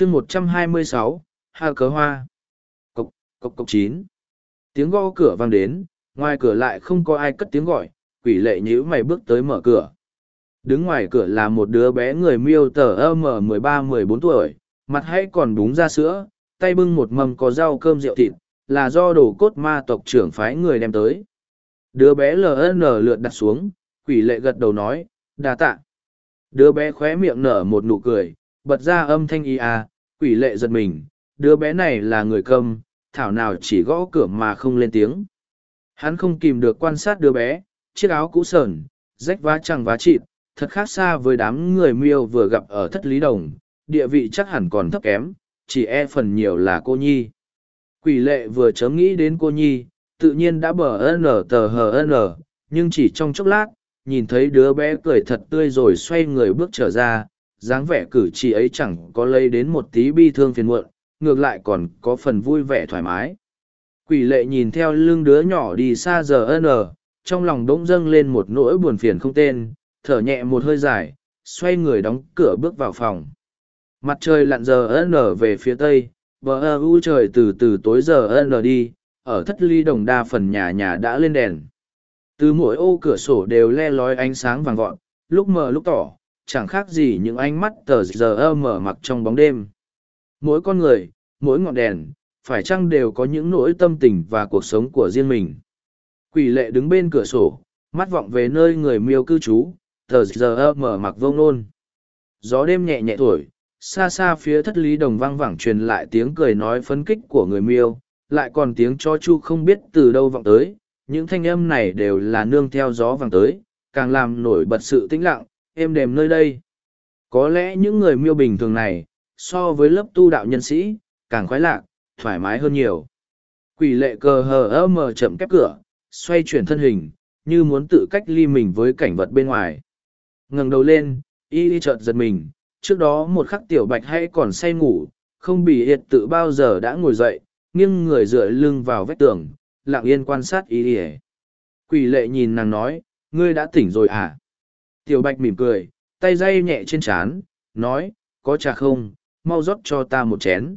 chương một trăm hai mươi sáu, hà cớ hoa. Cộc cộc cộc chín. Tiếng gõ cửa vang đến, ngoài cửa lại không có ai cất tiếng gọi, quỷ lệ nhíu mày bước tới mở cửa. Đứng ngoài cửa là một đứa bé người miêu tờ âm mờ mười ba, mười bốn tuổi, mặt hãy còn búng ra sữa, tay bưng một mầm có rau cơm rượu thịt, là do đồ cốt ma tộc trưởng phái người đem tới. Đứa bé ln lượt đặt xuống, quỷ lệ gật đầu nói đà tạ. Đứa bé khóe miệng nở một nụ cười, bật ra âm thanh y a quỷ lệ giật mình đứa bé này là người cầm, thảo nào chỉ gõ cửa mà không lên tiếng. Hắn không kìm được quan sát đứa bé chiếc áo cũ sờn rách vá chẳng vá chịt thật khác xa với đám người miêu vừa gặp ở thất lý đồng địa vị chắc hẳn còn thấp kém chỉ e phần nhiều là cô nhi. Quỷ lệ vừa chớm nghĩ đến cô nhi tự nhiên đã bờ n tờ hờ n nhưng chỉ trong chốc lát nhìn thấy đứa bé cười thật tươi rồi xoay người bước trở ra dáng vẻ cử chỉ ấy chẳng có lấy đến một tí bi thương phiền muộn, ngược lại còn có phần vui vẻ thoải mái. Quỷ lệ nhìn theo lưng đứa nhỏ đi xa giờ n ờ, trong lòng đ dâng lên một nỗi buồn phiền không tên, thở nhẹ một hơi dài, xoay người đóng cửa bước vào phòng. Mặt trời lặn giờ n ờ về phía tây, bờ ơ u trời từ từ tối giờ n ờ đi, ở thất ly đồng đa phần nhà nhà đã lên đèn. Từ mỗi ô cửa sổ đều le lói ánh sáng vàng vọt, lúc mờ lúc tỏ chẳng khác gì những ánh mắt tờ giờ mở mặc trong bóng đêm. Mỗi con người, mỗi ngọn đèn, phải chăng đều có những nỗi tâm tình và cuộc sống của riêng mình? Quỷ lệ đứng bên cửa sổ, mắt vọng về nơi người miêu cư trú, tờ giờ mở mặc vông nôn gió đêm nhẹ nhẹ thổi, xa xa phía thất lý đồng vang vẳng truyền lại tiếng cười nói phấn kích của người miêu, lại còn tiếng cho chu không biết từ đâu vọng tới. Những thanh âm này đều là nương theo gió vàng tới, càng làm nổi bật sự tĩnh lặng êm đềm nơi đây có lẽ những người miêu bình thường này so với lớp tu đạo nhân sĩ, càng khoái lạc, thoải mái hơn nhiều. Quỷ lệ cờ hờ ơ mờ chậm kép cửa, xoay chuyển thân hình, như muốn tự cách ly mình với cảnh vật bên ngoài. ngẩng đầu lên, y Y chợt giật mình, trước đó một khắc tiểu bạch hay còn say ngủ, không bị hiệt tự bao giờ đã ngồi dậy, nghiêng người dựa lưng vào vách tường, lặng yên quan sát y Y. Quỷ lệ nhìn nàng nói, ngươi đã tỉnh rồi à? Tiểu bạch mỉm cười, tay day nhẹ trên chán, nói, có trà không, mau rót cho ta một chén.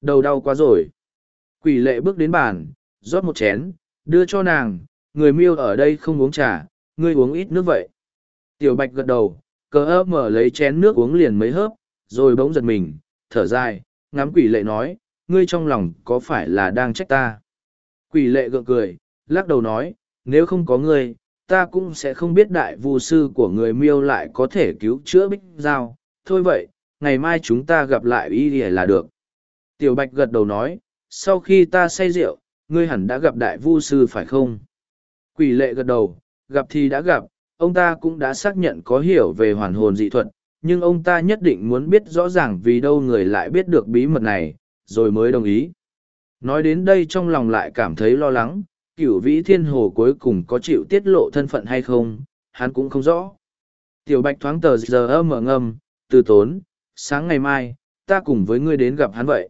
Đầu đau quá rồi. Quỷ lệ bước đến bàn, rót một chén, đưa cho nàng, người miêu ở đây không uống trà, ngươi uống ít nước vậy. Tiểu bạch gật đầu, cờ ấp mở lấy chén nước uống liền mấy hớp, rồi bỗng giật mình, thở dài, ngắm quỷ lệ nói, ngươi trong lòng có phải là đang trách ta? Quỷ lệ gượng cười, lắc đầu nói, nếu không có ngươi, ta cũng sẽ không biết đại vu sư của người miêu lại có thể cứu chữa bích giao. Thôi vậy, ngày mai chúng ta gặp lại y ỉa là được. Tiểu bạch gật đầu nói sau khi ta say rượu ngươi hẳn đã gặp đại vu sư phải không? Quỷ lệ gật đầu gặp thì đã gặp ông ta cũng đã xác nhận có hiểu về hoàn hồn dị thuật nhưng ông ta nhất định muốn biết rõ ràng vì đâu người lại biết được bí mật này rồi mới đồng ý. Nói đến đây trong lòng lại cảm thấy lo lắng cửu vĩ thiên hồ cuối cùng có chịu tiết lộ thân phận hay không hắn cũng không rõ tiểu bạch thoáng tờ giờ âm mở ngâm từ tốn sáng ngày mai, ta cùng với ngươi đến gặp hắn vậy.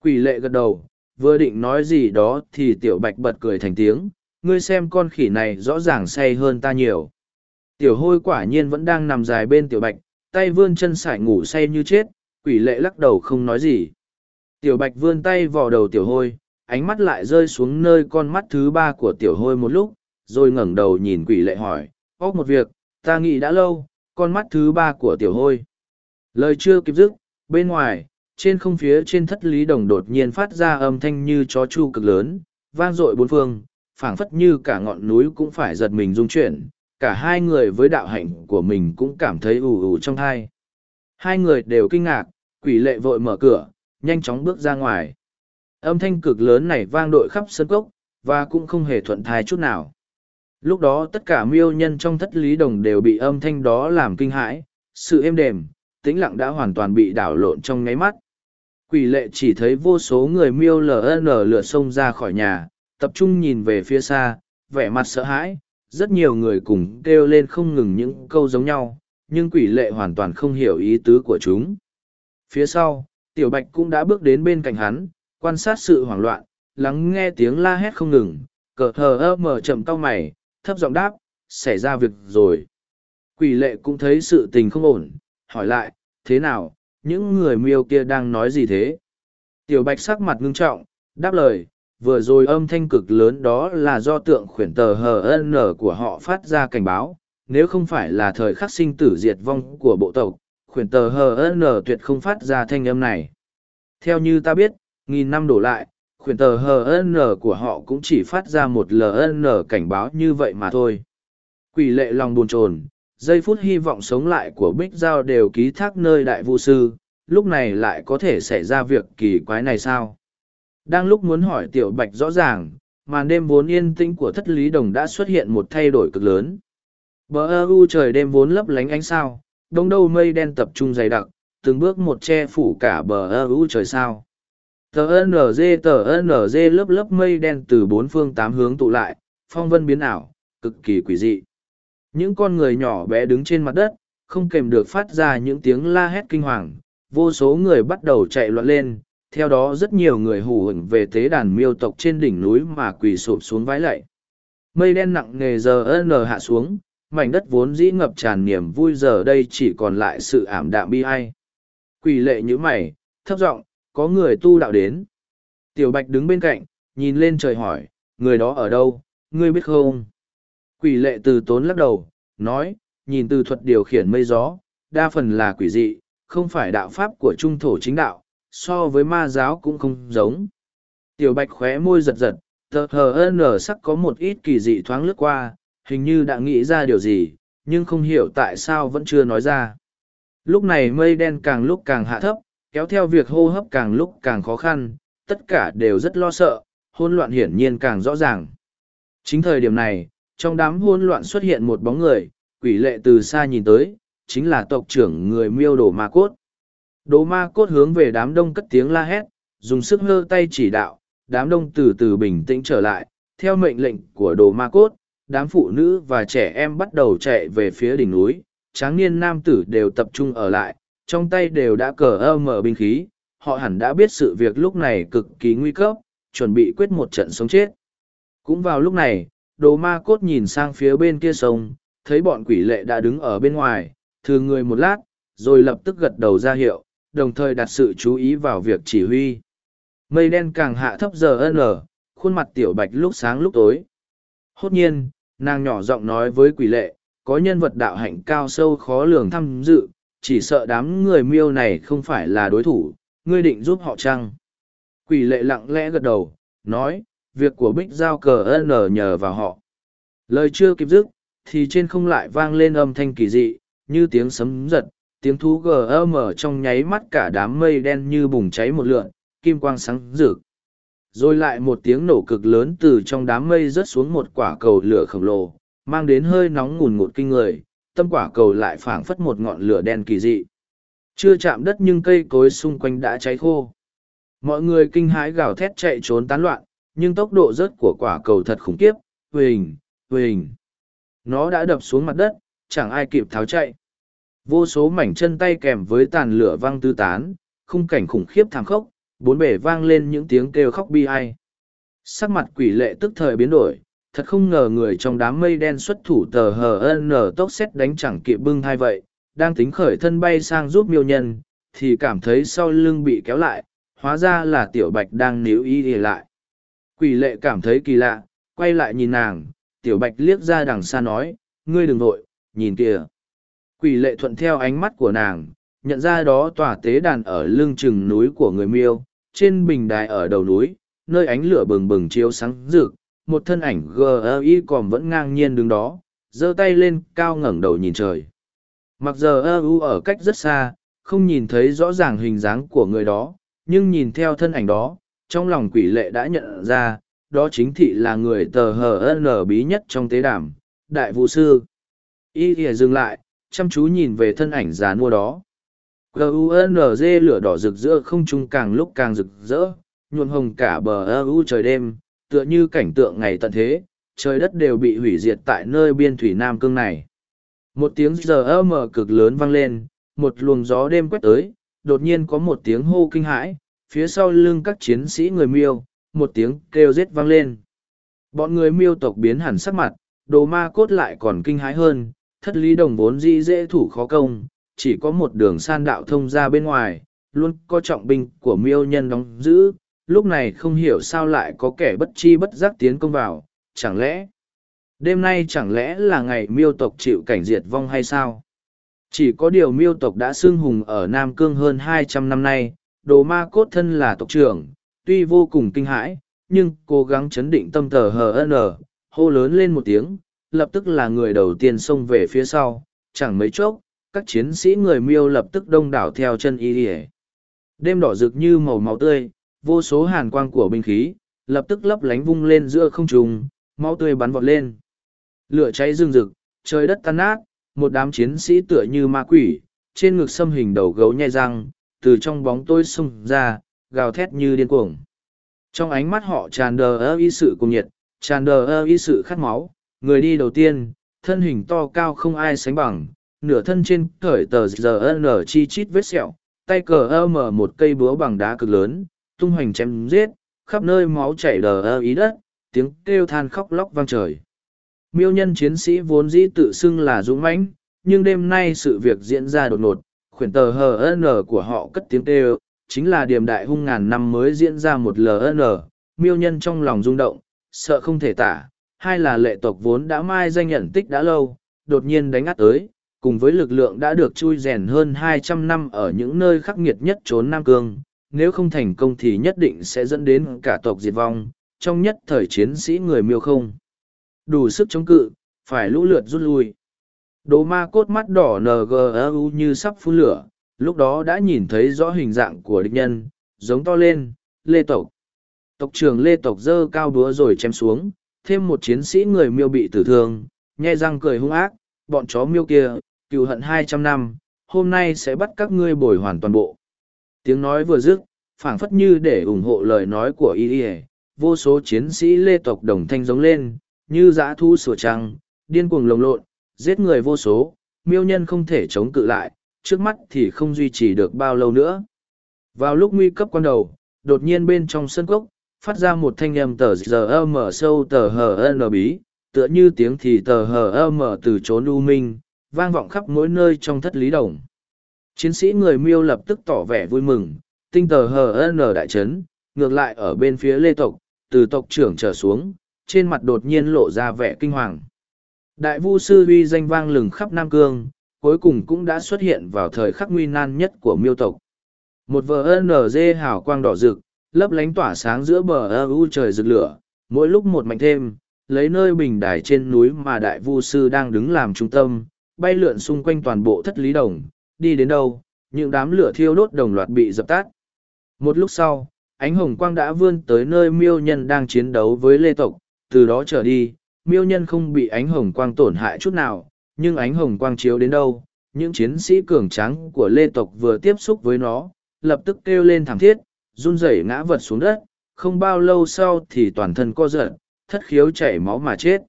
Quỷ lệ gật đầu, vừa định nói gì đó thì tiểu bạch bật cười thành tiếng, ngươi xem con khỉ này rõ ràng say hơn ta nhiều. Tiểu hôi quả nhiên vẫn đang nằm dài bên tiểu bạch, tay vươn chân sải ngủ say như chết, quỷ lệ lắc đầu không nói gì. Tiểu bạch vươn tay vò đầu tiểu hôi, ánh mắt lại rơi xuống nơi con mắt thứ ba của tiểu hôi một lúc, rồi ngẩng đầu nhìn quỷ lệ hỏi, óc một việc, ta nghĩ đã lâu, con mắt thứ ba của tiểu hôi. Lời chưa kịp dứt, bên ngoài, trên không phía trên thất lý đồng đột nhiên phát ra âm thanh như chó chu cực lớn, vang dội bốn phương, phảng phất như cả ngọn núi cũng phải giật mình rung chuyển, cả hai người với đạo hạnh của mình cũng cảm thấy ù ù trong thai. Hai người đều kinh ngạc, quỷ lệ vội mở cửa, nhanh chóng bước ra ngoài. Âm thanh cực lớn này vang đội khắp sân cốc, và cũng không hề thuận thai chút nào. Lúc đó tất cả miêu nhân trong thất lý đồng đều bị âm thanh đó làm kinh hãi, sự êm đềm, tĩnh lặng đã hoàn toàn bị đảo lộn trong ngáy mắt. Quỷ lệ chỉ thấy vô số người miêu ln lửa sông ra khỏi nhà, tập trung nhìn về phía xa, vẻ mặt sợ hãi, rất nhiều người cùng kêu lên không ngừng những câu giống nhau, nhưng quỷ lệ hoàn toàn không hiểu ý tứ của chúng. Phía sau, tiểu bạch cũng đã bước đến bên cạnh hắn, quan sát sự hoảng loạn, lắng nghe tiếng la hét không ngừng, cờ hờ ơ mở chậm cau mày, thấp giọng đáp, xảy ra việc rồi. Quỷ lệ cũng thấy sự tình không ổn, hỏi lại, thế nào, những người miêu kia đang nói gì thế tiểu bạch sắc mặt ngưng trọng đáp lời vừa rồi âm thanh cực lớn đó là do tượng khuyển tờ hn của họ phát ra cảnh báo nếu không phải là thời khắc sinh tử diệt vong của bộ tộc khuyển tờ hn tuyệt không phát ra thanh âm này theo như ta biết nghìn năm đổ lại, khuyển tờ hn của họ cũng chỉ phát ra một ln cảnh báo như vậy mà thôi. Quỷ lệ lòng buồn chồn, giây phút hy vọng sống lại của bích giao đều ký thác nơi đại vũ sư, lúc này lại có thể xảy ra việc kỳ quái này sao? Đang lúc muốn hỏi tiểu bạch rõ ràng, màn đêm vốn yên tĩnh của thất lý đồng đã xuất hiện một thay đổi cực lớn. Bờ ơ u trời đêm vốn lấp lánh ánh sao, đông đâu mây đen tập trung dày đặc, từng bước một che phủ cả bờ ơ u trời sao tờ nz tờ nz lớp lớp mây đen từ bốn phương tám hướng tụ lại, phong vân biến ảo, cực kỳ quỷ dị. Những con người nhỏ bé đứng trên mặt đất, không kèm được phát ra những tiếng la hét kinh hoàng, vô số người bắt đầu chạy loạn lên, theo đó rất nhiều người hủ hửng về tế đàn miêu tộc trên đỉnh núi mà quỳ sụp xuống vái lạy. Mây đen nặng nề giờ n hạ xuống, mảnh đất vốn dĩ ngập tràn niềm vui giờ đây chỉ còn lại sự ảm đạm bi ai. Quỳ lệ như mày, thấp giọng có người tu đạo đến. Tiểu bạch đứng bên cạnh, nhìn lên trời hỏi, người đó ở đâu, ngươi biết không? Quỷ lệ từ tốn lắc đầu, nói, nhìn từ thuật điều khiển mây gió, đa phần là quỷ dị, không phải đạo pháp của trung thổ chính đạo, so với ma giáo cũng không giống. Tiểu bạch khóe môi giật giật, tờ hờ nở sắc có một ít kỳ dị thoáng lướt qua, hình như đã nghĩ ra điều gì, nhưng không hiểu tại sao vẫn chưa nói ra. Lúc này mây đen càng lúc càng hạ thấp kéo theo việc hô hấp càng lúc càng khó khăn, tất cả đều rất lo sợ hôn loạn hiển nhiên càng rõ ràng. Chính thời điểm này, trong đám hôn loạn xuất hiện một bóng người, quỷ lệ từ xa nhìn tới, chính là tộc trưởng người miêu đồ ma cốt. Đồ ma cốt hướng về đám đông cất tiếng la hét, dùng sức hơ tay chỉ đạo, đám đông từ từ bình tĩnh trở lại, theo mệnh lệnh của đồ ma cốt, đám phụ nữ và trẻ em bắt đầu chạy về phía đỉnh núi, tráng niên nam tử đều tập trung ở lại trong tay đều đã cờ ơ mở binh khí, họ hẳn đã biết sự việc lúc này cực kỳ nguy cấp, chuẩn bị quyết một trận sống chết. Cũng vào lúc này, đồ ma cốt nhìn sang phía bên kia sông, thấy bọn quỷ lệ đã đứng ở bên ngoài thừa người một lát, rồi lập tức gật đầu ra hiệu, đồng thời đặt sự chú ý vào việc chỉ huy. Mây đen càng hạ thấp giờ n khuôn mặt tiểu bạch lúc sáng lúc tối. Hốt nhiên, nàng nhỏ giọng nói với quỷ lệ, có nhân vật đạo hạnh cao sâu khó lường tham dự chỉ sợ đám người miêu này không phải là đối thủ, ngươi định giúp họ chăng? Quỷ lệ lặng lẽ gật đầu, nói, việc của bích giao cờ n nhờ vào họ. Lời chưa kịp dứt, thì trên không lại vang lên âm thanh kỳ dị, như tiếng sấm giật, tiếng thú gm trong nháy mắt cả đám mây đen như bùng cháy một lượn, kim quang sáng rực. Rồi lại một tiếng nổ cực lớn từ trong đám mây rớt xuống một quả cầu lửa khổng lồ, mang đến hơi nóng ngùn ngụt kinh người tâm quả cầu lại phảng phất một ngọn lửa đen kỳ dị. Chưa chạm đất nhưng cây cối xung quanh đã cháy khô. Mọi người kinh hãi gào thét chạy trốn tán loạn, nhưng tốc độ rớt của quả cầu thật khủng khiếp. Huỳnh huỳnh. Nó đã đập xuống mặt đất, chẳng ai kịp tháo chạy. Vô số mảnh chân tay kèm với tàn lửa văng tư tán, khung cảnh khủng khiếp thảm khốc, bốn bể vang lên những tiếng kêu khóc bi ai. Sắc mặt quỷ lệ tức thời biến đổi thật không ngờ người trong đám mây đen xuất thủ tờ hờ nở tốc xét đánh chẳng kịp bưng hai vậy, đang tính khởi thân bay sang giúp miêu nhân, thì cảm thấy sau lưng bị kéo lại, hóa ra là tiểu bạch đang níu ý ỉa lại. Quỷ lệ cảm thấy kỳ lạ, quay lại nhìn nàng, tiểu bạch liếc ra đằng xa nói, ngươi đừng vội, nhìn kìa. Quỷ lệ thuận theo ánh mắt của nàng, nhận ra đó tòa tế đàn ở lưng chừng núi của người miêu, trên bình đài ở đầu núi, nơi ánh lửa bừng bừng chiếu sáng rực một thân ảnh gi còn vẫn ngang nhiên đứng đó, giơ tay lên, cao ngẩng đầu nhìn trời. Mặc giờ ơ ở cách rất xa, không nhìn thấy rõ ràng hình dáng của người đó, nhưng nhìn theo thân ảnh đó, trong lòng quỷ lệ đã nhận ra, đó chính thị là người tờ hờ n bí nhất trong tế đàm, đại vũ sư. Y ỉa dừng lại, chăm chú nhìn về thân ảnh già mua đó. Gunz lửa đỏ rực rỡ không trung càng lúc càng rực rỡ, nhuộm hồng cả bờ ơ trời đêm tựa như cảnh tượng ngày tận thế trời đất đều bị hủy diệt tại nơi biên thủy nam cương này. Một tiếng giờ ơ mờ cực lớn vang lên một luồng gió đêm quét tới đột nhiên có một tiếng hô kinh hãi phía sau lưng các chiến sĩ người miêu một tiếng kêu rết vang lên. Bọn người miêu tộc biến hẳn sắc mặt đồ ma cốt lại còn kinh hãi hơn thất lý đồng vốn dĩ dễ thủ khó công chỉ có một đường san đạo thông ra bên ngoài, luôn có trọng binh của miêu nhân đóng giữ, lúc này không hiểu sao lại có kẻ bất chi bất giác tiến công vào, chẳng lẽ, đêm nay chẳng lẽ là ngày miêu tộc chịu cảnh diệt vong hay sao? Chỉ có điều miêu tộc đã xưng hùng ở Nam Cương hơn hai trăm năm nay, đồ ma cốt thân là tộc trưởng, tuy vô cùng kinh hãi, nhưng cố gắng chấn định tâm tờ hờ n hô lớn lên một tiếng lập tức là người đầu tiên xông về phía sau chẳng mấy chốc các chiến sĩ người miêu lập tức đông đảo theo chân y ỉa đêm đỏ rực như màu máu tươi vô số hàn quang của binh khí, lập tức lấp lánh vung lên giữa không trùng máu tươi bắn vọt lên. Lửa cháy rừng rực, trời đất tan nát, một đám chiến sĩ tựa như ma quỷ, trên ngực xâm hình đầu gấu nhai răng, từ trong bóng tôi xông ra, gào thét như điên cuồng. Trong ánh mắt họ tràn đờ ơ y sự cùng nhiệt, tràn đờ ơ y sự khát máu, người đi đầu tiên, thân hình to cao không ai sánh bằng, nửa thân trên cởi tờ giờ n chi chít vết sẹo, tay cờ ơ mở một cây búa bằng đá cực lớn tung hoành chém giết khắp nơi máu chảy đờ ơ ý đất tiếng kêu than khóc lóc vang trời. Miêu nhân chiến sĩ vốn dĩ tự xưng là dũng mãnh nhưng đêm nay sự việc diễn ra đột ngột khuyển tờ hờ của họ cất tiếng kêu chính là điểm đại hung ngàn năm mới diễn ra một LN, miêu nhân trong lòng rung động, sợ không thể tả, hai là lệ tộc vốn đã mai danh nhận tích đã lâu, đột nhiên đánh át tới, cùng với lực lượng đã được chui rèn hơn hai trăm năm ở những nơi khắc nghiệt nhất trốn Nam Cương, nếu không thành công thì nhất định sẽ dẫn đến cả tộc diệt vong, trong nhất thời chiến sĩ người miêu không. Đủ sức chống cự, phải lũ lượt rút lui. Đồ ma cốt mắt đỏ NGU như sắp phun lửa, lúc đó đã nhìn thấy rõ hình dạng của địch nhân, giống to lên, lê tộc. Tộc trưởng lê tộc dơ cao đúa rồi chém xuống, thêm một chiến sĩ người miêu bị tử thương, nhe răng cười hung ác, bọn chó miêu kia, cựu hận hai trăm năm, hôm nay sẽ bắt các ngươi bồi hoàn toàn bộ. Tiếng nói vừa dứt, phảng phất như để ủng hộ lời nói của y y vô số chiến sĩ lê tộc đồng thanh giống lên, như dã thu sửa trăng, điên cuồng lồng lộn, giết người vô số, miêu nhân không thể chống cự lại, trước mắt thì không duy trì được bao lâu nữa. Vào lúc nguy cấp quan đầu, đột nhiên bên trong sân cốc, phát ra một thanh âm tờ giờ mở sâu tờ hờ n bí, tựa như tiếng thì tờ hờ mở từ trốn u minh, vang vọng khắp mỗi nơi trong thất lý đồng. Chiến sĩ người miêu lập tức tỏ vẻ vui mừng, tinh tờ HN đại trấn, ngược lại ở bên phía lê tộc, từ tộc trưởng trở xuống, trên mặt đột nhiên lộ ra vẻ kinh hoàng. Đại vu sư uy danh vang lừng khắp Nam Cương, cuối cùng cũng đã xuất hiện vào thời khắc nguy nan nhất của miêu tộc. Một vờ NG hào quang đỏ rực, lấp lánh tỏa sáng giữa bờ u trời rực lửa, mỗi lúc một mạnh thêm, lấy nơi bình đài trên núi mà đại vu sư đang đứng làm trung tâm, bay lượn xung quanh toàn bộ thất lý đồng, đi đến đâu, những đám lửa thiêu đốt đồng loạt bị dập tắt. Một lúc sau, ánh hồng quang đã vươn tới nơi miêu nhân đang chiến đấu với lê tộc, từ đó trở đi, miêu nhân không bị ánh hồng quang tổn hại chút nào, nhưng ánh hồng quang chiếu đến đâu, những chiến sĩ cường tráng của lê tộc vừa tiếp xúc với nó, lập tức kêu lên thảm thiết, run rẩy ngã vật xuống đất, không bao lâu sau thì toàn thân co giật, thất khiếu chảy máu mà chết.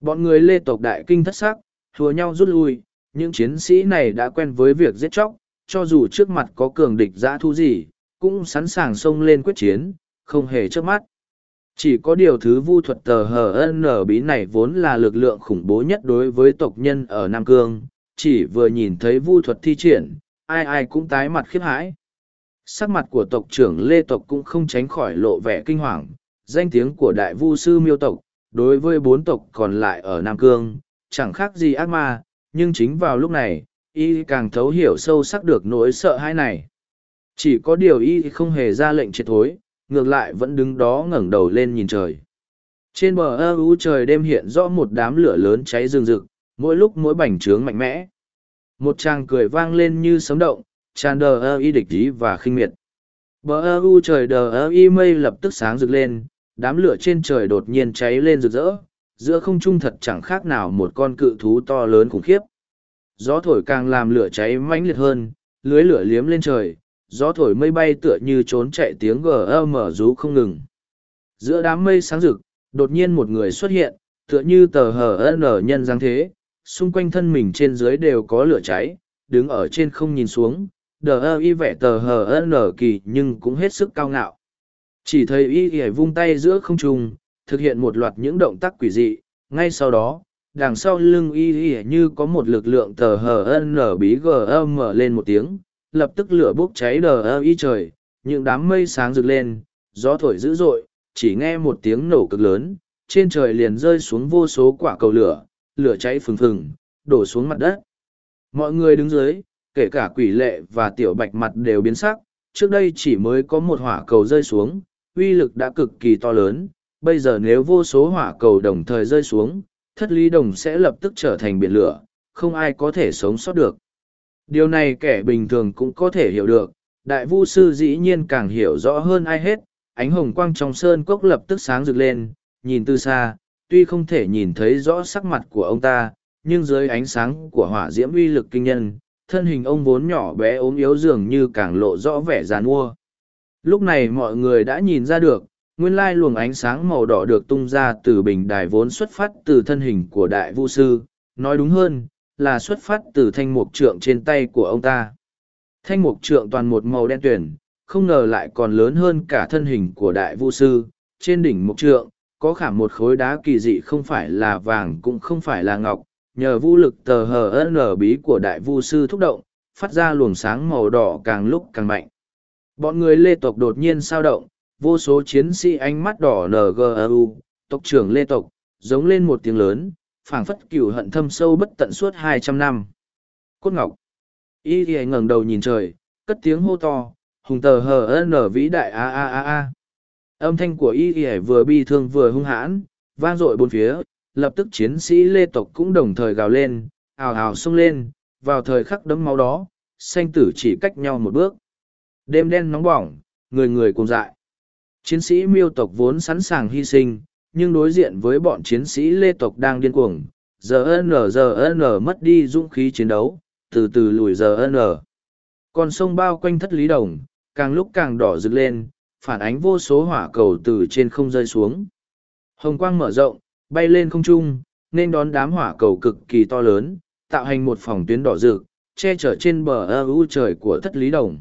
Bọn người lê tộc đại kinh thất sắc, thua nhau rút lui, những chiến sĩ này đã quen với việc giết chóc, cho dù trước mặt có cường địch dã thu gì, cũng sẵn sàng xông lên quyết chiến, không hề trước mắt. Chỉ có điều thứ vu thuật tờ HN bí này vốn là lực lượng khủng bố nhất đối với tộc nhân ở Nam Cương, chỉ vừa nhìn thấy vu thuật thi triển, ai ai cũng tái mặt khiếp hãi. Sắc mặt của tộc trưởng Lê tộc cũng không tránh khỏi lộ vẻ kinh hoàng, danh tiếng của đại vu sư miêu tộc, đối với bốn tộc còn lại ở Nam Cương, chẳng khác gì ác ma, nhưng chính vào lúc này, y càng thấu hiểu sâu sắc được nỗi sợ hãi này. Chỉ có điều y không hề ra lệnh triệt thối, ngược lại vẫn đứng đó ngẩng đầu lên nhìn trời. Trên bờ ơ u trời đêm hiện rõ một đám lửa lớn cháy rừng rực, mỗi lúc mỗi bành trướng mạnh mẽ. Một tràng cười vang lên như sấm động, tràn đờ ơ y địch ý và khinh miệt. Bờ ơ u trời đờ ơ y mây lập tức sáng rực lên, đám lửa trên trời đột nhiên cháy lên rực rỡ, giữa không trung thật chẳng khác nào một con cự thú to lớn khủng khiếp. Gió thổi càng làm lửa cháy mãnh liệt hơn, lưới lửa liếm lên trời, gió thổi mây bay tựa như trốn chạy tiếng gầm rú không ngừng giữa đám mây sáng rực đột nhiên một người xuất hiện tựa như tờ hờ nở nhân dáng thế xung quanh thân mình trên dưới đều có lửa cháy đứng ở trên không nhìn xuống đờ ơ y vẻ tờ hờ nở kỳ nhưng cũng hết sức cao ngạo chỉ thấy y ỉa vung tay giữa không trung thực hiện một loạt những động tác quỷ dị. Ngay sau đó, đằng sau lưng y y như có một lực lượng tờ hờ n bí gờ mở lên một tiếng, lập tức lửa bốc cháy đờ ơ y trời, những đám mây sáng rực lên, gió thổi dữ dội, chỉ nghe một tiếng nổ cực lớn, trên trời liền rơi xuống vô số quả cầu lửa lửa cháy phừng phừng, đổ xuống mặt đất. Mọi người đứng dưới, kể cả quỷ lệ và tiểu bạch mặt đều biến sắc, trước đây chỉ mới có một hỏa cầu rơi xuống, uy lực đã cực kỳ to lớn bây giờ nếu vô số hỏa cầu đồng thời rơi xuống, thất lý đồng sẽ lập tức trở thành biển lửa, không ai có thể sống sót được. Điều này kẻ bình thường cũng có thể hiểu được, đại vu sư dĩ nhiên càng hiểu rõ hơn ai hết, ánh hồng quang trong sơn cốc lập tức sáng rực lên, nhìn từ xa, tuy không thể nhìn thấy rõ sắc mặt của ông ta, nhưng dưới ánh sáng của hỏa diễm uy lực kinh nhân, thân hình ông vốn nhỏ bé ốm yếu dường như càng lộ rõ vẻ giàn i mua lúc này mọi người đã nhìn ra được nguyên lai luồng ánh sáng màu đỏ được tung ra từ bình đài vốn xuất phát từ thân hình của đại vu sư. Nói đúng hơn, là xuất phát từ thanh mục trượng trên tay của ông ta. Thanh mục trượng toàn một màu đen tuyển không ngờ lại còn lớn hơn cả thân hình của đại vu sư. Trên đỉnh mục trượng, có khảm một khối đá kỳ dị không phải là vàng cũng không phải là ngọc. Nhờ vũ lực tờ hờ n bí của đại vu sư thúc động, phát ra luồng sáng màu đỏ càng lúc càng mạnh. Bọn người lê tộc đột nhiên sao động vô số chiến sĩ ánh mắt đỏ ngu tộc trưởng lê tộc, giống lên một tiếng lớn, phảng phất cựu hận thâm sâu bất tận suốt hai trăm năm. Cốt ngọc. Y thì ngẩng đầu nhìn trời, cất tiếng hô to, hùng tờ hờ n vĩ đại a a a a. Âm thanh của y thì vừa bi thương vừa hung hãn, vang dội bốn phía, lập tức chiến sĩ lê tộc cũng đồng thời gào lên, ào ào xông lên, vào thời khắc đấm máu đó, sanh tử chỉ cách nhau một bước. Đêm đen nóng bỏng, người người cùng dại chiến sĩ miêu tộc vốn sẵn sàng hy sinh, nhưng đối diện với bọn chiến sĩ lê tộc đang điên cuồng giờ n giờ n mất đi dũng khí chiến đấu, từ từ lùi giờ n. Còn sông bao quanh thất lý đồng, càng lúc càng đỏ rực lên, phản ánh vô số hỏa cầu từ trên không rơi xuống. Hồng quang mở rộng, bay lên không trung, nên đón đám hỏa cầu cực kỳ to lớn, tạo thành một phòng tuyến đỏ rực, che chở trên bờ ơ u trời của thất lý đồng.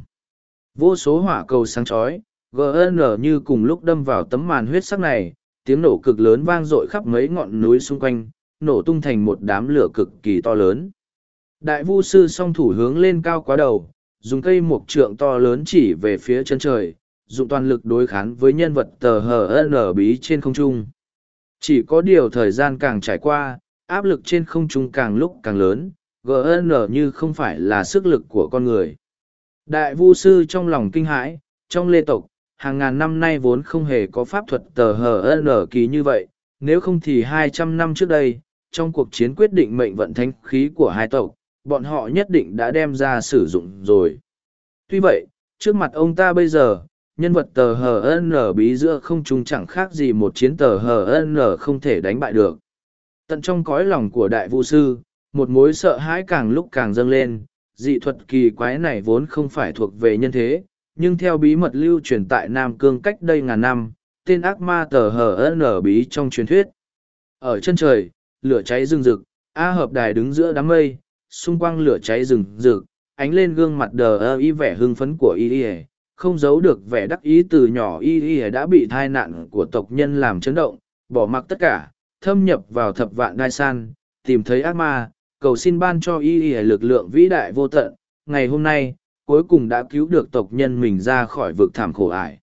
Vô số hỏa cầu sáng chói gn như cùng lúc đâm vào tấm màn huyết sắc này, tiếng nổ cực lớn vang dội khắp mấy ngọn núi xung quanh, nổ tung thành một đám lửa cực kỳ to lớn. Đại vu sư song thủ hướng lên cao quá đầu, dùng cây mộc trượng to lớn chỉ về phía chân trời, dùng toàn lực đối kháng với nhân vật tờ hờ n bí trên không trung. Chỉ có điều thời gian càng trải qua, áp lực trên không trung càng lúc càng lớn gn như không phải là sức lực của con người. Đại vu sư trong lòng kinh hãi, trong lê tộc hàng ngàn năm nay vốn không hề có pháp thuật tờ hờ n kỳ như vậy, nếu không thì hai trăm năm trước đây, trong cuộc chiến quyết định mệnh vận thanh khí của hai tộc, bọn họ nhất định đã đem ra sử dụng rồi. Tuy vậy, trước mặt ông ta bây giờ, nhân vật tờ hờ n bí giữa không trung chẳng khác gì một chiến tờ hờ n không thể đánh bại được. Tận trong cõi lòng của đại vũ sư, một mối sợ hãi càng lúc càng dâng lên, dị thuật kỳ quái này vốn không phải thuộc về nhân thế nhưng theo bí mật lưu truyền tại Nam Cương cách đây ngàn năm, tên ác ma tờ hờ nở bí trong truyền thuyết. Ở chân trời, lửa cháy rừng rực, A hợp đài đứng giữa đám mây, xung quanh lửa cháy rừng rực, ánh lên gương mặt đờ ơ y vẻ hưng phấn của y y không giấu được vẻ đắc ý từ nhỏ y y đã bị thai nạn của tộc nhân làm chấn động, bỏ mặc tất cả, thâm nhập vào thập vạn đai san, tìm thấy ác ma, cầu xin ban cho y y lực lượng vĩ đại vô tận. Ngày hôm nay, cuối cùng đã cứu được tộc nhân mình ra khỏi vực thảm khổ ải.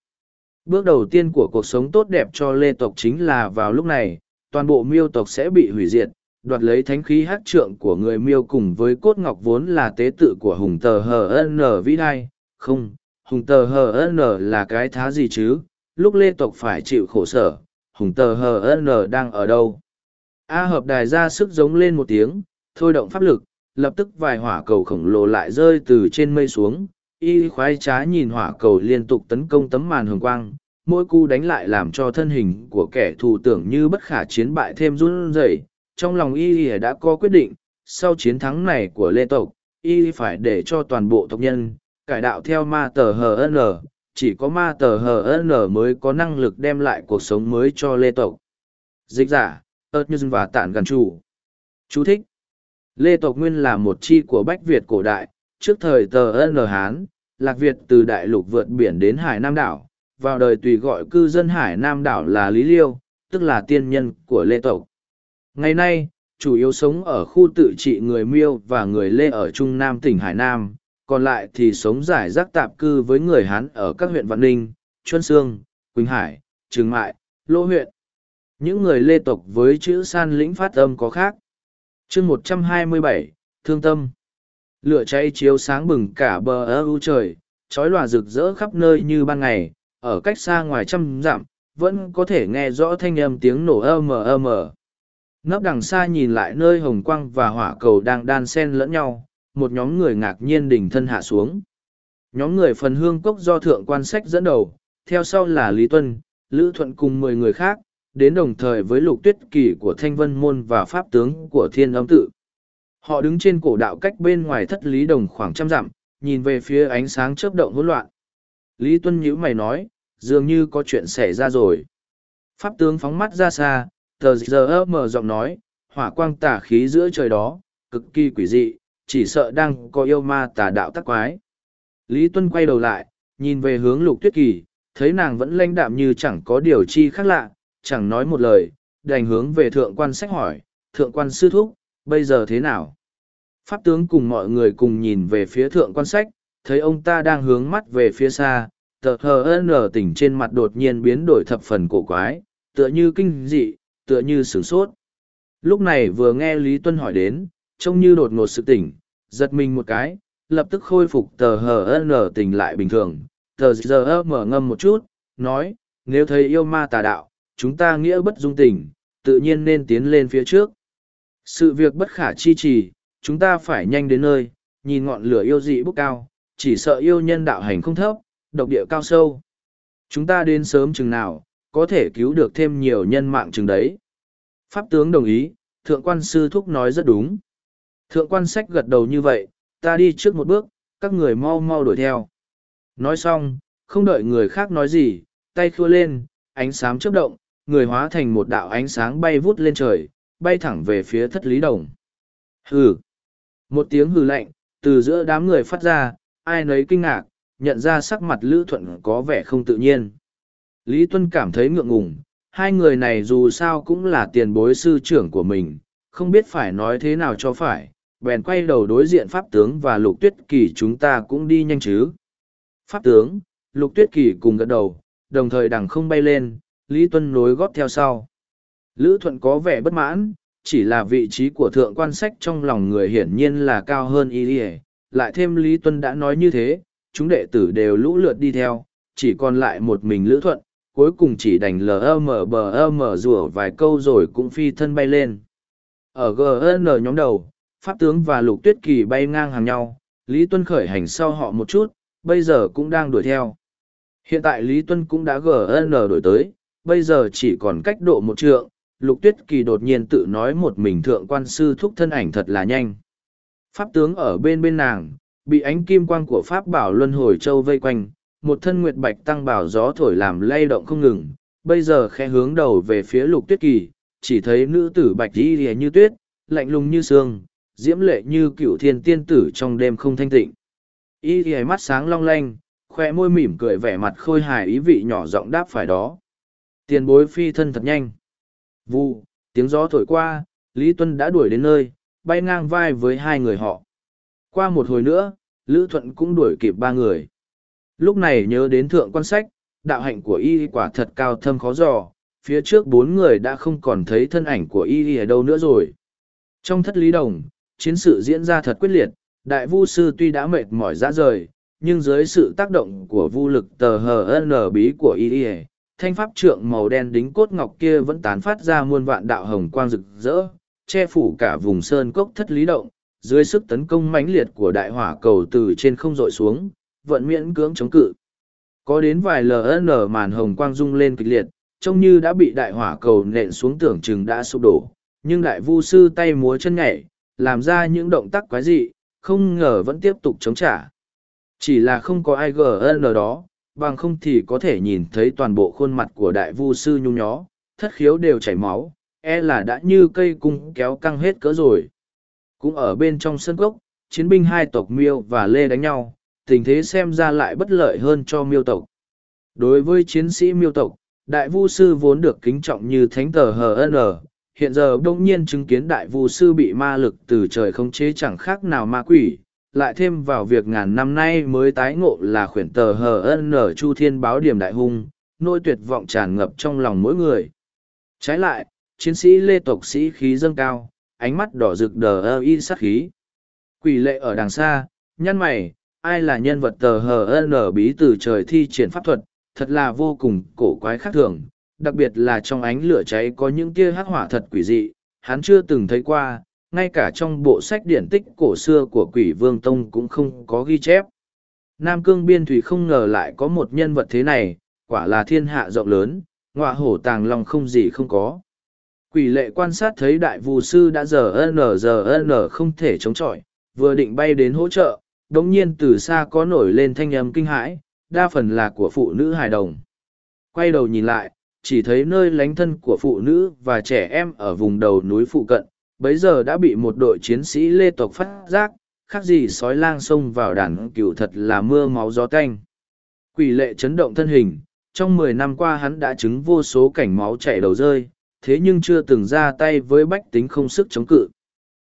Bước đầu tiên của cuộc sống tốt đẹp cho lê tộc chính là vào lúc này, toàn bộ miêu tộc sẽ bị hủy diệt, đoạt lấy thánh khí hát trượng của người miêu cùng với cốt ngọc vốn là tế tự của hùng tờ n vĩ đai. Không, hùng tờ n là cái thá gì chứ, lúc lê tộc phải chịu khổ sở, hùng tờ n đang ở đâu? A hợp đài ra sức giống lên một tiếng, thôi động pháp lực, lập tức vài hỏa cầu khổng lồ lại rơi từ trên mây xuống, y khoái trá nhìn hỏa cầu liên tục tấn công tấm màn hường quang, mỗi cú đánh lại làm cho thân hình của kẻ thù tưởng như bất khả chiến bại thêm run rẩy, trong lòng y đã có quyết định, sau chiến thắng này của lê tộc, y phải để cho toàn bộ tộc nhân, cải đạo theo ma tờ hn chỉ có ma tờ hn mới có năng lực đem lại cuộc sống mới cho lê tộc. Dịch giả ớt nhân và tản gần chủ. Chú thích Lê tộc nguyên là một chi của Bách Việt cổ đại, trước thời tờ N Hán, Lạc Việt từ đại lục vượt biển đến Hải Nam đảo, vào đời tùy gọi cư dân Hải Nam đảo là Lý Liêu, tức là tiên nhân của Lê tộc. Ngày nay, chủ yếu sống ở khu tự trị người Miêu và người Lê ở Trung Nam tỉnh Hải Nam, còn lại thì sống giải rác tạp cư với người Hán ở các huyện Vạn Ninh, Chuân Sương, Quỳnh Hải, Trường Mại, Lô huyện. Những người Lê tộc với chữ san lĩnh phát âm có khác chương một trăm hai mươi bảy Thương Tâm Lửa cháy chiếu sáng bừng cả bờ ơ u trời, trói lòa rực rỡ khắp nơi như ban ngày, ở cách xa ngoài trăm dặm, vẫn có thể nghe rõ thanh âm tiếng nổ ơ mờ ơ mờ. Nấp đằng xa nhìn lại nơi hồng quang và hỏa cầu đang đan xen lẫn nhau, một nhóm người ngạc nhiên đỉnh thân hạ xuống. Nhóm người phần hương cốc do thượng quan sách dẫn đầu, theo sau là Lý Tuân, Lữ Thuận cùng mười người khác, đến đồng thời với lục tuyết kỳ của Thanh Vân Môn và Pháp tướng của Thiên Âm Tự. Họ đứng trên cổ đạo cách bên ngoài thất Lý Đồng khoảng trăm dặm, nhìn về phía ánh sáng chớp động hỗn loạn. Lý Tuân nhữ mày nói, dường như có chuyện xảy ra rồi. Pháp tướng phóng mắt ra xa, tờ giờ mở giọng nói, hỏa quang tả khí giữa trời đó, cực kỳ quỷ dị, chỉ sợ đang có yêu ma tà đạo tắc quái. Lý Tuân quay đầu lại, nhìn về hướng lục tuyết kỳ, thấy nàng vẫn lãnh đạm như chẳng có điều chi khác lạ, chẳng nói một lời, đành hướng về thượng quan sách hỏi, thượng quan sư thúc, bây giờ thế nào? Pháp tướng cùng mọi người cùng nhìn về phía thượng quan sách, thấy ông ta đang hướng mắt về phía xa, tờ hờ nở tỉnh trên mặt đột nhiên biến đổi thập phần cổ quái, tựa như kinh dị, tựa như sửng sốt. Lúc này vừa nghe Lý Tuân hỏi đến, trông như đột ngột sự tỉnh, giật mình một cái, lập tức khôi phục tờ hờ nở tỉnh lại bình thường, tờ giờ mở ngâm một chút, nói, nếu thấy yêu ma tà đạo, chúng ta nghĩa bất dung tình, tự nhiên nên tiến lên phía trước. Sự việc bất khả chi trì, chúng ta phải nhanh đến nơi, nhìn ngọn lửa yêu dị bốc cao, chỉ sợ yêu nhân đạo hành không thấp, độc địa cao sâu. Chúng ta đến sớm chừng nào, có thể cứu được thêm nhiều nhân mạng chừng đấy. Pháp tướng đồng ý, thượng quan sư thúc nói rất đúng. Thượng quan sách gật đầu như vậy, ta đi trước một bước, các người mau mau đuổi theo. Nói xong, không đợi người khác nói gì, tay khua lên, ánh sáng chớp động, người hóa thành một đạo ánh sáng bay vút lên trời, bay thẳng về phía thất lý đồng. Hừ! Một tiếng hừ lạnh, từ giữa đám người phát ra, ai nấy kinh ngạc, nhận ra sắc mặt Lữ Thuận có vẻ không tự nhiên. Lý Tuân cảm thấy ngượng ngùng, hai người này dù sao cũng là tiền bối sư trưởng của mình, không biết phải nói thế nào cho phải, bèn quay đầu đối diện Pháp tướng và Lục Tuyết Kỳ chúng ta cũng đi nhanh chứ. Pháp tướng, Lục Tuyết Kỳ cùng gật đầu, đồng thời đằng không bay lên, Lý Tuân nối góp theo sau. Lữ Thuận có vẻ bất mãn, chỉ là vị trí của thượng quan sách trong lòng người hiển nhiên là cao hơn y lại thêm Lý Tuân đã nói như thế, chúng đệ tử đều lũ lượt đi theo, chỉ còn lại một mình Lữ Thuận, cuối cùng chỉ đành lm bờ mở rủa vài câu rồi cũng phi thân bay lên. Ở GN nhóm đầu, Pháp tướng và Lục Tuyết Kỳ bay ngang hàng nhau, Lý Tuân khởi hành sau họ một chút, bây giờ cũng đang đuổi theo. Hiện tại Lý Tuân cũng đã GN đổi tới, bây giờ chỉ còn cách độ một trượng, Lục Tuyết Kỳ đột nhiên tự nói một mình thượng quan sư thúc thân ảnh thật là nhanh. Pháp tướng ở bên bên nàng, bị ánh kim quang của Pháp bảo luân hồi châu vây quanh, một thân nguyệt bạch tăng bảo gió thổi làm lay động không ngừng, bây giờ khẽ hướng đầu về phía Lục Tuyết Kỳ, chỉ thấy nữ tử bạch y lìa như tuyết, lạnh lùng như sương, diễm lệ như cựu thiên tiên tử trong đêm không thanh tịnh. Y lìa mắt sáng long lanh, khoe môi mỉm cười vẻ mặt khôi hài ý vị nhỏ giọng đáp phải đó. Tiền bối phi thân thật nhanh. Vu, tiếng gió thổi qua, Lý Tuân đã đuổi đến nơi, bay ngang vai với hai người họ. Qua một hồi nữa, Lữ Thuận cũng đuổi kịp ba người. Lúc này nhớ đến thượng quan sách, đạo hạnh của y quả thật cao thâm khó dò, phía trước bốn người đã không còn thấy thân ảnh của y ở đâu nữa rồi. Trong thất lý đồng, chiến sự diễn ra thật quyết liệt, đại vu sư tuy đã mệt mỏi ra rời, nhưng dưới sự tác động của vu lực tờ hờ n bí của y thanh pháp trượng màu đen đính cốt ngọc kia vẫn tán phát ra muôn vạn đạo hồng quang rực rỡ, che phủ cả vùng sơn cốc thất lý động, dưới sức tấn công mãnh liệt của đại hỏa cầu từ trên không dội xuống, vận miễn cưỡng chống cự. Có đến vài LN màn hồng quang rung lên kịch liệt, trông như đã bị đại hỏa cầu nện xuống tưởng chừng đã sụp đổ, nhưng đại vu sư tay múa chân nhảy, làm ra những động tác quái dị, không ngờ vẫn tiếp tục chống trả. Chỉ là không có ai GN đó, bằng không thì có thể nhìn thấy toàn bộ khuôn mặt của đại vu sư nhung nhó, thất khiếu đều chảy máu, e là đã như cây cung kéo căng hết cỡ rồi. Cũng ở bên trong sân cốc, chiến binh hai tộc miêu và lê đánh nhau, tình thế xem ra lại bất lợi hơn cho miêu tộc. Đối với chiến sĩ miêu tộc, đại vu sư vốn được kính trọng như thánh tờ HN, hiện giờ đông nhiên chứng kiến đại vu sư bị ma lực từ trời khống chế chẳng khác nào ma quỷ, lại thêm vào việc ngàn năm nay mới tái ngộ là khuyển tờ hờ ân nở chu thiên báo điểm đại hung, nỗi tuyệt vọng tràn ngập trong lòng mỗi người. Trái lại, chiến sĩ lê tộc sĩ khí dâng cao, ánh mắt đỏ rực đờ ơ y sát khí. Quỷ lệ ở đằng xa, nhăn mày, ai là nhân vật tờ hờ ân bí từ trời thi triển pháp thuật, thật là vô cùng cổ quái khác thường, đặc biệt là trong ánh lửa cháy có những tia hắc hỏa thật quỷ dị, hắn chưa từng thấy qua, ngay cả trong bộ sách điển tích cổ xưa của quỷ vương tông cũng không có ghi chép. Nam cương biên thủy không ngờ lại có một nhân vật thế này, quả là thiên hạ rộng lớn, ngọa hổ tàng lòng không gì không có. Quỷ lệ quan sát thấy đại vù sư đã giờ n giờ n không thể chống chọi, vừa định bay đến hỗ trợ, đống nhiên từ xa có nổi lên thanh âm kinh hãi, đa phần là của phụ nữ hài đồng. Quay đầu nhìn lại, chỉ thấy nơi lánh thân của phụ nữ và trẻ em ở vùng đầu núi phụ cận, bấy giờ đã bị một đội chiến sĩ lê tộc phát giác, khác gì sói lang xông vào đàn cựu thật là mưa máu gió canh. Quỷ lệ chấn động thân hình, trong mười năm qua hắn đã chứng vô số cảnh máu chảy đầu rơi, thế nhưng chưa từng ra tay với bách tính không sức chống cự.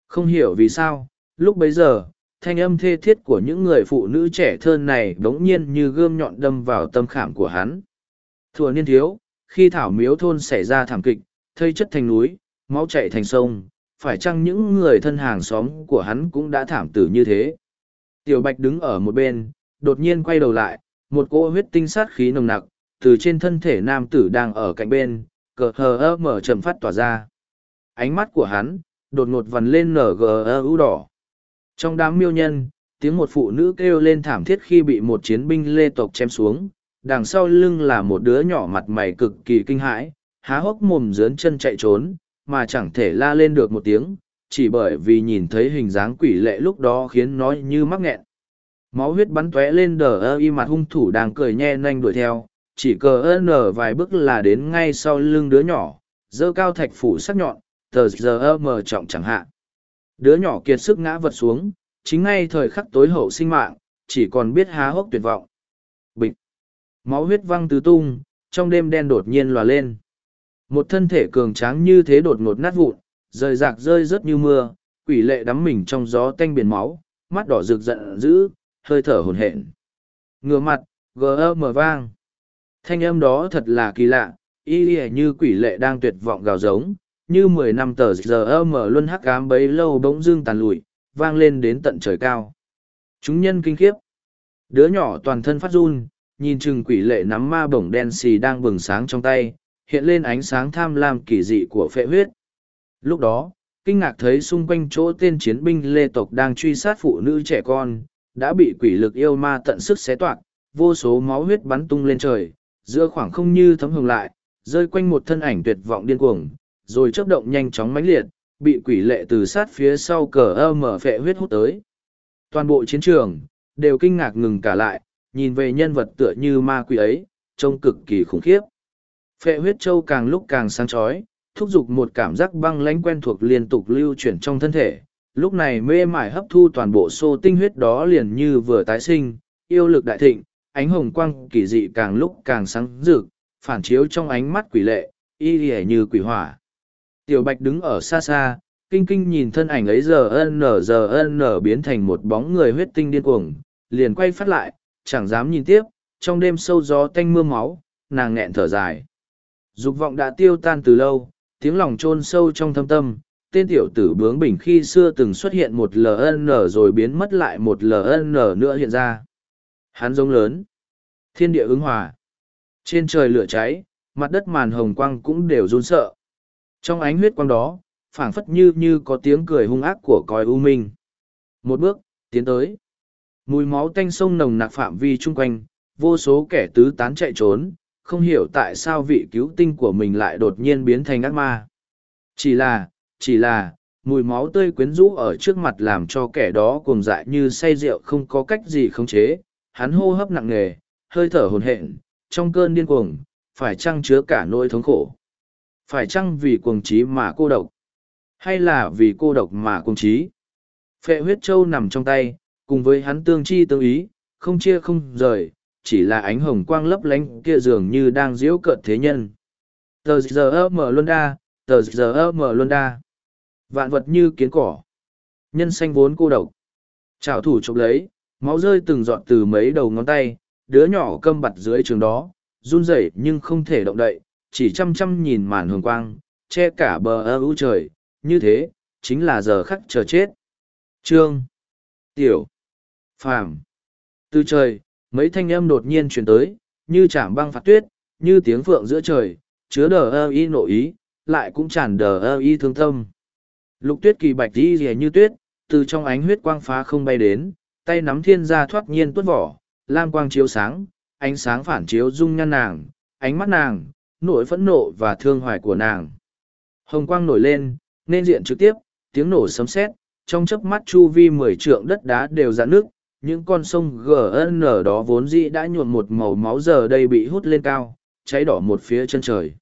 Không hiểu vì sao, lúc bấy giờ, thanh âm thê thiết của những người phụ nữ trẻ thơn này bỗng nhiên như gươm nhọn đâm vào tâm khảm của hắn. Thùa niên thiếu, khi thảo miếu thôn xảy ra thảm kịch, thây chất thành núi, máu chảy thành sông, phải chăng những người thân hàng xóm của hắn cũng đã thảm tử như thế. Tiểu Bạch đứng ở một bên, đột nhiên quay đầu lại, một cỗ huyết tinh sát khí nồng nặc, từ trên thân thể nam tử đang ở cạnh bên, cờ hờ ơ mở trầm phát tỏa ra. Ánh mắt của hắn, đột ngột vằn lên nở gờ ơ ưu đỏ. Trong đám miêu nhân, tiếng một phụ nữ kêu lên thảm thiết khi bị một chiến binh lê tộc chém xuống, đằng sau lưng là một đứa nhỏ mặt mày cực kỳ kinh hãi, há hốc mồm dướn chân chạy trốn, mà chẳng thể la lên được một tiếng, chỉ bởi vì nhìn thấy hình dáng quỷ lệ lúc đó khiến nó như mắc nghẹn. Máu huyết bắn tóe lên đờ ơ y mặt hung thủ đang cười nhe nanh đuổi theo, chỉ cờ ơ nở vài bước là đến ngay sau lưng đứa nhỏ, dơ cao thạch phủ sắc nhọn, tờ giờ ơ mờ trọng chẳng hạn. Đứa nhỏ kiệt sức ngã vật xuống, chính ngay thời khắc tối hậu sinh mạng, chỉ còn biết há hốc tuyệt vọng. Bịch! Máu huyết văng tứ tung, trong đêm đen đột nhiên lòa lên. Một thân thể cường tráng như thế đột ngột nát vụn, rời rạc rơi rất như mưa, quỷ lệ đắm mình trong gió tanh biển máu, mắt đỏ rực giận dữ, hơi thở hồn hển. Ngửa mặt, gờ mở vang. Thanh âm đó thật là kỳ lạ, y y như quỷ lệ đang tuyệt vọng gào giống, như mười năm tờ giờ mở luân hắc cám bấy lâu bỗng dưng tàn lụi, vang lên đến tận trời cao. Chúng nhân kinh khiếp. Đứa nhỏ toàn thân phát run, nhìn chừng quỷ lệ nắm ma bổng đen xì đang bừng sáng trong tay, hiện lên ánh sáng tham lam kỳ dị của phệ huyết. Lúc đó, kinh ngạc thấy xung quanh chỗ tên chiến binh lê tộc đang truy sát phụ nữ trẻ con, đã bị quỷ lực yêu ma tận sức xé toạc, vô số máu huyết bắn tung lên trời, giữa khoảng không như thấm hồng lại, rơi quanh một thân ảnh tuyệt vọng điên cuồng, rồi chớp động nhanh chóng mãnh liệt, bị quỷ lệ từ sát phía sau cờ ơ mở phệ huyết hút tới. Toàn bộ chiến trường, đều kinh ngạc ngừng cả lại, nhìn về nhân vật tựa như ma quỷ ấy, trông cực kỳ khủng khiếp. Phệ huyết châu càng lúc càng sáng chói, thúc giục một cảm giác băng lãnh quen thuộc liên tục lưu chuyển trong thân thể. Lúc này mê mải hấp thu toàn bộ xô tinh huyết đó liền như vừa tái sinh, yêu lực đại thịnh, ánh hồng quang kỳ dị càng lúc càng sáng rực, phản chiếu trong ánh mắt quỷ lệ, y lìa như quỷ hỏa. Tiểu bạch đứng ở xa xa, kinh kinh nhìn thân ảnh ấy giờ ân nở giờ ân nở biến thành một bóng người huyết tinh điên cuồng, liền quay phát lại, chẳng dám nhìn tiếp, trong đêm sâu gió tanh mưa máu, nàng nghẹn thở dài. Dục vọng đã tiêu tan từ lâu, tiếng lòng chôn sâu trong thâm tâm, tên tiểu tử bướng bỉnh khi xưa từng xuất hiện một LN rồi biến mất lại một LN nữa hiện ra. Hắn giống lớn. Thiên địa ứng hòa. Trên trời lửa cháy, mặt đất màn hồng quang cũng đều run sợ. Trong ánh huyết quang đó, phảng phất như như có tiếng cười hung ác của còi u minh. Một bước, tiến tới. Mùi máu tanh sông nồng nặc phạm vi chung quanh, vô số kẻ tứ tán chạy trốn, không hiểu tại sao vị cứu tinh của mình lại đột nhiên biến thành ác ma. Chỉ là, chỉ là, mùi máu tươi quyến rũ ở trước mặt làm cho kẻ đó cuồng dại như say rượu không có cách gì khống chế, hắn hô hấp nặng nề, hơi thở hồn hện, trong cơn điên cuồng, phải chăng chứa cả nỗi thống khổ. Phải chăng vì cuồng trí mà cô độc? Hay là vì cô độc mà cuồng trí? Phệ huyết châu nằm trong tay, cùng với hắn tương chi tương ý, không chia không rời, chỉ là ánh hồng quang lấp lánh kia dường như đang diễu cợt thế nhân. Tờ giờ mở luân đa, tờ giờ mở luân đa. Vạn vật như kiến cỏ. Nhân xanh vốn cô độc. Chảo thủ chụp lấy máu rơi từng giọt từ mấy đầu ngón tay đứa nhỏ câm bặt dưới trường đó run rẩy nhưng không thể động đậy chỉ chăm chăm nhìn màn hường quang che cả bờ ơ ưu trời. Như thế chính là giờ khắc chờ chết. Trương tiểu. Phàm. Từ trời mấy thanh âm đột nhiên truyền tới, như chạm băng phạt tuyết, như tiếng phượng giữa trời, chứa đờ ơ y nội ý, lại cũng tràn đờ ơ y thương tâm. Lục tuyết kỳ bạch đi rìa như tuyết, từ trong ánh huyết quang phá không bay đến, tay nắm thiên gia thoát nhiên tuốt vỏ, lam quang chiếu sáng, ánh sáng phản chiếu dung nhan nàng, ánh mắt nàng, nỗi phẫn nộ và thương hoài của nàng. Hồng quang nổi lên, nên diện trực tiếp, tiếng nổ sấm sét, trong chớp mắt chu vi mười trượng đất đá đều dạn nước những con sông gn đó vốn dĩ đã nhuộm một màu máu giờ đây bị hút lên cao, cháy đỏ một phía chân trời.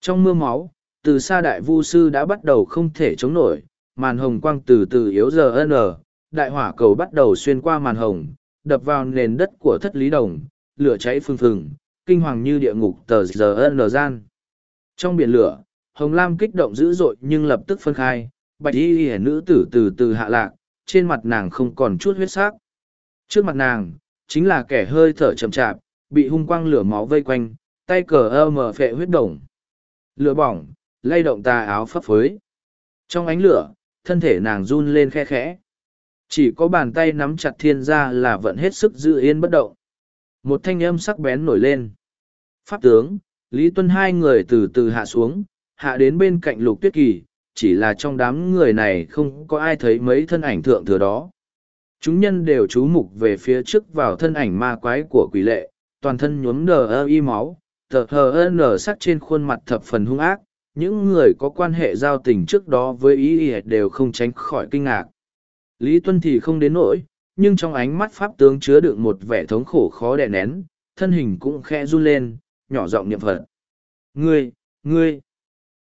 Trong mưa máu, từ xa đại vu sư đã bắt đầu không thể chống nổi, màn hồng quang từ từ yếu giờ n, đại hỏa cầu bắt đầu xuyên qua màn hồng, đập vào nền đất của thất lý đồng, lửa cháy phừng phừng, kinh hoàng như địa ngục tờ giờ n gian. Trong biển lửa, hồng lam kích động dữ dội nhưng lập tức phân khai, bạch y hiển nữ tử từ từ hạ lạc, trên mặt nàng không còn chút huyết sắc trước mặt nàng, chính là kẻ hơi thở chậm chạp, bị hung quang lửa máu vây quanh, tay cờ ơ mờ phệ huyết đồng lửa bỏng, lay động tà áo phấp phới. Trong ánh lửa, thân thể nàng run lên khe khẽ. Chỉ có bàn tay nắm chặt thiên gia là vẫn hết sức giữ yên bất động. Một thanh âm sắc bén nổi lên. Pháp tướng, lý tuân hai người từ từ hạ xuống, hạ đến bên cạnh lục tuyết kỳ, chỉ là trong đám người này không có ai thấy mấy thân ảnh thượng thừa đó chúng nhân đều chú mục về phía trước vào thân ảnh ma quái của quỷ lệ, toàn thân nhuốm đờ ơ y máu thờ hờ nở sắc trên khuôn mặt thập phần hung ác, những người có quan hệ giao tình trước đó với ý ỉa đều không tránh khỏi kinh ngạc. Lý tuân thì không đến nỗi, nhưng trong ánh mắt pháp tướng chứa đựng một vẻ thống khổ khó đè nén, thân hình cũng khe run lên, nhỏ giọng niệm phật. Ngươi ngươi.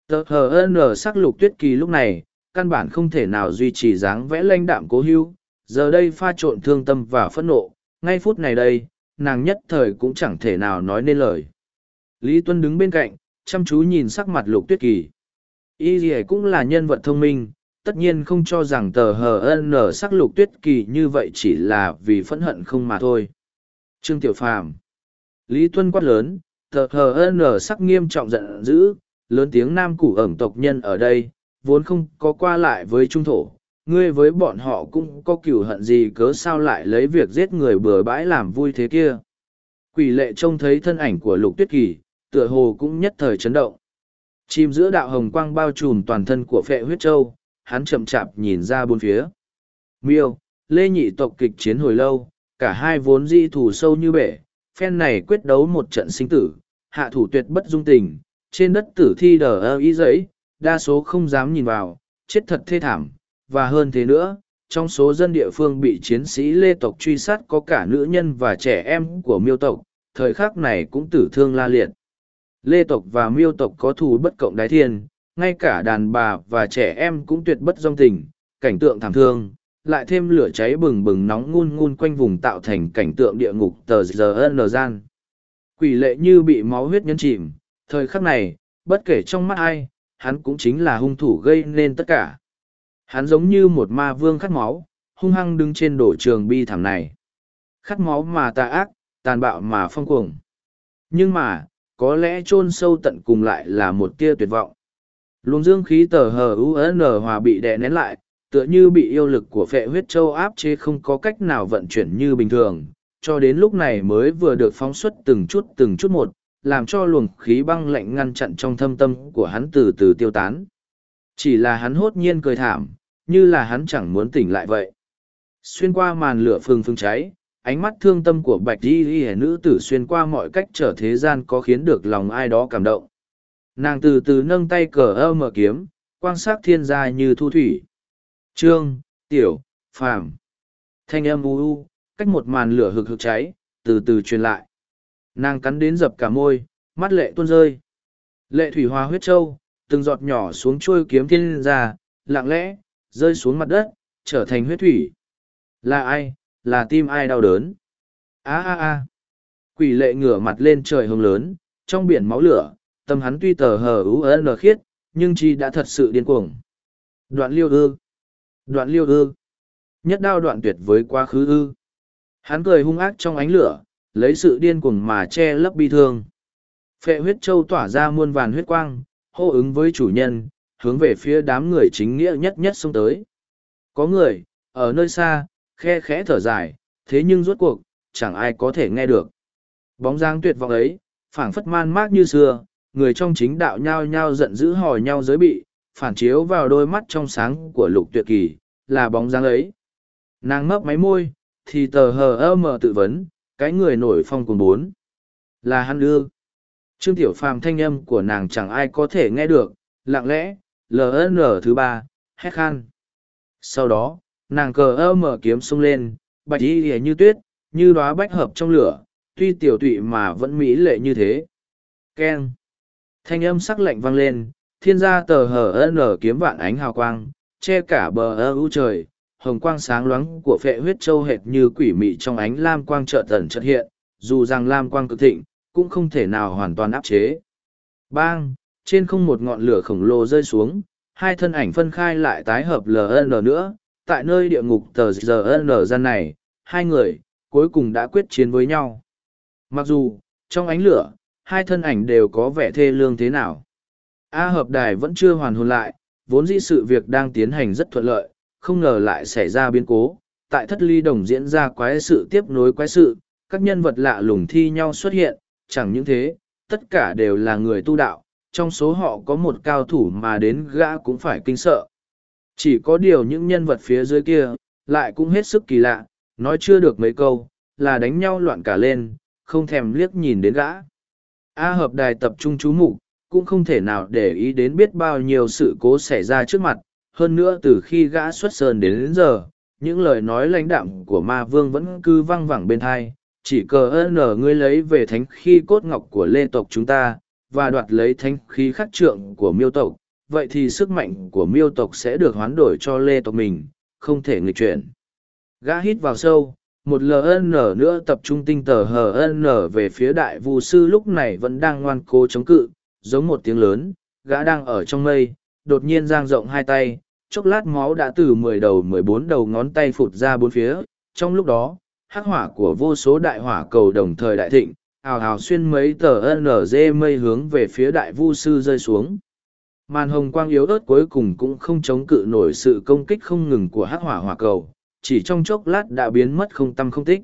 Tờ hờ nở sắc lục tuyết kỳ lúc này, căn bản không thể nào duy trì dáng vẽ lanh đạm cố hưu giờ đây pha trộn thương tâm và phẫn nộ, ngay phút này đây, nàng nhất thời cũng chẳng thể nào nói nên lời. Lý tuân đứng bên cạnh, chăm chú nhìn sắc mặt lục tuyết kỳ. Y dì cũng là nhân vật thông minh, tất nhiên không cho rằng tờ hờ nở sắc lục tuyết kỳ như vậy chỉ là vì phẫn hận không mà thôi. Trương tiểu phàm. Lý tuân quát lớn, tờ hờ nở sắc nghiêm trọng giận dữ, lớn tiếng nam củ ẩm tộc nhân ở đây, vốn không có qua lại với trung thổ ngươi với bọn họ cũng có cửu hận gì cớ sao lại lấy việc giết người bừa bãi làm vui thế kia? Quỷ lệ trông thấy thân ảnh của lục tuyết kỳ, tựa hồ cũng nhất thời chấn động. Chìm giữa đạo hồng quang bao trùm toàn thân của phệ huyết châu, hắn chậm chạp nhìn ra bốn phía. Miêu, lê nhị tộc kịch chiến hồi lâu, cả hai vốn di thủ sâu như bể, phen này quyết đấu một trận sinh tử, hạ thủ tuyệt bất dung tình, trên đất tử thi đờ ơ ý giấy đa số không dám nhìn vào, chết thật thê thảm và hơn thế nữa, trong số dân địa phương bị chiến sĩ lê tộc truy sát có cả nữ nhân và trẻ em của miêu tộc, thời khắc này cũng tử thương la liệt. Lê tộc và miêu tộc có thù bất cộng đái thiên, ngay cả đàn bà và trẻ em cũng tuyệt bất dong tình, cảnh tượng thảm thương, lại thêm lửa cháy bừng bừng nóng ngun ngun quanh vùng tạo thành cảnh tượng địa ngục tờ giờ n gian. Quỷ lệ như bị máu huyết nhấn chìm, thời khắc này, bất kể trong mắt ai, hắn cũng chính là hung thủ gây nên tất cả. Hắn giống như một ma vương khát máu, hung hăng đứng trên đổ trường bi thảm này. Khát máu mà tà ác, tàn bạo mà phong cuồng. Nhưng mà, có lẽ chôn sâu tận cùng lại là một tia tuyệt vọng. Luồng dương khí tờ hờ UN hòa bị đè nén lại, tựa như bị yêu lực của phệ huyết châu áp chế không có cách nào vận chuyển như bình thường, cho đến lúc này mới vừa được phóng xuất từng chút từng chút một, làm cho luồng khí băng lạnh ngăn chặn trong thâm tâm của hắn từ từ tiêu tán. Chỉ là hắn hốt nhiên cười thảm, như là hắn chẳng muốn tỉnh lại vậy. Xuyên qua màn lửa phương phương cháy, ánh mắt thương tâm của bạch di y nữ tử xuyên qua mọi cách trở thế gian có khiến được lòng ai đó cảm động. Nàng từ từ nâng tay cờ ơ mở kiếm, quan sát thiên gia như thu thủy. Trương, Tiểu, Phàm Thanh âm u u, cách một màn lửa hực hực cháy, từ từ truyền lại. Nàng cắn đến dập cả môi, mắt lệ tuôn rơi. Lệ thủy hoa huyết châu, từng giọt nhỏ xuống trôi kiếm thiên ra, lặng lẽ, rơi xuống mặt đất, trở thành huyết thủy. Là ai, là tim ai đau đớn. Á á á! Quỷ lệ ngửa mặt lên trời hồng lớn, trong biển máu lửa, tâm hắn tuy tờ hờ ú lờ khiết, nhưng chi đã thật sự điên cuồng. Đoạn liêu ư. Đoạn liêu ư. Nhất đao đoạn tuyệt với quá khứ ư. Hắn cười hung ác trong ánh lửa, lấy sự điên cuồng mà che lấp bi thương. Phệ huyết châu tỏa ra muôn vàn huyết quang, hô ứng với chủ nhân, hướng về phía đám người chính nghĩa nhất nhất xông tới. Có người, ở nơi xa, khe khẽ thở dài, thế nhưng rốt cuộc, chẳng ai có thể nghe được. Bóng dáng tuyệt vọng ấy, phảng phất man mác như xưa, người trong chính đạo nhao nhao giận dữ hỏi nhau giới bị, phản chiếu vào đôi mắt trong sáng của lục tuyệt kỳ, là bóng dáng ấy. Nàng mấp máy môi, thì tờ hờ ơ mờ tự vấn, cái người nổi phong cùng bốn. Là hắn ư. Trương Tiểu Phàm thanh âm của nàng chẳng ai có thể nghe được, lặng lẽ, LN thứ ba, hét khan. Sau đó, nàng cờ ơ mở kiếm sung lên, bạch y lìa như tuyết, như đóa bách hợp trong lửa, tuy tiểu tụy mà vẫn mỹ lệ như thế. Keng. Thanh âm sắc lạnh vang lên, thiên gia tờ hờ n kiếm vạn ánh hào quang, che cả bờ ơ u trời, hồng quang sáng loáng của phệ huyết châu hệt như quỷ mị trong ánh lam quang trợ tần chợt hiện, dù rằng lam quang cực thịnh, cũng không thể nào hoàn toàn áp chế. Bang, trên không một ngọn lửa khổng lồ rơi xuống, hai thân ảnh phân khai lại tái hợp LN nữa, tại nơi địa ngục tờ GN gian này, hai người, cuối cùng đã quyết chiến với nhau. Mặc dù, trong ánh lửa, hai thân ảnh đều có vẻ thê lương thế nào. A hợp đài vẫn chưa hoàn hồn lại, vốn dĩ sự việc đang tiến hành rất thuận lợi, không ngờ lại xảy ra biến cố. Tại thất ly đồng diễn ra quái sự tiếp nối quái sự, các nhân vật lạ lùng thi nhau xuất hiện, chẳng những thế, tất cả đều là người tu đạo, trong số họ có một cao thủ mà đến gã cũng phải kinh sợ. Chỉ có điều những nhân vật phía dưới kia, lại cũng hết sức kỳ lạ, nói chưa được mấy câu, là đánh nhau loạn cả lên, không thèm liếc nhìn đến gã. A hợp đài tập trung chú mục cũng không thể nào để ý đến biết bao nhiêu sự cố xảy ra trước mặt, hơn nữa từ khi gã xuất sơn đến, đến giờ, những lời nói lãnh đạm của ma vương vẫn cứ văng vẳng bên thai, chỉ cờ ơn ngươi lấy về thánh khí cốt ngọc của lê tộc chúng ta, và đoạt lấy thánh khí khắc trượng của miêu tộc, vậy thì sức mạnh của miêu tộc sẽ được hoán đổi cho lê tộc mình, không thể nghịch chuyển. Gã hít vào sâu, một LN nữa tập trung tinh tờ HN về phía đại vu sư lúc này vẫn đang ngoan cố chống cự, giống một tiếng lớn, gã đang ở trong mây, đột nhiên giang rộng hai tay, chốc lát máu đã từ mười đầu mười bốn đầu ngón tay phụt ra bốn phía, trong lúc đó, hắc hỏa của vô số đại hỏa cầu đồng thời đại thịnh, hào hào xuyên mấy tờ NG mây hướng về phía đại vu sư rơi xuống. Màn hồng quang yếu ớt cuối cùng cũng không chống cự nổi sự công kích không ngừng của hắc hỏa hỏa cầu, chỉ trong chốc lát đã biến mất không tâm không tích.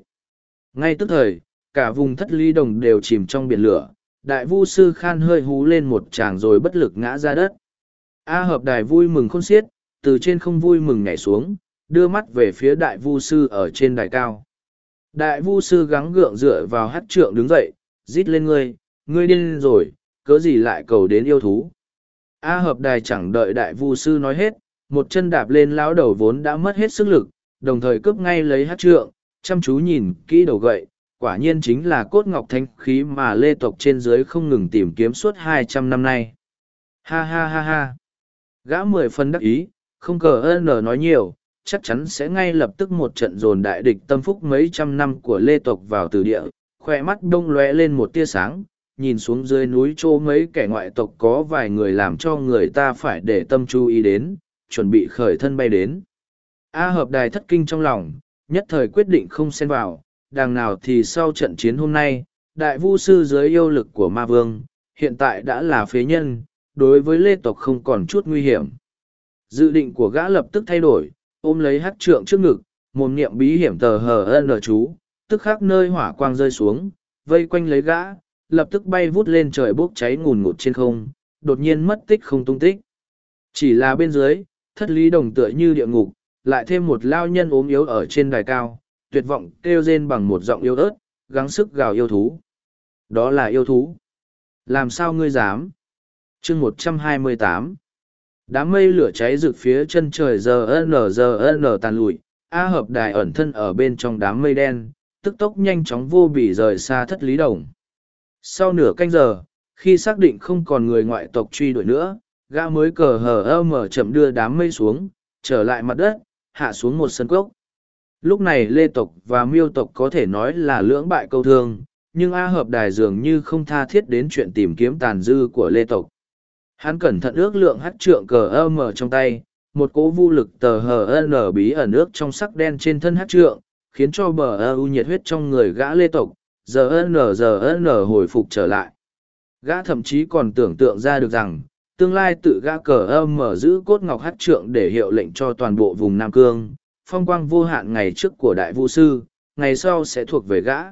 Ngay tức thời, cả vùng thất ly đồng đều chìm trong biển lửa, đại vu sư khan hơi hú lên một tràng rồi bất lực ngã ra đất. A hợp đài vui mừng khôn xiết, từ trên không vui mừng nhảy xuống, đưa mắt về phía đại vu sư ở trên đài cao. Đại vu sư gắng gượng dựa vào hát trượng đứng dậy, rít lên ngươi, ngươi điên rồi, cớ gì lại cầu đến yêu thú. A hợp đài chẳng đợi đại vu sư nói hết, một chân đạp lên lão đầu vốn đã mất hết sức lực, đồng thời cướp ngay lấy hát trượng, chăm chú nhìn kỹ đầu gậy, quả nhiên chính là cốt ngọc thanh khí mà lê tộc trên dưới không ngừng tìm kiếm suốt hai trăm năm nay. Ha ha ha ha. Gã mười phân đắc ý, không cờ ơn nói nhiều, chắc chắn sẽ ngay lập tức một trận dồn đại địch tâm phúc mấy trăm năm của lê tộc vào từ địa, khoe mắt đông lóe lên một tia sáng, nhìn xuống dưới núi chỗ mấy kẻ ngoại tộc có vài người làm cho người ta phải để tâm chú ý đến, chuẩn bị khởi thân bay đến. A hợp đài thất kinh trong lòng, nhất thời quyết định không xen vào, đằng nào thì sau trận chiến hôm nay, đại vu sư dưới yêu lực của ma vương, hiện tại đã là phế nhân, đối với lê tộc không còn chút nguy hiểm. Dự định của gã lập tức thay đổi, ôm lấy hát trượng trước ngực, một niệm bí hiểm tờ hờ ân chú, tức khắc nơi hỏa quang rơi xuống, vây quanh lấy gã, lập tức bay vút lên trời bốc cháy ngùn ngụt trên không, đột nhiên mất tích không tung tích. Chỉ là bên dưới, thất lý đồng tựa như địa ngục, lại thêm một lao nhân ốm yếu ở trên đài cao, tuyệt vọng kêu rên bằng một giọng yêu ớt, gắng sức gào yêu thú. Đó là yêu thú. Làm sao ngươi dám? chương một trăm hai mươi tám đám mây lửa cháy rực phía chân trời giờ n giờ n tàn lụi, a hợp đài ẩn thân ở bên trong đám mây đen, tức tốc nhanh chóng vô bỉ rời xa thất lý đồng. Sau nửa canh giờ, khi xác định không còn người ngoại tộc truy đuổi nữa, gã mới cờ hờ ơ mở chậm đưa đám mây xuống, trở lại mặt đất, hạ xuống một sân cốc. Lúc này lê tộc và miêu tộc có thể nói là lưỡng bại câu thương, nhưng a hợp đài dường như không tha thiết đến chuyện tìm kiếm tàn dư của lê tộc. Hắn cẩn thận ước lượng hát trượng cờ âm mờ trong tay, một cỗ vô lực tờ hờ n bí ẩn nước trong sắc đen trên thân hát trượng, khiến cho bờ ơ u nhiệt huyết trong người gã lê tộc, giờ n giờ n hồi phục trở lại. Gã thậm chí còn tưởng tượng ra được rằng, tương lai tự gã cờ âm mở giữ cốt ngọc hát trượng để hiệu lệnh cho toàn bộ vùng Nam Cương, phong quang vô hạn ngày trước của đại vũ sư, ngày sau sẽ thuộc về gã.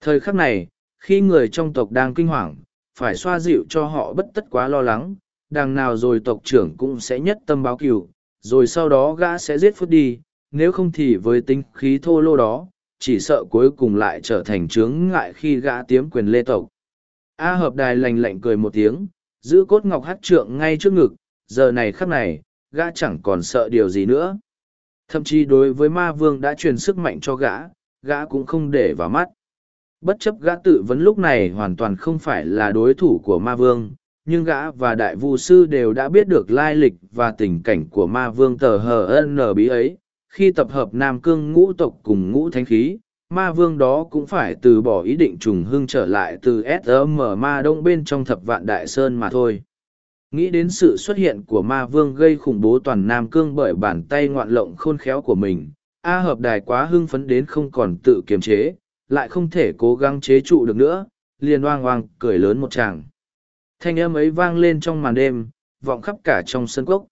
Thời khắc này, khi người trong tộc đang kinh hoàng, phải xoa dịu cho họ bất tất quá lo lắng, đằng nào rồi tộc trưởng cũng sẽ nhất tâm báo cửu, rồi sau đó gã sẽ giết phút đi, nếu không thì với tính khí thô lô đó, chỉ sợ cuối cùng lại trở thành chướng ngại khi gã tiếm quyền lê tộc. A hợp đài lành lạnh cười một tiếng, giữ cốt ngọc hát trượng ngay trước ngực, giờ này khắc này, gã chẳng còn sợ điều gì nữa. Thậm chí đối với ma vương đã truyền sức mạnh cho gã, gã cũng không để vào mắt. Bất chấp gã tự vấn lúc này hoàn toàn không phải là đối thủ của ma vương, nhưng gã và đại vu sư đều đã biết được lai lịch và tình cảnh của ma vương tờ hờ n bí ấy. Khi tập hợp Nam Cương ngũ tộc cùng ngũ thánh khí, ma vương đó cũng phải từ bỏ ý định trùng hưng trở lại từ SM ma đông bên trong thập vạn đại sơn mà thôi. Nghĩ đến sự xuất hiện của ma vương gây khủng bố toàn Nam Cương bởi bàn tay ngoạn lộng khôn khéo của mình, A hợp đài quá hưng phấn đến không còn tự kiềm chế, lại không thể cố gắng chế trụ được nữa, liền oang oang cười lớn một tràng. Thanh âm ấy vang lên trong màn đêm, vọng khắp cả trong sân cốc.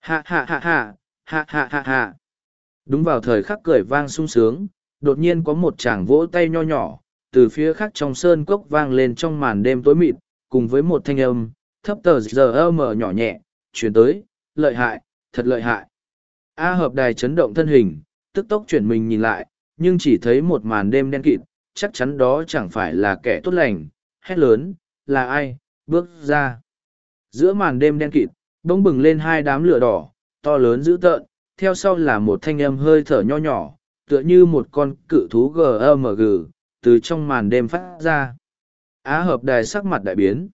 Hạ hạ hạ hạ, hạ hạ hạ hạ. Đúng vào thời khắc cười vang sung sướng, đột nhiên có một chàng vỗ tay nho nhỏ, từ phía khác trong sơn cốc vang lên trong màn đêm tối mịt, cùng với một thanh âm, thấp tờ giờ mở nhỏ nhẹ, chuyển tới, lợi hại, thật lợi hại. A hợp đài chấn động thân hình, tức tốc chuyển mình nhìn lại, nhưng chỉ thấy một màn đêm đen kịt, chắc chắn đó chẳng phải là kẻ tốt lành, hét lớn, là ai, bước ra. Giữa màn đêm đen kịt, bỗng bừng lên hai đám lửa đỏ, to lớn dữ tợn, theo sau là một thanh âm hơi thở nho nhỏ, tựa như một con cự thú gmg, từ trong màn đêm phát ra. Á hợp đài sắc mặt đại biến.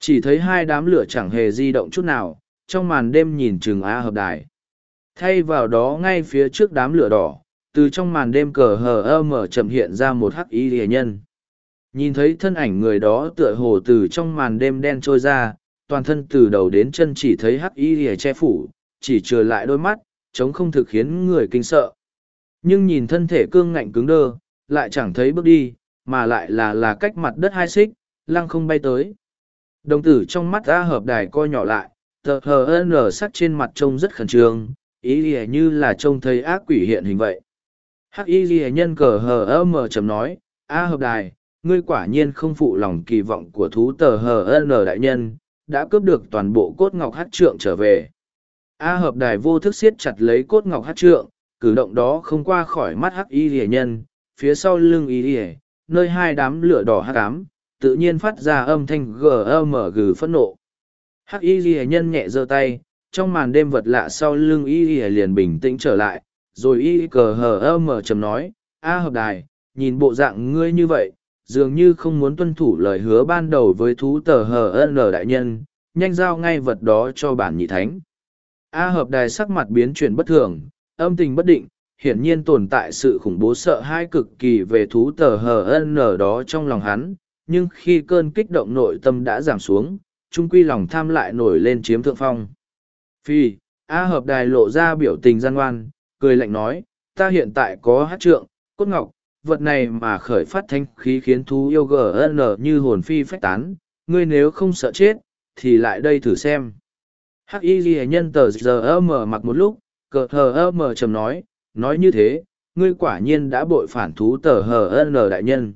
Chỉ thấy hai đám lửa chẳng hề di động chút nào, trong màn đêm nhìn chừng Á hợp đài. Thay vào đó ngay phía trước đám lửa đỏ, từ trong màn đêm cờ hờ ơ mở chậm hiện ra một hắc y rìa nhân. Nhìn thấy thân ảnh người đó tựa hồ từ trong màn đêm đen trôi ra, toàn thân từ đầu đến chân chỉ thấy hắc y rìa che phủ, chỉ trừ lại đôi mắt chống không thực khiến người kinh sợ. Nhưng nhìn thân thể cương ngạnh cứng đơ, lại chẳng thấy bước đi, mà lại là là cách mặt đất hai xích, lăng không bay tới. Đồng tử trong mắt a hợp đài co nhỏ lại, tờ hờ n sắc trên mặt trông rất khẩn trương, ý ỉa như là trông thấy ác quỷ hiện hình vậy hắc y ghi nhân cờ hờ ơ mờ chấm nói, a hợp đài, ngươi quả nhiên không phụ lòng kỳ vọng của thú tờ hờ n đại nhân, đã cướp được toàn bộ cốt ngọc hát trượng trở về. A hợp đài vô thức siết chặt lấy cốt ngọc hát trượng, cử động đó không qua khỏi mắt hắc y ghi nhân, phía sau lưng y ghi nơi hai đám lửa đỏ hắc ám, tự nhiên phát ra âm thanh gm gừ phẫn nộ. Hắc y ghi nhân nhẹ giơ tay, trong màn đêm vật lạ sau lưng y ghi liền bình tĩnh trở lại rồi y cờ hờ ơ mở chầm nói, a hợp đài, nhìn bộ dạng ngươi như vậy, dường như không muốn tuân thủ lời hứa ban đầu với thú tờ hờ ân đại nhân, nhanh giao ngay vật đó cho bản nhị thánh. A hợp đài sắc mặt biến chuyển bất thường, âm tình bất định, hiển nhiên tồn tại sự khủng bố sợ hãi cực kỳ về thú tờ hờ ân đó trong lòng hắn, nhưng khi cơn kích động nội tâm đã giảm xuống trung quy lòng tham lại nổi lên chiếm thượng phong. Phi, a hợp đài lộ ra biểu tình gian ngoan cười lạnh nói, ta hiện tại có hát trượng, cốt ngọc, vật này mà khởi phát thanh khí khiến thú yêu gn như hồn phi phách tán, ngươi nếu không sợ chết, thì lại đây thử xem. Hắc y ghi nhân tờ giờ mở mặc một lúc, cờ hờ mở trầm nói, nói như thế, ngươi quả nhiên đã bội phản thú tờ hờ n đại nhân.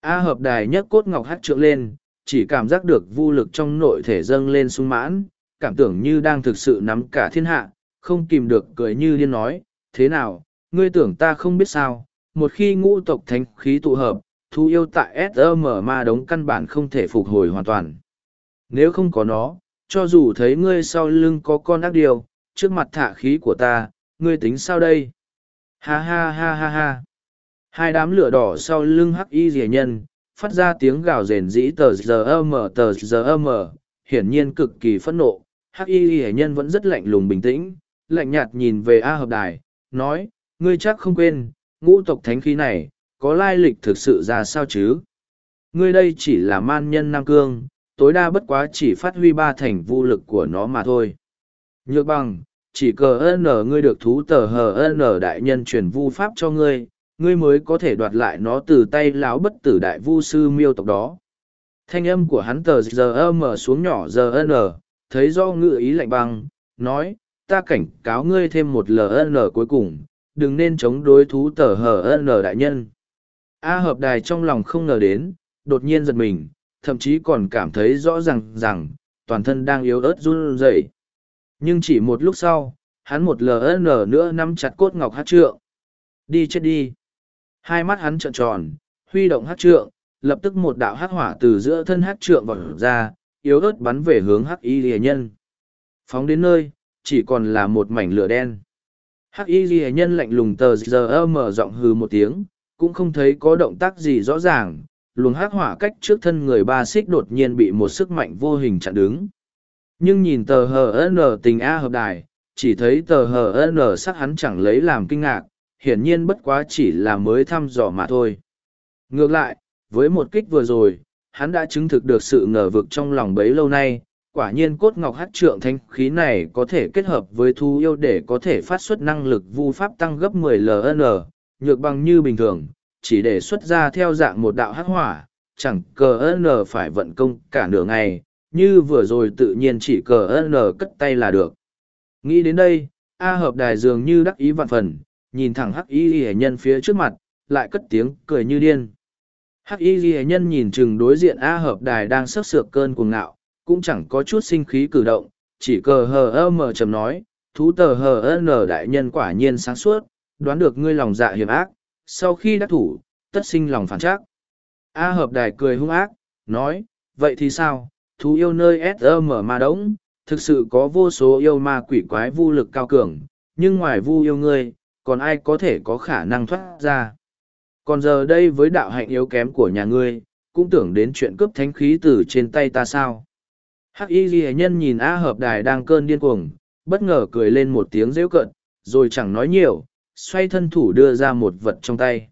A hợp đài nhấc cốt ngọc hát trượng lên, chỉ cảm giác được vô lực trong nội thể dâng lên sung mãn, cảm tưởng như đang thực sự nắm cả thiên hạ, không kìm được cười như điên nói, thế nào, ngươi tưởng ta không biết sao, một khi ngũ tộc thánh khí tụ hợp, thú yêu tại SM ma đống căn bản không thể phục hồi hoàn toàn. Nếu không có nó, cho dù thấy ngươi sau lưng có con ác điều, trước mặt thả khí của ta, ngươi tính sao đây? Ha ha ha ha ha. Hai đám lửa đỏ sau lưng hắc y rẻ nhân, phát ra tiếng gào rền rĩ tờ giờ mờ tờ giờ mờ, hiển nhiên cực kỳ phẫn nộ. Hắc y rẻ nhân vẫn rất lạnh lùng bình tĩnh, lạnh nhạt nhìn về A hợp đài, nói, ngươi chắc không quên, ngũ tộc thánh khí này, có lai lịch thực sự ra sao chứ? Ngươi đây chỉ là man nhân Nam Cương, tối đa bất quá chỉ phát huy ba thành vô lực của nó mà thôi. Nhược bằng, chỉ cờ n ngươi được thú tờ hờ n đại nhân truyền vu pháp cho ngươi, ngươi mới có thể đoạt lại nó từ tay lão bất tử đại vu sư miêu tộc đó. Thanh âm của hắn tờ giờ mở xuống nhỏ giờ n, thấy do ngự ý lạnh băng, nói, ta cảnh cáo ngươi thêm một ln cuối cùng, đừng nên chống đối thú tờ hn đại nhân. A hợp đài trong lòng không ngờ đến, đột nhiên giật mình, thậm chí còn cảm thấy rõ ràng rằng, toàn thân đang yếu ớt run rẩy. Nhưng chỉ một lúc sau, hắn một ln nữa nắm chặt cốt ngọc hát trượng. Đi chết đi. Hai mắt hắn trợn tròn, huy động hát trượng, lập tức một đạo hát hỏa từ giữa thân hát trượng vọt ra, yếu ớt bắn về hướng hắc y rìa nhân. Phóng đến nơi, chỉ còn là một mảnh lửa đen. Hắc y ghi nhân lạnh lùng tờ giờ mở giọng hừ một tiếng, cũng không thấy có động tác gì rõ ràng, luồng hắc hỏa cách trước thân người ba xích đột nhiên bị một sức mạnh vô hình chặn đứng. Nhưng nhìn tờ HN tình A hợp đài, chỉ thấy tờ HN sắc hắn chẳng lấy làm kinh ngạc, hiển nhiên bất quá chỉ là mới thăm dò mà thôi. Ngược lại, với một kích vừa rồi, hắn đã chứng thực được sự ngờ vực trong lòng bấy lâu nay, quả nhiên cốt ngọc hát trượng thanh khí này có thể kết hợp với thu yêu để có thể phát xuất năng lực vu pháp tăng gấp 10 LN, nhược bằng như bình thường, chỉ để xuất ra theo dạng một đạo hắc hỏa, chẳng cờ N phải vận công cả nửa ngày, như vừa rồi tự nhiên chỉ cờ N cất tay là được. Nghĩ đến đây, A hợp đài dường như đắc ý vạn phần, nhìn thẳng hắc y ghi nhân phía trước mặt, lại cất tiếng cười như điên. Hắc y ghi nhân nhìn chừng đối diện A hợp đài đang sức sược cơn cuồng ngạo, cũng chẳng có chút sinh khí cử động, chỉ cờ hờ ơ mờ chầm nói, thú tờ hờ ơ nở đại nhân quả nhiên sáng suốt, đoán được ngươi lòng dạ hiểm ác, sau khi đắc thủ, tất sinh lòng phản trắc. A hợp đài cười hung ác, nói, vậy thì sao, thú yêu nơi SM ma đống, thực sự có vô số yêu ma quỷ quái vô lực cao cường, nhưng ngoài vu yêu ngươi, còn ai có thể có khả năng thoát ra. Còn giờ đây với đạo hạnh yếu kém của nhà ngươi, cũng tưởng đến chuyện cướp thánh khí từ trên tay ta sao. Hắc y ghi nhân nhìn A hợp đài đang cơn điên cuồng, bất ngờ cười lên một tiếng rêu cận, rồi chẳng nói nhiều, xoay thân thủ đưa ra một vật trong tay.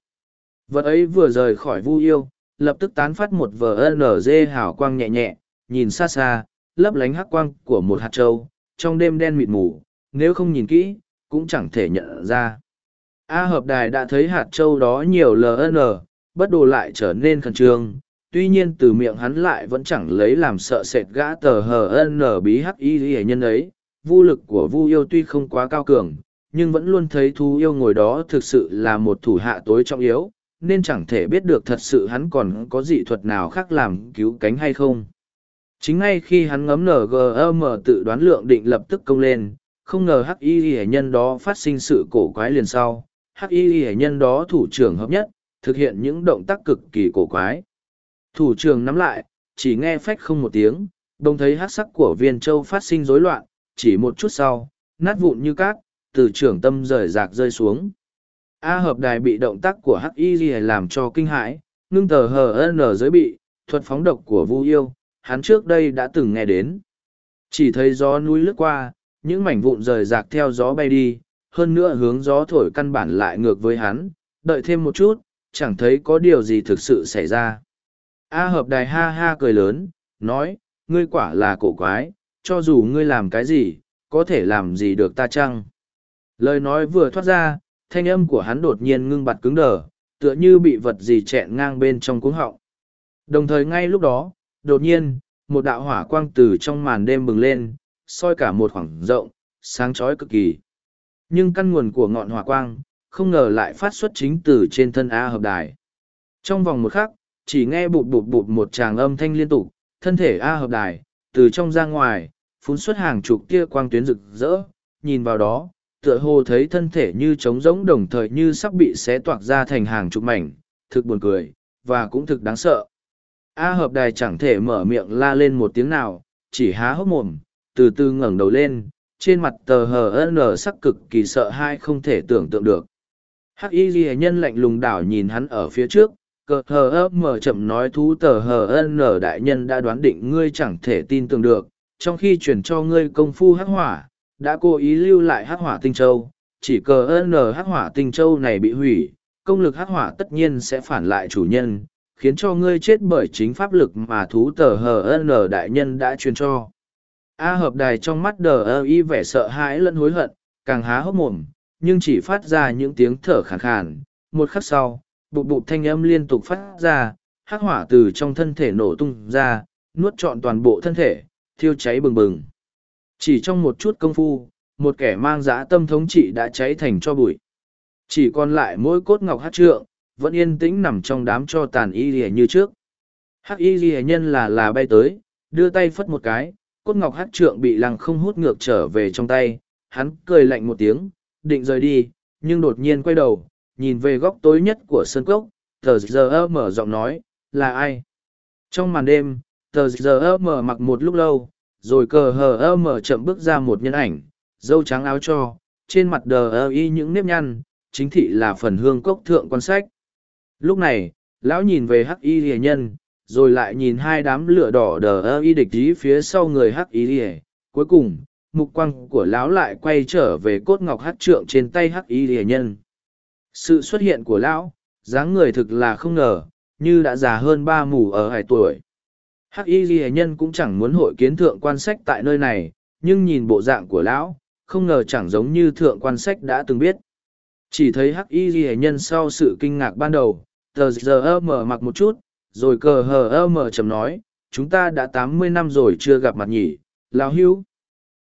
Vật ấy vừa rời khỏi vu yêu, lập tức tán phát một vờ NG hào quang nhẹ nhẹ, nhìn xa xa, lấp lánh hắc quang của một hạt trâu, trong đêm đen mịt mù, nếu không nhìn kỹ, cũng chẳng thể nhận ra. A hợp đài đã thấy hạt trâu đó nhiều LN, bất đồ lại trở nên khẩn trương, tuy nhiên từ miệng hắn lại vẫn chẳng lấy làm sợ sệt gã tờ hờ nở bí hắc y hệ nhân ấy. Vô lực của vu yêu tuy không quá cao cường, nhưng vẫn luôn thấy thú yêu ngồi đó thực sự là một thủ hạ tối trọng yếu, nên chẳng thể biết được thật sự hắn còn có dị thuật nào khác làm cứu cánh hay không. Chính ngay khi hắn ngấm ngm tự đoán lượng định lập tức công lên, không ngờ hắc y hệ nhân đó phát sinh sự cổ quái liền sau. Hắc y hệ nhân đó thủ trưởng hợp nhất, thực hiện những động tác cực kỳ cổ quái. Thủ trưởng nắm lại, chỉ nghe phách không một tiếng, đồng thấy hát sắc của viên châu phát sinh rối loạn, chỉ một chút sau, nát vụn như cát, từ trưởng tâm rời rạc rơi xuống. A hợp đài bị động tác của hắc y làm cho kinh hãi, ngưng tờ hờ n giới bị, thuật phóng độc của vu yêu, hắn trước đây đã từng nghe đến. Chỉ thấy gió núi lướt qua, những mảnh vụn rời rạc theo gió bay đi, hơn nữa hướng gió thổi căn bản lại ngược với hắn, đợi thêm một chút, chẳng thấy có điều gì thực sự xảy ra. A hợp đài ha ha cười lớn, nói, ngươi quả là cổ quái, cho dù ngươi làm cái gì, có thể làm gì được ta chăng? Lời nói vừa thoát ra, thanh âm của hắn đột nhiên ngưng bặt cứng đờ, tựa như bị vật gì chẹn ngang bên trong cuống họng. Đồng thời ngay lúc đó, đột nhiên, một đạo hỏa quang từ trong màn đêm bừng lên, soi cả một khoảng rộng, sáng chói cực kỳ. Nhưng căn nguồn của ngọn hỏa quang, không ngờ lại phát xuất chính từ trên thân A hợp đài. Trong vòng một khắc, chỉ nghe bụt bụt bụt một tràng âm thanh liên tục, thân thể A hợp đài, từ trong ra ngoài, phun xuất hàng chục tia quang tuyến rực rỡ, nhìn vào đó, tựa hồ thấy thân thể như trống rỗng đồng thời như sắp bị xé toạc ra thành hàng chục mảnh, thực buồn cười, và cũng thực đáng sợ. A hợp đài chẳng thể mở miệng la lên một tiếng nào, chỉ há hốc mồm, từ từ ngẩng đầu lên, trên mặt tờ hờ n sắc cực kỳ sợ hai không thể tưởng tượng được. Hắc y ghi nhân lạnh lùng đảo nhìn hắn ở phía trước, cờ hờ ấp mở chậm nói thú tờ hờ n đại nhân đã đoán định ngươi chẳng thể tin tưởng được, trong khi chuyển cho ngươi công phu hắc hỏa, đã cố ý lưu lại hắc hỏa tinh châu, chỉ cờ n hắc hỏa tinh châu này bị hủy, công lực hắc hỏa tất nhiên sẽ phản lại chủ nhân, khiến cho ngươi chết bởi chính pháp lực mà thú tờ hờ n đại nhân đã truyền cho. A hợp đài trong mắt đờ ơ y vẻ sợ hãi lẫn hối hận, càng há hốc mồm, nhưng chỉ phát ra những tiếng thở khàn khàn, một khắc sau bụt bụt thanh âm liên tục phát ra, hắc hỏa từ trong thân thể nổ tung ra, nuốt trọn toàn bộ thân thể, thiêu cháy bừng bừng. Chỉ trong một chút công phu, một kẻ mang dã tâm thống trị đã cháy thành cho bụi. Chỉ còn lại mỗi cốt ngọc hát trượng, vẫn yên tĩnh nằm trong đám cho tàn y lìa như trước. Hắc y lìa nhân là là bay tới, đưa tay phất một cái, cốt ngọc hát trượng bị lăng không hút ngược trở về trong tay. Hắn cười lạnh một tiếng, định rời đi, nhưng đột nhiên quay đầu nhìn về góc tối nhất của sân cốc, tờ giờ mở giọng nói, là ai? Trong màn đêm, tờ giờ mở mặc một lúc lâu, rồi cờ hờ mở chậm bước ra một nhân ảnh, dâu trắng áo cho, trên mặt đờ ơ y những nếp nhăn, chính thị là phần hương cốc thượng quan sách. Lúc này, lão nhìn về hắc y hiền nhân, rồi lại nhìn hai đám lửa đỏ đờ ơ y địch ý phía sau người hắc y hiền cuối cùng, mục quăng của lão lại quay trở về cốt ngọc hát trượng trên tay hắc y hiền nhân sự xuất hiện của lão, dáng người thực là không ngờ, như đã già hơn ba mù ở hai tuổi. Hắc y ghi nhân cũng chẳng muốn hội kiến thượng quan sách tại nơi này, nhưng nhìn bộ dạng của lão, không ngờ chẳng giống như thượng quan sách đã từng biết. Chỉ thấy hắc y ghi nhân sau sự kinh ngạc ban đầu, tờ giờ mở mặc một chút, rồi cờ hờ mở chầm nói, chúng ta đã tám mươi năm rồi chưa gặp mặt nhỉ, lão hưu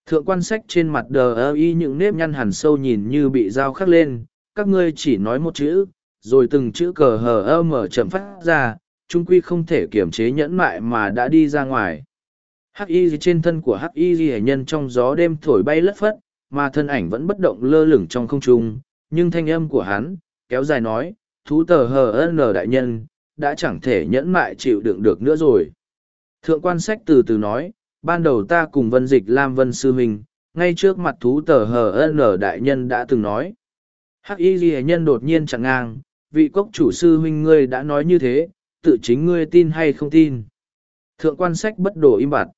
thượng quan sách trên mặt đờ ơ y những nếp nhăn hẳn sâu nhìn như bị dao khắc lên các ngươi chỉ nói một chữ, rồi từng chữ cờ hờ ơ mở chậm phát ra trung quy không thể kiềm chế nhẫn mại mà đã đi ra ngoài. Hắc y trên thân của hắc y hệ nhân trong gió đêm thổi bay lất phất, mà thân ảnh vẫn bất động lơ lửng trong không trung, nhưng thanh âm của hắn, kéo dài nói, thú tờ hờ n đại nhân, đã chẳng thể nhẫn mại chịu đựng được nữa rồi. Thượng quan sách từ từ nói, ban đầu ta cùng vân dịch lam vân sư huynh, ngay trước mặt thú tờ hờ n đại nhân đã từng nói hắc y ghi nhân đột nhiên chẳng ngang, vị cốc chủ sư huynh ngươi đã nói như thế, tự chính ngươi tin hay không tin? Thượng quan sách bất đổ im bặt.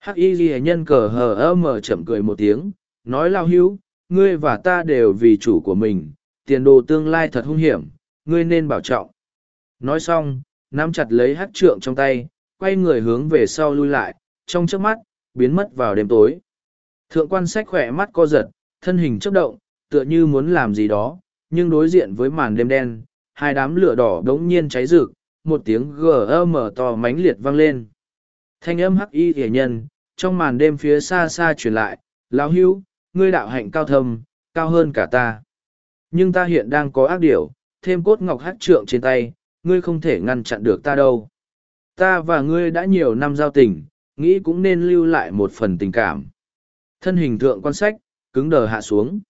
Hắc y ghi nhân cờ hờ ơ mờ chậm cười một tiếng, nói lao hữu, ngươi và ta đều vì chủ của mình, tiền đồ tương lai thật hung hiểm, ngươi nên bảo trọng. Nói xong, nắm chặt lấy hắc trượng trong tay, quay người hướng về sau lui lại, trong trước mắt, biến mất vào đêm tối. Thượng quan sách khỏe mắt co giật, thân hình chấp động tựa như muốn làm gì đó, nhưng đối diện với màn đêm đen, hai đám lửa đỏ đống nhiên cháy rực, một tiếng gầm to mãnh liệt vang lên. Thanh âm hắc y thể nhân, trong màn đêm phía xa xa truyền lại, lão hữu, ngươi đạo hạnh cao thâm, cao hơn cả ta. Nhưng ta hiện đang có ác điểu, thêm cốt ngọc hát trượng trên tay, ngươi không thể ngăn chặn được ta đâu. Ta và ngươi đã nhiều năm giao tình, nghĩ cũng nên lưu lại một phần tình cảm. Thân hình thượng quan sách, cứng đờ hạ xuống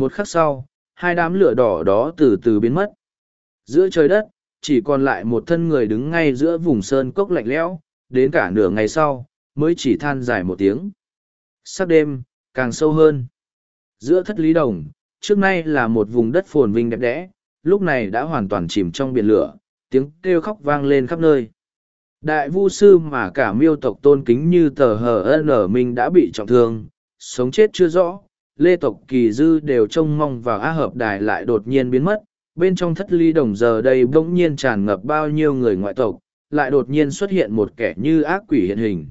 một khắc sau, hai đám lửa đỏ đó từ từ biến mất. Giữa trời đất, chỉ còn lại một thân người đứng ngay giữa vùng sơn cốc lạnh lẽo, đến cả nửa ngày sau, mới chỉ than dài một tiếng. Sắc đêm, càng sâu hơn. Giữa thất lý đồng, trước nay là một vùng đất phồn vinh đẹp đẽ, lúc này đã hoàn toàn chìm trong biển lửa, tiếng kêu khóc vang lên khắp nơi. Đại vu sư mà cả miêu tộc tôn kính như tờ hờ ở minh đã bị trọng thương, sống chết chưa rõ lê tộc kỳ dư đều trông mong vào a hợp đài lại đột nhiên biến mất, bên trong thất ly đồng giờ đây bỗng nhiên tràn ngập bao nhiêu người ngoại tộc, lại đột nhiên xuất hiện một kẻ như ác quỷ hiện hình.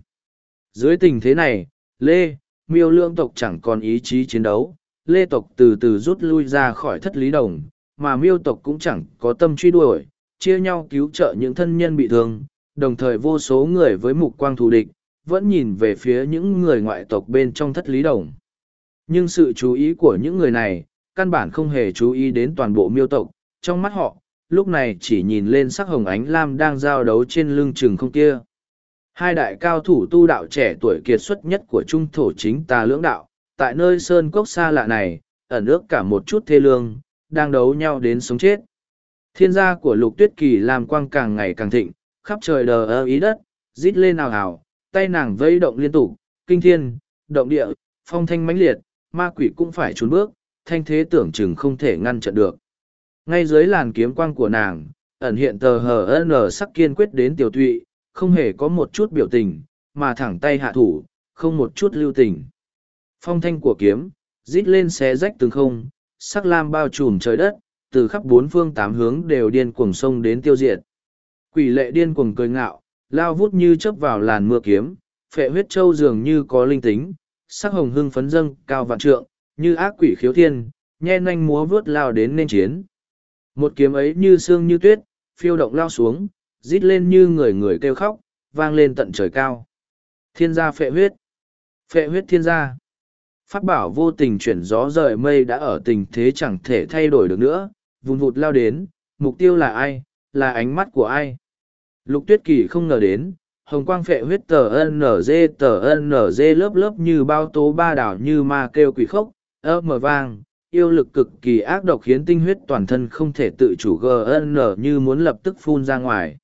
Dưới tình thế này, lê, miêu lương tộc chẳng còn ý chí chiến đấu, lê tộc từ từ rút lui ra khỏi thất lý đồng, mà miêu tộc cũng chẳng có tâm truy đuổi, chia nhau cứu trợ những thân nhân bị thương, đồng thời vô số người với mục quang thù địch, vẫn nhìn về phía những người ngoại tộc bên trong thất lý đồng nhưng sự chú ý của những người này, căn bản không hề chú ý đến toàn bộ miêu tộc. Trong mắt họ, lúc này chỉ nhìn lên sắc hồng ánh lam đang giao đấu trên lưng chừng không kia. Hai đại cao thủ tu đạo trẻ tuổi kiệt xuất nhất của trung thổ chính tà lưỡng đạo, tại nơi sơn cốc xa lạ này, ẩn ước cả một chút thê lương, đang đấu nhau đến sống chết. Thiên gia của lục tuyết kỳ làm quang càng ngày càng thịnh, khắp trời đờ ơ ý đất, rít lên ào ào, tay nàng vây động liên tục, kinh thiên, động địa, phong thanh mãnh liệt ma quỷ cũng phải trốn bước, thanh thế tưởng chừng không thể ngăn chặn được. Ngay dưới làn kiếm quang của nàng, ẩn hiện tờ hờ n sắc kiên quyết đến tiểu tụy, không hề có một chút biểu tình, mà thẳng tay hạ thủ, không một chút lưu tình. Phong thanh của kiếm, rít lên xé rách từng không, sắc lam bao trùm trời đất, từ khắp bốn phương tám hướng đều điên cuồng sông đến tiêu diệt. Quỷ lệ điên cuồng cười ngạo, lao vút như chớp vào làn mưa kiếm, phệ huyết châu dường như có linh tính, sắc hồng hưng phấn dâng cao vạn trượng, như ác quỷ khiếu thiên, nhe nanh múa vướt lao đến nên chiến. Một kiếm ấy như sương như tuyết, phiêu động lao xuống, rít lên như người người kêu khóc, vang lên tận trời cao. Thiên gia phệ huyết. Phệ huyết thiên gia. Phát bảo vô tình chuyển gió rời mây đã ở tình thế chẳng thể thay đổi được nữa, vùng vụt lao đến, mục tiêu là ai, là ánh mắt của ai. Lục tuyết kỳ không ngờ đến, hồng quang phệ huyết tờ NG tờ NG lớp lớp như bao tố ba đảo như ma kêu quỷ khốc, ơ mờ vang, yêu lực cực kỳ ác độc khiến tinh huyết toàn thân không thể tự chủ GN như muốn lập tức phun ra ngoài.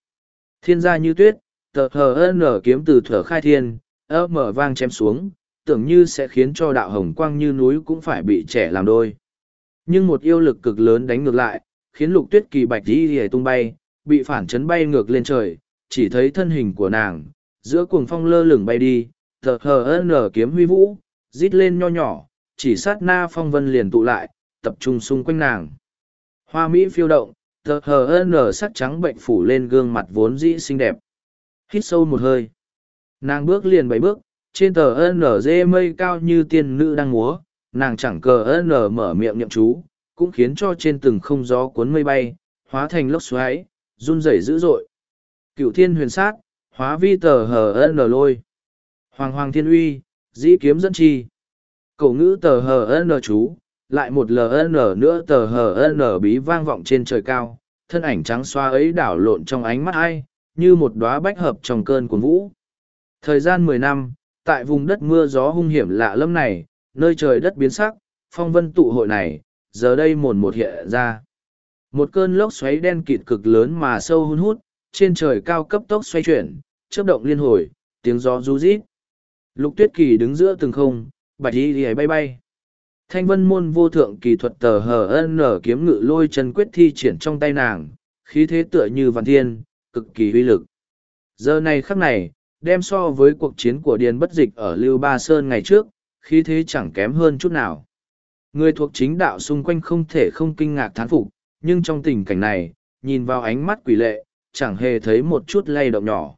Thiên gia như tuyết, tờ HN kiếm từ thở khai thiên, ơ mờ vang chém xuống, tưởng như sẽ khiến cho đạo hồng quang như núi cũng phải bị trẻ làm đôi. Nhưng một yêu lực cực lớn đánh ngược lại, khiến lục tuyết kỳ bạch dĩ ỉa tung bay, bị phản chấn bay ngược lên trời, chỉ thấy thân hình của nàng, giữa cuồng phong lơ lửng bay đi, tờ nở kiếm huy vũ, rít lên nho nhỏ, chỉ sát na phong vân liền tụ lại, tập trung xung quanh nàng. Hoa Mỹ phiêu động, thờ hờ nở sắc trắng bệnh phủ lên gương mặt vốn dĩ xinh đẹp. Hít sâu một hơi. Nàng bước liền bảy bước, trên tờ nở dê mây cao như tiên nữ đang múa, nàng chẳng cờ nở mở miệng nhậm chú, cũng khiến cho trên từng không gió cuốn mây bay, hóa thành lốc xoáy, run rẩy dữ dội. Cựu thiên huyền sát, hóa vi tờ hờ nở lôi. Hoàng hoàng thiên uy, dĩ kiếm dẫn chi. Cổ ngữ tờ hờ n chú, lại một ln nữa tờ hờ n bí vang vọng trên trời cao, thân ảnh trắng xoa ấy đảo lộn trong ánh mắt ai, như một đóa bách hợp trong cơn cuồng vũ. Thời gian mười năm, tại vùng đất mưa gió hung hiểm lạ lâm này, nơi trời đất biến sắc, phong vân tụ hội này, giờ đây mồn một hiện ra. Một cơn lốc xoáy đen kịt cực lớn mà sâu hun hút, trên trời cao cấp tốc xoay chuyển, chớp động liên hồi, tiếng gió rú rít. Lục tuyết kỳ đứng giữa từng không, bạch y lìa bay bay. Thanh vân môn vô thượng kỳ thuật tờ hờ nở kiếm ngự lôi chân quyết thi triển trong tay nàng khí thế tựa như văn thiên cực kỳ uy lực. Giờ này khắc này đem so với cuộc chiến của điền bất dịch ở lưu ba sơn ngày trước khí thế chẳng kém hơn chút nào. Người thuộc chính đạo xung quanh không thể không kinh ngạc thán phục nhưng trong tình cảnh này nhìn vào ánh mắt quỷ lệ chẳng hề thấy một chút lay động nhỏ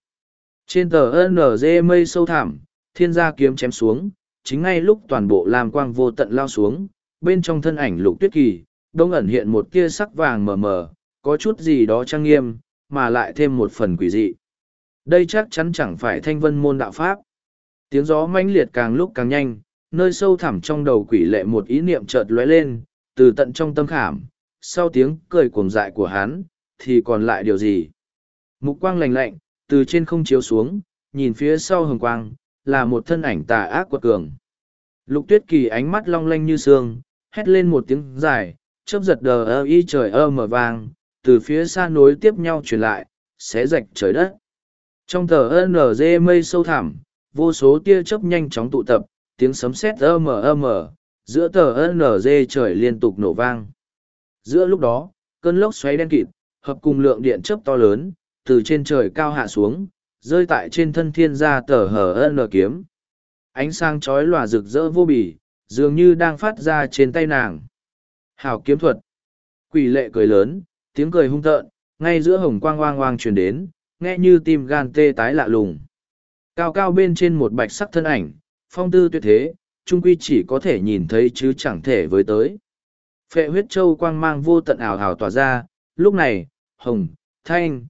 trên tờ NG mây sâu thẳm thiên gia kiếm chém xuống chính ngay lúc toàn bộ lam quang vô tận lao xuống, bên trong thân ảnh lục tuyết kỳ, đông ẩn hiện một tia sắc vàng mờ mờ, có chút gì đó trang nghiêm, mà lại thêm một phần quỷ dị. Đây chắc chắn chẳng phải thanh vân môn đạo pháp. Tiếng gió mãnh liệt càng lúc càng nhanh, nơi sâu thẳm trong đầu quỷ lệ một ý niệm chợt lóe lên, từ tận trong tâm khảm, sau tiếng cười cuồng dại của hắn, thì còn lại điều gì? Mục quang lạnh lạnh, từ trên không chiếu xuống, nhìn phía sau hồng quang, là một thân ảnh tà ác quật cường. Lục tuyết kỳ ánh mắt long lanh như sương, hét lên một tiếng dài, chớp giật đờ ơ y trời ơ mở vàng, từ phía xa nối tiếp nhau truyền lại, xé rạch trời đất. Trong tờ NG mây sâu thẳm, vô số tia chớp nhanh chóng tụ tập, tiếng sấm sét ơ mở ơ mở, giữa tờ NG trời liên tục nổ vang. Giữa lúc đó, cơn lốc xoáy đen kịt, hợp cùng lượng điện chớp to lớn, từ trên trời cao hạ xuống, rơi tại trên thân thiên gia tờ hờ n kiếm. Ánh sáng chói lòa rực rỡ vô bì dường như đang phát ra trên tay nàng. Hào kiếm thuật. Quỷ lệ cười lớn tiếng cười hung tợn ngay giữa hồng quang oang oang truyền đến nghe như tim gan tê tái lạ lùng. Cao cao bên trên một bạch sắc thân ảnh phong tư tuyệt thế trung quy chỉ có thể nhìn thấy chứ chẳng thể với tới. Phệ huyết châu quang mang vô tận ảo hào tỏa ra lúc này hồng thanh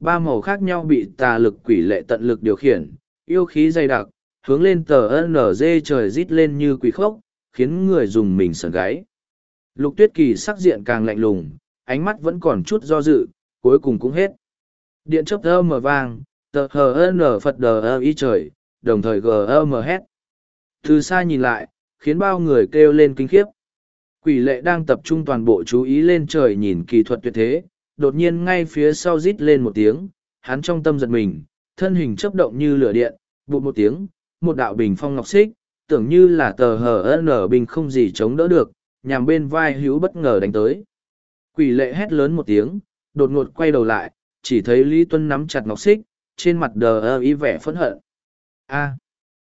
ba màu khác nhau bị tà lực quỷ lệ tận lực điều khiển, yêu khí dày đặc, hướng lên tờ NG trời rít lên như quỷ khốc, khiến người dùng mình sờn gáy. Lục tuyết kỳ sắc diện càng lạnh lùng, ánh mắt vẫn còn chút do dự, cuối cùng cũng hết. Điện chấp thơ mở vang, tờ HN Phật đờ y trời, đồng thời GM hét. Từ xa nhìn lại, khiến bao người kêu lên kinh khiếp. Quỷ lệ đang tập trung toàn bộ chú ý lên trời nhìn kỳ thuật tuyệt thế, đột nhiên ngay phía sau rít lên một tiếng, hắn trong tâm giật mình, thân hình chấp động như lửa điện, bụt một tiếng, một đạo bình phong ngọc xích, tưởng như là tờ hờ nở bình không gì chống đỡ được, nhằm bên vai hữu bất ngờ đánh tới. Quỷ lệ hét lớn một tiếng, đột ngột quay đầu lại, chỉ thấy Lý Tuân nắm chặt ngọc xích, trên mặt đờ ơ ý vẻ phẫn hận. A.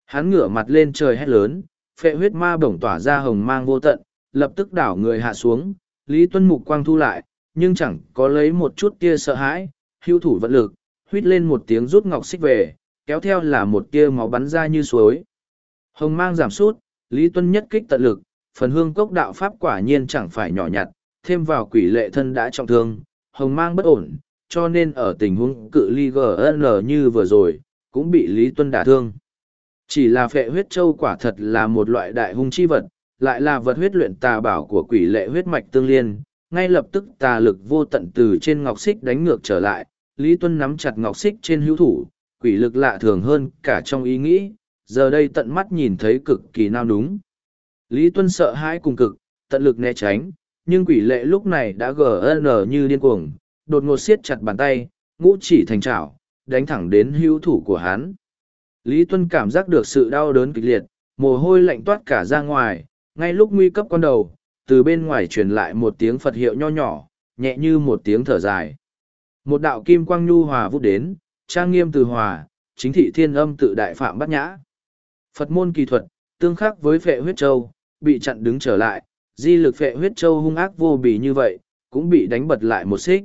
Hắn ngửa mặt lên trời hét lớn, phệ huyết ma bổng tỏa ra hồng mang vô tận, lập tức đảo người hạ xuống, Lý Tuân mục quang thu lại, nhưng chẳng có lấy một chút tia sợ hãi, hưu thủ vận lực, huýt lên một tiếng rút ngọc xích về, kéo theo là một tia máu bắn ra như suối. Hồng mang giảm sút, Lý Tuân nhất kích tận lực, phần hương cốc đạo pháp quả nhiên chẳng phải nhỏ nhặt, thêm vào quỷ lệ thân đã trọng thương, hồng mang bất ổn, cho nên ở tình huống cự ly GN như vừa rồi, cũng bị Lý Tuân đả thương. Chỉ là phệ huyết châu quả thật là một loại đại hung chi vật, lại là vật huyết luyện tà bảo của quỷ lệ huyết mạch tương liên, ngay lập tức tà lực vô tận từ trên ngọc xích đánh ngược trở lại, Lý Tuân nắm chặt ngọc xích trên hữu thủ, quỷ lực lạ thường hơn cả trong ý nghĩ, giờ đây tận mắt nhìn thấy cực kỳ nao đúng. Lý Tuân sợ hãi cùng cực, tận lực né tránh, nhưng quỷ lệ lúc này đã gn như điên cuồng, đột ngột siết chặt bàn tay, ngũ chỉ thành trảo, đánh thẳng đến hữu thủ của hắn. Lý Tuân cảm giác được sự đau đớn kịch liệt, mồ hôi lạnh toát cả ra ngoài, ngay lúc nguy cấp con đầu, từ bên ngoài truyền lại một tiếng Phật hiệu nho nhỏ, nhẹ như một tiếng thở dài. Một đạo kim quang nhu hòa vút đến, trang nghiêm từ hòa, chính thị thiên âm tự đại phạm bát nhã. Phật môn kỳ thuật, tương khắc với phệ huyết châu, bị chặn đứng trở lại, di lực phệ huyết châu hung ác vô bì như vậy, cũng bị đánh bật lại một xích.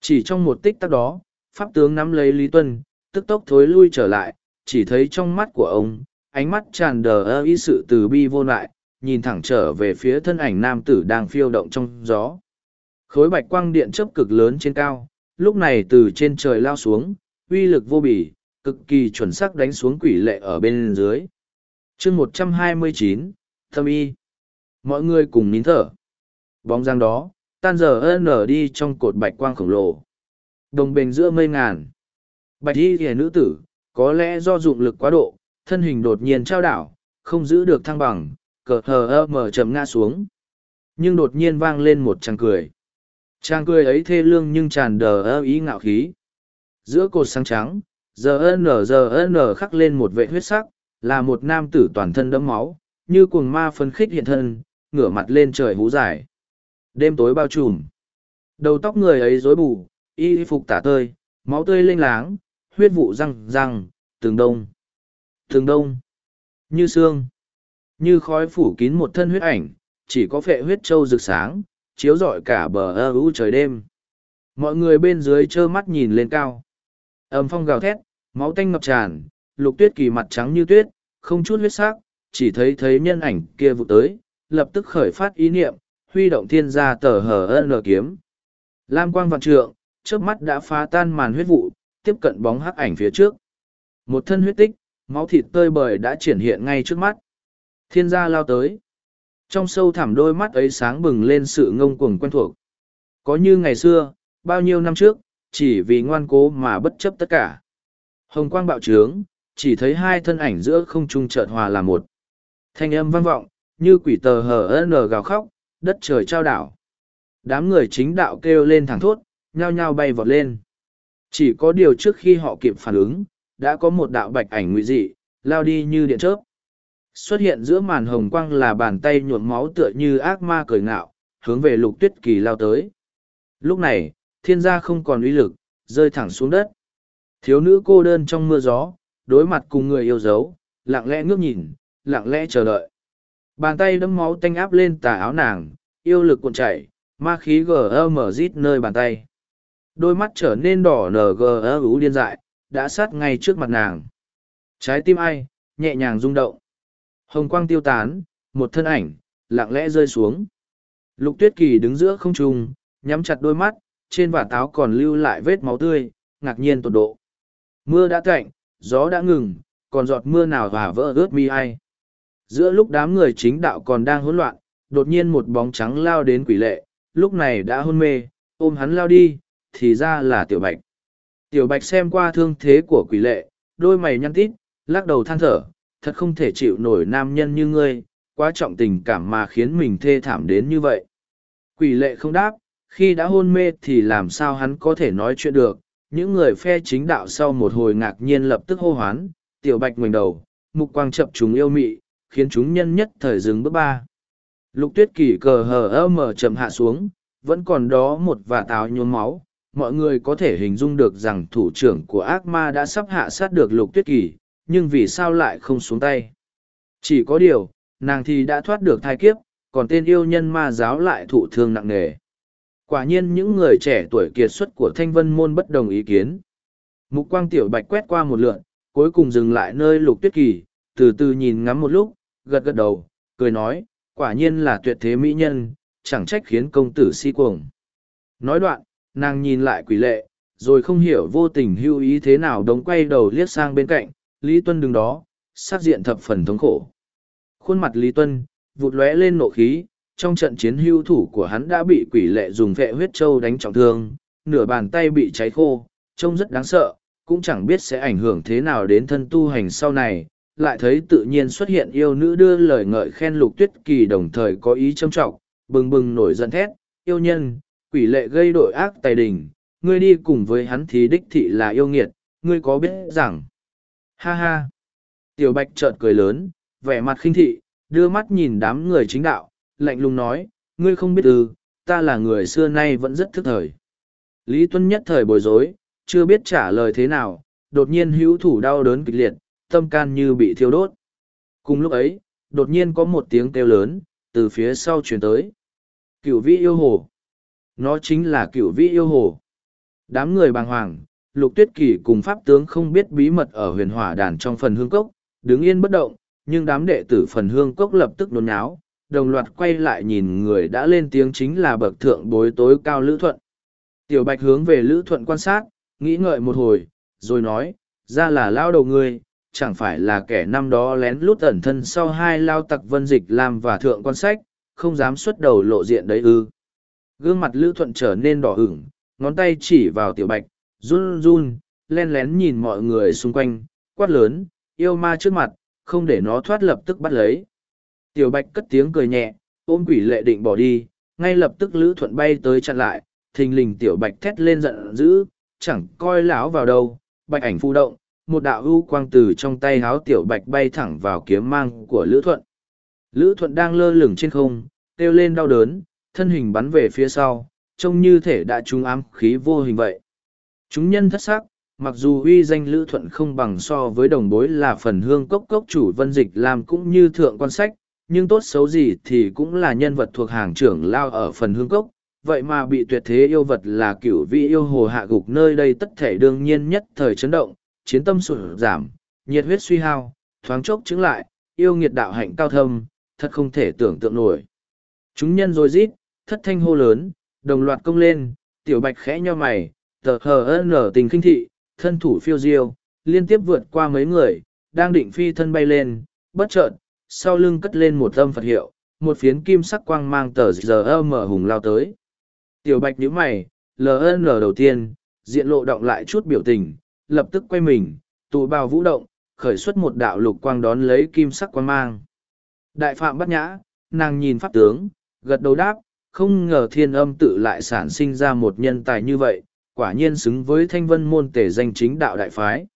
Chỉ trong một tích tắc đó, Pháp tướng nắm lấy Lý Tuân, tức tốc thối lui trở lại, chỉ thấy trong mắt của ông, ánh mắt tràn đờ ơ ý sự từ bi vô lại, nhìn thẳng trở về phía thân ảnh nam tử đang phiêu động trong gió. Khối bạch quang điện chấp cực lớn trên cao, lúc này từ trên trời lao xuống, uy lực vô bỉ, cực kỳ chuẩn xác đánh xuống quỷ lệ ở bên dưới. chương một trăm hai mươi chín thâm y. Mọi người cùng nín thở. Bóng giang đó, tan giờ nở đi trong cột bạch quang khổng lồ. Đồng bền giữa mây ngàn. Bạch y hề nữ tử, có lẽ do dụng lực quá độ, thân hình đột nhiên trao đảo, không giữ được thăng bằng, cờ hờ ơ mờ chầm ngã xuống. Nhưng đột nhiên vang lên một tràng cười. Tràng cười ấy thê lương nhưng tràn đờ ơ ý ngạo khí. Giữa cột sáng trắng, giờ n giờ n khắc lên một vệ huyết sắc, là một nam tử toàn thân đẫm máu, như cuồng ma phấn khích hiện thân, ngửa mặt lên trời hú dài. Đêm tối bao trùm. Đầu tóc người ấy rối bù, y phục tả tơi, máu tươi lênh láng, huyết vụ răng răng, tường đông. Tường đông. Như xương. Như khói phủ kín một thân huyết ảnh, chỉ có phệ huyết châu rực sáng, chiếu rọi cả bờ ơ u trời đêm. Mọi người bên dưới trơ mắt nhìn lên cao. Âm phong gào thét, máu tanh ngập tràn, lục tuyết kỳ mặt trắng như tuyết, không chút huyết sắc, chỉ thấy thấy nhân ảnh kia vụ tới, lập tức khởi phát ý niệm, huy động thiên gia tờ hờ ân kiếm. Lam quang vạn trượng, trước mắt đã phá tan màn huyết vụ, tiếp cận bóng hắc ảnh phía trước. Một thân huyết tích, máu thịt tơi bời đã triển hiện ngay trước mắt. Thiên gia lao tới. Trong sâu thẳm đôi mắt ấy sáng bừng lên sự ngông cuồng quen thuộc. Có như ngày xưa, bao nhiêu năm trước, chỉ vì ngoan cố mà bất chấp tất cả. Hồng quang bạo trướng, chỉ thấy hai thân ảnh giữa không trung chợt hòa là một. Thanh âm vang vọng, như quỷ tờ hờ nở gào khóc, đất trời trao đảo. Đám người chính đạo kêu lên thẳng thốt, nhao nhao bay vọt lên. Chỉ có điều trước khi họ kịp phản ứng, đã có một đạo bạch ảnh nguy dị, lao đi như điện chớp. Xuất hiện giữa màn hồng quang là bàn tay nhuộm máu tựa như ác ma cười ngạo, hướng về lục tuyết kỳ lao tới. Lúc này, thiên gia không còn uy lực, rơi thẳng xuống đất. Thiếu nữ cô đơn trong mưa gió, đối mặt cùng người yêu dấu, lặng lẽ ngước nhìn, lặng lẽ chờ đợi. Bàn tay đấm máu tanh áp lên tà áo nàng, yêu lực cuộn chảy, ma khí gờ mở rít nơi bàn tay. Đôi mắt trở nên đỏ nở gờ ú điên dại, đã sát ngay trước mặt nàng. Trái tim ai, nhẹ nhàng rung động. Hồng quang tiêu tán, một thân ảnh, lặng lẽ rơi xuống. Lục tuyết kỳ đứng giữa không trung, nhắm chặt đôi mắt, trên vả táo còn lưu lại vết máu tươi, ngạc nhiên tột độ. Mưa đã cạnh, gió đã ngừng, còn giọt mưa nào và vỡ ướt mi ai. Giữa lúc đám người chính đạo còn đang hỗn loạn, đột nhiên một bóng trắng lao đến quỷ lệ, lúc này đã hôn mê, ôm hắn lao đi, thì ra là tiểu bạch. Tiểu bạch xem qua thương thế của quỷ lệ, đôi mày nhăn tít, lắc đầu than thở, thật không thể chịu nổi nam nhân như ngươi, quá trọng tình cảm mà khiến mình thê thảm đến như vậy. Quỷ lệ không đáp, khi đã hôn mê thì làm sao hắn có thể nói chuyện được, những người phe chính đạo sau một hồi ngạc nhiên lập tức hô hoán, tiểu bạch ngoảnh đầu, mục quang chập chúng yêu mị, khiến chúng nhân nhất thời dừng bước ba. Lục tuyết kỷ cờ hờ ơ mở chậm hạ xuống, vẫn còn đó một vả táo nhuốm máu, mọi người có thể hình dung được rằng thủ trưởng của ác ma đã sắp hạ sát được lục tuyết kỷ, nhưng vì sao lại không xuống tay. Chỉ có điều, nàng thì đã thoát được thai kiếp, còn tên yêu nhân ma giáo lại thụ thương nặng nề. Quả nhiên những người trẻ tuổi kiệt xuất của thanh vân môn bất đồng ý kiến. Mục quang tiểu bạch quét qua một lượn, cuối cùng dừng lại nơi lục tuyết kỳ, từ từ nhìn ngắm một lúc, gật gật đầu, cười nói, quả nhiên là tuyệt thế mỹ nhân, chẳng trách khiến công tử si cuồng. Nói đoạn, nàng nhìn lại quỷ lệ, rồi không hiểu vô tình hưu ý thế nào đống quay đầu liếc sang bên cạnh, Lý Tuân đứng đó, sắc diện thập phần thống khổ. Khuôn mặt Lý Tuân, vụt lóe lên nộ khí, trong trận chiến hưu thủ của hắn đã bị quỷ lệ dùng vệ huyết châu đánh trọng thương, nửa bàn tay bị cháy khô, trông rất đáng sợ, cũng chẳng biết sẽ ảnh hưởng thế nào đến thân tu hành sau này, lại thấy tự nhiên xuất hiện yêu nữ đưa lời ngợi khen lục tuyết kỳ đồng thời có ý châm trọng, bừng bừng nổi giận thét, yêu nhân, quỷ lệ gây đội ác tài đình, ngươi đi cùng với hắn thì đích thị là yêu nghiệt, ngươi có biết rằng, ha ha, tiểu bạch chợt cười lớn, vẻ mặt khinh thị, đưa mắt nhìn đám người chính đạo, lạnh lùng nói, ngươi không biết ư, ta là người xưa nay vẫn rất thức thời. Lý Tuân nhất thời bối rối, chưa biết trả lời thế nào, đột nhiên hữu thủ đau đớn kịch liệt, tâm can như bị thiêu đốt. Cùng lúc ấy, đột nhiên có một tiếng kêu lớn, từ phía sau chuyển tới. Cửu vĩ yêu hồ. Nó chính là cửu vĩ yêu hồ. Đám người bàng hoàng, lục tuyết kỳ cùng pháp tướng không biết bí mật ở huyền hỏa đàn trong phần hương cốc, đứng yên bất động, nhưng đám đệ tử phần hương cốc lập tức nôn náo, đồng loạt quay lại nhìn người đã lên tiếng chính là bậc thượng bối tối cao lữ thuận. Tiểu bạch hướng về lữ thuận quan sát, nghĩ ngợi một hồi, rồi nói, ra là lao đầu ngươi, chẳng phải là kẻ năm đó lén lút ẩn thân sau hai lao tặc vân dịch làm và thượng quan sách, không dám xuất đầu lộ diện đấy ư. Gương mặt lữ thuận trở nên đỏ ửng, ngón tay chỉ vào tiểu bạch, run run, len lén nhìn mọi người xung quanh, quát lớn, yêu ma trước mặt, không để nó thoát lập tức bắt lấy. Tiểu bạch cất tiếng cười nhẹ, ôm quỷ lệ định bỏ đi, ngay lập tức lữ thuận bay tới chặn lại, thình lình tiểu bạch thét lên giận dữ, chẳng coi lão vào đâu, bạch ảnh phụ động, một đạo ưu quang từ trong tay háo tiểu bạch bay thẳng vào kiếm mang của lữ thuận. Lữ thuận đang lơ lửng trên không, kêu lên đau đớn, thân hình bắn về phía sau, trông như thể đã trúng ám khí vô hình vậy. Chúng nhân thất sắc, mặc dù uy danh lữ thuận không bằng so với đồng bối là phần hương cốc cốc chủ vân dịch làm cũng như thượng quan sách, nhưng tốt xấu gì thì cũng là nhân vật thuộc hàng trưởng lao ở phần hương cốc, vậy mà bị tuyệt thế yêu vật là cửu vị yêu hồ hạ gục nơi đây tất thể đương nhiên nhất thời chấn động, chiến tâm sụt giảm, nhiệt huyết suy hao, thoáng chốc chứng lại, yêu nghiệt đạo hạnh cao thâm, thật không thể tưởng tượng nổi. Chúng nhân rồi rít, thất thanh hô lớn, đồng loạt công lên, tiểu bạch khẽ nho mày, tờ hờ nở tình kinh thị, thân thủ phiêu diêu, liên tiếp vượt qua mấy người, đang định phi thân bay lên, bất chợt, sau lưng cất lên một âm Phật hiệu, một phiến kim sắc quang mang tờ giờ mở hùng lao tới. Tiểu bạch nhíu mày, LN đầu tiên, diện lộ động lại chút biểu tình, lập tức quay mình, tụ bào vũ động, khởi xuất một đạo lục quang đón lấy kim sắc quang mang. Đại phạm bắt nhã, nàng nhìn pháp tướng, gật đầu đáp, không ngờ thiên âm tự lại sản sinh ra một nhân tài như vậy, quả nhiên xứng với thanh vân môn tể danh chính đạo đại phái.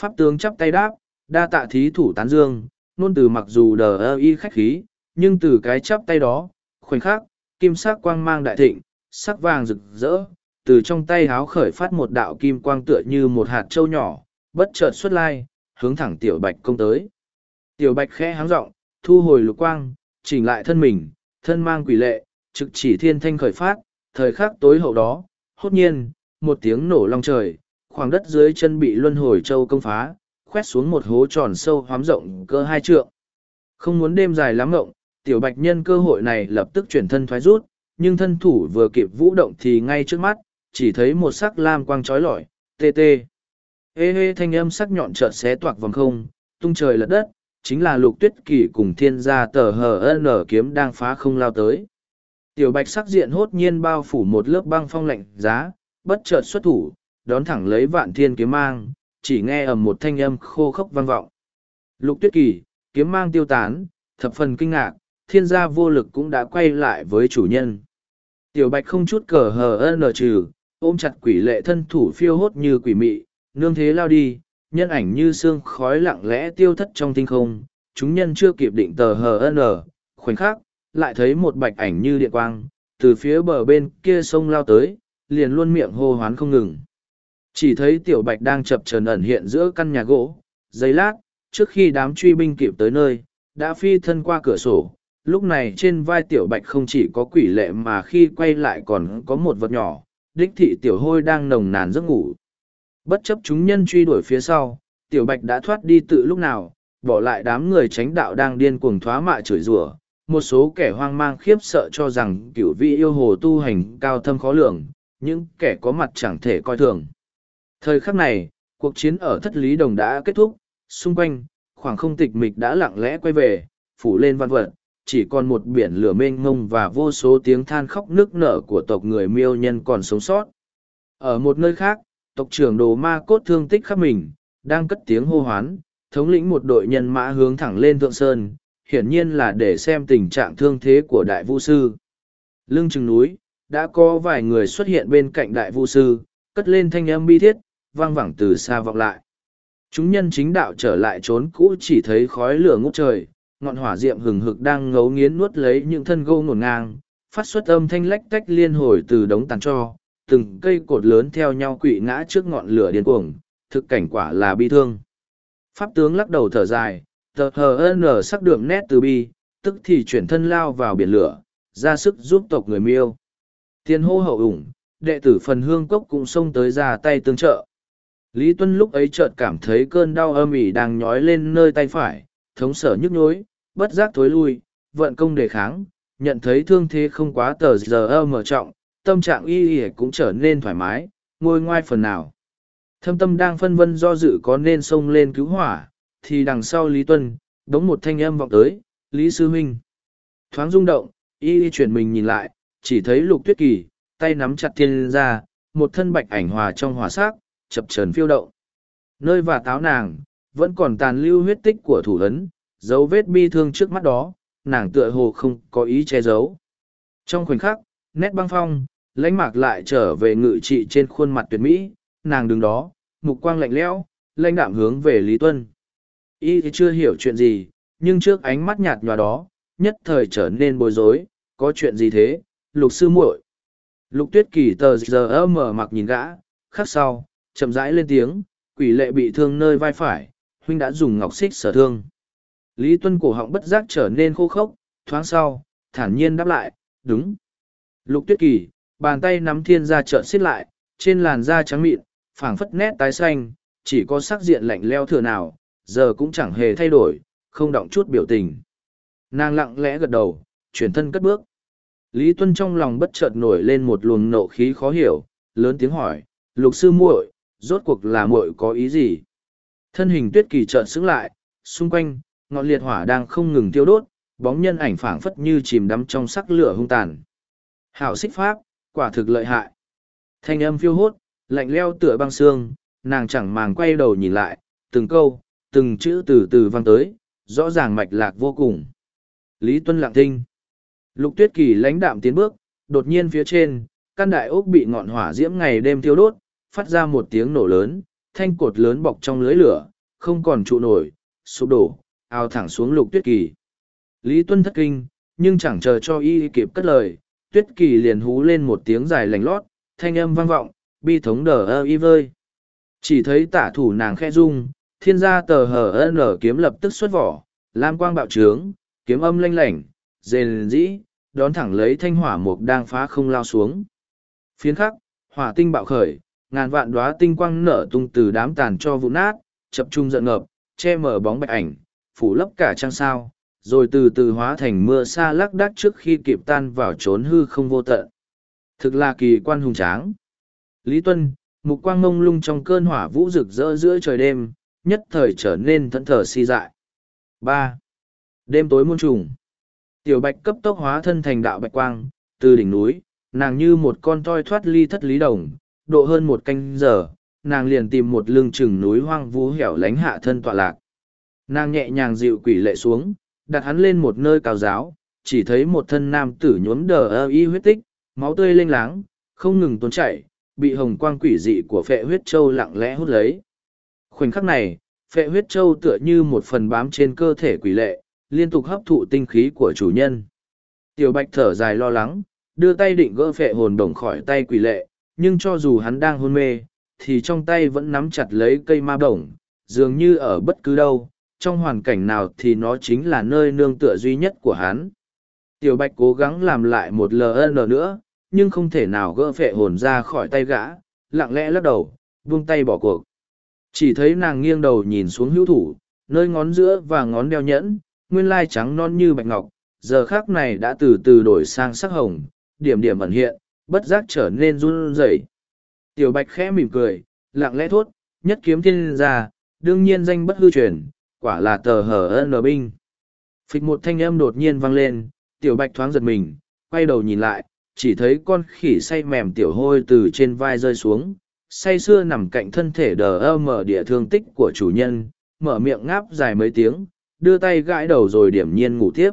Pháp tướng chắp tay đáp, đa tạ thí thủ tán dương, nôn từ mặc dù đờ ơ y khách khí, nhưng từ cái chắp tay đó, khoảnh khắc, kim sắc quang mang đại thịnh, sắc vàng rực rỡ, từ trong tay háo khởi phát một đạo kim quang tựa như một hạt trâu nhỏ, bất chợt xuất lai, hướng thẳng tiểu bạch công tới. Tiểu bạch khẽ háng rộng, thu hồi lục quang, chỉnh lại thân mình, thân mang quỷ lệ, trực chỉ thiên thanh khởi phát, thời khắc tối hậu đó, hốt nhiên, một tiếng nổ long trời, khoảng đất dưới chân bị luân hồi châu công phá, khoét xuống một hố tròn sâu hoám rộng cơ hai trượng. Không muốn đêm dài lắm ngộng, tiểu bạch nhân cơ hội này lập tức chuyển thân thoái rút, nhưng thân thủ vừa kịp vũ động thì ngay trước mắt, chỉ thấy một sắc lam quang trói lọi, tê tê. Hê hê thanh âm sắc nhọn chợt xé toạc vòng không, tung trời lật đất, chính là lục tuyết kỳ cùng thiên gia tờ hờ nở kiếm đang phá không lao tới. Tiểu bạch sắc diện hốt nhiên bao phủ một lớp băng phong lạnh giá, bất chợt xuất thủ, đón thẳng lấy vạn thiên kiếm mang, chỉ nghe ầm một thanh âm khô khốc vang vọng. Lục tuyết kỳ, kiếm mang tiêu tán, thập phần kinh ngạc, thiên gia vô lực cũng đã quay lại với chủ nhân. Tiểu bạch không chút cờ hờ ân trừ, ôm chặt quỷ lệ thân thủ phiêu hốt như quỷ mị, nương thế lao đi, nhân ảnh như sương khói lặng lẽ tiêu thất trong tinh không, chúng nhân chưa kịp định tờ hờ nở, khoảnh khắc lại thấy một bạch ảnh như điện quang từ phía bờ bên kia sông lao tới liền luôn miệng hô hoán không ngừng. Chỉ thấy tiểu bạch đang chập trần ẩn hiện giữa căn nhà gỗ, giây lát, trước khi đám truy binh kịp tới nơi, đã phi thân qua cửa sổ. Lúc này trên vai tiểu bạch không chỉ có quỷ lệ mà khi quay lại còn có một vật nhỏ, đích thị tiểu hôi đang nồng nàn giấc ngủ. Bất chấp chúng nhân truy đuổi phía sau, tiểu bạch đã thoát đi tự lúc nào, bỏ lại đám người tránh đạo đang điên cuồng thoá mạ chửi rủa. Một số kẻ hoang mang khiếp sợ cho rằng cửu vị yêu hồ tu hành cao thâm khó lường những kẻ có mặt chẳng thể coi thường. Thời khắc này, cuộc chiến ở thất lý đồng đã kết thúc, xung quanh, khoảng không tịch mịch đã lặng lẽ quay về, phủ lên văn vật, chỉ còn một biển lửa mênh mông và vô số tiếng than khóc nức nở của tộc người miêu nhân còn sống sót. Ở một nơi khác, tộc trưởng đồ ma cốt thương tích khắp mình, đang cất tiếng hô hoán, thống lĩnh một đội nhân mã hướng thẳng lên thượng sơn, hiển nhiên là để xem tình trạng thương thế của đại vũ sư. Lưng chừng núi đã có vài người xuất hiện bên cạnh đại vũ sư, cất lên thanh âm bi thiết, vang vẳng từ xa vọng lại. Chúng nhân chính đạo trở lại trốn cũ chỉ thấy khói lửa ngút trời, ngọn hỏa diệm hừng hực đang ngấu nghiến nuốt lấy những thân gô ngổn ngang, phát xuất âm thanh lách tách liên hồi từ đống tàn cho, từng cây cột lớn theo nhau quỵ ngã trước ngọn lửa điên cuồng, thực cảnh quả là bi thương. Pháp tướng lắc đầu thở dài, tờ hờ n sắc đượm nét từ bi, tức thì chuyển thân lao vào biển lửa, ra sức giúp tộc người miêu tiền hô hậu ủng, đệ tử phần hương cốc cũng xông tới ra tay tương trợ. Lý tuân lúc ấy chợt cảm thấy cơn đau âm ỉ đang nhói lên nơi tay phải, thống sở nhức nhối, bất giác thối lui, vận công đề kháng, nhận thấy thương thế không quá tờ giờ mở trọng, tâm trạng y y cũng trở nên thoải mái, ngôi ngoai phần nào. Thâm tâm đang phân vân do dự có nên xông lên cứu hỏa, thì đằng sau lý tuân, đống một thanh âm vọng tới, lý sư huynh. Thoáng rung động, y y chuyển mình nhìn lại chỉ thấy lục tuyết kỳ, tay nắm chặt thiên ra, một thân bạch ảnh hòa trong hỏa s á c chập trần phiêu động. Nơi và táo nàng, vẫn còn tàn lưu huyết tích của thủ ấn, dấu vết bi thương trước mắt đó, nàng tựa hồ không có ý che giấu. Trong khoảnh khắc, nét băng phong, lãnh mạc lại trở về ngự trị trên khuôn mặt tuyệt mỹ, nàng đứng đó, mục quang lạnh lẽo, lãnh đạm hướng về lý tuân. Y thì chưa hiểu chuyện gì, nhưng trước ánh mắt nhạt nhòa đó, nhất thời trở nên bối rối, có chuyện gì thế? Lục sư muội. Lục tuyết kỳ tờ giờ mở mặc nhìn gã, khắc sau, chậm rãi lên tiếng, quỷ lệ bị thương nơi vai phải, huynh đã dùng ngọc xích sở thương. Lý tuân cổ họng bất giác trở nên khô khốc, thoáng sau, thản nhiên đáp lại, đúng. Lục tuyết kỳ, bàn tay nắm thiên ra trợn xích lại, trên làn da trắng mịn, phảng phất nét tái xanh, chỉ có sắc diện lạnh leo thừa nào, giờ cũng chẳng hề thay đổi, không động chút biểu tình. Nàng lặng lẽ gật đầu, chuyển thân cất bước lý tuân trong lòng bất chợt nổi lên một luồng nộ khí khó hiểu, lớn tiếng hỏi, lục sư muội, rốt cuộc là muội có ý gì? Thân hình tuyết kỳ trợn xứng lại, xung quanh, ngọn liệt hỏa đang không ngừng tiêu đốt, bóng nhân ảnh phảng phất như chìm đắm trong sắc lửa hung tàn. Hảo xích pháp, quả thực lợi hại. Thanh âm phiêu hốt, lạnh leo tựa băng xương, nàng chẳng màng quay đầu nhìn lại, từng câu, từng chữ từ từ vang tới, rõ ràng mạch lạc vô cùng. Lý tuân lặng thinh lục tuyết kỳ lãnh đạm tiến bước, đột nhiên phía trên, căn đại ốc bị ngọn hỏa diễm ngày đêm thiêu đốt, phát ra một tiếng nổ lớn, thanh cột lớn bọc trong lưới lửa, không còn trụ nổi, sụp đổ ao thẳng xuống lục tuyết kỳ. Lý tuân thất kinh, nhưng chẳng chờ cho y kịp cất lời, tuyết kỳ liền hú lên một tiếng dài lành lót, thanh âm vang vọng, bi thống đờ ơ y vơi. Chỉ thấy tả thủ nàng khe rung, thiên gia tờ hờ nở kiếm lập tức xuất vỏ, lam quang bạo trướng, kiếm âm lanh lảnh dền dĩ, đón thẳng lấy thanh hỏa mục đang phá không lao xuống. Phiến khắc, hỏa tinh bạo khởi, ngàn vạn đoá tinh quang nở tung từ đám tàn cho vụn nát, chập trung giận ngập che mở bóng bạch ảnh, phủ lấp cả trăng sao, rồi từ từ hóa thành mưa xa lác đác trước khi kịp tan vào trốn hư không vô tận. Thực là kỳ quan hùng tráng. Lý tuân, mục quang mông lung trong cơn hỏa vũ rực rỡ giữa trời đêm, nhất thời trở nên thẫn thờ si dại. Ba. Đêm tối muôn trùng tiểu bạch cấp tốc hóa thân thành đạo bạch quang, từ đỉnh núi, nàng như một con toi thoát ly thất lý đồng, độ hơn một canh giờ, nàng liền tìm một lưng chừng núi hoang vu hẻo lánh hạ thân tọa lạc. Nàng nhẹ nhàng dịu quỷ lệ xuống, đặt hắn lên một nơi cao giáo, chỉ thấy một thân nam tử nhuốm đờ ơ y huyết tích, máu tươi lênh láng, không ngừng tuôn chảy, bị hồng quang quỷ dị của phệ huyết châu lặng lẽ hút lấy. Khoảnh khắc này, phệ huyết châu tựa như một phần bám trên cơ thể quỷ lệ liên tục hấp thụ tinh khí của chủ nhân tiểu bạch thở dài lo lắng đưa tay định gỡ phệ hồn đồng khỏi tay quỷ lệ nhưng cho dù hắn đang hôn mê thì trong tay vẫn nắm chặt lấy cây ma đồng, dường như ở bất cứ đâu trong hoàn cảnh nào thì nó chính là nơi nương tựa duy nhất của hắn Tiểu bạch cố gắng làm lại một LN nữa, nhưng không thể nào gỡ phệ hồn ra khỏi tay gã, lặng lẽ lắc đầu, buông tay bỏ cuộc. Chỉ thấy nàng nghiêng đầu nhìn xuống hữu thủ, nơi ngón giữa và ngón đeo nhẫn, nguyên lai trắng non như bạch ngọc, giờ khác này đã từ từ đổi sang sắc hồng, điểm điểm ẩn hiện, bất giác trở nên run rẩy. Tiểu bạch khẽ mỉm cười, lặng lẽ thốt, nhất kiếm thiên ra, đương nhiên danh bất hư truyền, quả là tờ hở ân binh. Phịch một thanh âm đột nhiên vang lên, tiểu bạch thoáng giật mình, quay đầu nhìn lại, chỉ thấy con khỉ say mềm tiểu hôi từ trên vai rơi xuống, say sưa nằm cạnh thân thể đờ ơ mở địa thương tích của chủ nhân, mở miệng ngáp dài mấy tiếng, đưa tay gãi đầu rồi điểm nhiên ngủ tiếp.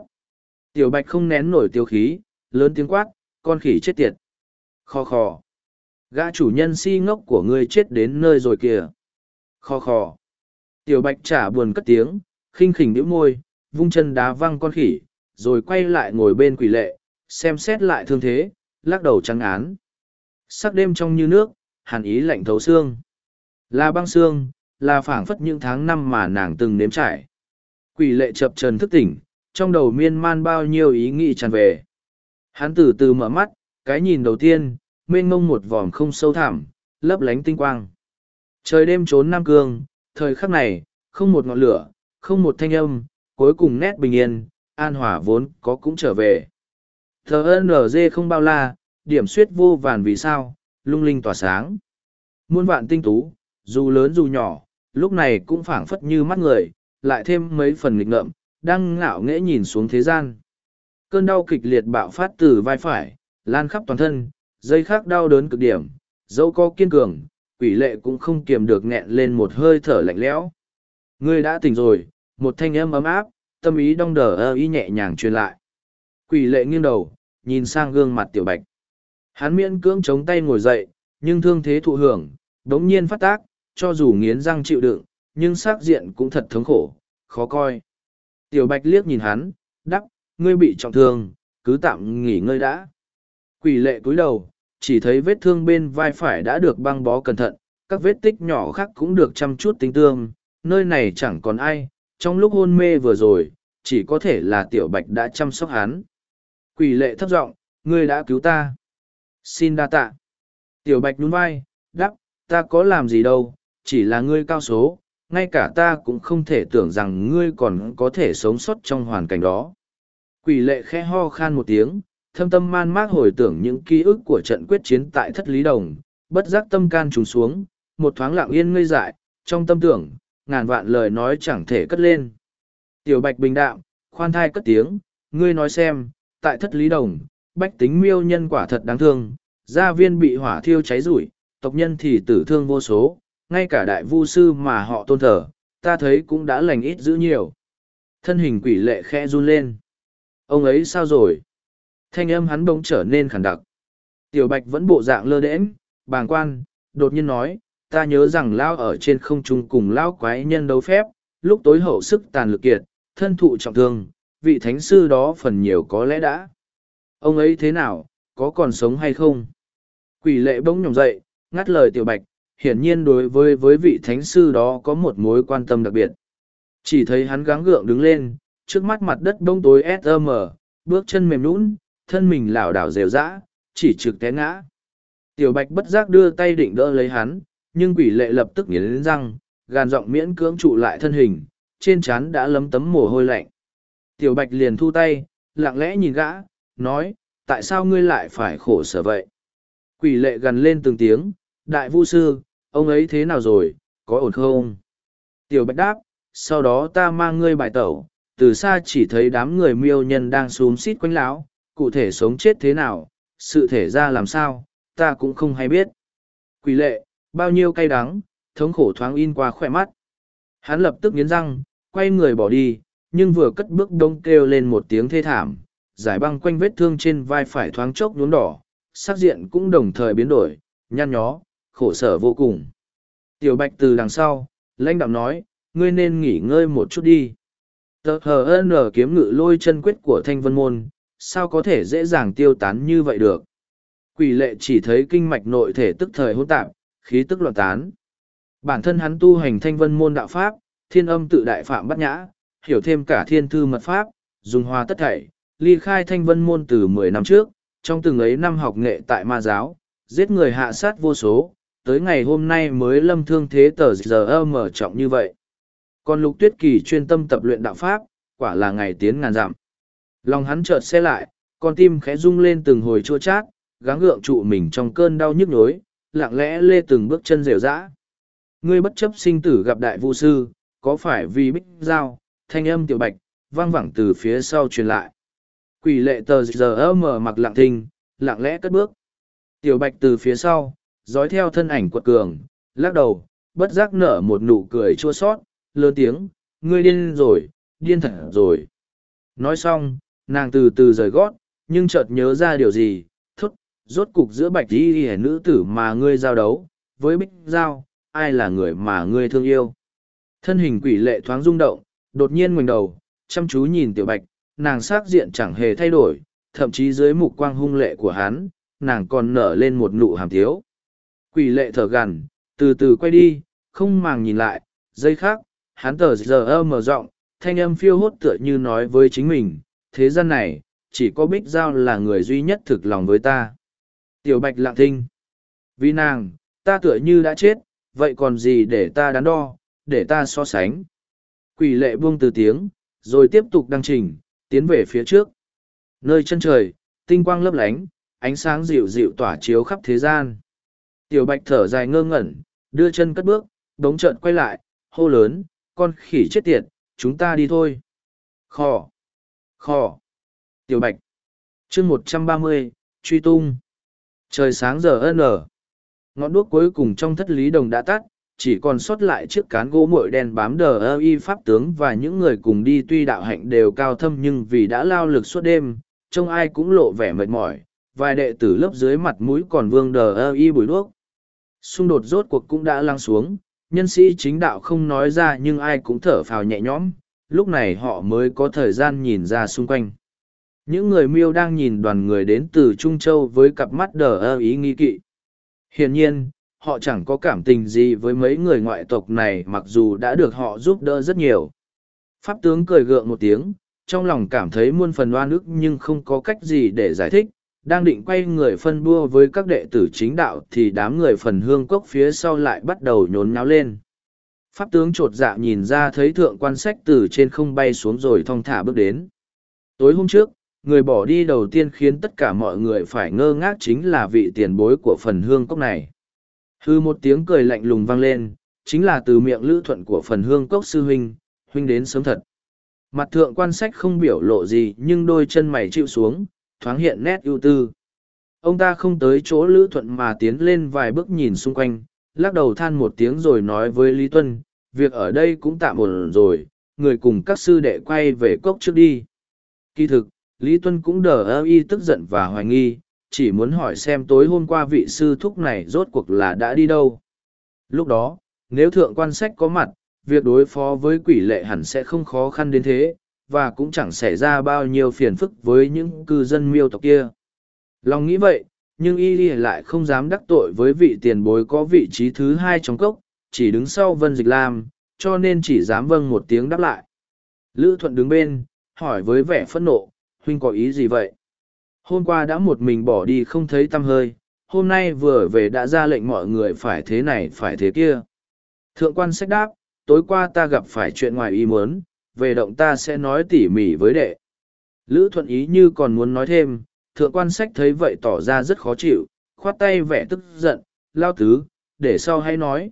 Tiểu bạch không nén nổi tiêu khí, lớn tiếng quát, con khỉ chết tiệt. Kho khò. Gã chủ nhân si ngốc của ngươi chết đến nơi rồi kìa. Kho khò. Tiểu bạch trả buồn cất tiếng, khinh khỉnh đĩu môi, vung chân đá văng con khỉ, rồi quay lại ngồi bên quỷ lệ, xem xét lại thương thế, lắc đầu trắng án. Sắc đêm trong như nước, hàn ý lạnh thấu xương. Là băng xương, là phảng phất những tháng năm mà nàng từng nếm trải. Quỷ lệ chập trần thức tỉnh, trong đầu miên man bao nhiêu ý nghĩ tràn về. Hắn từ từ mở mắt, cái nhìn đầu tiên, mênh mông một vòm không sâu thẳm, lấp lánh tinh quang. Trời đêm trốn Nam Cương, thời khắc này, không một ngọn lửa, không một thanh âm, cuối cùng nét bình yên, an hòa vốn có cũng trở về. Thờ NG không bao la, điểm suyết vô vàn vì sao, lung linh tỏa sáng. Muôn vạn tinh tú, dù lớn dù nhỏ, lúc này cũng phảng phất như mắt người, lại thêm mấy phần nghịch ngợm, đang ngạo nghễ nhìn xuống thế gian. Cơn đau kịch liệt bạo phát từ vai phải, lan khắp toàn thân, dây khác đau đớn cực điểm, dẫu có kiên cường, quỷ lệ cũng không kiềm được nghẹn lên một hơi thở lạnh lẽo. Ngươi đã tỉnh rồi, một thanh âm ấm áp, tâm ý đong đờ ơ ý nhẹ nhàng truyền lại. Quỷ lệ nghiêng đầu, nhìn sang gương mặt tiểu bạch. Hắn miễn cưỡng chống tay ngồi dậy, nhưng thương thế thụ hưởng, đống nhiên phát tác, cho dù nghiến răng chịu đựng, nhưng sắc diện cũng thật thống khổ, khó coi. Tiểu bạch liếc nhìn hắn, đắc, ngươi bị trọng thương, cứ tạm nghỉ ngơi đã. Quỷ lệ cúi đầu, chỉ thấy vết thương bên vai phải đã được băng bó cẩn thận, các vết tích nhỏ khác cũng được chăm chút tinh tương, nơi này chẳng còn ai, trong lúc hôn mê vừa rồi, chỉ có thể là tiểu bạch đã chăm sóc hắn. Quỷ lệ thấp giọng, ngươi đã cứu ta. Xin đa tạ. Tiểu bạch nhún vai, đắp, ta có làm gì đâu, chỉ là ngươi cao số, ngay cả ta cũng không thể tưởng rằng ngươi còn có thể sống sót trong hoàn cảnh đó. Quỷ lệ khẽ ho khan một tiếng, thâm tâm man mác hồi tưởng những ký ức của trận quyết chiến tại thất lý đồng, bất giác tâm can trùng xuống, một thoáng lặng yên ngây dại, trong tâm tưởng, ngàn vạn lời nói chẳng thể cất lên. Tiểu bạch bình đạm, khoan thai cất tiếng, ngươi nói xem, tại thất lý đồng, bách tính miêu nhân quả thật đáng thương, gia viên bị hỏa thiêu cháy rủi, tộc nhân thì tử thương vô số, ngay cả đại vu sư mà họ tôn thờ, ta thấy cũng đã lành ít dữ nhiều. Thân hình quỷ lệ khẽ run lên. Ông ấy sao rồi? Thanh âm hắn bỗng trở nên khẳng đặc. Tiểu bạch vẫn bộ dạng lơ đễnh, bàng quan, đột nhiên nói, ta nhớ rằng lao ở trên không trung cùng lao quái nhân đấu phép, lúc tối hậu sức tàn lực kiệt, thân thụ trọng thương, vị thánh sư đó phần nhiều có lẽ đã. Ông ấy thế nào, có còn sống hay không? Quỷ lệ bỗng nhỏng dậy, ngắt lời tiểu bạch, hiển nhiên đối với với vị thánh sư đó có một mối quan tâm đặc biệt. Chỉ thấy hắn gắng gượng đứng lên, trước mắt mặt đất bông tối SM, bước chân mềm nũng, thân mình lảo đảo rều rã, chỉ trực té ngã. Tiểu bạch bất giác đưa tay định đỡ lấy hắn, nhưng quỷ lệ lập tức nghiến răng, gàn giọng miễn cưỡng trụ lại thân hình, trên trán đã lấm tấm mồ hôi lạnh. Tiểu bạch liền thu tay, lặng lẽ nhìn gã, nói, tại sao ngươi lại phải khổ sở vậy? Quỷ lệ gần lên từng tiếng, đại vu sư, ông ấy thế nào rồi, có ổn không? Tiểu bạch đáp, sau đó ta mang ngươi bài tẩu, từ xa chỉ thấy đám người miêu nhân đang xúm xít quanh lão, cụ thể sống chết thế nào, sự thể ra làm sao, ta cũng không hay biết. Quỷ lệ, bao nhiêu cay đắng, thống khổ thoáng in qua khỏe mắt. Hắn lập tức nghiến răng, quay người bỏ đi, nhưng vừa cất bước đông kêu lên một tiếng thê thảm, giải băng quanh vết thương trên vai phải thoáng chốc nhuốm đỏ, sắc diện cũng đồng thời biến đổi, nhăn nhó, khổ sở vô cùng. Tiểu bạch từ đằng sau, lãnh đạm nói, ngươi nên nghỉ ngơi một chút đi. Tờ hờ nở kiếm ngự lôi chân quyết của thanh vân môn, sao có thể dễ dàng tiêu tán như vậy được. Quỷ lệ chỉ thấy kinh mạch nội thể tức thời hỗn tạp, khí tức loạn tán. Bản thân hắn tu hành thanh vân môn đạo pháp, thiên âm tự đại phạm bắt nhã, hiểu thêm cả thiên thư mật pháp, dùng hòa tất thảy, ly khai thanh vân môn từ mười năm trước, trong từng ấy năm học nghệ tại ma giáo, giết người hạ sát vô số, tới ngày hôm nay mới lâm thương thế tờ giờ mở trọng như vậy. Còn lục tuyết kỳ chuyên tâm tập luyện đạo pháp, quả là ngày tiến ngàn dặm. Lòng hắn chợt xe lại, con tim khẽ rung lên từng hồi chua chát, gắng gượng trụ mình trong cơn đau nhức nhối, lặng lẽ lê từng bước chân rều rã. Ngươi bất chấp sinh tử gặp đại vu sư, có phải vì bích giao, thanh âm tiểu bạch, vang vẳng từ phía sau truyền lại. Quỷ lệ tờ giờ mở mặc lặng thinh, lặng lẽ cất bước. Tiểu bạch từ phía sau, dõi theo thân ảnh quật cường, lắc đầu, bất giác nở một nụ cười chua sót, lớn tiếng, ngươi điên rồi, điên thật rồi. Nói xong, nàng từ từ rời gót, nhưng chợt nhớ ra điều gì, thốt, rốt cục giữa bạch y hẻ nữ tử mà ngươi giao đấu, với bích giao, ai là người mà ngươi thương yêu. Thân hình quỷ lệ thoáng rung động, đột nhiên ngoảnh đầu, chăm chú nhìn tiểu bạch, nàng sắc diện chẳng hề thay đổi, thậm chí dưới mục quang hung lệ của hắn, nàng còn nở lên một nụ hàm thiếu. Quỷ lệ thở gằn, từ từ quay đi, không màng nhìn lại, giây khác, hắn tờ giờ mở rộng, thanh âm phiêu hốt tựa như nói với chính mình, thế gian này, chỉ có Bích Giao là người duy nhất thực lòng với ta. Tiểu Bạch lặng thinh. Vì nàng, ta tựa như đã chết, vậy còn gì để ta đắn đo, để ta so sánh. Quỷ lệ buông từ tiếng, rồi tiếp tục đăng trình, tiến về phía trước. Nơi chân trời, tinh quang lấp lánh, ánh sáng dịu dịu tỏa chiếu khắp thế gian. Tiểu Bạch thở dài ngơ ngẩn, đưa chân cất bước, đống trợn quay lại, hô lớn, con khỉ chết tiệt, chúng ta đi thôi. Khò, khò, tiểu bạch. chương một trăm ba mươi truy tung. Trời sáng giờ ân ở. Ngọn đuốc cuối cùng trong thất lý đồng đã tắt, chỉ còn sót lại chiếc cán gỗ mội đen bám đờ ơ y pháp tướng và những người cùng đi tuy đạo hạnh đều cao thâm nhưng vì đã lao lực suốt đêm, trông ai cũng lộ vẻ mệt mỏi, vài đệ tử lớp dưới mặt mũi còn vương đờ ơ y bùi đuốc. Xung đột rốt cuộc cũng đã lăng xuống, nhân sĩ chính đạo không nói ra nhưng ai cũng thở phào nhẹ nhõm, lúc này họ mới có thời gian nhìn ra xung quanh. Những người miêu đang nhìn đoàn người đến từ Trung Châu với cặp mắt đờ ơ ý nghi kỵ. Hiển nhiên, họ chẳng có cảm tình gì với mấy người ngoại tộc này mặc dù đã được họ giúp đỡ rất nhiều. Pháp tướng cười gượng một tiếng, trong lòng cảm thấy muôn phần oan ức nhưng không có cách gì để giải thích, đang định quay người phân đua với các đệ tử chính đạo thì đám người phần hương cốc phía sau lại bắt đầu nhốn nháo lên. Pháp tướng t r ộ t dạ nhìn ra thấy thượng quan sách từ trên không bay xuống rồi thong thả bước đến. Tối hôm trước, người bỏ đi đầu tiên khiến tất cả mọi người phải ngơ ngác chính là vị tiền bối của phần hương cốc này. Hư một tiếng cười lạnh lùng vang lên, chính là từ miệng lữ thuận của phần hương cốc sư huynh huynh đến sớm thật. Mặt thượng quan sách không biểu lộ gì nhưng đôi chân mày chịu xuống thoáng hiện nét ưu tư. Ông ta không tới chỗ Lữ Thuận mà tiến lên vài bước nhìn xung quanh, lắc đầu than một tiếng rồi nói với Lý Tuân, việc ở đây cũng tạm ổn rồi, người cùng các sư đệ quay về cốc trước đi. Kỳ thực, Lý Tuân cũng đờ ơ y tức giận và hoài nghi, chỉ muốn hỏi xem tối hôm qua vị sư thúc này rốt cuộc là đã đi đâu. Lúc đó, nếu thượng quan sách có mặt, việc đối phó với quỷ lệ hẳn sẽ không khó khăn đến thế, và cũng chẳng xảy ra bao nhiêu phiền phức với những cư dân miêu tộc kia. Lòng nghĩ vậy, nhưng y lại không dám đắc tội với vị tiền bối có vị trí thứ hai trong cốc, chỉ đứng sau Vân Dịch Lam, cho nên chỉ dám vâng một tiếng đáp lại. Lữ Thuận đứng bên, hỏi với vẻ phẫn nộ, huynh có ý gì vậy? Hôm qua đã một mình bỏ đi không thấy tâm hơi, hôm nay vừa về đã ra lệnh mọi người phải thế này phải thế kia. Thượng quan sách đáp, tối qua ta gặp phải chuyện ngoài ý muốn, về động ta sẽ nói tỉ mỉ với đệ. Lữ thuận ý như còn muốn nói thêm, thượng quan sách thấy vậy tỏ ra rất khó chịu, khoát tay vẻ tức giận, lao tứ, để sau hay nói.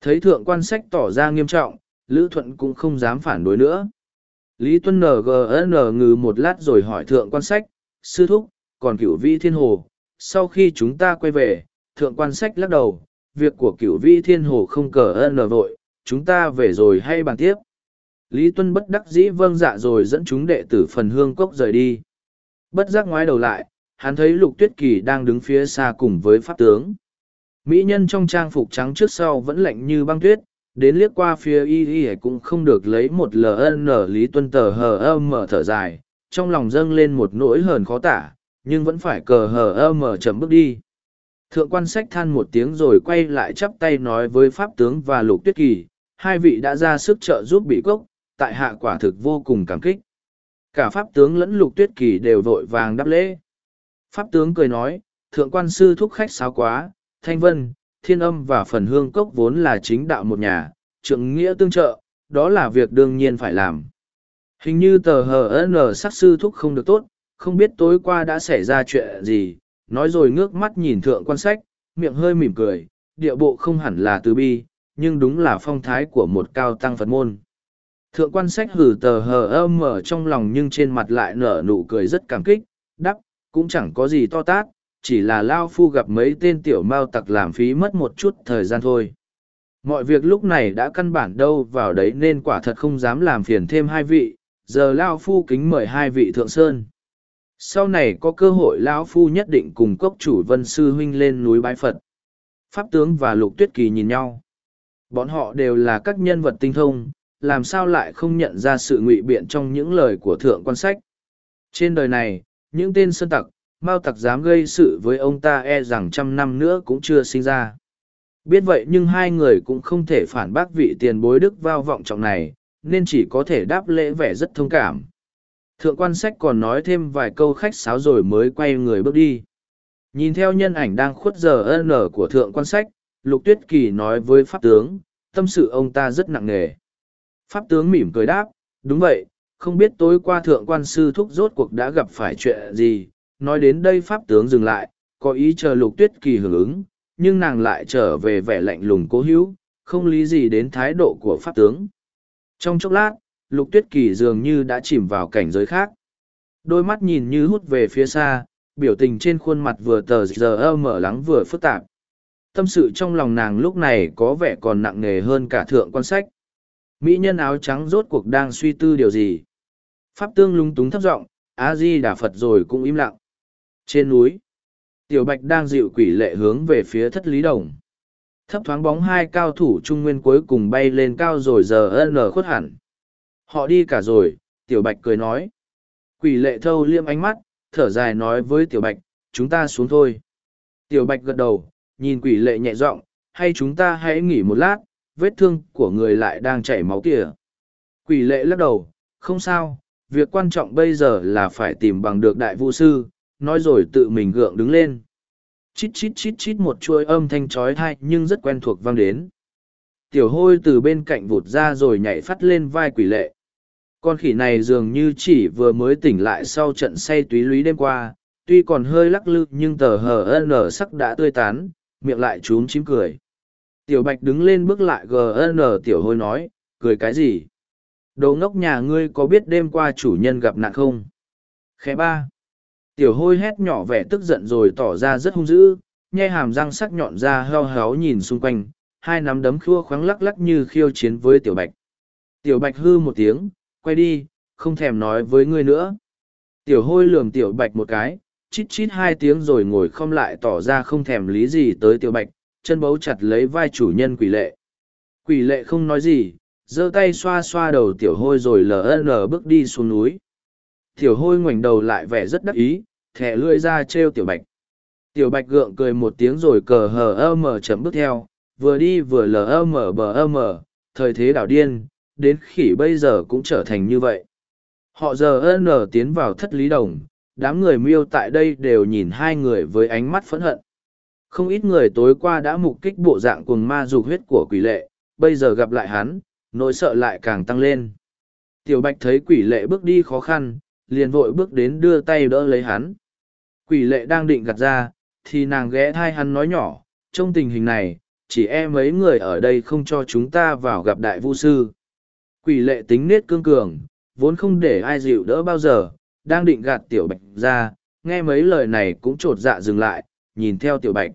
Thấy thượng quan sách tỏ ra nghiêm trọng, Lữ thuận cũng không dám phản đối nữa. Lý Tuân NGN ngừ một lát rồi hỏi thượng quan sách, sư thúc, còn cửu vi thiên hồ, sau khi chúng ta quay về, thượng quan sách lắc đầu, việc của cửu vi thiên hồ không cờ ân vội, chúng ta về rồi hay bàn tiếp. Lý Tuân bất đắc dĩ vâng dạ rồi dẫn chúng đệ tử phần hương cốc rời đi. Bất giác ngoái đầu lại, hắn thấy Lục Tuyết Kỳ đang đứng phía xa cùng với pháp tướng. Mỹ nhân trong trang phục trắng trước sau vẫn lạnh như băng tuyết, đến liếc qua phía y y cũng không được lấy một ln Lý Tuân tờ hờ âm mở thở dài, trong lòng dâng lên một nỗi hờn khó tả, nhưng vẫn phải cờ hờ âm mở chậm bước đi. Thượng quan sách than một tiếng rồi quay lại chắp tay nói với pháp tướng và lục tuyết kỳ, hai vị đã ra sức trợ giúp bị cốc, tại hạ quả thực vô cùng cảm kích. Cả pháp tướng lẫn lục tuyết kỳ đều vội vàng đáp lễ. Pháp tướng cười nói, thượng quan sư thúc khách sáo quá, thanh vân, thiên âm và phần hương cốc vốn là chính đạo một nhà, trượng nghĩa tương trợ, đó là việc đương nhiên phải làm. Hình như tờ hờ sắc sư thúc không được tốt, không biết tối qua đã xảy ra chuyện gì, nói rồi ngước mắt nhìn thượng quan sách, miệng hơi mỉm cười, địa bộ không hẳn là từ bi, nhưng đúng là phong thái của một cao tăng Phật môn. Thượng quan sách hử tờ hờ âm ở trong lòng nhưng trên mặt lại nở nụ cười rất cảm kích, đắc, cũng chẳng có gì to tát, chỉ là Lao Phu gặp mấy tên tiểu mao tặc làm phí mất một chút thời gian thôi. Mọi việc lúc này đã căn bản đâu vào đấy nên quả thật không dám làm phiền thêm hai vị, giờ Lao Phu kính mời hai vị Thượng Sơn. Sau này có cơ hội Lão Phu nhất định cùng cốc chủ Vân Sư Huynh lên núi bái Phật. Pháp tướng và Lục Tuyết Kỳ nhìn nhau. Bọn họ đều là các nhân vật tinh thông, làm sao lại không nhận ra sự ngụy biện trong những lời của thượng quan sách. Trên đời này, những tên sơn tặc, mao tặc dám gây sự với ông ta e rằng trăm năm nữa cũng chưa sinh ra. Biết vậy nhưng hai người cũng không thể phản bác vị tiền bối đức vao vọng trọng này, nên chỉ có thể đáp lễ vẻ rất thông cảm. Thượng quan sách còn nói thêm vài câu khách sáo rồi mới quay người bước đi. Nhìn theo nhân ảnh đang khuất giờ ân của thượng quan sách, Lục Tuyết Kỳ nói với Pháp tướng, tâm sự ông ta rất nặng nề. Pháp tướng mỉm cười đáp, đúng vậy, không biết tối qua thượng quan sư thúc rốt cuộc đã gặp phải chuyện gì. Nói đến đây Pháp tướng dừng lại, có ý chờ Lục Tuyết Kỳ hưởng ứng, nhưng nàng lại trở về vẻ lạnh lùng cố hữu, không lý gì đến thái độ của Pháp tướng. Trong chốc lát, Lục Tuyết Kỳ dường như đã chìm vào cảnh giới khác. Đôi mắt nhìn như hút về phía xa, biểu tình trên khuôn mặt vừa tờ giờ mở lắng vừa phức tạp. Tâm sự trong lòng nàng lúc này có vẻ còn nặng nề hơn cả thượng quan sách. Mỹ nhân áo trắng rốt cuộc đang suy tư điều gì? Pháp tương lúng túng thấp giọng, A-di đà Phật rồi cũng im lặng. Trên núi, Tiểu Bạch đang dịu quỷ lệ hướng về phía thất lý đồng. Thấp thoáng bóng hai cao thủ trung nguyên cuối cùng bay lên cao rồi giờ ân khuất hẳn. Họ đi cả rồi, Tiểu Bạch cười nói. Quỷ lệ thâu liêm ánh mắt, thở dài nói với Tiểu Bạch, chúng ta xuống thôi. Tiểu Bạch gật đầu, nhìn quỷ lệ nhẹ giọng, hay chúng ta hãy nghỉ một lát, vết thương của người lại đang chảy máu kìa. Quỷ lệ lắc đầu, không sao, việc quan trọng bây giờ là phải tìm bằng được đại vũ sư, nói rồi tự mình gượng đứng lên. Chít chít chít chít một chuôi âm thanh trói thai nhưng rất quen thuộc vang đến. Tiểu hôi từ bên cạnh vụt ra rồi nhảy phát lên vai quỷ lệ. Con khỉ này dường như chỉ vừa mới tỉnh lại sau trận say túy lúy đêm qua, tuy còn hơi lắc lư nhưng tờ hờ n sắc đã tươi tán, miệng lại trúm chím cười. Tiểu bạch đứng lên bước lại gn tiểu hôi nói, cười cái gì? Đồ ngốc nhà ngươi có biết đêm qua chủ nhân gặp nạn không? Khẽ ba. Tiểu hôi hét nhỏ vẻ tức giận rồi tỏ ra rất hung dữ, nhe hàm răng sắc nhọn ra heo héo nhìn xung quanh, hai nắm đấm khua khoáng lắc lắc như khiêu chiến với tiểu bạch. Tiểu bạch hư một tiếng, quay đi, không thèm nói với ngươi nữa. Tiểu hôi lườm tiểu bạch một cái, chít chít hai tiếng rồi ngồi không lại tỏ ra không thèm lý gì tới tiểu bạch, chân bấu chặt lấy vai chủ nhân quỷ lệ. Quỷ lệ không nói gì, giơ tay xoa xoa đầu tiểu hôi rồi ln bước đi xuống núi. Tiểu hôi ngoảnh đầu lại vẻ rất đắc ý, thẻ lưỡi ra trêu tiểu bạch. Tiểu bạch gượng cười một tiếng rồi cờ hờ ơ mở chậm bước theo, vừa đi vừa lờ mở bờ ơ mở, thời thế đảo điên, đến khỉ bây giờ cũng trở thành như vậy. Họ giờ nờ tiến vào thất lý đồng, đám người miêu tại đây đều nhìn hai người với ánh mắt phẫn hận. Không ít người tối qua đã mục kích bộ dạng cuồng ma dục huyết của quỷ lệ, bây giờ gặp lại hắn, nỗi sợ lại càng tăng lên. Tiểu bạch thấy quỷ lệ bước đi khó khăn, liền vội bước đến đưa tay đỡ lấy hắn. Quỷ lệ đang định gặt ra, thì nàng ghé thai hắn nói nhỏ, trong tình hình này, chỉ e mấy người ở đây không cho chúng ta vào gặp đại vu sư. Quỷ lệ tính nết cương cường, vốn không để ai dịu đỡ bao giờ, đang định gạt tiểu bạch ra, nghe mấy lời này cũng trột dạ dừng lại, nhìn theo tiểu bạch.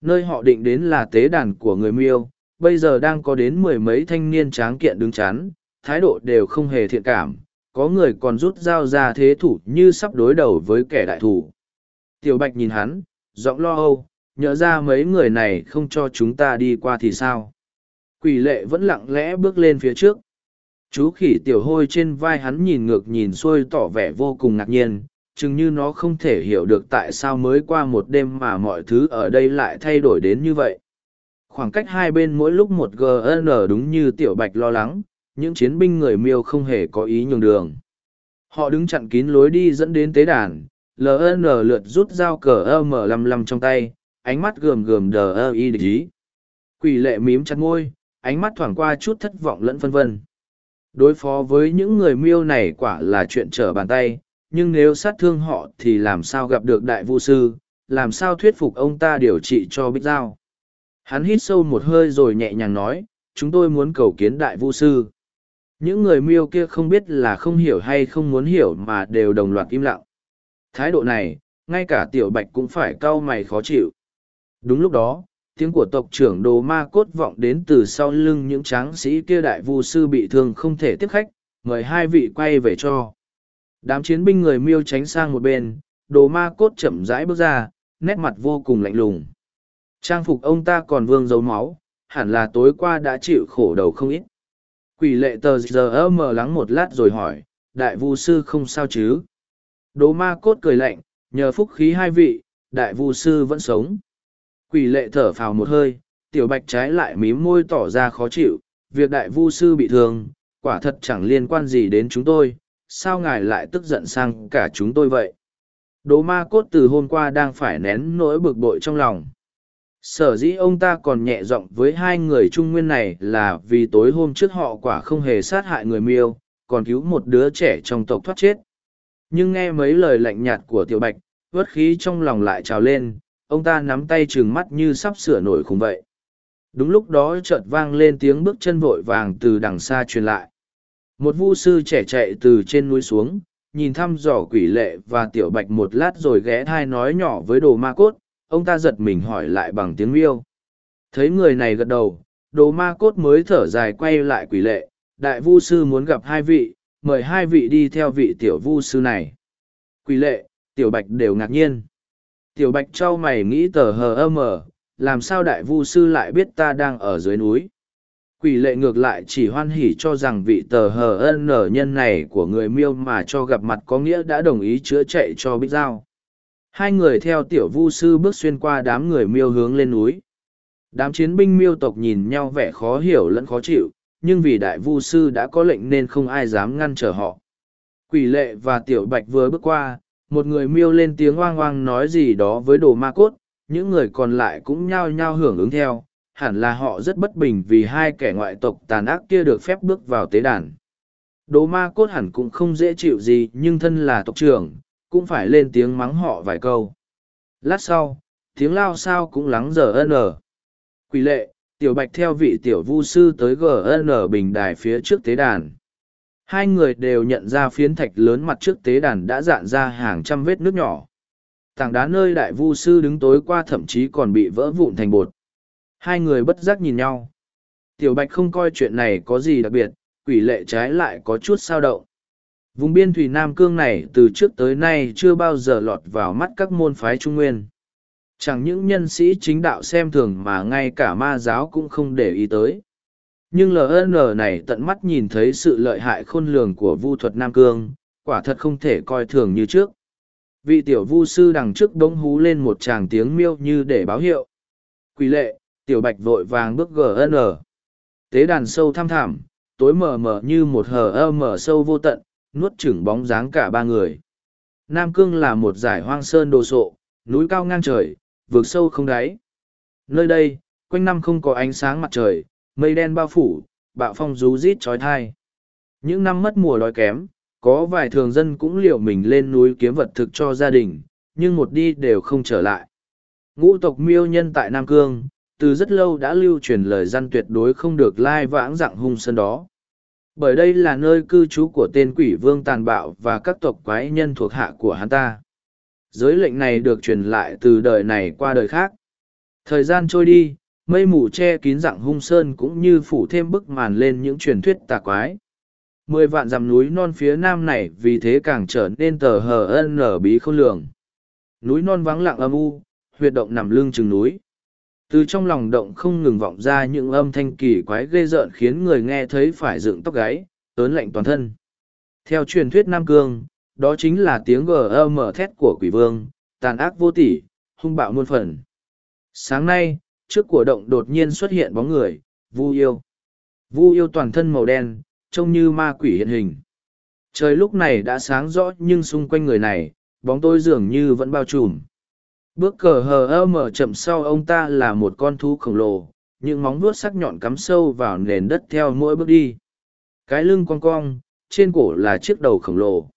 Nơi họ định đến là tế đàn của người miêu, bây giờ đang có đến mười mấy thanh niên tráng kiện đứng chắn, thái độ đều không hề thiện cảm, có người còn rút dao ra thế thủ như sắp đối đầu với kẻ đại thủ. Tiểu bạch nhìn hắn, giọng lo âu, nhớ ra mấy người này không cho chúng ta đi qua thì sao. Quỷ lệ vẫn lặng lẽ bước lên phía trước. Chú khỉ tiểu hôi trên vai hắn nhìn ngược nhìn xuôi tỏ vẻ vô cùng ngạc nhiên, chừng như nó không thể hiểu được tại sao mới qua một đêm mà mọi thứ ở đây lại thay đổi đến như vậy. Khoảng cách hai bên mỗi lúc một GN đúng như tiểu bạch lo lắng, những chiến binh người miêu không hề có ý nhường đường. Họ đứng chặn kín lối đi dẫn đến tế đàn, LN lượt rút dao cờ m lăm lăm trong tay, ánh mắt gườm gườm đờ ơ y địch ý. Quỷ lệ mím chặt ngôi, ánh mắt thoảng qua chút thất vọng lẫn phân vân. Đối phó với những người miêu này quả là chuyện trở bàn tay, nhưng nếu sát thương họ thì làm sao gặp được đại vu sư, làm sao thuyết phục ông ta điều trị cho bích giao. Hắn hít sâu một hơi rồi nhẹ nhàng nói, chúng tôi muốn cầu kiến đại vu sư. Những người miêu kia không biết là không hiểu hay không muốn hiểu mà đều đồng loạt im lặng. Thái độ này, ngay cả tiểu bạch cũng phải cau mày khó chịu. Đúng lúc đó, tiếng của tộc trưởng đồ ma cốt vọng đến từ sau lưng những tráng sĩ kia đại vu sư bị thương không thể tiếp khách, mời hai vị quay về cho. Đám chiến binh người miêu tránh sang một bên, đồ ma cốt chậm rãi bước ra, nét mặt vô cùng lạnh lùng. Trang phục ông ta còn vương dấu máu, hẳn là tối qua đã chịu khổ đầu không ít. Quỷ lệ tờ giờ mờ lắng một lát rồi hỏi, đại vu sư không sao chứ? Đồ ma cốt cười lạnh, nhờ phúc khí hai vị, đại vu sư vẫn sống. Quỷ lệ thở phào một hơi, tiểu bạch trái lại mím môi tỏ ra khó chịu, việc đại vu sư bị thương, quả thật chẳng liên quan gì đến chúng tôi, sao ngài lại tức giận sang cả chúng tôi vậy? Đồ ma cốt từ hôm qua đang phải nén nỗi bực bội trong lòng. Sở dĩ ông ta còn nhẹ giọng với hai người trung nguyên này là vì tối hôm trước họ quả không hề sát hại người miêu, còn cứu một đứa trẻ trong tộc thoát chết. Nhưng nghe mấy lời lạnh nhạt của tiểu bạch, vớt khí trong lòng lại trào lên, ông ta nắm tay trừng mắt như sắp sửa nổi khùng vậy. Đúng lúc đó chợt vang lên tiếng bước chân vội vàng từ đằng xa truyền lại. Một vu sư trẻ chạy từ trên núi xuống, nhìn thăm dò quỷ lệ và tiểu bạch một lát rồi ghé thai nói nhỏ với đồ ma cốt, ông ta giật mình hỏi lại bằng tiếng miêu. Thấy người này gật đầu, đồ ma cốt mới thở dài quay lại quỷ lệ, đại vu sư muốn gặp hai vị, mời hai vị đi theo vị tiểu vu sư này. Quỷ lệ, tiểu bạch đều ngạc nhiên. Tiểu bạch trao mày nghĩ tờ hờ ơ mờ, làm sao đại vu sư lại biết ta đang ở dưới núi. Quỷ lệ ngược lại chỉ hoan hỉ cho rằng vị tờ hờ ân nở nhân này của người miêu mà cho gặp mặt có nghĩa đã đồng ý chữa chạy cho bích giao. Hai người theo tiểu vu sư bước xuyên qua đám người miêu hướng lên núi. Đám chiến binh miêu tộc nhìn nhau vẻ khó hiểu lẫn khó chịu, nhưng vì đại vu sư đã có lệnh nên không ai dám ngăn trở họ. Quỷ lệ và tiểu bạch vừa bước qua, một người miêu lên tiếng oang oang nói gì đó với đồ ma cốt, những người còn lại cũng nhao nhao hưởng ứng theo, hẳn là họ rất bất bình vì hai kẻ ngoại tộc tàn ác kia được phép bước vào tế đàn. Đồ ma cốt hẳn cũng không dễ chịu gì nhưng thân là tộc trưởng, cũng phải lên tiếng mắng họ vài câu. Lát sau, tiếng lao sao cũng lắng giờ ân ở. Quỷ lệ, tiểu bạch theo vị tiểu vu sư tới gn bình đài phía trước tế đàn hai người đều nhận ra phiến thạch lớn mặt trước tế đàn đã dạn ra hàng trăm vết nước nhỏ tảng đá nơi đại vu sư đứng tối qua thậm chí còn bị vỡ vụn thành bột hai người bất giác nhìn nhau. Tiểu bạch không coi chuyện này có gì đặc biệt, quỷ lệ trái lại có chút sao động. Vùng biên thủy nam cương này từ trước tới nay chưa bao giờ lọt vào mắt các môn phái trung nguyên. Chẳng những nhân sĩ chính đạo xem thường mà ngay cả ma giáo cũng không để ý tới. Nhưng ln này tận mắt nhìn thấy sự lợi hại khôn lường của vu thuật nam cương, quả thật không thể coi thường như trước. Vị tiểu vu sư đằng trước bỗng hú lên một tràng tiếng miêu như để báo hiệu. Quỷ lệ tiểu bạch vội vàng bước gn tế đàn sâu thăm thẳm tối mờ mờ như một hờ ơ mờ sâu vô tận nuốt chửng bóng dáng cả ba người nam cương là một giải hoang sơn đồ sộ núi cao ngang trời vượt sâu không đáy nơi đây quanh năm không có ánh sáng mặt trời mây đen bao phủ, bạo phong rú rít trói thai. Những năm mất mùa đói kém, có vài thường dân cũng liều mình lên núi kiếm vật thực cho gia đình, nhưng một đi đều không trở lại. Ngũ tộc miêu nhân tại Nam Cương, từ rất lâu đã lưu truyền lời dân tuyệt đối không được lai vãng dạng hung sơn đó. Bởi đây là nơi cư trú của tên quỷ vương tàn bạo và các tộc quái nhân thuộc hạ của hắn ta. Giới lệnh này được truyền lại từ đời này qua đời khác. Thời gian trôi đi, mây mù che kín dạng hung sơn cũng như phủ thêm bức màn lên những truyền thuyết tà quái mười vạn dặm núi non phía nam này vì thế càng trở nên tờ hờ ân nở bí không lường núi non vắng lặng âm u huyệt động nằm lưng chừng núi từ trong lòng động không ngừng vọng ra những âm thanh kỳ quái ghê rợn khiến người nghe thấy phải dựng tóc gáy ớn lạnh toàn thân theo truyền thuyết nam cương đó chính là tiếng gờ mở thét của quỷ vương tàn ác vô tỷ hung bạo muôn phần sáng nay trước của động đột nhiên xuất hiện bóng người, Vu Yêu. Vu Yêu toàn thân màu đen, trông như ma quỷ hiện hình. Trời lúc này đã sáng rõ nhưng xung quanh người này, bóng tôi dường như vẫn bao trùm. Bước cờ hờ ơ mở chậm sau ông ta là một con thú khổng lồ, những móng vuốt sắc nhọn cắm sâu vào nền đất theo mỗi bước đi. Cái lưng cong cong, trên cổ là chiếc đầu khổng lồ.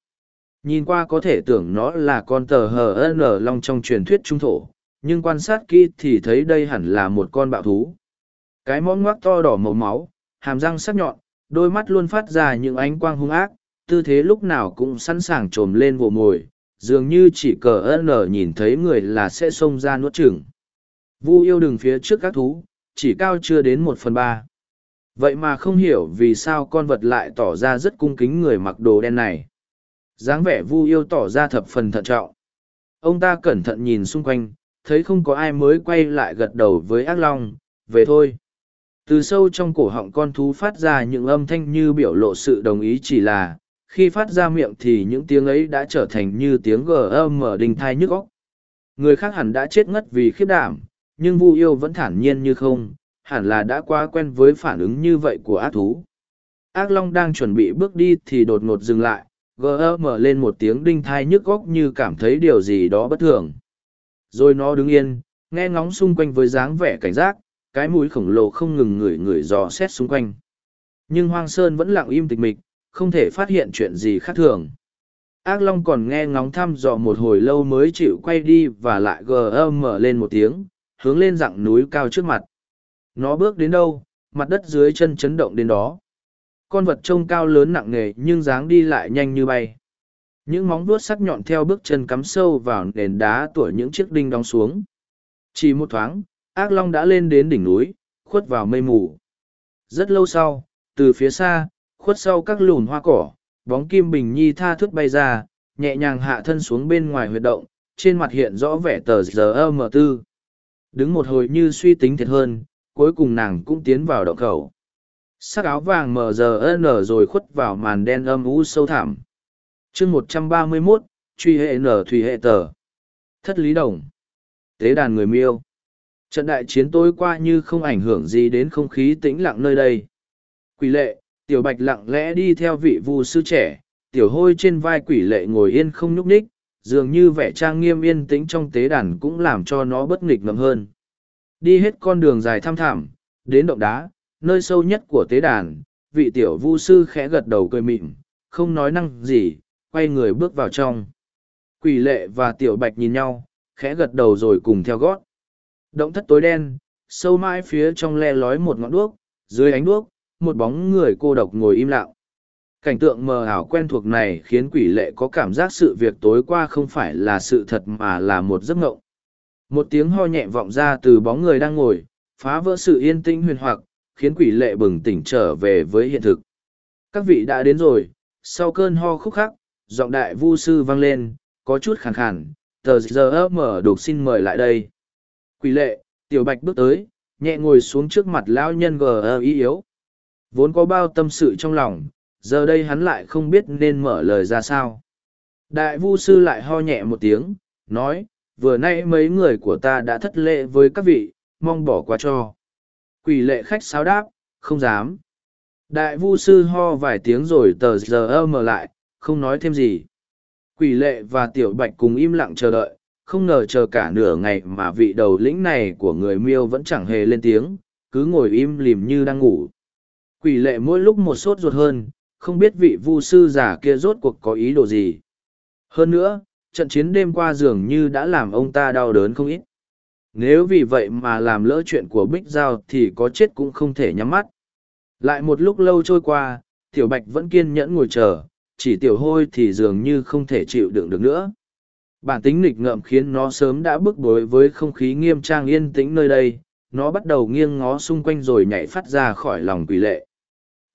Nhìn qua có thể tưởng nó là con tờ hờ n long trong truyền thuyết trung thổ, nhưng quan sát kỹ thì thấy đây hẳn là một con bạo thú. Cái món ngoác to đỏ màu máu, hàm răng sắc nhọn, đôi mắt luôn phát ra những ánh quang hung ác, tư thế lúc nào cũng sẵn sàng trồm lên vồ mồi, dường như chỉ cờ ân nhìn thấy người là sẽ xông ra nuốt chửng. Vu yêu đừng phía trước các thú, chỉ cao chưa đến một phần ba. Vậy mà không hiểu vì sao con vật lại tỏ ra rất cung kính người mặc đồ đen này. dáng vẻ vu yêu tỏ ra thập phần thận trọng. Ông ta cẩn thận nhìn xung quanh, thấy không có ai mới quay lại gật đầu với ác long, về thôi. Từ sâu trong cổ họng con thú phát ra những âm thanh như biểu lộ sự đồng ý chỉ là, khi phát ra miệng thì những tiếng ấy đã trở thành như tiếng gm đinh thai nhức óc. Người khác hẳn đã chết ngất vì khiếp đảm, nhưng vu yêu vẫn thản nhiên như không, hẳn là đã quá quen với phản ứng như vậy của ác thú. Ác long đang chuẩn bị bước đi thì đột ngột dừng lại gm lên một tiếng đinh thai nhức góc như cảm thấy điều gì đó bất thường. Rồi nó đứng yên, nghe ngóng xung quanh với dáng vẻ cảnh giác, cái mũi khổng lồ không ngừng ngửi ngửi dò xét xung quanh. Nhưng hoang sơn vẫn lặng im tịch mịch không thể phát hiện chuyện gì khác thường. Ác Long còn nghe ngóng thăm dò một hồi lâu mới chịu quay đi và lại gầm lên một tiếng, hướng lên dặng núi cao trước mặt. Nó bước đến đâu, mặt đất dưới chân chấn động đến đó. Con vật trông cao lớn nặng nề nhưng dáng đi lại nhanh như bay. Những móng vuốt sắc nhọn theo bước chân cắm sâu vào nền đá tuổi những chiếc đinh đóng xuống. Chỉ một thoáng, ác long đã lên đến đỉnh núi, khuất vào mây mù. Rất lâu sau, từ phía xa, khuất sau các lùn hoa cỏ, bóng kim bình nhi tha thước bay ra, nhẹ nhàng hạ thân xuống bên ngoài huyệt động, trên mặt hiện rõ vẻ tờ giờ mờ tư. Đứng một hồi như suy tính thiệt hơn, cuối cùng nàng cũng tiến vào động khẩu. Sắc áo vàng mờ giờ nở rồi khuất vào màn đen âm u sâu thẳm. chương một trăm ba mươi 131, truy hệ nở thủy hệ tờ. Thất lý đồng. Tế đàn người miêu. Trận đại chiến tối qua như không ảnh hưởng gì đến không khí tĩnh lặng nơi đây. Quỷ lệ, Tiểu bạch lặng lẽ đi theo vị vu sư trẻ, tiểu hôi trên vai quỷ lệ ngồi yên không nhúc ních, dường như vẻ trang nghiêm yên tĩnh trong tế đàn cũng làm cho nó bất nghịch ngầm hơn. Đi hết con đường dài thăm thẳm, đến động đá, nơi sâu nhất của tế đàn, vị tiểu vu sư khẽ gật đầu cười mịn, không nói năng gì, quay người bước vào trong. Quỷ lệ và tiểu bạch nhìn nhau, khẽ gật đầu rồi cùng theo gót. Động thất tối đen, sâu mãi phía trong le lói một ngọn đuốc, dưới ánh đuốc, một bóng người cô độc ngồi im lặng. Cảnh tượng mờ ảo quen thuộc này khiến quỷ lệ có cảm giác sự việc tối qua không phải là sự thật mà là một giấc mộng. Một tiếng ho nhẹ vọng ra từ bóng người đang ngồi, phá vỡ sự yên tĩnh huyền hoặc, khiến quỷ lệ bừng tỉnh trở về với hiện thực. Các vị đã đến rồi, sau cơn ho khúc khắc, giọng đại vu sư vang lên, có chút khàn khàn, tờ giờ mở đục xin mời lại đây. Quỷ lệ, tiểu bạch bước tới, nhẹ ngồi xuống trước mặt lão nhân gờ ý yếu, Vốn có bao tâm sự trong lòng, giờ đây hắn lại không biết nên mở lời ra sao. Đại vu sư lại ho nhẹ một tiếng, nói, vừa nay mấy người của ta đã thất lệ với các vị, mong bỏ qua cho. Quỷ lệ khách sáo đáp, không dám. Đại vu sư ho vài tiếng rồi tờ giờ mở lại, không nói thêm gì. Quỷ lệ và tiểu bạch cùng im lặng chờ đợi, không ngờ chờ cả nửa ngày mà vị đầu lĩnh này của người miêu vẫn chẳng hề lên tiếng, cứ ngồi im lìm như đang ngủ. Quỷ lệ mỗi lúc một sốt ruột hơn, không biết vị vu sư giả kia rốt cuộc có ý đồ gì. Hơn nữa, trận chiến đêm qua dường như đã làm ông ta đau đớn không ít. Nếu vì vậy mà làm lỡ chuyện của Bích Giao thì có chết cũng không thể nhắm mắt. Lại một lúc lâu trôi qua, Tiểu Bạch vẫn kiên nhẫn ngồi chờ, chỉ Tiểu Hôi thì dường như không thể chịu đựng được nữa. Bản tính nghịch ngợm khiến nó sớm đã bức bối với không khí nghiêm trang yên tĩnh nơi đây, nó bắt đầu nghiêng ngó xung quanh rồi nhảy phát ra khỏi lòng quỷ lệ.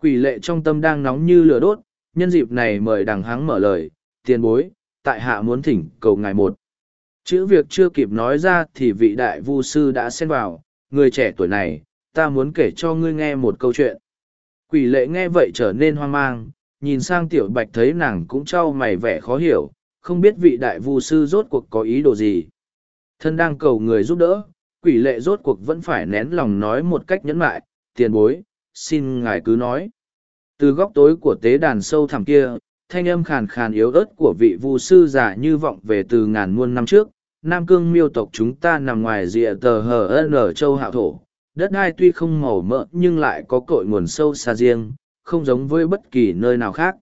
Quỷ lệ trong tâm đang nóng như lửa đốt, nhân dịp này mời đằng hắng mở lời, tiền bối, tại hạ muốn thỉnh cầu ngài một. Chữ việc chưa kịp nói ra thì vị đại vu sư đã xen vào, người trẻ tuổi này, ta muốn kể cho ngươi nghe một câu chuyện. Quỷ lệ nghe vậy trở nên hoang mang, nhìn sang tiểu bạch thấy nàng cũng trao mày vẻ khó hiểu, không biết vị đại vu sư rốt cuộc có ý đồ gì. Thân đang cầu người giúp đỡ, quỷ lệ rốt cuộc vẫn phải nén lòng nói một cách nhẫn mại, tiền bối, xin ngài cứ nói. Từ góc tối của tế đàn sâu thẳm kia, thanh âm khàn khàn yếu ớt của vị vu sư giả như vọng về từ ngàn muôn năm trước nam cương miêu tộc chúng ta nằm ngoài rìa tờ hờ ở châu hạo thổ. Đất đai tuy không màu mỡ nhưng lại có cội nguồn sâu xa riêng không giống với bất kỳ nơi nào khác.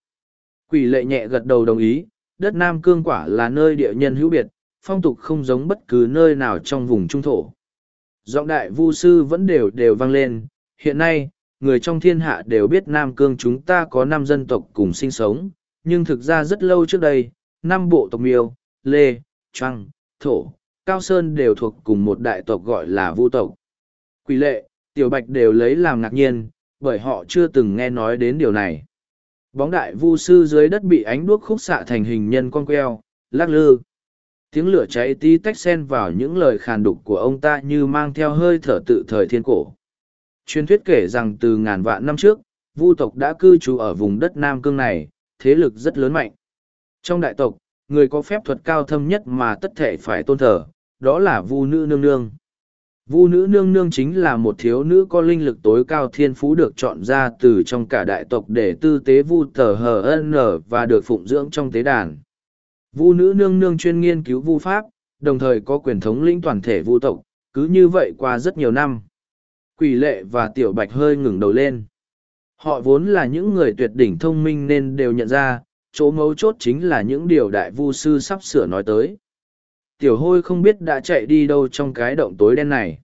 Quỷ lệ nhẹ gật đầu đồng ý đất nam cương quả là nơi địa nhân hữu biệt phong tục không giống bất cứ nơi nào trong vùng trung thổ. Giọng đại vu sư vẫn đều đều vang lên hiện nay người trong thiên hạ đều biết nam cương chúng ta có năm dân tộc cùng sinh sống, nhưng thực ra rất lâu trước đây, năm bộ tộc miêu, lê trăng thổ, cao sơn đều thuộc cùng một đại tộc gọi là vu tộc. Quỷ lệ, tiểu bạch đều lấy làm ngạc nhiên, bởi họ chưa từng nghe nói đến điều này. Bóng đại vu sư dưới đất bị ánh đuốc khúc xạ thành hình nhân con queo, lắc lư. Tiếng lửa cháy tí tách sen vào những lời khàn đục của ông ta như mang theo hơi thở tự thời thiên cổ truyền thuyết kể rằng từ ngàn vạn năm trước, vu tộc đã cư trú ở vùng đất nam cương này, thế lực rất lớn mạnh. Trong đại tộc, người có phép thuật cao thâm nhất mà tất thể phải tôn thờ, đó là vu nữ nương nương. Vu nữ nương nương chính là một thiếu nữ có linh lực tối cao thiên phú được chọn ra từ trong cả đại tộc để tư tế vu tờ hờ nở và được phụng dưỡng trong tế đàn. Vu nữ nương nương chuyên nghiên cứu vu pháp, đồng thời có quyền thống lĩnh toàn thể vu tộc, cứ như vậy qua rất nhiều năm quỷ lệ và tiểu bạch hơi ngừng đầu lên. Họ vốn là những người tuyệt đỉnh thông minh nên đều nhận ra, chỗ mấu chốt chính là những điều đại vu sư sắp sửa nói tới. Tiểu hôi không biết đã chạy đi đâu trong cái động tối đen này.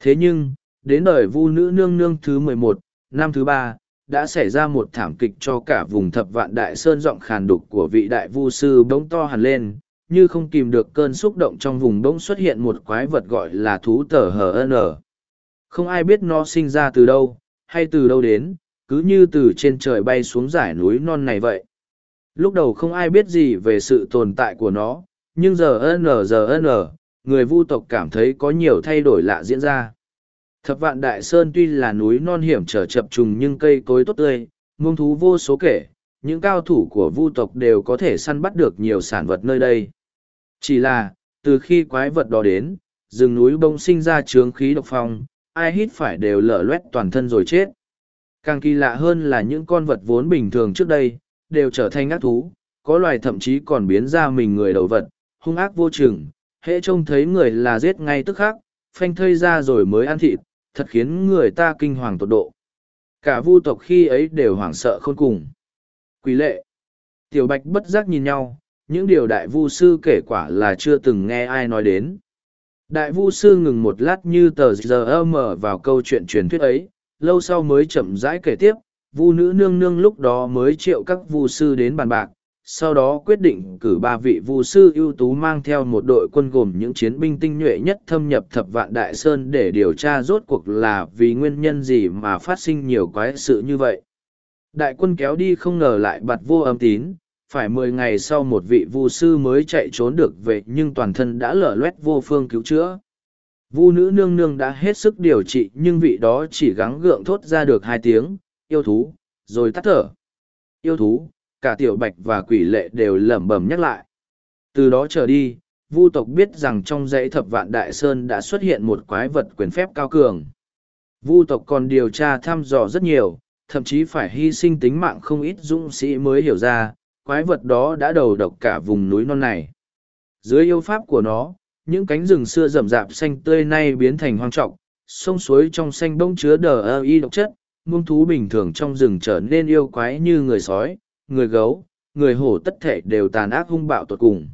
Thế nhưng, đến đời vu nữ nương nương thứ mười một, năm thứ ba, đã xảy ra một thảm kịch cho cả vùng thập vạn đại sơn giọng khàn đục của vị đại vu sư bỗng to hẳn lên, như không kìm được cơn xúc động trong vùng bỗng xuất hiện một quái vật gọi là thú tờ hn không ai biết nó sinh ra từ đâu, hay từ đâu đến, cứ như từ trên trời bay xuống dải núi non này vậy. Lúc đầu không ai biết gì về sự tồn tại của nó, nhưng giờ n giờ n người vu tộc cảm thấy có nhiều thay đổi lạ diễn ra. Thập vạn đại sơn tuy là núi non hiểm trở chập trùng nhưng cây cối tốt tươi muông thú vô số kể, những cao thủ của vu tộc đều có thể săn bắt được nhiều sản vật nơi đây. Chỉ là, từ khi quái vật đó đến, rừng núi bông sinh ra trướng khí độc phong ai hít phải đều lở loét toàn thân rồi chết. Càng kỳ lạ hơn là những con vật vốn bình thường trước đây, đều trở thành ác thú, có loài thậm chí còn biến ra mình người đầu vật, hung ác vô chừng, hễ trông thấy người là giết ngay tức khắc, phanh thây ra rồi mới ăn thịt, thật khiến người ta kinh hoàng tột độ. Cả vu tộc khi ấy đều hoảng sợ khôn cùng. Quý lệ. Tiểu bạch bất giác nhìn nhau, những điều đại vu sư kể quả là chưa từng nghe ai nói đến đại vu sư ngừng một lát như tờ giờ mở vào câu chuyện truyền thuyết ấy, lâu sau mới chậm rãi kể tiếp, vu nữ nương nương lúc đó mới triệu các vu sư đến bàn bạc, sau đó quyết định cử ba vị vu sư ưu tú mang theo một đội quân gồm những chiến binh tinh nhuệ nhất thâm nhập thập vạn đại sơn để điều tra rốt cuộc là vì nguyên nhân gì mà phát sinh nhiều quái sự như vậy. Đại quân kéo đi không ngờ lại bặt vô âm tín phải mười ngày sau một vị vu sư mới chạy trốn được về, nhưng toàn thân đã lở loét vô phương cứu chữa. Vu nữ nương nương đã hết sức điều trị, nhưng vị đó chỉ gắng gượng thốt ra được hai tiếng, yêu thú. Rồi tắt thở. Yêu thú. Cả tiểu bạch và quỷ lệ đều lẩm bẩm nhắc lại. Từ đó trở đi, vu tộc biết rằng trong dãy thập vạn đại sơn đã xuất hiện một quái vật quyền phép cao cường. Vu tộc còn điều tra thăm dò rất nhiều, thậm chí phải hy sinh tính mạng không ít dũng sĩ mới hiểu ra quái vật đó đã đầu độc cả vùng núi non này dưới yêu pháp của nó những cánh rừng xưa rậm rạp xanh tươi nay biến thành hoang trọc sông suối trong xanh bông chứa đờ ơ y độc chất muông thú bình thường trong rừng trở nên yêu quái như người sói người gấu, người hổ tất thể đều tàn ác hung bạo tột cùng.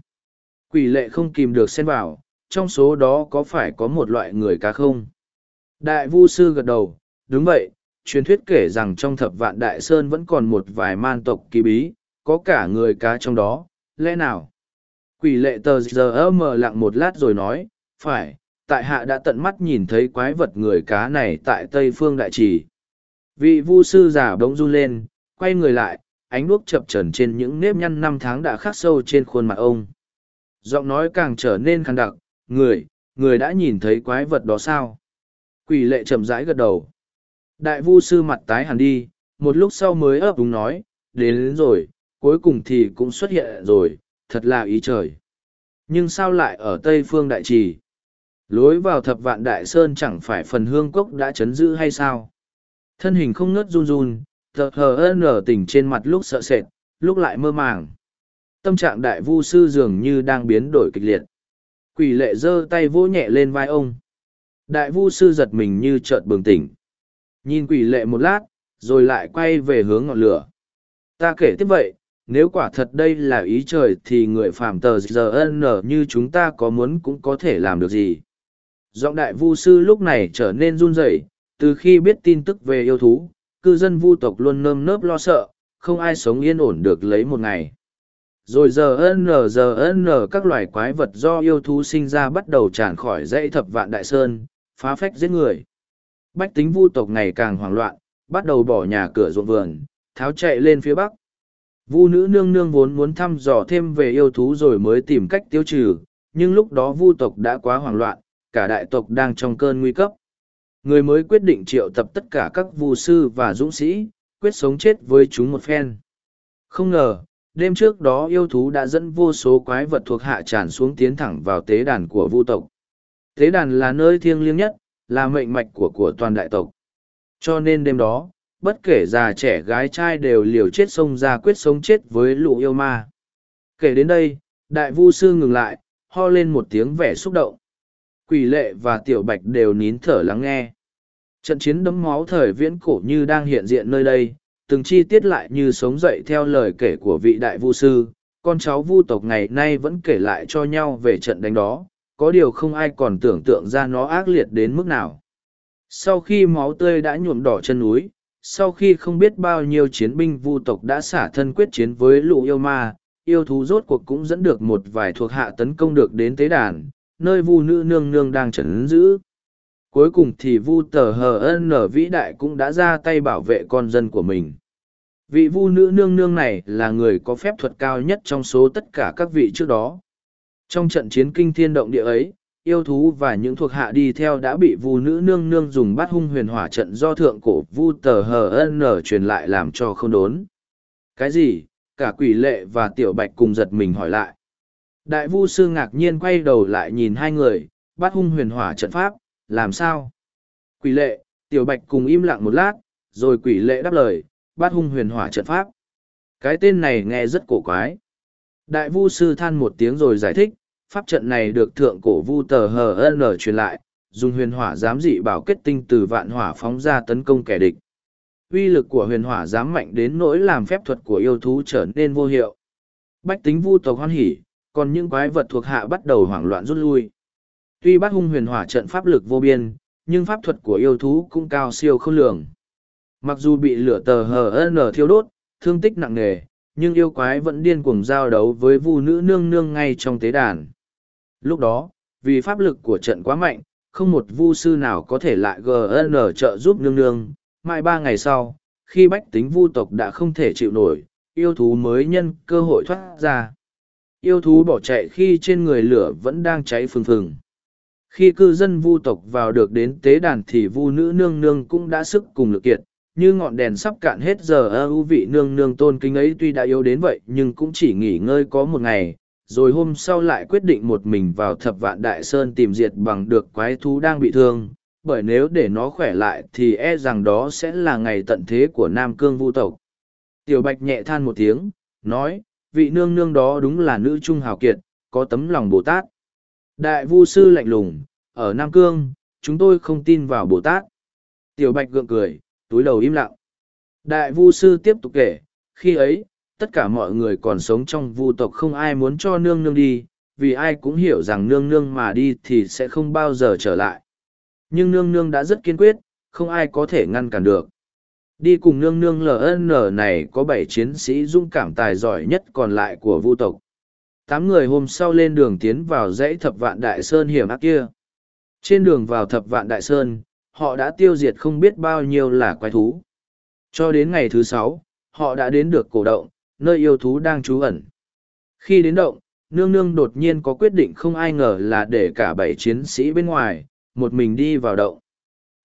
Quỷ lệ không kìm được xen vào, trong số đó có phải có một loại người cá không? Đại vu sư gật đầu, đúng vậy, truyền thuyết kể rằng trong thập vạn đại sơn vẫn còn một vài man tộc kỳ bí, có cả người cá trong đó, lẽ nào? Quỷ lệ tờ giờ mờ lặng một lát rồi nói, phải, tại hạ đã tận mắt nhìn thấy quái vật người cá này tại Tây Phương Đại Trì. Vị vu sư giả bỗng run lên, quay người lại, ánh đuốc chập trần trên những nếp nhăn năm tháng đã khắc sâu trên khuôn mặt ông giọng nói càng trở nên khăn đặc người người đã nhìn thấy quái vật đó sao quỷ lệ chậm rãi gật đầu đại vu sư mặt tái hẳn đi một lúc sau mới ấp đúng nói đến, đến rồi cuối cùng thì cũng xuất hiện rồi thật là ý trời nhưng sao lại ở tây phương đại trì lối vào thập vạn đại sơn chẳng phải phần hương cốc đã chấn giữ hay sao thân hình không ngớt run run thờ hờ ở tỉnh trên mặt lúc sợ sệt lúc lại mơ màng. Tâm trạng đại vu sư dường như đang biến đổi kịch liệt. Quỷ lệ giơ tay vỗ nhẹ lên vai ông. Đại vu sư giật mình như chợt bừng tỉnh. Nhìn quỷ lệ một lát, rồi lại quay về hướng ngọn lửa. Ta kể tiếp vậy, nếu quả thật đây là ý trời thì người phạm tờ giờ nở như chúng ta có muốn cũng có thể làm được gì. Giọng đại vu sư lúc này trở nên run rẩy, từ khi biết tin tức về yêu thú, cư dân vu tộc luôn nơm nớp lo sợ, không ai sống yên ổn được lấy một ngày. Rồi giờ n giờ n các loài quái vật do yêu thú sinh ra bắt đầu tràn khỏi dãy thập vạn đại sơn, phá phách giết người. Bách tính vu tộc ngày càng hoảng loạn, bắt đầu bỏ nhà cửa ruộng vườn, tháo chạy lên phía bắc. Vu nữ nương nương vốn muốn thăm dò thêm về yêu thú rồi mới tìm cách tiêu trừ, nhưng lúc đó vu tộc đã quá hoảng loạn, cả đại tộc đang trong cơn nguy cấp. Người mới quyết định triệu tập tất cả các vu sư và dũng sĩ, quyết sống chết với chúng một phen. Không ngờ, đêm trước đó yêu thú đã dẫn vô số quái vật thuộc hạ tràn xuống tiến thẳng vào tế đàn của vu tộc. Tế đàn là nơi thiêng liêng nhất, là mệnh mạch của của toàn đại tộc. Cho nên đêm đó, bất kể già trẻ gái trai đều liều chết xông ra quyết sống chết với lũ yêu ma. Kể đến đây, đại vu sư ngừng lại, ho lên một tiếng vẻ xúc động. Quỷ lệ và tiểu bạch đều nín thở lắng nghe. Trận chiến đấm máu thời viễn cổ như đang hiện diện nơi đây, từng chi tiết lại như sống dậy theo lời kể của vị đại vu sư, con cháu vu tộc ngày nay vẫn kể lại cho nhau về trận đánh đó, có điều không ai còn tưởng tượng ra nó ác liệt đến mức nào. Sau khi máu tươi đã nhuộm đỏ chân núi, sau khi không biết bao nhiêu chiến binh vu tộc đã xả thân quyết chiến với lũ yêu ma, yêu thú rốt cuộc cũng dẫn được một vài thuộc hạ tấn công được đến tế đàn, nơi vu nữ nương nương đang trấn giữ. Cuối cùng thì vu tờ hờ ân nở vĩ đại cũng đã ra tay bảo vệ con dân của mình. Vị vu nữ nương nương này là người có phép thuật cao nhất trong số tất cả các vị trước đó. Trong trận chiến kinh thiên động địa ấy, yêu thú và những thuộc hạ đi theo đã bị vu nữ nương nương dùng bát hung huyền hỏa trận do thượng cổ vu tờ hờ Nở truyền lại làm cho không đốn. Cái gì? Cả quỷ lệ và tiểu bạch cùng giật mình hỏi lại. Đại vu sư ngạc nhiên quay đầu lại nhìn hai người, bát hung huyền hỏa trận pháp, làm sao? Quỷ lệ, tiểu bạch cùng im lặng một lát, rồi quỷ lệ đáp lời, bát hung huyền hỏa trận pháp. Cái tên này nghe rất cổ quái. Đại vu sư than một tiếng rồi giải thích, pháp trận này được thượng cổ vu tờ hn truyền lại, dùng huyền hỏa giám dị bảo kết tinh từ vạn hỏa phóng ra tấn công kẻ địch. Uy lực của huyền hỏa giám mạnh đến nỗi làm phép thuật của yêu thú trở nên vô hiệu. Bách tính vu tộc hoan hỉ, còn những quái vật thuộc hạ bắt đầu hoảng loạn rút lui. Tuy bắt hung huyền hỏa trận pháp lực vô biên, nhưng pháp thuật của yêu thú cũng cao siêu khôn lường. Mặc dù bị lửa tờ HN thiêu đốt, thương tích nặng nề, nhưng yêu quái vẫn điên cuồng giao đấu với vu nữ nương nương ngay trong tế đàn. Lúc đó, vì pháp lực của trận quá mạnh, không một vu sư nào có thể lại GN trợ giúp nương nương. Mai ba ngày sau, khi bách tính vu tộc đã không thể chịu nổi, yêu thú mới nhân cơ hội thoát ra. Yêu thú bỏ chạy khi trên người lửa vẫn đang cháy phừng phừng. Khi cư dân vu tộc vào được đến tế đàn thì vu nữ nương nương cũng đã sức cùng lực kiệt, như ngọn đèn sắp cạn hết giờ ưu vị nương nương tôn kính ấy tuy đã yếu đến vậy nhưng cũng chỉ nghỉ ngơi có một ngày, rồi hôm sau lại quyết định một mình vào thập vạn đại sơn tìm diệt bằng được quái thú đang bị thương, bởi nếu để nó khỏe lại thì e rằng đó sẽ là ngày tận thế của Nam Cương Vu tộc. Tiểu Bạch nhẹ than một tiếng, nói, vị nương nương đó đúng là nữ trung hào kiệt, có tấm lòng Bồ Tát. Đại Vu sư lạnh lùng, ở Nam Cương, chúng tôi không tin vào Bồ Tát. Tiểu Bạch gượng cười, túi đầu im lặng. Đại Vu sư tiếp tục kể, khi ấy, tất cả mọi người còn sống trong vu tộc không ai muốn cho nương nương đi, vì ai cũng hiểu rằng nương nương mà đi thì sẽ không bao giờ trở lại. Nhưng nương nương đã rất kiên quyết, không ai có thể ngăn cản được. Đi cùng nương nương LN này có bảy chiến sĩ dung cảm tài giỏi nhất còn lại của vu tộc. Tám người hôm sau lên đường tiến vào dãy thập vạn đại sơn hiểm ác kia. Trên đường vào thập vạn đại sơn, họ đã tiêu diệt không biết bao nhiêu là quái thú. Cho đến ngày thứ sáu, họ đã đến được cổ động, nơi yêu thú đang trú ẩn. Khi đến động, nương nương đột nhiên có quyết định không ai ngờ là để cả bảy chiến sĩ bên ngoài, một mình đi vào động.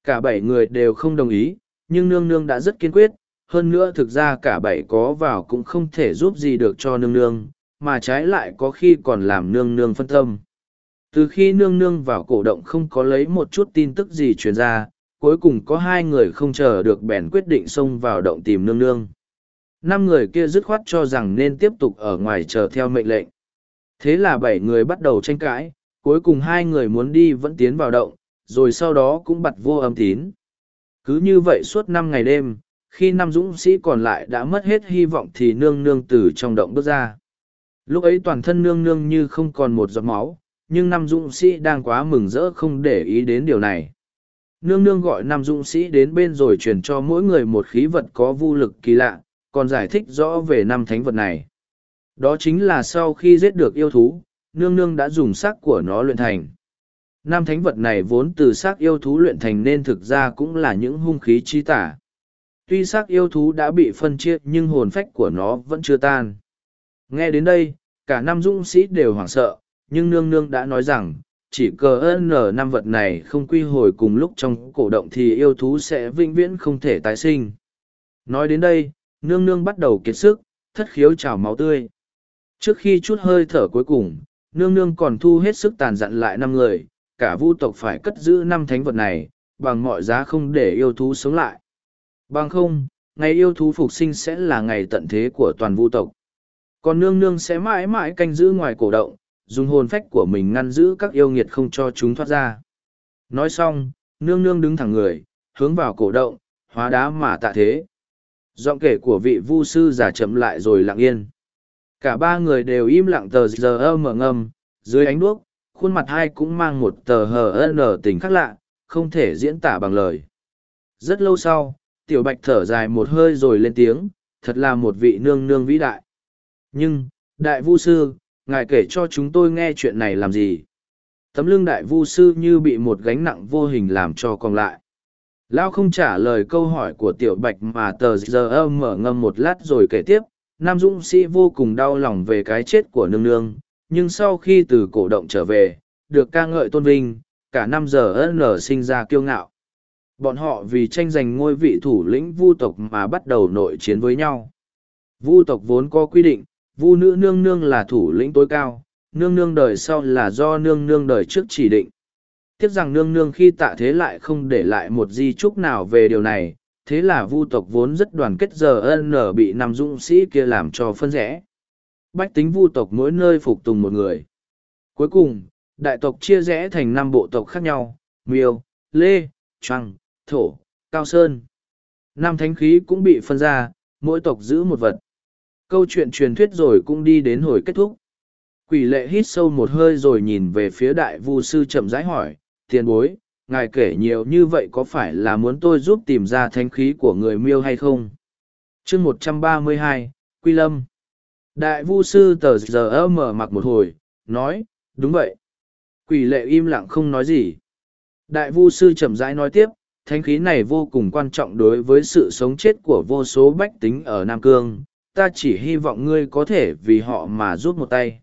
Cả bảy người đều không đồng ý, nhưng nương nương đã rất kiên quyết, hơn nữa thực ra cả bảy có vào cũng không thể giúp gì được cho nương nương, mà trái lại có khi còn làm nương nương phân tâm. Từ khi nương nương vào cổ động không có lấy một chút tin tức gì truyền ra, cuối cùng có hai người không chờ được bèn quyết định xông vào động tìm nương nương năm người kia dứt khoát cho rằng nên tiếp tục ở ngoài chờ theo mệnh lệnh. Thế là bảy người bắt đầu tranh cãi, cuối cùng hai người muốn đi vẫn tiến vào động, rồi sau đó cũng bật vô âm tín. Cứ như vậy suốt năm ngày đêm, khi năm dũng sĩ còn lại đã mất hết hy vọng thì nương nương từ trong động bước ra. Lúc ấy toàn thân nương nương như không còn một giọt máu, nhưng năm dũng sĩ đang quá mừng rỡ không để ý đến điều này. Nương nương gọi năm dũng sĩ đến bên rồi truyền cho mỗi người một khí vật có vô lực kỳ lạ, còn giải thích rõ về năm thánh vật này. Đó chính là sau khi giết được yêu thú, nương nương đã dùng xác của nó luyện thành. Năm thánh vật này vốn từ xác yêu thú luyện thành nên thực ra cũng là những hung khí chi tả. Tuy xác yêu thú đã bị phân chia nhưng hồn phách của nó vẫn chưa tan. Nghe đến đây, cả năm dũng sĩ đều hoảng sợ, nhưng nương nương đã nói rằng, chỉ cờ ơn nở năm vật này không quy hồi cùng lúc trong cổ động thì yêu thú sẽ vĩnh viễn không thể tái sinh. Nói đến đây, nương nương bắt đầu kiệt sức, thất khiếu trào máu tươi. Trước khi chút hơi thở cuối cùng, nương nương còn thu hết sức tàn dặn lại năm người, cả vu tộc phải cất giữ năm thánh vật này, bằng mọi giá không để yêu thú sống lại. Bằng không, ngày yêu thú phục sinh sẽ là ngày tận thế của toàn vu tộc. Còn nương nương sẽ mãi mãi canh giữ ngoài cổ động, dùng hồn phách của mình ngăn giữ các yêu nghiệt không cho chúng thoát ra. Nói xong, nương nương đứng thẳng người, hướng vào cổ động, hóa đá mà tạ thế. Giọng kể của vị vu sư giả chậm lại rồi lặng yên. Cả ba người đều im lặng tờ giờ mở ngâm, dưới ánh đuốc, khuôn mặt hai cũng mang một tờ hờ nở tình khác lạ, không thể diễn tả bằng lời. Rất lâu sau, tiểu bạch thở dài một hơi rồi lên tiếng, thật là một vị nương nương vĩ đại. Nhưng, đại vu sư, ngài kể cho chúng tôi nghe chuyện này làm gì? Tấm lưng đại vu sư như bị một gánh nặng vô hình làm cho còn lại. Lao không trả lời câu hỏi của tiểu bạch mà tờ giờ mở ngâm một lát rồi kể tiếp, Nam Dũng Sĩ vô cùng đau lòng về cái chết của nương nương, nhưng sau khi từ cổ động trở về, được ca ngợi tôn vinh, cả năm giờ nở sinh ra kiêu ngạo. Bọn họ vì tranh giành ngôi vị thủ lĩnh vu tộc mà bắt đầu nội chiến với nhau. Vu tộc vốn có quy định, vu nữ nương nương là thủ lĩnh tối cao, nương nương đời sau là do nương nương đời trước chỉ định. Tiếc rằng nương nương khi tạ thế lại không để lại một di trúc nào về điều này, thế là vu tộc vốn rất đoàn kết giờ ân bị năm dũng sĩ kia làm cho phân rẽ. Bách tính vu tộc mỗi nơi phục tùng một người. Cuối cùng đại tộc chia rẽ thành năm bộ tộc khác nhau miêu lê trăng thổ cao sơn. Năm thánh khí cũng bị phân ra mỗi tộc giữ một vật. Câu chuyện truyền thuyết rồi cũng đi đến hồi kết thúc. Quỷ lệ hít sâu một hơi rồi nhìn về phía đại vu sư chậm rãi hỏi tiền bối, ngài kể nhiều như vậy có phải là muốn tôi giúp tìm ra thanh khí của người miêu hay không? Chương một trăm ba mươi hai, quy lâm. Đại vu sư tờ giờ mở mặc một hồi, nói, đúng vậy. Quỷ lệ im lặng không nói gì. Đại vu sư chậm rãi nói tiếp thanh khí này vô cùng quan trọng đối với sự sống chết của vô số bách tính ở nam cương. Ta chỉ hy vọng ngươi có thể vì họ mà rút một tay.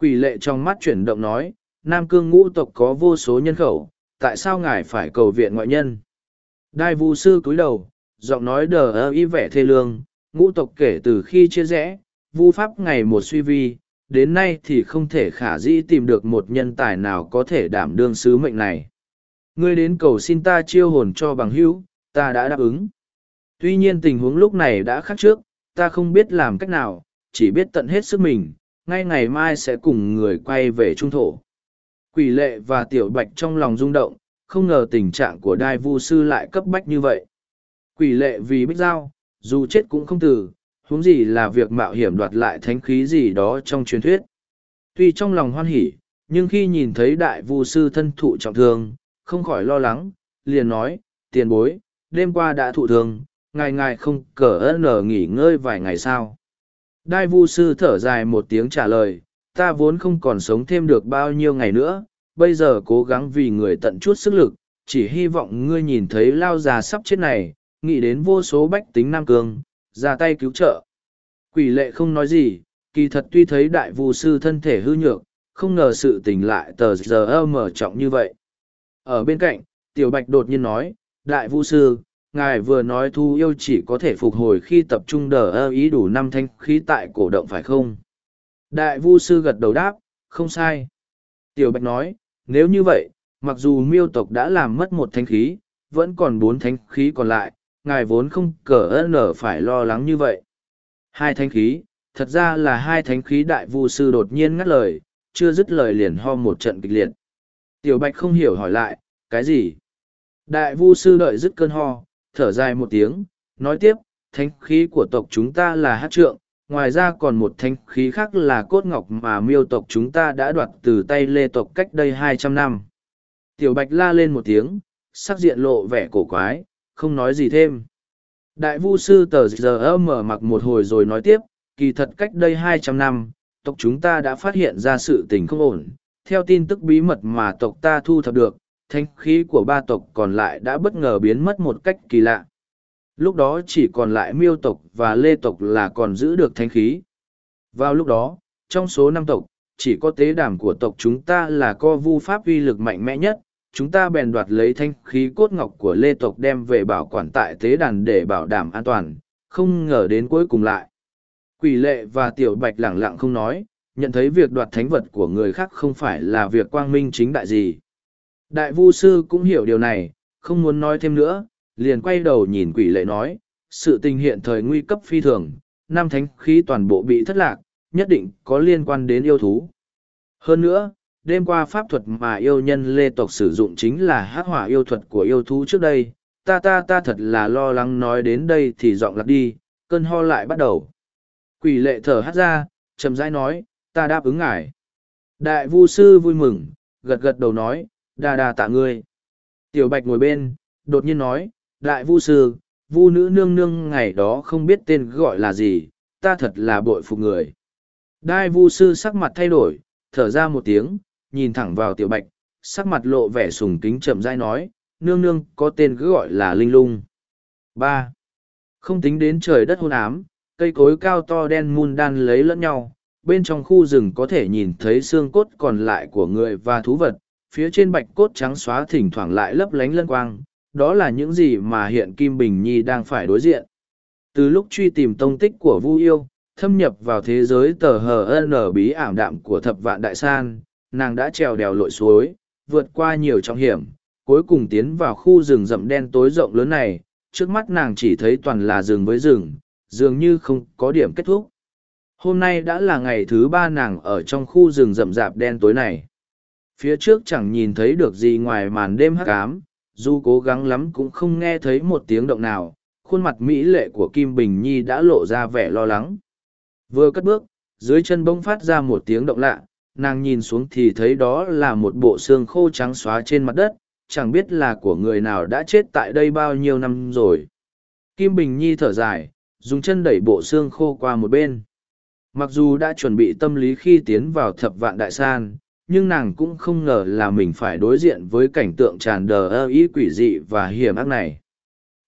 Quỷ lệ trong mắt chuyển động nói nam cương ngũ tộc có vô số nhân khẩu tại sao ngài phải cầu viện ngoại nhân? Đai vu sư cúi đầu, giọng nói đờ ơ y vẻ thê lương, ngũ tộc kể từ khi chia rẽ, vu pháp ngày một suy vi, đến nay thì không thể khả dĩ tìm được một nhân tài nào có thể đảm đương sứ mệnh này. Ngươi đến cầu xin ta chiêu hồn cho bằng hữu, ta đã đáp ứng. Tuy nhiên tình huống lúc này đã khác trước, ta không biết làm cách nào, chỉ biết tận hết sức mình, ngay ngày mai sẽ cùng người quay về trung thổ. Quỷ lệ và tiểu bạch trong lòng rung động, không ngờ tình trạng của đai vu sư lại cấp bách như vậy. Quỷ lệ vì bích giao, dù chết cũng không từ, huống gì là việc mạo hiểm đoạt lại thánh khí gì đó trong truyền thuyết. Tuy trong lòng hoan hỉ, nhưng khi nhìn thấy đại vu sư thân thụ trọng thương, không khỏi lo lắng, liền nói, tiền bối, đêm qua đã thụ thương, ngài ngài không cờ ơn nở nghỉ ngơi vài ngày sao. Đai vu sư thở dài một tiếng trả lời, ta vốn không còn sống thêm được bao nhiêu ngày nữa, bây giờ cố gắng vì người tận chút sức lực, chỉ hy vọng ngươi nhìn thấy lao già sắp chết này, nghĩ đến vô số bách tính Nam Cương, ra tay cứu trợ. Quỷ lệ không nói gì, kỳ thật tuy thấy đại vù sư thân thể hư nhược, không ngờ sự tình lại tờ giờ mở trọng như vậy. Ở bên cạnh, Tiểu Bạch đột nhiên nói, đại vũ sư, ngài vừa nói thu yêu chỉ có thể phục hồi khi tập trung đờ ơ ý đủ năm thanh khí tại cổ động phải không? Đại vu sư gật đầu đáp, không sai. Tiểu Bạch nói, nếu như vậy, mặc dù miêu tộc đã làm mất một thanh khí, vẫn còn bốn thanh khí còn lại, ngài vốn không cờ ơn nở phải lo lắng như vậy. Hai thánh khí, thật ra là hai thánh khí đại vu sư đột nhiên ngắt lời, chưa dứt lời liền ho một trận kịch liệt. Tiểu Bạch không hiểu hỏi lại, cái gì? Đại vu sư đợi dứt cơn ho, thở dài một tiếng, nói tiếp, thánh khí của tộc chúng ta là hát trượng, ngoài ra còn một thanh khí khác là cốt ngọc mà miêu tộc chúng ta đã đoạt từ tay lê tộc cách đây hai trăm năm. Tiểu Bạch la lên một tiếng, sắc diện lộ vẻ cổ quái, không nói gì thêm. Đại vu sư tờ giờ mở mặc một hồi rồi nói tiếp, kỳ thật cách đây hai trăm năm, tộc chúng ta đã phát hiện ra sự tình không ổn. Theo tin tức bí mật mà tộc ta thu thập được, thanh khí của ba tộc còn lại đã bất ngờ biến mất một cách kỳ lạ. Lúc đó chỉ còn lại miêu tộc và lê tộc là còn giữ được thanh khí. Vào lúc đó, trong số năm tộc, chỉ có tế đàm của tộc chúng ta là co vu pháp uy lực mạnh mẽ nhất, chúng ta bèn đoạt lấy thanh khí cốt ngọc của lê tộc đem về bảo quản tại tế đàn để bảo đảm an toàn, không ngờ đến cuối cùng lại. Quỷ lệ và tiểu bạch lẳng lặng không nói, nhận thấy việc đoạt thánh vật của người khác không phải là việc quang minh chính đại gì. Đại vu sư cũng hiểu điều này, không muốn nói thêm nữa, liền quay đầu nhìn quỷ lệ nói, sự tình hiện thời nguy cấp phi thường, nam thánh khí toàn bộ bị thất lạc, nhất định có liên quan đến yêu thú. Hơn nữa, đêm qua pháp thuật mà yêu nhân lê tộc sử dụng chính là hát hỏa yêu thuật của yêu thú trước đây, ta ta ta thật là lo lắng nói đến đây thì dọn lạc đi, cơn ho lại bắt đầu. Quỷ lệ thở hát ra, chậm rãi nói, ta đáp ứng ngài. Đại vu sư vui mừng, gật gật đầu nói, đa đa tạ ngươi. Tiểu bạch ngồi bên, đột nhiên nói, đại vu sư, vu nữ nương nương ngày đó không biết tên gọi là gì, ta thật là bội phục người. Đại vu sư sắc mặt thay đổi, thở ra một tiếng, nhìn thẳng vào tiểu bạch, sắc mặt lộ vẻ sùng kính chậm rãi nói, nương nương có tên cứ gọi là linh lung. ba Không tính đến trời đất hôn ám, cây cối cao to đen mun đan lấy lẫn nhau, bên trong khu rừng có thể nhìn thấy xương cốt còn lại của người và thú vật, phía trên bạch cốt trắng xóa thỉnh thoảng lại lấp lánh lân quang, đó là những gì mà hiện Kim Bình Nhi đang phải đối diện. Từ lúc truy tìm tông tích của Vu Yêu, thâm nhập vào thế giới tờ hờ n bí ảm đạm của thập vạn đại san, nàng đã trèo đèo lội suối, vượt qua nhiều trọng hiểm, cuối cùng tiến vào khu rừng rậm đen tối rộng lớn này, trước mắt nàng chỉ thấy toàn là rừng với rừng, dường như không có điểm kết thúc. Hôm nay đã là ngày thứ ba nàng ở trong khu rừng rậm rạp đen tối này. Phía trước chẳng nhìn thấy được gì ngoài màn đêm hắc ám, dù cố gắng lắm cũng không nghe thấy một tiếng động nào, khuôn mặt mỹ lệ của Kim Bình Nhi đã lộ ra vẻ lo lắng. Vừa cất bước, dưới chân bông phát ra một tiếng động lạ, nàng nhìn xuống thì thấy đó là một bộ xương khô trắng xóa trên mặt đất, chẳng biết là của người nào đã chết tại đây bao nhiêu năm rồi. Kim Bình Nhi thở dài, dùng chân đẩy bộ xương khô qua một bên. Mặc dù đã chuẩn bị tâm lý khi tiến vào thập vạn đại san, nhưng nàng cũng không ngờ là mình phải đối diện với cảnh tượng tràn đờ ơ ý quỷ dị và hiểm ác này.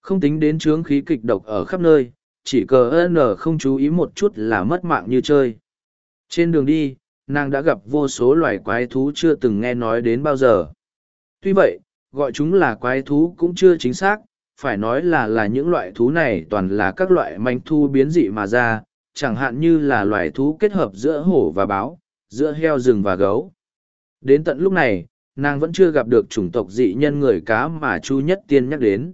Không tính đến chướng khí kịch độc ở khắp nơi, chỉ cờ ơn không chú ý một chút là mất mạng như chơi. Trên đường đi, nàng đã gặp vô số loài quái thú chưa từng nghe nói đến bao giờ. Tuy vậy, gọi chúng là quái thú cũng chưa chính xác, phải nói là là những loại thú này toàn là các loại manh thu biến dị mà ra, chẳng hạn như là loài thú kết hợp giữa hổ và báo, giữa heo rừng và gấu. Đến tận lúc này, nàng vẫn chưa gặp được chủng tộc dị nhân người cá mà Chu Nhất Tiên nhắc đến.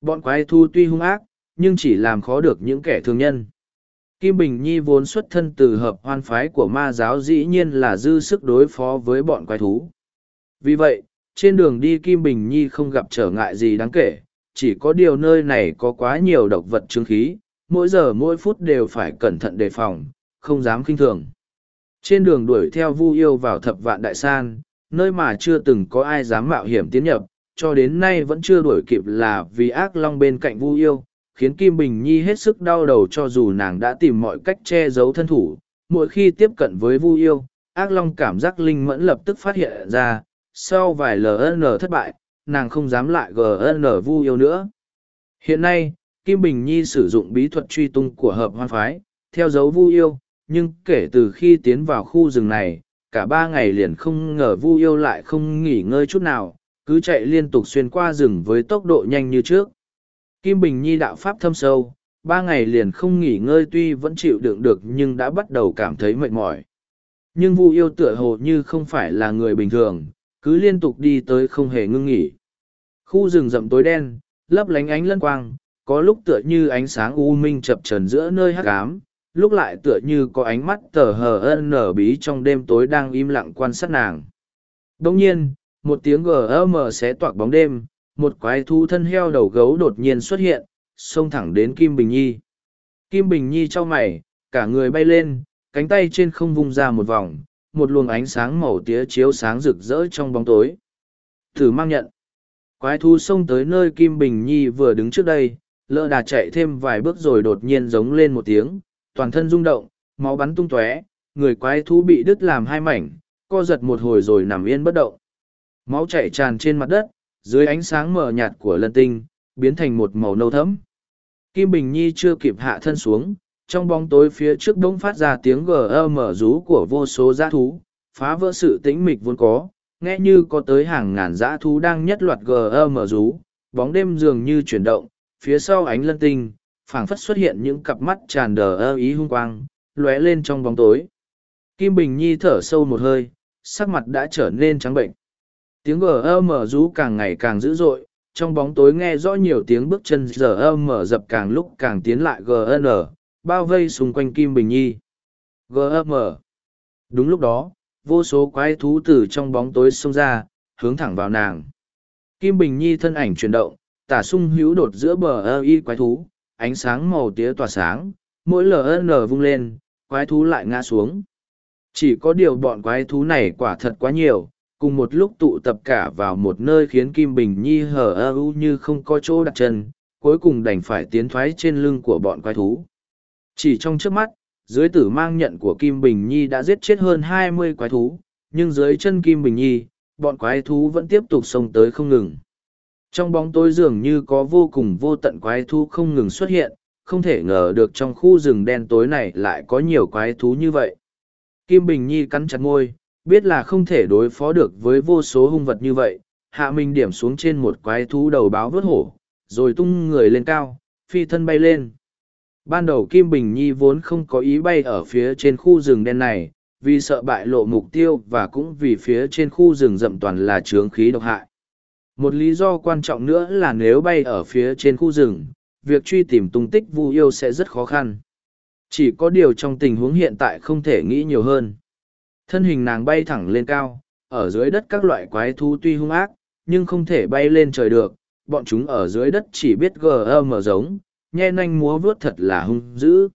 Bọn quái thú tuy hung ác, nhưng chỉ làm khó được những kẻ thương nhân. Kim Bình Nhi vốn xuất thân từ hợp hoan phái của ma giáo dĩ nhiên là dư sức đối phó với bọn quái thú. Vì vậy, trên đường đi Kim Bình Nhi không gặp trở ngại gì đáng kể, chỉ có điều nơi này có quá nhiều độc vật chứng khí, mỗi giờ mỗi phút đều phải cẩn thận đề phòng, không dám kinh thường. Trên đường đuổi theo Vu Yêu vào thập vạn đại san, nơi mà chưa từng có ai dám mạo hiểm tiến nhập, cho đến nay vẫn chưa đuổi kịp là vì ác long bên cạnh Vu Yêu, khiến Kim Bình Nhi hết sức đau đầu cho dù nàng đã tìm mọi cách che giấu thân thủ. Mỗi khi tiếp cận với Vu Yêu, ác long cảm giác linh mẫn lập tức phát hiện ra, sau vài LN thất bại, nàng không dám lại GN Vu Yêu nữa. Hiện nay, Kim Bình Nhi sử dụng bí thuật truy tung của hợp hoan phái, theo dấu Vu Yêu, nhưng kể từ khi tiến vào khu rừng này, cả ba ngày liền không ngờ Vu Yêu lại không nghỉ ngơi chút nào, cứ chạy liên tục xuyên qua rừng với tốc độ nhanh như trước. Kim Bình Nhi đạo pháp thâm sâu, ba ngày liền không nghỉ ngơi tuy vẫn chịu đựng được nhưng đã bắt đầu cảm thấy mệt mỏi. Nhưng Vu yêu tựa hồ như không phải là người bình thường, cứ liên tục đi tới không hề ngưng nghỉ. Khu rừng rậm tối đen, lấp lánh ánh lân quang, có lúc tựa như ánh sáng u minh chập trần giữa nơi hắc ám, lúc lại tựa như có ánh mắt tờ hờ ân nở bí trong đêm tối đang im lặng quan sát nàng. Đông nhiên, một tiếng gm xé toạc bóng đêm, một quái thú thân heo đầu gấu đột nhiên xuất hiện, xông thẳng đến Kim Bình Nhi. Kim Bình Nhi cho mày, cả người bay lên, cánh tay trên không vung ra một vòng, một luồng ánh sáng màu tía chiếu sáng rực rỡ trong bóng tối. Thử mang nhận. Quái thú xông tới nơi Kim Bình Nhi vừa đứng trước đây, lỡ đà chạy thêm vài bước rồi đột nhiên giống lên một tiếng, toàn thân rung động, máu bắn tung tóe, người quái thú bị đứt làm hai mảnh, co giật một hồi rồi nằm yên bất động. Máu chảy tràn trên mặt đất, dưới ánh sáng mờ nhạt của lân tinh, biến thành một màu nâu thẫm. Kim Bình Nhi chưa kịp hạ thân xuống, trong bóng tối phía trước đống phát ra tiếng gờ mở rú của vô số dã thú, phá vỡ sự tĩnh mịch vốn có, nghe như có tới hàng ngàn dã thú đang nhất loạt gờ mở rú, bóng đêm dường như chuyển động, phía sau ánh lân tinh, phảng phất xuất hiện những cặp mắt tràn đờ ơ ý hung quang, lóe lên trong bóng tối. Kim Bình Nhi thở sâu một hơi, sắc mặt đã trở nên trắng bệnh. Tiếng gờ mở rú càng ngày càng dữ dội, trong bóng tối nghe rõ nhiều tiếng bước chân giờ mở dập càng lúc càng tiến lại gn bao vây xung quanh kim bình nhi gm đúng lúc đó vô số quái thú từ trong bóng tối xông ra hướng thẳng vào nàng kim bình nhi thân ảnh chuyển động tả sung hữu đột giữa bờ ơ y quái thú ánh sáng màu tía tỏa sáng mỗi ln vung lên quái thú lại ngã xuống chỉ có điều bọn quái thú này quả thật quá nhiều cùng một lúc tụ tập cả vào một nơi khiến Kim Bình Nhi hở ơ u như không có chỗ đặt chân, cuối cùng đành phải tiến thoái trên lưng của bọn quái thú. Chỉ trong trước mắt, dưới tử mang nhận của Kim Bình Nhi đã giết chết hơn hai mươi quái thú, nhưng dưới chân Kim Bình Nhi, bọn quái thú vẫn tiếp tục xông tới không ngừng. Trong bóng tối dường như có vô cùng vô tận quái thú không ngừng xuất hiện, không thể ngờ được trong khu rừng đen tối này lại có nhiều quái thú như vậy. Kim Bình Nhi cắn chặt môi, biết là không thể đối phó được với vô số hung vật như vậy hạ minh điểm xuống trên một quái thú đầu báo vớt hổ rồi tung người lên cao phi thân bay lên ban đầu kim bình nhi vốn không có ý bay ở phía trên khu rừng đen này vì sợ bại lộ mục tiêu và cũng vì phía trên khu rừng rậm toàn là trướng khí độc hại một lý do quan trọng nữa là nếu bay ở phía trên khu rừng việc truy tìm tung tích vu yêu sẽ rất khó khăn. Chỉ có điều trong tình huống hiện tại không thể nghĩ nhiều hơn. Thân hình nàng bay thẳng lên cao, ở dưới đất các loại quái thú tuy hung ác, nhưng không thể bay lên trời được, bọn chúng ở dưới đất chỉ biết gờ mở giống, nhe nanh múa vướt thật là hung dữ.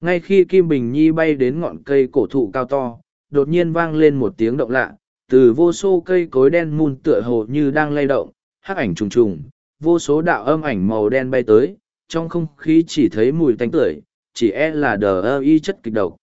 Ngay khi Kim Bình Nhi bay đến ngọn cây cổ thụ cao to, đột nhiên vang lên một tiếng động lạ, từ vô số cây cối đen mùn tựa hồ như đang lay động, hắc ảnh trùng trùng, vô số đạo âm ảnh màu đen bay tới, trong không khí chỉ thấy mùi tanh tưởi, chỉ e là đờ ơ y chất kịch độc.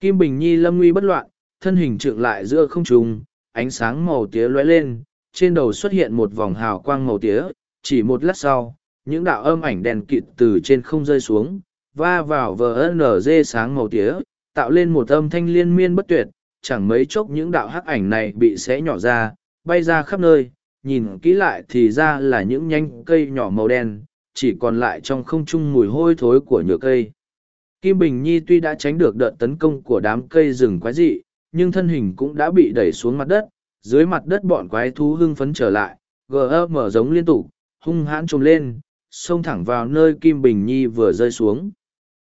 Kim Bình Nhi lâm nguy bất loạn, thân hình trượng lại giữa không trung, ánh sáng màu tía lóe lên, trên đầu xuất hiện một vòng hào quang màu tía, chỉ một lát sau, những đạo âm ảnh đèn kịt từ trên không rơi xuống, va vào VNG sáng màu tía, tạo lên một âm thanh liên miên bất tuyệt, chẳng mấy chốc những đạo hắc ảnh này bị xé nhỏ ra, bay ra khắp nơi, nhìn kỹ lại thì ra là những nhánh cây nhỏ màu đen, chỉ còn lại trong không trung mùi hôi thối của nhựa cây. Kim Bình Nhi tuy đã tránh được đợt tấn công của đám cây rừng quái dị, nhưng thân hình cũng đã bị đẩy xuống mặt đất, dưới mặt đất bọn quái thú hưng phấn trở lại, gờ mở giống liên tục, hung hãn trồm lên, xông thẳng vào nơi Kim Bình Nhi vừa rơi xuống.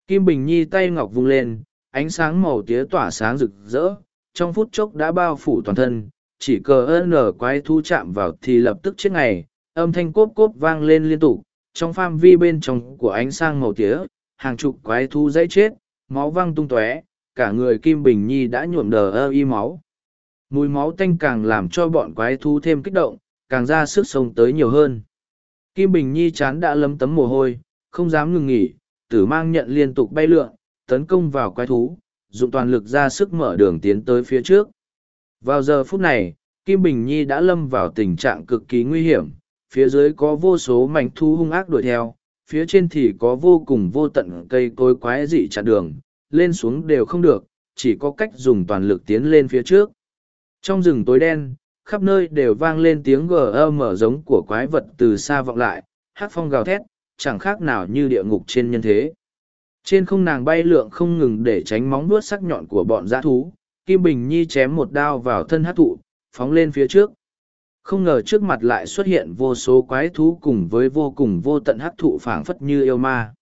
Kim Bình Nhi tay ngọc vung lên, ánh sáng màu tía tỏa sáng rực rỡ, trong phút chốc đã bao phủ toàn thân, chỉ cờ ơn nở quái thú chạm vào thì lập tức chết ngày, âm thanh cốp cốp vang lên liên tục, trong phạm vi bên trong của ánh sáng màu tía, hàng chục quái thú dãy chết, máu văng tung tóe, cả người Kim Bình Nhi đã nhuộm đờ ơ y máu. Mùi máu tanh càng làm cho bọn quái thú thêm kích động, càng ra sức sống tới nhiều hơn. Kim Bình Nhi chán đã lấm tấm mồ hôi, không dám ngừng nghỉ, tử mang nhận liên tục bay lượn, tấn công vào quái thú, dụng toàn lực ra sức mở đường tiến tới phía trước. Vào giờ phút này, Kim Bình Nhi đã lâm vào tình trạng cực kỳ nguy hiểm, phía dưới có vô số mảnh thu hung ác đuổi theo, phía trên thì có vô cùng vô tận cây cối quái dị chặn đường, lên xuống đều không được, chỉ có cách dùng toàn lực tiến lên phía trước. Trong rừng tối đen, khắp nơi đều vang lên tiếng gờ mở giống của quái vật từ xa vọng lại, hát phong gào thét, chẳng khác nào như địa ngục trên nhân thế. Trên không nàng bay lượn không ngừng để tránh móng vuốt sắc nhọn của bọn dã thú, Kim Bình Nhi chém một đao vào thân hát thụ, phóng lên phía trước. Không ngờ trước mặt lại xuất hiện vô số quái thú cùng với vô cùng vô tận hát thụ phảng phất như yêu ma.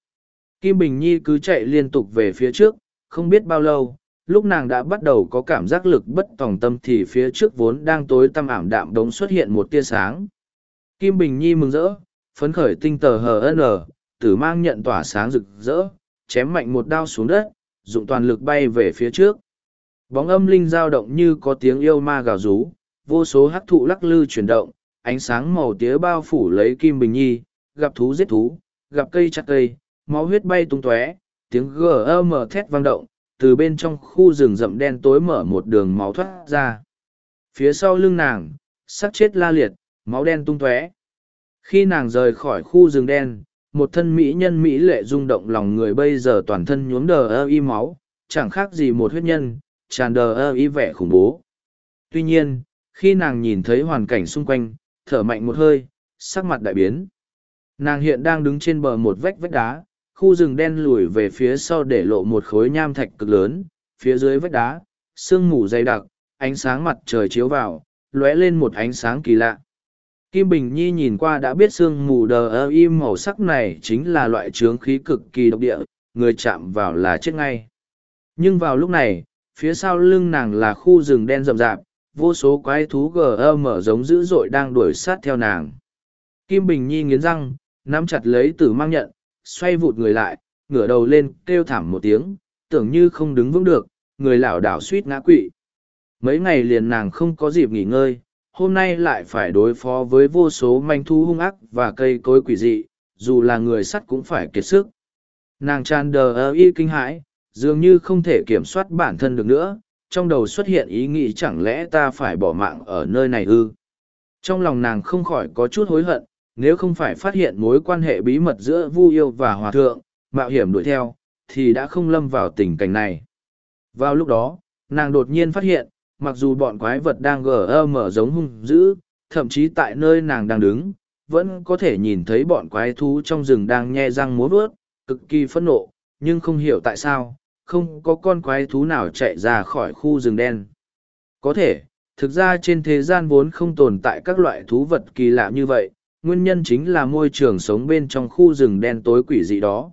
Kim Bình Nhi cứ chạy liên tục về phía trước, không biết bao lâu, lúc nàng đã bắt đầu có cảm giác lực bất tòng tâm thì phía trước vốn đang tối tăm ảm đạm đống xuất hiện một tia sáng. Kim Bình Nhi mừng rỡ, phấn khởi tinh tờ hờ HN, tử mang nhận tỏa sáng rực rỡ, chém mạnh một đao xuống đất, dụng toàn lực bay về phía trước. Bóng âm linh dao động như có tiếng yêu ma gào rú, vô số hắc thụ lắc lư chuyển động, ánh sáng màu tía bao phủ lấy Kim Bình Nhi, gặp thú giết thú, gặp cây chặt cây, máu huyết bay tung tóe, tiếng gm thét vang động, từ bên trong khu rừng rậm đen tối mở một đường máu thoát ra. Phía sau lưng nàng, sắc chết la liệt, máu đen tung tóe. Khi nàng rời khỏi khu rừng đen, một thân mỹ nhân mỹ lệ rung động lòng người bây giờ toàn thân nhuốm đờ ơ y máu, chẳng khác gì một huyết nhân, tràn đờ ơ y vẻ khủng bố. Tuy nhiên, khi nàng nhìn thấy hoàn cảnh xung quanh, thở mạnh một hơi, sắc mặt đại biến. Nàng hiện đang đứng trên bờ một vách vách đá, khu rừng đen lùi về phía sau để lộ một khối nham thạch cực lớn, phía dưới vách đá, sương mù dày đặc, ánh sáng mặt trời chiếu vào, lóe lên một ánh sáng kỳ lạ. Kim Bình Nhi nhìn qua đã biết sương mù đờ ơ im màu sắc này chính là loại trướng khí cực kỳ độc địa, người chạm vào là chết ngay. Nhưng vào lúc này, phía sau lưng nàng là khu rừng đen rậm rạp, vô số quái thú gm giống dữ dội đang đuổi sát theo nàng. Kim Bình Nhi nghiến răng, nắm chặt lấy tử mang nhận, xoay vụt người lại, ngửa đầu lên kêu thảm một tiếng, tưởng như không đứng vững được, người lảo đảo suýt ngã quỵ. Mấy ngày liền nàng không có dịp nghỉ ngơi, hôm nay lại phải đối phó với vô số manh thu hung ác và cây cối quỷ dị, dù là người sắt cũng phải kiệt sức. Nàng tràn đờ ơ y kinh hãi, dường như không thể kiểm soát bản thân được nữa, trong đầu xuất hiện ý nghĩ chẳng lẽ ta phải bỏ mạng ở nơi này ư. Trong lòng nàng không khỏi có chút hối hận, nếu không phải phát hiện mối quan hệ bí mật giữa Vu Yêu và Hòa Thượng, mạo hiểm đuổi theo, thì đã không lâm vào tình cảnh này. Vào lúc đó, nàng đột nhiên phát hiện, mặc dù bọn quái vật đang gờ mở giống hung dữ, thậm chí tại nơi nàng đang đứng, vẫn có thể nhìn thấy bọn quái thú trong rừng đang nhe răng múa vớt, cực kỳ phẫn nộ, nhưng không hiểu tại sao, không có con quái thú nào chạy ra khỏi khu rừng đen. Có thể, thực ra trên thế gian vốn không tồn tại các loại thú vật kỳ lạ như vậy, nguyên nhân chính là môi trường sống bên trong khu rừng đen tối quỷ dị đó.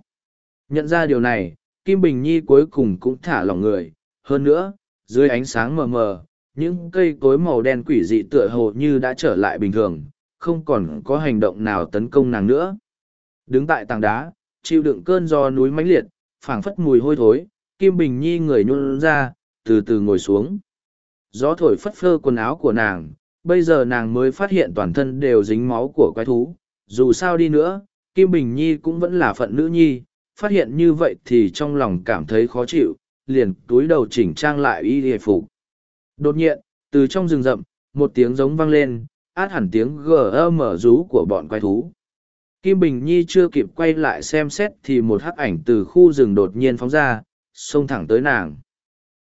Nhận ra điều này, Kim Bình Nhi cuối cùng cũng thả lòng người, hơn nữa, dưới ánh sáng mờ mờ, những cây cối màu đen quỷ dị tựa hồ như đã trở lại bình thường, không còn có hành động nào tấn công nàng nữa. Đứng tại tảng đá, chịu đựng cơn gió núi mãnh liệt, phảng phất mùi hôi thối, Kim Bình Nhi người nhún ra, từ từ ngồi xuống. Gió thổi phất phơ quần áo của nàng, bây giờ nàng mới phát hiện toàn thân đều dính máu của quái thú. Dù sao đi nữa, Kim Bình Nhi cũng vẫn là phận nữ nhi, phát hiện như vậy thì trong lòng cảm thấy khó chịu, liền túi đầu chỉnh trang lại y hề phục. Đột nhiên, từ trong rừng rậm, một tiếng giống vang lên, át hẳn tiếng gờ mở rú của bọn quái thú. Kim Bình Nhi chưa kịp quay lại xem xét thì một hắc ảnh từ khu rừng đột nhiên phóng ra, xông thẳng tới nàng.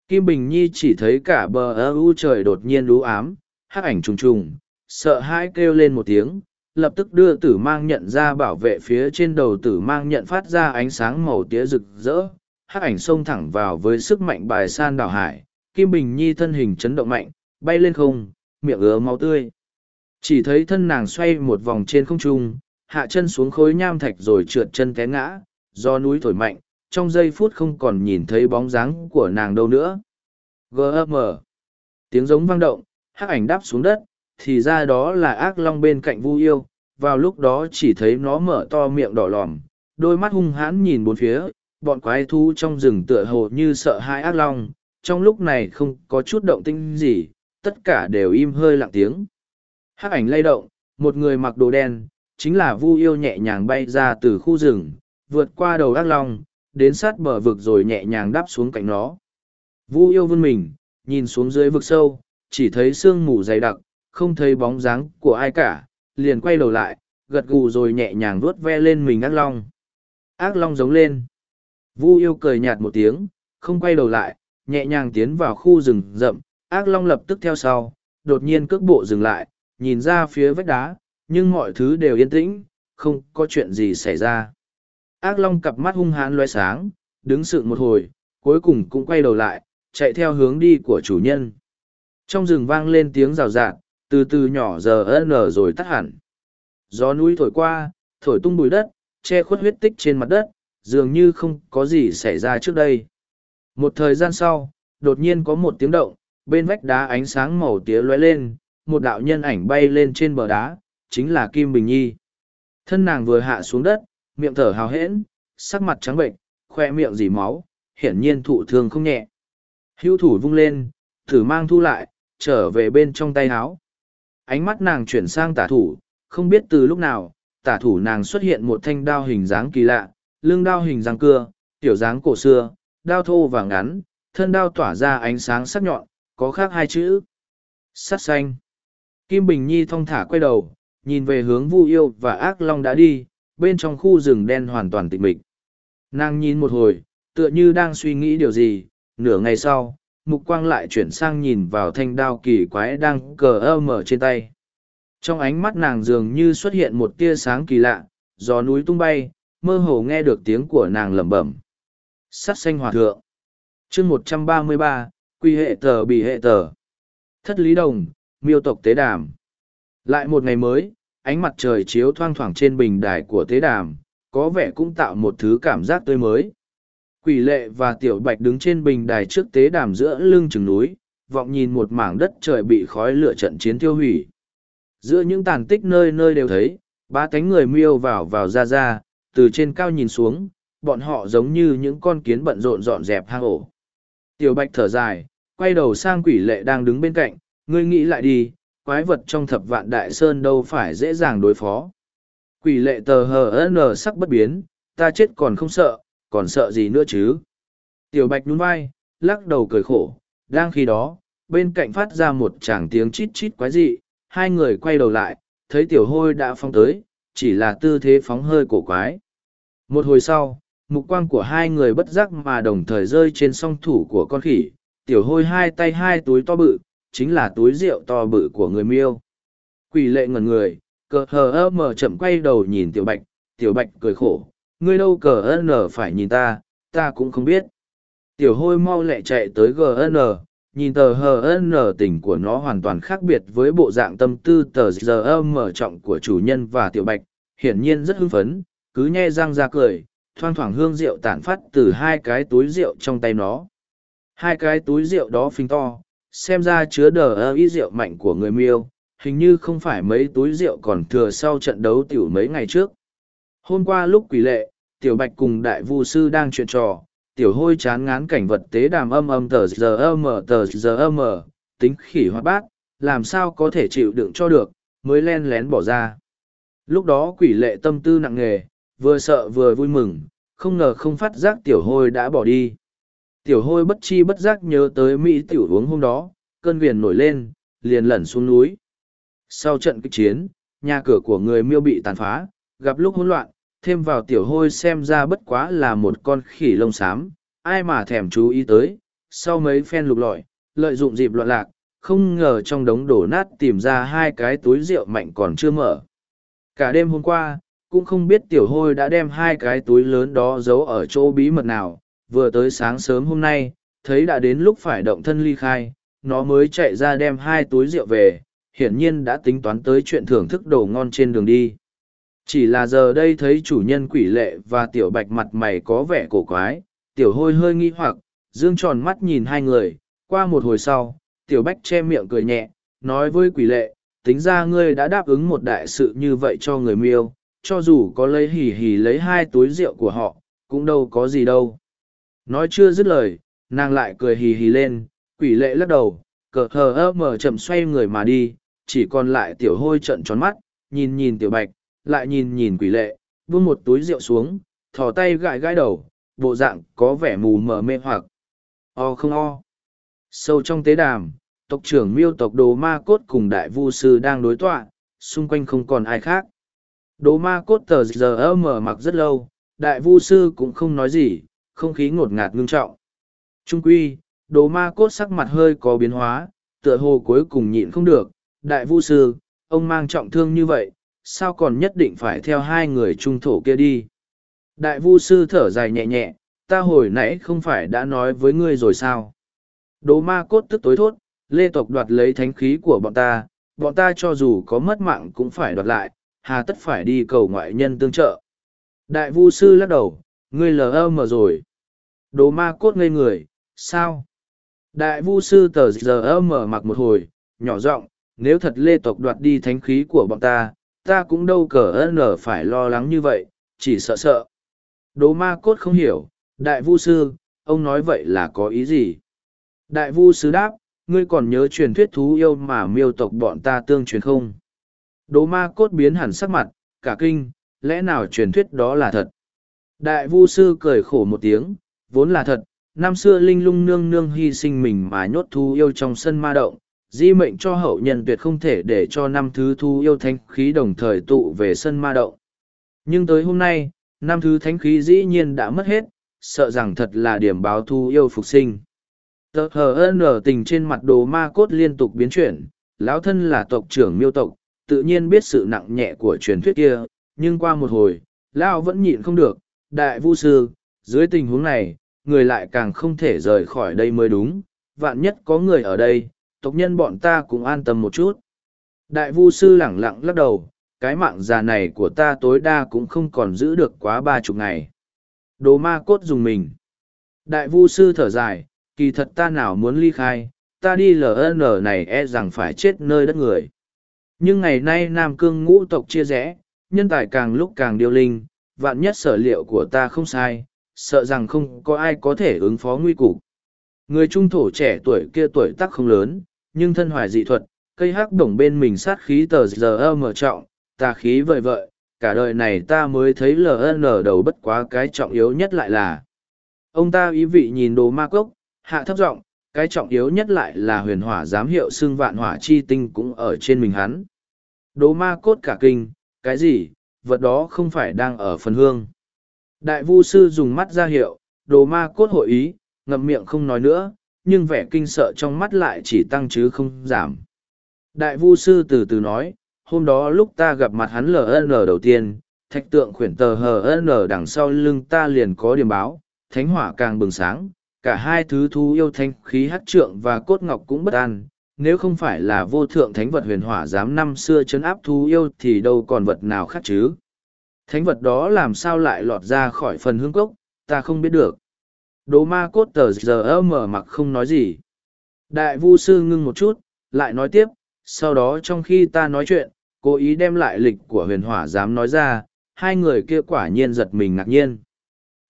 Kim Bình Nhi chỉ thấy cả bờ ơ u trời đột nhiên lú ám, hắc ảnh trùng trùng, sợ hãi kêu lên một tiếng, lập tức đưa tử mang nhận ra bảo vệ phía trên đầu tử mang nhận phát ra ánh sáng màu tía rực rỡ, hắc ảnh xông thẳng vào với sức mạnh bài san đảo hải, Kim Bình Nhi thân hình chấn động mạnh, bay lên không, miệng ứa máu tươi. Chỉ thấy thân nàng xoay một vòng trên không trung, hạ chân xuống khối nham thạch rồi trượt chân té ngã, do núi thổi mạnh, trong giây phút không còn nhìn thấy bóng dáng của nàng đâu nữa. G.M. Tiếng giống vang động, hắc ảnh đáp xuống đất, thì ra đó là ác long bên cạnh Vu Yêu, vào lúc đó chỉ thấy nó mở to miệng đỏ lòm, đôi mắt hung hãn nhìn bốn phía, bọn quái thú trong rừng tựa hồ như sợ hai ác long, trong lúc này không có chút động tinh gì, tất cả đều im hơi lặng tiếng. Hắc ảnh lay động, một người mặc đồ đen, chính là Vu Yêu nhẹ nhàng bay ra từ khu rừng, vượt qua đầu ác long, đến sát bờ vực rồi nhẹ nhàng đáp xuống cạnh nó. Vu Yêu vươn mình, nhìn xuống dưới vực sâu, chỉ thấy sương mù dày đặc, không thấy bóng dáng của ai cả, liền quay đầu lại, gật gù rồi nhẹ nhàng vuốt ve lên mình ác long. Ác long giống lên. Vu yêu cười nhạt một tiếng, không quay đầu lại, nhẹ nhàng tiến vào khu rừng rậm, ác long lập tức theo sau, đột nhiên cước bộ dừng lại, nhìn ra phía vách đá, nhưng mọi thứ đều yên tĩnh, không có chuyện gì xảy ra. Ác long cặp mắt hung hãn loe sáng, đứng sự một hồi, cuối cùng cũng quay đầu lại, chạy theo hướng đi của chủ nhân. Trong rừng vang lên tiếng rào rạt, từ từ nhỏ giờ n rồi tắt hẳn. Gió núi thổi qua, thổi tung bụi đất, che khuất huyết tích trên mặt đất, dường như không có gì xảy ra trước đây. Một thời gian sau, đột nhiên có một tiếng động, bên vách đá ánh sáng màu tía lóe lên, một đạo nhân ảnh bay lên trên bờ đá, chính là Kim Bình Nhi. Thân nàng vừa hạ xuống đất, miệng thở hào hễn, sắc mặt trắng bệnh, khoe miệng dì máu, hiển nhiên thụ thương không nhẹ. Hưu thủ vung lên, thử mang thu lại, trở về bên trong tay háo. Ánh mắt nàng chuyển sang tả thủ, không biết từ lúc nào, tả thủ nàng xuất hiện một thanh đao hình dáng kỳ lạ, lưng đao hình răng cưa, tiểu dáng cổ xưa, đao thô và ngắn, thân đao tỏa ra ánh sáng sắc nhọn, có khác hai chữ. Sắt xanh. Kim Bình Nhi thong thả quay đầu, nhìn về hướng Vu Yêu và Ác Long đã đi, bên trong khu rừng đen hoàn toàn tịch mịch. Nàng nhìn một hồi, tựa như đang suy nghĩ điều gì, nửa ngày sau, mục quang lại chuyển sang nhìn vào thanh đao kỳ quái đang cờ ơ mở trên tay. Trong ánh mắt nàng dường như xuất hiện một tia sáng kỳ lạ, gió núi tung bay, mơ hồ nghe được tiếng của nàng lẩm bẩm. Sắt xanh hòa thượng. chương một trăm ba mươi ba, quy hệ tờ bị hệ tờ. Thất lý đồng, miêu tộc tế đàm. Lại một ngày mới, ánh mặt trời chiếu thoang thoảng trên bình đài của tế đàm, có vẻ cũng tạo một thứ cảm giác tươi mới. Quỷ lệ và tiểu bạch đứng trên bình đài trước tế đàm giữa lưng chừng núi, vọng nhìn một mảng đất trời bị khói lửa trận chiến tiêu hủy. Giữa những tàn tích nơi nơi đều thấy, ba cánh người miêu vào vào ra ra, từ trên cao nhìn xuống, bọn họ giống như những con kiến bận rộn dọn dẹp hang ổ. Tiểu bạch thở dài, quay đầu sang quỷ lệ đang đứng bên cạnh, ngươi nghĩ lại đi, quái vật trong thập vạn đại sơn đâu phải dễ dàng đối phó. Quỷ lệ tờ hờ n sắc bất biến, ta chết còn không sợ, còn sợ gì nữa chứ? Tiểu bạch nhún vai, lắc đầu cười khổ, đang khi đó, bên cạnh phát ra một tràng tiếng chít chít quái dị, hai người quay đầu lại, thấy tiểu hôi đã phóng tới, chỉ là tư thế phóng hơi cổ quái. Một hồi sau, mục quang của hai người bất giác mà đồng thời rơi trên song thủ của con khỉ, tiểu hôi hai tay hai túi to bự, chính là túi rượu to bự của người miêu. Quỷ lệ ngẩn người, cờ hờ ơ mờ chậm quay đầu nhìn tiểu bạch, tiểu bạch cười khổ, ngươi đâu cờ ơ nở phải nhìn ta, ta cũng không biết. Tiểu hôi mau lẹ chạy tới GN, nhìn tờ HN tình của nó hoàn toàn khác biệt với bộ dạng tâm tư tờ GM mở trọng của chủ nhân và tiểu bạch, hiển nhiên rất hưng phấn, cứ nhe răng ra cười, thoang thoảng hương rượu tản phát từ hai cái túi rượu trong tay nó. Hai cái túi rượu đó phình to, xem ra chứa đờ ơ ý rượu mạnh của người miêu, hình như không phải mấy túi rượu còn thừa sau trận đấu tiểu mấy ngày trước. Hôm qua lúc quỷ lệ, tiểu bạch cùng đại vu sư đang chuyện trò, tiểu hôi chán ngán cảnh vật tế đàm âm âm tờ giờ âm tờ giờ âm tính khỉ hoa bát, làm sao có thể chịu đựng cho được, mới len lén bỏ ra. Lúc đó quỷ lệ tâm tư nặng nề, vừa sợ vừa vui mừng, không ngờ không phát giác tiểu hôi đã bỏ đi. Tiểu hôi bất chi bất giác nhớ tới Mỹ tiểu uống hôm đó, cơn viền nổi lên, liền lẩn xuống núi. Sau trận kích chiến, nhà cửa của người miêu bị tàn phá, gặp lúc hỗn loạn, thêm vào tiểu hôi xem ra bất quá là một con khỉ lông xám, ai mà thèm chú ý tới, sau mấy phen lục lọi, lợi dụng dịp loạn lạc, không ngờ trong đống đổ nát tìm ra hai cái túi rượu mạnh còn chưa mở. Cả đêm hôm qua, cũng không biết tiểu hôi đã đem hai cái túi lớn đó giấu ở chỗ bí mật nào, vừa tới sáng sớm hôm nay, thấy đã đến lúc phải động thân ly khai, nó mới chạy ra đem hai túi rượu về, hiển nhiên đã tính toán tới chuyện thưởng thức đồ ngon trên đường đi. Chỉ là giờ đây thấy chủ nhân quỷ lệ và tiểu bạch mặt mày có vẻ cổ quái, tiểu hôi hơi nghi hoặc, dương tròn mắt nhìn hai người, qua một hồi sau, tiểu bạch che miệng cười nhẹ, nói với quỷ lệ, tính ra ngươi đã đáp ứng một đại sự như vậy cho người miêu, cho dù có lấy hỉ hỉ lấy hai túi rượu của họ, cũng đâu có gì đâu. Nói chưa dứt lời, nàng lại cười hì hì lên, quỷ lệ lắc đầu, cờ hờ ơ mở chậm xoay người mà đi, chỉ còn lại tiểu hôi trận tròn mắt, nhìn nhìn tiểu bạch, lại nhìn nhìn quỷ lệ, buông một túi rượu xuống, thò tay gãi gãi đầu, bộ dạng có vẻ mù mờ mê hoặc. O không o. Sâu trong tế đàm, tộc trưởng miêu tộc đồ ma cốt cùng đại vu sư đang đối tọa, xung quanh không còn ai khác. Đồ ma cốt tờ giờ mở mặc rất lâu, đại vu sư cũng không nói gì, không khí ngột ngạt ngưng trọng. Trung quy, đồ ma cốt sắc mặt hơi có biến hóa, tựa hồ cuối cùng nhịn không được. Đại vu sư, ông mang trọng thương như vậy, sao còn nhất định phải theo hai người trung thổ kia đi. Đại vu sư thở dài nhẹ nhẹ, ta hồi nãy không phải đã nói với ngươi rồi sao. Đồ ma cốt tức tối thốt, lê tộc đoạt lấy thánh khí của bọn ta, bọn ta cho dù có mất mạng cũng phải đoạt lại, hà tất phải đi cầu ngoại nhân tương trợ. Đại vu sư lắc đầu, ngươi lờ mờ rồi. Đồ ma cốt ngây người sao? Đại vu sư tờ giờ mở mặc một hồi nhỏ giọng nếu thật lê tộc đoạt đi thánh khí của bọn ta ta cũng đâu cờ ơ nở phải lo lắng như vậy chỉ sợ sợ. Đồ ma cốt không hiểu đại vu sư ông nói vậy là có ý gì? Đại vu sư đáp ngươi còn nhớ truyền thuyết thú yêu mà miêu tộc bọn ta tương truyền không? Đồ ma cốt biến hẳn sắc mặt, cả kinh, lẽ nào truyền thuyết đó là thật? Đại vu sư cười khổ một tiếng, vốn là thật, năm xưa linh lung nương nương hy sinh mình mà nhốt thú yêu trong sân ma động, di mệnh cho hậu nhân tuyệt không thể để cho năm thứ thú yêu thánh khí đồng thời tụ về sân ma động. Nhưng tới hôm nay, năm thứ thánh khí dĩ nhiên đã mất hết, sợ rằng thật là điểm báo thú yêu phục sinh. Tờ hờ ơn ở tình trên mặt đồ ma cốt liên tục biến chuyển, lão thân là tộc trưởng miêu tộc tự nhiên biết sự nặng nhẹ của truyền thuyết kia, nhưng qua một hồi lão vẫn nhịn không được, đại vu sư, dưới tình huống này, người lại càng không thể rời khỏi đây mới đúng, vạn nhất có người ở đây, tộc nhân bọn ta cũng an tâm một chút. Đại vu sư lẳng lặng lắc đầu, cái mạng già này của ta tối đa cũng không còn giữ được quá ba chục ngày. Đồ ma cốt dùng mình. Đại vu sư thở dài, kỳ thật ta nào muốn ly khai, ta đi ln này e rằng phải chết nơi đất người nhưng ngày nay nam cương ngũ tộc chia rẽ, nhân tài càng lúc càng điêu linh, vạn nhất sở liệu của ta không sai, sợ rằng không có ai có thể ứng phó nguy cục. Người trung thổ trẻ tuổi kia tuổi tác không lớn, nhưng thân hoài dị thuật, cây hắc đồng bên mình sát khí tờ giờ mở trọng tà khí vời vợi, cả đời này ta mới thấy ln đầu bất quá cái trọng yếu nhất lại là. Ông ta ý vị nhìn đồ ma cốc, hạ thấp giọng, cái trọng yếu nhất lại là huyền hỏa giám hiệu xưng vạn hỏa chi tinh cũng ở trên mình hắn đồ ma cốt cả kinh, cái gì, vật đó không phải đang ở phần hương. Đại vu sư dùng mắt ra hiệu đồ ma cốt hội ý, ngậm miệng không nói nữa, nhưng vẻ kinh sợ trong mắt lại chỉ tăng chứ không giảm. Đại vu sư từ từ nói, hôm đó lúc ta gặp mặt hắn ln đầu tiên, thạch tượng khuyển tờ hn đằng sau lưng ta liền có điểm báo, thánh hỏa càng bừng sáng, cả hai thứ thú yêu thanh khí hát trượng và cốt ngọc cũng bất an nếu không phải là vô thượng thánh vật huyền hỏa giám năm xưa chấn áp thu yêu thì đâu còn vật nào khác chứ? Thánh vật đó làm sao lại lọt ra khỏi phần hương cốc? Ta không biết được. Đồ ma cốt tờ giờ mở mặc không nói gì. Đại vu sư ngưng một chút, lại nói tiếp, sau đó trong khi ta nói chuyện, cố ý đem lại lịch của huyền hỏa dám nói ra, hai người kia quả nhiên giật mình ngạc nhiên.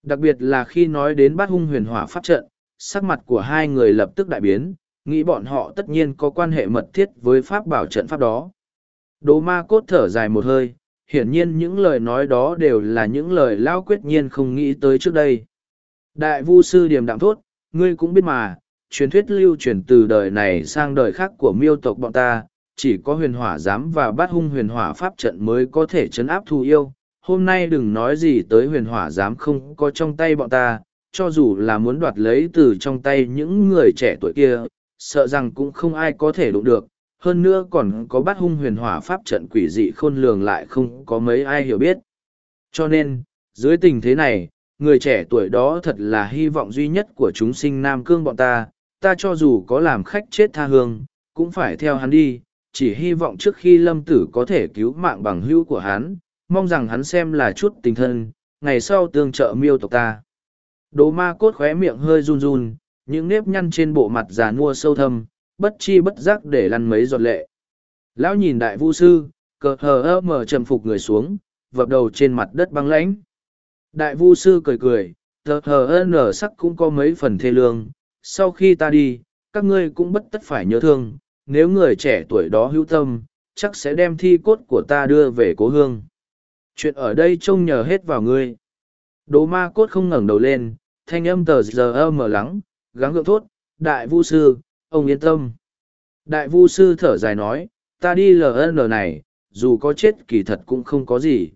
Đặc biệt là khi nói đến bát hung huyền hỏa pháp trận, sắc mặt của hai người lập tức đại biến nghĩ bọn họ tất nhiên có quan hệ mật thiết với pháp bảo trận pháp đó. Đồ ma cốt thở dài một hơi, hiển nhiên những lời nói đó đều là những lời lao quyết nhiên không nghĩ tới trước đây. Đại vu sư điềm đạm thốt, ngươi cũng biết mà, truyền thuyết lưu truyền từ đời này sang đời khác của miêu tộc bọn ta, chỉ có huyền hỏa giám và bát hung huyền hỏa pháp trận mới có thể chấn áp thù yêu. Hôm nay đừng nói gì tới huyền hỏa giám không có trong tay bọn ta, cho dù là muốn đoạt lấy từ trong tay những người trẻ tuổi kia sợ rằng cũng không ai có thể đụng được, hơn nữa còn có bát hung huyền hỏa pháp trận quỷ dị khôn lường lại không có mấy ai hiểu biết. Cho nên, dưới tình thế này, người trẻ tuổi đó thật là hy vọng duy nhất của chúng sinh nam cương bọn ta ta cho dù có làm khách chết tha hương, cũng phải theo hắn đi, chỉ hy vọng trước khi lâm tử có thể cứu mạng bằng hữu của hắn, mong rằng hắn xem là chút tình thân, ngày sau tương trợ miêu tộc ta. Đố ma cốt khóe miệng hơi run run những nếp nhăn trên bộ mặt già nua sâu thâm, bất chi bất giác để lăn mấy giọt lệ. Lão nhìn đại vu sư, cờ hờ ơ mờ trầm phục người xuống, vập đầu trên mặt đất băng lãnh. Đại vu sư cười cười, tờ hờ ơ nở sắc cũng có mấy phần thê lương, sau khi ta đi, các ngươi cũng bất tất phải nhớ thương, nếu người trẻ tuổi đó hữu tâm, chắc sẽ đem thi cốt của ta đưa về cố hương. Chuyện ở đây trông nhờ hết vào ngươi. Đồ ma cốt không ngẩng đầu lên, thanh âm tờ giờ ơ mờ lắng gắng gượng thốt, đại vu sư, ông yên tâm. Đại vu sư thở dài nói, ta đi ln này, dù có chết kỳ thật cũng không có gì.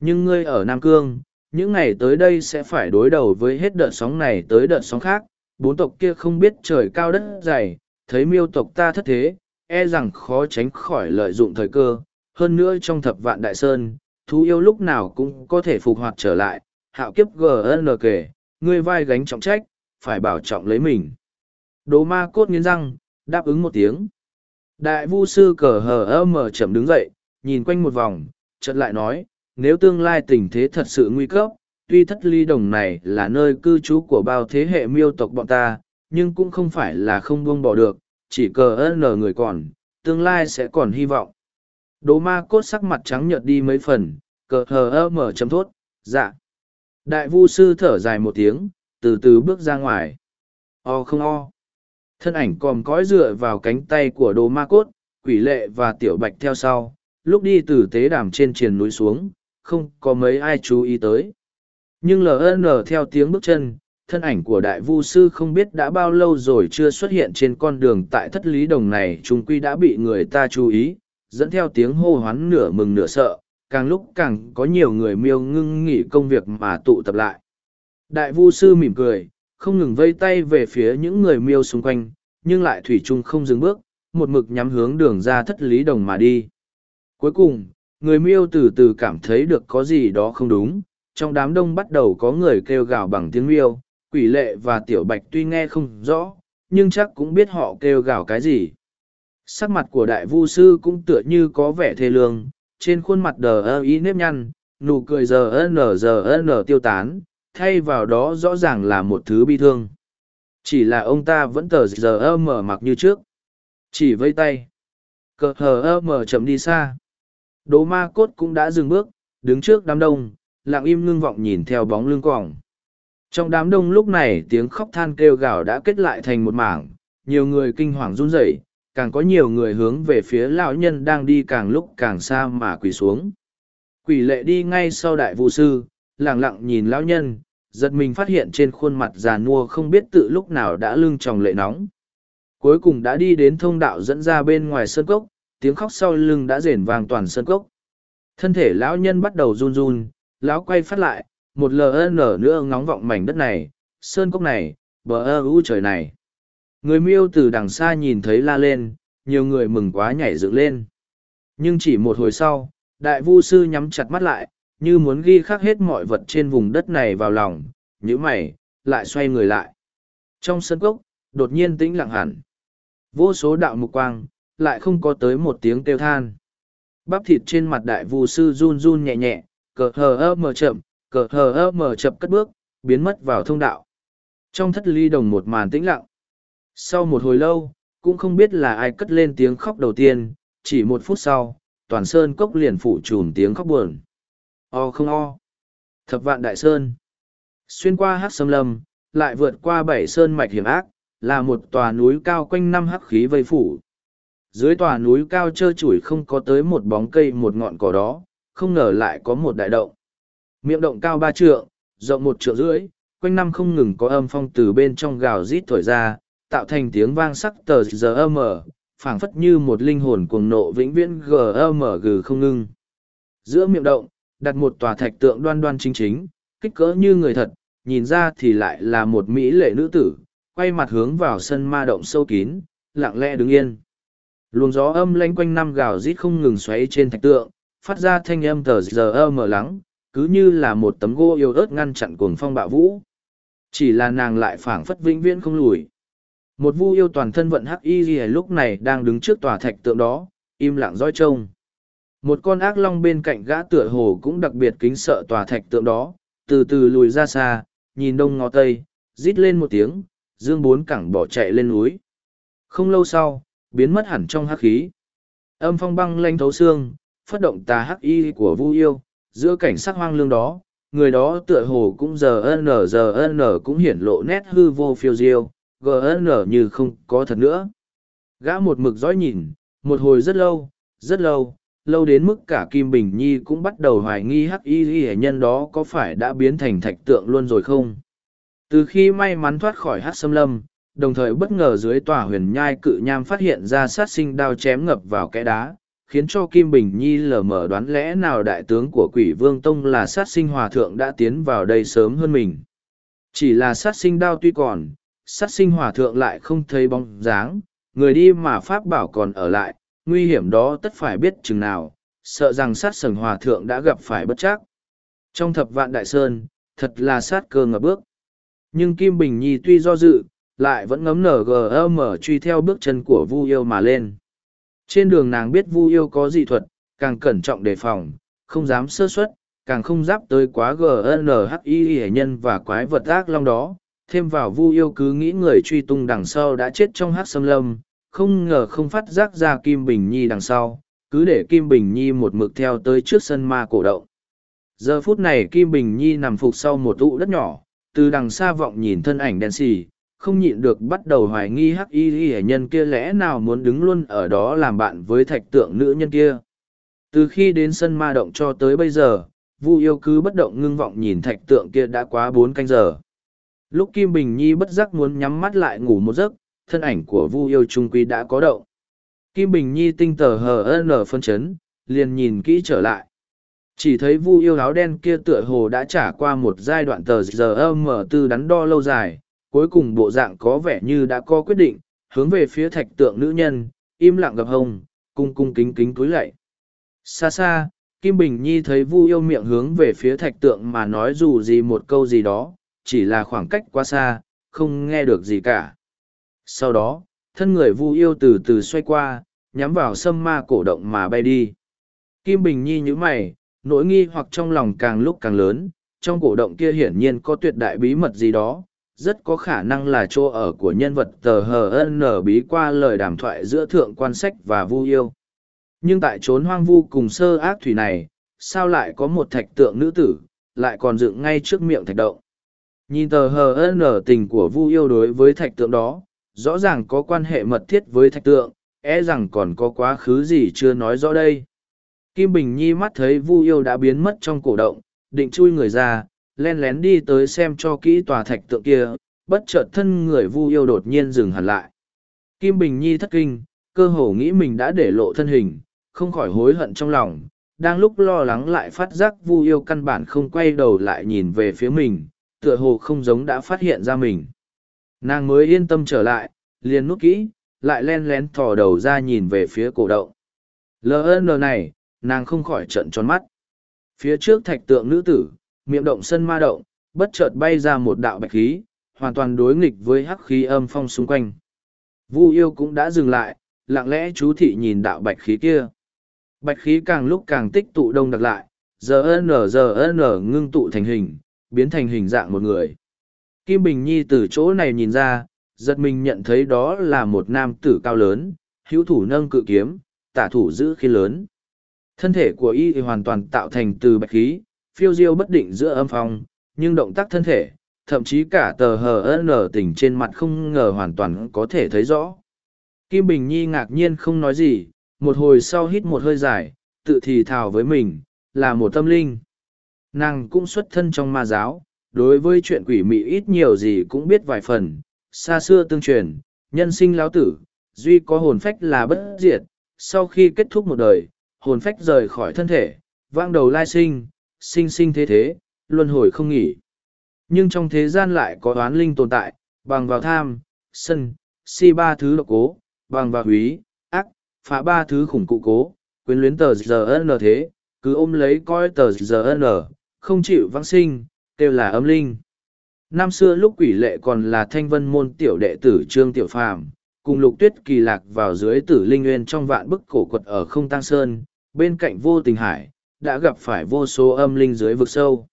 Nhưng ngươi ở nam cương, những ngày tới đây sẽ phải đối đầu với hết đợt sóng này tới đợt sóng khác. Bốn tộc kia không biết trời cao đất dày, thấy miêu tộc ta thất thế e rằng khó tránh khỏi lợi dụng thời cơ. Hơn nữa trong thập vạn đại sơn, thú yêu lúc nào cũng có thể phục hoạt trở lại. Hạo kiếp gn kể, ngươi vai gánh trọng trách phải bảo trọng lấy mình đồ ma cốt nghiến răng đáp ứng một tiếng đại vu sư cờ hờ ơ mờ chậm đứng dậy nhìn quanh một vòng chợt lại nói nếu tương lai tình thế thật sự nguy cấp tuy thất ly đồng này là nơi cư trú của bao thế hệ miêu tộc bọn ta, nhưng cũng không phải là không buông bỏ được, chỉ cờ nở người còn, tương lai sẽ còn hy vọng. Đỗ ma cốt sắc mặt trắng nhợt đi mấy phần, cờ hờ ơ mở chấm thốt, dạ. Đại vu sư thở dài một tiếng, từ từ bước ra ngoài. O không o. Thân ảnh còm cõi dựa vào cánh tay của đồ ma cốt, quỷ lệ và tiểu bạch theo sau, lúc đi từ tế đàm trên triền núi xuống, không có mấy ai chú ý tới. Nhưng LN theo tiếng bước chân, thân ảnh của đại vu sư không biết đã bao lâu rồi chưa xuất hiện trên con đường tại thất lý đồng này trung quy đã bị người ta chú ý, dẫn theo tiếng hô hoán nửa mừng nửa sợ, càng lúc càng có nhiều người miêu ngưng nghỉ công việc mà tụ tập lại. Đại vu sư mỉm cười, không ngừng vây tay về phía những người miêu xung quanh, nhưng lại thủy chung không dừng bước, một mực nhắm hướng đường ra thất lý đồng mà đi. Cuối cùng, người miêu từ từ cảm thấy được có gì đó không đúng, trong đám đông bắt đầu có người kêu gào bằng tiếng miêu, quỷ lệ và tiểu bạch tuy nghe không rõ, nhưng chắc cũng biết họ kêu gào cái gì. Sắc mặt của đại vu sư cũng tựa như có vẻ thê lương, trên khuôn mặt đờ ơ ý nếp nhăn, nụ cười giờ nở giờ nở tiêu tán, thay vào đó rõ ràng là một thứ bi thương. Chỉ là ông ta vẫn tờ giờ ơ mở mặc như trước. Chỉ vây tay. Cờ hờ ơ mở chậm đi xa. Đỗ ma cốt cũng đã dừng bước, đứng trước đám đông, lặng im ngưng vọng nhìn theo bóng lưng quỏng. Trong đám đông lúc này tiếng khóc than kêu gào đã kết lại thành một mảng, nhiều người kinh hoàng run rẩy, càng có nhiều người hướng về phía lão nhân đang đi càng lúc càng xa mà quỳ xuống. Quỷ lệ đi ngay sau đại vũ sư, lặng lặng nhìn lão nhân, giật mình phát hiện trên khuôn mặt già nua không biết tự lúc nào đã lưng tròng lệ nóng. Cuối cùng đã đi đến thông đạo dẫn ra bên ngoài sơn cốc, tiếng khóc sau lưng đã rền vang toàn sơn cốc. Thân thể lão nhân bắt đầu run run, lão quay phát lại, một ln nữa ngóng vọng mảnh đất này, sơn cốc này, bờ ơ u trời này. Người miêu từ đằng xa nhìn thấy la lên, nhiều người mừng quá nhảy dựng lên. Nhưng chỉ một hồi sau, đại vu sư nhắm chặt mắt lại, như muốn ghi khắc hết mọi vật trên vùng đất này vào lòng, nhíu mày, lại xoay người lại. Trong sân cốc, đột nhiên tĩnh lặng hẳn. Vô số đạo mục quang, lại không có tới một tiếng kêu than. Bắp thịt trên mặt đại vu sư run run nhẹ nhẹ, cờ hờ ơ mờ chậm, cờ hờ ơ mờ chậm cất bước, biến mất vào thông đạo. Trong thất ly đồng một màn tĩnh lặng. Sau một hồi lâu, cũng không biết là ai cất lên tiếng khóc đầu tiên, chỉ một phút sau, toàn sơn cốc liền phủ trùm tiếng khóc buồn. O không o. Thập vạn đại sơn. Xuyên qua hắc sâm lâm, lại vượt qua bảy sơn mạch hiểm ác, là một tòa núi cao quanh năm hắc khí vây phủ. Dưới tòa núi cao trơ trụi không có tới một bóng cây một ngọn cỏ đó, không ngờ lại có một đại động. Miệng động cao ba trượng, rộng một trượng rưỡi, quanh năm không ngừng có âm phong từ bên trong gào rít thổi ra, tạo thành tiếng vang sắc tờ giờ âm phảng phất như một linh hồn cuồng nộ vĩnh viễn gm gừ không ngưng. Giữa miệng động, đặt một tòa thạch tượng đoan đoan chính chính, kích cỡ như người thật, nhìn ra thì lại là một mỹ lệ nữ tử, quay mặt hướng vào sân ma động sâu kín, lặng lẽ đứng yên. Luồng gió âm lanh quanh năm gào rít không ngừng xoáy trên thạch tượng, phát ra thanh âm tờ giờ âm mờ lắng, cứ như là một tấm gỗ yêu ớt ngăn chặn cuồng phong bạo vũ. Chỉ là nàng lại phảng phất vĩnh viễn không lùi. Một vu yêu toàn thân vận hắc y lúc này đang đứng trước tòa thạch tượng đó, im lặng dõi trông. Một con ác long bên cạnh gã tựa hồ cũng đặc biệt kính sợ tòa thạch tượng đó, từ từ lùi ra xa, nhìn đông ngó tây, rít lên một tiếng, dương bốn cẳng bỏ chạy lên núi. Không lâu sau, biến mất hẳn trong hắc khí. Âm phong băng lanh thấu xương, phát động tà hắc y của vu yêu, giữa cảnh sắc hoang lương đó, người đó tựa hồ cũng giờ n giờ n cũng hiển lộ nét hư vô phiêu diêu, gn như không có thật nữa. Gã một mực dõi nhìn, một hồi rất lâu, rất lâu, lâu đến mức cả Kim Bình Nhi cũng bắt đầu hoài nghi hắc y hệ nhân đó có phải đã biến thành thạch tượng luôn rồi không. Từ khi may mắn thoát khỏi hắc xâm lâm, đồng thời bất ngờ dưới tòa huyền nhai cự nham phát hiện ra sát sinh đao chém ngập vào kẽ đá, khiến cho Kim Bình Nhi lờ mờ đoán lẽ nào đại tướng của quỷ vương tông là sát sinh hòa thượng đã tiến vào đây sớm hơn mình. Chỉ là sát sinh đao tuy còn, sát sinh hòa thượng lại không thấy bóng dáng, người đi mà pháp bảo còn ở lại, nguy hiểm đó tất phải biết chừng nào, sợ rằng sát sầng hòa thượng đã gặp phải bất chắc. Trong thập vạn đại sơn, thật là sát cơ ngập bước. Nhưng Kim Bình Nhi tuy do dự, lại vẫn ngấm nở gm truy theo bước chân của Vu Yêu mà lên. Trên đường nàng biết Vu Yêu có dị thuật, càng cẩn trọng đề phòng, không dám sơ suất, càng không giáp tới quá gnhi hệ nhân và quái vật ác long đó thêm vào vu yêu cứ nghĩ người truy tung đằng sau đã chết trong hát xâm lâm không ngờ không phát giác ra kim bình nhi đằng sau, cứ để kim bình nhi một mực theo tới trước sân ma cổ động. Giờ phút này kim bình nhi nằm phục sau một ụ đất nhỏ, từ đằng xa vọng nhìn thân ảnh đen xì, không nhịn được bắt đầu hoài nghi hắc y y nhân kia lẽ nào muốn đứng luôn ở đó làm bạn với thạch tượng nữ nhân kia. Từ khi đến sân ma động cho tới bây giờ, vu yêu cứ bất động ngưng vọng nhìn thạch tượng kia đã quá bốn canh giờ. Lúc kim bình nhi bất giác muốn nhắm mắt lại ngủ một giấc thân ảnh của vu yêu trung quy đã có động. Kim bình nhi tinh tờ hờ nở phân chấn liền nhìn kỹ trở lại. Chỉ thấy vu yêu áo đen kia tựa hồ đã trả qua một giai đoạn tờ giờ âm tư đắn đo lâu dài cuối cùng bộ dạng có vẻ như đã có quyết định hướng về phía thạch tượng nữ nhân im lặng gập hồng, cung cung kính kính cúi lạy. Xa xa kim bình nhi thấy vu yêu miệng hướng về phía thạch tượng mà nói dù gì một câu gì đó chỉ là khoảng cách quá xa không nghe được gì cả sau đó, thân người vu yêu từ từ xoay qua, nhắm vào sâm ma cổ động mà bay đi. Kim bình nhi nhíu mày, nỗi nghi hoặc trong lòng càng lúc càng lớn, trong cổ động kia hiển nhiên có tuyệt đại bí mật gì đó, rất có khả năng là chỗ ở của nhân vật tờ hờ nở bí qua lời đàm thoại giữa thượng quan sách và vu yêu. Nhưng tại trốn hoang vu cùng sơ ác thủy này, sao lại có một thạch tượng nữ tử, lại còn dựng ngay trước miệng thạch động? Nhìn tờ hờ nở tình của vu yêu đối với thạch tượng đó rõ ràng có quan hệ mật thiết với thạch tượng e rằng còn có quá khứ gì chưa nói rõ đây. Kim bình nhi mắt thấy vu yêu đã biến mất trong cổ động, định chui người ra, len lén đi tới xem cho kỹ tòa thạch tượng kia, bất chợt thân người vu yêu đột nhiên dừng hẳn lại. Kim bình nhi thất kinh, cơ hồ nghĩ mình đã để lộ thân hình, không khỏi hối hận trong lòng, đang lúc lo lắng lại phát giác vu yêu căn bản không quay đầu lại nhìn về phía mình, tựa hồ không giống đã phát hiện ra mình nàng mới yên tâm trở lại, liền nút kỹ, lại len lén thò đầu ra nhìn về phía cổ động. Ln này, nàng không khỏi trận tròn mắt. Phía trước thạch tượng nữ tử, miệng động sân ma động, bất chợt bay ra một đạo bạch khí, hoàn toàn đối nghịch với hắc khí âm phong xung quanh. Vu yêu cũng đã dừng lại, lặng lẽ chú thị nhìn đạo bạch khí kia. Bạch khí càng lúc càng tích tụ đông đặc lại giờ n giờ n ngưng tụ thành hình, biến thành hình dạng một người kim bình nhi từ chỗ này nhìn ra, giật mình nhận thấy đó là một nam tử cao lớn, hữu thủ nâng cự kiếm, tả thủ giữ khí lớn. Thân thể của y hoàn toàn tạo thành từ bạch khí, phiêu diêu bất định giữa âm phong, nhưng động tác thân thể, thậm chí cả tờ hờ nở tỉnh trên mặt không ngờ hoàn toàn có thể thấy rõ. Kim bình nhi ngạc nhiên không nói gì, một hồi sau hít một hơi dài, tự thì thào với mình, là một tâm linh. Nàng cũng xuất thân trong ma giáo đối với chuyện quỷ mị ít nhiều gì cũng biết vài phần, xa xưa tương truyền, nhân sinh lão tử, duy có hồn phách là bất diệt, sau khi kết thúc một đời, hồn phách rời khỏi thân thể, vang đầu lai sinh sinh sinh thế thế, luân hồi không nghỉ. Nhưng trong thế gian lại có oán linh tồn tại, bằng vào tham, sân, si ba thứ độc cố, bằng vào húy, ác, phá ba thứ khủng cụ cố, quyến luyến tờ giờ n thế, cứ ôm lấy coi tờ giờ n không chịu vãng sinh kêu là âm linh. Năm xưa lúc quỷ lệ còn là thanh vân môn tiểu đệ tử trương tiểu phàm, cùng lục tuyết kỳ lạc vào dưới tử linh nguyên trong vạn bức cổ quật ở không tăng sơn, bên cạnh vô tình hải, đã gặp phải vô số âm linh dưới vực sâu.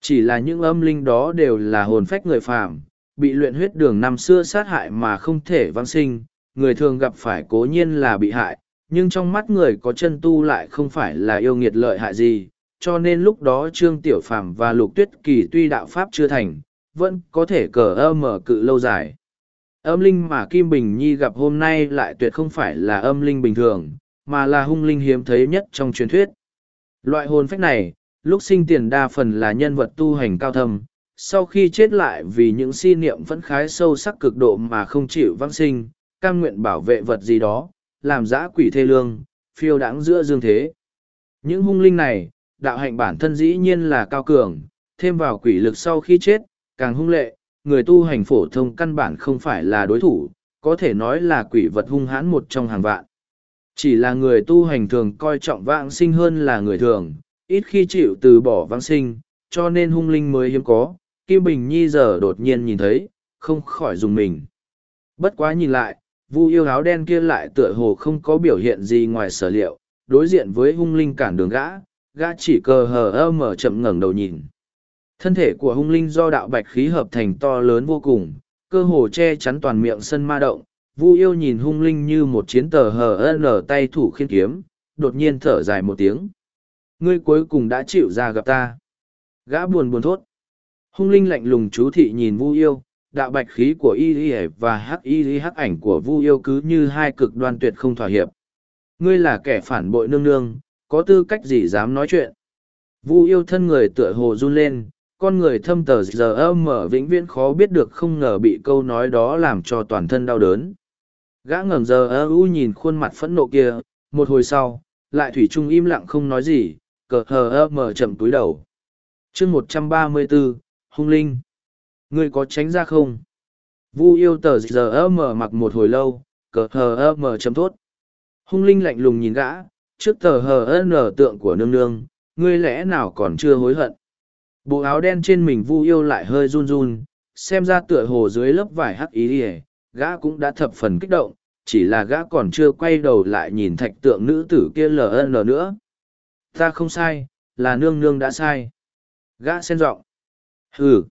Chỉ là những âm linh đó đều là hồn phách người phàm, bị luyện huyết đường năm xưa sát hại mà không thể vãng sinh, người thường gặp phải cố nhiên là bị hại, nhưng trong mắt người có chân tu lại không phải là yêu nghiệt lợi hại gì cho nên lúc đó trương tiểu phàm và lục tuyết kỳ tuy đạo pháp chưa thành, vẫn có thể cờ ơ mở cự lâu dài. Âm linh mà kim bình nhi gặp hôm nay lại tuyệt không phải là âm linh bình thường, mà là hung linh hiếm thấy nhất trong truyền thuyết. Loại hồn phách này, lúc sinh tiền đa phần là nhân vật tu hành cao thâm, sau khi chết lại vì những si niệm vẫn khái sâu sắc cực độ mà không chịu vãng sinh, cam nguyện bảo vệ vật gì đó, làm giã quỷ thê lương, phiêu đãng giữa dương thế. Những hung linh này đạo hạnh bản thân dĩ nhiên là cao cường, thêm vào quỷ lực sau khi chết, càng hung lệ, người tu hành phổ thông căn bản không phải là đối thủ, có thể nói là quỷ vật hung hãn một trong hàng vạn. Chỉ là người tu hành thường coi trọng vãng sinh hơn là người thường, ít khi chịu từ bỏ vãng sinh, cho nên hung linh mới hiếm có, kim bình nhi giờ đột nhiên nhìn thấy, không khỏi dùng mình. Bất quá nhìn lại, vu yêu áo đen kia lại tựa hồ không có biểu hiện gì ngoài sở liệu, đối diện với hung linh cản đường gã gã chỉ cờ hờ ơ mở chậm ngẩng đầu nhìn. Thân thể của hung linh do đạo bạch khí hợp thành to lớn vô cùng, cơ hồ che chắn toàn miệng sân ma động. Vu yêu nhìn hung linh như một chiến tờ hờ nở tay thủ khiên kiếm, đột nhiên thở dài một tiếng. Ngươi cuối cùng đã chịu ra gặp ta. Gã buồn buồn thốt. Hung linh lạnh lùng chú thị nhìn Vu yêu, đạo bạch khí của y y và hắc y y hắc ảnh của Vu yêu cứ như hai cực đoan tuyệt không thỏa hiệp. Ngươi là kẻ phản bội nương nương, có tư cách gì dám nói chuyện. Vu yêu thân người tựa hồ run lên, con người thâm tờ giờ âm mở vĩnh viễn khó biết được không ngờ bị câu nói đó làm cho toàn thân đau đớn. Gã ngẩng giờ ơ u nhìn khuôn mặt phẫn nộ kia, một hồi sau, lại thủy chung im lặng không nói gì, cờ hờ ơ mở chậm túi đầu. chương một trăm ba mươi 134, Hung Linh. Ngươi có tránh ra không? Vu yêu tờ giờ ơ mở mặc một hồi lâu, cờ hờ ơ mở chấm thốt. Hung Linh lạnh lùng nhìn gã, trước tờ hờ ân ở tượng của nương nương, ngươi lẽ nào còn chưa hối hận? Bộ áo đen trên mình vu yêu lại hơi run run, xem ra tựa hồ dưới lớp vải hắc ý ỉa gã cũng đã thập phần kích động chỉ là gã còn chưa quay đầu lại nhìn thạch tượng nữ tử kia ln nữa. Ta không sai là nương nương đã sai. Gã xen giọng. Hừ.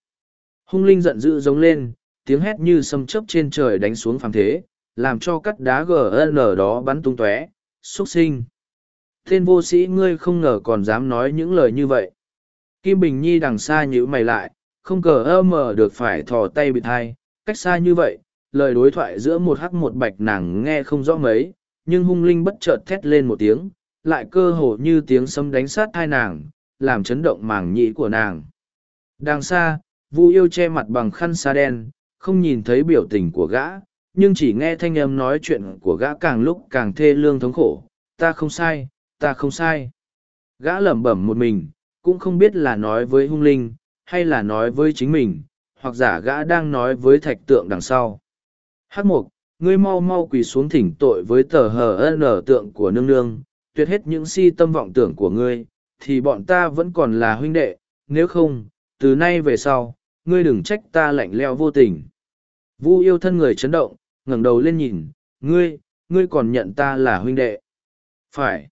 Hung linh giận dữ giống lên tiếng hét như sấm chớp trên trời đánh xuống phàm thế làm cho cắt đá gn đó bắn tung tóe. Xuất sinh tên vô sĩ ngươi không ngờ còn dám nói những lời như vậy Kim Bình Nhi đằng xa nhữ mày lại, không cờ ơ mờ được phải thò tay bị thai, cách xa như vậy, lời đối thoại giữa một hắc một bạch nàng nghe không rõ mấy, nhưng hung linh bất chợt thét lên một tiếng, lại cơ hồ như tiếng sấm đánh sát hai nàng, làm chấn động màng nhĩ của nàng. Đằng xa, Vu yêu che mặt bằng khăn sa đen, không nhìn thấy biểu tình của gã, nhưng chỉ nghe thanh âm nói chuyện của gã càng lúc càng thê lương thống khổ. Ta không sai, ta không sai. Gã lẩm bẩm một mình, cũng không biết là nói với hung linh, hay là nói với chính mình, hoặc giả gã đang nói với thạch tượng đằng sau. Hắc mục, ngươi mau mau quỳ xuống thỉnh tội với tờ hờ nở tượng của nương nương, tuyệt hết những si tâm vọng tưởng của ngươi, thì bọn ta vẫn còn là huynh đệ, nếu không, từ nay về sau, ngươi đừng trách ta lạnh leo vô tình. Vu yêu thân người chấn động, ngẩng đầu lên nhìn, ngươi, ngươi còn nhận ta là huynh đệ. Phải.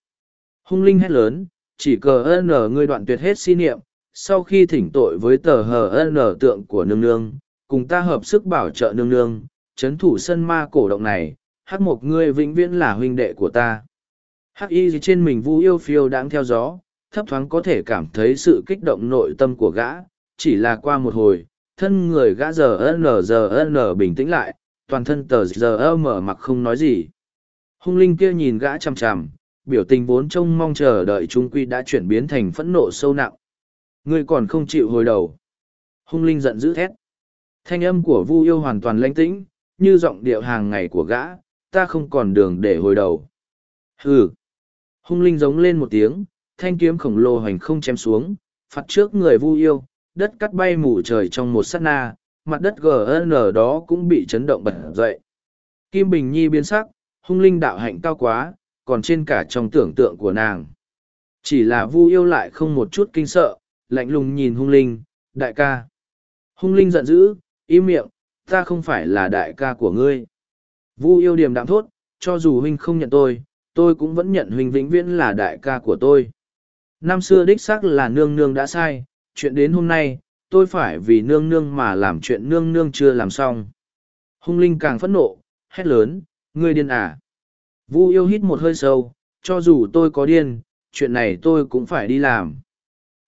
Hung linh hét lớn, chỉ cờ n ngươi đoạn tuyệt hết si niệm, sau khi thỉnh tội với tờ hờ n tượng của nương nương, cùng ta hợp sức bảo trợ nương nương, chấn thủ sân ma cổ động này, hắc một ngươi vĩnh viễn là huynh đệ của ta. Hắc y trên mình vu yêu phiêu đáng theo gió, thấp thoáng có thể cảm thấy sự kích động nội tâm của gã, chỉ là qua một hồi, thân người gã giờ n giờ n bình tĩnh lại, toàn thân tờ giờ mở mặc không nói gì. Hung linh kia nhìn gã chằm chằm, biểu tình vốn trông mong chờ đợi trung quy đã chuyển biến thành phẫn nộ sâu nặng. Ngươi còn không chịu hồi đầu. Hung linh giận dữ thét. Thanh âm của Vu yêu hoàn toàn lãnh tĩnh, như giọng điệu hàng ngày của gã, ta không còn đường để hồi đầu. Hừ. Hung linh giống lên một tiếng, thanh kiếm khổng lồ hành không chém xuống, phạt trước người Vu yêu, đất cắt bay mù trời trong một sát na, mặt đất GN đó cũng bị chấn động bật dậy. Kim Bình Nhi biến sắc, hung linh đạo hạnh cao quá, còn trên cả trong tưởng tượng của nàng. Chỉ là vu yêu lại không một chút kinh sợ, lạnh lùng nhìn hung linh, đại ca. Hung linh giận dữ, im miệng, ta không phải là đại ca của ngươi. Vu yêu điềm đạm thốt, cho dù huynh không nhận tôi, tôi cũng vẫn nhận huynh vĩnh viễn là đại ca của tôi. Năm xưa đích xác là nương nương đã sai, chuyện đến hôm nay, tôi phải vì nương nương mà làm chuyện nương nương chưa làm xong. Hung linh càng phẫn nộ, hét lớn, ngươi điên à. Vu yêu hít một hơi sâu, cho dù tôi có điên, chuyện này tôi cũng phải đi làm.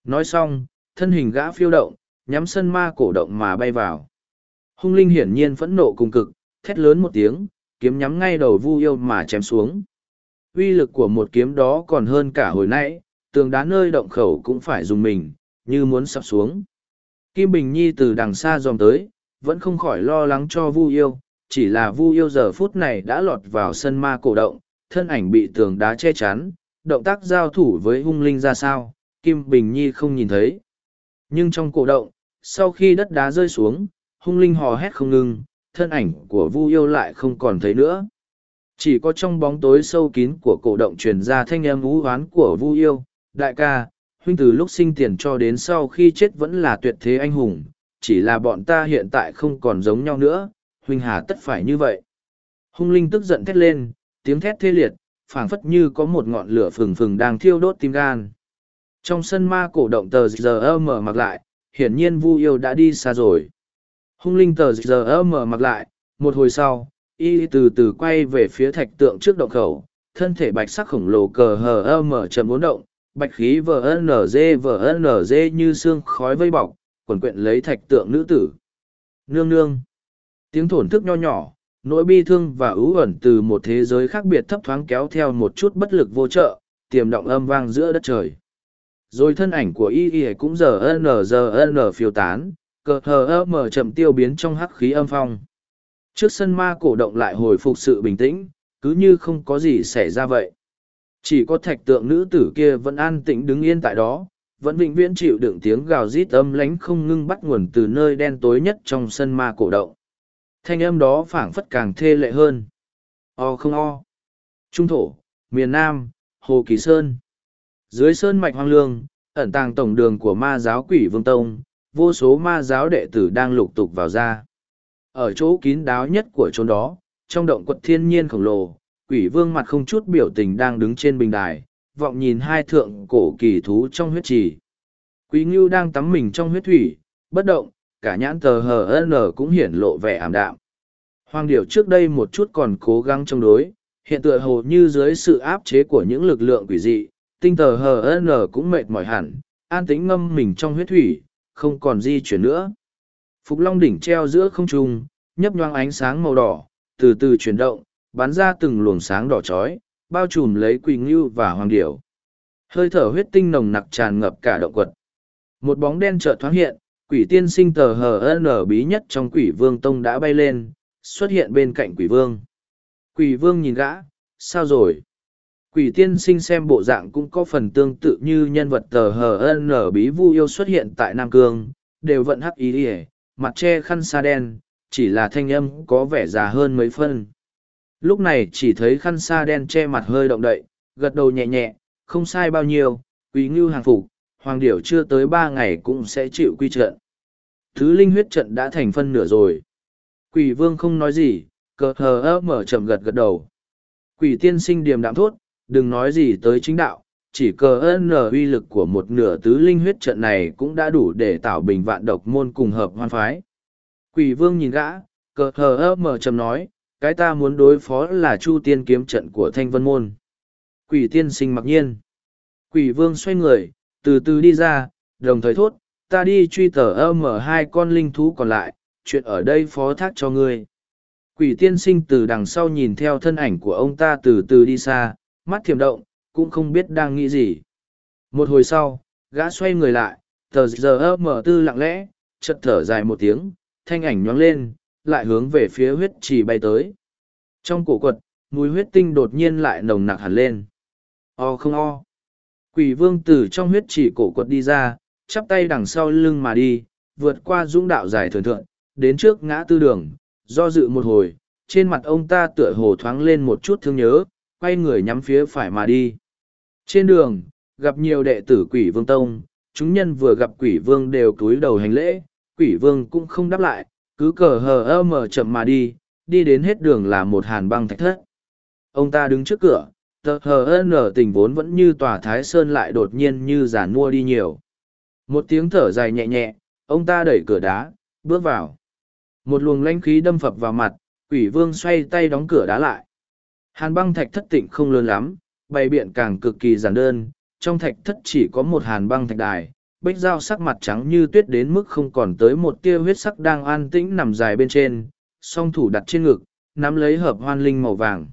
Nói xong, thân hình gã phiêu động, nhắm sân ma cổ động mà bay vào. Hung linh hiển nhiên phẫn nộ cùng cực, thét lớn một tiếng, kiếm nhắm ngay đầu vu yêu mà chém xuống. Uy lực của một kiếm đó còn hơn cả hồi nãy, tường đá nơi động khẩu cũng phải dùng mình, như muốn sập xuống. Kim Bình Nhi từ đằng xa dòm tới, vẫn không khỏi lo lắng cho vu yêu, chỉ là vu yêu giờ phút này đã lọt vào sân ma cổ động, thân ảnh bị tường đá che chắn, động tác giao thủ với hung linh ra sao, Kim Bình Nhi không nhìn thấy. Nhưng trong cổ động, sau khi đất đá rơi xuống, hung linh hò hét không ngừng, thân ảnh của vu yêu lại không còn thấy nữa. Chỉ có trong bóng tối sâu kín của cổ động truyền ra thanh âm ú hoán của vu yêu, đại ca, huynh từ lúc sinh tiền cho đến sau khi chết vẫn là tuyệt thế anh hùng, chỉ là bọn ta hiện tại không còn giống nhau nữa, huynh hà tất phải như vậy. Hung linh tức giận thét lên, tiếng thét thê liệt, phảng phất như có một ngọn lửa phừng phừng đang thiêu đốt tim gan. trong sân ma cổ động tờ giờ mở mặc lại hiển nhiên vu yêu đã đi xa rồi hung linh tờ giờ mở mặc lại một hồi sau y từ từ quay về phía thạch tượng trước động khẩu thân thể bạch sắc khổng lồ cờ hờ mở chậm bốn động bạch khí vnz vnz như xương khói vây bọc quần quyện lấy thạch tượng nữ tử nương nương tiếng thổn thức nho nhỏ, nỗi bi thương và ưu ẩn từ một thế giới khác biệt thấp thoáng kéo theo một chút bất lực vô trợ, tiềm động âm vang giữa đất trời. Rồi thân ảnh của y y cũng giờ n giờ n phiêu tán, cờ hờ mở chậm tiêu biến trong hắc khí âm phong. Trước sân ma cổ động lại hồi phục sự bình tĩnh, cứ như không có gì xảy ra vậy. Chỉ có thạch tượng nữ tử kia vẫn an tĩnh đứng yên tại đó, vẫn vĩnh viễn chịu đựng tiếng gào rít âm lánh không ngưng bắt nguồn từ nơi đen tối nhất trong sân ma cổ động thanh âm đó phảng phất càng thê lệ hơn. O không o. Trung thổ, miền nam, hồ kỳ sơn. Dưới sơn mạch hoang lương, ẩn tàng tổng đường của ma giáo quỷ vương tông, vô số ma giáo đệ tử đang lục tục vào ra. Ở chỗ kín đáo nhất của chốn đó, trong động quật thiên nhiên khổng lồ, quỷ vương mặt không chút biểu tình đang đứng trên bình đài, vọng nhìn hai thượng cổ kỳ thú trong huyết trì. Quý ngưu đang tắm mình trong huyết thủy, bất động cả nhãn tờ hờ n cũng hiển lộ vẻ ảm đạm. Hoàng điểu trước đây một chút còn cố gắng chống đối, hiện tựa hồ như dưới sự áp chế của những lực lượng quỷ dị, tinh tờ hờ n cũng mệt mỏi hẳn, an tính ngâm mình trong huyết thủy, không còn di chuyển nữa. Phục long đỉnh treo giữa không trung, nhấp nhoang ánh sáng màu đỏ, từ từ chuyển động, bắn ra từng luồng sáng đỏ chói, bao trùm lấy quỳ ngưu và hoàng điểu hơi thở huyết tinh nồng nặc tràn ngập cả động quật. Một bóng đen chợt thoáng hiện quỷ tiên sinh tờ hờ Nở bí nhất trong quỷ vương tông đã bay lên, xuất hiện bên cạnh quỷ vương. Quỷ vương nhìn gã, sao rồi? Quỷ tiên sinh xem bộ dạng cũng có phần tương tự như nhân vật tờ hờ Nở bí vu yêu xuất hiện tại nam cương, đều vận hắc ý ỉa mặt che khăn sa đen, chỉ là thanh âm có vẻ già hơn mấy phân. Lúc này chỉ thấy khăn sa đen che mặt hơi động đậy, gật đầu nhẹ nhẹ, không sai bao nhiêu, quý ngưu hàng phục, hoàng điểu chưa tới ba ngày cũng sẽ chịu quy trận thứ linh huyết trận đã thành phân nửa rồi. Quỷ vương không nói gì, cờ hờ ơ mở chậm gật gật đầu. Quỷ tiên sinh điềm đạm thốt, đừng nói gì tới chính đạo, chỉ cờ ân nở uy lực của một nửa tứ linh huyết trận này cũng đã đủ để tạo bình vạn độc môn cùng hợp hoan phái. Quỷ vương nhìn gã, cờ hờ ơ mở trầm nói, cái ta muốn đối phó là chu tiên kiếm trận của thanh vân môn. Quỷ tiên sinh mặc nhiên. Quỷ vương xoay người, từ từ đi ra, đồng thời thốt ta đi truy tờ ơ mở hai con linh thú còn lại chuyện ở đây phó thác cho ngươi quỷ tiên sinh từ đằng sau nhìn theo thân ảnh của ông ta từ từ đi xa mắt thiềm động cũng không biết đang nghĩ gì một hồi sau gã xoay người lại tờ giờ ơ mở tư lặng lẽ chật thở dài một tiếng thanh ảnh nhoáng lên lại hướng về phía huyết trì bay tới. Trong cổ quật, mùi huyết tinh đột nhiên lại nồng nặc hẳn lên. O không o. Quỷ vương từ trong huyết trì cổ quật đi ra, chắp tay đằng sau lưng mà đi, vượt qua dũng đạo dài thường thượng, đến trước ngã tư đường, do dự một hồi, trên mặt ông ta tựa hồ thoáng lên một chút thương nhớ, quay người nhắm phía phải mà đi. Trên đường, gặp nhiều đệ tử quỷ vương tông, chúng nhân vừa gặp quỷ vương đều cúi đầu hành lễ, quỷ vương cũng không đáp lại, cứ cờ hờ ơ mờ chậm mà đi đi đến hết đường là một hàn băng thạch thất ông ta đứng trước cửa tờ hờ ơ nở tình vốn vẫn như tòa thái sơn lại đột nhiên như giản mua đi nhiều một tiếng thở dài nhẹ nhẹ, ông ta đẩy cửa đá, bước vào. Một luồng lanh khí đâm phập vào mặt, quỷ vương xoay tay đóng cửa đá lại. Hàn băng thạch thất tịnh không lớn lắm, bày biện càng cực kỳ giản đơn, trong thạch thất chỉ có một hàn băng thạch đài, bích dao sắc mặt trắng như tuyết đến mức không còn tới một tia huyết sắc đang an tĩnh nằm dài bên trên, song thủ đặt trên ngực, nắm lấy hợp hoan linh màu vàng.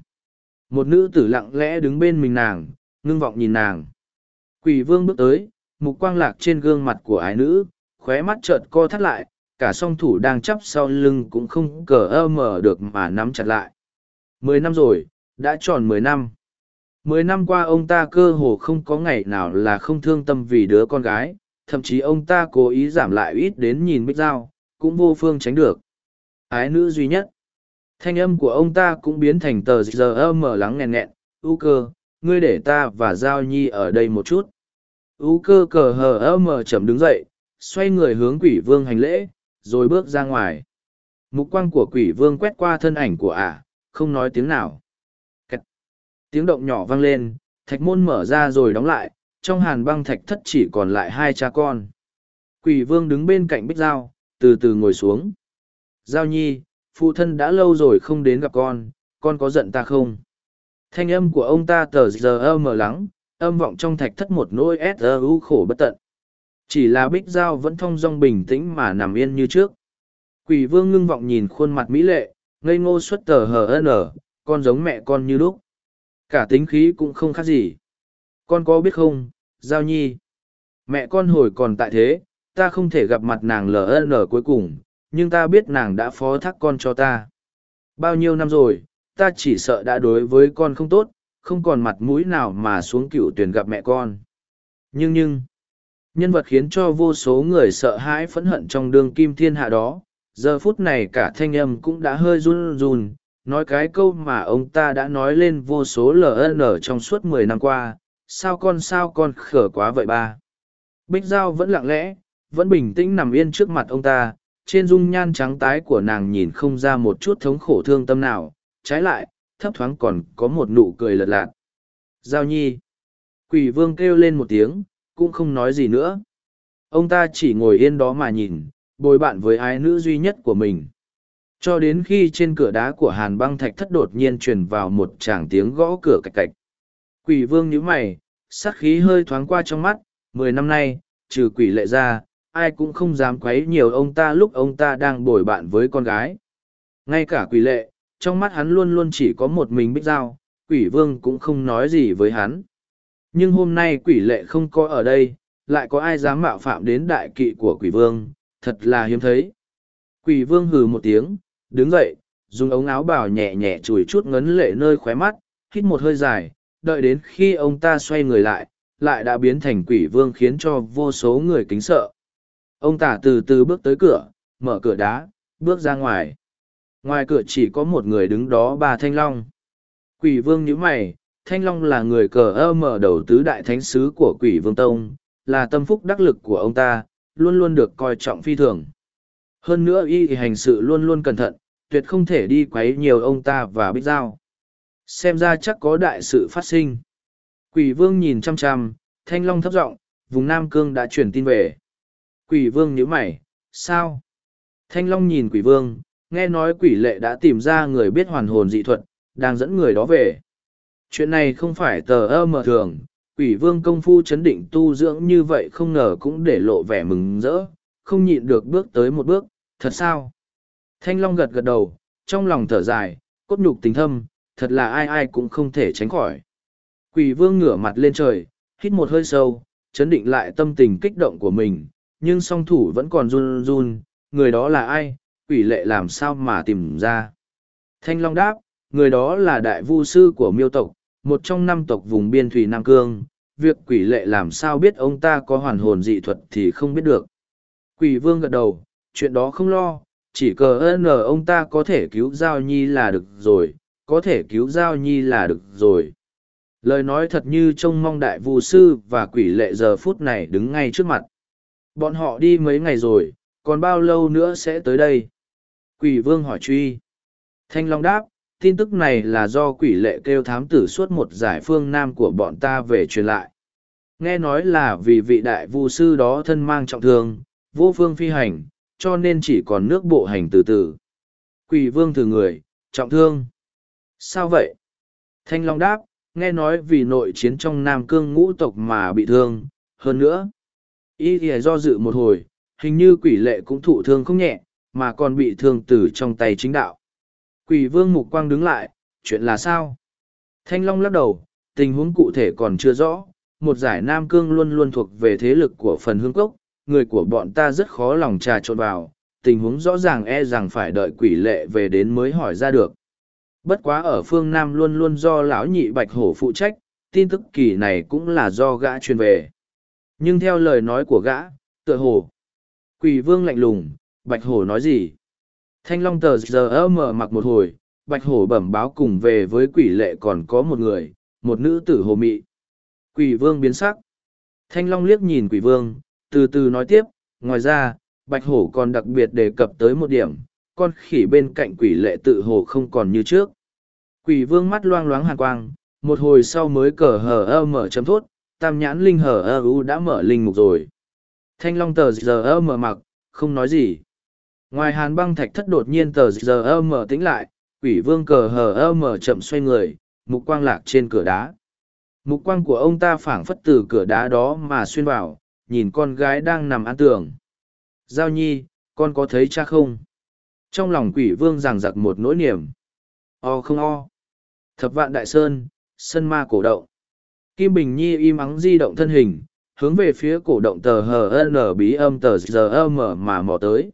Một nữ tử lặng lẽ đứng bên mình nàng, ngưng vọng nhìn nàng. Quỷ vương bước tới mục quang lạc trên gương mặt của ái nữ, khóe mắt chợt co thắt lại, cả song thủ đang chắp sau lưng cũng không cờ ơ mở được mà nắm chặt lại. Mười năm rồi, đã tròn mười năm. Mười năm qua ông ta cơ hồ không có ngày nào là không thương tâm vì đứa con gái, thậm chí ông ta cố ý giảm lại ít đến nhìn bích dao, cũng vô phương tránh được. Ái nữ duy nhất. Thanh âm của ông ta cũng biến thành tờ giờ âm mở lắng nghẹn nghẹn. Ưu cơ, ngươi để ta và giao nhi ở đây một chút ú cơ cờ hờ ơ mở chậm đứng dậy xoay người hướng quỷ vương hành lễ rồi bước ra ngoài mục quang của quỷ vương quét qua thân ảnh của ả không nói tiếng nào Cách. tiếng động nhỏ vang lên thạch môn mở ra rồi đóng lại trong hàn băng thạch thất chỉ còn lại hai cha con. Quỷ vương đứng bên cạnh bích dao, từ từ ngồi xuống. Giao nhi, phụ thân đã lâu rồi không đến gặp con, con có giận ta không? Thanh âm của ông ta tờ giờ mờ lắng, âm vọng trong thạch thất một nỗi s u khổ bất tận. Chỉ là bích giao vẫn thong dong bình tĩnh mà nằm yên như trước. Quỷ vương ngưng vọng nhìn khuôn mặt mỹ lệ, ngây ngô xuất tờ hờ ở, con giống mẹ con như lúc. Cả tính khí cũng không khác gì. Con có biết không, Giao Nhi? Mẹ con hồi còn tại thế, ta không thể gặp mặt nàng LN cuối cùng, nhưng ta biết nàng đã phó thác con cho ta. Bao nhiêu năm rồi, ta chỉ sợ đã đối với con không tốt, không còn mặt mũi nào mà xuống cựu tuyển gặp mẹ con. Nhưng nhưng, nhân vật khiến cho vô số người sợ hãi phẫn hận trong đường kim thiên hạ đó, giờ phút này cả thanh âm cũng đã hơi run run, nói cái câu mà ông ta đã nói lên vô số ln trong suốt mười năm qua sao con sao con khở quá vậy ba bích giao vẫn lặng lẽ vẫn bình tĩnh nằm yên trước mặt ông ta trên dung nhan trắng tái của nàng nhìn không ra một chút thống khổ thương tâm nào trái lại thấp thoáng còn có một nụ cười lật lạc. giao nhi. Quỷ vương kêu lên một tiếng, cũng không nói gì nữa. Ông ta chỉ ngồi yên đó mà nhìn, bồi bạn với ái nữ duy nhất của mình. Cho đến khi trên cửa đá của hàn băng thạch thất đột nhiên truyền vào một tràng tiếng gõ cửa cạch cạch. Quỷ vương nhíu mày, sát khí hơi thoáng qua trong mắt, mười năm nay, trừ quỷ lệ ra, ai cũng không dám quấy nhiều ông ta lúc ông ta đang bồi bạn với con gái. Ngay cả quỷ lệ trong mắt hắn luôn luôn chỉ có một mình bích giao, quỷ vương cũng không nói gì với hắn. Nhưng hôm nay quỷ lệ không có ở đây, lại có ai dám mạo phạm đến đại kỵ của quỷ vương, thật là hiếm thấy. Quỷ vương hừ một tiếng, đứng dậy, dùng ống áo bào nhẹ nhẹ chùi chút ngấn lệ nơi khóe mắt, hít một hơi dài, đợi đến khi ông ta xoay người lại lại đã biến thành quỷ vương khiến cho vô số người kính sợ. Ông ta từ từ bước tới cửa, mở cửa đá, bước ra ngoài ngoài cửa chỉ có một người đứng đó bà thanh long quỷ vương nhíu mày thanh long là người cờ ơ mở đầu tứ đại thánh sứ của quỷ vương tông là tâm phúc đắc lực của ông ta luôn luôn được coi trọng phi thường hơn nữa y thì hành sự luôn luôn cẩn thận, tuyệt không thể đi quấy nhiều ông ta và bích giao. Xem ra chắc có đại sự phát sinh. Quỷ vương nhìn chăm chăm, thanh long thấp giọng vùng Nam Cương đã chuyển tin về. Quỷ vương nhíu mày, sao? Thanh long nhìn quỷ vương, nghe nói quỷ lệ đã tìm ra người biết hoàn hồn dị thuật, đang dẫn người đó về. Chuyện này không phải tờ ơ mờ thường, quỷ vương công phu chấn định tu dưỡng như vậy không ngờ cũng để lộ vẻ mừng rỡ, không nhịn được bước tới một bước, thật sao? Thanh Long gật gật đầu, trong lòng thở dài, cốt nhục tình thâm, thật là ai ai cũng không thể tránh khỏi. Quỷ vương ngửa mặt lên trời, hít một hơi sâu, chấn định lại tâm tình kích động của mình, nhưng song thủ vẫn còn run run, người đó là ai, quỷ lệ làm sao mà tìm ra. Thanh Long đáp, người đó là đại vu sư của miêu tộc, một trong năm tộc vùng biên thủy Nam Cương, việc quỷ lệ làm sao biết ông ta có hoàn hồn dị thuật thì không biết được. Quỷ vương gật đầu, chuyện đó không lo, chỉ cờ ơn ông ta có thể cứu Giao Nhi là được rồi, có thể cứu Giao Nhi là được rồi. Lời nói thật như trông mong đại vu sư và quỷ lệ giờ phút này đứng ngay trước mặt. Bọn họ đi mấy ngày rồi, còn bao lâu nữa sẽ tới đây? Quỷ vương hỏi truy. Thanh Long đáp, tin tức này là do quỷ lệ kêu thám tử suốt một giải phương nam của bọn ta về truyền lại. Nghe nói là vì vị đại vu sư đó thân mang trọng thương, vô phương phi hành, cho nên chỉ còn nước bộ hành từ từ. Quỷ vương thử người, trọng thương. Sao vậy? Thanh Long đáp, nghe nói vì nội chiến trong Nam Cương ngũ tộc mà bị thương, hơn nữa. Ý thì do dự một hồi, hình như quỷ lệ cũng thụ thương không nhẹ, mà còn bị thương từ trong tay chính đạo. Quỷ vương mục quang đứng lại, chuyện là sao? Thanh Long lắc đầu, tình huống cụ thể còn chưa rõ, một giải Nam Cương luôn luôn thuộc về thế lực của phần hương cốc, người của bọn ta rất khó lòng trà trộn vào, tình huống rõ ràng e rằng phải đợi quỷ lệ về đến mới hỏi ra được. Bất quá ở phương Nam luôn luôn do lão nhị bạch hổ phụ trách, tin tức kỳ này cũng là do gã truyền về. Nhưng theo lời nói của gã, tựa hồ. Quỷ vương lạnh lùng, bạch hổ nói gì? Thanh long tờ giờ mở mặc một hồi, bạch hổ bẩm báo cùng về với quỷ lệ còn có một người, một nữ tử hồ mị. Quỷ vương biến sắc. Thanh long liếc nhìn quỷ vương, từ từ nói tiếp, ngoài ra, Bạch Hổ còn đặc biệt đề cập tới một điểm, con khỉ bên cạnh quỷ lệ tự hồ không còn như trước. Quỷ vương mắt loang loáng hàn quang, một hồi sau mới cờ hờ ơ mở chấm thốt, tam nhãn linh hở ơ u đã mở linh mục rồi. Thanh long tờ giờ ơ mở mặc, không nói gì. Ngoài hàn băng thạch thất đột nhiên tờ giờ ơ mở tĩnh lại, quỷ vương cờ hờ ơ mở chậm xoay người, mục quang lạc trên cửa đá. Mục quang của ông ta phảng phất từ cửa đá đó mà xuyên vào, nhìn con gái đang nằm an tường. Giao nhi, con có thấy cha không? Trong lòng quỷ vương giằng giặc một nỗi niềm. O không o. Thập vạn đại sơn, sân ma cổ động. Kim Bình Nhi im ắng di động thân hình, hướng về phía cổ động tờ hờ n bí âm tờ giờ âm mà mò tới.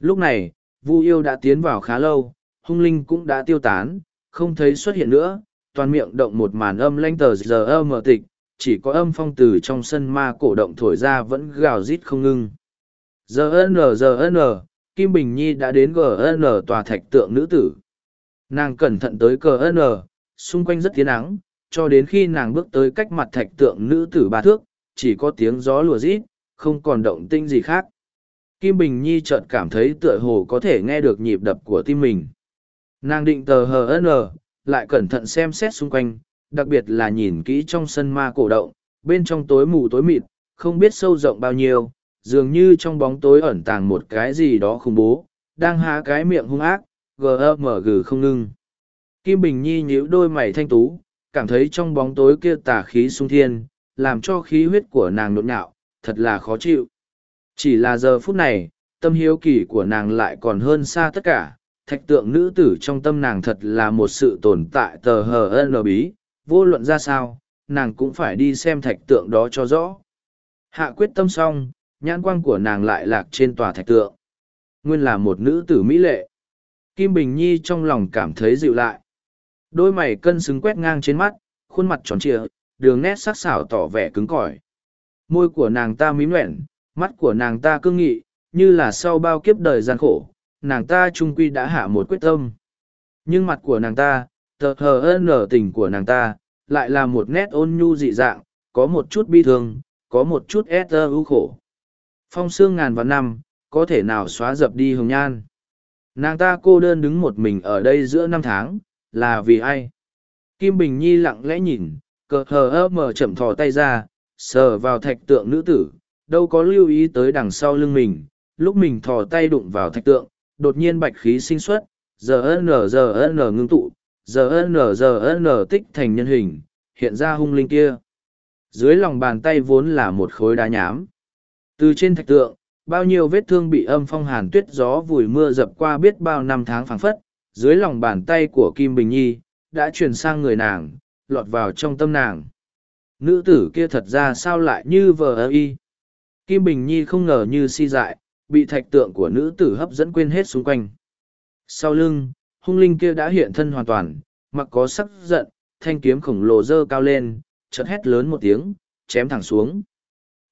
Lúc này, Vu yêu đã tiến vào khá lâu, hung linh cũng đã tiêu tán, không thấy xuất hiện nữa, toàn miệng động một màn âm lanh tờ giờ âm tịch, chỉ có âm phong từ trong sân ma cổ động thổi ra vẫn gào rít không ngưng. Giờ N giờ N, Kim Bình Nhi đã đến GN tòa thạch tượng nữ tử. Nàng cẩn thận tới cờ N, xung quanh rất tiến ắng, cho đến khi nàng bước tới cách mặt thạch tượng nữ tử ba thước, chỉ có tiếng gió lùa rít, không còn động tinh gì khác. Kim Bình Nhi chợt cảm thấy tựa hồ có thể nghe được nhịp đập của tim mình. Nàng định tờ hờ n, lại cẩn thận xem xét xung quanh, đặc biệt là nhìn kỹ trong sân ma cổ động, bên trong tối mù tối mịt, không biết sâu rộng bao nhiêu, dường như trong bóng tối ẩn tàng một cái gì đó khủng bố, đang há cái miệng hung ác, gờ mở gừ không ngưng. Kim Bình Nhi nhíu đôi mày thanh tú, cảm thấy trong bóng tối kia tà khí sung thiên, làm cho khí huyết của nàng nộn nhạo, thật là khó chịu. Chỉ là giờ phút này, tâm hiếu kỳ của nàng lại còn hơn xa tất cả, thạch tượng nữ tử trong tâm nàng thật là một sự tồn tại tờ hờ ân bí, vô luận ra sao, nàng cũng phải đi xem thạch tượng đó cho rõ. Hạ quyết tâm xong, nhãn quang của nàng lại lạc trên tòa thạch tượng. Nguyên là một nữ tử mỹ lệ. Kim Bình Nhi trong lòng cảm thấy dịu lại. Đôi mày cân xứng quét ngang trên mắt, khuôn mặt tròn trịa, đường nét sắc sảo tỏ vẻ cứng cỏi. Môi của nàng ta mím nguyện, mắt của nàng ta cương nghị, như là sau bao kiếp đời gian khổ, nàng ta trung quy đã hạ một quyết tâm. Nhưng mặt của nàng ta, tờ hờ ơn nở tình của nàng ta, lại là một nét ôn nhu dị dạng, có một chút bi thương, có một chút ép tơ ưu khổ. Phong sương ngàn vạn năm, có thể nào xóa dập đi hồng nhan. Nàng ta cô đơn đứng một mình ở đây giữa năm tháng, là vì ai? Kim Bình Nhi lặng lẽ nhìn, cờ hờ ơ mở chậm thò tay ra, sờ vào thạch tượng nữ tử, đâu có lưu ý tới đằng sau lưng mình, lúc mình thò tay đụng vào thạch tượng, đột nhiên bạch khí sinh xuất, giờ n giờ n ngưng tụ, giờ n giờ n tích thành nhân hình, hiện ra hung linh kia. Dưới lòng bàn tay vốn là một khối đá nhám. Từ trên thạch tượng, bao nhiêu vết thương bị âm phong hàn tuyết gió vùi mưa dập qua biết bao năm tháng phảng phất, dưới lòng bàn tay của Kim Bình Nhi, đã truyền sang người nàng, lọt vào trong tâm nàng. Nữ tử kia thật ra sao lại như vờ ơ y. Kim Bình Nhi không ngờ như si dại, bị thạch tượng của nữ tử hấp dẫn quên hết xung quanh. Sau lưng, hung linh kia đã hiện thân hoàn toàn, mặc có sắc giận, thanh kiếm khổng lồ dơ cao lên, chợt hét lớn một tiếng, chém thẳng xuống.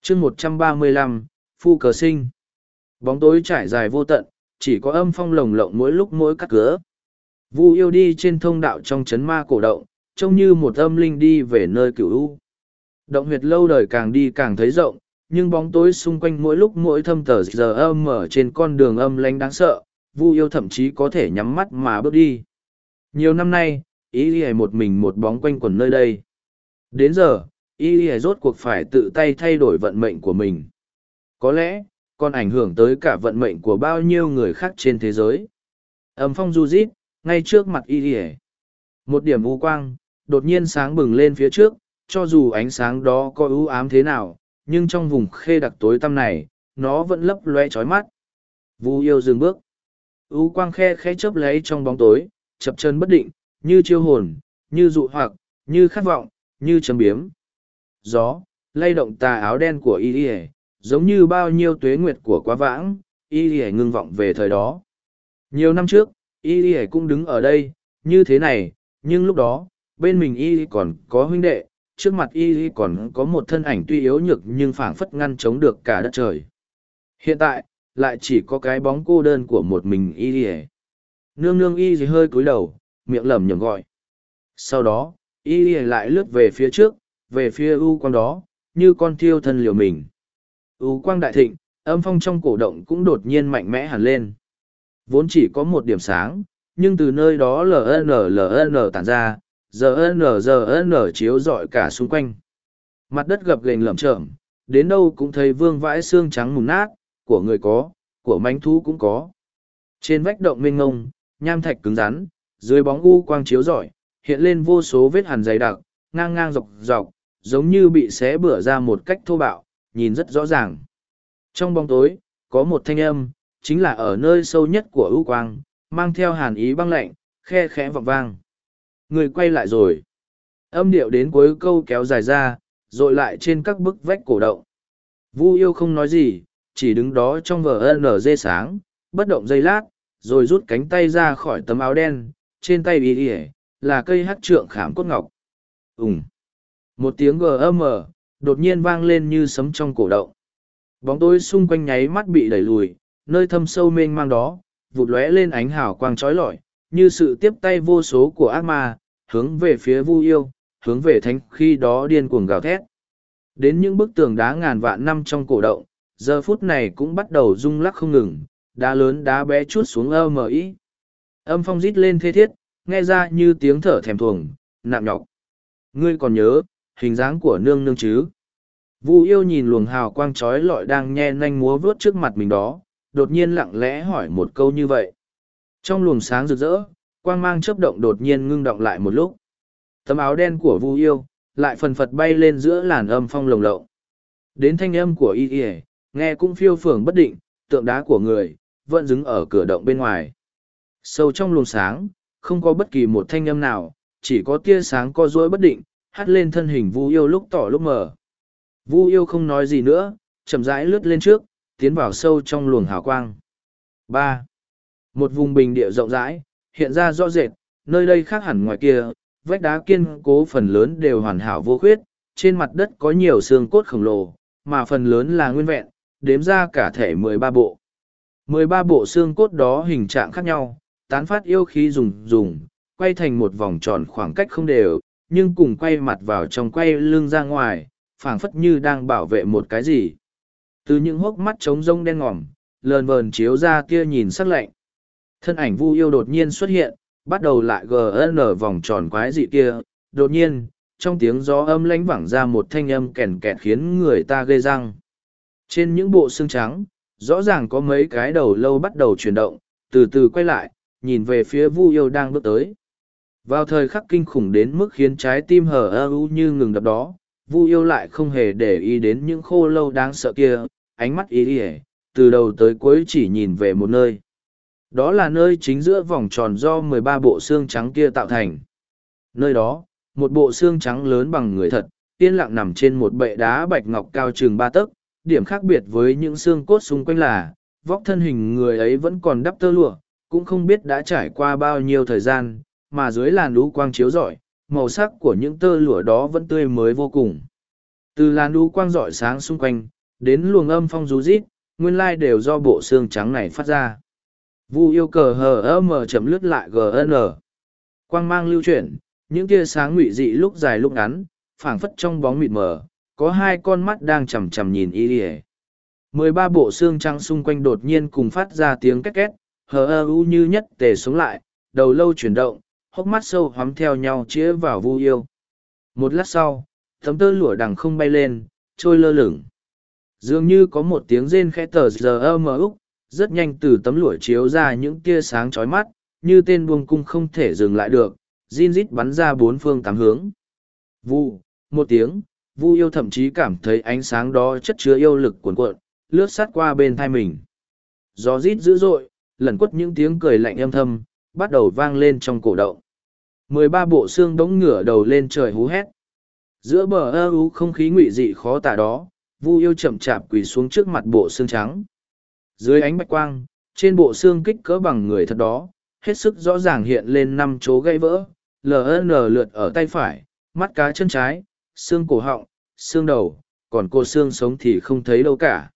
chương một trăm ba mươi lăm Phu Cờ Sinh Bóng tối trải dài vô tận, chỉ có âm phong lồng lộng mỗi lúc mỗi cắt cửa. Vu yêu đi trên thông đạo trong chấn ma cổ động, trông như một âm linh đi về nơi cửu u. Động huyệt lâu đời càng đi càng thấy rộng, nhưng bóng tối xung quanh mỗi lúc mỗi thâm tờ giờ âm ở trên con đường âm lánh đáng sợ, Vu yêu thậm chí có thể nhắm mắt mà bước đi. Nhiều năm nay, ý y một mình một bóng quanh quẩn nơi đây. Đến giờ, y y rốt cuộc phải tự tay thay đổi vận mệnh của mình. Có lẽ, còn ảnh hưởng tới cả vận mệnh của bao nhiêu người khác trên thế giới. ấm phong du rít, ngay trước mặt y y Một điểm u quang, đột nhiên sáng bừng lên phía trước, cho dù ánh sáng đó có ưu ám thế nào, nhưng trong vùng khê đặc tối tăm này, nó vẫn lấp loe chói mắt. Vu yêu dừng bước. U quang khe khẽ chớp lấy trong bóng tối, chập chân bất định, như chiêu hồn, như dụ hoặc, như khát vọng, như chấm biếm. Gió, lay động tà áo đen của y y giống như bao nhiêu tuế nguyệt của quá vãng, y y ngưng vọng về thời đó. Nhiều năm trước, y y cũng đứng ở đây, như thế này, nhưng lúc đó, bên mình y còn có huynh đệ, trước mặt y còn có một thân ảnh tuy yếu nhược nhưng phảng phất ngăn chống được cả đất trời. Hiện tại, lại chỉ có cái bóng cô đơn của một mình y Nương nương y hơi cúi đầu, miệng lẩm nhẩm gọi. Sau đó, y lại lướt về phía trước, về phía u quang đó, như con thiêu thân liều mình. U quang đại thịnh, âm phong trong cổ động cũng đột nhiên mạnh mẽ hẳn lên. Vốn chỉ có một điểm sáng, nhưng từ nơi đó LNLN tản ra, giờ n giờ n chiếu rọi cả xung quanh Mặt đất gập ghềnh lởm chởm, đến đâu cũng thấy vương vãi xương trắng mùn nát, của người có, của mánh thú cũng có. Trên vách động mênh ngông, nham thạch cứng rắn, dưới bóng u quang chiếu rọi, hiện lên vô số vết hằn dày đặc, ngang ngang dọc dọc, giống như bị xé bửa ra một cách thô bạo, nhìn rất rõ ràng. Trong bóng tối, có một thanh âm, chính là ở nơi sâu nhất của ưu quang, mang theo hàn ý băng lạnh, khe khẽ vọng vang. Người quay lại rồi. Âm điệu đến cuối câu kéo dài ra, rồi lại trên các bức vách cổ động. Vu yêu không nói gì, chỉ đứng đó trong vở NG sáng, bất động giây lát, rồi rút cánh tay ra khỏi tấm áo đen, trên tay bị ỉa, là cây hát trượng khảm cốt ngọc. Úng! Một tiếng gm, đột nhiên vang lên như sấm trong cổ động. Bóng tối xung quanh nháy mắt bị đẩy lùi, nơi thâm sâu mênh mang đó, vụt lóe lên ánh hào quang trói lọi, như sự tiếp tay vô số của ác ma, hướng về phía vu yêu, hướng về thánh khi đó điên cuồng gào thét. Đến những bức tường đá ngàn vạn năm trong cổ động, giờ phút này cũng bắt đầu rung lắc không ngừng, đá lớn đá bé chút xuống ơ mờ ý. Âm phong rít lên thê thiết, nghe ra như tiếng thở thèm thuồng, nặng nhọc. Ngươi còn nhớ, hình dáng của nương nương chứ? Vu yêu nhìn luồng hào quang trói lọi đang nhe nanh múa vớt trước mặt mình đó, đột nhiên lặng lẽ hỏi một câu như vậy. Trong luồng sáng rực rỡ, quang mang chớp động đột nhiên ngưng động lại một lúc. Tấm áo đen của Vu yêu, lại phần phật bay lên giữa làn âm phong lồng lộng. Đến thanh âm của y y, nghe cũng phiêu phường bất định, tượng đá của người, vẫn đứng ở cửa động bên ngoài. Sâu trong luồng sáng, không có bất kỳ một thanh âm nào, chỉ có tia sáng co duỗi bất định, hắt lên thân hình Vu yêu lúc tỏ lúc mờ. Vu yêu không nói gì nữa, chậm rãi lướt lên trước, tiến vào sâu trong luồng hào quang. ba một vùng bình địa rộng rãi, hiện ra rõ rệt, nơi đây khác hẳn ngoài kia, vách đá kiên cố phần lớn đều hoàn hảo vô khuyết, trên mặt đất có nhiều xương cốt khổng lồ, mà phần lớn là nguyên vẹn, đếm ra cả thể mười ba bộ. mười ba bộ xương cốt đó hình trạng khác nhau, tán phát yêu khí dùng dùng, quay thành một vòng tròn khoảng cách không đều, nhưng cùng quay mặt vào trong quay lưng ra ngoài, phảng phất như đang bảo vệ một cái gì. Từ những hốc mắt trống rông đen ngòm, lờn vờn chiếu ra tia nhìn sắc lạnh. Thân ảnh vu yêu đột nhiên xuất hiện, bắt đầu lại gn vòng tròn quái dị kia. Đột nhiên, trong tiếng gió âm lánh vẳng ra một thanh âm kèn kẹt khiến người ta ghê răng. Trên những bộ xương trắng, rõ ràng có mấy cái đầu lâu bắt đầu chuyển động, từ từ quay lại, nhìn về phía vu yêu đang bước tới. Vào thời khắc kinh khủng đến mức khiến trái tim hở ơ u như ngừng đập đó, vu yêu lại không hề để ý đến những khô lâu đáng sợ kia ánh mắt ý ỉa từ đầu tới cuối chỉ nhìn về một nơi đó là nơi chính giữa vòng tròn do mười ba bộ xương trắng kia tạo thành nơi đó một bộ xương trắng lớn bằng người thật yên lặng nằm trên một bệ đá bạch ngọc cao chừng ba tấc điểm khác biệt với những xương cốt xung quanh là vóc thân hình người ấy vẫn còn đắp tơ lụa cũng không biết đã trải qua bao nhiêu thời gian mà dưới làn lũ quang chiếu rọi màu sắc của những tơ lụa đó vẫn tươi mới vô cùng. Từ làn lũ quang rọi sáng xung quanh, đến luồng âm phong rú rít, nguyên lai đều do bộ xương trắng này phát ra. Vu yêu cờ hờ m chấm lướt lại GN. Quang mang lưu chuyển, những tia sáng ngụy dị lúc dài lúc ngắn, phảng phất trong bóng mịt mờ, có hai con mắt đang chằm chằm nhìn y ỉa mười ba bộ xương trắng xung quanh đột nhiên cùng phát ra tiếng két két hờ ơ u như nhất tề xuống lại đầu lâu chuyển động hốc mắt sâu hoắm theo nhau chĩa vào vu yêu. Một lát sau, tấm tơ lụa đằng không bay lên, trôi lơ lửng. Dường như có một tiếng rên khẽ tờ giờ mờ úc, rất nhanh từ tấm lụa chiếu ra những tia sáng chói mắt, như tên buông cung không thể dừng lại được, zin rít bắn ra bốn phương tám hướng. Vu, một tiếng, Vu yêu thậm chí cảm thấy ánh sáng đó chất chứa yêu lực cuồn cuộn, lướt sát qua bên thai mình. Gió rít dữ dội, lẩn quất những tiếng cười lạnh âm thầm, bắt đầu vang lên trong cổ động mười ba bộ xương đống ngửa đầu lên trời hú hét giữa bờ ơ ú không khí ngụy dị khó tả đó vu yêu chậm chạp quỳ xuống trước mặt bộ xương trắng dưới ánh bạch quang trên bộ xương kích cỡ bằng người thật đó hết sức rõ ràng hiện lên năm chỗ gãy vỡ ln lượt ở tay phải mắt cá chân trái xương cổ họng xương đầu còn cô xương sống thì không thấy đâu cả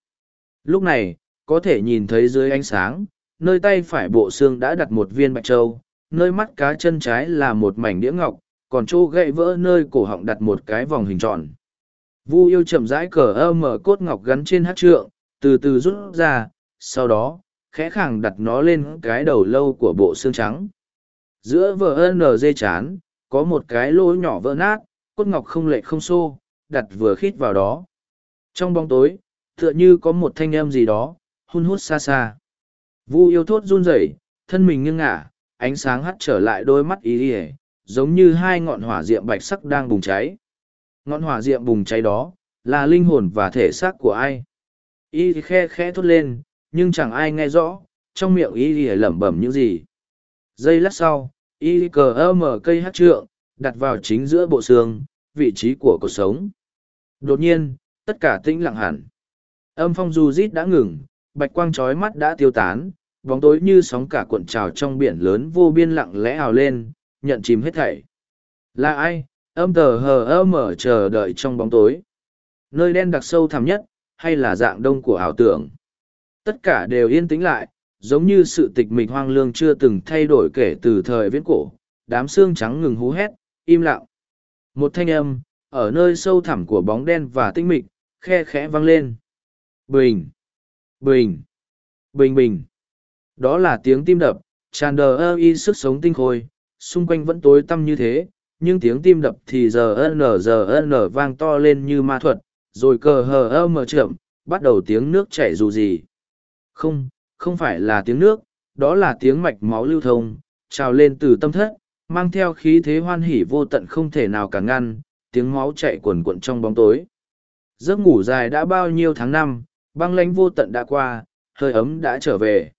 lúc này có thể nhìn thấy dưới ánh sáng nơi tay phải bộ xương đã đặt một viên bạch trâu nơi mắt cá chân trái là một mảnh đĩa ngọc, còn chỗ gãy vỡ nơi cổ họng đặt một cái vòng hình tròn. Vu yêu chậm rãi cờ ơ mở cốt ngọc gắn trên hát trượng, từ từ rút ra, sau đó, khẽ khàng đặt nó lên cái đầu lâu của bộ xương trắng. Giữa vờ NG chán, có một cái lỗ nhỏ vỡ nát, cốt ngọc không lệ không xô, đặt vừa khít vào đó. Trong bóng tối, tựa như có một thanh âm gì đó, hun hút xa xa. Vu yêu thốt run rẩy, thân mình nghiêng ngả, ánh sáng hắt trở lại đôi mắt ý ỉa, giống như hai ngọn hỏa diệm bạch sắc đang bùng cháy. Ngọn hỏa diệm bùng cháy đó, là linh hồn và thể xác của ai? Y khe khẽ thốt lên, nhưng chẳng ai nghe rõ, trong miệng y ỉa lẩm bẩm những gì. Giây lát sau, y cờ ơ mở cây hát trượng, đặt vào chính giữa bộ xương, vị trí của cuộc sống. Đột nhiên, tất cả tĩnh lặng hẳn. Âm phong du rít đã ngừng, bạch quang trói mắt đã tiêu tán, bóng tối như sóng cả cuộn trào trong biển lớn vô biên lặng lẽ ào lên, nhận chìm hết thảy. Là ai? Âm tờ hờ ơ mở chờ đợi trong bóng tối. Nơi đen đặc sâu thẳm nhất, hay là dạng đông của ảo tưởng? Tất cả đều yên tĩnh lại, giống như sự tịch mịch hoang lương chưa từng thay đổi kể từ thời viễn cổ. Đám xương trắng ngừng hú hét, im lặng. Một thanh âm, ở nơi sâu thẳm của bóng đen và tinh mịch, khe khẽ vang lên. Bình! Bình! Bình bình! Đó là tiếng tim đập, tràn đờ ơ y sức sống tinh khôi, xung quanh vẫn tối tăm như thế, nhưng tiếng tim đập thì giờ nở giờ nở vang to lên như ma thuật, rồi cờ hờ ơ mờ trượm, bắt đầu tiếng nước chảy dù gì. Không, không phải là tiếng nước, đó là tiếng mạch máu lưu thông, trào lên từ tâm thất, mang theo khí thế hoan hỉ vô tận không thể nào cản ngăn, tiếng máu chạy cuồn cuộn trong bóng tối. Giấc ngủ dài đã bao nhiêu tháng năm, băng lánh vô tận đã qua, hơi ấm đã trở về.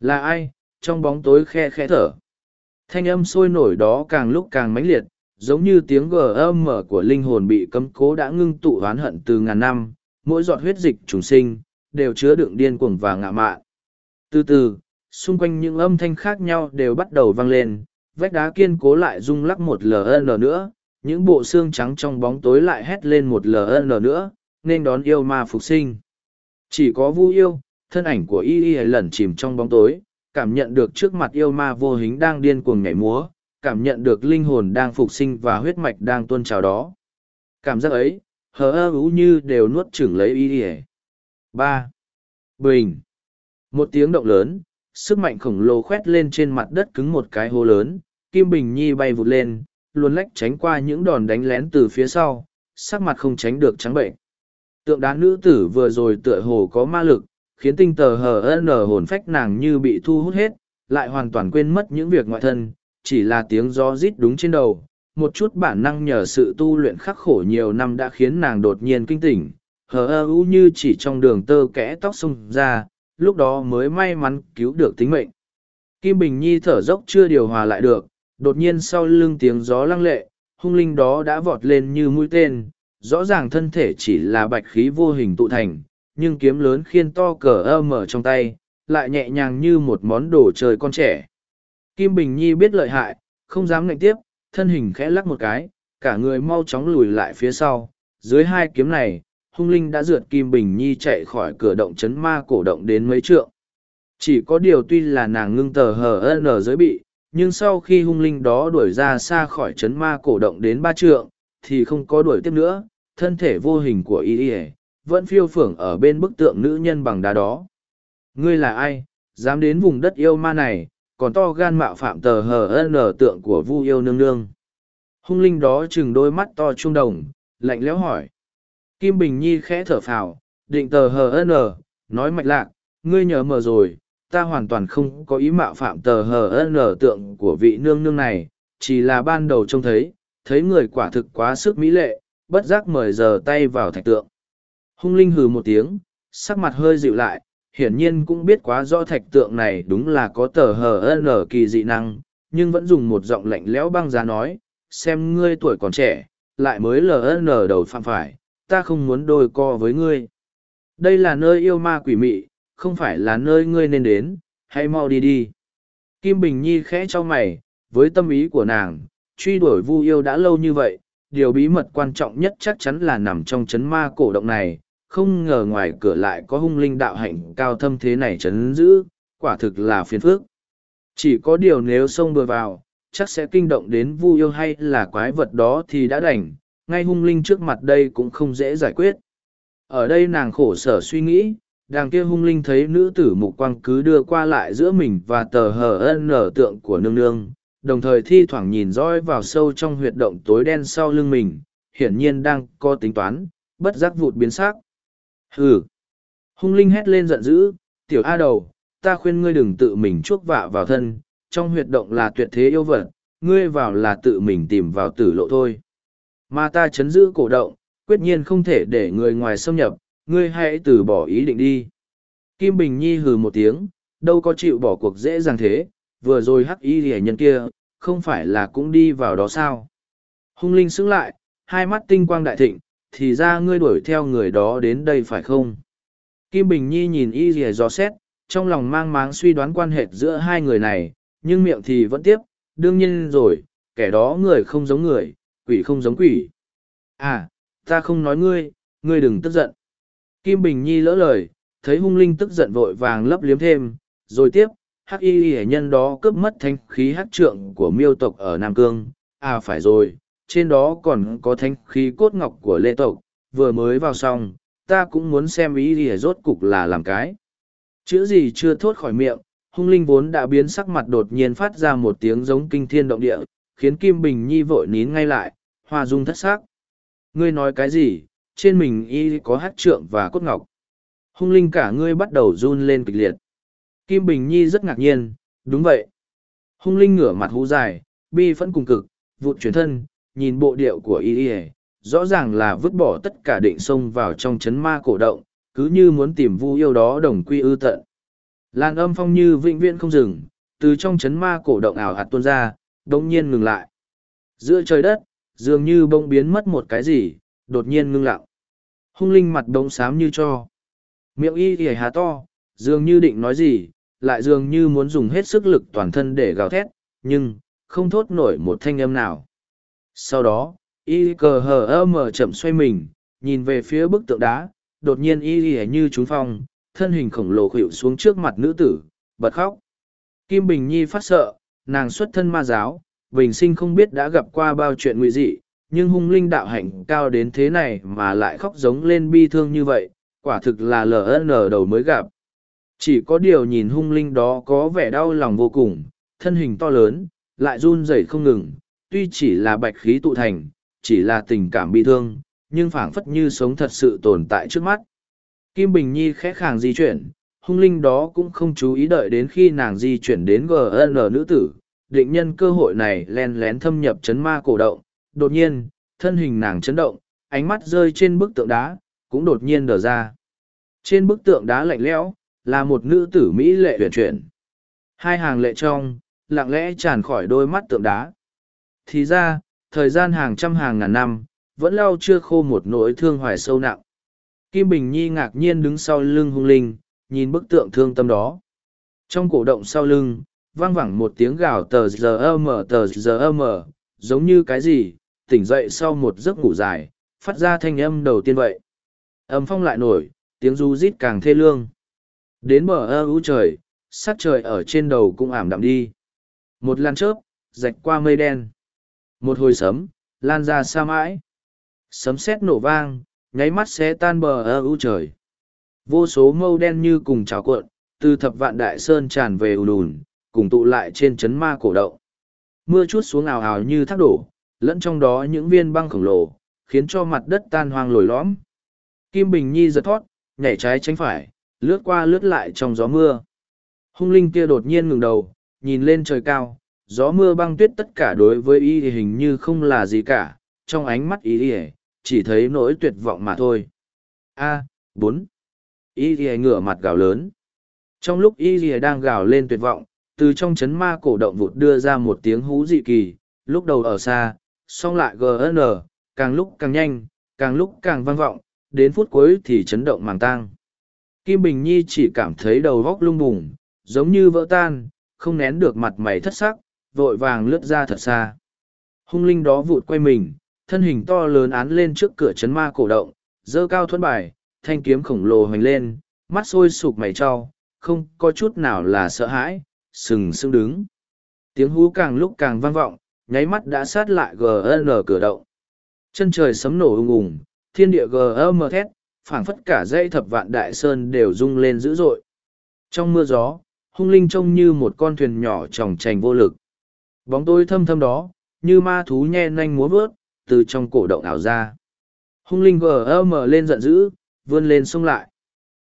Là ai, trong bóng tối khe khẽ thở. Thanh âm sôi nổi đó càng lúc càng mãnh liệt, giống như tiếng gờ âm mở của linh hồn bị cấm cố đã ngưng tụ oán hận từ ngàn năm, mỗi giọt huyết dịch trùng sinh, đều chứa đựng điên cuồng và ngạ mạn. Từ từ, xung quanh những âm thanh khác nhau đều bắt đầu vang lên, vách đá kiên cố lại rung lắc một lần nữa, những bộ xương trắng trong bóng tối lại hét lên một lần nữa, nên đón yêu ma phục sinh. Chỉ có vu yêu, thân ảnh của y y lẩn chìm trong bóng tối, cảm nhận được trước mặt yêu ma vô hình đang điên cuồng nhảy múa, cảm nhận được linh hồn đang phục sinh và huyết mạch đang tuôn trào đó. Cảm giác ấy, hờ ơ như đều nuốt chửng lấy y y ba Bình. Một tiếng động lớn, sức mạnh khổng lồ khoét lên trên mặt đất cứng một cái hố lớn, Kim Bình Nhi bay vụt lên, luôn lách tránh qua những đòn đánh lén từ phía sau, sắc mặt không tránh được trắng bệnh. Tượng đá nữ tử vừa rồi tựa hồ có ma lực, khiến tinh tờ hờ nở hồn phách nàng như bị thu hút hết, lại hoàn toàn quên mất những việc ngoại thân, chỉ là tiếng gió rít đúng trên đầu. Một chút bản năng nhờ sự tu luyện khắc khổ nhiều năm đã khiến nàng đột nhiên kinh tỉnh, hờ ơ u như chỉ trong đường tơ kẽ tóc xông ra, lúc đó mới may mắn cứu được tính mệnh. Kim Bình Nhi thở dốc chưa điều hòa lại được, đột nhiên sau lưng tiếng gió lăng lệ, hung linh đó đã vọt lên như mũi tên, rõ ràng thân thể chỉ là bạch khí vô hình tụ thành, nhưng kiếm lớn khiên to cờ ơ mở trong tay, lại nhẹ nhàng như một món đồ chơi con trẻ. Kim Bình Nhi biết lợi hại, không dám ngạnh tiếp, thân hình khẽ lắc một cái, cả người mau chóng lùi lại phía sau. Dưới hai kiếm này, hung linh đã rượt Kim Bình Nhi chạy khỏi cửa động chấn ma cổ động đến mấy trượng. Chỉ có điều tuy là nàng ngưng tờ hờ ở giới bị, nhưng sau khi hung linh đó đuổi ra xa khỏi chấn ma cổ động đến ba trượng, thì không có đuổi tiếp nữa, thân thể vô hình của y y vẫn phiêu phưởng ở bên bức tượng nữ nhân bằng đá đó. Ngươi là ai, dám đến vùng đất yêu ma này, còn to gan mạo phạm tờ hờ nở tượng của vu yêu nương nương. Hung linh đó chừng đôi mắt to trung đồng, lạnh lẽo hỏi. Kim Bình Nhi khẽ thở phào, định tờ hờ nở, nói mạch lạc, ngươi nhớ mờ rồi, ta hoàn toàn không có ý mạo phạm tờ hờ nở tượng của vị nương nương này, chỉ là ban đầu trông thấy, thấy người quả thực quá sức mỹ lệ, bất giác mời giờ tay vào thạch tượng. Hung linh hừ một tiếng, sắc mặt hơi dịu lại, hiển nhiên cũng biết quá rõ thạch tượng này đúng là có tờ hờ nở kỳ dị năng, nhưng vẫn dùng một giọng lạnh lẽo băng giá nói, xem ngươi tuổi còn trẻ, lại mới ln đầu phạm phải, ta không muốn đôi co với ngươi. Đây là nơi yêu ma quỷ mị, không phải là nơi ngươi nên đến, hãy mau đi đi. Kim Bình Nhi khẽ cho mày, với tâm ý của nàng, truy đuổi vu yêu đã lâu như vậy, điều bí mật quan trọng nhất chắc chắn là nằm trong chấn ma cổ động này, không ngờ ngoài cửa lại có hung linh đạo hạnh cao thâm thế này chấn giữ, quả thực là phiền phước. Chỉ có điều nếu xông bừa vào, chắc sẽ kinh động đến vu yêu hay là quái vật đó thì đã đành, ngay hung linh trước mặt đây cũng không dễ giải quyết. Ở đây nàng khổ sở suy nghĩ, đàng kia hung linh thấy nữ tử mục quang cứ đưa qua lại giữa mình và tờ hờ ân nở tượng của nương nương, đồng thời thi thoảng nhìn roi vào sâu trong huyệt động tối đen sau lưng mình, hiển nhiên đang có tính toán, bất giác vụt biến sắc. Hừ! Hung linh hét lên giận dữ, tiểu A đầu, ta khuyên ngươi đừng tự mình chuốc vạ vào thân, trong huyệt động là tuyệt thế yêu vật, ngươi vào là tự mình tìm vào tử lộ thôi. Mà ta chấn giữ cổ động, quyết nhiên không thể để người ngoài xâm nhập, ngươi hãy từ bỏ ý định đi. Kim Bình Nhi hừ một tiếng, đâu có chịu bỏ cuộc dễ dàng thế, vừa rồi hắc y rẻ nhân kia, không phải là cũng đi vào đó sao. Hung linh xứng lại, hai mắt tinh quang đại thịnh, thì ra ngươi đuổi theo người đó đến đây phải không? Kim Bình Nhi nhìn y rìa gió xét, trong lòng mang máng suy đoán quan hệ giữa hai người này, nhưng miệng thì vẫn tiếp, đương nhiên rồi, kẻ đó người không giống người, quỷ không giống quỷ. À, ta không nói ngươi, ngươi đừng tức giận. Kim Bình Nhi lỡ lời, thấy hung linh tức giận vội vàng lấp liếm thêm, rồi tiếp, hắc y hệ nhân đó cướp mất thanh khí hắc trượng của miêu tộc ở Nam Cương. À phải rồi, trên đó còn có thanh khí cốt ngọc của lê tộc, vừa mới vào xong, ta cũng muốn xem ý hệ rốt cục là làm cái. Chữ gì chưa thốt khỏi miệng, hung linh vốn đã biến sắc mặt đột nhiên phát ra một tiếng giống kinh thiên động địa, khiến Kim Bình Nhi vội nín ngay lại, hoa dung thất xác. Ngươi nói cái gì, trên mình y có hát trượng và cốt ngọc. Hung linh cả ngươi bắt đầu run lên kịch liệt. Kim Bình Nhi rất ngạc nhiên, đúng vậy. Hung linh ngửa mặt hú dài, bi phẫn cùng cực, vụt chuyển thân, nhìn bộ điệu của y y rõ ràng là vứt bỏ tất cả định xông vào trong chấn ma cổ động, cứ như muốn tìm vu yêu đó đồng quy ư tận. Lan âm phong như vĩnh viễn không dừng, từ trong chấn ma cổ động ảo hạt tuôn ra, bỗng nhiên ngừng lại. Giữa trời đất, dường như bỗng biến mất một cái gì, đột nhiên ngưng lặng. Hung linh mặt đống xám như cho. Miệng y hề hà to, dường như định nói gì, lại dường như muốn dùng hết sức lực toàn thân để gào thét, nhưng, không thốt nổi một thanh âm nào. Sau đó, y cờ hờ ơ mở chậm xoay mình, nhìn về phía bức tượng đá, đột nhiên y hề như trúng phong, thân hình khổng lồ khuỵu xuống trước mặt nữ tử, bật khóc. Kim Bình Nhi phát sợ, nàng xuất thân ma giáo, bình sinh không biết đã gặp qua bao chuyện nguy dị, nhưng hung linh đạo hạnh cao đến thế này mà lại khóc giống lên bi thương như vậy, quả thực là ln đầu mới gặp. Chỉ có điều nhìn hung linh đó có vẻ đau lòng vô cùng, thân hình to lớn, lại run rẩy không ngừng, tuy chỉ là bạch khí tụ thành, chỉ là tình cảm bi thương, nhưng phảng phất như sống thật sự tồn tại trước mắt. Kim Bình Nhi khẽ khàng di chuyển, hung linh đó cũng không chú ý đợi đến khi nàng di chuyển đến GN nữ tử, định nhân cơ hội này len lén thâm nhập chấn ma cổ động. Đột nhiên, thân hình nàng chấn động, ánh mắt rơi trên bức tượng đá, cũng đột nhiên đờ ra. Trên bức tượng đá lạnh lẽo, là một nữ tử Mỹ lệ huyền chuyển. Hai hàng lệ trong, lặng lẽ tràn khỏi đôi mắt tượng đá. Thì ra, thời gian hàng trăm hàng ngàn năm, vẫn lau chưa khô một nỗi thương hoài sâu nặng. Kim Bình Nhi ngạc nhiên đứng sau lưng hung linh, nhìn bức tượng thương tâm đó. Trong cổ động sau lưng, vang vẳng một tiếng gào tờ giờ mờ tờ giờ mờ, giống như cái gì, tỉnh dậy sau một giấc ngủ dài, phát ra thanh âm đầu tiên vậy. Âm phong lại nổi, tiếng ru rít càng thê lương. Đến bờ ơ ưu trời, sát trời ở trên đầu cũng ảm đạm đi. Một lan chớp, rạch qua mây đen. Một hồi sấm, lan ra xa mãi. Sấm sét nổ vang, nháy mắt sẽ tan bờ ơ ưu trời. Vô số mâu đen như cùng trào cuộn, từ thập vạn đại sơn tràn về ùn ùn, cùng tụ lại trên chấn ma cổ động. Mưa chút xuống ào ào như thác đổ, lẫn trong đó những viên băng khổng lồ, khiến cho mặt đất tan hoang lồi lõm. Kim Bình Nhi giật thoát, nhảy trái tránh phải, lướt qua lướt lại trong gió mưa. Hung linh kia đột nhiên ngừng đầu, nhìn lên trời cao, gió mưa băng tuyết tất cả đối với y thì hình như không là gì cả, trong ánh mắt y thì chỉ thấy nỗi tuyệt vọng mà thôi. A, bốn. Y thì ngửa mặt gào lớn. Trong lúc y thì đang gào lên tuyệt vọng, từ trong chấn ma cổ động vụt đưa ra một tiếng hú dị kỳ, lúc đầu ở xa, xong lại gn, càng lúc càng nhanh, càng lúc càng vang vọng, đến phút cuối thì chấn động màng tang. Kim Bình Nhi chỉ cảm thấy đầu góc lung bùng, giống như vỡ tan, không nén được mặt mày thất sắc, vội vàng lướt ra thật xa. Hung linh đó vụt quay mình, thân hình to lớn án lên trước cửa chấn ma cổ động, dơ cao thuẫn bài, thanh kiếm khổng lồ hoành lên, mắt sôi sụp mày cho, không có chút nào là sợ hãi, sừng sững đứng. Tiếng hú càng lúc càng vang vọng, nháy mắt đã sát lại GN cửa động. Chân trời sấm nổ ung ùng, thiên địa GM thét, phảng phất cả dãy thập vạn đại sơn đều rung lên dữ dội. Trong mưa gió, hung linh trông như một con thuyền nhỏ tròng trành vô lực. Bóng tôi thâm thâm đó, như ma thú nhe nanh múa vớt, từ trong cổ động ảo ra. Hung linh GM mở lên giận dữ, vươn lên sông lại.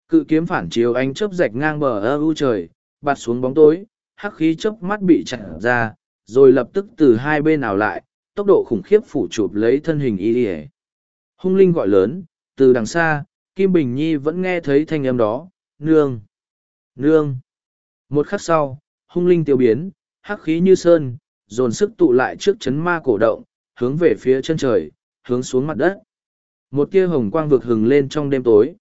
Cự kiếm phản chiếu ánh chớp rạch ngang bờ ơ u trời, bạt xuống bóng tối, hắc khí chớp mắt bị chặn ra, rồi lập tức từ hai bên nào lại, tốc độ khủng khiếp phủ chụp lấy thân hình y ỉa hung linh gọi lớn từ đằng xa kim bình nhi vẫn nghe thấy thanh âm đó nương nương. Một khắc sau hung linh tiêu biến hắc khí như sơn dồn sức tụ lại trước chấn ma cổ động hướng về phía chân trời hướng xuống mặt đất một tia hồng quang vực hừng lên trong đêm tối.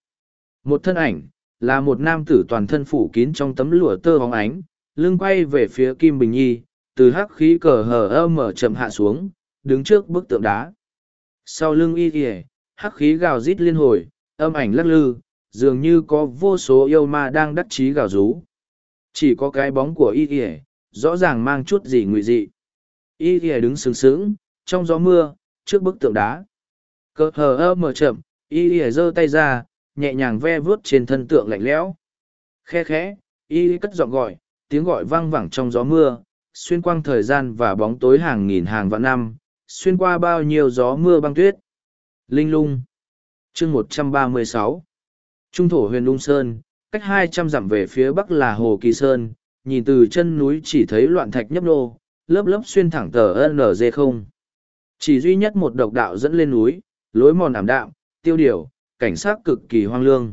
Một thân ảnh là một nam tử toàn thân phủ kín trong tấm lụa tơ hóng ánh lưng quay về phía kim bình nhi từ hắc khí cờ hờ ơ mở chậm hạ xuống đứng trước bức tượng đá. Sau lưng y kìa, hắc khí gào rít liên hồi âm ảnh lắc lư dường như có vô số yêu ma đang đắc chí gào rú. Chỉ có cái bóng của y kìa, rõ ràng mang chút gì ngụy dị. Y kìa đứng sướng sững trong gió mưa trước bức tượng đá. Cơ hờ ơ mở chậm, y y giơ tay ra, nhẹ nhàng ve vuốt trên thân tượng lạnh lẽo. Khe khẽ, y cất giọng gọi, tiếng gọi vang vẳng trong gió mưa, xuyên quang thời gian và bóng tối hàng nghìn hàng vạn năm, xuyên qua bao nhiêu gió mưa băng tuyết. Linh lung. Chương một trăm ba mươi sáu. Trung thổ huyền lung sơn, cách hai trăm dặm về phía bắc là hồ kỳ sơn, nhìn từ chân núi chỉ thấy loạn thạch nhấp nô, lớp lớp xuyên thẳng tờ nz không. Chỉ duy nhất một độc đạo dẫn lên núi lối mòn ảm đạm tiêu điều cảnh sát cực kỳ hoang lương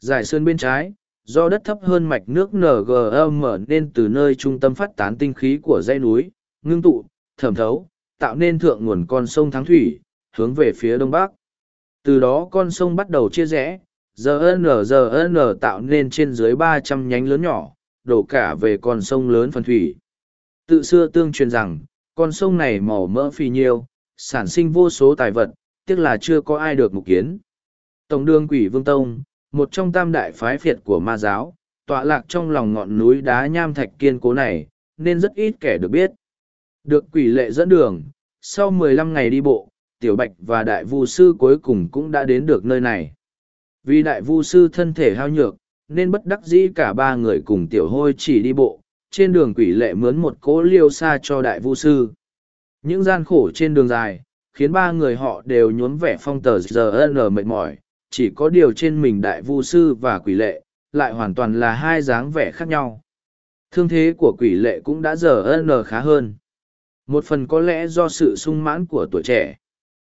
giải sơn bên trái do đất thấp hơn mạch nước ngm nên từ nơi trung tâm phát tán tinh khí của dãy núi ngưng tụ thẩm thấu tạo nên thượng nguồn con sông Thắng Thủy, hướng về phía đông bắc. Từ đó con sông bắt đầu chia rẽ, giờ giờ tạo nên trên dưới ba trăm nhánh lớn nhỏ, đổ cả về con sông lớn phần thủy. Tự xưa tương truyền rằng, con sông này màu mỡ phì nhiêu, sản sinh vô số tài vật, tiếc là chưa có ai được mục kiến. Tổng đường quỷ Vương Tông, một trong tam đại phái phiệt của ma giáo, tọa lạc trong lòng ngọn núi đá nham thạch kiên cố này, nên rất ít kẻ được biết. Được quỷ lệ dẫn đường, sau 15 ngày đi bộ, Tiểu Bạch và Đại Vu Sư cuối cùng cũng đã đến được nơi này. Vì Đại Vu Sư thân thể hao nhược, nên bất đắc dĩ cả ba người cùng Tiểu Hôi chỉ đi bộ, trên đường quỷ lệ mướn một cỗ liêu xa cho Đại Vu Sư. Những gian khổ trên đường dài, khiến ba người họ đều nhốn vẻ phong tờ giờ n mệt mỏi, chỉ có điều trên mình Đại Vu Sư và quỷ lệ, lại hoàn toàn là hai dáng vẻ khác nhau. Thương thế của quỷ lệ cũng đã giờ n khá hơn. Một phần có lẽ do sự sung mãn của tuổi trẻ.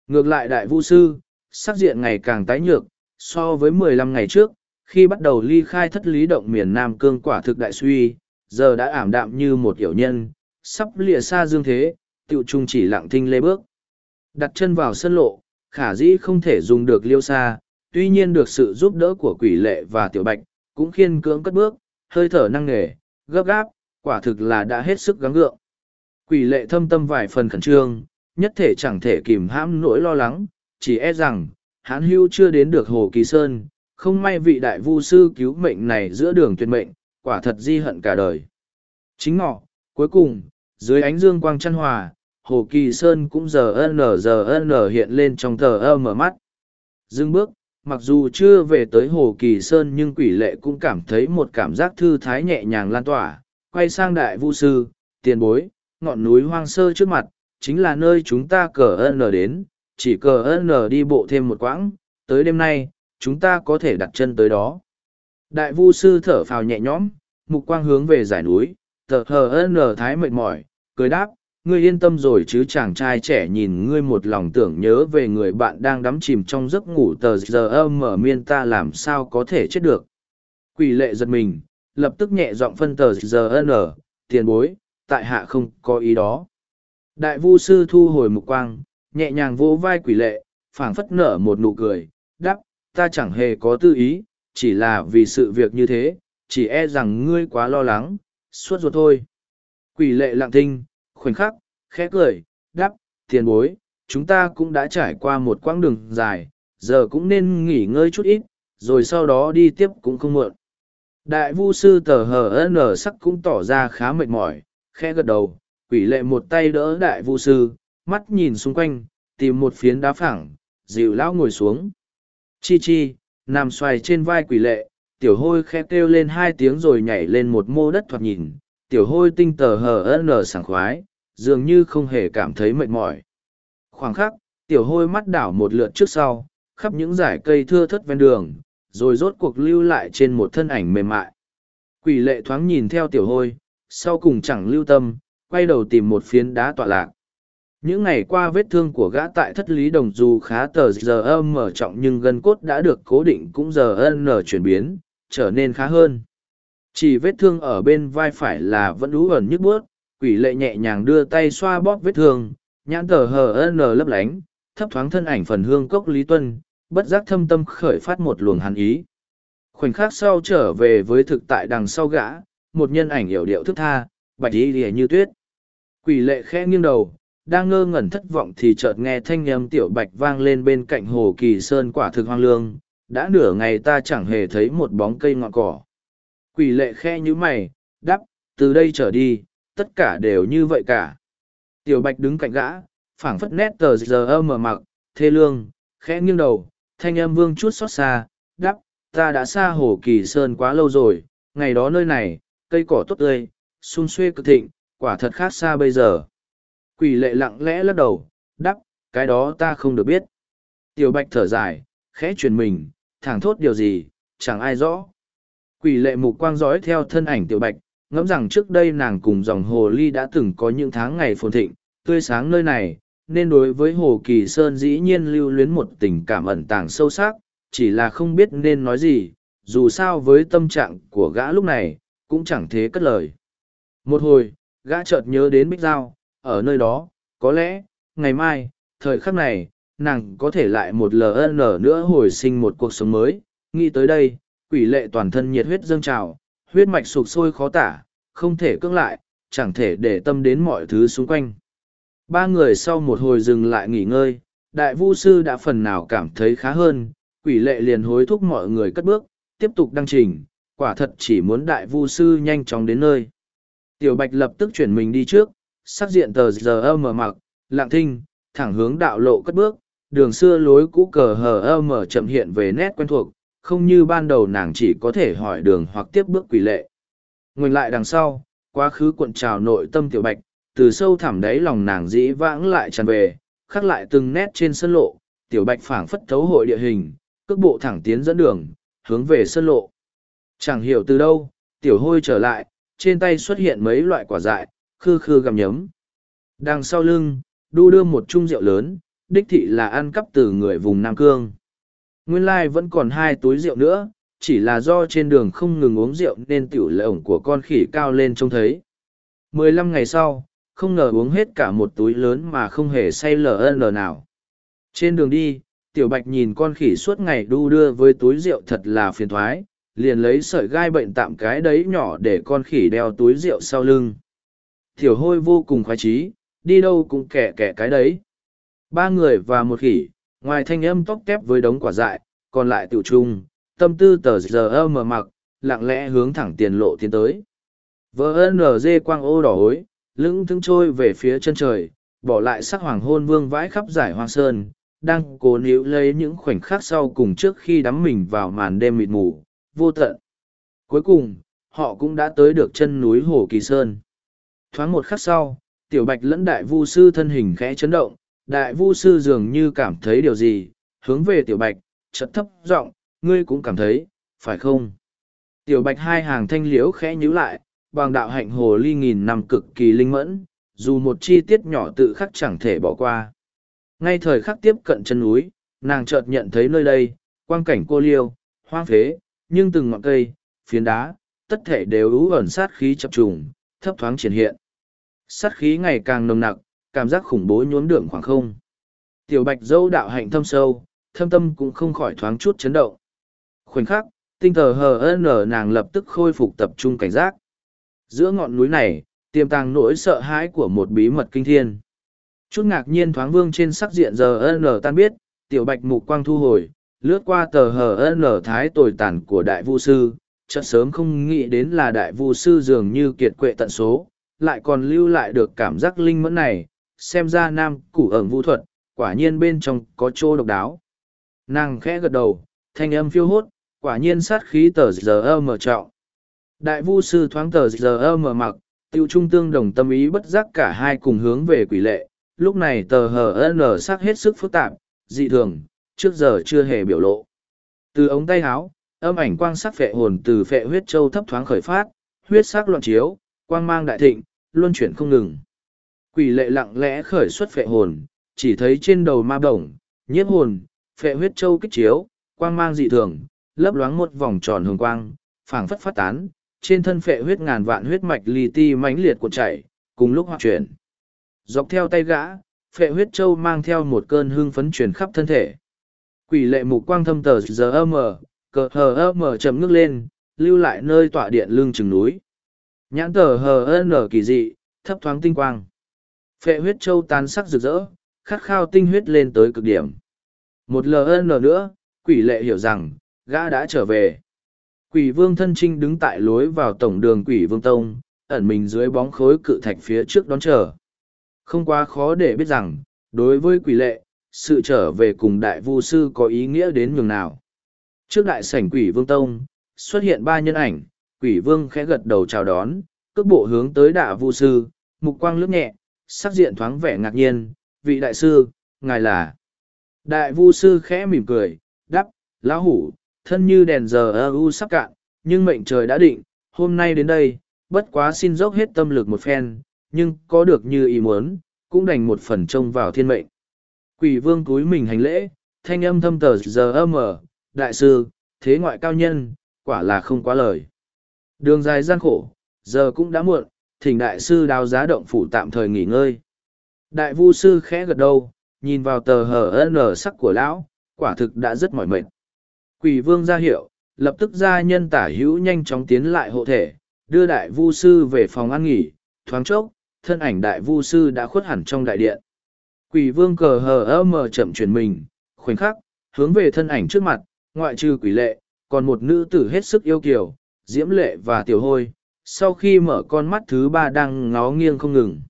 Ngược lại đại vu sư sắc diện ngày càng tái nhược so với mười lăm ngày trước khi bắt đầu ly khai thất lý động miền nam cương quả thực đại suy giờ đã ảm đạm như một hiểu nhân sắp lìa xa dương thế tự trung chỉ lặng thinh lê bước đặt chân vào sân lộ khả dĩ không thể dùng được liêu xa tuy nhiên được sự giúp đỡ của quỷ lệ và tiểu bạch cũng khiên cưỡng cất bước hơi thở năng nề gấp gáp quả thực là đã hết sức gắng gượng Quỷ lệ thâm tâm vài phần khẩn trương, nhất thể chẳng thể kìm hãm nỗi lo lắng, chỉ e rằng, hán hưu chưa đến được Hồ Kỳ Sơn, không may vị đại vu sư cứu mệnh này giữa đường tuyệt mệnh, quả thật di hận cả đời. Chính ngọ, cuối cùng, dưới ánh dương quang chăn hòa, Hồ Kỳ Sơn cũng giờ n giờ n hiện lên trong tờ ơ mở mắt. Dưng bước, mặc dù chưa về tới Hồ Kỳ Sơn nhưng quỷ lệ cũng cảm thấy một cảm giác thư thái nhẹ nhàng lan tỏa, quay sang đại vu sư, tiền bối, ngọn núi hoang sơ trước mặt, chính là nơi chúng ta cờ nở đến, chỉ cờ nở đi bộ thêm một quãng, tới đêm nay, chúng ta có thể đặt chân tới đó. Đại vu sư thở phào nhẹ nhõm, mục quang hướng về giải núi, thở hờ nở thái mệt mỏi, cười đáp, ngươi yên tâm rồi chứ chàng trai trẻ nhìn ngươi một lòng tưởng nhớ về người bạn đang đắm chìm trong giấc ngủ tờ giờ âm mở miên ta làm sao có thể chết được. Quỷ lệ giật mình, lập tức nhẹ giọng phân tờ giờ n, tiền bối, tại hạ không có ý đó. Đại vu sư thu hồi mục quang, nhẹ nhàng vỗ vai quỷ lệ, phảng phất nở một nụ cười, đáp, ta chẳng hề có tư ý, chỉ là vì sự việc như thế, chỉ e rằng ngươi quá lo lắng, suốt ruột thôi. Quỷ lệ lặng thinh, khoảnh khắc, khẽ cười, đáp, tiền bối, chúng ta cũng đã trải qua một quãng đường dài, giờ cũng nên nghỉ ngơi chút ít, rồi sau đó đi tiếp cũng không muộn. Đại vu sư tờ hờ nở sắc cũng tỏ ra khá mệt mỏi, khẽ gật đầu, quỷ lệ một tay đỡ đại vu sư, mắt nhìn xung quanh, tìm một phiến đá phẳng, dịu lão ngồi xuống. Chi chi, nằm xoài trên vai quỷ lệ, tiểu hôi khẽ kêu lên hai tiếng rồi nhảy lên một mô đất thoạt nhìn, tiểu hôi tinh tờ hờ ân sảng khoái, dường như không hề cảm thấy mệt mỏi. Khoảng khắc, tiểu hôi mắt đảo một lượt trước sau, khắp những dải cây thưa thất ven đường, rồi rốt cuộc lưu lại trên một thân ảnh mềm mại. Quỷ lệ thoáng nhìn theo tiểu hôi, sau cùng chẳng lưu tâm, quay đầu tìm một phiến đá tọa lạc. Những ngày qua vết thương của gã tại thất lý đồng dù khá tờ giờ âm mở trọng nhưng gân cốt đã được cố định cũng giờ ân nở chuyển biến, trở nên khá hơn. Chỉ vết thương ở bên vai phải là vẫn đú ẩn nhức bước, quỷ lệ nhẹ nhàng đưa tay xoa bóp vết thương, nhãn tờ hờ ân lấp lánh, thấp thoáng thân ảnh phần hương cốc Lý Tuân, bất giác thâm tâm khởi phát một luồng hàn ý. Khoảnh khắc sau trở về với thực tại đằng sau gã, một nhân ảnh hiểu điệu thức tha, bạch y lìa như tuyết. Quỷ lệ khẽ nghiêng đầu, đang ngơ ngẩn thất vọng thì chợt nghe thanh âm tiểu bạch vang lên bên cạnh hồ kỳ sơn quả thực hoang lương, đã nửa ngày ta chẳng hề thấy một bóng cây ngọn cỏ. Quỷ lệ khe như mày, đắp, từ đây trở đi, tất cả đều như vậy cả. Tiểu bạch đứng cạnh gã, phảng phất nét tờ giờ mở mặc, thê lương, khẽ nghiêng đầu, thanh âm vương chút xót xa, đắp, ta đã xa hồ kỳ sơn quá lâu rồi, ngày đó nơi này, cây cỏ tốt tươi, xung xuê cực thịnh, quả thật khác xa bây giờ. Quỷ lệ lặng lẽ lắc đầu, đắp, cái đó ta không được biết. Tiểu bạch thở dài, khẽ truyền mình, thẳng thốt điều gì, chẳng ai rõ. Quỷ lệ mục quang dõi theo thân ảnh tiểu bạch, ngẫm rằng trước đây nàng cùng dòng hồ ly đã từng có những tháng ngày phồn thịnh, tươi sáng nơi này, nên đối với hồ kỳ sơn dĩ nhiên lưu luyến một tình cảm ẩn tàng sâu sắc, chỉ là không biết nên nói gì, dù sao với tâm trạng của gã lúc này, cũng chẳng thế cất lời. Một hồi, gã chợt nhớ đến Bích Giao, ở nơi đó, có lẽ, ngày mai, thời khắc này, nàng có thể lại một lần nữa hồi sinh một cuộc sống mới. Nghĩ tới đây, quỷ lệ toàn thân nhiệt huyết dâng trào, huyết mạch sụp sôi khó tả, không thể cưỡng lại, chẳng thể để tâm đến mọi thứ xung quanh. Ba người sau một hồi dừng lại nghỉ ngơi, đại vu sư đã phần nào cảm thấy khá hơn, quỷ lệ liền hối thúc mọi người cất bước, tiếp tục đăng trình, quả thật chỉ muốn đại vu sư nhanh chóng đến nơi. Tiểu Bạch lập tức chuyển mình đi trước, sắc diện tờ giờ mở mặc, lạng thinh, thẳng hướng đạo lộ cất bước, đường xưa lối cũ cờ hờ mở chậm hiện về nét quen thuộc, không như ban đầu nàng chỉ có thể hỏi đường hoặc tiếp bước quỷ lệ. Ngoảnh lại đằng sau, quá khứ cuộn trào nội tâm tiểu bạch, từ sâu thẳm đáy lòng nàng dĩ vãng lại tràn về, khắc lại từng nét trên sân lộ, tiểu bạch phảng phất thấu hội địa hình, cước bộ thẳng tiến dẫn đường, hướng về sân lộ. Chẳng hiểu từ đâu, tiểu hôi trở lại, trên tay xuất hiện mấy loại quả dại, khư khư gặm nhấm. Đằng sau lưng, đu đưa một chung rượu lớn, đích thị là ăn cắp từ người vùng Nam Cương. Nguyên lai vẫn còn hai túi rượu nữa, chỉ là do trên đường không ngừng uống rượu nên tiểu lệ của con khỉ cao lên trông thấy. Mười lăm ngày sau, không ngờ uống hết cả một túi lớn mà không hề say lờ nào. Trên đường đi, tiểu bạch nhìn con khỉ suốt ngày đu đưa với túi rượu thật là phiền thoái, liền lấy sợi gai bệnh tạm cái đấy nhỏ để con khỉ đeo túi rượu sau lưng. Tiểu hôi vô cùng khoái trí, đi đâu cũng kẻ kẻ cái đấy. Ba người và một khỉ, ngoài thanh âm tóc tép với đống quả dại, còn lại tiểu trung, tâm tư tờ giờ mờ mặc, lặng lẽ hướng thẳng tiền lộ tiến tới. Vợ dê quang ô đỏ hối, lững thững trôi về phía chân trời, bỏ lại sắc hoàng hôn vương vãi khắp giải hoang sơn, đang cố níu lấy những khoảnh khắc sau cùng trước khi đắm mình vào màn đêm mịt mù, vô tận. Cuối cùng, họ cũng đã tới được chân núi Hồ Kỳ Sơn. Thoáng một khắc sau, tiểu bạch lẫn đại vu sư thân hình khẽ chấn động, đại vu sư dường như cảm thấy điều gì, hướng về tiểu bạch, chật thấp giọng ngươi cũng cảm thấy, phải không? Tiểu bạch hai hàng thanh liễu khẽ nhíu lại, bằng đạo hạnh hồ ly nghìn năm cực kỳ linh mẫn, dù một chi tiết nhỏ tự khắc chẳng thể bỏ qua. Ngay thời khắc tiếp cận chân núi, nàng chợt nhận thấy nơi đây, quang cảnh cô liêu, hoang phế, nhưng từng ngọn cây, phiến đá, tất thể đều ú ẩn sát khí chập trùng, thấp thoáng triển hiện. Sát khí ngày càng nồng nặc, cảm giác khủng bố nhuốm đường khoảng không. Tiểu bạch dâu đạo hạnh thâm sâu, thâm tâm cũng không khỏi thoáng chút chấn động. Khoảnh khắc, tinh thờ hờ nở nàng lập tức khôi phục tập trung cảnh giác. Giữa ngọn núi này, tiềm tàng nỗi sợ hãi của một bí mật kinh thiên. Chút ngạc nhiên thoáng vương trên sắc diện giờ nở tan biết, tiểu bạch mục quang thu hồi, lướt qua tờ hờ nở thái tồi tàn của đại vu sư, chợt sớm không nghĩ đến là đại vu sư dường như kiệt quệ tận số, lại còn lưu lại được cảm giác linh mẫn này, xem ra nam củ ẩn vu thuật, quả nhiên bên trong có chỗ độc đáo. Nàng khẽ gật đầu, thanh âm phiêu hốt, quả nhiên sát khí tờ giờ mở trọng. Đại vu sư thoáng tờ giờ mở mặc, tiêu trung tương đồng tâm ý bất giác cả hai cùng hướng về quỷ lệ, lúc này tờ hờ n sắc hết sức phức tạp dị thường trước giờ chưa hề biểu lộ từ ống tay áo âm ảnh quang sắc phệ hồn từ phệ huyết châu thấp thoáng khởi phát huyết sắc loạn chiếu quang mang đại thịnh luân chuyển không ngừng quỷ lệ lặng lẽ khởi xuất phệ hồn, chỉ thấy trên đầu ma bổng, nhiếp hồn, phệ huyết châu kích chiếu, quang mang dị thường, lấp loáng một vòng tròn hồng quang, phảng phất phát tán, trên thân phệ huyết ngàn vạn huyết mạch li ti mãnh liệt cuộn chảy, cùng lúc hoạt chuyển. Dọc theo tay gã, phệ huyết châu mang theo một cơn hương phấn truyền khắp thân thể. Quỷ lệ mục quang thâm tờ giờ âm cờ hờ âm chậm ngước lên, lưu lại nơi tọa điện lưng chừng núi. Nhãn tờ hờ nở kỳ dị, thấp thoáng tinh quang phệ huyết châu tan sắc rực rỡ, khát khao tinh huyết lên tới cực điểm. Một lần nữa, quỷ lệ hiểu rằng, gã đã trở về. Quỷ vương thân trinh đứng tại lối vào tổng đường quỷ vương tông, ẩn mình dưới bóng khối cự thạch phía trước đón chờ. Không quá khó để biết rằng, đối với quỷ lệ, sự trở về cùng đại vu sư có ý nghĩa đến nhường nào. Trước đại sảnh quỷ vương tông, xuất hiện ba nhân ảnh, quỷ vương khẽ gật đầu chào đón, cước bộ hướng tới đạ vu sư, mục quang lướt nhẹ sắc diện thoáng vẻ ngạc nhiên, vị đại sư, ngài là. Đại vu sư khẽ mỉm cười đắp lão hủ, thân như đèn giờ u sắp cạn, nhưng mệnh trời đã định, hôm nay đến đây, bất quá xin dốc hết tâm lực một phen, nhưng có được như ý muốn, cũng đành một phần trông vào thiên mệnh. Quỷ vương cúi mình hành lễ, thanh âm thâm tờ giờ âm ở đại sư, thế ngoại cao nhân, quả là không quá lời. Đường dài gian khổ, giờ cũng đã muộn thỉnh đại sư đào giá động phủ tạm thời nghỉ ngơi. Đại vu sư khẽ gật đầu, nhìn vào tờ hờ n sắc của lão, quả thực đã rất mỏi mệt. Quỷ vương ra hiệu, lập tức ra nhân tả hữu nhanh chóng tiến lại hộ thể, đưa đại vu sư về phòng ăn nghỉ, thoáng chốc, thân ảnh đại vu sư đã khuất hẳn trong đại điện. Quỷ vương cờ hờ ơ mờ chậm chuyển mình, khoảnh khắc, hướng về thân ảnh trước mặt, ngoại trừ quỷ lệ, còn một nữ tử hết sức yêu kiều, diễm lệ và tiểu hôi sau khi mở con mắt thứ ba đang ngó nghiêng không ngừng.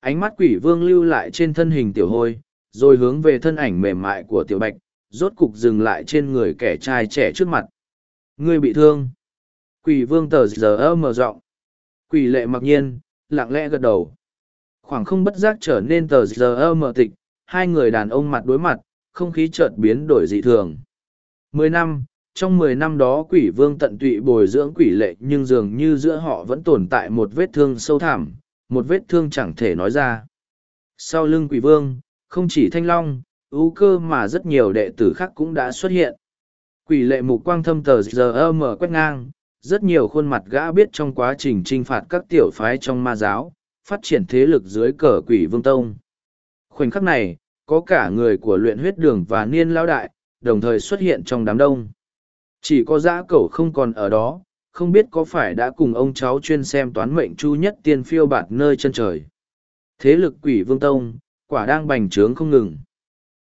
Ánh mắt quỷ vương lưu lại trên thân hình tiểu hôi, rồi hướng về thân ảnh mềm mại của tiểu bạch, rốt cục dừng lại trên người kẻ trai trẻ trước mặt. Ngươi bị thương. Quỷ vương tờ giờ ơ mở rộng quỷ lệ mặc nhiên, lặng lẽ gật đầu. Khoảng không bất giác trở nên tờ giờ ơ mở tịch, hai người đàn ông mặt đối mặt, không khí chợt biến đổi dị thường. Mười năm trong mười năm đó quỷ vương tận tụy bồi dưỡng quỷ lệ nhưng dường như giữa họ vẫn tồn tại một vết thương sâu thẳm, một vết thương chẳng thể nói ra. Sau lưng quỷ vương, không chỉ thanh long ưu cơ mà rất nhiều đệ tử khác cũng đã xuất hiện. Quỷ lệ mục quang thâm tờ giờ mở quét ngang, rất nhiều khuôn mặt gã biết trong quá trình trinh phạt các tiểu phái trong ma giáo, phát triển thế lực dưới cờ quỷ vương tông. Khoảnh khắc này, có cả người của luyện huyết đường và niên lao đại, đồng thời xuất hiện trong đám đông chỉ có dã cẩu không còn ở đó không biết có phải đã cùng ông cháu chuyên xem toán mệnh chu nhất tiên phiêu bạt nơi chân trời thế lực quỷ vương tông quả đang bành trướng không ngừng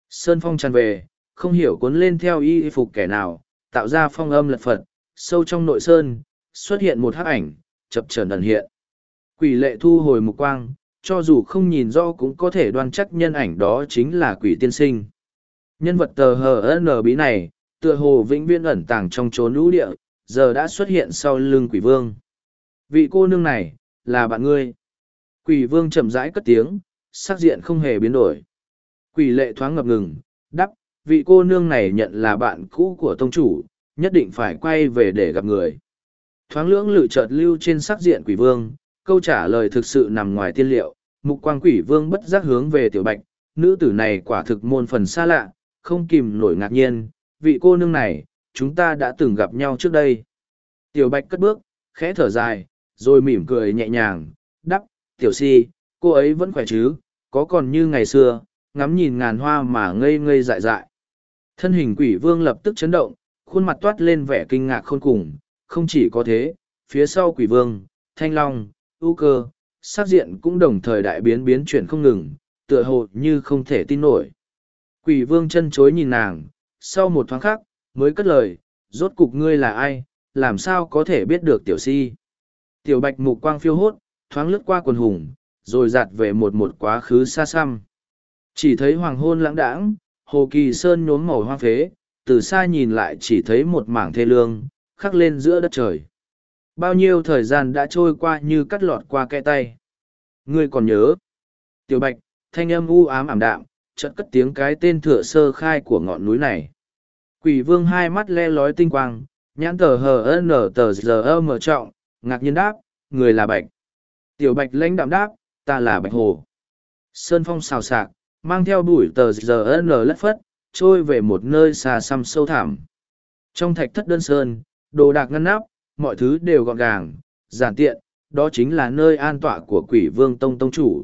Sơn phong tràn về, không hiểu cuốn lên theo y phục kẻ nào, tạo ra phong âm lật phật, sâu trong nội sơn, xuất hiện một hắc ảnh, chập chờn ẩn hiện. Quỷ lệ thu hồi mục quang, cho dù không nhìn rõ cũng có thể đoan chắc nhân ảnh đó chính là quỷ tiên sinh. Nhân vật tờ hờ n bí này, tựa hồ vĩnh viễn ẩn tàng trong chốn lũ địa, giờ đã xuất hiện sau lưng quỷ vương. Vị cô nương này, là bạn ngươi. Quỷ vương chậm rãi cất tiếng, sắc diện không hề biến đổi. Quỷ lệ thoáng ngập ngừng, đắp, vị cô nương này nhận là bạn cũ của tông chủ, nhất định phải quay về để gặp người. Thoáng lưỡng lự chợt lưu trên sắc diện quỷ vương, câu trả lời thực sự nằm ngoài tiên liệu, mục quang quỷ vương bất giác hướng về tiểu bạch, nữ tử này quả thực môn phần xa lạ, không kìm nổi ngạc nhiên, vị cô nương này, chúng ta đã từng gặp nhau trước đây. Tiểu bạch cất bước, khẽ thở dài, rồi mỉm cười nhẹ nhàng, đắp, tiểu si, cô ấy vẫn khỏe chứ, có còn như ngày xưa, ngắm nhìn ngàn hoa mà ngây ngây dại dại. Thân hình quỷ vương lập tức chấn động, khuôn mặt toát lên vẻ kinh ngạc khôn cùng, không chỉ có thế, phía sau quỷ vương, thanh long, ưu cơ, sắc diện cũng đồng thời đại biến biến chuyển không ngừng, tựa hồ như không thể tin nổi. Quỷ vương chân chối nhìn nàng, sau một thoáng khắc, mới cất lời, rốt cục ngươi là ai, làm sao có thể biết được tiểu si. Tiểu bạch mục quang phiêu hốt, thoáng lướt qua quần hùng, rồi giạt về một một quá khứ xa xăm. Chỉ thấy hoàng hôn lãng đãng, hồ kỳ sơn nhốm màu hoa phế, từ xa nhìn lại chỉ thấy một mảng thê lương, khắc lên giữa đất trời. Bao nhiêu thời gian đã trôi qua như cắt lọt qua kẽ tay. Ngươi còn nhớ. Tiểu Bạch, thanh âm u ám ảm đạm, chợt cất tiếng cái tên thửa sơ khai của ngọn núi này. Quỷ vương hai mắt le lói tinh quang, nhãn tờ hờ n tờ giờ mở trọng, ngạc nhiên đáp, người là bạch. Tiểu bạch lãnh đạm đáp, ta là bạch hồ. Sơn phong xào sạc, mang theo bụi tờ giờ n lất phất, trôi về một nơi xa xăm sâu thẳm. Trong thạch thất đơn sơn, đồ đạc ngăn nắp, mọi thứ đều gọn gàng, giản tiện, đó chính là nơi an tọa của quỷ vương tông tông chủ.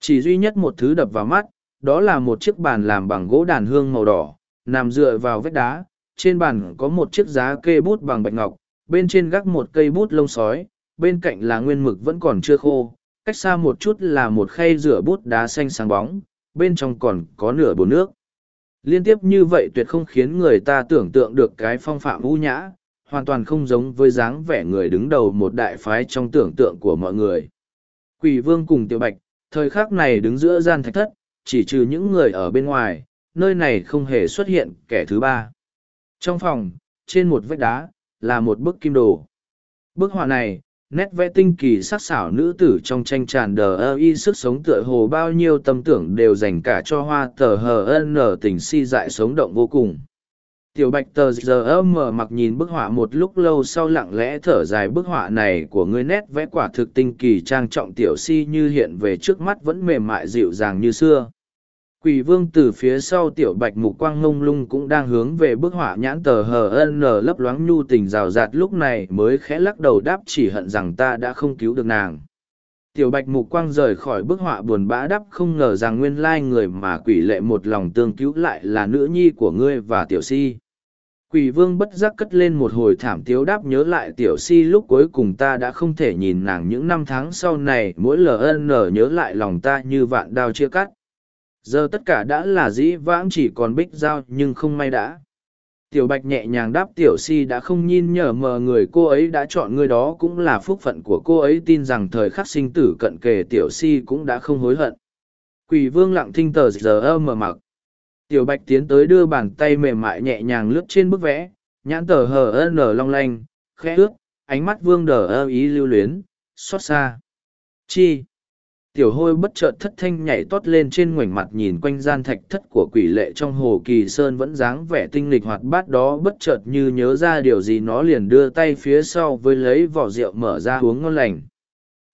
Chỉ duy nhất một thứ đập vào mắt, đó là một chiếc bàn làm bằng gỗ đàn hương màu đỏ, nằm dựa vào vách đá, trên bàn có một chiếc giá kê bút bằng bạch ngọc, bên trên gác một cây bút lông sói, bên cạnh là nguyên mực vẫn còn chưa khô, cách xa một chút là một khay rửa bút đá xanh sáng bóng, bên trong còn có nửa bồn nước. Liên tiếp như vậy tuyệt không khiến người ta tưởng tượng được cái phong phạm vũ nhã, hoàn toàn không giống với dáng vẻ người đứng đầu một đại phái trong tưởng tượng của mọi người. Quỷ vương cùng tiểu bạch, thời khắc này đứng giữa gian thạch thất, chỉ trừ những người ở bên ngoài, nơi này không hề xuất hiện kẻ thứ ba. Trong phòng, trên một vách đá, là một bức kim đồ. Bức họa này, nét vẽ tinh kỳ sắc sảo nữ tử trong tranh tràn đờ ơ y sức sống tựa hồ bao nhiêu tâm tưởng đều dành cả cho hoa tờ hờ ân nở tình si dại sống động vô cùng tiểu bạch tờ giờ mở mặc nhìn bức họa một lúc lâu sau lặng lẽ thở dài. Bức họa này của ngươi nét vẽ quả thực tinh kỳ, trang trọng tiểu si như hiện về trước mắt vẫn mềm mại dịu dàng như xưa. Quỷ vương từ phía sau tiểu bạch mục quang ngông lung cũng đang hướng về bức họa nhãn tờ hờ n lấp loáng nhu tình rào rạt. Lúc này mới khẽ lắc đầu đáp chỉ hận rằng ta đã không cứu được nàng. Tiểu bạch mục quang rời khỏi bức họa buồn bã đắp không ngờ rằng nguyên lai người mà quỷ lệ một lòng tương cứu lại là nữ nhi của ngươi và tiểu si quỷ vương bất giác cất lên một hồi thảm tiếu đáp nhớ lại tiểu si lúc cuối cùng ta đã không thể nhìn nàng những năm tháng sau này, mỗi ln nhớ lại lòng ta như vạn đao chia cắt. Giờ tất cả đã là dĩ vãng chỉ còn bích dao nhưng không may đã. Tiểu bạch nhẹ nhàng đáp tiểu si đã không nhìn nhở mờ người cô ấy đã chọn người đó cũng là phúc phận của cô ấy, tin rằng thời khắc sinh tử cận kề tiểu si cũng đã không hối hận. Quỷ vương lặng thinh tờ giờ ơ mờ mặc tiểu bạch tiến tới đưa bàn tay mềm mại nhẹ nhàng lướt trên bức vẽ, nhãn tờ hờ nở long lanh, khẽ ướt, ánh mắt vương đờ ơ ý lưu luyến, xót xa. Chi? Tiểu hôi bất chợt thất thanh nhảy tót lên trên ngoảnh mặt nhìn quanh gian thạch thất của quỷ lệ trong hồ kỳ sơn vẫn dáng vẻ tinh lịch hoạt bát đó bất chợt như nhớ ra điều gì nó liền đưa tay phía sau với lấy vỏ rượu mở ra uống ngon lành.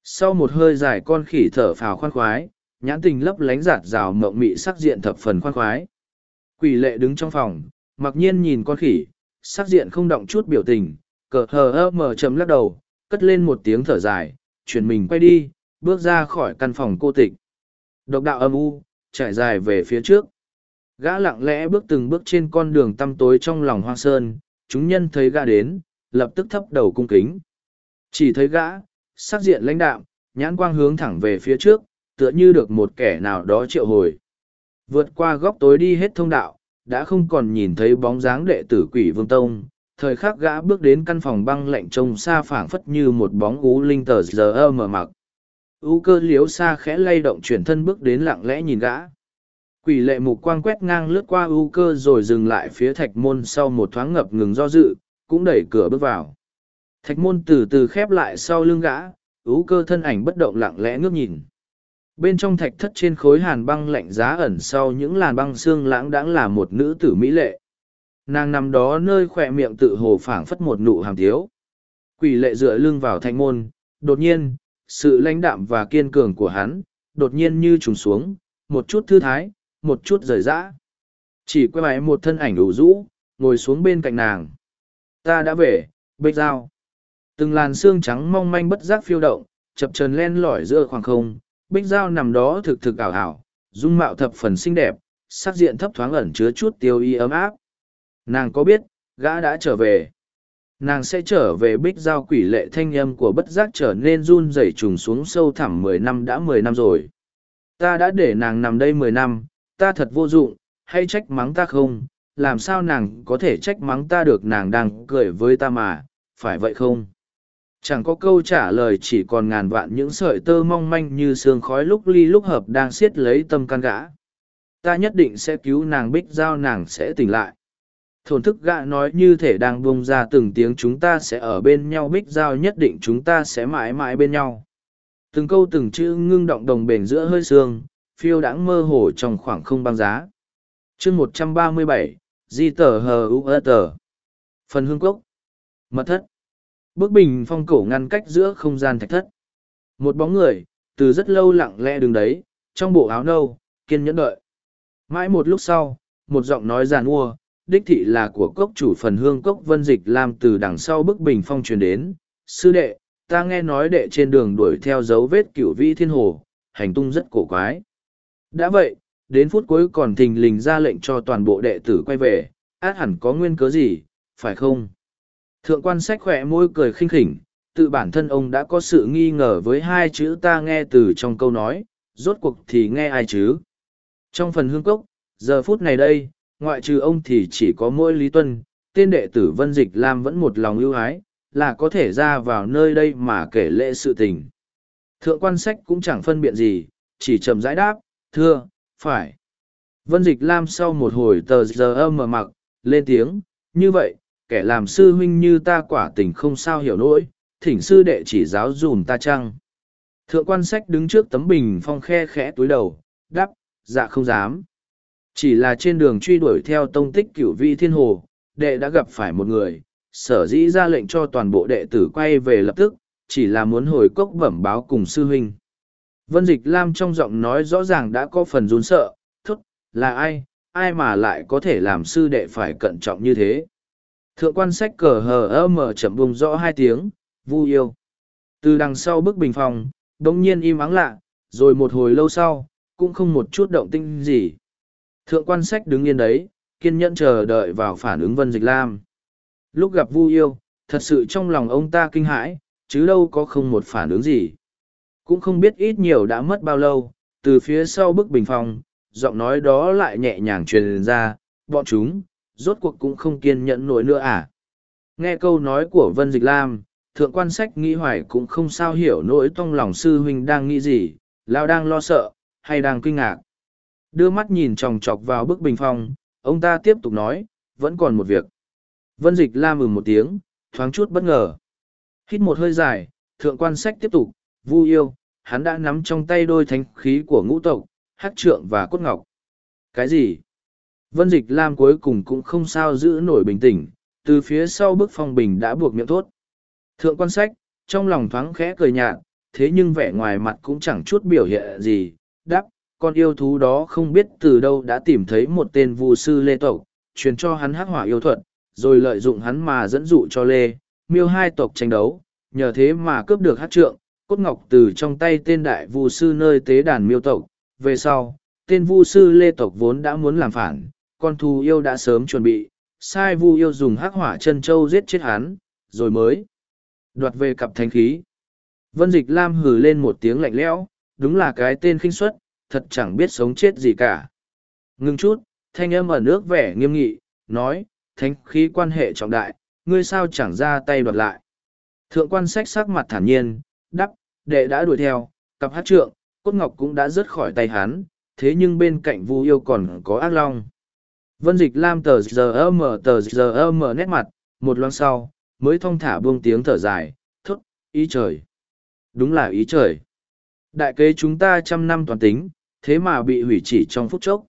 Sau một hơi dài con khỉ thở phào khoan khoái, nhãn tình lấp lánh giạt rào mộng mị sắc diện thập phần khoan khoái quỷ lệ đứng trong phòng mặc nhiên nhìn con khỉ sắc diện không động chút biểu tình cờ hờ ơ mờ chấm lắc đầu cất lên một tiếng thở dài chuyển mình quay đi bước ra khỏi căn phòng cô tịch. Độc đạo âm u, trải dài về phía trước. Gã lặng lẽ bước từng bước trên con đường tăm tối trong lòng hoang sơn, chúng nhân thấy gã đến, lập tức thấp đầu cung kính. Chỉ thấy gã, sắc diện lãnh đạm, nhãn quang hướng thẳng về phía trước, tựa như được một kẻ nào đó triệu hồi. Vượt qua góc tối đi hết thông đạo, đã không còn nhìn thấy bóng dáng đệ tử quỷ vương tông. Thời khắc gã bước đến căn phòng băng lạnh trông xa phảng phất như một bóng ú linh tờ giờ mờ mặc ú cơ liếu xa khẽ lay động chuyển thân bước đến lặng lẽ nhìn gã. Quỷ lệ mục quang quét ngang lướt qua ưu cơ rồi dừng lại phía thạch môn sau một thoáng ngập ngừng do dự cũng đẩy cửa bước vào. Thạch môn từ từ khép lại sau lưng gã ưu cơ thân ảnh bất động lặng lẽ ngước nhìn bên trong thạch thất trên khối hàn băng lạnh giá ẩn sau những làn băng xương lãng đãng là một nữ tử mỹ lệ. Nàng nằm đó nơi khỏe miệng tự hồ phảng phất một nụ hàm thiếu quỷ lệ dựa lưng vào thanh môn, đột nhiên, sự lãnh đạm và kiên cường của hắn, đột nhiên như trùng xuống, một chút thư thái, một chút rời rã. Chỉ quay máy một thân ảnh đủ rũ, ngồi xuống bên cạnh nàng. Ta đã về, bích dao từng làn xương trắng mong manh bất giác phiêu động, chập trần len lỏi giữa khoảng không bích dao nằm đó thực thực ảo ảo, dung mạo thập phần xinh đẹp, sắc diện thấp thoáng ẩn chứa chút tiêu y ấm áp. Nàng có biết, gã đã trở về. Nàng sẽ trở về bích giao quỷ lệ thanh âm của bất giác trở nên run rẩy trùng xuống sâu thẳm mười năm đã mười năm rồi. Ta đã để nàng nằm đây mười năm, ta thật vô dụng, hay trách mắng ta không? Làm sao nàng có thể trách mắng ta được nàng đang cười với ta mà, phải vậy không? Chẳng có câu trả lời chỉ còn ngàn vạn những sợi tơ mong manh như sương khói lúc ly lúc hợp đang siết lấy tâm can gã ta nhất định sẽ cứu nàng bích giao nàng sẽ tỉnh lại thổn thức gã nói như thể đang bông ra từng tiếng chúng ta sẽ ở bên nhau, bích giao nhất định chúng ta sẽ mãi mãi bên nhau từng câu từng chữ ngưng động đồng bền giữa hơi sương, phiêu đãng mơ hồ trong khoảng không băng giá. chương một trăm ba mươi bảy, Di tờ hờ u ơ tờ. Phần hương cốc. Mật thất. Bức bình phong cổ ngăn cách giữa không gian thạch thất. Một bóng người, từ rất lâu lặng lẽ đứng đấy, trong bộ áo nâu, kiên nhẫn đợi. Mãi một lúc sau, một giọng nói giàn mua, đích thị là của cốc chủ phần hương cốc vân dịch làm từ đằng sau bức bình phong truyền đến. Sư đệ, ta nghe nói đệ trên đường đuổi theo dấu vết cửu vĩ thiên hồ, hành tung rất cổ quái. Đã vậy, đến phút cuối còn thình lình ra lệnh cho toàn bộ đệ tử quay về, át hẳn có nguyên cớ gì, phải không? Thượng quan sách khỏe môi cười khinh khỉnh, tự bản thân ông đã có sự nghi ngờ với hai chữ ta nghe từ trong câu nói, rốt cuộc thì nghe ai chứ? Trong phần hương cốc, giờ phút này đây, ngoại trừ ông thì chỉ có mỗi Lý Tuân, tên đệ tử Vân Dịch Lam vẫn một lòng ưu ái, là có thể ra vào nơi đây mà kể lệ sự tình. Thượng quan sách cũng chẳng phân biện gì, chỉ chậm rãi đáp, thưa, phải. Vân Dịch Lam sau một hồi tờ giờ âm mở mặc, lên tiếng, như vậy, kẻ làm sư huynh như ta quả tình không sao hiểu nổi, thỉnh sư đệ chỉ giáo dùm ta chăng. Thượng quan sách đứng trước tấm bình phong khe khẽ túi đầu, đáp, dạ không dám. Chỉ là trên đường truy đuổi theo tông tích cửu vi thiên hồ, đệ đã gặp phải một người, sở dĩ ra lệnh cho toàn bộ đệ tử quay về lập tức, chỉ là muốn hồi cốc bẩm báo cùng sư huynh. Vân Dịch Lam trong giọng nói rõ ràng đã có phần run sợ, thốt, là ai, ai mà lại có thể làm sư đệ phải cẩn trọng như thế. Thượng quan sách cờ hờ ơ mở chậm bùng rõ hai tiếng, vu yêu. Từ đằng sau bức bình phòng, đống nhiên im ắng lạ, rồi một hồi lâu sau, cũng không một chút động tinh gì. Thượng quan sách đứng yên đấy, kiên nhẫn chờ đợi vào phản ứng Vân Dịch Lam. Lúc gặp Vu Yêu, thật sự trong lòng ông ta kinh hãi, chứ đâu có không một phản ứng gì. Cũng không biết ít nhiều đã mất bao lâu, từ phía sau bức bình phong, giọng nói đó lại nhẹ nhàng truyền ra, bọn chúng, rốt cuộc cũng không kiên nhẫn nổi nữa à. Nghe câu nói của Vân Dịch Lam, thượng quan sách nghĩ hoài cũng không sao hiểu nỗi trong lòng sư huynh đang nghĩ gì, lao đang lo sợ, hay đang kinh ngạc. Đưa mắt nhìn chòng chọc vào bức bình phong, ông ta tiếp tục nói, vẫn còn một việc. Vân dịch Lam mừng một tiếng, thoáng chút bất ngờ. Hít một hơi dài, thượng quan sách tiếp tục, vu yêu, hắn đã nắm trong tay đôi thánh khí của ngũ tộc, hát trượng và cốt ngọc. Cái gì? Vân dịch lam cuối cùng cũng không sao giữ nổi bình tĩnh, từ phía sau bức phong bình đã buộc miệng thốt. Thượng quan sách, trong lòng thoáng khẽ cười nhạt, thế nhưng vẻ ngoài mặt cũng chẳng chút biểu hiện gì, đáp, con yêu thú đó không biết từ đâu đã tìm thấy một tên vu sư lê tộc, truyền cho hắn hắc hỏa yêu thuật, rồi lợi dụng hắn mà dẫn dụ cho lê, miêu hai tộc tranh đấu, nhờ thế mà cướp được hát trượng, cốt ngọc từ trong tay tên đại vu sư nơi tế đàn miêu tộc. Về sau, tên vu sư lê tộc vốn đã muốn làm phản, con thù yêu đã sớm chuẩn bị, sai vu yêu dùng hắc hỏa chân châu giết chết hắn, rồi mới đoạt về cặp thanh khí. Vân Dịch Lam hừ lên một tiếng lạnh lẽo, đúng là cái tên khinh suất, thật chẳng biết sống chết gì cả. Ngưng chút, thanh âm ở nước vẻ nghiêm nghị, nói, thánh khí quan hệ trọng đại, ngươi sao chẳng ra tay đoạt lại. Thượng quan sách sắc mặt thản nhiên, đắp, đệ đã đuổi theo, cặp hát trượng, cốt ngọc cũng đã rớt khỏi tay hắn, thế nhưng bên cạnh vu yêu còn có ác long. Vân dịch lam tờ giờ mở tờ giờ mở nét mặt, một loang sau, mới thong thả buông tiếng thở dài, thốt, ý trời. Đúng là ý trời. Đại kế chúng ta trăm năm toàn tính, thế mà bị hủy chỉ trong phút chốc.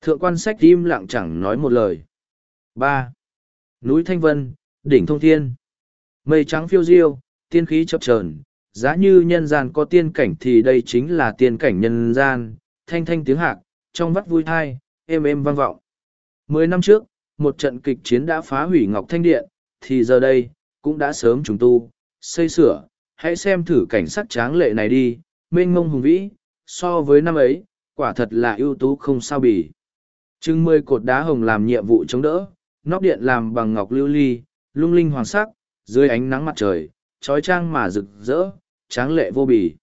Thượng quan sách im lặng chẳng nói một lời. ba Núi Thanh Vân, đỉnh Thông Thiên. Mây trắng phiêu diêu, tiên khí chập chờn giá như nhân gian có tiên cảnh thì đây chính là tiên cảnh nhân gian, thanh thanh tiếng hạc, trong vắt vui thai, êm êm vang vọng. Mười năm trước, một trận kịch chiến đã phá hủy Ngọc Thanh Điện, thì giờ đây, cũng đã sớm trùng tu, xây sửa, hãy xem thử cảnh sắc tráng lệ này đi, mênh mông hùng vĩ, so với năm ấy, quả thật là ưu tú không sao bì. Trưng mười cột đá hồng làm nhiệm vụ chống đỡ, nóc điện làm bằng ngọc lưu ly, lung linh hoàng sắc, dưới ánh nắng mặt trời, trói trang mà rực rỡ, tráng lệ vô bì.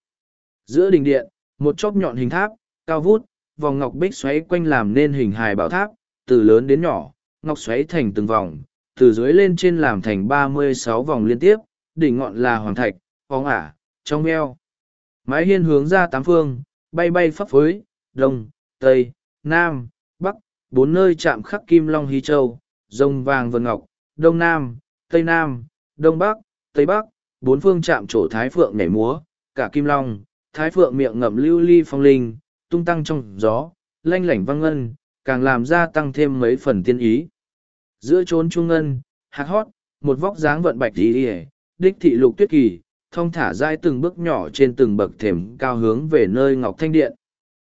Giữa đình điện, một chóp nhọn hình tháp, cao vút, vòng ngọc bích xoáy quanh làm nên hình hài bảo tháp, từ lớn đến nhỏ, ngọc xoáy thành từng vòng, từ dưới lên trên làm thành ba mươi sáu vòng liên tiếp, đỉnh ngọn là hoàng thạch, phóng ả, trong eo. Mái hiên hướng ra tám phương, bay bay phấp phới, đông, tây, nam, bắc, bốn nơi chạm khắc kim long hí châu, rồng vàng vân ngọc, đông nam, tây nam, đông bắc, tây bắc, bốn phương chạm trổ thái phượng nhảy múa, cả kim long, thái phượng miệng ngậm lưu ly phong linh, tung tăng trong gió, lanh lảnh văng ngân, càng làm gia tăng thêm mấy phần tiên ý. Giữa trốn trung ngân, hạc hót, một vóc dáng vận bạch đi đi đích thị lục tuyết kỳ, thông thả dai từng bước nhỏ trên từng bậc thềm cao hướng về nơi ngọc thanh điện.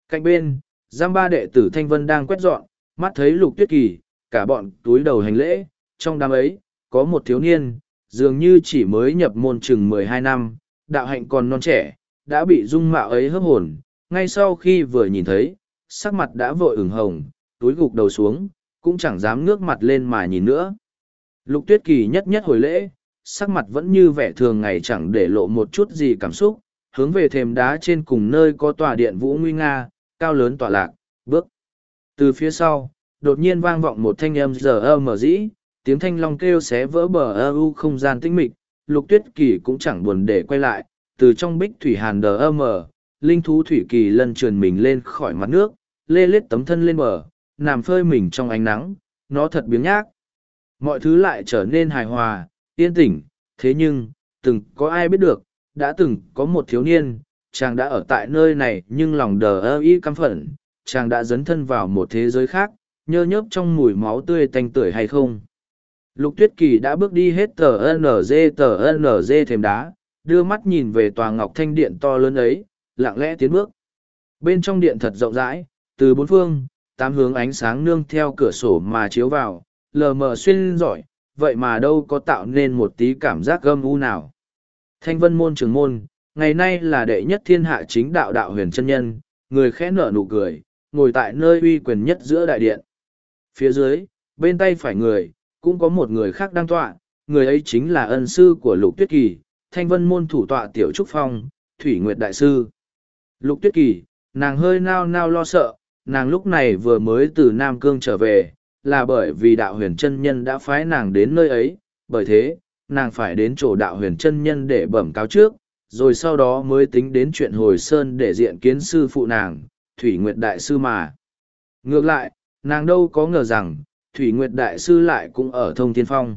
Cạnh bên, giam ba đệ tử thanh vân đang quét dọn, mắt thấy lục tuyết kỳ, cả bọn túi đầu hành lễ, trong đám ấy, có một thiếu niên, dường như chỉ mới nhập môn chừng mười hai năm, đạo hạnh còn non trẻ, đã bị dung mạo ấy hấp hồn, ngay sau khi vừa nhìn thấy, sắc mặt đã vội ửng hồng, túi gục đầu xuống, cũng chẳng dám ngước mặt lên mà nhìn nữa. Lục tuyết kỳ nhất nhất hồi lễ, sắc mặt vẫn như vẻ thường ngày chẳng để lộ một chút gì cảm xúc, hướng về thềm đá trên cùng nơi có tòa điện vũ nguy nga, cao lớn tọa lạc, bước. Từ phía sau, đột nhiên vang vọng một thanh âm giờ ơ mở dĩ, tiếng thanh long kêu xé vỡ bờ ơ u không gian tĩnh mịch, lục tuyết kỳ cũng chẳng buồn để quay lại, từ trong bích thủy hàn đờ ơ mở, linh thú thủy kỳ lân trườn mình lên khỏi mặt nước, lê lết tấm thân lên bờ, nằm phơi mình trong ánh nắng, nó thật biếng nhác. Mọi thứ lại trở nên hài hòa, yên tĩnh, thế nhưng, từng có ai biết được, đã từng có một thiếu niên, chàng đã ở tại nơi này nhưng lòng đờ ơ y căm phẫn, chàng đã dấn thân vào một thế giới khác, nhơ nhớp trong mùi máu tươi tanh tưởi hay không. Lục tuyết kỳ đã bước đi hết tờ NG tờ NG thềm đá, đưa mắt nhìn về tòa ngọc thanh điện to lớn ấy, lặng lẽ tiến bước. Bên trong điện thật rộng rãi, từ bốn phương, tám hướng ánh sáng nương theo cửa sổ mà chiếu vào, lờ mờ xuyên giỏi, vậy mà đâu có tạo nên một tí cảm giác gâm u nào. Thanh vân môn trường môn, ngày nay là đệ nhất thiên hạ chính đạo đạo huyền chân nhân, người khẽ nở nụ cười, ngồi tại nơi uy quyền nhất giữa đại điện. Phía dưới, bên tay phải người, cũng có một người khác đang tọa, người ấy chính là ân sư của Lục Tuyết Kỳ, thanh vân môn thủ tọa Tiểu Trúc Phong, Thủy Nguyệt Đại Sư. Lục Tuyết Kỳ, nàng hơi nao nao lo sợ, nàng lúc này vừa mới từ Nam Cương trở về, là bởi vì đạo huyền chân nhân đã phái nàng đến nơi ấy, bởi thế, nàng phải đến chỗ đạo huyền chân nhân để bẩm cáo trước, rồi sau đó mới tính đến chuyện hồi sơn để diện kiến sư phụ nàng, Thủy Nguyệt Đại Sư mà. Ngược lại, nàng đâu có ngờ rằng, Thủy Nguyệt Đại Sư lại cũng ở thông thiên phong.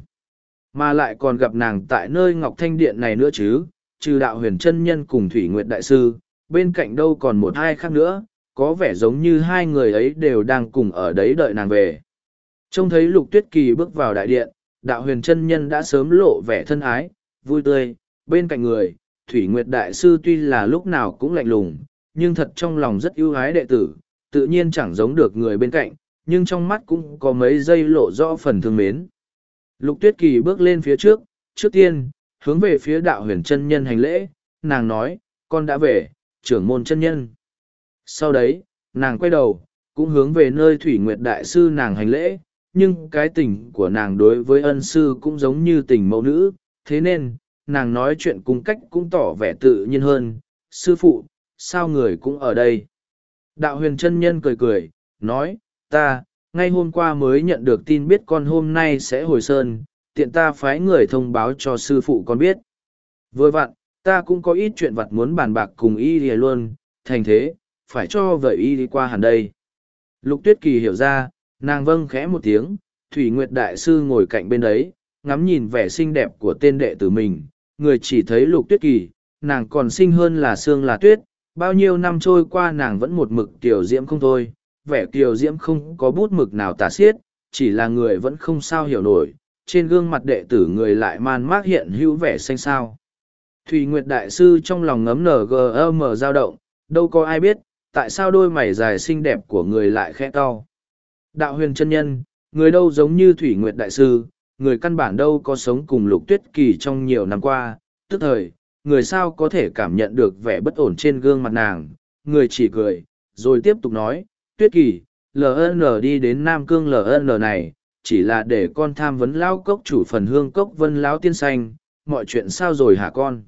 Mà lại còn gặp nàng tại nơi Ngọc Thanh Điện này nữa chứ, trừ đạo huyền chân nhân cùng Thủy Nguyệt Đại Sư, bên cạnh đâu còn một hai khác nữa, có vẻ giống như hai người ấy đều đang cùng ở đấy đợi nàng về. Trông thấy Lục Tuyết Kỳ bước vào đại điện, đạo huyền chân nhân đã sớm lộ vẻ thân ái, vui tươi, bên cạnh người, Thủy Nguyệt Đại Sư tuy là lúc nào cũng lạnh lùng, nhưng thật trong lòng rất ưu ái đệ tử, tự nhiên chẳng giống được người bên cạnh, nhưng trong mắt cũng có mấy giây lộ rõ phần thương mến. Lục Tuyết Kỳ bước lên phía trước, trước tiên, hướng về phía đạo huyền chân nhân hành lễ, nàng nói, con đã về, trưởng môn chân nhân. Sau đấy, nàng quay đầu, cũng hướng về nơi Thủy Nguyệt Đại Sư nàng hành lễ, nhưng cái tình của nàng đối với ân sư cũng giống như tình mẫu nữ, thế nên, nàng nói chuyện cung cách cũng tỏ vẻ tự nhiên hơn. Sư phụ, sao người cũng ở đây? Đạo huyền chân nhân cười cười, nói, ta, ngay hôm qua mới nhận được tin biết con hôm nay sẽ hồi sơn, tiện ta phái người thông báo cho sư phụ con biết. Vừa vặn, ta cũng có ít chuyện vặt muốn bàn bạc cùng y lìa luôn, thành thế, phải cho vợ y đi qua hẳn đây. Lục tuyết kỳ hiểu ra, nàng vâng khẽ một tiếng, Thủy Nguyệt Đại Sư ngồi cạnh bên đấy, ngắm nhìn vẻ xinh đẹp của tên đệ tử mình, người chỉ thấy lục tuyết kỳ, nàng còn xinh hơn là xương là tuyết, bao nhiêu năm trôi qua nàng vẫn một mực tiểu diễm không thôi, vẻ tiểu diễm không có bút mực nào tả xiết, chỉ là người vẫn không sao hiểu nổi, trên gương mặt đệ tử người lại man mác hiện hữu vẻ xanh sao. Thùy Nguyệt Đại Sư trong lòng ngấm nở gm dao động, đâu có ai biết, tại sao đôi mày dài xinh đẹp của người lại khẽ to. Đạo huyền chân nhân, người đâu giống như Thủy Nguyệt Đại Sư, người căn bản đâu có sống cùng lục tuyết kỳ trong nhiều năm qua, tức thời, người sao có thể cảm nhận được vẻ bất ổn trên gương mặt nàng, người chỉ cười, rồi tiếp tục nói, tuyết kỳ, LN đi đến Nam Cương LN này, chỉ là để con tham vấn lao cốc chủ phần hương cốc vân lão tiên xanh, mọi chuyện sao rồi hả con?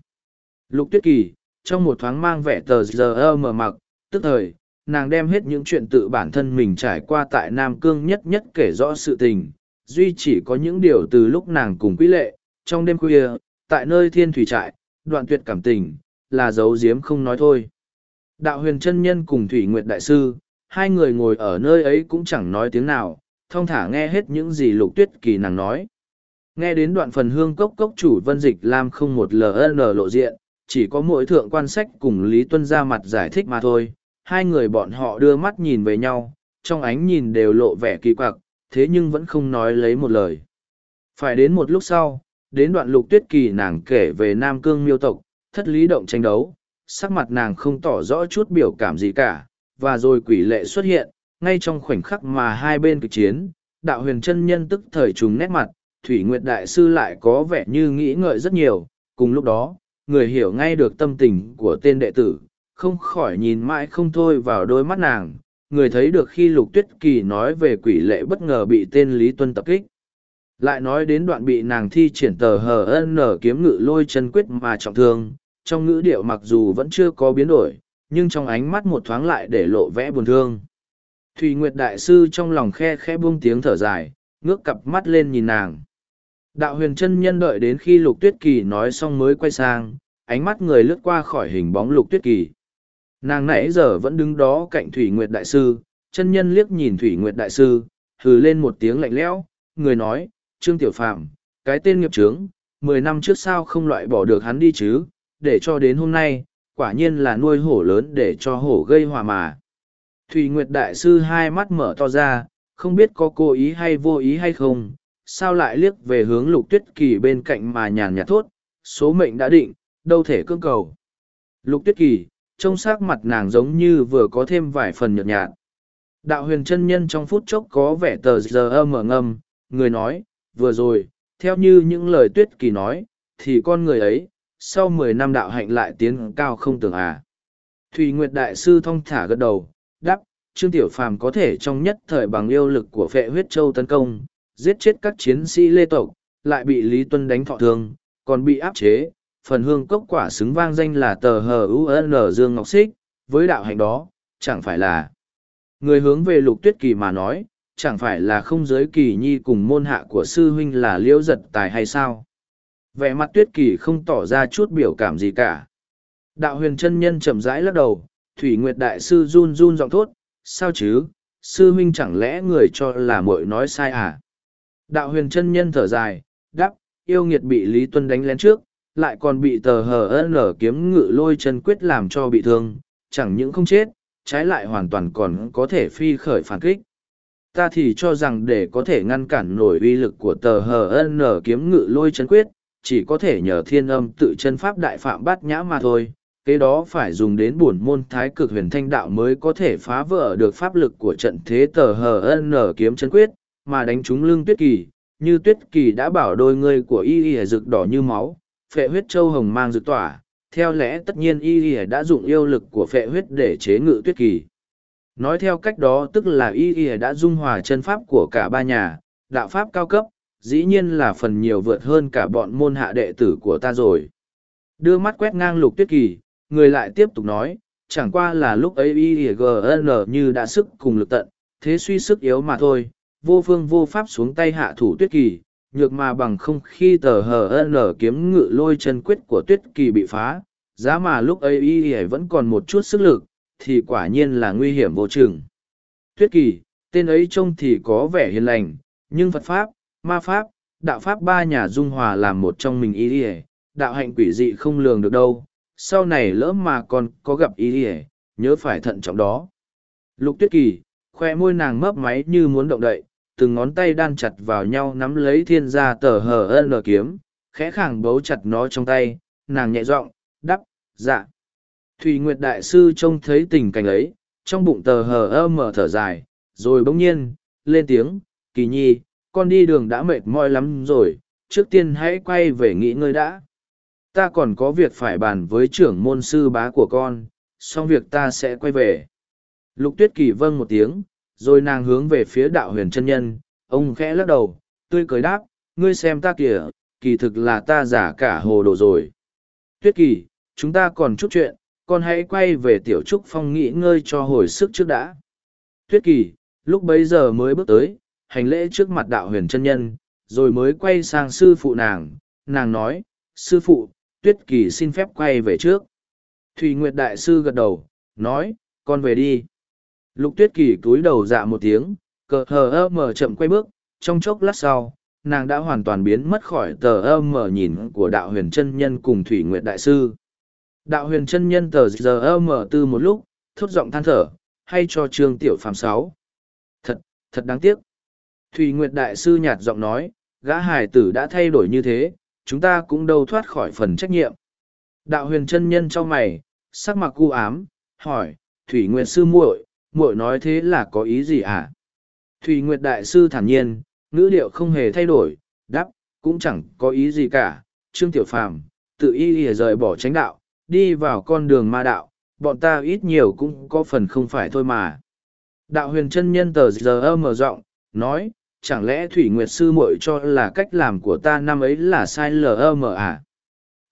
Lục tuyết kỳ, trong một thoáng mang vẻ tờ giờ mờ mặc, tức thời, nàng đem hết những chuyện tự bản thân mình trải qua tại Nam Cương nhất nhất kể rõ sự tình, duy chỉ có những điều từ lúc nàng cùng quý lệ, trong đêm khuya, tại nơi thiên thủy trại, đoạn tuyệt cảm tình, là giấu giếm không nói thôi. Đạo huyền chân nhân cùng Thủy Nguyệt Đại Sư, hai người ngồi ở nơi ấy cũng chẳng nói tiếng nào, thong thả nghe hết những gì lục tuyết kỳ nàng nói. Nghe đến đoạn phần hương cốc cốc chủ vân dịch lam không một LN lộ diện, chỉ có mỗi thượng quan sách cùng Lý Tuân ra mặt giải thích mà thôi hai người bọn họ đưa mắt nhìn về nhau, trong ánh nhìn đều lộ vẻ kỳ quặc, thế nhưng vẫn không nói lấy một lời. Phải đến một lúc sau, đến đoạn lục tuyết kỳ nàng kể về Nam Cương miêu tộc, thất lý động tranh đấu, sắc mặt nàng không tỏ rõ chút biểu cảm gì cả, và rồi quỷ lệ xuất hiện, ngay trong khoảnh khắc mà hai bên kịch chiến, đạo huyền chân nhân tức thời trùng nét mặt, Thủy Nguyệt Đại Sư lại có vẻ như nghĩ ngợi rất nhiều, cùng lúc đó, người hiểu ngay được tâm tình của tên đệ tử, không khỏi nhìn mãi không thôi vào đôi mắt nàng, người thấy được khi Lục Tuyết Kỳ nói về quỷ lệ bất ngờ bị tên Lý Tuân tập kích. Lại nói đến đoạn bị nàng thi triển tờ hờ ân nở kiếm ngự lôi chân quyết mà trọng thương, trong ngữ điệu mặc dù vẫn chưa có biến đổi, nhưng trong ánh mắt một thoáng lại để lộ vẽ buồn thương. Thùy Nguyệt Đại Sư trong lòng khe khẽ buông tiếng thở dài, ngước cặp mắt lên nhìn nàng. Đạo huyền chân nhân đợi đến khi lục tuyết kỳ nói xong mới quay sang, ánh mắt người lướt qua khỏi hình bóng lục tuyết kỳ. Nàng nãy giờ vẫn đứng đó cạnh Thủy Nguyệt Đại Sư, chân nhân liếc nhìn Thủy Nguyệt Đại Sư, hừ lên một tiếng lạnh lẽo, người nói, Trương Tiểu Phạm, cái tên nghiệp trướng, mười năm trước sao không loại bỏ được hắn đi chứ, để cho đến hôm nay, quả nhiên là nuôi hổ lớn để cho hổ gây hòa mà. Thủy Nguyệt Đại Sư hai mắt mở to ra, không biết có cố ý hay vô ý hay không, sao lại liếc về hướng lục tuyết kỳ bên cạnh mà nhàn nhạt thốt, số mệnh đã định, đâu thể cưỡng cầu. Lục tuyết kỳ, trông sắc mặt nàng giống như vừa có thêm vài phần nhợt nhạt. Đạo huyền chân nhân trong phút chốc có vẻ tờ giờ âm ở ngâm, người nói, vừa rồi, theo như những lời tuyết kỳ nói, thì con người ấy, sau mười năm đạo hạnh lại tiến cao không tưởng à. Thùy Nguyệt Đại Sư thong thả gật đầu, đắp, Trương Tiểu Phàm có thể trong nhất thời bằng yêu lực của phệ huyết châu tấn công, giết chết các chiến sĩ lê tộc, lại bị Lý Tuân đánh thọ thương, còn bị áp chế. Phần hương cốc quả xứng vang danh là tờ hờ UN Dương Ngọc Xích, với đạo hạnh đó, chẳng phải là người hướng về lục tuyết kỳ mà nói, chẳng phải là không giới kỳ nhi cùng môn hạ của sư huynh là liễu giật tài hay sao? Vẻ mặt tuyết kỳ không tỏ ra chút biểu cảm gì cả. Đạo huyền chân nhân chậm rãi lắc đầu, Thủy Nguyệt Đại Sư run run giọng thốt, sao chứ, sư huynh chẳng lẽ người cho là muội nói sai à? Đạo huyền chân nhân thở dài, đắp, yêu nghiệt bị Lý Tuân đánh lén trước, lại còn bị tờ hờ ân Lở kiếm ngự lôi chân quyết làm cho bị thương, chẳng những không chết, trái lại hoàn toàn còn có thể phi khởi phản kích. Ta thì cho rằng để có thể ngăn cản nổi uy lực của tờ hờ ân Lở kiếm ngự lôi chân quyết, chỉ có thể nhờ thiên âm tự chân pháp đại phạm bát nhã mà thôi. Kế đó phải dùng đến bổn môn thái cực huyền thanh đạo mới có thể phá vỡ được pháp lực của trận thế tờ hờ ân nở kiếm chân quyết, mà đánh trúng lưng tuyết kỳ, như tuyết kỳ đã bảo đôi ngươi của y y rực đỏ như máu, phệ huyết châu hồng mang dự tỏa, theo lẽ tất nhiên y y đã dụng yêu lực của phệ huyết để chế ngự tuyết kỳ. Nói theo cách đó tức là y y đã dung hòa chân pháp của cả ba nhà, đạo pháp cao cấp, dĩ nhiên là phần nhiều vượt hơn cả bọn môn hạ đệ tử của ta rồi. Đưa mắt quét ngang lục tuyết kỳ, người lại tiếp tục nói, chẳng qua là lúc ấy y y gn như đã sức cùng lực tận, thế suy sức yếu mà thôi, vô phương vô pháp xuống tay hạ thủ tuyết kỳ, nhược mà bằng không khi tờ hờ nở kiếm ngự lôi chân quyết của tuyết kỳ bị phá, giá mà lúc ấy y y vẫn còn một chút sức lực, thì quả nhiên là nguy hiểm vô chừng. Tuyết kỳ, tên ấy trông thì có vẻ hiền lành, nhưng Phật Pháp, Ma Pháp, Đạo Pháp ba nhà dung hòa làm một trong mình y y, đạo hạnh quỷ dị không lường được đâu, sau này lỡ mà còn có gặp y y, nhớ phải thận trọng đó. Lục Tuyết Kỳ, khoe môi nàng mấp máy như muốn động đậy, từng ngón tay đan chặt vào nhau nắm lấy thiên gia tờ hờ ân kiếm, khẽ khàng bấu chặt nó trong tay, nàng nhẹ giọng đắp, dạ. Thùy Nguyệt Đại Sư trông thấy tình cảnh ấy, trong bụng tờ hờ ơ mở thở dài, rồi bỗng nhiên, lên tiếng, kỳ nhi, con đi đường đã mệt mỏi lắm rồi, trước tiên hãy quay về nghỉ ngơi đã. Ta còn có việc phải bàn với trưởng môn sư bá của con, xong việc ta sẽ quay về. Lục tuyết kỳ vâng một tiếng, rồi nàng hướng về phía đạo huyền chân nhân, ông khẽ lắc đầu, tươi cười đáp, ngươi xem ta kìa, kỳ thực là ta giả cả hồ đồ rồi. Tuyết kỳ, chúng ta còn chút chuyện, con hãy quay về tiểu trúc phong nghỉ ngơi cho hồi sức trước đã. Tuyết kỳ, lúc bấy giờ mới bước tới, hành lễ trước mặt đạo huyền chân nhân, rồi mới quay sang sư phụ nàng, nàng nói, sư phụ, tuyết kỳ xin phép quay về trước. Thùy Nguyệt Đại Sư gật đầu, nói, con về đi. Lục tuyết kỳ cúi đầu dạ một tiếng, cờ hờ ơ mờ chậm quay bước, trong chốc lát sau, nàng đã hoàn toàn biến mất khỏi tờ ơ mờ nhìn của đạo huyền chân nhân cùng Thủy Nguyệt Đại Sư. Đạo huyền chân nhân tờ giờ ơ mờ tư một lúc, thốt giọng than thở, hay cho Trương Tiểu Phàm sáu. Thật, thật đáng tiếc. Thủy Nguyệt Đại Sư nhạt giọng nói, gã hài tử đã thay đổi như thế, chúng ta cũng đâu thoát khỏi phần trách nhiệm. Đạo huyền chân nhân cho mày, sắc mặt cu ám, hỏi, Thủy Nguyệt Sư muội, muội nói thế là có ý gì à? Thủy Nguyệt Đại Sư thản nhiên, ngữ điệu không hề thay đổi, đáp, cũng chẳng có ý gì cả. Trương Tiểu Phàm tự y y rời bỏ tránh đạo, đi vào con đường ma đạo, bọn ta ít nhiều cũng có phần không phải thôi mà. Đạo huyền chân nhân tờ giờ mở rộng, nói, chẳng lẽ Thủy Nguyệt sư muội cho là cách làm của ta năm ấy là sai lờ mờ à?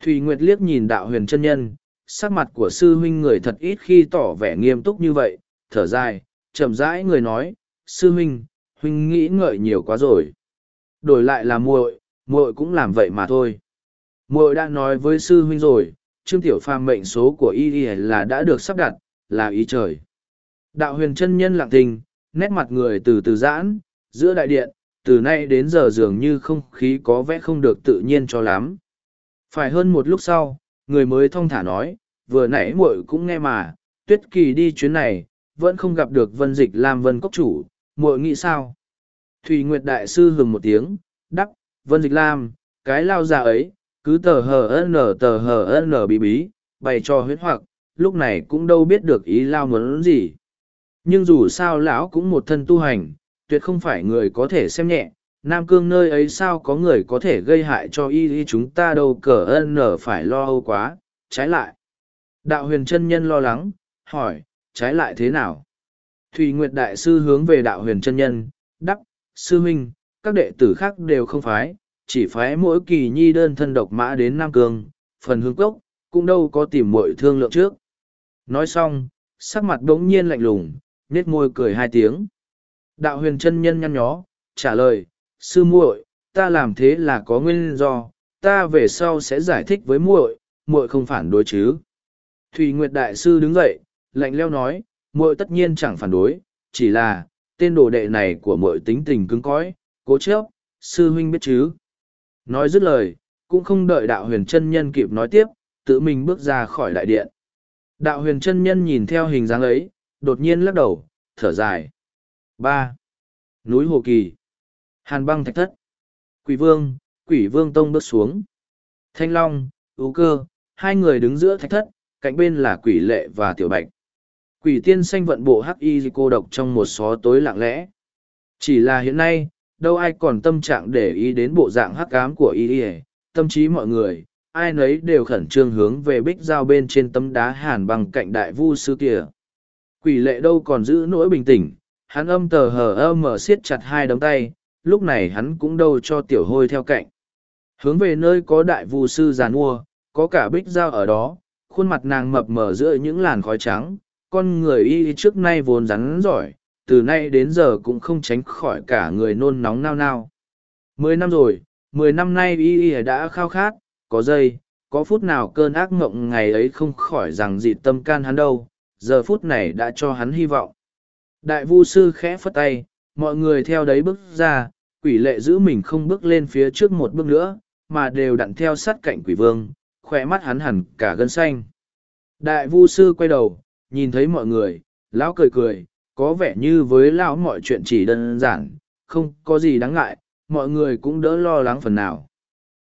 Thủy Nguyệt liếc nhìn đạo huyền chân nhân, sắc mặt của sư huynh người thật ít khi tỏ vẻ nghiêm túc như vậy, thở dài, chậm rãi người nói, sư huynh, huynh nghĩ ngợi nhiều quá rồi. Đổi lại là muội, muội cũng làm vậy mà thôi. Muội đã nói với sư huynh rồi, Trương Tiểu Phàm mệnh số của y y là đã được sắp đặt, là ý trời. Đạo huyền chân nhân lặng thinh, nét mặt người từ từ giãn, giữa đại điện, từ nay đến giờ dường như không khí có vẻ không được tự nhiên cho lắm. Phải hơn một lúc sau, người mới thong thả nói, vừa nãy muội cũng nghe mà, tuyết kỳ đi chuyến này, vẫn không gặp được vân dịch làm vân cốc chủ, muội nghĩ sao? Thùy Nguyệt Đại Sư hừng một tiếng, đắc, vân dịch lam, cái lao già ấy, cứ tờ hờ nở tờ hờ nở bí bí, bày cho huyết hoặc, lúc này cũng đâu biết được ý lao muốn gì. Nhưng dù sao lão cũng một thân tu hành, tuyệt không phải người có thể xem nhẹ, Nam Cương nơi ấy sao có người có thể gây hại cho y y chúng ta đâu cờ ân nở phải lo âu quá, trái lại. Đạo huyền chân nhân lo lắng, hỏi, trái lại thế nào? Thủy Nguyệt Đại Sư hướng về đạo huyền chân nhân, đắc, sư huynh, các đệ tử khác đều không phái, chỉ phái mỗi kỳ nhi đơn thân độc mã đến Nam Cương, phần hương cốc, cũng đâu có tìm muội thương lượng trước. Nói xong, sắc mặt đống nhiên lạnh lùng, nết môi cười hai tiếng. Đạo huyền chân nhân nhăn nhó, trả lời, sư muội, ta làm thế là có nguyên do, ta về sau sẽ giải thích với muội, muội không phản đối chứ. Thủy Nguyệt Đại Sư đứng dậy, lạnh leo nói, muội tất nhiên chẳng phản đối, chỉ là, tên đồ đệ này của muội tính tình cứng cõi, cố chấp, sư huynh biết chứ. Nói dứt lời, cũng không đợi đạo huyền chân nhân kịp nói tiếp, tự mình bước ra khỏi đại điện. Đạo huyền chân nhân nhìn theo hình dáng ấy, đột nhiên lắc đầu, thở dài. Ba. Núi hồ kỳ. Hàn băng thạch thất. Quỷ vương quỷ vương tông bước xuống. Thanh long ú cơ hai người đứng giữa thạch thất cạnh bên là quỷ lệ và tiểu bạch quỷ tiên xanh vận bộ hắc y cô độc trong một xó tối lặng lẽ. Chỉ là hiện nay, đâu ai còn tâm trạng để ý đến bộ dạng hắc cám của y ỉa tâm trí mọi người, ai nấy đều khẩn trương hướng về bích giao bên trên tấm đá hàn bằng cạnh đại vu sư kia. Quỷ lệ đâu còn giữ nỗi bình tĩnh, hắn âm tờ hờ ơ mở siết chặt hai đống tay, lúc này hắn cũng đâu cho tiểu hôi theo cạnh. Hướng về nơi có đại vu sư giàn mua, có cả bích dao ở đó, khuôn mặt nàng mập mờ giữa những làn khói trắng con người y trước nay vốn rắn giỏi từ nay đến giờ cũng không tránh khỏi cả người nôn nóng nao nao mười năm rồi mười năm nay y y đã khao khát có giây có phút nào cơn ác mộng ngày ấy không khỏi rằng dị tâm can hắn đâu giờ phút này đã cho hắn hy vọng Đại vu sư khẽ phất tay, mọi người theo đấy bước ra, quỷ lệ giữ mình không bước lên phía trước một bước nữa, mà đều đặn theo sát cạnh quỷ vương, khỏe mắt hắn hẳn cả gân xanh. Đại vu sư quay đầu, nhìn thấy mọi người, lão cười cười, có vẻ như với lão mọi chuyện chỉ đơn giản, không có gì đáng ngại, mọi người cũng đỡ lo lắng phần nào.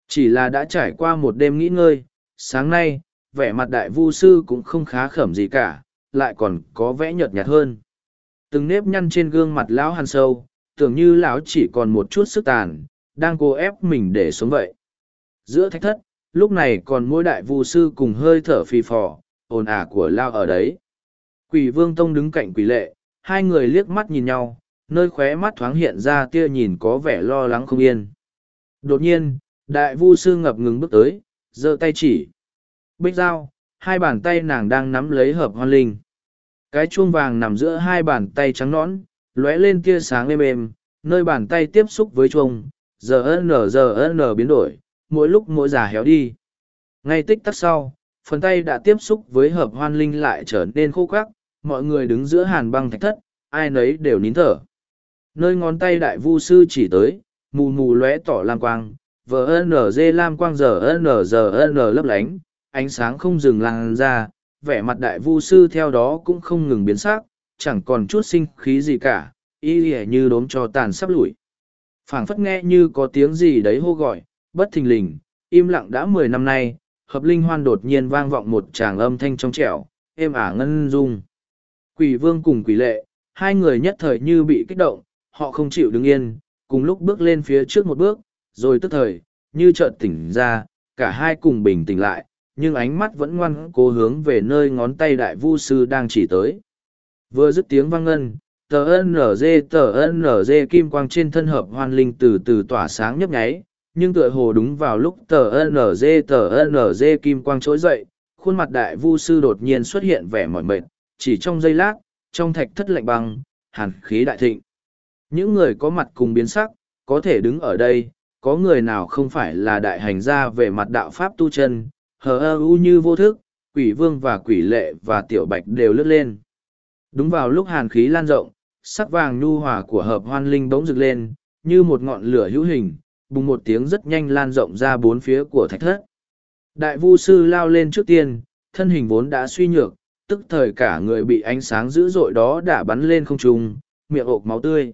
Chỉ là đã trải qua một đêm nghỉ ngơi, sáng nay, vẻ mặt đại vu sư cũng không khá khẩm gì cả, lại còn có vẻ nhợt nhạt hơn. Từng nếp nhăn trên gương mặt lão hàn sâu tưởng như lão chỉ còn một chút sức tàn đang cố ép mình để sống vậy. Giữa thách thất lúc này còn mỗi đại vu sư cùng hơi thở phì phò ồn ả của lao ở đấy quỷ vương tông đứng cạnh quỷ lệ, hai người liếc mắt nhìn nhau, nơi khóe mắt thoáng hiện ra tia nhìn có vẻ lo lắng không yên. Đột nhiên, đại vu sư ngập ngừng bước tới, giơ tay chỉ. Bích dao, hai bàn tay nàng đang nắm lấy hợp hoan linh. Cái chuông vàng nằm giữa hai bàn tay trắng nõn, lóe lên tia sáng êm êm, nơi bàn tay tiếp xúc với chuông, giờ n giờ n biến đổi, mỗi lúc mỗi già héo đi. Ngay tích tắc sau, phần tay đã tiếp xúc với hợp hoan linh lại trở nên khô khắc mọi người đứng giữa hàn băng thạch thất ai nấy đều nín thở nơi ngón tay đại vu sư chỉ tới mù mù lóe tỏ lam quang vờ n dê lam quang giờ n giờ n lấp lánh ánh sáng không dừng lan ra vẻ mặt đại vu sư theo đó cũng không ngừng biến sắc, chẳng còn chút sinh khí gì cả, y ỉa như đốm cho tàn sắp lủi. phảng phất nghe như có tiếng gì đấy hô gọi, bất thình lình, im lặng đã mười năm nay, hợp linh hoan đột nhiên vang vọng một tràng âm thanh trong trẻo, êm ả ngân dung. Quỷ vương cùng quỷ lệ, hai người nhất thời như bị kích động, họ không chịu đứng yên, cùng lúc bước lên phía trước một bước, rồi tức thời, như chợt tỉnh ra, cả hai cùng bình tĩnh lại, nhưng ánh mắt vẫn ngoan cố hướng về nơi ngón tay đại vu sư đang chỉ tới. Vừa dứt tiếng vang ngân, tờ NG tờ NG kim quang trên thân hợp hoan linh từ từ tỏa sáng nhấp nháy, nhưng tựa hồ đúng vào lúc tờ NG tờ NG kim quang trỗi dậy, khuôn mặt đại vu sư đột nhiên xuất hiện vẻ mỏi mệt, chỉ trong giây lát, trong thạch thất lạnh băng, hàn khí đại thịnh. Những người có mặt cùng biến sắc, có thể đứng ở đây, có người nào không phải là đại hành gia về mặt đạo pháp tu chân, hờ ơ u như vô thức, quỷ vương và quỷ lệ và tiểu bạch đều lướt lên. Đúng vào lúc hàn khí lan rộng, sắc vàng nhu hòa của hợp hoan linh bỗng rực lên, như một ngọn lửa hữu hình, bùng một tiếng rất nhanh lan rộng ra bốn phía của thạch thất. Đại vu sư lao lên trước tiên, thân hình vốn đã suy nhược, tức thời cả người bị ánh sáng dữ dội đó đã bắn lên không trung, miệng ộp máu tươi.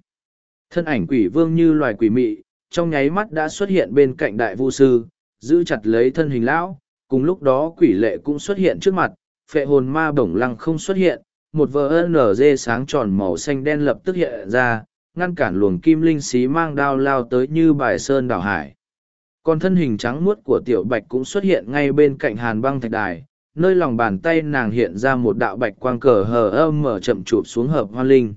Thân ảnh quỷ vương như loài quỷ mị, trong nháy mắt đã xuất hiện bên cạnh đại vu sư, giữ chặt lấy thân hình lão, cùng lúc đó quỷ lệ cũng xuất hiện trước mặt, phệ hồn ma bổng lăng không xuất hiện, một vờ NG sáng tròn màu xanh đen lập tức hiện ra, ngăn cản luồng kim linh xí mang đao lao tới như bài sơn đảo hải. Còn thân hình trắng muốt của tiểu bạch cũng xuất hiện ngay bên cạnh hàn băng thạch đài, nơi lòng bàn tay nàng hiện ra một đạo bạch quang cờ hờ âm mở chậm chụp xuống hợp hoan linh.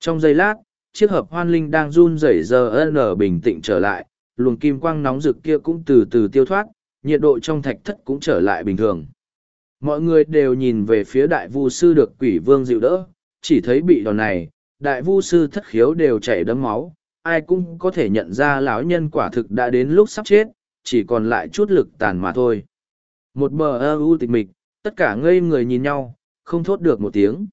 Trong giây lát, chiếc hợp hoan linh đang run rẩy giờ nở bình tĩnh trở lại, luồng kim quang nóng rực kia cũng từ từ tiêu thoát, nhiệt độ trong thạch thất cũng trở lại bình thường. Mọi người đều nhìn về phía đại vu sư được quỷ vương dịu đỡ, chỉ thấy bị đòn này, đại vu sư thất khiếu đều chảy đấm máu, ai cũng có thể nhận ra lão nhân quả thực đã đến lúc sắp chết, chỉ còn lại chút lực tàn mà thôi. Một bờ ơ u tịch mịch, tất cả ngây người nhìn nhau, không thốt được một tiếng.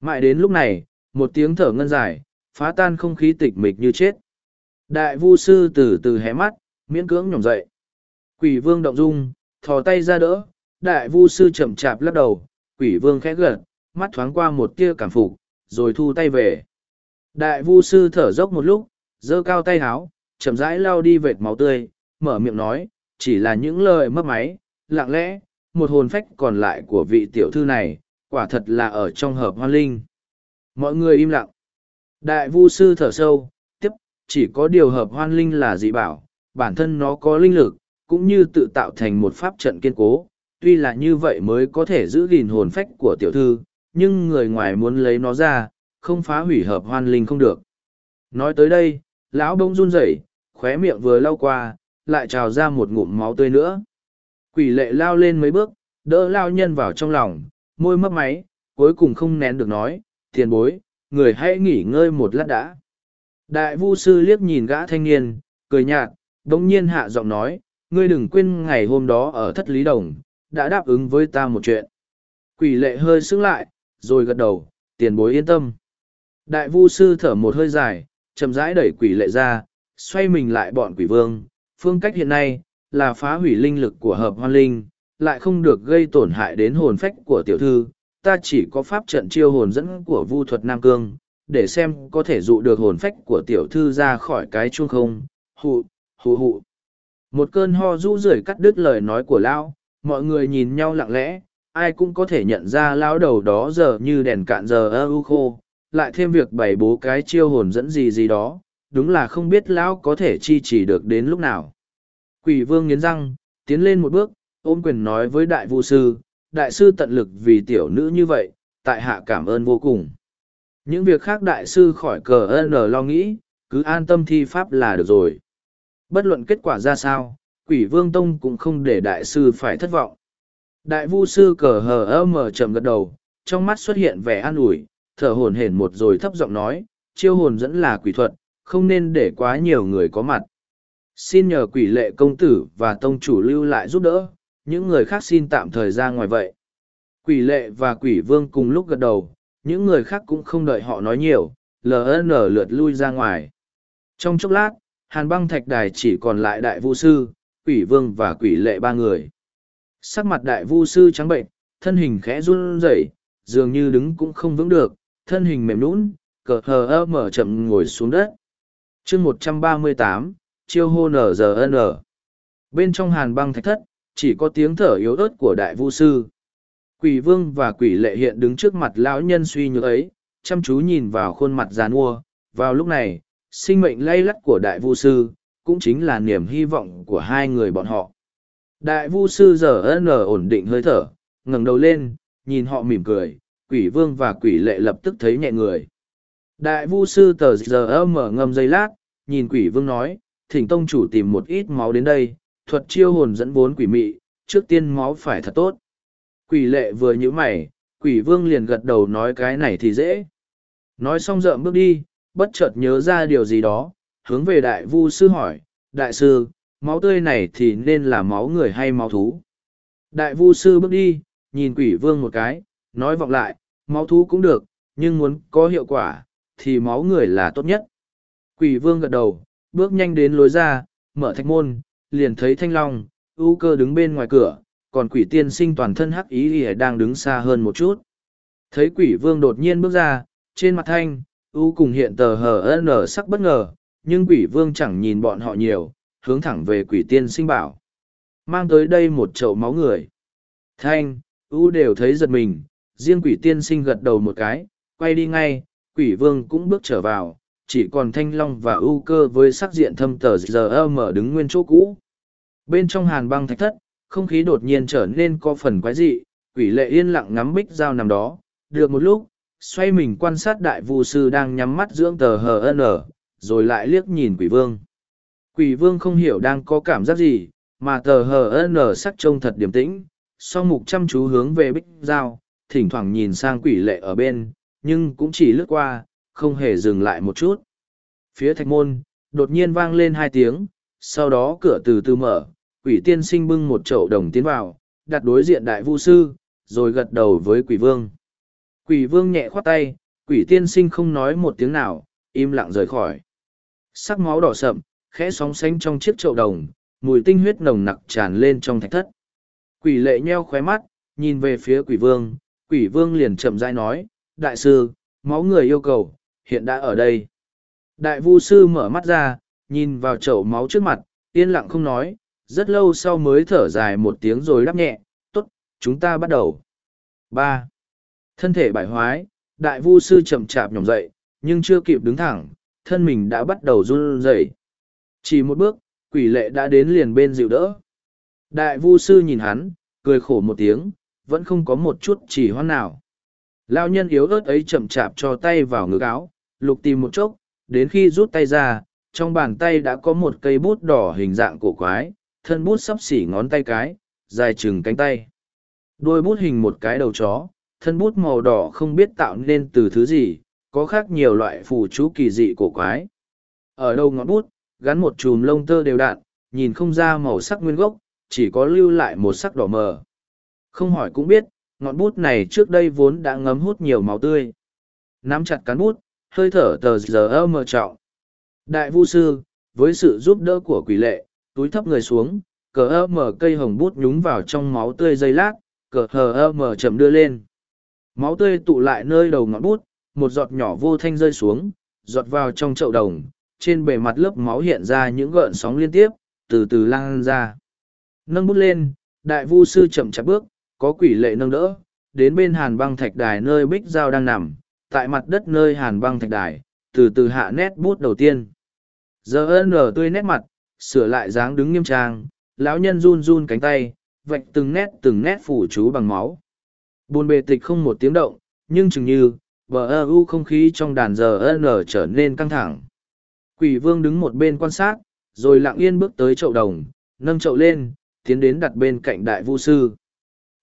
Mãi đến lúc này, một tiếng thở ngân dài, phá tan không khí tịch mịch như chết. Đại vu sư từ từ hé mắt, miễn cưỡng nhỏm dậy. Quỷ vương động dung, thò tay ra đỡ, đại vu sư chậm chạp lắc đầu, quỷ vương khẽ gật, mắt thoáng qua một tia cảm phục, rồi thu tay về. Đại vu sư thở dốc một lúc, giơ cao tay háo, chậm rãi lao đi vệt máu tươi, mở miệng nói, chỉ là những lời mất máy, lặng lẽ, một hồn phách còn lại của vị tiểu thư này, quả thật là ở trong hợp hoan linh. Mọi người im lặng. Đại vu sư thở sâu, tiếp, chỉ có điều hợp hoan linh là dị bảo, bản thân nó có linh lực, cũng như tự tạo thành một pháp trận kiên cố. Tuy là như vậy mới có thể giữ gìn hồn phách của tiểu thư, nhưng người ngoài muốn lấy nó ra, không phá hủy hợp hoan linh không được. Nói tới đây, lão bông run rẩy, khóe miệng vừa lau qua, lại trào ra một ngụm máu tươi nữa. Quỷ lệ lao lên mấy bước, đỡ lao nhân vào trong lòng, môi mấp máy, cuối cùng không nén được nói, tiền bối, người hãy nghỉ ngơi một lát đã. Đại vu sư liếc nhìn gã thanh niên, cười nhạt, đống nhiên hạ giọng nói, ngươi đừng quên ngày hôm đó ở thất lý đồng, đã đáp ứng với ta một chuyện. Quỷ lệ hơi sững lại, rồi gật đầu, tiền bối yên tâm. Đại vu sư thở một hơi dài, chậm rãi đẩy quỷ lệ ra, xoay mình lại bọn quỷ vương. Phương cách hiện nay, là phá hủy linh lực của hợp hoan linh, lại không được gây tổn hại đến hồn phách của tiểu thư. Ta chỉ có pháp trận chiêu hồn dẫn của vu thuật Nam Cương, để xem có thể dụ được hồn phách của tiểu thư ra khỏi cái chuông không. Hụ, hụ hụ. Một cơn ho rũ rưởi cắt đứt lời nói của Lão, mọi người nhìn nhau lặng lẽ, ai cũng có thể nhận ra Lão đầu đó giờ như đèn cạn giờ ơ u khô, lại thêm việc bày bố cái chiêu hồn dẫn gì gì đó, đúng là không biết Lão có thể chi trì được đến lúc nào. Quỷ vương nghiến răng, tiến lên một bước, ôm quyền nói với đại vu sư, đại sư tận lực vì tiểu nữ như vậy, tại hạ cảm ơn vô cùng. Những việc khác đại sư khỏi cờ ơn lo nghĩ, cứ an tâm thi pháp là được rồi. Bất luận kết quả ra sao, quỷ vương tông cũng không để đại sư phải thất vọng. Đại vu sư cờ hờ ơ mở chậm gật đầu, trong mắt xuất hiện vẻ an ủi, thở hồn hển một rồi thấp giọng nói, chiêu hồn dẫn là quỷ thuật, không nên để quá nhiều người có mặt. Xin nhờ quỷ lệ công tử và tông chủ lưu lại giúp đỡ, những người khác xin tạm thời ra ngoài vậy. Quỷ lệ và quỷ vương cùng lúc gật đầu, những người khác cũng không đợi họ nói nhiều, ln lượt lui ra ngoài. Trong chốc lát, hàn băng thạch đài chỉ còn lại đại vu sư, quỷ vương và quỷ lệ ba người. Sắc mặt đại vu sư trắng bệnh, thân hình khẽ run rẩy dường như đứng cũng không vững được thân hình mềm lún cờ hờ ơ mở chậm ngồi xuống đất chương một trăm ba mươi tám chiêu hô nở giờ bên trong hàn băng thạch thất, chỉ có tiếng thở yếu ớt của đại vu sư. Quỷ vương và quỷ lệ hiện đứng trước mặt lão nhân suy nhược ấy, chăm chú nhìn vào khuôn mặt giàn mua vào lúc này, sinh mệnh lay lắt của đại vu sư cũng chính là niềm hy vọng của hai người bọn họ. Đại vu sư giờ n ổn định hơi thở, ngẩng đầu lên, nhìn họ mỉm cười. Quỷ vương và quỷ lệ lập tức thấy nhẹ người. Đại vu sư tờ giờ mở ngâm giây lát, nhìn quỷ vương nói thỉnh tông chủ tìm một ít máu đến đây, thuật chiêu hồn dẫn vốn quỷ mị, trước tiên máu phải thật tốt. Quỷ lệ vừa nhíu mày, quỷ vương liền gật đầu nói cái này thì dễ. Nói xong rợm bước đi, bất chợt nhớ ra điều gì đó, hướng về đại vu sư hỏi, đại sư, máu tươi này thì nên là máu người hay máu thú? Đại vu sư bước đi, nhìn quỷ vương một cái, nói vọng lại, máu thú cũng được, nhưng muốn có hiệu quả, thì máu người là tốt nhất. Quỷ vương gật đầu bước nhanh đến lối ra, mở thạch môn, liền thấy thanh long, ưu cơ đứng bên ngoài cửa, còn quỷ tiên sinh toàn thân hắc ý ỉa đang đứng xa hơn một chút. Thấy quỷ vương đột nhiên bước ra, trên mặt thanh, ưu cùng hiện tờ hờ n sắc bất ngờ, nhưng quỷ vương chẳng nhìn bọn họ nhiều, hướng thẳng về quỷ tiên sinh bảo. Mang tới đây một chậu máu người. Thanh, ưu đều thấy giật mình, riêng quỷ tiên sinh gật đầu một cái, quay đi ngay, quỷ vương cũng bước trở vào chỉ còn thanh long và ưu cơ với sắc diện thâm tờ giờ mở đứng nguyên chỗ cũ. Bên trong hàn băng thạch thất, không khí đột nhiên trở nên có phần quái dị, quỷ lệ yên lặng ngắm bích dao nằm đó. Được một lúc, xoay mình quan sát đại vu sư đang nhắm mắt dưỡng tờ hờ n rồi lại liếc nhìn quỷ vương. Quỷ vương không hiểu đang có cảm giác gì, mà tờ hờ n sắc trông thật điềm tĩnh. Song mục chăm chú hướng về bích dao thỉnh thoảng nhìn sang quỷ lệ ở bên, nhưng cũng chỉ lướt qua không hề dừng lại một chút. Phía thạch môn, đột nhiên vang lên hai tiếng, sau đó cửa từ từ mở, quỷ tiên sinh bưng một chậu đồng tiến vào, đặt đối diện đại vu sư, rồi gật đầu với quỷ vương. Quỷ vương nhẹ khoát tay, quỷ tiên sinh không nói một tiếng nào, im lặng rời khỏi. Sắc máu đỏ sậm, khẽ sóng xanh trong chiếc chậu đồng, mùi tinh huyết nồng nặc tràn lên trong thạch thất. Quỷ lệ nheo khóe mắt, nhìn về phía quỷ vương quỷ vương liền chậm rãi nói, đại sư, máu người yêu cầu hiện đã ở đây. Đại vu sư mở mắt ra nhìn vào chậu máu trước mặt yên lặng không nói rất lâu sau mới thở dài một tiếng rồi đáp nhẹ tốt, chúng ta bắt đầu. Ba. Thân thể bại hoái đại vu sư chậm chạp nhỏm dậy nhưng chưa kịp đứng thẳng thân mình đã bắt đầu run rẩy. Chỉ một bước quỷ lệ đã đến liền bên dịu đỡ. Đại vu sư nhìn hắn cười khổ một tiếng vẫn không có một chút chỉ hoan nào. Lao nhân yếu ớt ấy chậm chạp cho tay vào ngực áo lục tìm một chốc đến khi rút tay ra trong bàn tay đã có một cây bút đỏ hình dạng cổ quái thân bút sắp xỉ ngón tay cái, dài chừng cánh tay. Đôi bút hình một cái đầu chó, thân bút màu đỏ không biết tạo nên từ thứ gì, có khác nhiều loại phù chú kỳ dị cổ quái. Ở đầu ngón bút, gắn một chùm lông tơ đều đặn, nhìn không ra màu sắc nguyên gốc, chỉ có lưu lại một sắc đỏ mờ. Không hỏi cũng biết, ngọn bút này trước đây vốn đã ngấm hút nhiều máu tươi. Nắm chặt cán bút, hơi thở tờ giờ mờ trọng. Đại vu sư, với sự giúp đỡ của quỷ lệ, túi thấp người xuống, cờ ơ mở cây hồng bút nhúng vào trong máu tươi dây lát, cờ hờ ơ mở chậm đưa lên. Máu tươi tụ lại nơi đầu ngọn bút, một giọt nhỏ vô thanh rơi xuống, giọt vào trong chậu đồng, trên bề mặt lớp máu hiện ra những gợn sóng liên tiếp, từ từ lan ra. Nâng bút lên, đại vu sư chậm chạp bước, có quỷ lệ nâng đỡ, đến bên hàn băng thạch đài nơi bích dao đang nằm, tại mặt đất nơi hàn băng thạch đài, từ từ hạ nét bút đầu tiên. Giờ ơn ở tươi nét mặt, sửa lại dáng đứng nghiêm trang, lão nhân run run cánh tay, vạch từng nét từng nét phủ chú bằng máu. Bồn bề tịch không một tiếng động, nhưng chừng như, bờ ơ u không khí trong đàn giờ n trở nên căng thẳng. Quỷ vương đứng một bên quan sát, rồi lặng yên bước tới chậu đồng, nâng chậu lên, tiến đến đặt bên cạnh đại vu sư.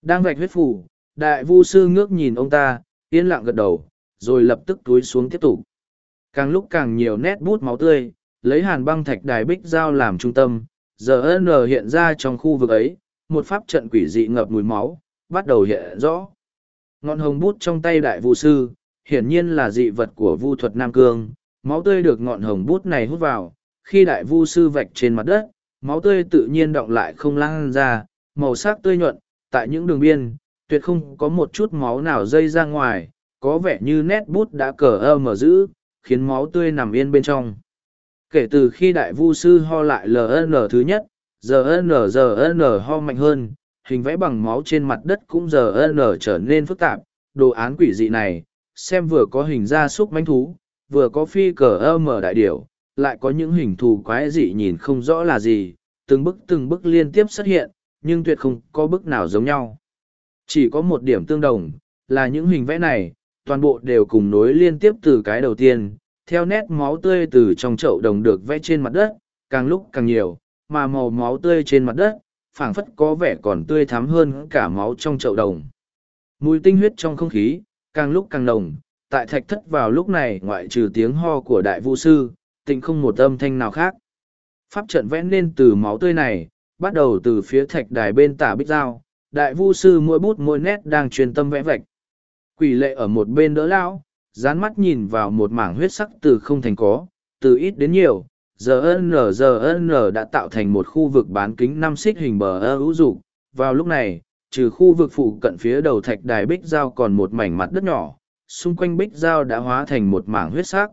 Đang vạch huyết phủ, đại vu sư ngước nhìn ông ta, yên lặng gật đầu, rồi lập tức túi xuống tiếp tục. Càng lúc càng nhiều nét bút máu tươi, lấy hàn băng thạch đài bích giao làm trung tâm, giờ n hiện ra trong khu vực ấy, một pháp trận quỷ dị ngập mùi máu, bắt đầu hiện rõ. Ngọn hồng bút trong tay đại vu sư, hiển nhiên là dị vật của vu thuật Nam Cương, máu tươi được ngọn hồng bút này hút vào, khi đại vu sư vạch trên mặt đất, máu tươi tự nhiên động lại không lan ra, màu sắc tươi nhuận, tại những đường biên, tuyệt không có một chút máu nào dây ra ngoài, có vẻ như nét bút đã cờ ơ mở giữ, khiến máu tươi nằm yên bên trong. Kể từ khi đại vu sư ho lại LN thứ nhất, giờ N giờ N ho mạnh hơn, hình vẽ bằng máu trên mặt đất cũng giờ N trở nên phức tạp, đồ án quỷ dị này, xem vừa có hình gia súc manh thú, vừa có phi cờ ơ mở đại điểu, lại có những hình thù quái dị nhìn không rõ là gì, từng bức từng bức liên tiếp xuất hiện, nhưng tuyệt không có bức nào giống nhau. Chỉ có một điểm tương đồng, là những hình vẽ này, toàn bộ đều cùng nối liên tiếp từ cái đầu tiên, theo nét máu tươi từ trong chậu đồng được vẽ trên mặt đất, càng lúc càng nhiều, mà màu máu tươi trên mặt đất, phảng phất có vẻ còn tươi thắm hơn cả máu trong chậu đồng. Mùi tinh huyết trong không khí, càng lúc càng nồng, tại thạch thất vào lúc này ngoại trừ tiếng ho của đại vũ sư, tịnh không một âm thanh nào khác. Pháp trận vẽ nên từ máu tươi này, bắt đầu từ phía thạch đài bên tả bích dao, đại vũ sư mỗi bút mỗi nét đang truyền tâm vẽ vạch. Quỷ lệ ở một bên đỡ lão, dán mắt nhìn vào một mảng huyết sắc từ không thành có, từ ít đến nhiều, giờ n giờ n đã tạo thành một khu vực bán kính năm xích hình bờ ơ hữu dục. Vào lúc này trừ khu vực phụ cận phía đầu thạch đài bích giao còn một mảnh mặt đất nhỏ xung quanh bích giao đã hóa thành một mảng huyết sắc.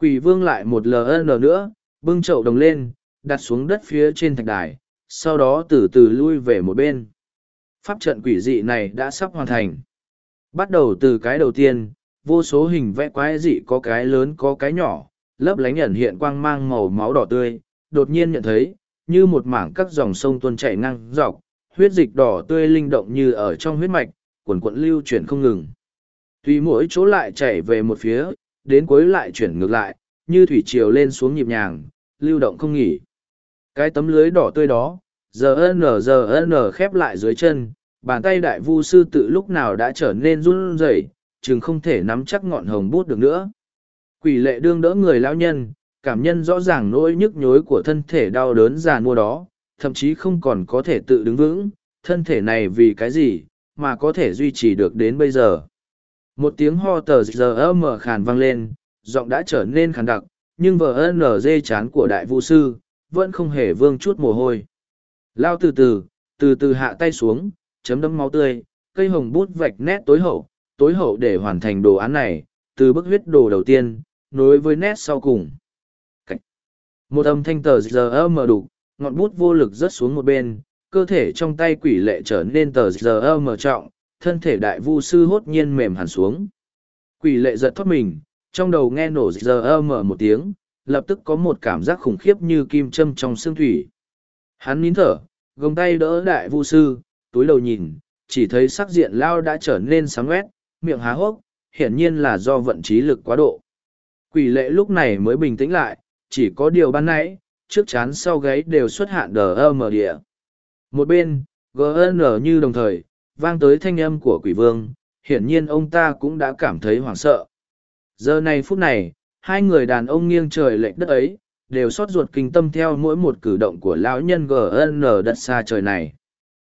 Quỷ vương lại một ln nữa bưng chậu đồng lên đặt xuống đất phía trên thạch đài sau đó từ từ lui về một bên. Pháp trận quỷ dị này đã sắp hoàn thành bắt đầu từ cái đầu tiên vô số hình vẽ quái dị có cái lớn có cái nhỏ lấp lánh ẩn hiện quang mang màu máu đỏ tươi, đột nhiên nhận thấy, như một mảng các dòng sông tuôn chảy ngang dọc, huyết dịch đỏ tươi linh động như ở trong huyết mạch, quần quận lưu chuyển không ngừng. Tuy mỗi chỗ lại chảy về một phía, đến cuối lại chuyển ngược lại, như thủy triều lên xuống nhịp nhàng, lưu động không nghỉ. Cái tấm lưới đỏ tươi đó, giờ n giờ n khép lại dưới chân, bàn tay đại vu sư tự lúc nào đã trở nên run rẩy, chừng không thể nắm chắc ngọn hồng bút được nữa. Quỷ lệ đương đỡ người lão nhân, cảm nhân rõ ràng nỗi nhức nhối của thân thể đau đớn già mua đó, thậm chí không còn có thể tự đứng vững, thân thể này vì cái gì, mà có thể duy trì được đến bây giờ. Một tiếng ho tờ giờ mở khàn vang lên, giọng đã trở nên khàn đặc, nhưng vờ nở dê chán của đại vũ sư, vẫn không hề vương chút mồ hôi. Lao từ từ, từ từ hạ tay xuống, chấm đấm máu tươi, cây hồng bút vạch nét tối hậu, tối hậu để hoàn thành đồ án này, từ bức huyết đồ đầu tiên, nối với nét sau cùng. Cách. Một âm thanh tờ giờ mờ đục, ngọn bút vô lực rớt xuống một bên, cơ thể trong tay quỷ lệ trở nên tờ giờ mờ trọng, thân thể đại vu sư hốt nhiên mềm hẳn xuống. Quỷ lệ giật thoát mình, trong đầu nghe nổ giờ mờ một tiếng, lập tức có một cảm giác khủng khiếp như kim châm trong xương thủy. Hắn nín thở, gồng tay đỡ đại vu sư, túi đầu nhìn, chỉ thấy sắc diện lao đã trở nên sáng quét, miệng há hốc, hiển nhiên là do vận trí lực quá độ. Quỷ lệ lúc này mới bình tĩnh lại, chỉ có điều ban nãy, trước chán sau gáy đều xuất hạn đờ ơ mở địa. Một bên, GN như đồng thời, vang tới thanh âm của quỷ vương, hiển nhiên ông ta cũng đã cảm thấy hoảng sợ. Giờ này phút này, hai người đàn ông nghiêng trời lệch đất ấy, đều xót ruột kinh tâm theo mỗi một cử động của lão nhân GN đất xa trời này.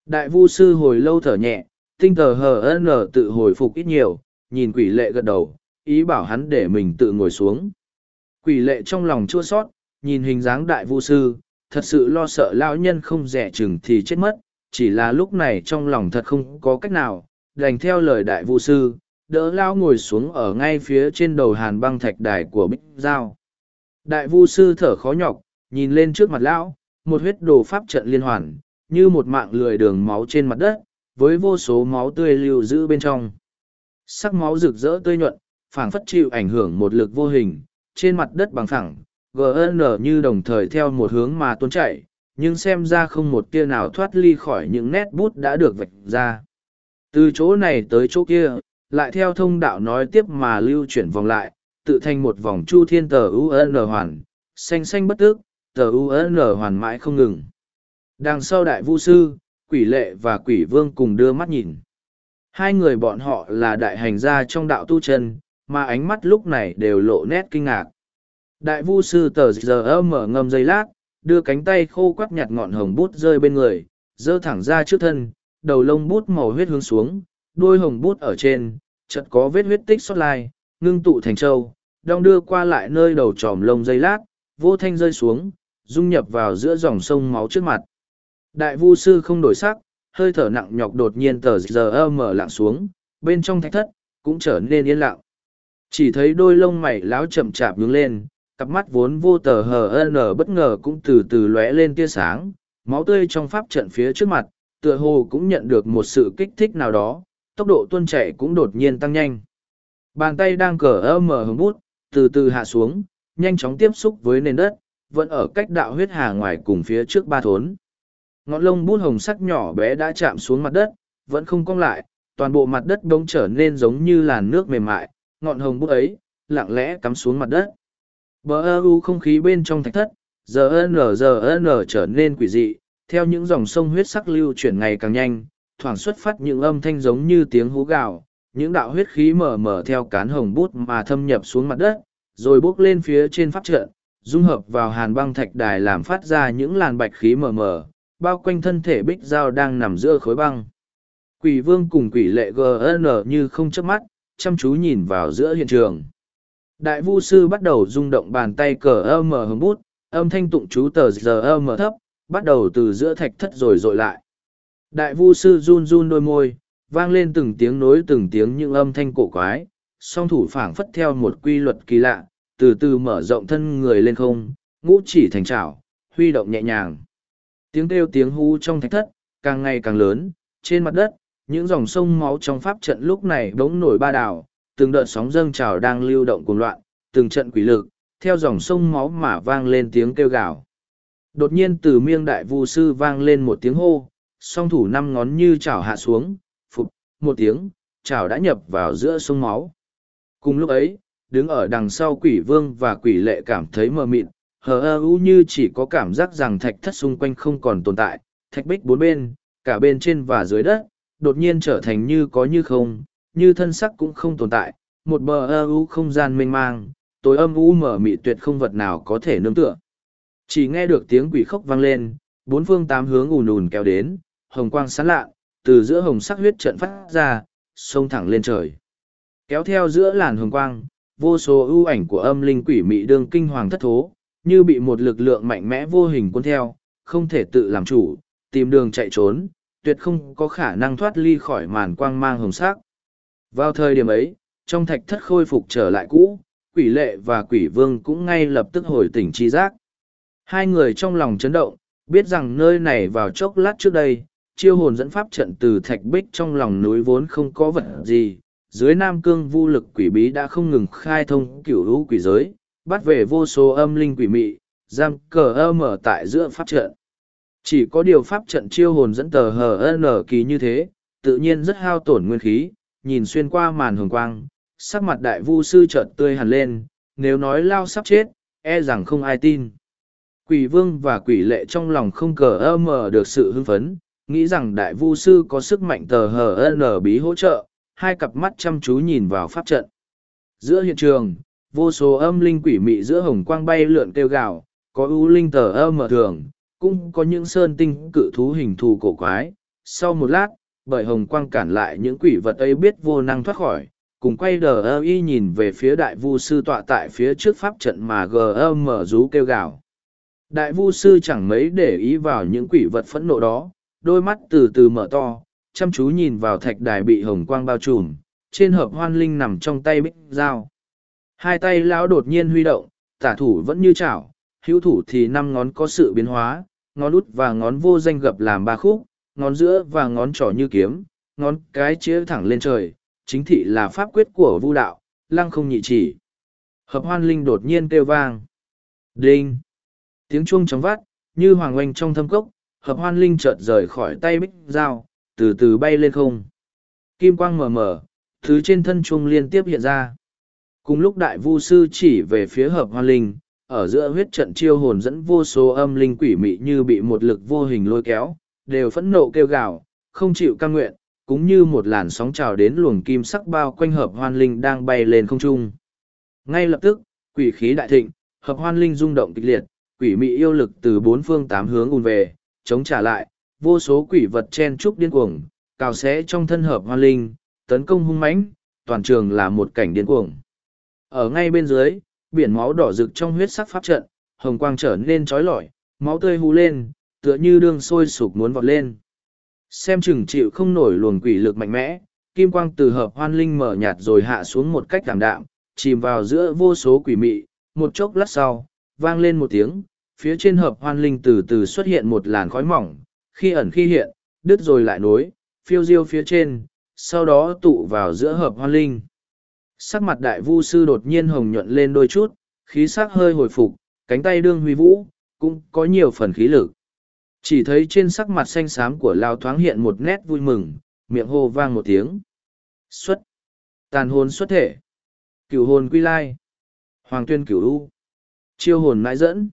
Đại vu sư hồi lâu thở nhẹ, tinh tờ nở tự hồi phục ít nhiều, nhìn quỷ lệ gật đầu, ý bảo hắn để mình tự ngồi xuống. Quỷ lệ trong lòng chua sót, nhìn hình dáng đại vu sư, thật sự lo sợ lão nhân không rẻ chừng thì chết mất, chỉ là lúc này trong lòng thật không có cách nào, đành theo lời đại vu sư, đỡ lão ngồi xuống ở ngay phía trên đầu hàn băng thạch đài của bích giao. Đại vu sư thở khó nhọc, nhìn lên trước mặt lão, một huyết đồ pháp trận liên hoàn, như một mạng lười đường máu trên mặt đất, với vô số máu tươi lưu giữ bên trong. Sắc máu rực rỡ tươi nhuận, phảng phất chịu ảnh hưởng một lực vô hình, trên mặt đất bằng phẳng, GN như đồng thời theo một hướng mà tuôn chảy, nhưng xem ra không một tia nào thoát ly khỏi những nét bút đã được vạch ra. Từ chỗ này tới chỗ kia, lại theo thông đạo nói tiếp mà lưu chuyển vòng lại, tự thành một vòng chu thiên tờ UN hoàn, xanh xanh bất tức, tờ UN hoàn mãi không ngừng. Đằng sau đại vu sư, quỷ lệ và quỷ vương cùng đưa mắt nhìn. Hai người bọn họ là đại hành gia trong đạo tu chân, mà ánh mắt lúc này đều lộ nét kinh ngạc. Đại vu sư tờ giờ mở ngâm dây lát, đưa cánh tay khô quắt nhặt ngọn hồng bút rơi bên người, dơ thẳng ra trước thân, đầu lông bút màu huyết hướng xuống, đuôi hồng bút ở trên, chợt có vết huyết tích xót lai, ngưng tụ thành trâu, đong đưa qua lại nơi đầu tròm lông dây lát, vô thanh rơi xuống, dung nhập vào giữa dòng sông máu trước mặt. Đại vu sư không đổi sắc, hơi thở nặng nhọc đột nhiên tờ giờ mở lặng xuống, bên trong thạch thất, cũng trở nên yên lặng. Chỉ thấy đôi lông mày láo chậm chạp nhướng lên, cặp mắt vốn vô tờ hờ n bất ngờ cũng từ từ lóe lên tia sáng, máu tươi trong pháp trận phía trước mặt, tựa hồ cũng nhận được một sự kích thích nào đó, tốc độ tuôn chảy cũng đột nhiên tăng nhanh. Bàn tay đang cờ ơ mở hướng bút, từ từ hạ xuống, nhanh chóng tiếp xúc với nền đất, vẫn ở cách đạo huyết hà ngoài cùng phía trước ba thốn. Ngọn lông bút hồng sắc nhỏ bé đã chạm xuống mặt đất, vẫn không cong lại, toàn bộ mặt đất bỗng trở nên giống như làn nước mềm mại, ngọn hồng bút ấy, lặng lẽ cắm xuống mặt đất. Bờ ơ u không khí bên trong thạch thất, giờ n giờ n trở nên quỷ dị, theo những dòng sông huyết sắc lưu chuyển ngày càng nhanh, thoảng xuất phát những âm thanh giống như tiếng hú gào, những đạo huyết khí mở mở theo cán hồng bút mà thâm nhập xuống mặt đất, rồi bốc lên phía trên pháp trận, dung hợp vào hàn băng thạch đài làm phát ra những làn bạch khí mờ mờ, bao quanh thân thể bích dao đang nằm giữa khối băng. Quỷ vương cùng quỷ lệ GN như không chớp mắt, chăm chú nhìn vào giữa hiện trường. Đại vu sư bắt đầu rung động bàn tay cờ ơ mở hướng bút, âm thanh tụng chú tờ giờ ơ mở thấp, bắt đầu từ giữa thạch thất rồi dội lại. Đại vu sư run run đôi môi, vang lên từng tiếng nối từng tiếng những âm thanh cổ quái, song thủ phảng phất theo một quy luật kỳ lạ, từ từ mở rộng thân người lên không, ngũ chỉ thành trảo, huy động nhẹ nhàng. Tiếng kêu tiếng hu trong thạch thất, càng ngày càng lớn, trên mặt đất, những dòng sông máu trong pháp trận lúc này bỗng nổi ba đảo, từng đợt sóng dâng trào đang lưu động cuồng loạn, từng trận quỷ lực, theo dòng sông máu mà vang lên tiếng kêu gào. Đột nhiên từ miêng đại vu sư vang lên một tiếng hô, song thủ năm ngón như chảo hạ xuống, phục, một tiếng, chảo đã nhập vào giữa sông máu. Cùng lúc ấy, đứng ở đằng sau quỷ vương và quỷ lệ cảm thấy mờ mịt, hờ ơ u như chỉ có cảm giác rằng thạch thất xung quanh không còn tồn tại, thạch bích bốn bên, cả bên trên và dưới đất, đột nhiên trở thành như có như không, như thân sắc cũng không tồn tại, một bờ ơ u không gian mênh mang, tối âm u mở mị tuyệt không vật nào có thể nương tựa. Chỉ nghe được tiếng quỷ khóc vang lên, bốn phương tám hướng ùn ùn kéo đến, hồng quang sáng lạ, từ giữa hồng sắc huyết trận phát ra, xông thẳng lên trời. Kéo theo giữa làn hồng quang, vô số ưu ảnh của âm linh quỷ mị đương kinh hoàng thất thố, như bị một lực lượng mạnh mẽ vô hình cuốn theo, không thể tự làm chủ, tìm đường chạy trốn, tuyệt không có khả năng thoát ly khỏi màn quang mang hồng sắc. Vào thời điểm ấy, trong thạch thất khôi phục trở lại cũ, quỷ lệ và quỷ vương cũng ngay lập tức hồi tỉnh chi giác. Hai người trong lòng chấn động, biết rằng nơi này vào chốc lát trước đây, chiêu hồn dẫn pháp trận từ thạch bích trong lòng núi vốn không có vật gì. Dưới Nam Cương vô lực quỷ bí đã không ngừng khai thông cửu hữu quỷ giới, bắt về vô số âm linh quỷ mị, giam cờ âm ở tại giữa pháp trận. Chỉ có điều pháp trận chiêu hồn dẫn tờ hờ nở kỳ như thế, tự nhiên rất hao tổn nguyên khí, nhìn xuyên qua màn hồng quang, sắc mặt đại vu sư chợt tươi hẳn lên, nếu nói lao sắp chết, e rằng không ai tin. Quỷ vương và quỷ lệ trong lòng không cờ ơ mở được sự hưng phấn, nghĩ rằng đại vu sư có sức mạnh tờ hờ nở bí hỗ trợ, hai cặp mắt chăm chú nhìn vào pháp trận. Giữa hiện trường, vô số âm linh quỷ mị giữa hồng quang bay lượn kêu gào, có ưu linh tờ âm mở thường, cũng có những sơn tinh cự thú hình thù cổ quái. Sau một lát, bởi hồng quang cản lại những quỷ vật ấy biết vô năng thoát khỏi, cùng quay đờ ơ y nhìn về phía đại vu sư tọa tại phía trước pháp trận mà gờ mở rú kêu gào. Đại vu sư chẳng mấy để ý vào những quỷ vật phẫn nộ đó, đôi mắt từ từ mở to, chăm chú nhìn vào thạch đài bị hồng quang bao trùm, trên hợp hoan linh nằm trong tay bích dao. Hai tay lão đột nhiên huy động, tả thủ vẫn như chảo, hữu thủ thì năm ngón có sự biến hóa, ngón út và ngón vô danh gập làm ba khúc, ngón giữa và ngón trỏ như kiếm, ngón cái chĩa thẳng lên trời, chính thị là pháp quyết của vu đạo, lăng không nhị chỉ. Hợp hoan linh đột nhiên kêu vang. Đinh! Tiếng chuông chóng vắt, như hoàng oanh trong thâm cốc, hợp hoan linh chợt rời khỏi tay bích dao, từ từ bay lên không. Kim quang mờ mờ, thứ trên thân chuông liên tiếp hiện ra. Cùng lúc đại vu sư chỉ về phía hợp hoan linh, ở giữa huyết trận chiêu hồn dẫn vô số âm linh quỷ mị như bị một lực vô hình lôi kéo, đều phẫn nộ kêu gào, không chịu căn nguyện, cũng như một làn sóng trào đến luồng kim sắc bao quanh hợp hoan linh đang bay lên không trung. Ngay lập tức, quỷ khí đại thịnh, hợp hoan linh rung động kịch liệt, quỷ mị yêu lực từ bốn phương tám hướng ùn về, chống trả lại, vô số quỷ vật chen trúc điên cuồng, cào xé trong thân hợp hoan linh, tấn công hung mãnh, toàn trường là một cảnh điên cuồng. Ở ngay bên dưới, biển máu đỏ rực trong huyết sắc pháp trận, hồng quang trở nên trói lọi, máu tươi hú lên, tựa như đương sôi sụp muốn vọt lên. Xem chừng chịu không nổi luồng quỷ lực mạnh mẽ, kim quang từ hợp hoan linh mở nhạt rồi hạ xuống một cách đảm đạm, chìm vào giữa vô số quỷ mị, một chốc lát sau, vang lên một tiếng, phía trên hợp hoan linh từ từ xuất hiện một làn khói mỏng, khi ẩn khi hiện, đứt rồi lại nối, phiêu diêu phía trên, sau đó tụ vào giữa hợp hoan linh. Sắc mặt đại vu sư đột nhiên hồng nhuận lên đôi chút, khí sắc hơi hồi phục, cánh tay đương huy vũ, cũng có nhiều phần khí lực. Chỉ thấy trên sắc mặt xanh xám của Lao thoáng hiện một nét vui mừng, miệng hô vang một tiếng. Xuất. Tàn hồn xuất thể. Cửu hồn quy lai. Hoàng tuyên cửu u. Chiêu hồn mãi dẫn.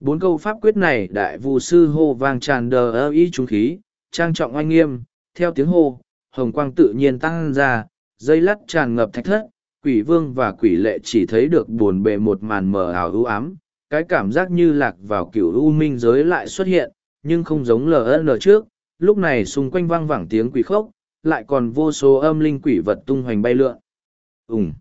Bốn câu pháp quyết này đại vu sư hô vang tràn đờ ơ y trung khí, trang trọng oanh nghiêm, theo tiếng hô, hồng quang tự nhiên tăng ra, dây lắt tràn ngập thạch thất, quỷ vương và quỷ lệ chỉ thấy được buồn bề một màn mờ ảo ưu ám, cái cảm giác như lạc vào cựu u minh giới lại xuất hiện, nhưng không giống LN trước, lúc này xung quanh vang vẳng tiếng quỷ khốc, lại còn vô số âm linh quỷ vật tung hoành bay lượn. Ùng!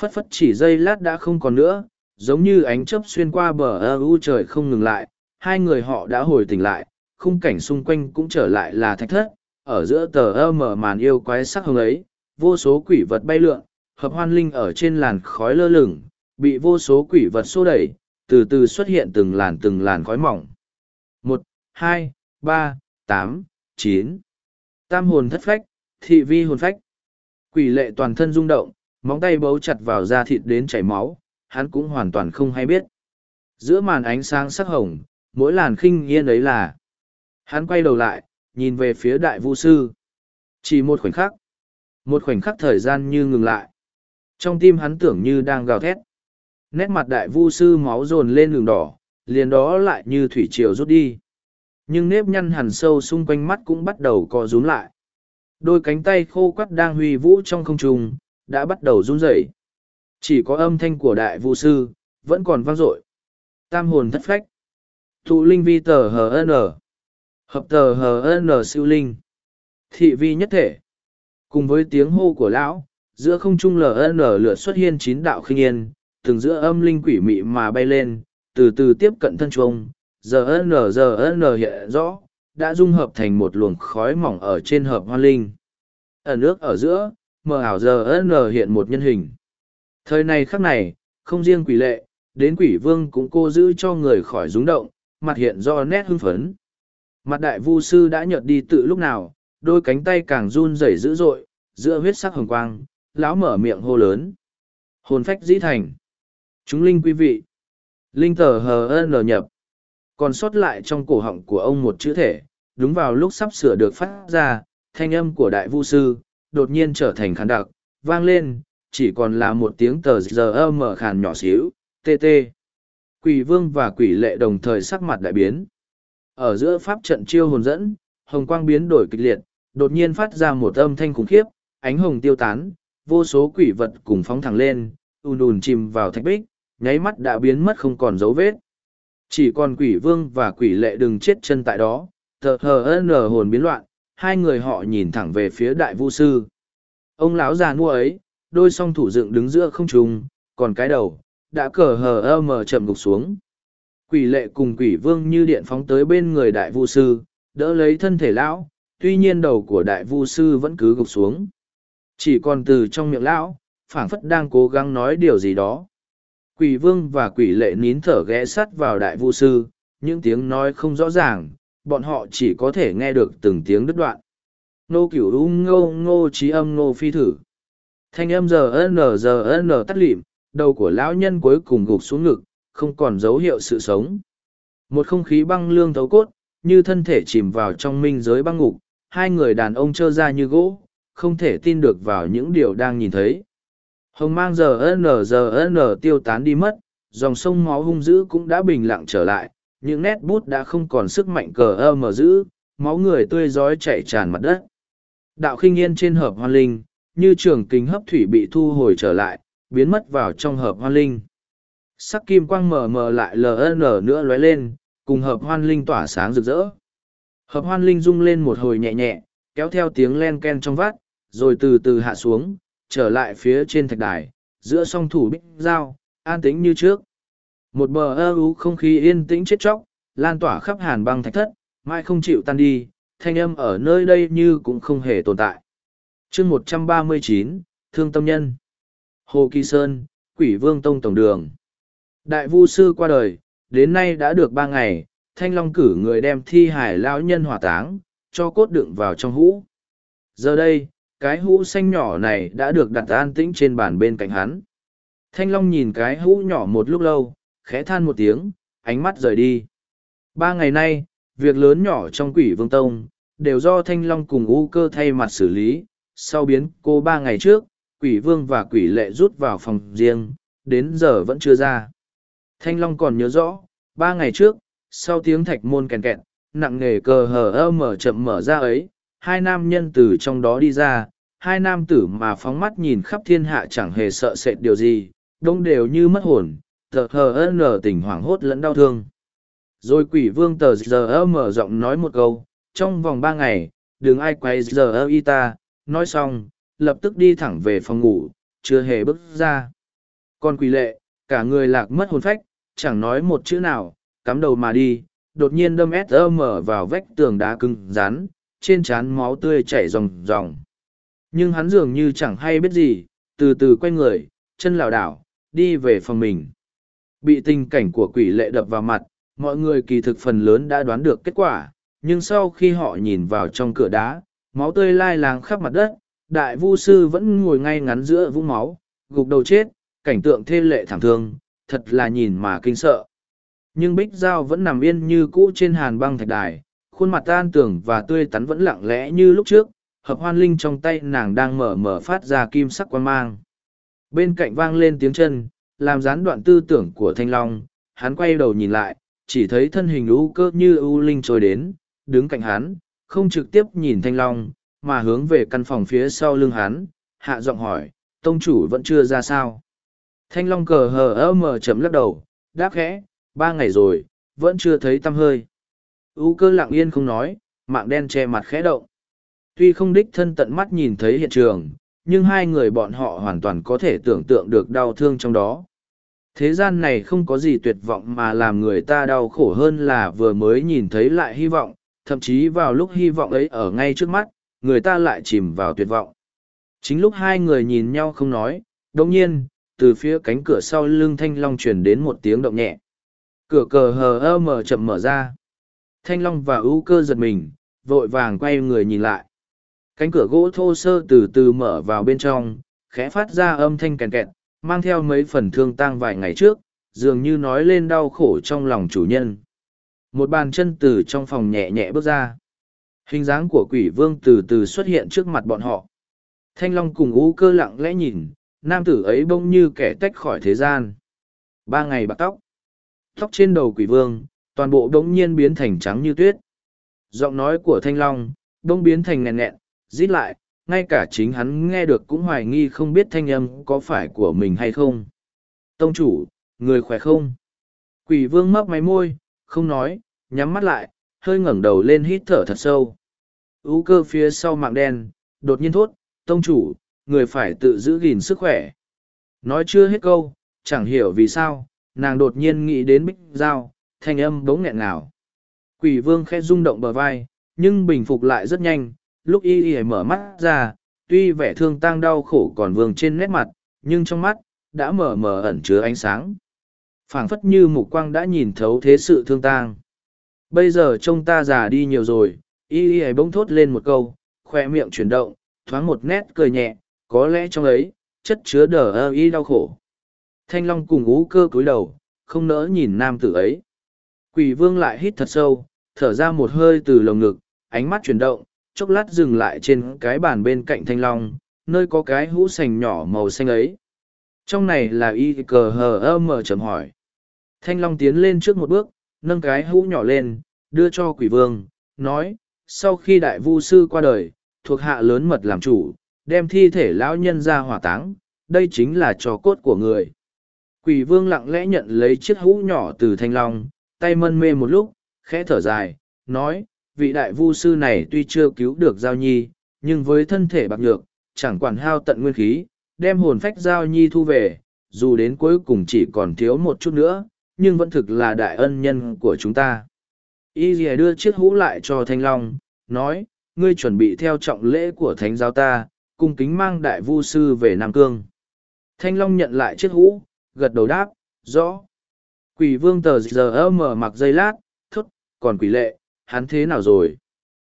Phất phất chỉ dây lát đã không còn nữa, giống như ánh chớp xuyên qua bờ ơ u trời không ngừng lại, hai người họ đã hồi tỉnh lại, khung cảnh xung quanh cũng trở lại là thạch thất, ở giữa tờ ơ mở màn yêu quái sắc hồng ấy, vô số quỷ vật bay lượn, hợp hoan linh ở trên làn khói lơ lửng, bị vô số quỷ vật xô đẩy, từ từ xuất hiện từng làn từng làn khói mỏng. Một, hai, ba, tám, chín. Tam hồn thất phách, thị vi hồn phách. Quỷ lệ toàn thân rung động, móng tay bấu chặt vào da thịt đến chảy máu, hắn cũng hoàn toàn không hay biết. Giữa màn ánh sáng sắc hồng, mỗi làn khinh yên ấy là. Hắn quay đầu lại, nhìn về phía đại vu sư. Chỉ một khoảnh khắc. Một khoảnh khắc thời gian như ngừng lại. Trong tim hắn tưởng như đang gào thét. Nét mặt đại vu sư máu dồn lên đường đỏ, liền đó lại như thủy triều rút đi. Nhưng nếp nhăn hẳn sâu xung quanh mắt cũng bắt đầu co rúm lại. Đôi cánh tay khô quắt đang huy vũ trong không trung, đã bắt đầu run rẩy. Chỉ có âm thanh của đại vu sư, vẫn còn vang dội. Tam hồn thất phách. Thụ linh vi tờ HN. Hợp tờ HN siêu linh. Thị vi nhất thể. Cùng với tiếng hô của lão, giữa không trung LN lửa xuất hiện chín đạo khinh yên, từng giữa âm linh quỷ mị mà bay lên, từ từ tiếp cận thân chuông, giờ n giờ n hiện rõ đã dung hợp thành một luồng khói mỏng ở trên hợp hoa linh. Ở nước ở giữa mờ ảo giờ n hiện một nhân hình. Thời này khắc này không riêng quỷ lệ đến quỷ vương cũng cô giữ cho người khỏi rúng động mặt hiện do nét hưng phấn. Mặt đại vu sư đã nhợt đi tự lúc nào đôi cánh tay càng run rẩy dữ dội, giữa huyết sắc hồng quang, lão mở miệng hô lớn. Hồn phách dĩ thành. Chúng linh quý vị. Linh tờ hờ n nhập. Còn sót lại trong cổ họng của ông một chữ thể, đúng vào lúc sắp sửa được phát ra, thanh âm của đại vu sư đột nhiên trở thành khán đặc, vang lên, chỉ còn là một tiếng tờ giờ ơ mở khàn nhỏ xíu tt quỷ vương và quỷ lệ đồng thời sắc mặt đại biến. Ở giữa pháp trận chiêu hồn dẫn, hồng quang biến đổi kịch liệt đột nhiên phát ra một âm thanh khủng khiếp ánh hồng tiêu tán vô số quỷ vật cùng phóng thẳng lên ùn ùn chìm vào thạch bích nháy mắt đã biến mất không còn dấu vết chỉ còn quỷ vương và quỷ lệ đừng chết chân tại đó, thờ hờ nở hồn biến loạn, hai người họ nhìn thẳng về phía đại vu sư. Ông lão già nua ấy, đôi song thủ dựng đứng giữa không trung, còn cái đầu, đã cờ hờ ơ mờ chậm gục xuống. Quỷ lệ cùng quỷ vương như điện phóng tới bên người đại vu sư, đỡ lấy thân thể lão, tuy nhiên đầu của đại vu sư vẫn cứ gục xuống. Chỉ còn từ trong miệng lão, phảng phất đang cố gắng nói điều gì đó. Quỷ vương và quỷ lệ nín thở ghé sắt vào đại vu sư, những tiếng nói không rõ ràng, bọn họ chỉ có thể nghe được từng tiếng đứt đoạn. Nô cửu u ngô ngô trí âm ngô phi thử. Thanh âm giờ n giờ n tắt lịm, đầu của lão nhân cuối cùng gục xuống ngực, không còn dấu hiệu sự sống. Một không khí băng lương thấu cốt, như thân thể chìm vào trong minh giới băng ngục, hai người đàn ông trơ ra như gỗ, không thể tin được vào những điều đang nhìn thấy. Hồng mang giờ n giờ n tiêu tán đi mất, dòng sông máu hung dữ cũng đã bình lặng trở lại, những nét bút đã không còn sức mạnh cờ ơ mở giữ, máu người tươi rói chảy tràn mặt đất. Đạo khinh yên trên hợp hoan linh, như trường kính hấp thủy bị thu hồi trở lại, biến mất vào trong hợp hoan linh. Sắc kim quang mờ mờ lại ln nữa lóe lên, cùng hợp hoan linh tỏa sáng rực rỡ. Hợp hoan linh rung lên một hồi nhẹ nhẹ, kéo theo tiếng len ken trong vắt, rồi từ từ hạ xuống, trở lại phía trên thạch đài, giữa song thủ bích giao, an tĩnh như trước. Một bờ ơ ú không khí yên tĩnh chết chóc, lan tỏa khắp hàn băng thạch thất, mai không chịu tan đi, thanh âm ở nơi đây như cũng không hề tồn tại. chương một trăm ba mươi chín Thương Tâm Nhân Hồ Kỳ Sơn, Quỷ Vương Tông Tổng Đường Đại Vu Sư qua đời, đến nay đã được ba ngày, Thanh Long cử người đem thi hải lão nhân hỏa táng, cho cốt đựng vào trong hũ. Giờ đây, cái hũ xanh nhỏ này đã được đặt an tĩnh trên bàn bên cạnh hắn. Thanh Long nhìn cái hũ nhỏ một lúc lâu, khẽ than một tiếng, ánh mắt rời đi. Ba ngày nay, việc lớn nhỏ trong quỷ vương tông, đều do Thanh Long cùng U cơ thay mặt xử lý. Sau biến cô ba ngày trước, quỷ vương và quỷ lệ rút vào phòng riêng, đến giờ vẫn chưa ra. Thanh Long còn nhớ rõ, ba ngày trước, sau tiếng thạch môn kèn kẹn, nặng nề cờ hờ ơ mở chậm mở ra ấy, hai nam nhân từ trong đó đi ra, hai nam tử mà phóng mắt nhìn khắp thiên hạ chẳng hề sợ sệt điều gì, đông đều như mất hồn, tờ hờ nở tỉnh hoảng hốt lẫn đau thương. Rồi quỷ vương tờ giờ mở giọng nói một câu, trong vòng ba ngày, đừng ai quay giờ y ta, nói xong, lập tức đi thẳng về phòng ngủ, chưa hề bước ra. Còn quỷ lệ, cả người lạc mất hồn phách, chẳng nói một chữ nào, cắm đầu mà đi, đột nhiên đâm mở vào vách tường đá cứng rắn, trên trán máu tươi chảy ròng ròng. Nhưng hắn dường như chẳng hay biết gì, từ từ quay người, chân lảo đảo, đi về phòng mình. Bị tình cảnh của quỷ lệ đập vào mặt, mọi người kỳ thực phần lớn đã đoán được kết quả, nhưng sau khi họ nhìn vào trong cửa đá, máu tươi lai láng khắp mặt đất, đại vu sư vẫn ngồi ngay ngắn giữa vũng máu, gục đầu chết, cảnh tượng thê lệ thảm thương, thật là nhìn mà kinh sợ. Nhưng Bích Giao vẫn nằm yên như cũ trên hàn băng thạch đài, khuôn mặt tan tưởng và tươi tắn vẫn lặng lẽ như lúc trước, hợp hoan linh trong tay nàng đang mở mở phát ra kim sắc quan mang. Bên cạnh vang lên tiếng chân, làm gián đoạn tư tưởng của Thanh Long, hắn quay đầu nhìn lại, chỉ thấy thân hình u cơ như u linh trôi đến, đứng cạnh hắn, không trực tiếp nhìn Thanh Long, mà hướng về căn phòng phía sau lưng hắn, hạ giọng hỏi, tông chủ vẫn chưa ra sao. Thanh Long cờ hờ ơ mờ chấm lắc đầu, đáp khẽ, ba ngày rồi, vẫn chưa thấy tăm hơi. U cơ lặng yên không nói, mạng đen che mặt khẽ động. Tuy không đích thân tận mắt nhìn thấy hiện trường, nhưng hai người bọn họ hoàn toàn có thể tưởng tượng được đau thương trong đó. Thế gian này không có gì tuyệt vọng mà làm người ta đau khổ hơn là vừa mới nhìn thấy lại hy vọng, thậm chí vào lúc hy vọng ấy ở ngay trước mắt, người ta lại chìm vào tuyệt vọng. Chính lúc hai người nhìn nhau không nói, đồng nhiên, từ phía cánh cửa sau lưng thanh long truyền đến một tiếng động nhẹ. Cửa cờ hờ ơ mở chậm mở ra. Thanh long và ưu cơ giật mình, vội vàng quay người nhìn lại. Cánh cửa gỗ thô sơ từ từ mở vào bên trong, khẽ phát ra âm thanh kèn kẹt, mang theo mấy phần thương tang vài ngày trước, dường như nói lên đau khổ trong lòng chủ nhân. Một bàn chân từ trong phòng nhẹ nhẹ bước ra. Hình dáng của quỷ vương từ từ xuất hiện trước mặt bọn họ. Thanh Long cùng ú cơ lặng lẽ nhìn, nam tử ấy bông như kẻ tách khỏi thế gian. Ba ngày bạc tóc. Tóc trên đầu quỷ vương, toàn bộ đống nhiên biến thành trắng như tuyết. Giọng nói của Thanh Long, bỗng biến thành nghẹn nghẹn, rít lại, ngay cả chính hắn nghe được cũng hoài nghi không biết thanh âm có phải của mình hay không. Tông chủ, người khỏe không? Quỷ vương mấp máy môi, không nói, nhắm mắt lại, hơi ngẩng đầu lên hít thở thật sâu. Ú cơ phía sau mạng đen, đột nhiên thốt, tông chủ, người phải tự giữ gìn sức khỏe. Nói chưa hết câu, chẳng hiểu vì sao, nàng đột nhiên nghĩ đến bích dao, thanh âm bỗng nghẹn ngào. Quỷ vương khẽ rung động bờ vai, nhưng bình phục lại rất nhanh, lúc y y mở mắt ra, tuy vẻ thương tang đau khổ còn vương trên nét mặt, nhưng trong mắt, đã mở mở ẩn chứa ánh sáng. phảng phất như mục quang đã nhìn thấu thế sự thương tang. Bây giờ trông ta già đi nhiều rồi, y y bỗng thốt lên một câu, khoe miệng chuyển động, thoáng một nét cười nhẹ, có lẽ trong ấy, chất chứa đờ ơ y đau khổ. Thanh Long cùng ú cơ cúi đầu, không nỡ nhìn nam tử ấy. Quỷ vương lại hít thật sâu, thở ra một hơi từ lồng ngực, ánh mắt chuyển động, chốc lát dừng lại trên cái bàn bên cạnh thanh long, nơi có cái hũ sành nhỏ màu xanh ấy. Trong này là y cờ hờ ơ mờ chầm hỏi. Thanh long tiến lên trước một bước, nâng cái hũ nhỏ lên, đưa cho quỷ vương, nói, sau khi đại vu sư qua đời, thuộc hạ lớn mật làm chủ, đem thi thể lão nhân ra hỏa táng, đây chính là trò cốt của người. Quỷ vương lặng lẽ nhận lấy chiếc hũ nhỏ từ thanh long, tay mân mê một lúc, khẽ thở dài, nói, vị đại vu sư này tuy chưa cứu được giao nhi, nhưng với thân thể bạc nhược, chẳng quản hao tận nguyên khí, đem hồn phách giao nhi thu về, dù đến cuối cùng chỉ còn thiếu một chút nữa, nhưng vẫn thực là đại ân nhân của chúng ta. Y dìa đưa chiếc hũ lại cho Thanh Long, nói, ngươi chuẩn bị theo trọng lễ của thánh giáo ta, cung kính mang đại vu sư về Nam Cương. Thanh Long nhận lại chiếc hũ, gật đầu đáp, rõ. Quỷ vương tờ giờ mở mặc dây lát, thốt, còn quỷ lệ, hắn thế nào rồi?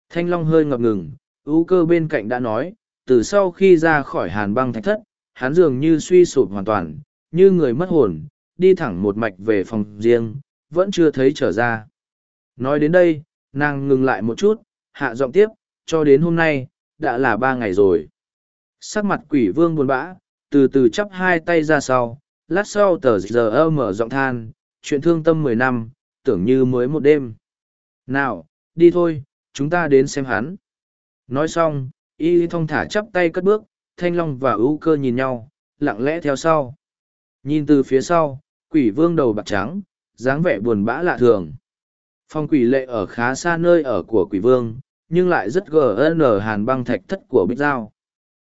Thanh Long hơi ngập ngừng, ưu cơ bên cạnh đã nói, từ sau khi ra khỏi hàn băng thạch thất, hắn dường như suy sụp hoàn toàn, như người mất hồn, đi thẳng một mạch về phòng riêng, vẫn chưa thấy trở ra. Nói đến đây, nàng ngừng lại một chút, hạ giọng tiếp, cho đến hôm nay, đã là ba ngày rồi. Sắc mặt quỷ vương buồn bã, từ từ chắp hai tay ra sau, lát sau tờ giờ mở giọng than, chuyện thương tâm mười năm, tưởng như mới một đêm. Nào, đi thôi, chúng ta đến xem hắn. Nói xong, y thong thả chắp tay cất bước, thanh long và ưu cơ nhìn nhau, lặng lẽ theo sau. Nhìn từ phía sau, quỷ vương đầu bạc trắng, dáng vẻ buồn bã lạ thường. Phong quỷ lệ ở khá xa nơi ở của quỷ vương, nhưng lại rất gn hàn băng thạch thất của bích giao.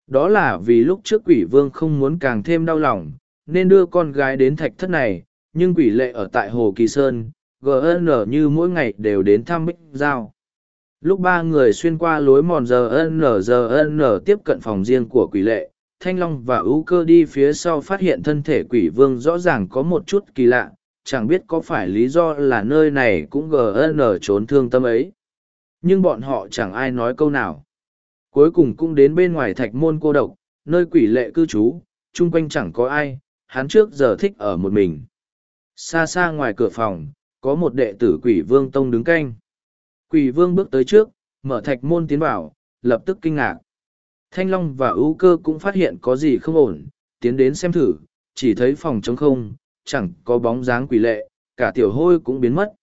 Đó là vì lúc trước quỷ vương không muốn càng thêm đau lòng, nên đưa con gái đến thạch thất này, nhưng quỷ lệ ở tại Hồ Kỳ Sơn, GN như mỗi ngày đều đến thăm Bích Giao. Lúc ba người xuyên qua lối mòn GN GN tiếp cận phòng riêng của quỷ lệ, Thanh Long và ưu cơ đi phía sau phát hiện thân thể quỷ vương rõ ràng có một chút kỳ lạ, chẳng biết có phải lý do là nơi này cũng GN trốn thương tâm ấy. Nhưng bọn họ chẳng ai nói câu nào. Cuối cùng cũng đến bên ngoài thạch môn cô độc, nơi quỷ lệ cư trú, chung quanh chẳng có ai, hắn trước giờ thích ở một mình. Xa xa ngoài cửa phòng, có một đệ tử quỷ vương tông đứng canh. Quỷ vương bước tới trước, mở thạch môn tiến vào, lập tức kinh ngạc. Thanh Long và ưu cơ cũng phát hiện có gì không ổn, tiến đến xem thử, chỉ thấy phòng trống không, chẳng có bóng dáng quỷ lệ, cả tiểu hôi cũng biến mất.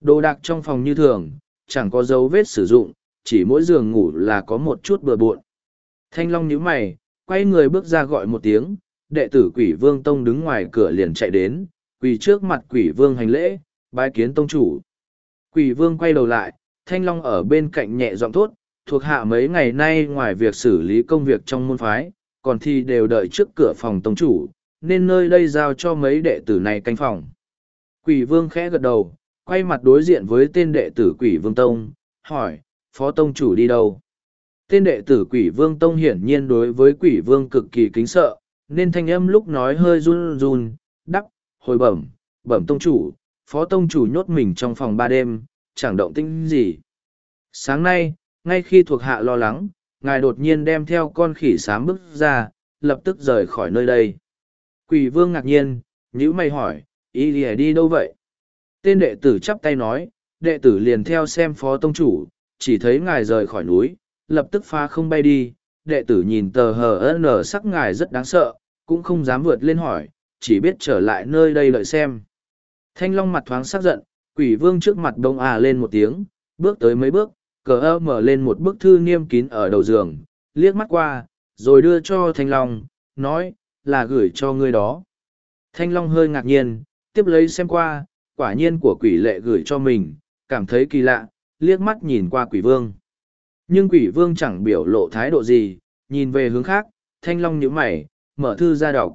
Đồ đạc trong phòng như thường, chẳng có dấu vết sử dụng, chỉ mỗi giường ngủ là có một chút bừa bộn. Thanh Long nhíu mày, quay người bước ra gọi một tiếng, đệ tử quỷ vương tông đứng ngoài cửa liền chạy đến, quỳ trước mặt quỷ vương hành lễ, bái kiến tông chủ. Quỷ vương quay đầu lại, thanh long ở bên cạnh nhẹ giọng thốt, thuộc hạ mấy ngày nay ngoài việc xử lý công việc trong môn phái, còn thì đều đợi trước cửa phòng tông chủ, nên nơi đây giao cho mấy đệ tử này canh phòng. Quỷ vương khẽ gật đầu, quay mặt đối diện với tên đệ tử quỷ vương tông, hỏi, phó tông chủ đi đâu? Tên đệ tử quỷ vương tông hiển nhiên đối với quỷ vương cực kỳ kính sợ, nên thanh âm lúc nói hơi run run, đắp, hồi bẩm, bẩm tông chủ, phó tông chủ nhốt mình trong phòng ba đêm, chẳng động tĩnh gì. Sáng nay, ngay khi thuộc hạ lo lắng, ngài đột nhiên đem theo con khỉ sám bước ra, lập tức rời khỏi nơi đây. Quỷ vương ngạc nhiên, nhữ mày hỏi, ý ỉa đi đâu vậy? Tên đệ tử chắp tay nói, đệ tử liền theo xem phó tông chủ, chỉ thấy ngài rời khỏi núi, lập tức pha không bay đi, đệ tử nhìn tờ hờ nở sắc ngài rất đáng sợ, cũng không dám vượt lên hỏi, chỉ biết trở lại nơi đây đợi xem. Thanh Long mặt thoáng sắc giận, quỷ vương trước mặt đông à lên một tiếng, bước tới mấy bước, cờ ơ mở lên một bức thư niêm kín ở đầu giường, liếc mắt qua, rồi đưa cho Thanh Long, nói, là gửi cho ngươi đó. Thanh Long hơi ngạc nhiên, tiếp lấy xem qua, quả nhiên của quỷ lệ gửi cho mình, cảm thấy kỳ lạ, liếc mắt nhìn qua quỷ vương. Nhưng quỷ vương chẳng biểu lộ thái độ gì, nhìn về hướng khác, Thanh Long nhíu mày, mở thư ra đọc.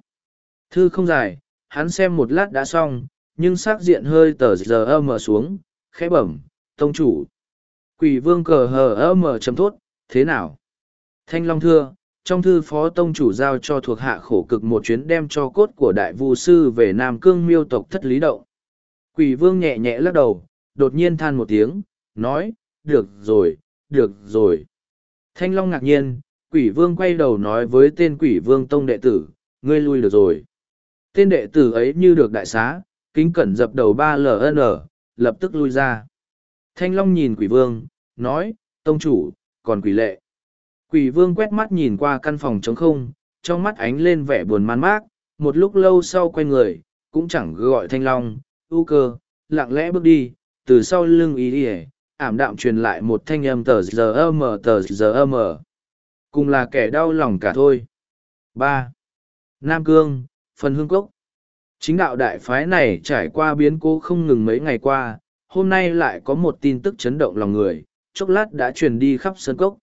Thư không dài, hắn xem một lát đã xong, nhưng sắc diện hơi tờ giờ âm mở xuống, khẽ bẩm, tông chủ. Quỷ vương cờ hờ âm mở chấm thốt, thế nào? Thanh Long thưa, trong thư phó tông chủ giao cho thuộc hạ khổ cực một chuyến đem cho cốt của đại vu sư về Nam Cương miêu tộc thất lý động. Quỷ vương nhẹ nhẹ lắc đầu, đột nhiên than một tiếng, nói, được rồi, được rồi. Thanh Long ngạc nhiên, quỷ vương quay đầu nói với tên quỷ vương tông đệ tử, ngươi lui được rồi tên đệ tử ấy như được đại xá, kính cẩn dập đầu ba ln, lập tức lui ra. Thanh Long nhìn quỷ vương, nói, tông chủ, còn quỷ lệ. Quỷ vương quét mắt nhìn qua căn phòng trống không, trong mắt ánh lên vẻ buồn man mác, một lúc lâu sau quay người, cũng chẳng gọi Thanh Long, ưu cơ, lặng lẽ bước đi, từ sau lưng ý đi ảm đạm truyền lại một thanh âm tờ giờ mờ tờ giờ mờ. Cùng là kẻ đau lòng cả thôi. ba Nam Cương, phần hương cốc. Chính đạo đại phái này trải qua biến cố không ngừng mấy ngày qua, hôm nay lại có một tin tức chấn động lòng người, chốc lát đã truyền đi khắp sơn cốc.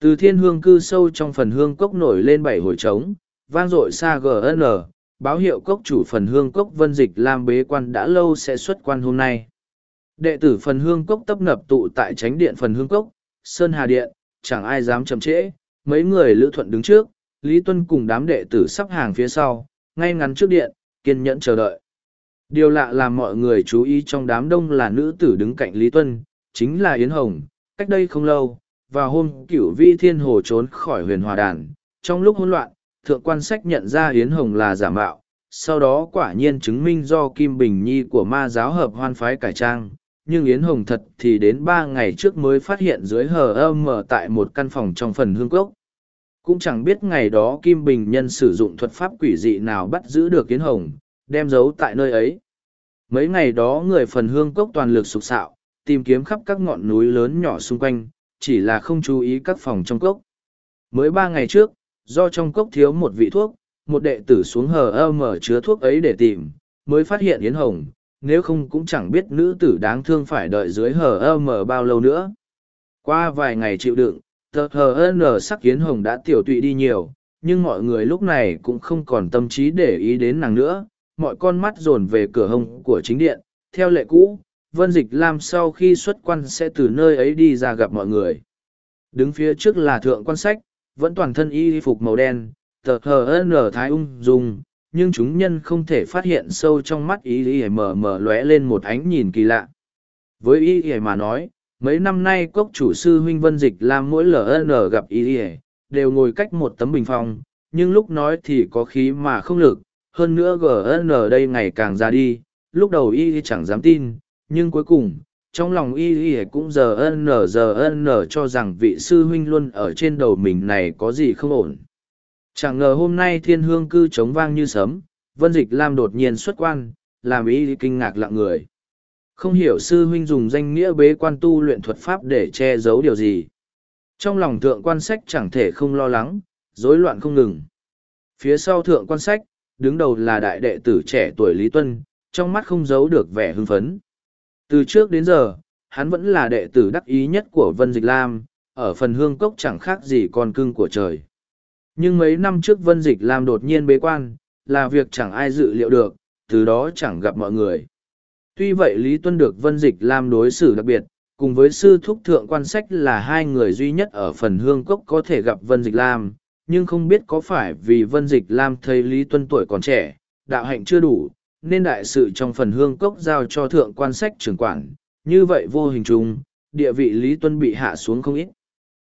Từ thiên hương cư sâu trong phần hương cốc nổi lên bảy hồi trống, vang dội xa GN, báo hiệu cốc chủ phần hương cốc vân dịch Lam bế quan đã lâu sẽ xuất quan hôm nay. Đệ tử phần hương cốc tấp nập tụ tại tránh điện phần hương cốc, Sơn Hà Điện, chẳng ai dám chậm trễ, mấy người lữ thuận đứng trước, Lý Tuân cùng đám đệ tử sắp hàng phía sau, ngay ngắn trước điện, kiên nhẫn chờ đợi. Điều lạ làm mọi người chú ý trong đám đông là nữ tử đứng cạnh Lý Tuân, chính là Yến Hồng. Cách đây không lâu, vào hôm cửu vi thiên hồ trốn khỏi huyền hòa đàn, trong lúc hỗn loạn, thượng quan sách nhận ra Yến Hồng là giả mạo, sau đó quả nhiên chứng minh do Kim Bình Nhi của ma giáo hợp hoan phái cải trang. Nhưng Yến Hồng thật thì đến ba ngày trước mới phát hiện dưới hờ âm mở tại một căn phòng trong phần hương cốc. Cũng chẳng biết ngày đó Kim Bình Nhân sử dụng thuật pháp quỷ dị nào bắt giữ được Yến Hồng, đem giấu tại nơi ấy. Mấy ngày đó người phần hương cốc toàn lực sục sạo, tìm kiếm khắp các ngọn núi lớn nhỏ xung quanh, chỉ là không chú ý các phòng trong cốc. Mới ba ngày trước, do trong cốc thiếu một vị thuốc, một đệ tử xuống hờ ơ mở chứa thuốc ấy để tìm, mới phát hiện Yến Hồng, nếu không cũng chẳng biết nữ tử đáng thương phải đợi dưới hờ ơ mở bao lâu nữa. Qua vài ngày chịu đựng, tờ hờ ơ nở sắc Yến Hồng đã tiểu tụy đi nhiều, nhưng mọi người lúc này cũng không còn tâm trí để ý đến nàng nữa, mọi con mắt dồn về cửa hông của chính điện, theo lệ cũ, Vân Dịch Lam sau khi xuất quan sẽ từ nơi ấy đi ra gặp mọi người. Đứng phía trước là thượng quan sách, vẫn toàn thân y phục màu đen, tờ hờ nở thái ung dung, nhưng chúng nhân không thể phát hiện sâu trong mắt y y mờ mờ lóe lên một ánh nhìn kỳ lạ. Với y y mà nói, mấy năm nay cốc chủ sư huynh Vân Dịch làm mỗi LN gặp y y, đều ngồi cách một tấm bình phong, nhưng lúc nói thì có khí mà không lực, hơn nữa gn đây ngày càng ra đi lúc đầu y chẳng dám tin nhưng cuối cùng trong lòng y y cũng giờ n giờ n cho rằng vị sư huynh luôn ở trên đầu mình này có gì không ổn chẳng ngờ hôm nay thiên hương cư trống vang như sấm vân dịch lam đột nhiên xuất quan làm ý kinh ngạc lặng người không hiểu sư huynh dùng danh nghĩa bế quan tu luyện thuật pháp để che giấu điều gì trong lòng thượng quan sách chẳng thể không lo lắng rối loạn không ngừng phía sau thượng quan sách đứng đầu là đại đệ tử trẻ tuổi Lý Tuân, trong mắt không giấu được vẻ hưng phấn. Từ trước đến giờ, hắn vẫn là đệ tử đắc ý nhất của Vân Dịch Lam, ở phần hương cốc chẳng khác gì con cưng của trời. Nhưng mấy năm trước Vân Dịch Lam đột nhiên bế quan, là việc chẳng ai dự liệu được, từ đó chẳng gặp mọi người. Tuy vậy Lý Tuân được Vân Dịch Lam đối xử đặc biệt, cùng với sư thúc thượng quan sách là hai người duy nhất ở phần hương cốc có thể gặp Vân Dịch Lam, nhưng không biết có phải vì Vân Dịch Lam thấy Lý Tuân tuổi còn trẻ, đạo hạnh chưa đủ, nên đại sự trong phần hương cốc giao cho thượng quan sách trưởng quản, như vậy vô hình chung, địa vị Lý Tuân bị hạ xuống không ít.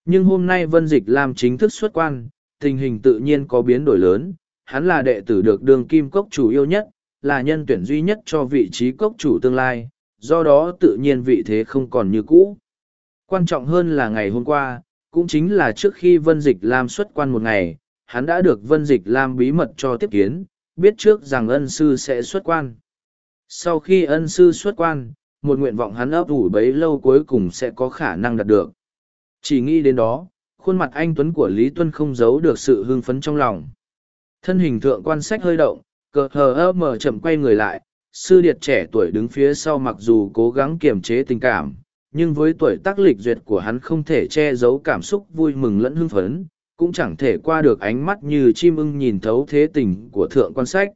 Nhưng hôm nay Vân Dịch Lam chính thức xuất quan, tình hình tự nhiên có biến đổi lớn, hắn là đệ tử được đường kim cốc chủ yêu nhất, là nhân tuyển duy nhất cho vị trí cốc chủ tương lai, do đó tự nhiên vị thế không còn như cũ. Quan trọng hơn là ngày hôm qua, cũng chính là trước khi Vân Dịch Lam xuất quan một ngày, hắn đã được Vân Dịch Lam bí mật cho tiếp kiến, biết trước rằng ân sư sẽ xuất quan. Sau khi ân sư xuất quan, một nguyện vọng hắn ấp ủ bấy lâu cuối cùng sẽ có khả năng đạt được. Chỉ nghĩ đến đó, khuôn mặt anh Tuấn của Lý Tuân không giấu được sự hưng phấn trong lòng. Thân hình thượng quan sách hơi động, cờ hờ ơ mở chậm quay người lại, sư điệt trẻ tuổi đứng phía sau mặc dù cố gắng kiềm chế tình cảm, nhưng với tuổi tác lịch duyệt của hắn không thể che giấu cảm xúc vui mừng lẫn hưng phấn, cũng chẳng thể qua được ánh mắt như chim ưng nhìn thấu thế tình của thượng quan sách.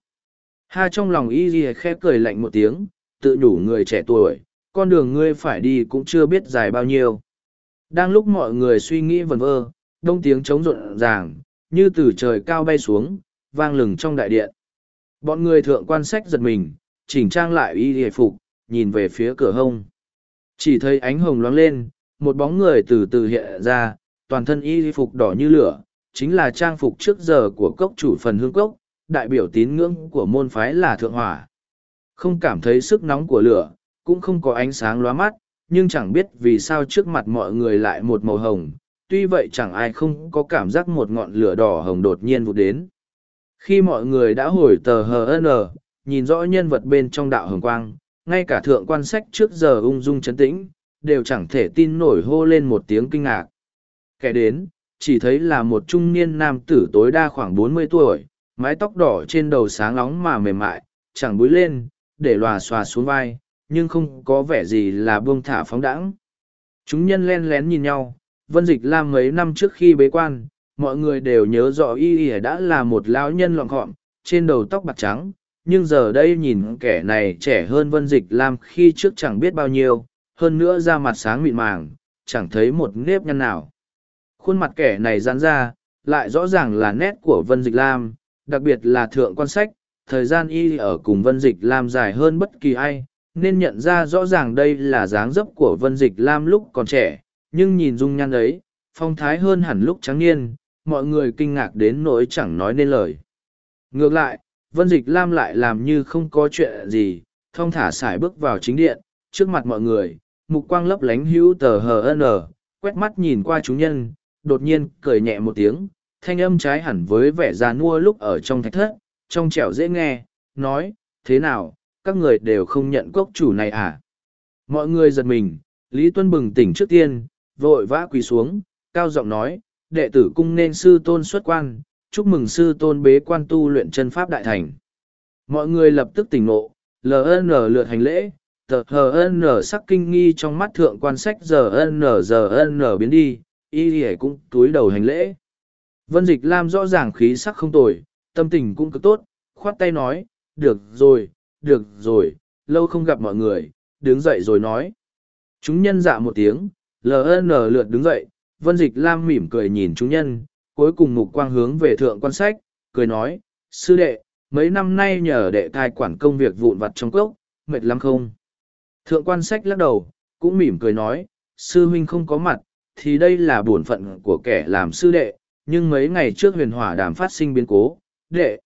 Ha trong lòng y ghi khẽ cười lạnh một tiếng, tự nhủ người trẻ tuổi, con đường ngươi phải đi cũng chưa biết dài bao nhiêu. Đang lúc mọi người suy nghĩ vần vơ, đông tiếng trống rộn ràng, như từ trời cao bay xuống, vang lừng trong đại điện. Bọn người thượng quan sách giật mình, chỉnh trang lại y hề phục, nhìn về phía cửa hông. Chỉ thấy ánh hồng loáng lên, một bóng người từ từ hiện ra, toàn thân y phục đỏ như lửa, chính là trang phục trước giờ của cốc chủ phần hương cốc, đại biểu tín ngưỡng của môn phái là thượng hỏa. Không cảm thấy sức nóng của lửa, cũng không có ánh sáng lóa mắt, nhưng chẳng biết vì sao trước mặt mọi người lại một màu hồng, tuy vậy chẳng ai không có cảm giác một ngọn lửa đỏ hồng đột nhiên vụt đến. Khi mọi người đã hồi tờ HN, nhìn rõ nhân vật bên trong đạo hồng quang, ngay cả thượng quan sách trước giờ ung dung chấn tĩnh, đều chẳng thể tin nổi hô lên một tiếng kinh ngạc. Kẻ đến, chỉ thấy là một trung niên nam tử tối đa khoảng bốn mươi tuổi, mái tóc đỏ trên đầu sáng nóng mà mềm mại, chẳng búi lên, để lòa xòa xuống vai, nhưng không có vẻ gì là buông thả phóng đãng. Chúng nhân len lén nhìn nhau, Vân Dịch Lam mấy năm trước khi bế quan, mọi người đều nhớ rõ y y đã là một lão nhân lọn gọn, trên đầu tóc bạc trắng, nhưng giờ đây nhìn kẻ này trẻ hơn vân dịch lam khi trước chẳng biết bao nhiêu hơn nữa da mặt sáng mịn màng chẳng thấy một nếp nhăn nào. Khuôn mặt kẻ này giãn ra, lại rõ ràng là nét của Vân Dịch Lam, đặc biệt là thượng quan sách, thời gian y ở cùng Vân Dịch Lam dài hơn bất kỳ ai, nên nhận ra rõ ràng đây là dáng dấp của Vân Dịch Lam lúc còn trẻ, nhưng nhìn dung nhan ấy, phong thái hơn hẳn lúc trắng niên, mọi người kinh ngạc đến nỗi chẳng nói nên lời. Ngược lại, Vân Dịch Lam lại làm như không có chuyện gì, thong thả xài bước vào chính điện, trước mặt mọi người, mục quang lấp lánh hữu tờ hn, quét mắt nhìn qua chúng nhân, đột nhiên cười nhẹ một tiếng, thanh âm trái hẳn với vẻ già nua lúc ở trong thạch thất, trong trẻo dễ nghe, nói, thế nào, các người đều không nhận cốc chủ này à? Mọi người giật mình, Lý Tuân bừng tỉnh trước tiên, vội vã quỳ xuống, cao giọng nói, đệ tử cung nên sư tôn xuất quan, chúc mừng sư tôn bế quan tu luyện chân pháp đại thành. Mọi người lập tức tỉnh ngộ, LN lượt hành lễ, tờ HN sắc kinh nghi trong mắt thượng quan sách giờ N giờ N biến đi, y hề cũng túi đầu hành lễ. Vân Dịch Lam rõ ràng khí sắc không tồi, tâm tình cũng cực tốt, khoát tay nói, được rồi, được rồi, lâu không gặp mọi người, đứng dậy rồi nói. Chúng nhân dạ một tiếng, LN lượt đứng dậy, Vân Dịch Lam mỉm cười nhìn chúng nhân, cuối cùng mục quang hướng về thượng quan sách, cười nói, sư đệ, mấy năm nay nhờ đệ cai quản công việc vụn vặt trong cốc, mệt lắm không? Thượng quan sách lắc đầu, cũng mỉm cười nói, sư huynh không có mặt, thì đây là bổn phận của kẻ làm sư đệ, nhưng mấy ngày trước huyền hỏa đàm phát sinh biến cố, đệ.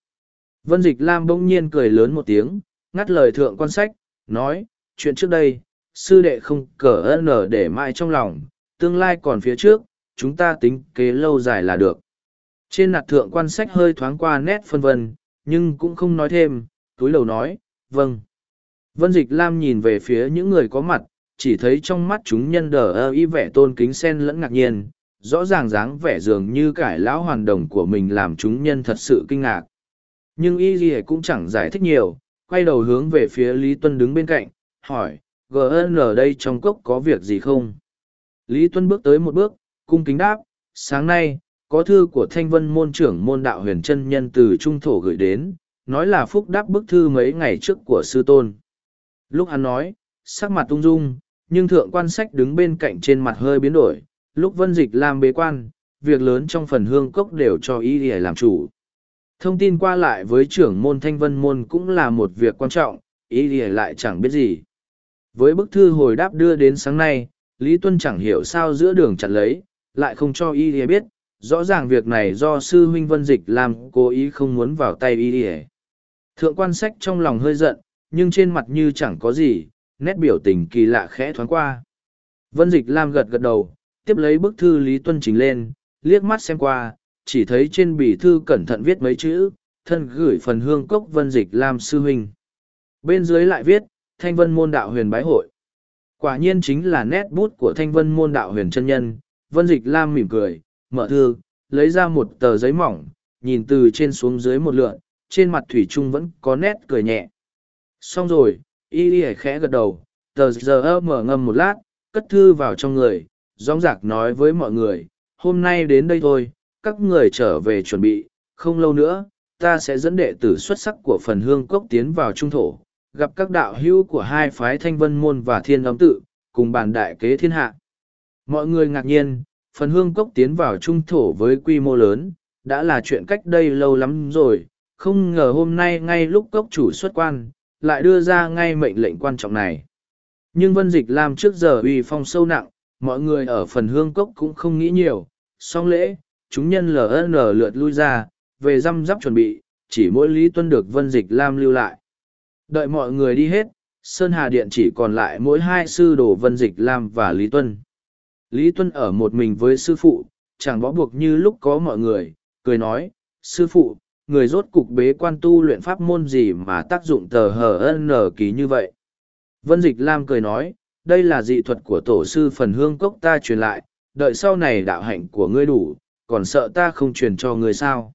Vân Dịch Lam bỗng nhiên cười lớn một tiếng, ngắt lời thượng quan sách, nói, chuyện trước đây, sư đệ không cờ ơn nở để mãi trong lòng, tương lai còn phía trước, chúng ta tính kế lâu dài là được. Trên nạt thượng quan sách hơi thoáng qua nét phân vân, nhưng cũng không nói thêm, túi lầu nói, vâng. Vân Dịch Lam nhìn về phía những người có mặt, chỉ thấy trong mắt chúng nhân đờ ơ y vẻ tôn kính sen lẫn ngạc nhiên, rõ ràng dáng vẻ dường như cải lão hoàn đồng của mình làm chúng nhân thật sự kinh ngạc. Nhưng y gì cũng chẳng giải thích nhiều, quay đầu hướng về phía Lý Tuân đứng bên cạnh, hỏi, GN ở đây trong cốc có việc gì không? Lý Tuân bước tới một bước, cung kính đáp, sáng nay, có thư của thanh vân môn trưởng môn đạo huyền chân nhân từ trung thổ gửi đến, nói là phúc đáp bức thư mấy ngày trước của sư tôn. Lúc hắn nói, sắc mặt tung dung, nhưng thượng quan sách đứng bên cạnh trên mặt hơi biến đổi, lúc vân dịch làm bế quan, việc lớn trong phần hương cốc đều cho ý để làm chủ. Thông tin qua lại với trưởng môn thanh vân môn cũng là một việc quan trọng, ý để lại chẳng biết gì. Với bức thư hồi đáp đưa đến sáng nay, Lý Tuân chẳng hiểu sao giữa đường chặt lấy, lại không cho ý để biết, rõ ràng việc này do sư huynh vân dịch làm cố ý không muốn vào tay ý để. Thượng quan sách trong lòng hơi giận, nhưng trên mặt như chẳng có gì, nét biểu tình kỳ lạ khẽ thoáng qua. Vân Dịch Lam gật gật đầu, tiếp lấy bức thư Lý Tuân trình lên, liếc mắt xem qua, chỉ thấy trên bì thư cẩn thận viết mấy chữ, thân gửi phần hương cốc Vân Dịch Lam sư huynh. Bên dưới lại viết, Thanh Vân Môn Đạo Huyền Bái Hội. Quả nhiên chính là nét bút của Thanh Vân Môn Đạo Huyền chân nhân, Vân Dịch Lam mỉm cười, mở thư, lấy ra một tờ giấy mỏng, nhìn từ trên xuống dưới một lượn, trên mặt Thủy Trung vẫn có nét cười nhẹ. Xong rồi, y y khẽ gật đầu, tờ giờ mở ngâm một lát, cất thư vào trong người, rõng giạc nói với mọi người, hôm nay đến đây thôi, các người trở về chuẩn bị, không lâu nữa, ta sẽ dẫn đệ tử xuất sắc của phần hương cốc tiến vào trung thổ, gặp các đạo hữu của hai phái thanh vân môn và thiên âm tự, cùng bàn đại kế thiên hạ. Mọi người ngạc nhiên, phần hương cốc tiến vào trung thổ với quy mô lớn, đã là chuyện cách đây lâu lắm rồi, không ngờ hôm nay ngay lúc cốc chủ xuất quan, lại đưa ra ngay mệnh lệnh quan trọng này. Nhưng Vân Dịch làm trước giờ uy phong sâu nặng, mọi người ở phần hương cốc cũng không nghĩ nhiều, song lễ, chúng nhân LN lượt lui ra, về răm rắp chuẩn bị, chỉ mỗi Lý Tuân được Vân Dịch Lam lưu lại. Đợi mọi người đi hết, Sơn Hà Điện chỉ còn lại mỗi hai sư đồ Vân Dịch Lam và Lý Tuân. Lý Tuân ở một mình với sư phụ, chẳng bó buộc như lúc có mọi người, cười nói, sư phụ, người rốt cục bế quan tu luyện pháp môn gì mà tác dụng tờ hờ n ký như vậy. Vân Dịch Lam cười nói, đây là dị thuật của tổ sư phần hương cốc ta truyền lại, đợi sau này đạo hạnh của ngươi đủ, còn sợ ta không truyền cho người sao.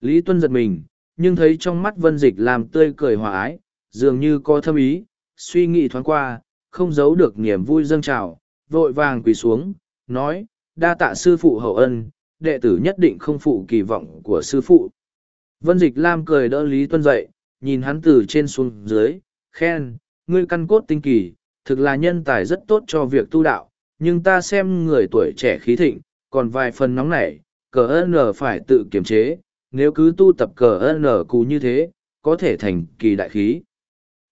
Lý Tuân giật mình, nhưng thấy trong mắt Vân Dịch làm tươi cười hòa ái, dường như có thâm ý, suy nghĩ thoáng qua, không giấu được niềm vui dâng trào, vội vàng quỳ xuống, nói, đa tạ sư phụ hậu ân, đệ tử nhất định không phụ kỳ vọng của sư phụ. Vân Dịch Lam cười đỡ Lý Tuân dậy, nhìn hắn từ trên xuống dưới, khen, ngươi căn cốt tinh kỳ, thực là nhân tài rất tốt cho việc tu đạo, nhưng ta xem người tuổi trẻ khí thịnh còn vài phần nóng nảy, cờ n phải tự kiềm chế, nếu cứ tu tập cờ n cù như thế, có thể thành kỳ đại khí.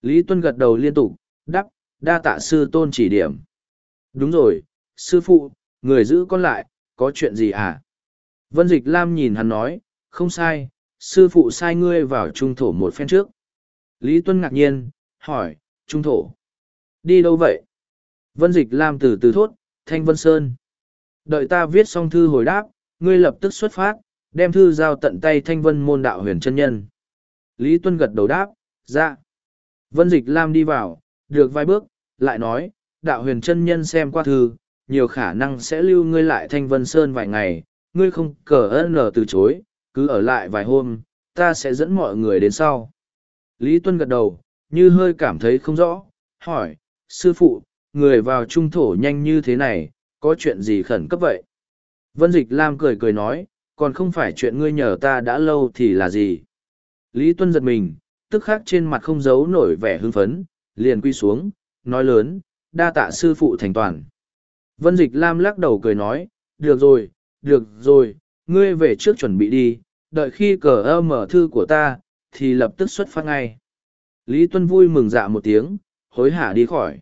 Lý tuân gật đầu liên tục đắp đa tạ sư tôn chỉ điểm. Đúng rồi, sư phụ, người giữ con lại, có chuyện gì à? Vân dịch lam nhìn hắn nói, không sai, sư phụ sai ngươi vào trung thổ một phen trước. Lý tuân ngạc nhiên, hỏi, trung thổ? Đi đâu vậy? Vân dịch lam từ từ thốt, thanh vân sơn đợi ta viết xong thư hồi đáp, ngươi lập tức xuất phát, đem thư giao tận tay thanh vân môn đạo huyền chân nhân lý tuân gật đầu đáp dạ. vân dịch lam đi vào, được vài bước, lại nói, đạo huyền chân nhân xem qua thư, nhiều khả năng sẽ lưu ngươi lại thanh vân sơn vài ngày, ngươi không cờ ân lờ từ chối, cứ ở lại vài hôm, ta sẽ dẫn mọi người đến sau lý tuân gật đầu, như hơi cảm thấy không rõ, hỏi, sư phụ, người vào trung thổ nhanh như thế này có chuyện gì khẩn cấp vậy? Vân dịch lam cười cười nói, còn không phải chuyện ngươi nhờ ta đã lâu thì là gì? Lý tuân giật mình, tức khắc trên mặt không giấu nổi vẻ hưng phấn, liền quy xuống, nói lớn, đa tạ sư phụ thành toàn. Vân dịch lam lắc đầu cười nói, được rồi được rồi, ngươi về trước chuẩn bị đi, đợi khi cờ ơ mở thư của ta, thì lập tức xuất phát ngay. Lý tuân vui mừng dạ một tiếng, hối hả đi khỏi.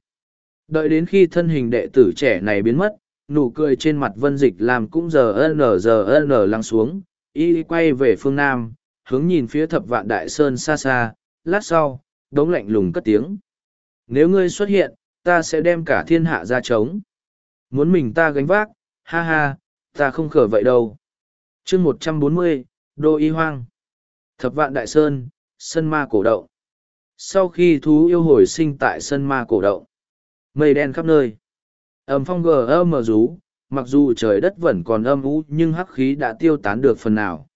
Đợi đến khi thân hình đệ tử trẻ này biến mất nụ cười trên mặt vân dịch làm cũng giờ n giờ n lắng xuống, y quay về phương nam, hướng nhìn phía thập vạn đại sơn xa xa, lát sau, đống lạnh lùng cất tiếng. Nếu ngươi xuất hiện, ta sẽ đem cả thiên hạ ra trống. Muốn mình ta gánh vác, ha ha, ta không khở vậy đâu. Chương một trăm bốn mươi, đô y hoang. Thập vạn đại sơn, sân ma cổ động. Sau khi thú yêu hồi sinh tại sân ma cổ động, mây đen khắp nơi. Âm phong gờ âm mờ rú, mặc dù trời đất vẫn còn âm u nhưng hắc khí đã tiêu tán được phần nào.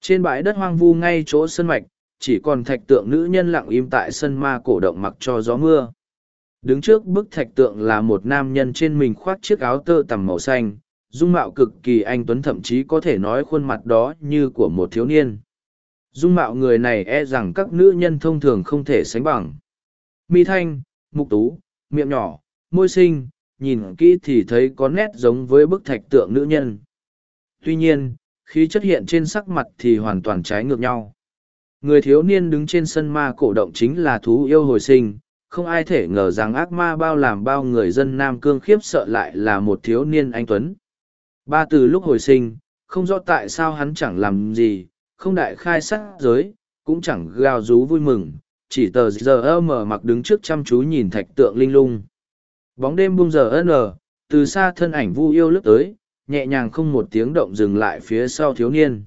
Trên bãi đất hoang vu ngay chỗ sân mạch, chỉ còn thạch tượng nữ nhân lặng im tại sân ma cổ động mặc cho gió mưa. Đứng trước bức thạch tượng là một nam nhân trên mình khoác chiếc áo tơ tằm màu xanh, dung mạo cực kỳ anh tuấn thậm chí có thể nói khuôn mặt đó như của một thiếu niên. Dung mạo người này e rằng các nữ nhân thông thường không thể sánh bằng. Mi thanh, mục tú, miệng nhỏ, môi xinh nhìn kỹ thì thấy có nét giống với bức thạch tượng nữ nhân. Tuy nhiên khi chất hiện trên sắc mặt thì hoàn toàn trái ngược nhau. Người thiếu niên đứng trên sân ma cổ động chính là thú yêu hồi sinh. Không ai thể ngờ rằng ác ma bao làm bao người dân nam cương khiếp sợ lại là một thiếu niên anh tuấn. Ba từ lúc hồi sinh, không rõ tại sao hắn chẳng làm gì, không đại khai sát giới, cũng chẳng gào rú vui mừng, chỉ tờ giờ mở mặc đứng trước chăm chú nhìn thạch tượng linh lung bóng đêm bung giờ n ờ, từ xa thân ảnh vu yêu lướt tới, nhẹ nhàng không một tiếng động dừng lại phía sau thiếu niên.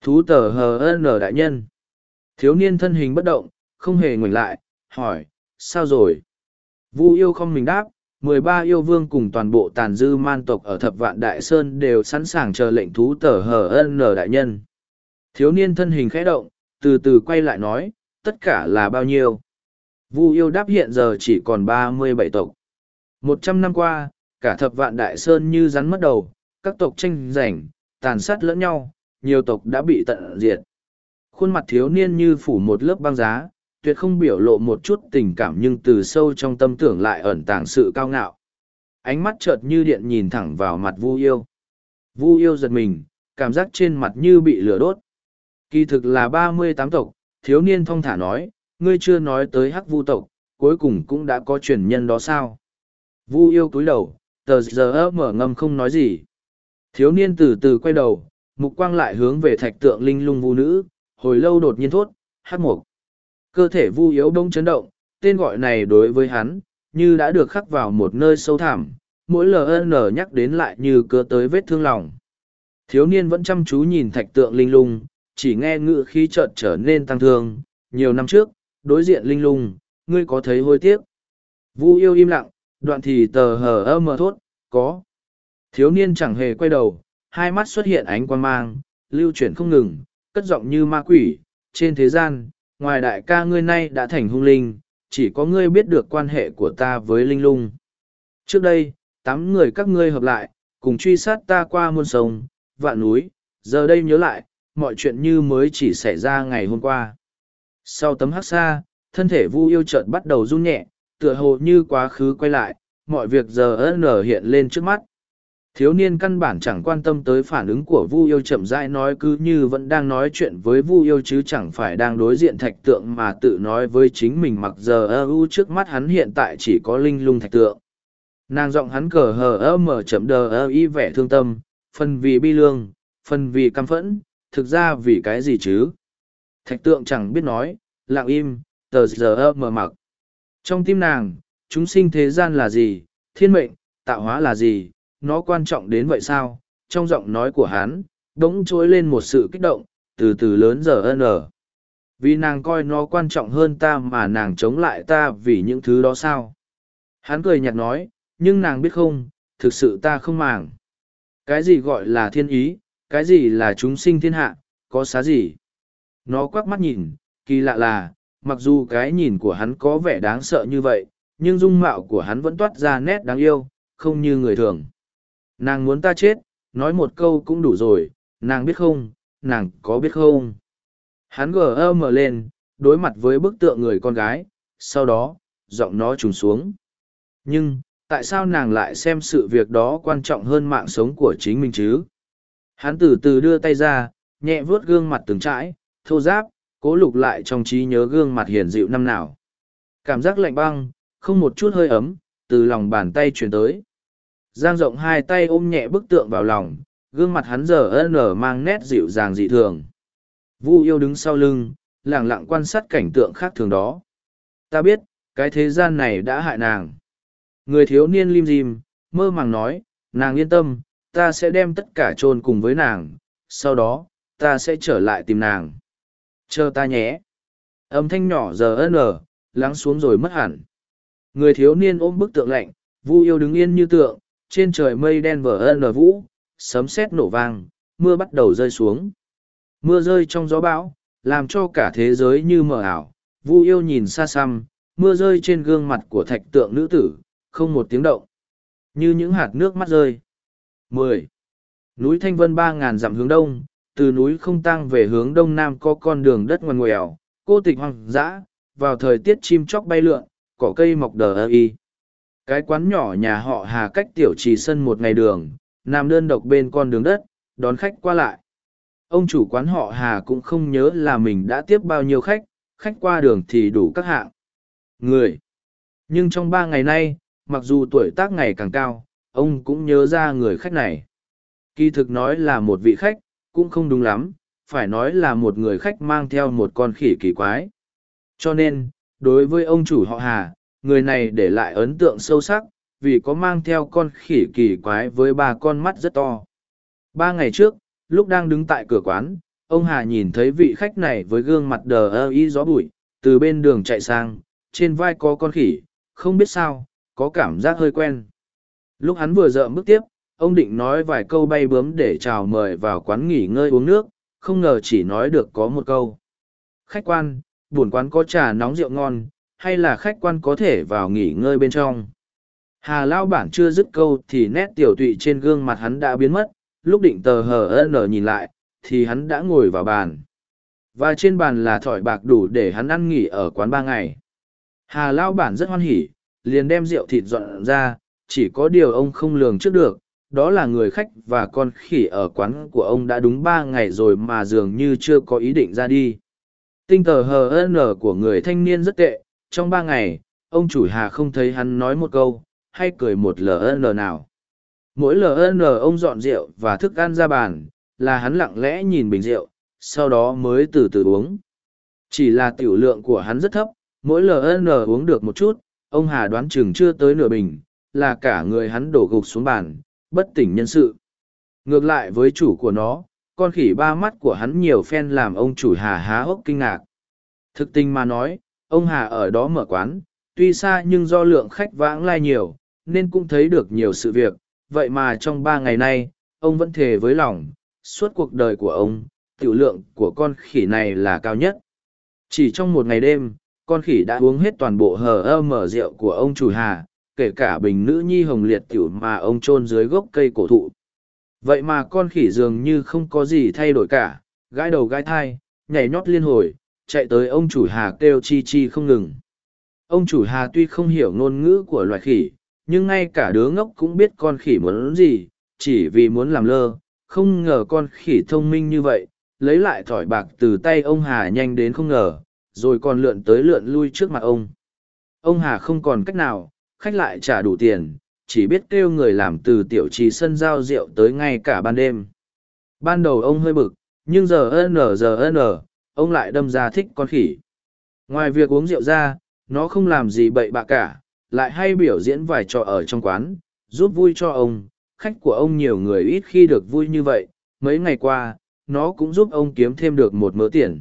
Thú tờ hờ n ờ đại nhân. Thiếu niên thân hình bất động, không hề ngoảnh lại, hỏi, sao rồi? Vu yêu không mình đáp, mười ba yêu vương cùng toàn bộ tàn dư man tộc ở thập vạn đại sơn đều sẵn sàng chờ lệnh thú tờ hờ n ờ đại nhân. Thiếu niên thân hình khẽ động, từ từ quay lại nói, tất cả là bao nhiêu? Vu yêu đáp hiện giờ chỉ còn ba mươi bảy tộc một trăm năm qua, cả thập vạn đại sơn như rắn mất đầu, các tộc tranh giành, tàn sát lẫn nhau, nhiều tộc đã bị tận diệt. Khuôn mặt thiếu niên như phủ một lớp băng giá, tuyệt không biểu lộ một chút tình cảm nhưng từ sâu trong tâm tưởng lại ẩn tàng sự cao ngạo. Ánh mắt chợt như điện nhìn thẳng vào mặt vu yêu. Vu yêu giật mình, cảm giác trên mặt như bị lửa đốt. Kỳ thực là ba mươi tám tộc, thiếu niên thong thả nói, ngươi chưa nói tới hắc vu tộc, cuối cùng cũng đã có truyền nhân đó sao? Vu yêu cúi đầu, tờ giờ mở ngâm không nói gì. Thiếu niên từ từ quay đầu, mục quang lại hướng về thạch tượng linh lung vu nữ, hồi lâu đột nhiên thốt hát mục cơ thể vu yếu đông chấn động, tên gọi này đối với hắn, như đã được khắc vào một nơi sâu thẳm, mỗi ln nhắc đến lại như cơ tới vết thương lòng. Thiếu niên vẫn chăm chú nhìn thạch tượng linh lung, chỉ nghe ngự khí chợt trở nên tăng thương, nhiều năm trước, đối diện linh lung, ngươi có thấy hối tiếc? Vu yêu im lặng đoạn thì tờ hờ ơ mờ thốt có thiếu niên chẳng hề quay đầu hai mắt xuất hiện ánh quan mang lưu chuyển không ngừng cất giọng như ma quỷ trên thế gian ngoài đại ca ngươi nay đã thành hung linh, chỉ có ngươi biết được quan hệ của ta với linh lung. Trước đây, tám người các ngươi hợp lại, cùng truy sát ta qua muôn sông, vạn núi, giờ đây nhớ lại, mọi chuyện như mới chỉ xảy ra ngày hôm qua. Sau tấm hắc xa, thân thể vu yêu chợt bắt đầu run nhẹ, tựa hồ như quá khứ quay lại, mọi việc giờ nở hiện lên trước mắt. Thiếu niên căn bản chẳng quan tâm tới phản ứng của vu yêu chậm rãi nói cứ như vẫn đang nói chuyện với vu yêu chứ chẳng phải đang đối diện thạch tượng mà tự nói với chính mình mặc giờ ơ u trước mắt hắn hiện tại chỉ có linh lung thạch tượng. Nàng giọng hắn cờ hờ ơ mở chậm đờ ơ y vẻ thương tâm phần vì bi lương phần vì căm phẫn thực ra vì cái gì chứ? Thạch tượng chẳng biết nói lặng im tờ giờ ơ mở mặc trong tim nàng, chúng sinh thế gian là gì, thiên mệnh, tạo hóa là gì, nó quan trọng đến vậy sao? Trong giọng nói của hắn, đống trỗi lên một sự kích động, từ từ lớn giờ ân ở. Vì nàng coi nó quan trọng hơn ta mà nàng chống lại ta vì những thứ đó sao? Hắn cười nhạt nói, nhưng nàng biết không, thực sự ta không màng. Cái gì gọi là thiên ý, cái gì là chúng sinh thiên hạ, có xá gì? Nó quắc mắt nhìn, kỳ lạ là mặc dù cái nhìn của hắn có vẻ đáng sợ như vậy, nhưng dung mạo của hắn vẫn toát ra nét đáng yêu, không như người thường. Nàng muốn ta chết, nói một câu cũng đủ rồi, nàng biết không, nàng có biết không? Hắn gờ ơ mở lên, đối mặt với bức tượng người con gái, sau đó, giọng nó trùng xuống. Nhưng, tại sao nàng lại xem sự việc đó quan trọng hơn mạng sống của chính mình chứ? Hắn từ từ đưa tay ra, nhẹ vuốt gương mặt từng trãi, thô giáp cố lục lại trong trí nhớ gương mặt hiền dịu năm nào. Cảm giác lạnh băng, không một chút hơi ấm, từ lòng bàn tay truyền tới. Giang rộng hai tay ôm nhẹ bức tượng vào lòng, gương mặt hắn giờ ân nở mang nét dịu dàng dị thường. Vu yêu đứng sau lưng lẳng lặng quan sát cảnh tượng khác thường đó. Ta biết, cái thế gian này đã hại nàng. Người thiếu niên lim dim, mơ màng nói, nàng yên tâm, ta sẽ đem tất cả chôn cùng với nàng, sau đó, ta sẽ trở lại tìm nàng chờ ta nhé. Âm thanh nhỏ giờ ân lắng xuống rồi mất hẳn. Người thiếu niên ôm bức tượng lạnh, vu yêu đứng yên như tượng, trên trời mây đen vờ ân vũ, sấm sét nổ vang, mưa bắt đầu rơi xuống. Mưa rơi trong gió bão, làm cho cả thế giới như mờ ảo. Vu yêu nhìn xa xăm, mưa rơi trên gương mặt của thạch tượng nữ tử, không một tiếng động. Như những hạt nước mắt rơi. Mười. Núi thanh vân ba ngàn dặm hướng đông từ núi không tăng về hướng đông nam có con đường đất ngoằn ngoèo, cô tịch hoang dã, vào thời tiết chim chóc bay lượn, cỏ cây mọc đờ ơ y. Cái quán nhỏ nhà họ hà cách tiểu trì sân một ngày đường, nằm đơn độc bên con đường đất, đón khách qua lại. Ông chủ quán họ hà cũng không nhớ là mình đã tiếp bao nhiêu khách khách qua đường thì đủ các hạng. Người. Nhưng trong ba ngày nay, mặc dù tuổi tác ngày càng cao, ông cũng nhớ ra người khách này. Kỳ thực nói là một vị khách cũng không đúng lắm, phải nói là một người khách mang theo một con khỉ kỳ quái. Cho nên, đối với ông chủ họ hà, người này để lại ấn tượng sâu sắc, vì có mang theo con khỉ kỳ quái với ba con mắt rất to. Ba ngày trước, lúc đang đứng tại cửa quán, ông hà nhìn thấy vị khách này với gương mặt đờ ơ y gió bụi, từ bên đường chạy sang, trên vai có con khỉ, không biết sao, có cảm giác hơi quen. Lúc hắn vừa dợ bước tiếp ông định nói vài câu bay bướm để chào mời vào quán nghỉ ngơi uống nước, không ngờ chỉ nói được có một câu. Khách quan, buồn quán có trà nóng rượu ngon, hay là khách quan có thể vào nghỉ ngơi bên trong? Hà lao bản chưa dứt câu thì nét tiểu tụy trên gương mặt hắn đã biến mất, lúc định tờ hờ nở nhìn lại, thì hắn đã ngồi vào bàn. Và trên bàn là thỏi bạc đủ để hắn ăn nghỉ ở quán ba ngày. Hà lao bản rất hoan hỉ, liền đem rượu thịt dọn ra, chỉ có điều ông không lường trước được đó là người khách và con khỉ ở quán của ông đã đúng ba ngày rồi mà dường như chưa có ý định ra đi. Tinh tờ hờ n của người thanh niên rất tệ, trong ba ngày, ông chủ hà không thấy hắn nói một câu, hay cười một ln nào. Mỗi ln ông dọn rượu và thức ăn ra bàn, là hắn lặng lẽ nhìn bình rượu, sau đó mới từ từ uống. Chỉ là tiểu lượng của hắn rất thấp, mỗi ln uống được một chút, ông hà đoán chừng chưa tới nửa bình, là cả người hắn đổ gục xuống bàn bất tỉnh nhân sự. Ngược lại với chủ của nó con khỉ ba mắt của hắn nhiều phen làm ông chủ hà há hốc kinh ngạc. Thực tình mà nói ông Hà ở đó mở quán, tuy xa nhưng do lượng khách vãng lai nhiều, nên cũng thấy được nhiều sự việc, vậy mà trong ba ngày nay, ông vẫn thề với lòng, suốt cuộc đời của ông, tiểu lượng của con khỉ này là cao nhất. Chỉ trong một ngày đêm, con khỉ đã uống hết toàn bộ hờ ơ mở rượu của ông chủ Hà, kể cả bình nữ nhi hồng liệt tiểu mà ông chôn dưới gốc cây cổ thụ. Vậy mà con khỉ dường như không có gì thay đổi cả, gãi đầu gãi thai, nhảy nhót liên hồi, chạy tới ông chủ hà kêu chi chi không ngừng ông chủ hà tuy không hiểu ngôn ngữ của loài khỉ nhưng ngay cả đứa ngốc cũng biết con khỉ muốn gì, chỉ vì muốn làm lơ, không ngờ con khỉ thông minh như vậy, lấy lại thỏi bạc từ tay ông Hà nhanh đến không ngờ, rồi còn lượn tới lượn lui trước mặt ông. Ông Hà không còn cách nào, khách lại trả đủ tiền, chỉ biết kêu người làm từ tiểu trì sân giao rượu tới ngay cả ban đêm. Ban đầu ông hơi bực, nhưng giờ n giờ n, ông lại đâm ra thích con khỉ. Ngoài việc uống rượu ra, nó không làm gì bậy bạ cả, lại hay biểu diễn vài trò ở trong quán, giúp vui cho ông. Khách của ông nhiều người ít khi được vui như vậy, mấy ngày qua, nó cũng giúp ông kiếm thêm được một mớ tiền.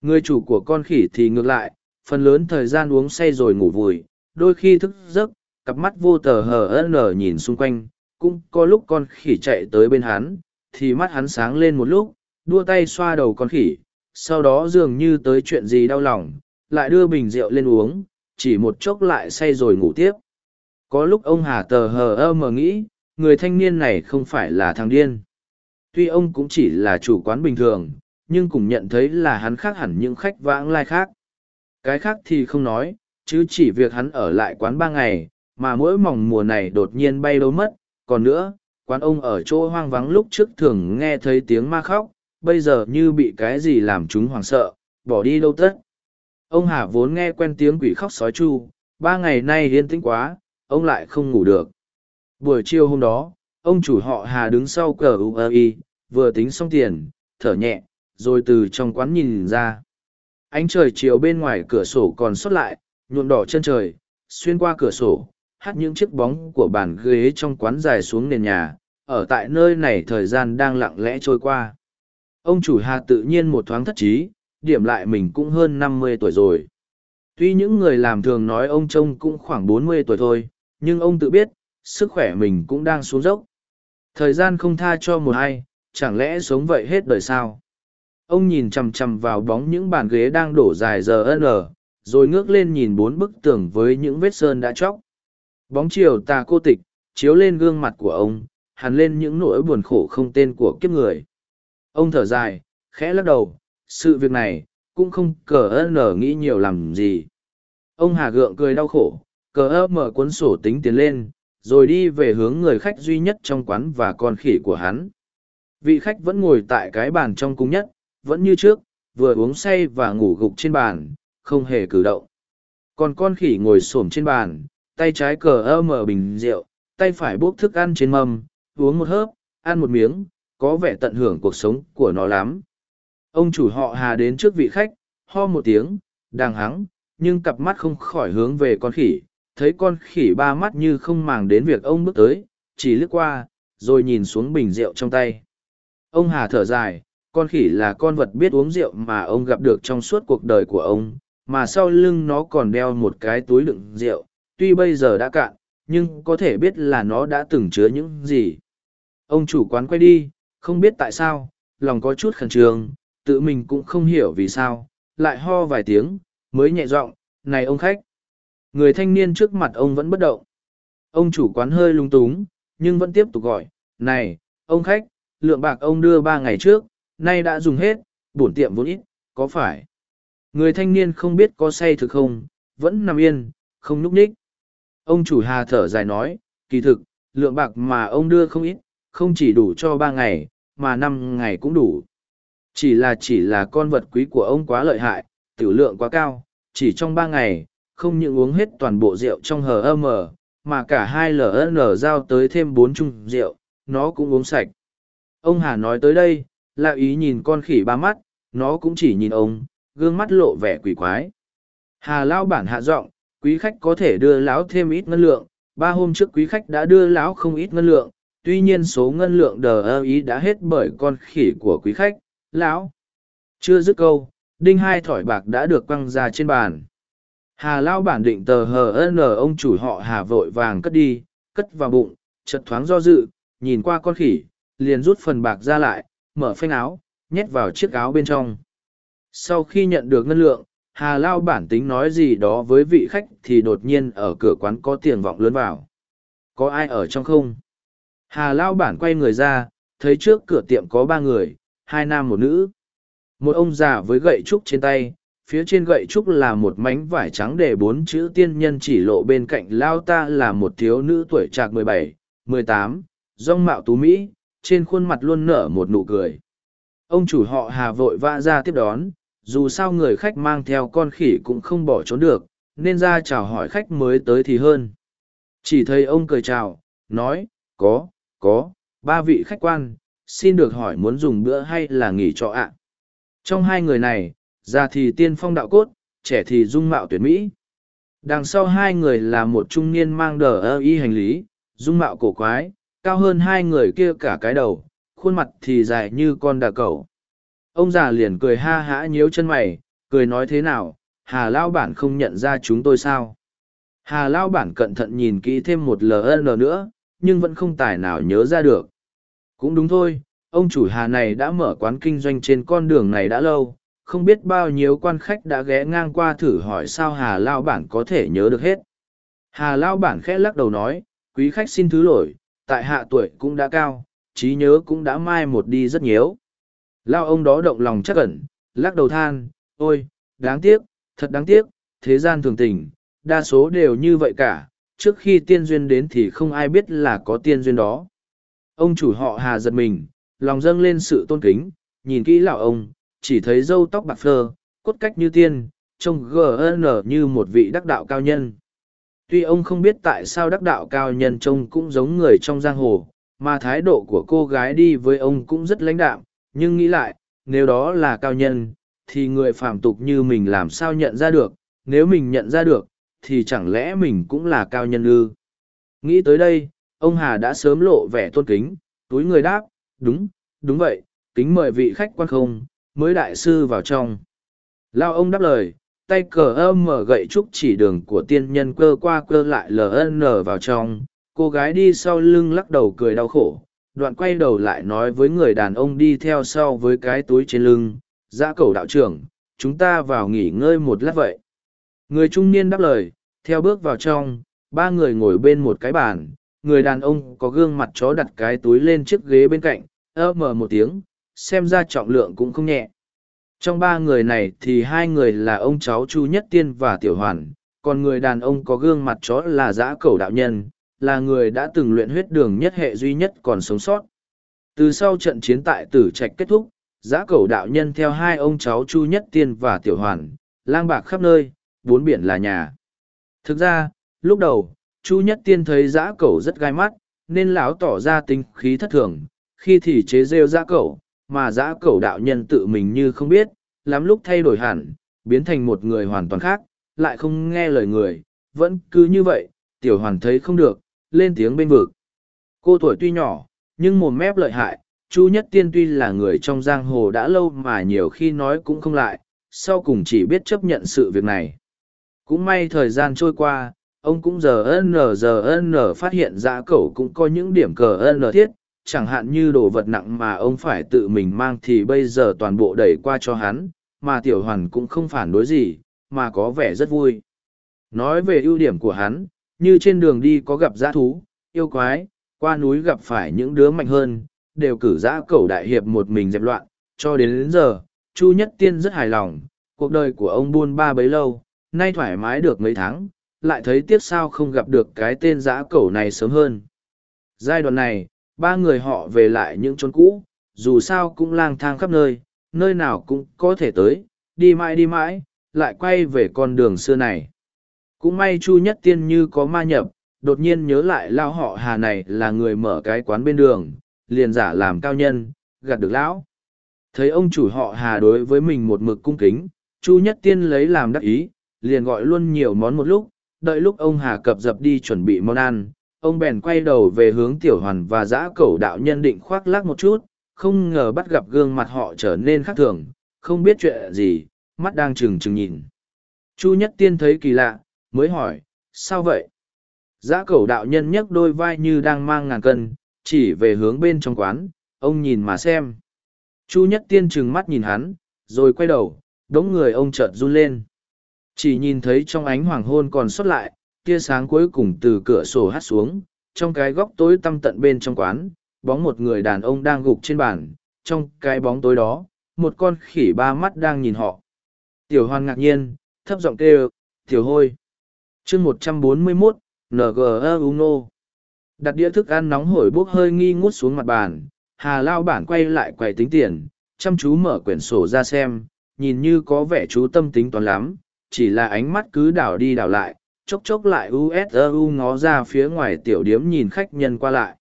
Người chủ của con khỉ thì ngược lại, phần lớn thời gian uống say rồi ngủ vùi, đôi khi thức giấc, cặp mắt vô tờ hờ nở nhìn xung quanh, cũng có lúc con khỉ chạy tới bên hắn, thì mắt hắn sáng lên một lúc, đua tay xoa đầu con khỉ, sau đó dường như tới chuyện gì đau lòng, lại đưa bình rượu lên uống, chỉ một chốc lại say rồi ngủ tiếp. Có lúc ông Hà tờ hờ ơ mờ nghĩ, người thanh niên này không phải là thằng điên. Tuy ông cũng chỉ là chủ quán bình thường, nhưng cũng nhận thấy là hắn khác hẳn những khách vãng lai khác. Cái khác thì không nói, chứ chỉ việc hắn ở lại quán ba ngày, mà mỗi mỏng mùa này đột nhiên bay đâu mất. Còn nữa, quán ông ở chỗ hoang vắng lúc trước thường nghe thấy tiếng ma khóc, bây giờ như bị cái gì làm chúng hoảng sợ, bỏ đi đâu tất. Ông Hà vốn nghe quen tiếng quỷ khóc sói chu, ba ngày nay yên tĩnh quá, ông lại không ngủ được. Buổi chiều hôm đó, ông chủ họ Hà đứng sau cờ UAI, vừa tính xong tiền, thở nhẹ, rồi từ trong quán nhìn ra. Ánh trời chiều bên ngoài cửa sổ còn sót lại, nhuộm đỏ chân trời, xuyên qua cửa sổ, hắt những chiếc bóng của bàn ghế trong quán dài xuống nền nhà, ở tại nơi này thời gian đang lặng lẽ trôi qua. Ông chủ Hà tự nhiên một thoáng thất trí, điểm lại mình cũng hơn năm mươi tuổi rồi. Tuy những người làm thường nói ông trông cũng khoảng bốn mươi tuổi thôi, nhưng ông tự biết, sức khỏe mình cũng đang xuống dốc. Thời gian không tha cho một ai, chẳng lẽ sống vậy hết đời sao? Ông nhìn chằm chằm vào bóng những bàn ghế đang đổ dài giờ lờ rồi ngước lên nhìn bốn bức tường với những vết sơn đã chóc. Bóng chiều tà cô tịch, chiếu lên gương mặt của ông, hằn lên những nỗi buồn khổ không tên của kiếp người. Ông thở dài, khẽ lắc đầu, sự việc này, cũng không cờ ơn nở nghĩ nhiều làm gì. Ông Hà Gượng cười đau khổ, cờ ơ mở cuốn sổ tính tiền lên, rồi đi về hướng người khách duy nhất trong quán và con khỉ của hắn. Vị khách vẫn ngồi tại cái bàn trong cung nhất, vẫn như trước, vừa uống say và ngủ gục trên bàn, không hề cử động. Còn con khỉ ngồi xổm trên bàn, tay trái cờ ơ mở bình rượu, tay phải bốc thức ăn trên mâm, uống một hớp, ăn một miếng, có vẻ tận hưởng cuộc sống của nó lắm. Ông chủ họ hà đến trước vị khách, ho một tiếng, đang hắng, nhưng cặp mắt không khỏi hướng về con khỉ, thấy con khỉ ba mắt như không màng đến việc ông bước tới, chỉ lướt qua, rồi nhìn xuống bình rượu trong tay. Ông hà thở dài, con khỉ là con vật biết uống rượu mà ông gặp được trong suốt cuộc đời của ông, mà sau lưng nó còn đeo một cái túi đựng rượu, tuy bây giờ đã cạn, nhưng có thể biết là nó đã từng chứa những gì. Ông chủ quán quay đi, không biết tại sao, lòng có chút khẩn trương, tự mình cũng không hiểu vì sao, lại ho vài tiếng, mới nhẹ giọng, này ông khách. Người thanh niên trước mặt ông vẫn bất động. Ông chủ quán hơi lung túng, nhưng vẫn tiếp tục gọi, này, ông khách, lượng bạc ông đưa ba ngày trước, nay đã dùng hết, bổn tiệm vốn ít, có phải? Người thanh niên không biết có say thực không, vẫn nằm yên, không núp ních. Ông chủ hà thở dài nói, kỳ thực, lượng bạc mà ông đưa không ít, không chỉ đủ cho ba ngày, mà năm ngày cũng đủ. Chỉ là chỉ là con vật quý của ông quá lợi hại, tiểu lượng quá cao, chỉ trong ba ngày, không những uống hết toàn bộ rượu trong hờ âm mà cả hai LN giao tới thêm bốn chung rượu, nó cũng uống sạch. Ông Hà nói tới đây, lạ ý nhìn con khỉ ba mắt, nó cũng chỉ nhìn ông, gương mắt lộ vẻ quỷ quái. Hà lao bản hạ giọng, quý khách có thể đưa lão thêm ít ngân lượng, ba hôm trước quý khách đã đưa lão không ít ngân lượng, tuy nhiên số ngân lượng đờ ơ ý đã hết bởi con khỉ của quý khách, lão. Chưa dứt câu, đinh hai thỏi bạc đã được quăng ra trên bàn. Hà lao bản định tờ hờ n ông chủ họ hà vội vàng cất đi, cất vào bụng, chật thoáng do dự, nhìn qua con khỉ, liền rút phần bạc ra lại, mở phanh áo, nhét vào chiếc áo bên trong. Sau khi nhận được ngân lượng, Hà Lao bản tính nói gì đó với vị khách thì đột nhiên ở cửa quán có tiền vọng lớn vào. Có ai ở trong không? Hà Lao bản quay người ra, thấy trước cửa tiệm có ba người, hai nam một nữ. Một ông già với gậy trúc trên tay, phía trên gậy trúc là một mảnh vải trắng để bốn chữ tiên nhân chỉ lộ bên cạnh lao ta là một thiếu nữ tuổi trạc mười bảy mười tám rong mạo tú mỹ trên khuôn mặt luôn nở một nụ cười ông chủ họ hà vội vã ra tiếp đón dù sao người khách mang theo con khỉ cũng không bỏ trốn được, nên ra chào hỏi khách mới tới thì hơn. Chỉ thấy ông cười chào, nói, có có, ba vị khách quan, xin được hỏi muốn dùng bữa hay là nghỉ trọ ạ? Trong hai người này, già thì tiên phong đạo cốt, trẻ thì dung mạo tuyệt mỹ. Đằng sau hai người là một trung niên mang đờ ơ y hành lý, dung mạo cổ quái, cao hơn hai người kia cả cái đầu, khuôn mặt thì dài như con đà cẩu ông già liền cười ha hã nhíu chân mày, cười nói thế nào, hà lao bản không nhận ra chúng tôi sao? Hà lao bản cẩn thận nhìn kỹ thêm một ln nữa, nhưng vẫn không tài nào nhớ ra được. Cũng đúng thôi, ông chủ hà này đã mở quán kinh doanh trên con đường này đã lâu, không biết bao nhiêu quan khách đã ghé ngang qua thử hỏi sao hà lao bản có thể nhớ được hết. Hà lao bản khẽ lắc đầu nói, quý khách xin thứ lỗi, tại hạ tuổi cũng đã cao, trí nhớ cũng đã mai một đi rất nhiều lao ông đó động lòng chắc ẩn, lắc đầu than, ôi, đáng tiếc, thật đáng tiếc, thế gian thường tình, đa số đều như vậy cả, trước khi tiên duyên đến thì không ai biết là có tiên duyên đó. Ông chủ họ hà giật mình, lòng dâng lên sự tôn kính, nhìn kỹ lão ông, chỉ thấy râu tóc bạc phơ, cốt cách như tiên, trông gn như một vị đắc đạo cao nhân. Tuy ông không biết tại sao đắc đạo cao nhân trông cũng giống người trong giang hồ, mà thái độ của cô gái đi với ông cũng rất lãnh đạm nhưng nghĩ lại, nếu đó là cao nhân, thì người phạm tục như mình làm sao nhận ra được? Nếu mình nhận ra được, thì chẳng lẽ mình cũng là cao nhân ư? Nghĩ tới đây, ông hà đã sớm lộ vẻ tôn kính, túi người đáp, đúng đúng vậy, kính mời vị khách quan không? Mới đại sư vào trong. Lao ông đáp lời, tay cờ âm mở gậy trúc chỉ đường của tiên nhân cơ qua cơ lại ln vào trong. Cô gái đi sau lưng lắc đầu cười đau khổ đoạn quay đầu lại nói với người đàn ông đi theo sau với cái túi trên lưng dạ giã cầu đạo trưởng, chúng ta vào nghỉ ngơi một lát vậy. Người trung niên đáp lời, theo bước vào trong, ba người ngồi bên một cái bàn, người đàn ông có gương mặt chó đặt cái túi lên chiếc ghế bên cạnh, ơ mờ một tiếng, xem ra trọng lượng cũng không nhẹ. Trong ba người này thì hai người là ông cháu chu nhất tiên và tiểu hoàn, còn người đàn ông có gương mặt chó là dạ giã cầu đạo nhân là người đã từng luyện huyết đường nhất hệ duy nhất còn sống sót. Từ sau trận chiến tại tử trạch kết thúc, giã cầu đạo nhân theo hai ông cháu chu nhất tiên và tiểu hoàn, lang bạc khắp nơi, bốn biển là nhà. Thực ra, lúc đầu, chu nhất tiên thấy giã cầu rất gai mắt, nên lão tỏ ra tính khí thất thường. Khi thì chế rêu giã cầu, mà giã cầu đạo nhân tự mình như không biết, lắm lúc thay đổi hẳn, biến thành một người hoàn toàn khác, lại không nghe lời người. Vẫn cứ như vậy, tiểu hoàn thấy không được lên tiếng bên vực. Cô tuổi tuy nhỏ, nhưng mồm mép lợi hại, chu nhất tiên tuy là người trong giang hồ đã lâu mà nhiều khi nói cũng không lại, sau cùng chỉ biết chấp nhận sự việc này. Cũng may thời gian trôi qua, ông cũng giờ n giờ n phát hiện ra cậu cũng có những điểm cờ n thiết, chẳng hạn như đồ vật nặng mà ông phải tự mình mang thì bây giờ toàn bộ đẩy qua cho hắn, mà tiểu hoàn cũng không phản đối gì, mà có vẻ rất vui. Nói về ưu điểm của hắn như trên đường đi có gặp dã thú yêu quái qua núi gặp phải những đứa mạnh hơn đều cử giã cẩu đại hiệp một mình dẹp loạn cho đến, đến giờ chu nhất tiên rất hài lòng cuộc đời của ông buôn ba bấy lâu nay thoải mái được mấy tháng lại thấy tiếc sao không gặp được cái tên giã cẩu này sớm hơn. Giai đoạn này ba người họ về lại những chốn cũ dù sao cũng lang thang khắp nơi nơi nào cũng có thể tới đi mãi đi mãi lại quay về con đường xưa này cũng may chu nhất tiên như có ma nhập, đột nhiên nhớ lại lao họ hà này là người mở cái quán bên đường, liền giả làm cao nhân, gạt được lão. Thấy ông chủ họ hà đối với mình một mực cung kính, chu nhất tiên lấy làm đắc ý, liền gọi luôn nhiều món một lúc, đợi lúc ông hà cập dập đi chuẩn bị món ăn, ông bèn quay đầu về hướng tiểu hoàn và giã cẩu đạo nhân định khoác lác một chút, không ngờ bắt gặp gương mặt họ trở nên khác thường, không biết chuyện gì, mắt đang trừng trừng nhìn. Chu nhất tiên thấy kỳ lạ mới hỏi sao vậy? Giã cẩu đạo nhân nhấc đôi vai như đang mang ngàn cân chỉ về hướng bên trong quán ông nhìn mà xem. Chu nhất tiên trừng mắt nhìn hắn rồi quay đầu đống người ông chợt run lên. Chỉ nhìn thấy trong ánh hoàng hôn còn sót lại tia sáng cuối cùng từ cửa sổ hắt xuống trong cái góc tối tăm tận bên trong quán bóng một người đàn ông đang gục trên bàn trong cái bóng tối đó một con khỉ ba mắt đang nhìn họ. Tiểu Hoan ngạc nhiên, thấp giọng kêu, tiểu hôi chương một trăm bốn mươi 141, NGE Uno. Đặt đĩa thức ăn nóng hổi bốc hơi nghi ngút xuống mặt bàn, Hà Lao bản quay lại quầy tính tiền, chăm chú mở quyển sổ ra xem, nhìn như có vẻ chú tâm tính toán lắm, chỉ là ánh mắt cứ đảo đi đảo lại, chốc chốc lại USU ngó ra phía ngoài tiểu điếm nhìn khách nhân qua lại.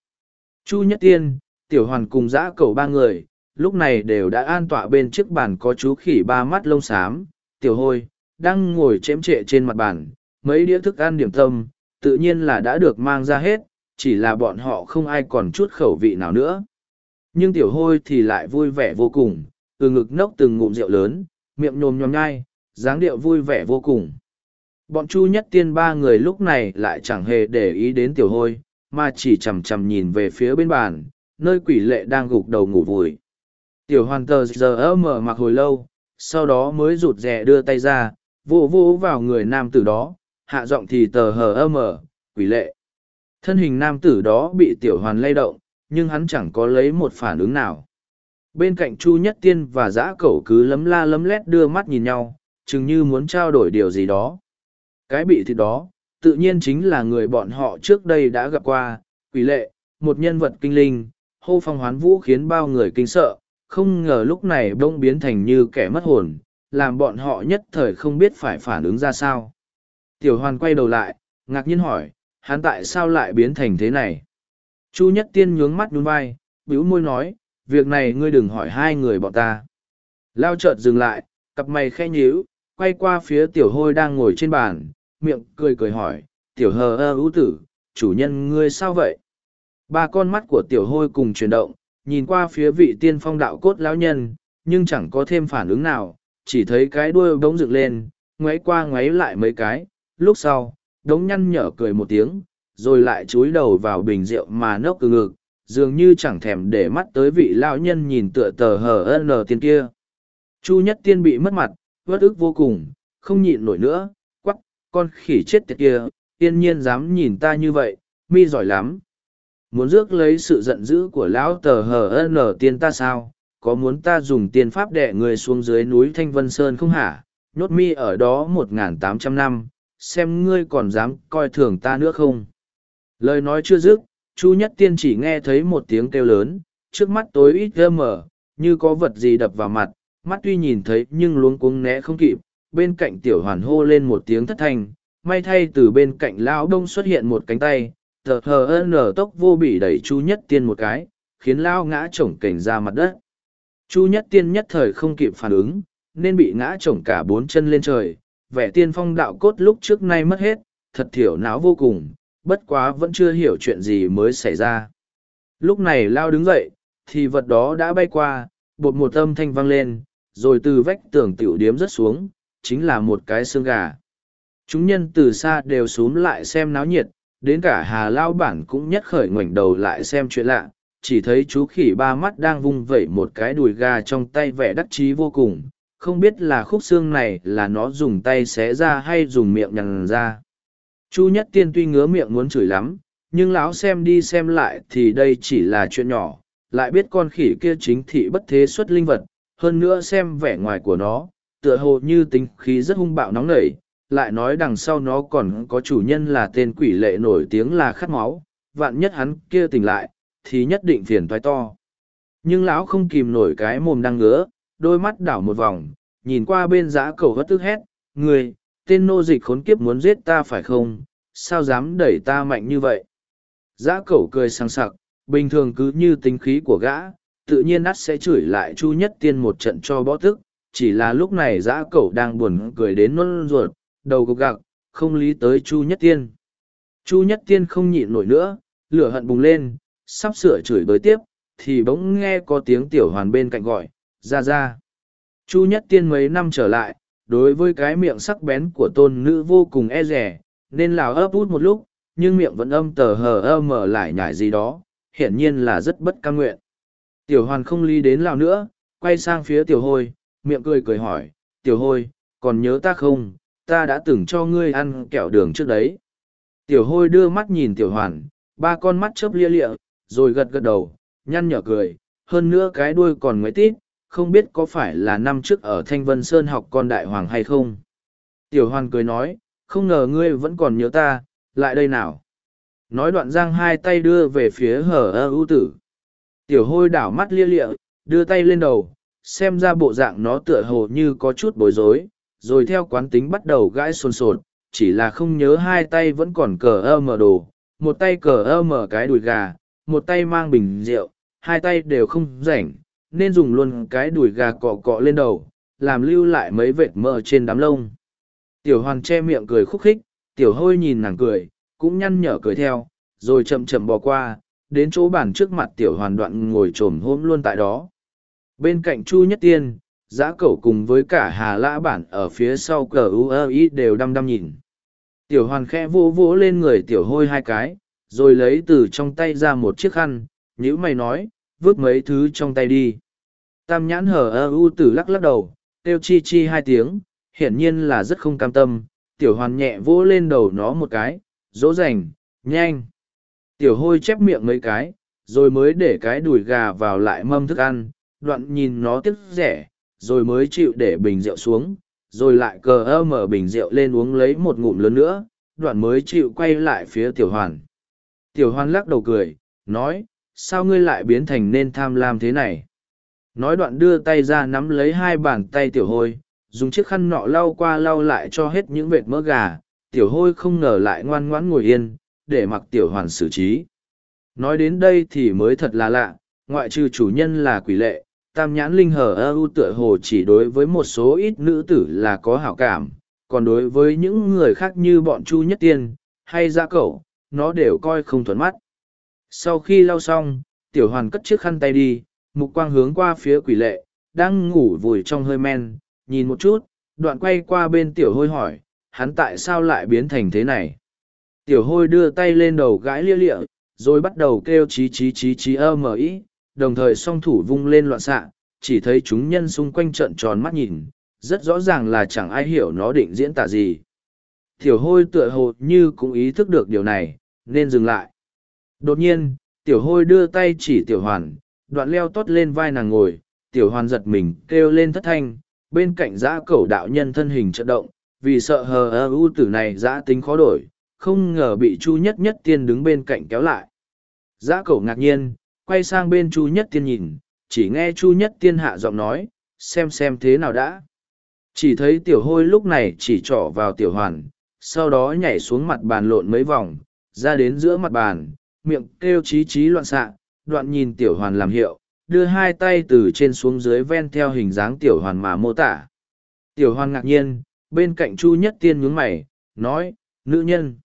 Chu Nhất Tiên, Tiểu Hoàn cùng dã cầu ba người, lúc này đều đã an tọa bên chiếc bàn có chú khỉ ba mắt lông xám, Tiểu Hôi, đang ngồi chém trệ trên mặt bàn, mấy đĩa thức ăn điểm tâm, tự nhiên là đã được mang ra hết, chỉ là bọn họ không ai còn chút khẩu vị nào nữa. Nhưng Tiểu Hôi thì lại vui vẻ vô cùng, từ ngực nốc từng ngụm rượu lớn, miệng nhồm nhòm nhai, dáng điệu vui vẻ vô cùng. Bọn Chu Nhất Tiên ba người lúc này lại chẳng hề để ý đến Tiểu Hôi, mà chỉ chằm chằm nhìn về phía bên bàn, nơi quỷ lệ đang gục đầu ngủ vùi. Tiểu hoàn tờ giờ mở mặc hồi lâu, sau đó mới rụt rè đưa tay ra, vô vô vào người nam tử đó, hạ giọng thì tờ hờ mở, quỷ lệ. Thân hình nam tử đó bị tiểu hoàn lay động, nhưng hắn chẳng có lấy một phản ứng nào. Bên cạnh Chu Nhất Tiên và Giã Cẩu cứ lấm la lấm lét đưa mắt nhìn nhau, chừng như muốn trao đổi điều gì đó. Cái bị thịt đó, tự nhiên chính là người bọn họ trước đây đã gặp qua, quỷ lệ, một nhân vật kinh linh, hô phong hoán vũ khiến bao người kinh sợ, không ngờ lúc này bỗng biến thành như kẻ mất hồn, làm bọn họ nhất thời không biết phải phản ứng ra sao. Tiểu hoàn quay đầu lại, ngạc nhiên hỏi, hắn tại sao lại biến thành thế này? Chu nhất tiên nhướng mắt nhún vai, bĩu môi nói, việc này ngươi đừng hỏi hai người bọn ta. Lao chợt dừng lại, cặp mày khe nhíu, quay qua phía tiểu hôi đang ngồi trên bàn, miệng cười cười hỏi, tiểu hờ ơ ưu tử, chủ nhân ngươi sao vậy? Ba con mắt của tiểu hôi cùng chuyển động, nhìn qua phía vị tiên phong đạo cốt lão nhân, nhưng chẳng có thêm phản ứng nào, chỉ thấy cái đuôi bỗng dựng lên, ngoáy qua ngoáy lại mấy cái, lúc sau, đống nhăn nhở cười một tiếng, rồi lại chúi đầu vào bình rượu mà nốc từ ngực, dường như chẳng thèm để mắt tới vị lão nhân nhìn tựa tờ hờ ân tiên kia. Chu nhất tiên bị mất mặt, vất ức vô cùng, không nhịn nổi nữa, quắc, con khỉ chết tiệt kia, tiên nhiên dám nhìn ta như vậy, mi giỏi lắm. Muốn rước lấy sự giận dữ của lão tờ hờ ân tiên ta sao, có muốn ta dùng tiên pháp đẻ người xuống dưới núi Thanh Vân Sơn không hả? Nhốt mi ở đó một tám trăm năm, xem ngươi còn dám coi thường ta nữa không? Lời nói chưa dứt, Chu Nhất Tiên chỉ nghe thấy một tiếng kêu lớn, trước mắt tối ít gơ mở, như có vật gì đập vào mặt, mắt tuy nhìn thấy nhưng luống cuống né không kịp, bên cạnh tiểu hoàn hô lên một tiếng thất thanh, may thay từ bên cạnh lão đông xuất hiện một cánh tay, thờ hờ nở tốc vô bị đẩy Chu Nhất Tiên một cái, khiến lão ngã chổng cảnh ra mặt đất. Chu Nhất Tiên nhất thời không kịp phản ứng, nên bị ngã chổng cả bốn chân lên trời, vẻ tiên phong đạo cốt lúc trước nay mất hết, thật thiểu não vô cùng, bất quá vẫn chưa hiểu chuyện gì mới xảy ra. Lúc này lao đứng dậy, thì vật đó đã bay qua, bột một âm thanh vang lên, rồi từ vách tường tiểu điếm rớt xuống, chính là một cái xương gà. Chúng nhân từ xa đều xuống lại xem náo nhiệt, đến cả hà lao bản cũng nhất khởi ngoảnh đầu lại xem chuyện lạ, chỉ thấy chú khỉ ba mắt đang vung vẩy một cái đùi gà trong tay vẻ đắc chí vô cùng, không biết là khúc xương này là nó dùng tay xé ra hay dùng miệng nhằn ra. Chu Nhất Tiên tuy ngứa miệng muốn chửi lắm, nhưng lão xem đi xem lại thì đây chỉ là chuyện nhỏ, lại biết con khỉ kia chính thị bất thế xuất linh vật, hơn nữa xem vẻ ngoài của nó, tựa hồ như tính khí rất hung bạo nóng nảy, lại nói đằng sau nó còn có chủ nhân là tên quỷ lệ nổi tiếng là khát máu, vạn nhất hắn kia tỉnh lại, thì nhất định phiền toái to. Nhưng lão không kìm nổi cái mồm đang ngứa, đôi mắt đảo một vòng, nhìn qua bên giã cầu hất tức hét, người, tên nô dịch khốn kiếp muốn giết ta phải không, sao dám đẩy ta mạnh như vậy. Giã cẩu cười sang sặc, bình thường cứ như tính khí của gã, tự nhiên ắt sẽ chửi lại Chu Nhất Tiên một trận cho bó tức, chỉ là lúc này giã cẩu đang buồn cười đến nôn ruột, đầu gục gạc, không lý tới Chu Nhất Tiên. Chu Nhất Tiên không nhịn nổi nữa, lửa hận bùng lên, sắp sửa chửi bới tiếp, thì bỗng nghe có tiếng tiểu hoàn bên cạnh gọi, ra ra. Chu Nhất Tiên mấy năm trở lại, đối với cái miệng sắc bén của tôn nữ vô cùng e rẻ, nên lào ấp út một lúc, nhưng miệng vẫn âm tờ hờ ơ mở lại nhải gì đó, hiển nhiên là rất bất cam nguyện. Tiểu hoàn không ly đến lào nữa, quay sang phía tiểu hôi, miệng cười cười hỏi, tiểu hôi, còn nhớ ta không, ta đã từng cho ngươi ăn kẹo đường trước đấy. Tiểu hôi đưa mắt nhìn tiểu hoàn, ba con mắt chớp lia lịa, rồi gật gật đầu, nhăn nhở cười, hơn nữa cái đuôi còn ngoáy tít, không biết có phải là năm trước ở Thanh Vân Sơn học con đại hoàng hay không. Tiểu hoàn cười nói, không ngờ ngươi vẫn còn nhớ ta, lại đây nào. Nói đoạn giang hai tay đưa về phía hở ơ ưu tử. Tiểu hôi đảo mắt lia lịa, đưa tay lên đầu, xem ra bộ dạng nó tựa hồ như có chút bối rối, rồi theo quán tính bắt đầu gãi xôn xột, chỉ là không nhớ hai tay vẫn còn cờ ơ mở đồ, một tay cờ ơ mở cái đùi gà, một tay mang bình rượu, hai tay đều không rảnh, nên dùng luôn cái đùi gà cọ cọ lên đầu, làm lưu lại mấy vệt mỡ trên đám lông. Tiểu hoàn che miệng cười khúc khích, tiểu hôi nhìn nàng cười, cũng nhăn nhở cười theo, rồi chậm chậm bò qua, đến chỗ bàn trước mặt tiểu hoàn đoạn ngồi trồm hôm luôn tại đó. Bên cạnh Chu Nhất Tiên, giã cẩu cùng với cả hà lã bản ở phía sau cờ u đều đăm đăm nhìn. Tiểu hoàn khẽ vỗ vỗ lên người tiểu hôi hai cái, rồi lấy từ trong tay ra một chiếc khăn, nhữ mày nói, vứt mấy thứ trong tay đi. Tam nhãn hở ơ u tử lắc lắc đầu, kêu chi chi hai tiếng, hiển nhiên là rất không cam tâm, tiểu hoàn nhẹ vỗ lên đầu nó một cái, dỗ dành, nhanh. Tiểu hôi chép miệng mấy cái, rồi mới để cái đùi gà vào lại mâm thức ăn, đoạn nhìn nó tiếc rẻ, rồi mới chịu để bình rượu xuống, rồi lại cờ ơ mở bình rượu lên uống lấy một ngụm lớn nữa, đoạn mới chịu quay lại phía tiểu hoàn. Tiểu hoàn lắc đầu cười, nói, sao ngươi lại biến thành nên tham lam thế này? Nói đoạn đưa tay ra nắm lấy hai bàn tay tiểu hôi, dùng chiếc khăn nọ lau qua lau lại cho hết những vệt mỡ gà, tiểu hôi không ngờ lại ngoan ngoãn ngồi yên, để mặc tiểu hoàn xử trí. Nói đến đây thì mới thật là lạ, ngoại trừ chủ nhân là quỷ lệ, tam nhãn linh hờ ơ u tựa hồ chỉ đối với một số ít nữ tử là có hảo cảm, còn đối với những người khác như bọn chu nhất tiên, hay gia cẩu, nó đều coi không thuận mắt. Sau khi lau xong, tiểu hoàn cất chiếc khăn tay đi, mục quang hướng qua phía quỷ lệ, đang ngủ vùi trong hơi men, nhìn một chút, đoạn quay qua bên tiểu hôi hỏi, hắn tại sao lại biến thành thế này? Tiểu hôi đưa tay lên đầu gãi lia lịa, rồi bắt đầu kêu chí chí chí chí ơ mờ ý, đồng thời song thủ vung lên loạn xạ, chỉ thấy chúng nhân xung quanh trận tròn mắt nhìn, rất rõ ràng là chẳng ai hiểu nó định diễn tả gì. Tiểu hôi tựa hồ như cũng ý thức được điều này, nên dừng lại. Đột nhiên, tiểu hôi đưa tay chỉ tiểu hoàn, đoạn leo tót lên vai nàng ngồi, tiểu hoàn giật mình kêu lên thất thanh, bên cạnh giã cẩu đạo nhân thân hình trận động, vì sợ hờ ơ ưu tử này giã tính khó đổi, không ngờ bị chu nhất nhất tiên đứng bên cạnh kéo lại. Giã cẩu ngạc nhiên, quay sang bên chu nhất tiên nhìn, chỉ nghe chu nhất tiên hạ giọng nói, xem xem thế nào đã. Chỉ thấy tiểu hôi lúc này chỉ trỏ vào tiểu hoàn, sau đó nhảy xuống mặt bàn lộn mấy vòng, ra đến giữa mặt bàn, miệng kêu chí chí loạn xạ, đoạn nhìn tiểu hoàn làm hiệu, đưa hai tay từ trên xuống dưới ven theo hình dáng tiểu hoàn mà mô tả. Tiểu hoàn ngạc nhiên, bên cạnh chu nhất tiên nhướng mày, nói, nữ nhân.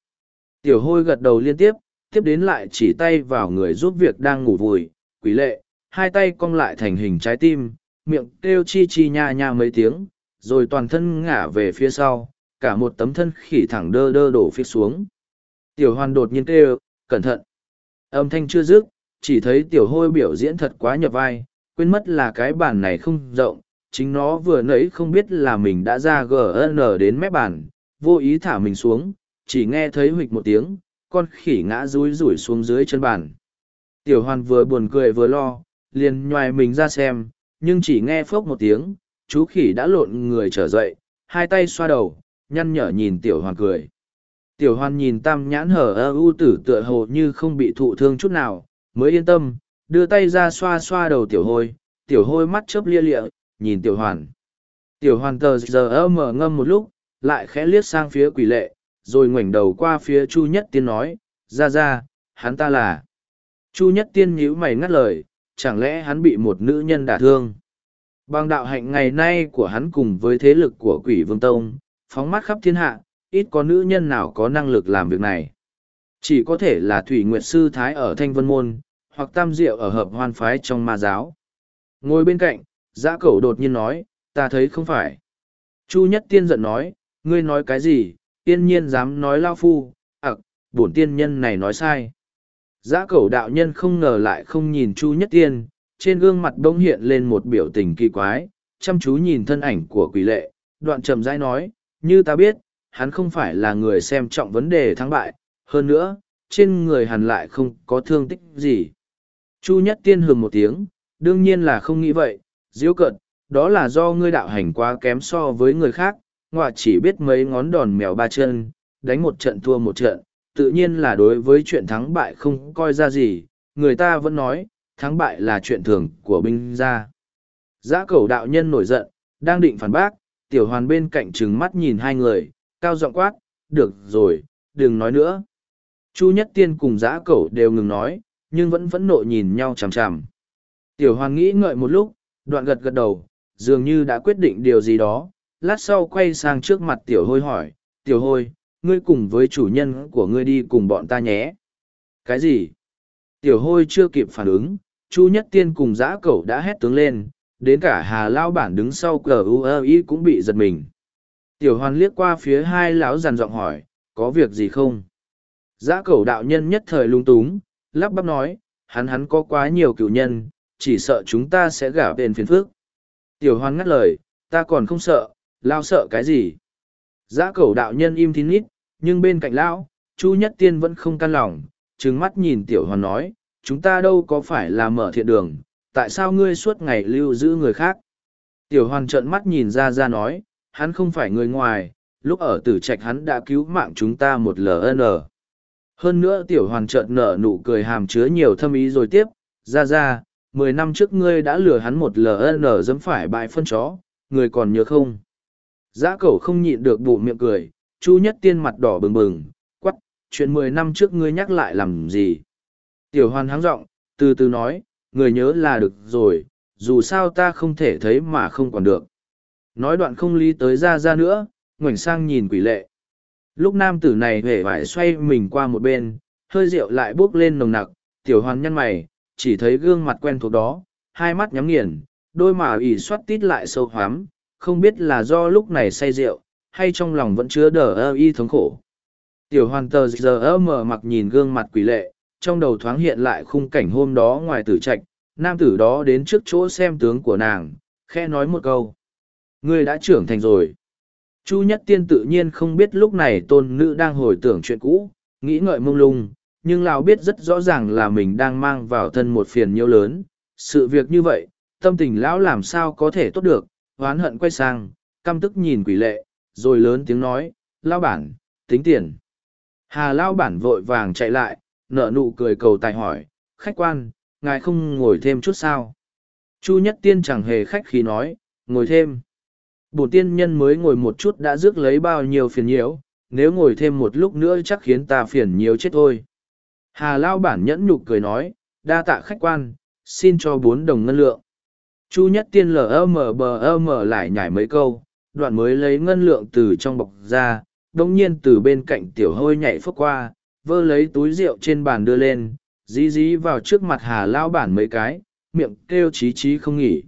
Tiểu hôi gật đầu liên tiếp, tiếp đến lại chỉ tay vào người giúp việc đang ngủ vùi, quỷ lệ, hai tay cong lại thành hình trái tim, miệng kêu chi chi nha nha mấy tiếng, rồi toàn thân ngả về phía sau, cả một tấm thân khỉ thẳng đơ đơ đổ phía xuống. Tiểu hoàn đột nhiên kêu, cẩn thận. Âm thanh chưa dứt, chỉ thấy tiểu hôi biểu diễn thật quá nhập vai, quên mất là cái bản này không rộng, chính nó vừa nãy không biết là mình đã ra gn đến mép bàn, vô ý thả mình xuống, chỉ nghe thấy huỵch một tiếng, con khỉ ngã rúi rủi xuống dưới chân bàn. Tiểu hoàn vừa buồn cười vừa lo, liền nhoài mình ra xem, nhưng chỉ nghe phốc một tiếng, chú khỉ đã lộn người trở dậy, hai tay xoa đầu, nhăn nhở nhìn tiểu hoàn cười. Tiểu Hoan nhìn tam nhãn hở ơ ưu tử tựa hồ như không bị thụ thương chút nào, mới yên tâm, đưa tay ra xoa xoa đầu tiểu hôi, tiểu hôi mắt chớp lia lịa, nhìn tiểu hoàn. Tiểu hoàn tờ giờ ơ mở ngâm một lúc, lại khẽ liếc sang phía quỷ lệ, rồi ngoảnh đầu qua phía Chu Nhất Tiên nói, ra ra, hắn ta là. Chu Nhất Tiên nhíu mày ngắt lời, chẳng lẽ hắn bị một nữ nhân đả thương. Bằng đạo hạnh ngày nay của hắn cùng với thế lực của quỷ vương tông, phóng mắt khắp thiên hạ, ít có nữ nhân nào có năng lực làm việc này. Chỉ có thể là Thủy Nguyệt Sư Thái ở Thanh Vân Môn, hoặc Tam Diệu ở hợp hoan phái trong ma giáo. Ngồi bên cạnh, giã cẩu đột nhiên nói, ta thấy không phải. Chu Nhất Tiên giận nói, ngươi nói cái gì, tiên nhiên dám nói lao phu, ặc, bổn tiên nhân này nói sai. Giã cẩu đạo nhân không ngờ lại không nhìn Chu Nhất Tiên, trên gương mặt bỗng hiện lên một biểu tình kỳ quái, chăm chú nhìn thân ảnh của quỷ lệ, đoạn trầm rãi nói, như ta biết, hắn không phải là người xem trọng vấn đề thắng bại, hơn nữa, trên người hắn lại không có thương tích gì. Chu Nhất Tiên hừng một tiếng, đương nhiên là không nghĩ vậy, diễu cận, đó là do ngươi đạo hành quá kém so với người khác, ngoại chỉ biết mấy ngón đòn mèo ba chân, đánh một trận thua một trận, tự nhiên là đối với chuyện thắng bại không coi ra gì, người ta vẫn nói, thắng bại là chuyện thường của binh gia. Giã cầu đạo nhân nổi giận, đang định phản bác, tiểu hoàn bên cạnh trừng mắt nhìn hai người, cao giọng quát, được rồi, đừng nói nữa. Chu Nhất Tiên cùng giã cẩu đều ngừng nói, nhưng vẫn vẫn nộ nhìn nhau chằm chằm. Tiểu hoàn nghĩ ngợi một lúc, đoạn gật gật đầu, dường như đã quyết định điều gì đó, lát sau quay sang trước mặt tiểu hôi hỏi, tiểu hôi, ngươi cùng với chủ nhân của ngươi đi cùng bọn ta nhé. Cái gì? Tiểu hôi chưa kịp phản ứng, Chu Nhất Tiên cùng giã cẩu đã hét tướng lên, đến cả hà lao bản đứng sau cờ u cũng bị giật mình tiểu hoàn liếc qua phía hai lão dằn giọng hỏi, có việc gì không? Giã cẩu đạo nhân nhất thời lung túng, lắp bắp nói, hắn hắn có quá nhiều cựu nhân, chỉ sợ chúng ta sẽ gả tên phiền phước tiểu hoàn ngắt lời, ta còn không sợ lao sợ cái gì? Giã cẩu đạo nhân im thín nít, nhưng bên cạnh lão, chu nhất tiên vẫn không căn lòng, trừng mắt nhìn tiểu hoàn nói, chúng ta đâu có phải là mở thiện đường, tại sao ngươi suốt ngày lưu giữ người khác? Tiểu hoàn trợn mắt nhìn ra ra nói hắn không phải người ngoài lúc ở tử trạch hắn đã cứu mạng chúng ta một ln hơn nữa tiểu hoàn trợn nở nụ cười hàm chứa nhiều thâm ý rồi tiếp ra ra mười năm trước ngươi đã lừa hắn một ln dẫm phải bãi phân chó người còn nhớ không? Giã cẩu không nhịn được bụ miệng cười chu nhất tiên mặt đỏ bừng bừng quắp chuyện mười năm trước ngươi nhắc lại làm gì? Tiểu hoàn háng r ộ n g từ từ nói người nhớ là được rồi, dù sao ta không thể thấy mà không còn được. Nói đoạn không lý tới ra ra nữa, ngoảnh sang nhìn quỷ lệ. Lúc nam tử này huệ vải xoay mình qua một bên, hơi rượu lại buốc lên nồng nặc, tiểu hoàn nhăn mày, chỉ thấy gương mặt quen thuộc đó, hai mắt nhắm nghiền, đôi mà ỉ xoát tít lại sâu hoám không biết là do lúc này say rượu, hay trong lòng vẫn chứa đờ ơ y thống khổ. Tiểu hoàn tờ giờ ơ mở mặc nhìn gương mặt quỷ lệ, trong đầu thoáng hiện lại khung cảnh hôm đó ngoài tử trạch, nam tử đó đến trước chỗ xem tướng của nàng, khe nói một câu. Ngươi đã trưởng thành rồi. Chu Nhất Tiên tự nhiên không biết lúc này tôn nữ đang hồi tưởng chuyện cũ, nghĩ ngợi mông lung, nhưng Lão biết rất rõ ràng là mình đang mang vào thân một phiền nhiêu lớn. Sự việc như vậy, tâm tình Lão làm sao có thể tốt được, hoán hận quay sang, căm tức nhìn quỷ lệ, rồi lớn tiếng nói, Lão bản, tính tiền. Hà Lão bản vội vàng chạy lại, nở nụ cười cầu tài hỏi, khách quan, ngài không ngồi thêm chút sao? Chu Nhất Tiên chẳng hề khách khí nói, ngồi thêm. Bổn tiên nhân mới ngồi một chút đã rước lấy bao nhiêu phiền nhiễu, nếu ngồi thêm một lúc nữa chắc khiến ta phiền nhiều chết thôi. Hà Lao bản nhẫn nhục cười nói, đa tạ khách quan, xin cho bốn đồng ngân lượng. Chu Nhất Tiên lờ mờ bờ mờ lại nhảy mấy câu, đoạn mới lấy ngân lượng từ trong bọc ra, đồng nhiên từ bên cạnh tiểu hôi nhảy phước qua, vơ lấy túi rượu trên bàn đưa lên, dí dí vào trước mặt hà lao bản mấy cái, miệng kêu chí chí không nghỉ.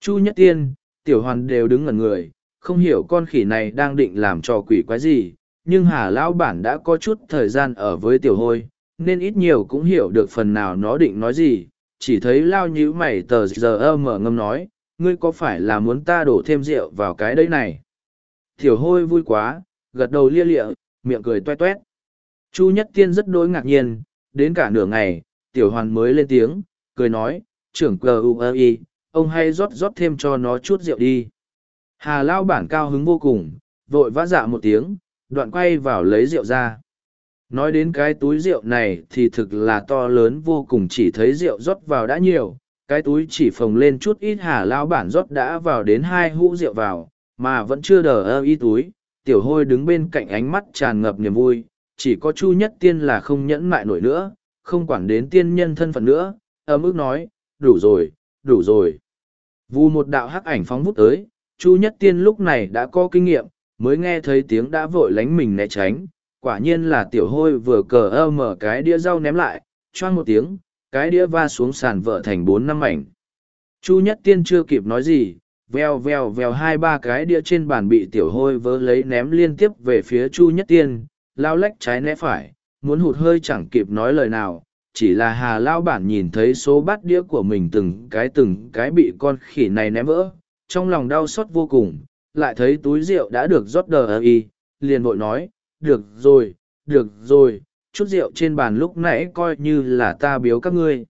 Chu Nhất Tiên, tiểu hoàn đều đứng ngẩn người, không hiểu con khỉ này đang định làm trò quỷ quái gì, nhưng hà Lão bản đã có chút thời gian ở với tiểu hôi, nên ít nhiều cũng hiểu được phần nào nó định nói gì, chỉ thấy lao nhíu mày tờ giờ mở ngâm nói, ngươi có phải là muốn ta đổ thêm rượu vào cái đấy này? Tiểu hôi vui quá, gật đầu lia lịa, miệng cười toe toét. Chu Nhất Tiên rất đối ngạc nhiên, đến cả nửa ngày, tiểu hoàn mới lên tiếng, cười nói, trưởng cờ u i ông hay rót rót thêm cho nó chút rượu đi. Hà Lao bản cao hứng vô cùng, vội vã dạ một tiếng, đoạn quay vào lấy rượu ra. Nói đến cái túi rượu này thì thực là to lớn vô cùng chỉ thấy rượu rót vào đã nhiều, cái túi chỉ phồng lên chút ít hà lao bản rót đã vào đến hai hũ rượu vào, mà vẫn chưa đờ ơ y túi, tiểu hôi đứng bên cạnh ánh mắt tràn ngập niềm vui, chỉ có chu nhất tiên là không nhẫn mại nổi nữa không quản đến tiên nhân thân phận nữa ấm ức nói đủ rồi đủ rồi. Vù một đạo hắc ảnh phóng vút tới chu nhất tiên lúc này đã có kinh nghiệm mới nghe thấy tiếng đã vội lánh mình né tránh. Quả nhiên là tiểu hôi vừa cờ ơ mở cái đĩa rau ném lại choang một tiếng cái đĩa va xuống sàn vỡ thành bốn năm mảnh. Chu nhất tiên chưa kịp nói gì veo veo veo hai ba cái đĩa trên bàn bị tiểu hôi vớ lấy ném liên tiếp về phía chu nhất tiên lao lách trái né phải, muốn hụt hơi chẳng kịp nói lời nào, chỉ là hà lao bản nhìn thấy số bát đĩa của mình từng cái từng cái bị con khỉ này ném vỡ, trong lòng đau xót vô cùng, lại thấy túi rượu đã được rót đờ ơ y, liền vội nói, được rồi, được rồi, chút rượu trên bàn lúc nãy coi như là ta biếu các ngươi.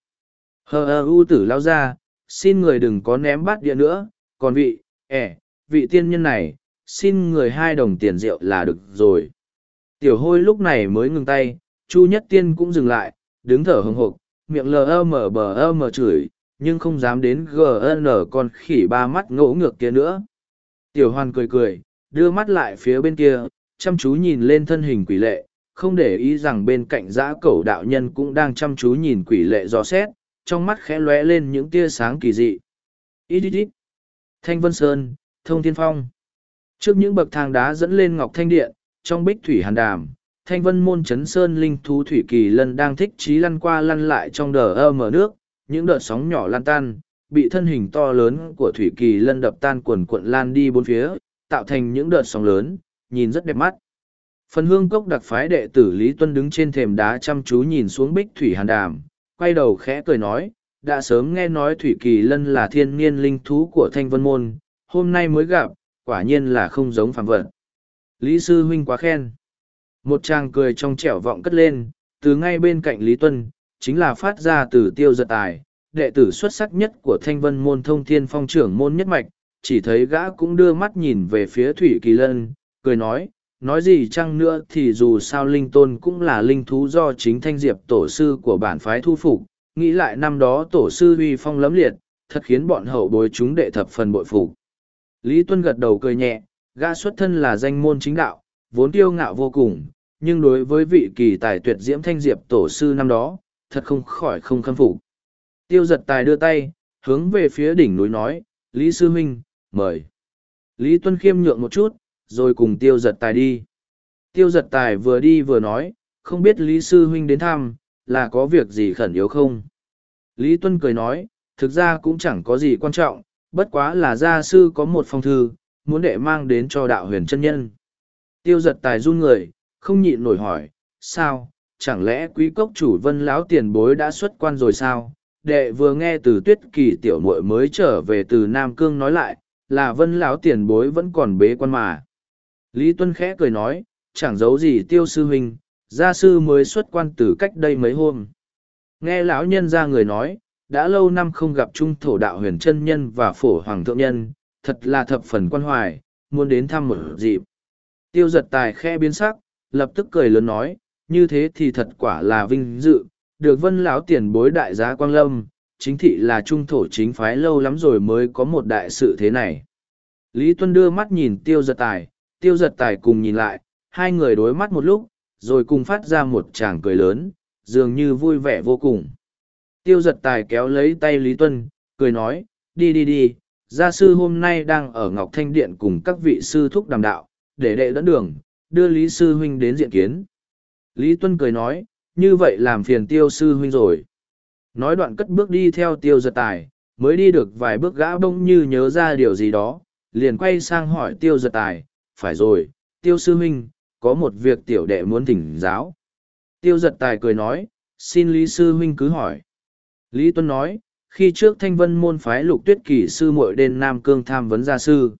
Hờ ơ u tử lao ra, xin người đừng có ném bát đĩa nữa, còn vị, ẻ, vị tiên nhân này, xin người hai đồng tiền rượu là được rồi. Tiểu hôi lúc này mới ngừng tay, Chu Nhất Tiên cũng dừng lại, đứng thở hồng hộc, miệng lờ mờ bờ mờ chửi, nhưng không dám đến gn con khỉ ba mắt ngỗ ngược kia nữa. Tiểu hoàn cười cười, đưa mắt lại phía bên kia, chăm chú nhìn lên thân hình quỷ lệ, không để ý rằng bên cạnh giã cẩu đạo nhân cũng đang chăm chú nhìn quỷ lệ dò xét, trong mắt khẽ lóe lên những tia sáng kỳ dị. Ít ít ít. Thanh Vân Sơn, Thông Thiên Phong. Trước những bậc thang đá dẫn lên Ngọc Thanh Điện, trong bích thủy hàn đàm, Thanh Vân Môn Chấn Sơn Linh Thú Thủy Kỳ Lân đang thích trí lăn qua lăn lại trong đờ ơ mở nước, những đợt sóng nhỏ lan tan, bị thân hình to lớn của Thủy Kỳ Lân đập tan quần cuộn lan đi bốn phía, tạo thành những đợt sóng lớn, nhìn rất đẹp mắt. Phần hương cốc đặc phái đệ tử Lý Tuân đứng trên thềm đá chăm chú nhìn xuống bích thủy hàn đàm, quay đầu khẽ cười nói, đã sớm nghe nói Thủy Kỳ Lân là thiên niên linh thú của Thanh Vân Môn, hôm nay mới gặp, quả nhiên là không giống phàm vật. Lý Sư Huynh quá khen. Một chàng cười trong trẻo vọng cất lên, từ ngay bên cạnh Lý Tuân, chính là phát ra từ tiêu giật tài, đệ tử xuất sắc nhất của Thanh Vân Môn Thông Thiên Phong trưởng môn nhất mạch, chỉ thấy gã cũng đưa mắt nhìn về phía Thủy Kỳ Lân, cười nói, nói gì chăng nữa thì dù sao linh tôn cũng là linh thú do chính thanh diệp tổ sư của bản phái thu phục nghĩ lại năm đó tổ sư uy phong lấm liệt thật khiến bọn hậu bối chúng đệ thập phần bội phục. Lý tuân gật đầu cười nhẹ gã xuất thân là danh môn chính đạo vốn tiêu ngạo vô cùng nhưng đối với vị kỳ tài tuyệt diễm thanh diệp tổ sư năm đó thật không khỏi không khâm phục tiêu giật tài đưa tay hướng về phía đỉnh núi nói lý sư huynh mời lý tuân khiêm nhượng một chút rồi cùng tiêu giật tài đi. Tiêu giật tài vừa đi vừa nói, không biết Lý Sư Huynh đến thăm, là có việc gì khẩn yếu không? Lý Tuân cười nói, thực ra cũng chẳng có gì quan trọng, bất quá là gia sư có một phong thư, muốn đệ mang đến cho đạo huyền chân nhân. Tiêu giật tài run người, không nhịn nổi hỏi, sao, chẳng lẽ quý cốc chủ vân lão tiền bối đã xuất quan rồi sao? Đệ vừa nghe từ tuyết kỳ tiểu muội mới trở về từ Nam Cương nói lại, là vân lão tiền bối vẫn còn bế quan mà. Lý Tuân khẽ cười nói, chẳng giấu gì tiêu sư huynh, gia sư mới xuất quan từ cách đây mấy hôm. Nghe lão nhân ra người nói, đã lâu năm không gặp trung thổ đạo huyền chân nhân và phổ hoàng thượng nhân, thật là thập phần quan hoài, muốn đến thăm một dịp. Tiêu giật tài khe biến sắc, lập tức cười lớn nói, như thế thì thật quả là vinh dự, được vân lão tiền bối đại giá quang lâm, chính thị là trung thổ chính phái lâu lắm rồi mới có một đại sự thế này. Lý Tuân đưa mắt nhìn tiêu giật tài, tiêu giật tài cùng nhìn lại, hai người đối mắt một lúc, rồi cùng phát ra một tràng cười lớn, dường như vui vẻ vô cùng. Tiêu giật tài kéo lấy tay Lý Tuân, cười nói, đi đi đi, gia sư hôm nay đang ở Ngọc Thanh Điện cùng các vị sư thúc đàm đạo, để đệ dẫn đường, đưa Lý Sư Huynh đến diện kiến. Lý Tuân cười nói, như vậy làm phiền tiêu sư huynh rồi. Nói đoạn cất bước đi theo tiêu giật tài, mới đi được vài bước gã bông như nhớ ra điều gì đó, liền quay sang hỏi tiêu giật tài, phải rồi, tiêu sư huynh, có một việc tiểu đệ muốn thỉnh giáo. Tiêu giật tài cười nói, xin Lý sư huynh cứ hỏi. Lý Tuân nói, khi trước thanh vân môn phái lục tuyết Kỷ sư muội đền Nam Cương tham vấn gia sư.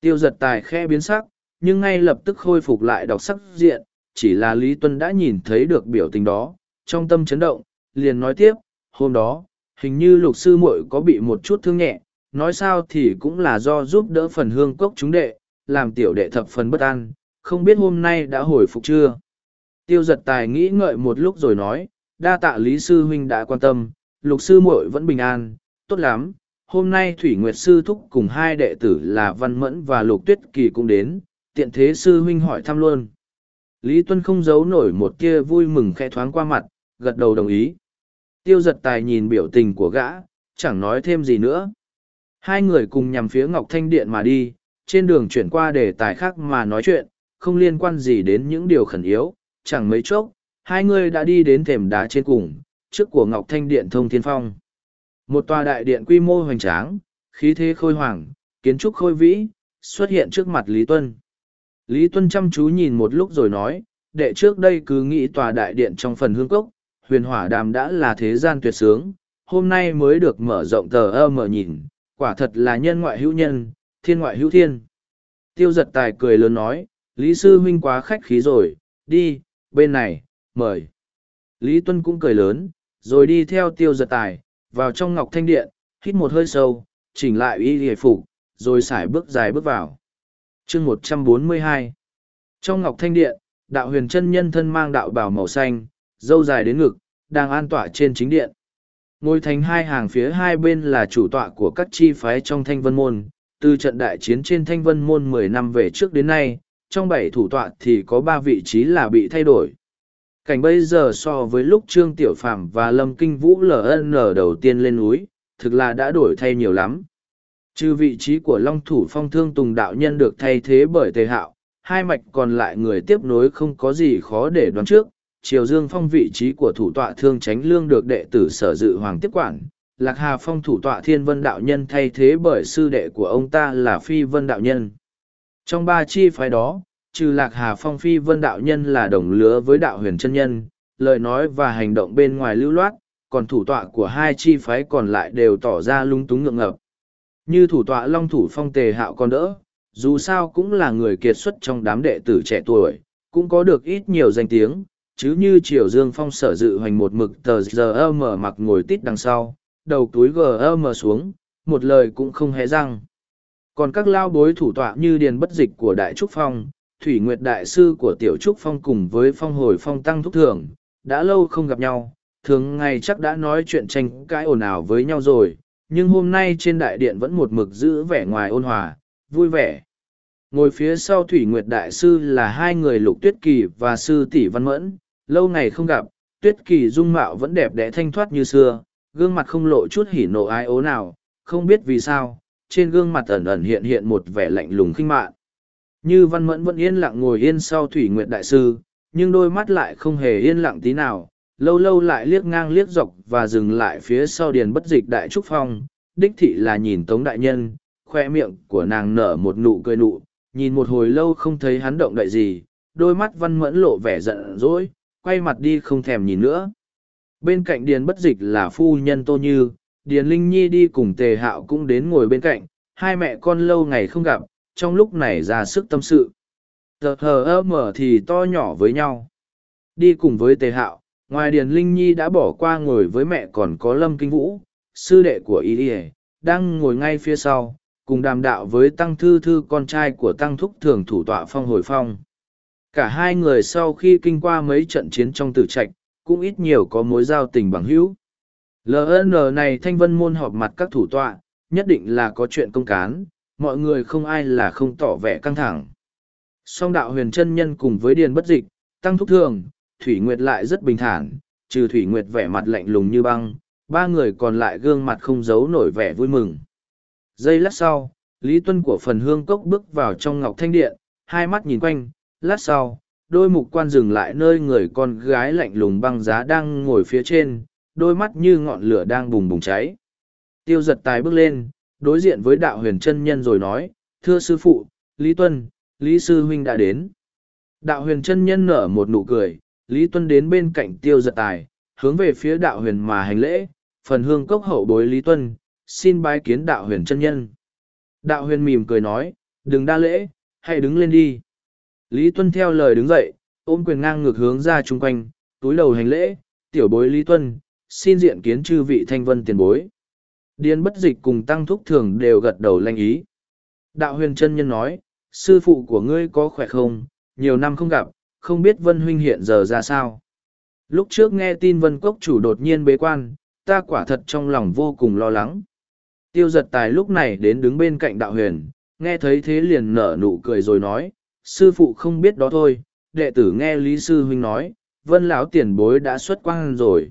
Tiêu giật tài khe biến sắc, nhưng ngay lập tức khôi phục lại đọc sắc diện, chỉ là Lý Tuân đã nhìn thấy được biểu tình đó, trong tâm chấn động, liền nói tiếp, hôm đó, hình như lục sư muội có bị một chút thương nhẹ, nói sao thì cũng là do giúp đỡ phần hương cốc chúng đệ, làm tiểu đệ thập phần bất an, không biết hôm nay đã hồi phục chưa. Tiêu giật tài nghĩ ngợi một lúc rồi nói, đa tạ lý sư huynh đã quan tâm, lục sư muội vẫn bình an, tốt lắm. Hôm nay Thủy Nguyệt Sư Thúc cùng hai đệ tử là Văn Mẫn và Lục Tuyết Kỳ cũng đến, tiện thế sư huynh hỏi thăm luôn. Lý Tuân không giấu nổi một kia vui mừng khẽ thoáng qua mặt, gật đầu đồng ý. Tiêu giật tài nhìn biểu tình của gã, chẳng nói thêm gì nữa. Hai người cùng nhằm phía Ngọc Thanh Điện mà đi, trên đường chuyển qua đề tài khác mà nói chuyện, không liên quan gì đến những điều khẩn yếu, chẳng mấy chốc, hai người đã đi đến thềm đá trên cùng, trước của Ngọc Thanh Điện Thông Thiên Phong. Một tòa đại điện quy mô hoành tráng, khí thế khôi hoàng, kiến trúc khôi vĩ, xuất hiện trước mặt Lý Tuân. Lý Tuân chăm chú nhìn một lúc rồi nói, đệ trước đây cứ nghĩ tòa đại điện trong phần hương cốc, huyền hỏa đàm đã là thế gian tuyệt sướng, hôm nay mới được mở rộng tờ ơ mở nhìn, quả thật là nhân ngoại hữu nhân, thiên ngoại hữu thiên. Tiêu giật tài cười lớn nói, Lý Sư Huynh quá khách khí rồi, đi, bên này, mời. Lý Tuân cũng cười lớn, rồi đi theo tiêu giật tài, vào trong ngọc thanh điện, hít một hơi sâu, chỉnh lại y hề phục, rồi xải bước dài bước vào chương một trăm bốn mươi hai Trong Ngọc Thanh Điện, đạo huyền chân nhân thân mang đạo bào màu xanh, dâu dài đến ngực, đang an tọa trên chính điện. Ngôi thành hai hàng phía hai bên là chủ tọa của các chi phái trong thanh vân môn. Từ trận đại chiến trên thanh vân môn mười năm về trước đến nay, trong bảy thủ tọa thì có ba vị trí là bị thay đổi. Cảnh bây giờ so với lúc Trương Tiểu Phạm và Lâm Kinh Vũ LN đầu tiên lên núi, thực là đã đổi thay nhiều lắm. Trừ vị trí của Long Thủ Phong Thương Tùng Đạo Nhân được thay thế bởi Tề Hạo, hai mạch còn lại người tiếp nối không có gì khó để đoán trước. Triều Dương Phong vị trí của thủ tọa Thương Tránh Lương được đệ tử sở dự Hoàng tiếp quản. Lạc Hà Phong thủ tọa Thiên Vân Đạo Nhân thay thế bởi sư đệ của ông ta là Phi Vân Đạo Nhân. Trong ba chi phái đó, trừ Lạc Hà Phong Phi Vân Đạo Nhân là đồng lứa với Đạo Huyền chân Nhân, lời nói và hành động bên ngoài lưu loát, còn thủ tọa của hai chi phái còn lại đều tỏ ra lung túng ngượng ngập. Như thủ tọa Long Thủ Phong Tề Hạo còn đỡ, dù sao cũng là người kiệt xuất trong đám đệ tử trẻ tuổi, cũng có được ít nhiều danh tiếng, chứ như Triều Dương Phong sở dự hoành một mực tờ giờ mở mặc ngồi tít đằng sau, đầu túi gm xuống, một lời cũng không hé răng. Còn các lao bối thủ tọa như Điền Bất Dịch của Đại Trúc Phong, Thủy Nguyệt Đại Sư của Tiểu Trúc Phong cùng với Phong Hồi Phong Tăng Thúc Thường, đã lâu không gặp nhau, thường ngày chắc đã nói chuyện tranh cãi ồn ào với nhau rồi, nhưng hôm nay trên đại điện vẫn một mực giữ vẻ ngoài ôn hòa, vui vẻ. Ngồi phía sau Thủy Nguyệt Đại Sư là hai người Lục Tuyết Kỳ và Sư Tỷ Văn Mẫn, lâu ngày không gặp, Tuyết Kỳ dung mạo vẫn đẹp đẽ thanh thoát như xưa, gương mặt không lộ chút hỉ nộ ai ố nào, không biết vì sao, trên gương mặt ẩn ẩn hiện hiện một vẻ lạnh lùng khinh mạn. Như Văn Mẫn vẫn yên lặng ngồi yên sau Thủy Nguyệt Đại Sư, nhưng đôi mắt lại không hề yên lặng tí nào, lâu lâu lại liếc ngang liếc dọc và dừng lại phía sau điền bất dịch Đại Trúc Phong, đích thị là nhìn Tống Đại Nhân, khoe miệng của nàng nở một nụ cười nụ, nhìn một hồi lâu không thấy hắn động đậy gì, đôi mắt Văn Mẫn lộ vẻ giận dỗi, quay mặt đi không thèm nhìn nữa. Bên cạnh điền bất dịch là phu nhân Tô Như, Điền Linh Nhi đi cùng Tề Hạo cũng đến ngồi bên cạnh, hai mẹ con lâu ngày không gặp, trong lúc này ra sức tâm sự. Tờ hờ ơ mở thì to nhỏ với nhau. Đi cùng với Tề Hạo, ngoài Điền Linh Nhi đã bỏ qua ngồi với mẹ còn có Lâm Kinh Vũ, sư đệ của Y ỉa đang ngồi ngay phía sau, cùng đàm đạo với Tăng Thư Thư con trai của Tăng Thúc Thường thủ tọa phong hồi phong. Cả hai người sau khi kinh qua mấy trận chiến trong tử trạch, cũng ít nhiều có mối giao tình bằng hữu. LN này thanh vân môn họp mặt các thủ tọa, nhất định là có chuyện công cán, mọi người không ai là không tỏ vẻ căng thẳng. Song đạo huyền chân nhân cùng với điền bất dịch, tăng thúc thường, Thủy Nguyệt lại rất bình thản, trừ Thủy Nguyệt vẻ mặt lạnh lùng như băng, ba người còn lại gương mặt không giấu nổi vẻ vui mừng. Giây lát sau, Lý Tuân của phần hương cốc bước vào trong ngọc thanh điện, hai mắt nhìn quanh, lát sau, đôi mục quan dừng lại nơi người con gái lạnh lùng băng giá đang ngồi phía trên, đôi mắt như ngọn lửa đang bùng bùng cháy. Tiêu giật tài bước lên, đối diện với đạo huyền chân nhân rồi nói, thưa sư phụ, Lý Tuân, Lý Sư Huynh đã đến. Đạo huyền chân nhân nở một nụ cười, Lý Tuân đến bên cạnh tiêu giật tài, hướng về phía đạo huyền mà hành lễ, phần hương cốc hậu bối Lý Tuân, xin bái kiến đạo huyền chân nhân. Đạo huyền mỉm cười nói, đừng đa lễ, hãy đứng lên đi. Lý Tuân theo lời đứng dậy, ôm quyền ngang ngược hướng ra chung quanh, túi đầu hành lễ, tiểu bối Lý Tuân, xin diện kiến chư vị thanh vân tiền bối. Điên bất dịch cùng tăng thúc thường đều gật đầu lanh ý. Đạo huyền chân nhân nói, sư phụ của ngươi có khỏe không, nhiều năm không gặp, không biết vân huynh hiện giờ ra sao. Lúc trước nghe tin vân cốc chủ đột nhiên bế quan, ta quả thật trong lòng vô cùng lo lắng. Tiêu giật tài lúc này đến đứng bên cạnh đạo huyền, nghe thấy thế liền nở nụ cười rồi nói, sư phụ không biết đó thôi, đệ tử nghe lý sư huynh nói, vân lão tiền bối đã xuất quan rồi.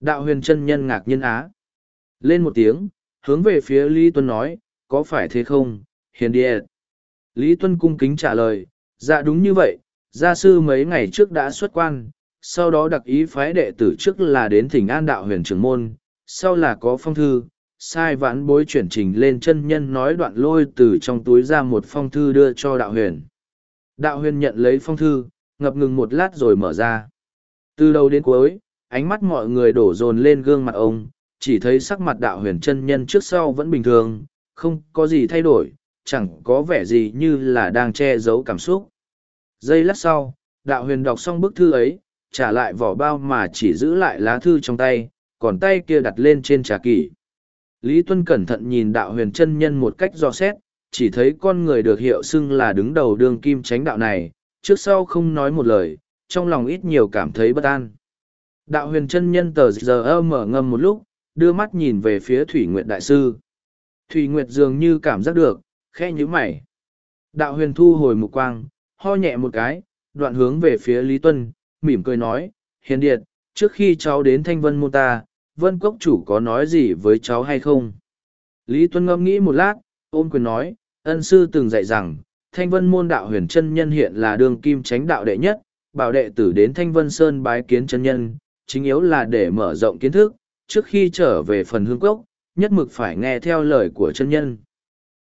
Đạo huyền chân nhân ngạc nhiên á. Lên một tiếng, hướng về phía Lý Tuân nói, có phải thế không, hiền địa. Lý Tuân cung kính trả lời, dạ đúng như vậy, gia sư mấy ngày trước đã xuất quan, sau đó đặc ý phái đệ tử trước là đến thỉnh an đạo huyền trưởng môn, sau là có phong thư, sai vãn bối chuyển trình lên chân nhân nói đoạn lôi từ trong túi ra một phong thư đưa cho đạo huyền. Đạo huyền nhận lấy phong thư, ngập ngừng một lát rồi mở ra. Từ đầu đến cuối, ánh mắt mọi người đổ dồn lên gương mặt ông, chỉ thấy sắc mặt đạo huyền chân nhân trước sau vẫn bình thường, không có gì thay đổi, chẳng có vẻ gì như là đang che giấu cảm xúc. Giây lát sau, đạo huyền đọc xong bức thư ấy, trả lại vỏ bao mà chỉ giữ lại lá thư trong tay, còn tay kia đặt lên trên trà kỷ. Lý Tuân cẩn thận nhìn đạo huyền chân nhân một cách do xét, chỉ thấy con người được hiệu xưng là đứng đầu đường kim tránh đạo này, trước sau không nói một lời, trong lòng ít nhiều cảm thấy bất an. Đạo huyền chân nhân tờ giờ mở ngâm một lúc, đưa mắt nhìn về phía Thủy Nguyệt Đại Sư. Thủy Nguyệt dường như cảm giác được, khe như mày. Đạo huyền thu hồi mục quang, ho nhẹ một cái, đoạn hướng về phía Lý Tuân, mỉm cười nói, hiền điệt, trước khi cháu đến thanh vân môn ta, vân cốc chủ có nói gì với cháu hay không? Lý Tuân ngâm nghĩ một lát, ôm quyền nói, ân sư từng dạy rằng, thanh vân môn đạo huyền chân nhân hiện là đường kim tránh đạo đệ nhất, bảo đệ tử đến thanh vân sơn bái kiến chân nhân, chính yếu là để mở rộng kiến thức, trước khi trở về phần hương cốc, nhất mực phải nghe theo lời của chân nhân.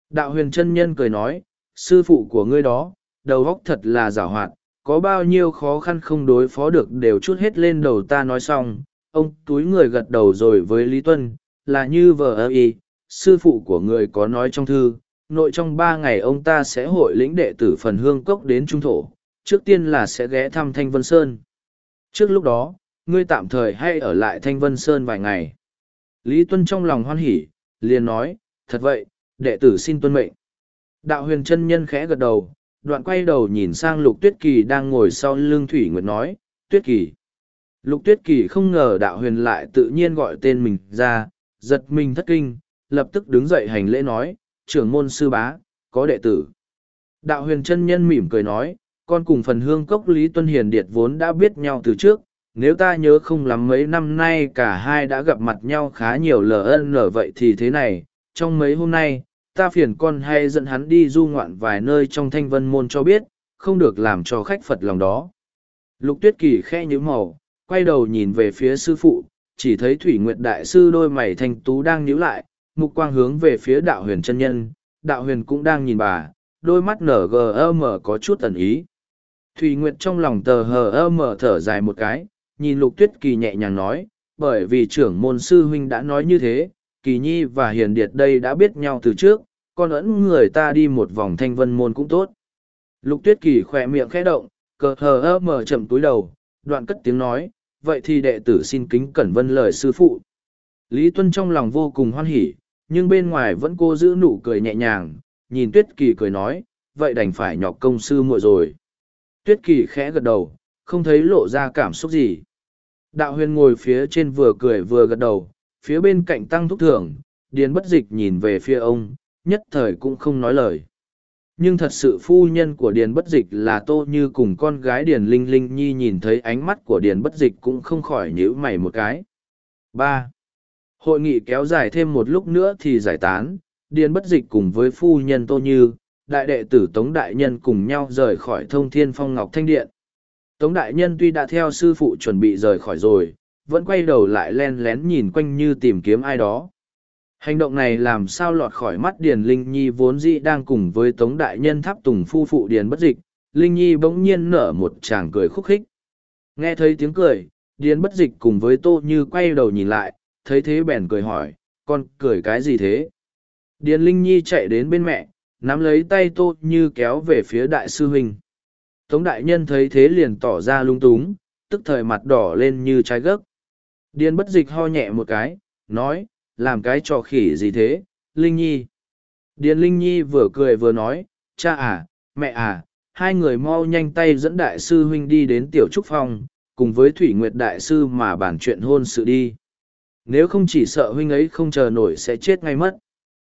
Đạo huyền chân nhân cười nói, sư phụ của ngươi đó, đầu óc thật là giảo hoạt, có bao nhiêu khó khăn không đối phó được đều chút hết lên đầu ta nói xong. Ông túi người gật đầu rồi với Lý Tuân, là như vợ ơ y, sư phụ của người có nói trong thư, nội trong ba ngày ông ta sẽ hội lĩnh đệ tử phần hương cốc đến trung thổ, trước tiên là sẽ ghé thăm Thanh Vân Sơn. Trước lúc đó, ngươi tạm thời hay ở lại Thanh Vân Sơn vài ngày. Lý Tuân trong lòng hoan hỉ, liền nói, thật vậy, đệ tử xin tuân mệnh. Đạo huyền chân nhân khẽ gật đầu, đoạn quay đầu nhìn sang lục tuyết kỳ đang ngồi sau lưng Thủy Nguyệt nói, tuyết kỳ. Lục tuyết kỳ không ngờ đạo huyền lại tự nhiên gọi tên mình ra, giật mình thất kinh, lập tức đứng dậy hành lễ nói, trưởng môn sư bá, có đệ tử. Đạo huyền chân nhân mỉm cười nói, con cùng phần hương cốc Lý Tuân Hiền Điệt vốn đã biết nhau từ trước, nếu ta nhớ không lắm mấy năm nay cả hai đã gặp mặt nhau khá nhiều lờ ân lờ vậy thì thế này, trong mấy hôm nay, ta phiền con hay dẫn hắn đi du ngoạn vài nơi trong thanh vân môn cho biết, không được làm cho khách Phật lòng đó. Lục tuyết kỳ khe nhíu màu, quay đầu nhìn về phía sư phụ, chỉ thấy Thủy Nguyệt Đại Sư đôi mày thanh tú đang nhíu lại, mục quang hướng về phía đạo huyền chân nhân, đạo huyền cũng đang nhìn bà, đôi mắt nở gờ mở có chút ẩn ý. Thủy Nguyệt trong lòng tờ hờ mở thở dài một cái, nhìn lục tuyết kỳ nhẹ nhàng nói, bởi vì trưởng môn sư huynh đã nói như thế, kỳ nhi và hiền điệt đây đã biết nhau từ trước, con ẩn người ta đi một vòng thanh vân môn cũng tốt. Lục tuyết kỳ khỏe miệng khẽ động, cờ hờ mở chậm túi đầu, đoạn cất tiếng nói, vậy thì đệ tử xin kính cẩn vân lời sư phụ. Lý Tuân trong lòng vô cùng hoan hỉ, nhưng bên ngoài vẫn cô giữ nụ cười nhẹ nhàng, nhìn tuyết kỳ cười nói, vậy đành phải nhọc công sư muội rồi. Tuyết kỳ khẽ gật đầu, không thấy lộ ra cảm xúc gì. Đạo huyền ngồi phía trên vừa cười vừa gật đầu, phía bên cạnh tăng thúc thưởng, điền bất dịch nhìn về phía ông, nhất thời cũng không nói lời. Nhưng thật sự phu nhân của Điền Bất Dịch là Tô Như cùng con gái Điền Linh Linh Nhi nhìn thấy ánh mắt của Điền Bất Dịch cũng không khỏi nhíu mày một cái. ba Hội nghị kéo dài thêm một lúc nữa thì giải tán, Điền Bất Dịch cùng với phu nhân Tô Như, đại đệ tử Tống Đại Nhân cùng nhau rời khỏi thông thiên phong ngọc thanh điện. Tống Đại Nhân tuy đã theo sư phụ chuẩn bị rời khỏi rồi, vẫn quay đầu lại len lén nhìn quanh như tìm kiếm ai đó. Hành động này làm sao lọt khỏi mắt Điền Linh Nhi vốn dĩ đang cùng với Tống Đại Nhân tháp tùng phu phụ Điền bất dịch, Linh Nhi bỗng nhiên nở một tràng cười khúc khích. Nghe thấy tiếng cười, Điền bất dịch cùng với Tô Như quay đầu nhìn lại, thấy thế bèn cười hỏi, con cười cái gì thế? Điền Linh Nhi chạy đến bên mẹ, nắm lấy tay Tô Như kéo về phía Đại sư Huynh. Tống Đại Nhân thấy thế liền tỏ ra lung túng, tức thời mặt đỏ lên như trái gấc. Điền bất dịch ho nhẹ một cái, nói, làm cái trò khỉ gì thế, Linh Nhi. Điền Linh Nhi vừa cười vừa nói, cha à, mẹ à, hai người mau nhanh tay dẫn đại sư huynh đi đến tiểu trúc phòng, cùng với Thủy Nguyệt đại sư mà bàn chuyện hôn sự đi. Nếu không chỉ sợ huynh ấy không chờ nổi sẽ chết ngay mất.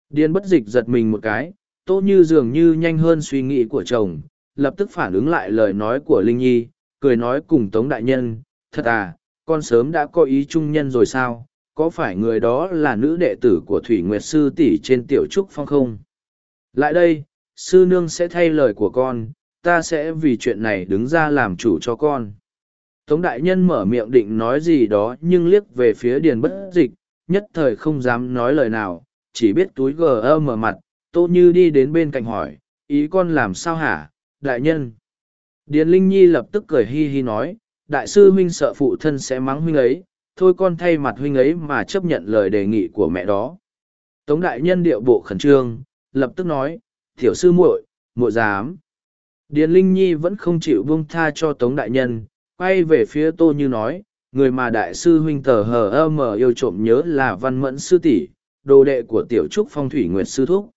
Điền bất dịch giật mình một cái, tô như dường như nhanh hơn suy nghĩ của chồng, lập tức phản ứng lại lời nói của Linh Nhi, cười nói cùng Tống Đại Nhân, thật à, con sớm đã có ý trung nhân rồi sao, có phải người đó là nữ đệ tử của Thủy Nguyệt Sư tỷ trên tiểu trúc phong không? Lại đây, sư nương sẽ thay lời của con, ta sẽ vì chuyện này đứng ra làm chủ cho con. Tống đại nhân mở miệng định nói gì đó nhưng liếc về phía điền bất dịch, nhất thời không dám nói lời nào, chỉ biết túi gờ ơ mở mặt, tô như đi đến bên cạnh hỏi, ý con làm sao hả, đại nhân? Điền Linh Nhi lập tức cười hi hi nói, đại sư huynh sợ phụ thân sẽ mắng huynh ấy, thôi con thay mặt huynh ấy mà chấp nhận lời đề nghị của mẹ đó. Tống đại nhân điệu bộ khẩn trương, lập tức nói, tiểu sư muội, muội dám. Điền Linh Nhi vẫn không chịu buông tha cho Tống đại nhân, quay về phía Tô Như nói, người mà đại sư huynh tờ hờ ơ mờ yêu trộm nhớ là văn mẫn sư tỷ đồ đệ của tiểu trúc phong thủy nguyệt sư thúc.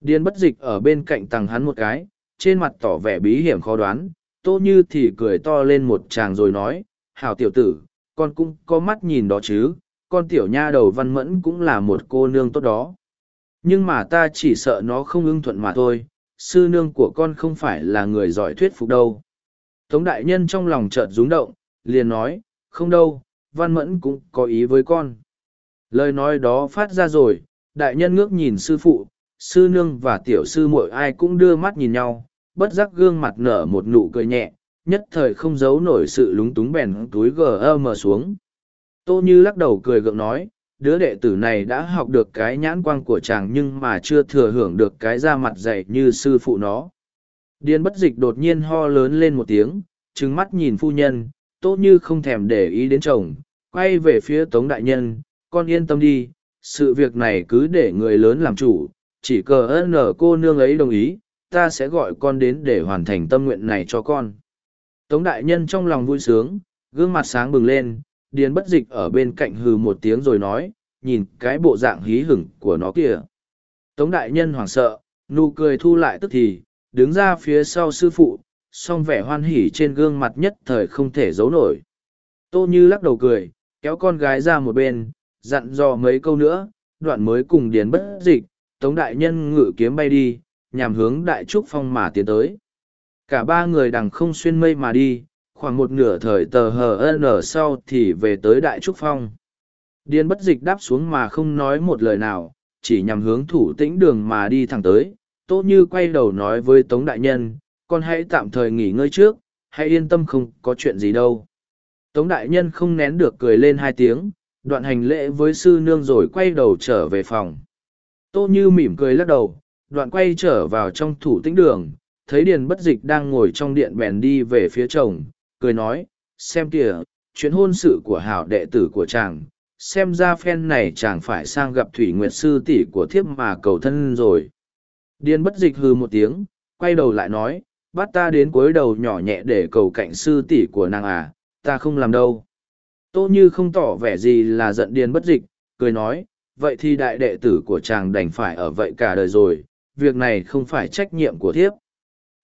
Điền bất dịch ở bên cạnh tầng hắn một cái, trên mặt tỏ vẻ bí hiểm khó đoán, tô như thì cười to lên một chàng rồi nói, hảo tiểu tử, con cũng có mắt nhìn đó chứ, con tiểu nha đầu văn mẫn cũng là một cô nương tốt đó. Nhưng mà ta chỉ sợ nó không ưng thuận mà thôi, sư nương của con không phải là người giỏi thuyết phục đâu. Tống đại nhân trong lòng chợt rúng động, liền nói, không đâu, văn mẫn cũng có ý với con. Lời nói đó phát ra rồi, đại nhân ngước nhìn sư phụ, sư nương và tiểu sư muội ai cũng đưa mắt nhìn nhau, bất giác gương mặt nở một nụ cười nhẹ, nhất thời không giấu nổi sự lúng túng bèn túi gm xuống. Tô Như lắc đầu cười gượng nói, đứa đệ tử này đã học được cái nhãn quang của chàng nhưng mà chưa thừa hưởng được cái da mặt dày như sư phụ nó. điên bất dịch đột nhiên ho lớn lên một tiếng, trừng mắt nhìn phu nhân, Tô Như không thèm để ý đến chồng, quay về phía Tống Đại Nhân, con yên tâm đi, sự việc này cứ để người lớn làm chủ, chỉ cờ ơn ở cô nương ấy đồng ý, ta sẽ gọi con đến để hoàn thành tâm nguyện này cho con. Tống đại nhân trong lòng vui sướng, gương mặt sáng bừng lên, điền bất dịch ở bên cạnh hừ một tiếng rồi nói, nhìn cái bộ dạng hí hửng của nó kìa. Tống đại nhân hoảng sợ, nụ cười thu lại tức thì, đứng ra phía sau sư phụ, song vẻ hoan hỉ trên gương mặt nhất thời không thể giấu nổi. Tô Như lắc đầu cười, kéo con gái ra một bên, dặn dò mấy câu nữa, đoạn mới cùng điền bất dịch, Tống đại nhân ngự kiếm bay đi, nhằm hướng đại trúc phong mà tiến tới. Cả ba người đằng không xuyên mây mà đi, khoảng một nửa thời tờ hờ n sau thì về tới đại trúc phong. Điền bất dịch đáp xuống mà không nói một lời nào, chỉ nhằm hướng thủ tĩnh đường mà đi thẳng tới. Tô Như quay đầu nói với Tống Đại Nhân, con hãy tạm thời nghỉ ngơi trước, hãy yên tâm không có chuyện gì đâu. Tống Đại Nhân không nén được cười lên hai tiếng, đoạn hành lễ với sư nương rồi quay đầu trở về phòng. Tô Như mỉm cười lắc đầu, đoạn quay trở vào trong thủ tĩnh đường, thấy Điền bất dịch đang ngồi trong điện bèn đi về phía chồng, cười nói, xem kìa, chuyện hôn sự của hảo đệ tử của chàng, xem ra phen này chàng phải sang gặp Thủy Nguyệt Sư tỷ của thiếp mà cầu thân rồi. Điền bất dịch hư một tiếng, quay đầu lại nói, bắt ta đến cuối đầu nhỏ nhẹ để cầu cạnh sư tỷ của nàng à, ta không làm đâu. Tô như không tỏ vẻ gì là giận điền bất dịch, cười nói, vậy thì đại đệ tử của chàng đành phải ở vậy cả đời rồi, việc này không phải trách nhiệm của thiếp.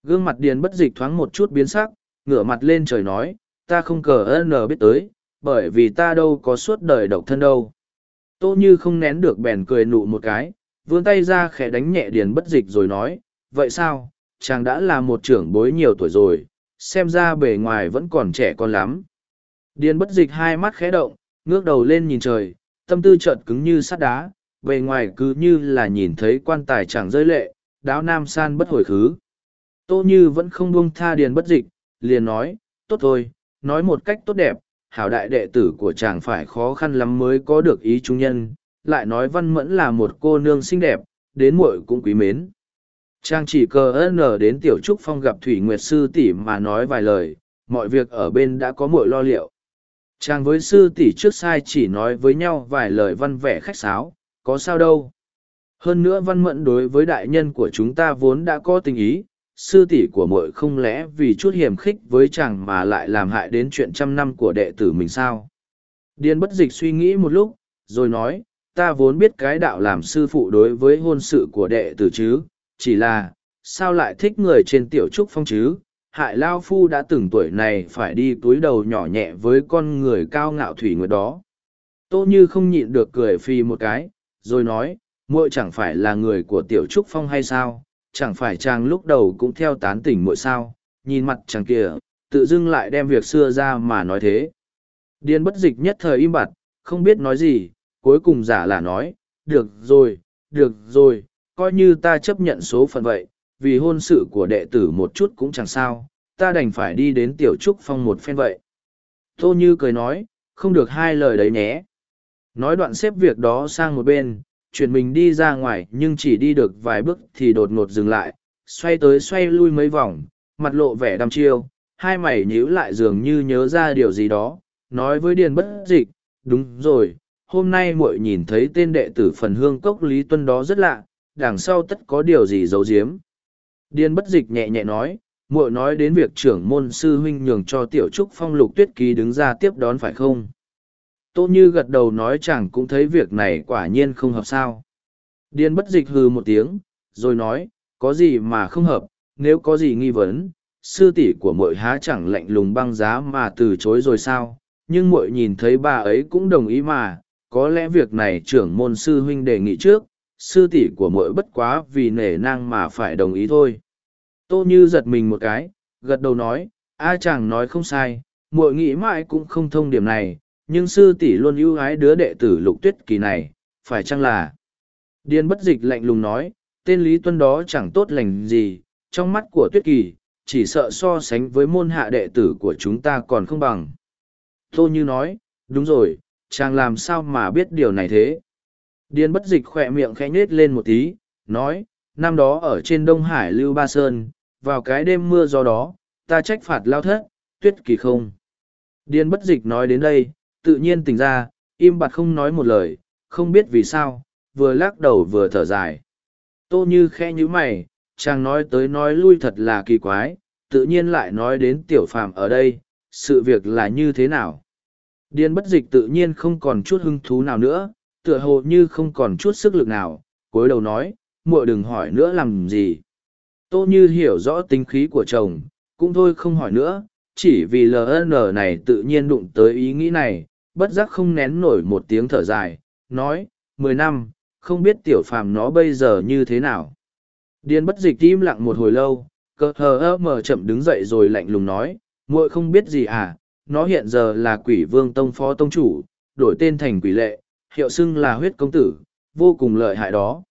Gương mặt điền bất dịch thoáng một chút biến sắc, ngửa mặt lên trời nói, ta không cờ ơn biết tới, bởi vì ta đâu có suốt đời độc thân đâu. Tô như không nén được bèn cười nụ một cái, vươn tay ra khẽ đánh nhẹ điền bất dịch rồi nói, vậy sao, chàng đã là một trưởng bối nhiều tuổi rồi, xem ra bề ngoài vẫn còn trẻ con lắm. Điền bất dịch hai mắt khẽ động, ngước đầu lên nhìn trời, tâm tư chợt cứng như sắt đá, bề ngoài cứ như là nhìn thấy quan tài chẳng rơi lệ, đáo nam san bất hồi khứ. Tô Như vẫn không buông tha điền bất dịch, liền nói, tốt thôi, nói một cách tốt đẹp, hảo đại đệ tử của chàng phải khó khăn lắm mới có được ý trung nhân, lại nói văn mẫn là một cô nương xinh đẹp, đến muội cũng quý mến. Chàng chỉ cờ ơn ở đến tiểu trúc phong gặp Thủy Nguyệt Sư tỷ mà nói vài lời, mọi việc ở bên đã có muội lo liệu. Chàng với sư tỷ trước sai chỉ nói với nhau vài lời văn vẻ khách sáo, có sao đâu. Hơn nữa văn mẫn đối với đại nhân của chúng ta vốn đã có tình ý, sư tỷ của muội không lẽ vì chút hiểm khích với chàng mà lại làm hại đến chuyện trăm năm của đệ tử mình sao? Điền bất dịch suy nghĩ một lúc, rồi nói, ta vốn biết cái đạo làm sư phụ đối với hôn sự của đệ tử chứ, chỉ là, sao lại thích người trên tiểu trúc phong chứ? Hại Lao Phu đã từng tuổi này phải đi túi đầu nhỏ nhẹ với con người cao ngạo thủy nguyệt đó. Tô Như không nhịn được cười phi một cái, rồi nói, muội chẳng phải là người của tiểu trúc phong hay sao? chẳng phải chàng lúc đầu cũng theo tán tỉnh muội sao, nhìn mặt chàng kia, tự dưng lại đem việc xưa ra mà nói thế. Điên bất dịch nhất thời im bặt, không biết nói gì, cuối cùng giả là nói, được rồi, được rồi, coi như ta chấp nhận số phận vậy, vì hôn sự của đệ tử một chút cũng chẳng sao, ta đành phải đi đến tiểu trúc phong một phen vậy. Tô Như cười nói, không được hai lời đấy nhé. Nói đoạn xếp việc đó sang một bên, chuyển mình đi ra ngoài nhưng chỉ đi được vài bước thì đột ngột dừng lại, xoay tới xoay lui mấy vòng, mặt lộ vẻ đăm chiêu, hai mày nhíu lại dường như nhớ ra điều gì đó, nói với Điền bất dịch, đúng rồi, hôm nay muội nhìn thấy tên đệ tử phần hương cốc Lý Tuân đó rất lạ, đằng sau tất có điều gì giấu giếm. Điền bất dịch nhẹ nhẹ nói, muội nói đến việc trưởng môn sư huynh nhường cho tiểu trúc phong lục tuyết ký đứng ra tiếp đón phải không? Tô như gật đầu nói chẳng cũng thấy việc này quả nhiên không hợp sao. Điên bất dịch hừ một tiếng, rồi nói, có gì mà không hợp, nếu có gì nghi vấn, sư tỷ của mội há chẳng lạnh lùng băng giá mà từ chối rồi sao? Nhưng mội nhìn thấy bà ấy cũng đồng ý mà, có lẽ việc này trưởng môn sư huynh đề nghị trước, sư tỷ của mội bất quá vì nể nang mà phải đồng ý thôi. Tô như giật mình một cái, gật đầu nói, a chàng nói không sai, muội nghĩ mãi cũng không thông điểm này nhưng sư tỷ luôn ưu ái đứa đệ tử lục tuyết kỳ này, phải chăng là? Điên bất dịch lạnh lùng nói, tên lý tuân đó chẳng tốt lành gì, trong mắt của tuyết kỳ, chỉ sợ so sánh với môn hạ đệ tử của chúng ta còn không bằng. Tô như nói, đúng rồi, chàng làm sao mà biết điều này thế? Điên bất dịch khỏe miệng khẽ nhết lên một tí, nói, năm đó ở trên đông hải lưu ba sơn, vào cái đêm mưa gió đó, ta trách phạt lao thất, tuyết kỳ không? Điên bất dịch nói đến đây tự nhiên tỉnh ra, im bặt không nói một lời, không biết vì sao, vừa lắc đầu vừa thở dài. Tô như khẽ như mày, chàng nói tới nói lui thật là kỳ quái, tự nhiên lại nói đến tiểu phàm ở đây, sự việc là như thế nào? Điên bất dịch tự nhiên không còn chút hứng thú nào nữa, tựa hồ như không còn chút sức lực nào cuối đầu nói, muội đừng hỏi nữa làm gì. Tô như hiểu rõ tính khí của chồng, cũng thôi không hỏi nữa, chỉ vì ln này tự nhiên đụng tới ý nghĩ này bất giác không nén nổi một tiếng thở dài, nói, mười năm, không biết tiểu phàm nó bây giờ như thế nào. Điền bất dịch im lặng một hồi lâu cơ hờ ơ mờ chậm đứng dậy rồi lạnh lùng nói, muội không biết gì à nó hiện giờ là quỷ vương tông phó tông chủ, đổi tên thành quỷ lệ, hiệu xưng là huyết công tử, vô cùng lợi hại đó.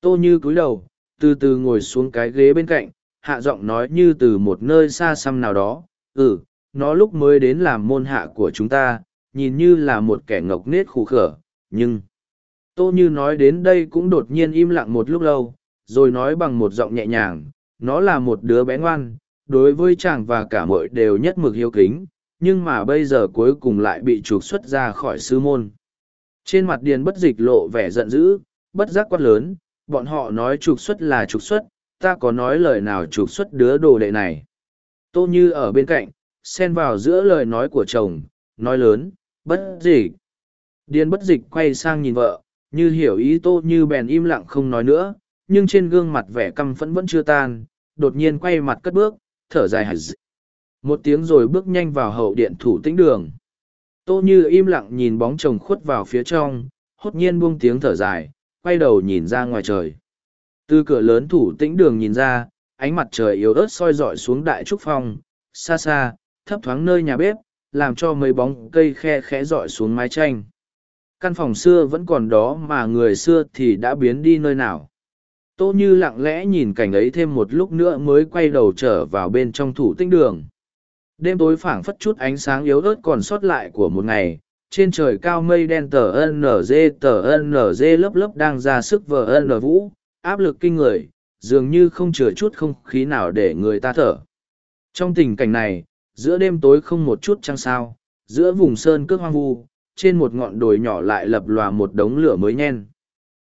Tô như cúi đầu, từ từ ngồi xuống cái ghế bên cạnh, hạ giọng nói như từ một nơi xa xăm nào đó ừ nó lúc mới đến làm môn hạ của chúng ta nhìn như là một kẻ ngọc nết khủ khở, nhưng tô như nói đến đây cũng đột nhiên im lặng một lúc lâu, rồi nói bằng một giọng nhẹ nhàng, nó là một đứa bé ngoan, đối với chàng và cả mội đều nhất mực hiếu kính, nhưng mà bây giờ cuối cùng lại bị trục xuất ra khỏi sư môn. Trên mặt điền bất dịch lộ vẻ giận dữ, bất giác quát lớn, bọn họ nói trục xuất là trục xuất, ta có nói lời nào trục xuất đứa đồ đệ này? Tô như ở bên cạnh, xen vào giữa lời nói của chồng, nói lớn bất dịch. Điền bất dịch quay sang nhìn vợ, như hiểu ý tô như bèn im lặng không nói nữa, nhưng trên gương mặt vẻ căm phẫn vẫn chưa tan, đột nhiên quay mặt cất bước, thở dài hạt một tiếng rồi bước nhanh vào hậu điện thủ tĩnh đường. Tô như im lặng nhìn bóng chồng khuất vào phía trong, hốt nhiên buông tiếng thở dài, quay đầu nhìn ra ngoài trời. Từ cửa lớn thủ tĩnh đường nhìn ra, ánh mặt trời yếu ớt soi rọi xuống đại trúc phong, xa xa, thấp thoáng nơi nhà bếp làm cho mấy bóng cây khe khẽ rọi xuống mái tranh. Căn phòng xưa vẫn còn đó mà người xưa thì đã biến đi nơi nào. Tô như lặng lẽ nhìn cảnh ấy thêm một lúc nữa mới quay đầu trở vào bên trong thủ tinh đường. Đêm tối phảng phất chút ánh sáng yếu ớt còn sót lại của một ngày, trên trời cao mây đen tờ nz tờ nz lớp lớp đang ra sức vờ n vũ, áp lực kinh người, dường như không chừa chút không khí nào để người ta thở. Trong tình cảnh này giữa đêm tối không một chút trăng sao, giữa vùng sơn cước hoang vu, trên một ngọn đồi nhỏ lại lập lòa một đống lửa mới nhen.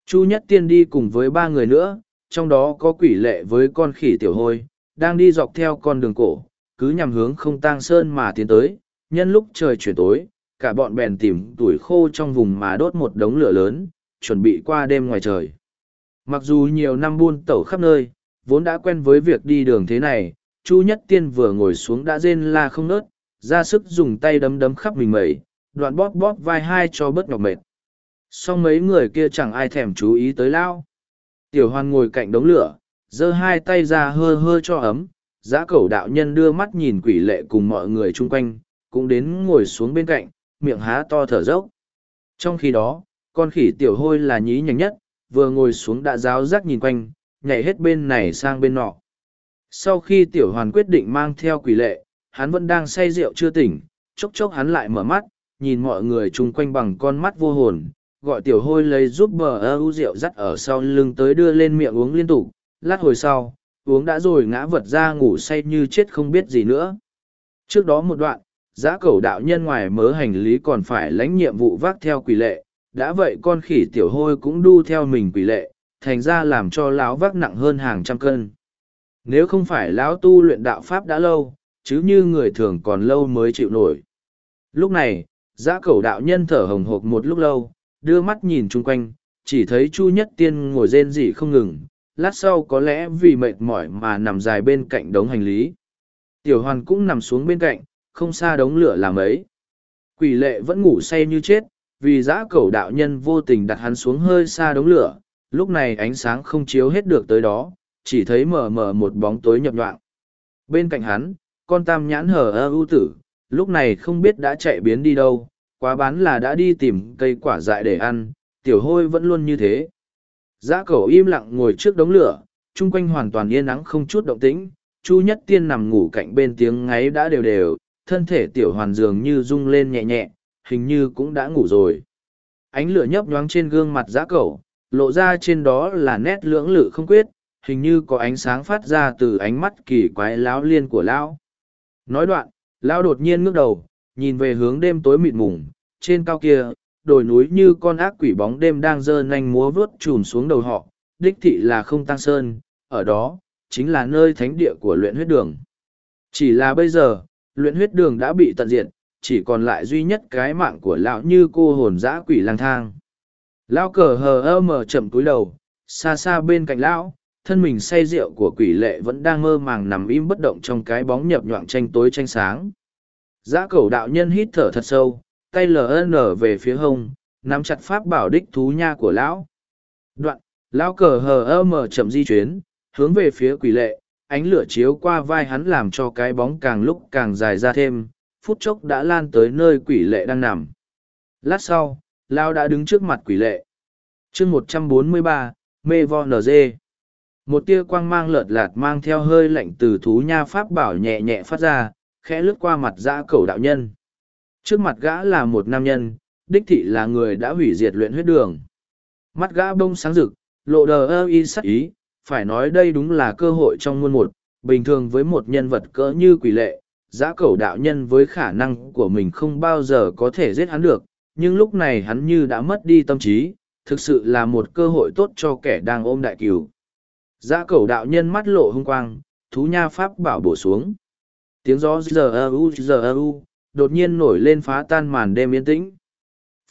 Chu nhất tiên đi cùng với ba người nữa, trong đó có quỷ lệ với con khỉ tiểu hôi, đang đi dọc theo con đường cổ, cứ nhằm hướng không tang sơn mà tiến tới, nhân lúc trời chuyển tối, cả bọn bèn tìm tuổi khô trong vùng mà đốt một đống lửa lớn, chuẩn bị qua đêm ngoài trời. Mặc dù nhiều năm buôn tẩu khắp nơi, vốn đã quen với việc đi đường thế này chu nhất tiên vừa ngồi xuống đã rên la không nớt ra sức dùng tay đấm đấm khắp mình mẩy, đoạn bóp bóp vai hai cho bớt nhọc mệt. Song mấy người kia chẳng ai thèm chú ý tới lão. Tiểu hoan ngồi cạnh đống lửa, giơ hai tay ra hơ hơ cho ấm, giã cẩu đạo nhân đưa mắt nhìn quỷ lệ cùng mọi người chung quanh, cũng đến ngồi xuống bên cạnh, miệng há to thở dốc. Trong khi đó, con khỉ tiểu hôi là nhí nhảnh nhất, vừa ngồi xuống đã giáo giác nhìn quanh, nhảy hết bên này sang bên nọ sau khi tiểu hoàn quyết định mang theo quỷ lệ, hắn vẫn đang say rượu chưa tỉnh, chốc chốc hắn lại mở mắt, nhìn mọi người chung quanh bằng con mắt vô hồn, gọi tiểu hôi lấy giúp bờ ơ u rượu dắt ở sau lưng tới đưa lên miệng uống liên tục, lát hồi sau, uống đã rồi ngã vật ra ngủ say như chết không biết gì nữa. Trước đó một đoạn giã cầu đạo nhân ngoài mớ hành lý còn phải lãnh nhiệm vụ vác theo quỷ lệ, đã vậy con khỉ tiểu hôi cũng đu theo mình quỷ lệ, thành ra làm cho lão vác nặng hơn hàng trăm cân nếu không phải lão tu luyện đạo pháp đã lâu chứ như người thường còn lâu mới chịu nổi lúc này Giã cẩu đạo nhân thở hồng hộc một lúc lâu, đưa mắt nhìn chung quanh, chỉ thấy Chu Nhất Tiên ngồi rên rỉ không ngừng, lát sau có lẽ vì mệt mỏi mà nằm dài bên cạnh đống hành lý. Tiểu hoàn cũng nằm xuống bên cạnh, không xa đống lửa làm ấy. Quỷ lệ vẫn ngủ say như chết, vì giã cẩu đạo nhân vô tình đặt hắn xuống hơi xa đống lửa, lúc này ánh sáng không chiếu hết được tới đó, chỉ thấy mờ mờ một bóng tối nhập nhoạng. Bên cạnh hắn, con tam nhãn hở ơ ưu tử, lúc này không biết đã chạy biến đi đâu, quá bán là đã đi tìm cây quả dại để ăn, tiểu hôi vẫn luôn như thế. Giã cẩu im lặng ngồi trước đống lửa, chung quanh hoàn toàn yên nắng không chút động tĩnh, Chu Nhất Tiên nằm ngủ cạnh bên tiếng ngáy đã đều đều, thân thể tiểu hoàn dường như rung lên nhẹ nhẹ, hình như cũng đã ngủ rồi. Ánh lửa nhấp nhoáng trên gương mặt giã cẩu, lộ ra trên đó là nét lưỡng lự không quyết, hình như có ánh sáng phát ra từ ánh mắt kỳ quái láo liên của lão. Nói đoạn, lão đột nhiên ngước đầu, nhìn về hướng đêm tối mịt mùng, trên cao kia, đồi núi như con ác quỷ bóng đêm đang giơ nanh múa vuốt chùm xuống đầu họ, đích thị là không tăng sơn, ở đó, chính là nơi thánh địa của luyện huyết đường. Chỉ là bây giờ, luyện huyết đường đã bị tận diệt, chỉ còn lại duy nhất cái mạng của lão như cô hồn dã quỷ lang thang. Lão cờ hờ ơ mờ chậm cúi đầu, xa xa bên cạnh lão, thân mình say rượu của quỷ lệ vẫn đang mơ màng nằm im bất động trong cái bóng nhập nhoạng tranh tối tranh sáng. Giã cẩu đạo nhân hít thở thật sâu, tay ln về phía hông, nắm chặt pháp bảo đích thú nha của lão. Đoạn, lão cờ hờ ơ mờ chậm di chuyển, hướng về phía quỷ lệ, ánh lửa chiếu qua vai hắn làm cho cái bóng càng lúc càng dài ra thêm, phút chốc đã lan tới nơi quỷ lệ đang nằm. Lát sau, lão đã đứng trước mặt quỷ lệ. chương một trăm bốn mươi ba mê vo NG một tia quang mang lợt lạt mang theo hơi lạnh từ thú nha pháp bảo nhẹ nhẹ phát ra, khẽ lướt qua mặt dã cầu đạo nhân. Trước mặt gã là một nam nhân, đích thị là người đã hủy diệt luyện huyết đường. Mắt gã bông sáng rực, lộ đờ ơ y sắc ý, phải nói đây đúng là cơ hội trong muôn một, bình thường với một nhân vật cỡ như quỷ lệ giã cầu đạo nhân với khả năng của mình không bao giờ có thể giết hắn được, nhưng lúc này hắn như đã mất đi tâm trí, thực sự là một cơ hội tốt cho kẻ đang ôm đại cừu. Giã cẩu đạo nhân mắt lộ hung quang, thú nha pháp bảo bổ xuống. Tiếng gió giờ u giờ u, đột nhiên nổi lên phá tan màn đêm yên tĩnh.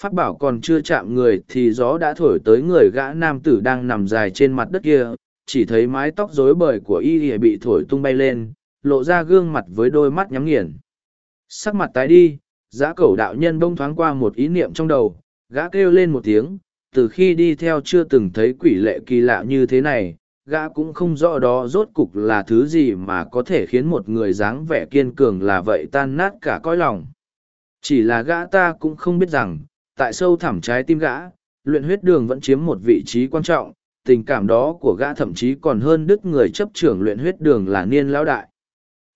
Pháp bảo còn chưa chạm người thì gió đã thổi tới người gã nam tử đang nằm dài trên mặt đất kia, chỉ thấy mái tóc rối bời của y bị thổi tung bay lên, lộ ra gương mặt với đôi mắt nhắm nghiền. Sắc mặt tái đi, giã cẩu đạo nhân bông thoáng qua một ý niệm trong đầu, gã kêu lên một tiếng, từ khi đi theo chưa từng thấy quỷ lệ kỳ lạ như thế này, gã cũng không rõ đó rốt cục là thứ gì mà có thể khiến một người dáng vẻ kiên cường là vậy tan nát cả cõi lòng. Chỉ là gã ta cũng không biết rằng, tại sâu thẳm trái tim gã, luyện huyết đường vẫn chiếm một vị trí quan trọng, tình cảm đó của gã thậm chí còn hơn đức người chấp trưởng luyện huyết đường là niên lão đại.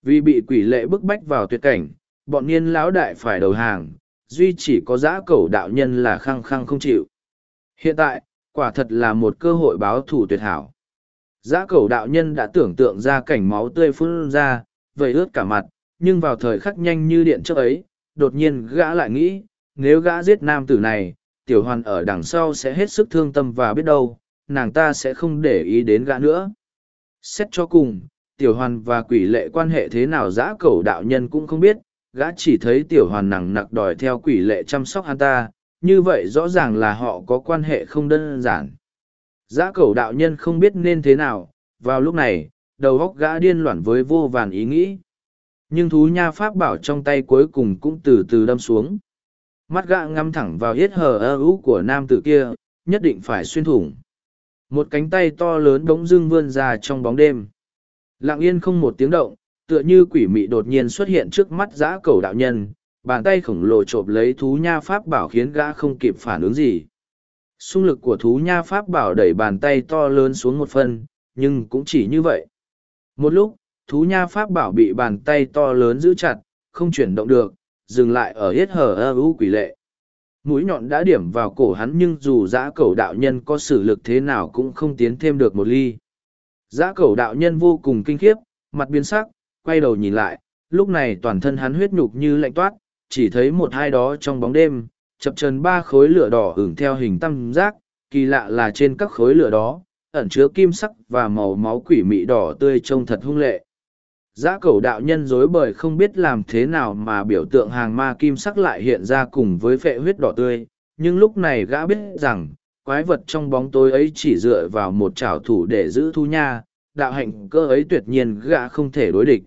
Vì bị quỷ lệ bức bách vào tuyệt cảnh, bọn niên lão đại phải đầu hàng, duy chỉ có giã cầu đạo nhân là khăng khăng không chịu. Hiện tại, quả thật là một cơ hội báo thù tuyệt hảo. Giã cầu đạo nhân đã tưởng tượng ra cảnh máu tươi phun ra, vầy ướt cả mặt, nhưng vào thời khắc nhanh như điện trước ấy, đột nhiên gã lại nghĩ, nếu gã giết nam tử này, tiểu hoàn ở đằng sau sẽ hết sức thương tâm và biết đâu, nàng ta sẽ không để ý đến gã nữa. Xét cho cùng, tiểu hoàn và quỷ lệ quan hệ thế nào giã cầu đạo nhân cũng không biết, gã chỉ thấy tiểu hoàn nặng nặc đòi theo quỷ lệ chăm sóc hắn ta, như vậy rõ ràng là họ có quan hệ không đơn giản. Giã cẩu đạo nhân không biết nên thế nào, vào lúc này, đầu góc gã điên loạn với vô vàn ý nghĩ. Nhưng thú nha pháp bảo trong tay cuối cùng cũng từ từ đâm xuống. Mắt gã ngắm thẳng vào hết hờ ơ ú của nam tử kia, nhất định phải xuyên thủng. Một cánh tay to lớn bỗng dưng vươn ra trong bóng đêm. Lặng yên không một tiếng động, tựa như quỷ mị đột nhiên xuất hiện trước mắt giã cầu đạo nhân, bàn tay khổng lồ chộp lấy thú nha pháp bảo khiến gã không kịp phản ứng gì xung lực của thú nha pháp bảo đẩy bàn tay to lớn xuống một phân, nhưng cũng chỉ như vậy. Một lúc, thú nha pháp bảo bị bàn tay to lớn giữ chặt, không chuyển động được, dừng lại ở hết hở ơ u quỷ lệ. Mũi nhọn đã điểm vào cổ hắn nhưng dù giã cẩu đạo nhân có sử lực thế nào cũng không tiến thêm được một ly. Giã cẩu đạo nhân vô cùng kinh khiếp, mặt biến sắc, quay đầu nhìn lại, lúc này toàn thân hắn huyết nhục như lạnh toát, chỉ thấy một hai đó trong bóng đêm, chập trần ba khối lửa đỏ hưởng theo hình tam giác, kỳ lạ là trên các khối lửa đó, ẩn chứa kim sắc và màu máu quỷ mị đỏ tươi trông thật hung lệ. Giá cẩu đạo nhân dối bời không biết làm thế nào mà biểu tượng hàng ma kim sắc lại hiện ra cùng với phệ huyết đỏ tươi, nhưng lúc này gã biết rằng, quái vật trong bóng tối ấy chỉ dựa vào một trảo thủ để giữ thu nha, đạo hạnh cơ ấy tuyệt nhiên gã không thể đối địch.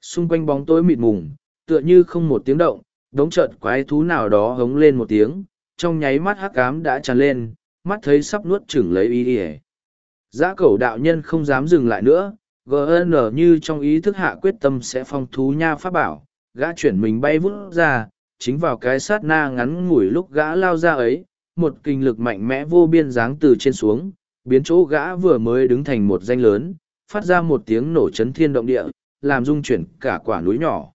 Xung quanh bóng tối mịt mùng, tựa như không một tiếng động, đống chợt quái thú nào đó hống lên một tiếng, trong nháy mắt hắc ám đã tràn lên, mắt thấy sắp nuốt chửng lấy y ỉa Giã cẩu đạo nhân không dám dừng lại nữa, gn như trong ý thức hạ quyết tâm sẽ phong thú nha pháp bảo gã chuyển mình bay vút ra chính vào cái sát na ngắn ngủi lúc gã lao ra ấy một kinh lực mạnh mẽ vô biên dáng từ trên xuống biến chỗ gã vừa mới đứng thành một danh lớn phát ra một tiếng nổ chấn thiên động địa làm rung chuyển cả quả núi nhỏ.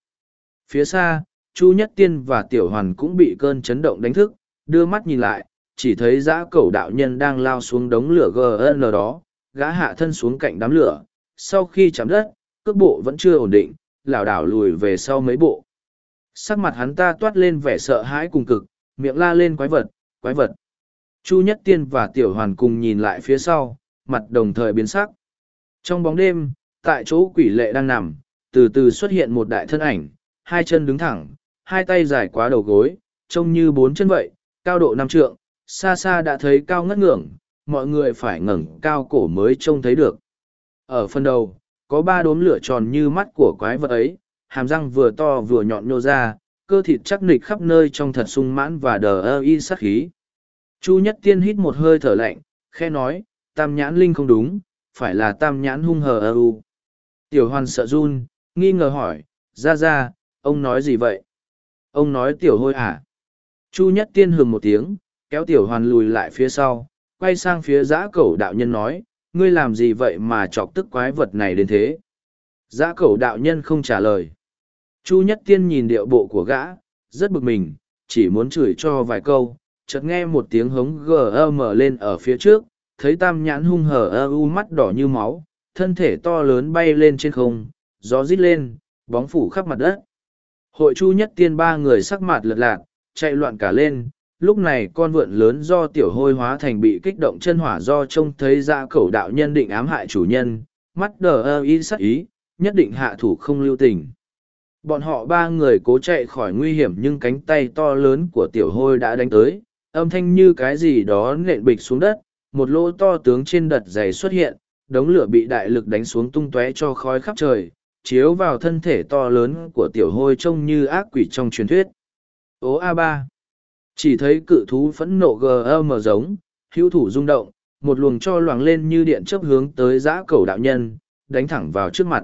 Phía xa chu nhất tiên và tiểu hoàn cũng bị cơn chấn động đánh thức đưa mắt nhìn lại chỉ thấy dã cẩu đạo nhân đang lao xuống đống lửa gn đó gã hạ thân xuống cạnh đám lửa sau khi chạm đất, cước bộ vẫn chưa ổn định, lảo đảo lùi về sau mấy bộ. Sắc mặt hắn ta toát lên vẻ sợ hãi cùng cực, miệng la lên quái vật, quái vật. Chu Nhất Tiên và Tiểu Hoàn cùng nhìn lại phía sau, mặt đồng thời biến sắc. Trong bóng đêm, tại chỗ quỷ lệ đang nằm, từ từ xuất hiện một đại thân ảnh, hai chân đứng thẳng, hai tay dài quá đầu gối, trông như bốn chân vậy, cao độ năm trượng, xa xa đã thấy cao ngất ngưỡng, mọi người phải ngẩng cao cổ mới trông thấy được. Ở phần đầu, có ba đốm lửa tròn như mắt của quái vật ấy, hàm răng vừa to vừa nhọn nhô ra, cơ thịt chắc nịch khắp nơi trong thật sung mãn và đờ ơ y sát khí. Chu Nhất Tiên hít một hơi thở lạnh, khe nói, tam nhãn linh không đúng, phải là tam nhãn hung hờ ơ u. Tiểu hoàn sợ run, nghi ngờ hỏi, ra ra, ông nói gì vậy? Ông nói tiểu hôi à? Chu Nhất Tiên hừng một tiếng, kéo tiểu hoàn lùi lại phía sau, quay sang phía giã cẩu đạo nhân nói, ngươi làm gì vậy mà chọc tức quái vật này đến thế giã cẩu đạo nhân không trả lời chu nhất tiên nhìn điệu bộ của gã rất bực mình chỉ muốn chửi cho vài câu chợt nghe một tiếng hống gm lên ở phía trước thấy tam nhãn hung hở ơ u mắt đỏ như máu thân thể to lớn bay lên trên không gió rít lên bóng phủ khắp mặt đất hội chu nhất tiên ba người sắc mặt lật lạc chạy loạn cả lên lúc này con vượn lớn do tiểu hôi hóa thành bị kích động chân hỏa do trông thấy ra cẩu đạo nhân định ám hại chủ nhân, mắt đờ ơ y sắc ý, nhất định hạ thủ không lưu tình. Bọn họ ba người cố chạy khỏi nguy hiểm nhưng cánh tay to lớn của tiểu hôi đã đánh tới, âm thanh như cái gì đó nện bịch xuống đất, một lỗ to tướng trên đật dày xuất hiện, đống lửa bị đại lực đánh xuống tung tóe cho khói khắp trời, chiếu vào thân thể to lớn của tiểu hôi trông như ác quỷ trong truyền thuyết. Ố a ba chỉ thấy cự thú phẫn nộ gm giống, hữu thủ rung động, một luồng cho loàng lên như điện chấp hướng tới giã cầu đạo nhân, đánh thẳng vào trước mặt.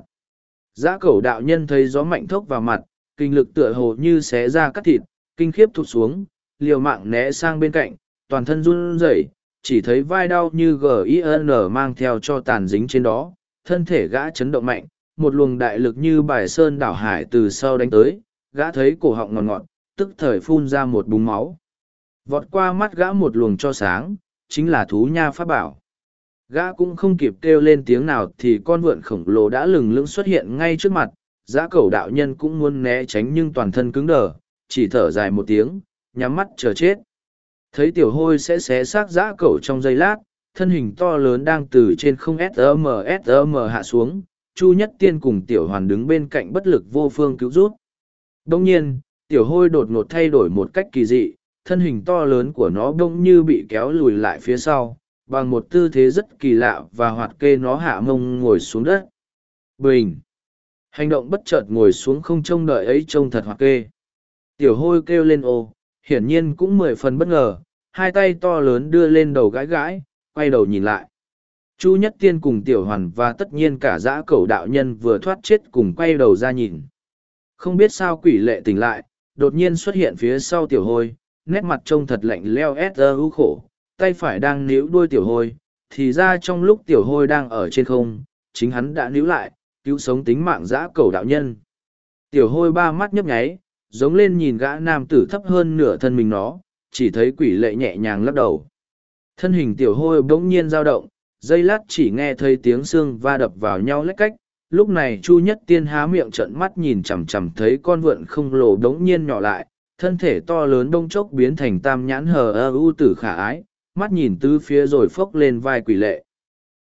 Giã cầu đạo nhân thấy gió mạnh thốc vào mặt, kinh lực tựa hồ như xé ra cắt thịt, kinh khiếp thụt xuống, liều mạng né sang bên cạnh, toàn thân run rẩy, chỉ thấy vai đau như GIN mang theo cho tàn dính trên đó, thân thể gã chấn động mạnh, một luồng đại lực như bài sơn đảo hải từ sau đánh tới, gã thấy cổ họng ngọt ngọt, tức thời phun ra một búng máu. Vọt qua mắt gã một luồng cho sáng, chính là thú nha pháp bảo. Gã cũng không kịp kêu lên tiếng nào thì con vượn khổng lồ đã lừng lững xuất hiện ngay trước mặt, giã cẩu đạo nhân cũng muốn né tránh nhưng toàn thân cứng đờ, chỉ thở dài một tiếng, nhắm mắt chờ chết. Thấy tiểu hôi sẽ xé xác giã cẩu trong giây lát, thân hình to lớn đang từ trên không SM SM hạ xuống, Chu Nhất Tiên cùng tiểu hoàn đứng bên cạnh bất lực vô phương cứu rút. Đông nhiên, tiểu hôi đột ngột thay đổi một cách kỳ dị, thân hình to lớn của nó bỗng như bị kéo lùi lại phía sau, bằng một tư thế rất kỳ lạ và hoạt kê nó hạ mông ngồi xuống đất. Bình! Hành động bất chợt ngồi xuống không trông đợi ấy trông thật hoạt kê. Tiểu hôi kêu lên ô, hiển nhiên cũng mười phần bất ngờ, hai tay to lớn đưa lên đầu gãi gãi, quay đầu nhìn lại. Chu Nhất Tiên cùng Tiểu Hoàn và tất nhiên cả dã cẩu đạo nhân vừa thoát chết cùng quay đầu ra nhìn. Không biết sao quỷ lệ tỉnh lại, đột nhiên xuất hiện phía sau Tiểu Hôi, nét mặt trông thật lạnh leo ép ưu khổ, tay phải đang níu đuôi tiểu hôi, thì ra trong lúc tiểu hôi đang ở trên không, chính hắn đã níu lại, cứu sống tính mạng dã cầu đạo nhân. Tiểu hôi ba mắt nhấp nháy, giống lên nhìn gã nam tử thấp hơn nửa thân mình nó, chỉ thấy quỷ lệ nhẹ nhàng lắc đầu. Thân hình tiểu hôi bỗng nhiên dao động, dây lát chỉ nghe thấy tiếng xương va đập vào nhau lách cách. Lúc này Chu Nhất Tiên há miệng trợn mắt nhìn chằm chằm thấy con vượn không lồ đống nhiên nhỏ lại, thân thể to lớn đông chốc biến thành tam nhãn hờ ơ u tử khả ái, mắt nhìn tứ phía rồi phốc lên vai quỷ lệ.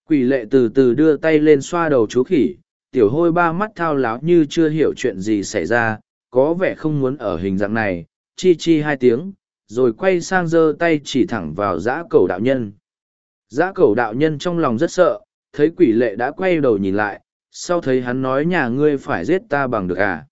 Quỷ lệ từ từ đưa tay lên xoa đầu chú khỉ, tiểu hôi ba mắt thao láo như chưa hiểu chuyện gì xảy ra, có vẻ không muốn ở hình dạng này, chi chi hai tiếng, rồi quay sang giơ tay chỉ thẳng vào giã cầu đạo nhân. Giã cầu đạo nhân trong lòng rất sợ, thấy quỷ lệ đã quay đầu nhìn lại, sau thấy hắn nói nhà ngươi phải giết ta bằng được à.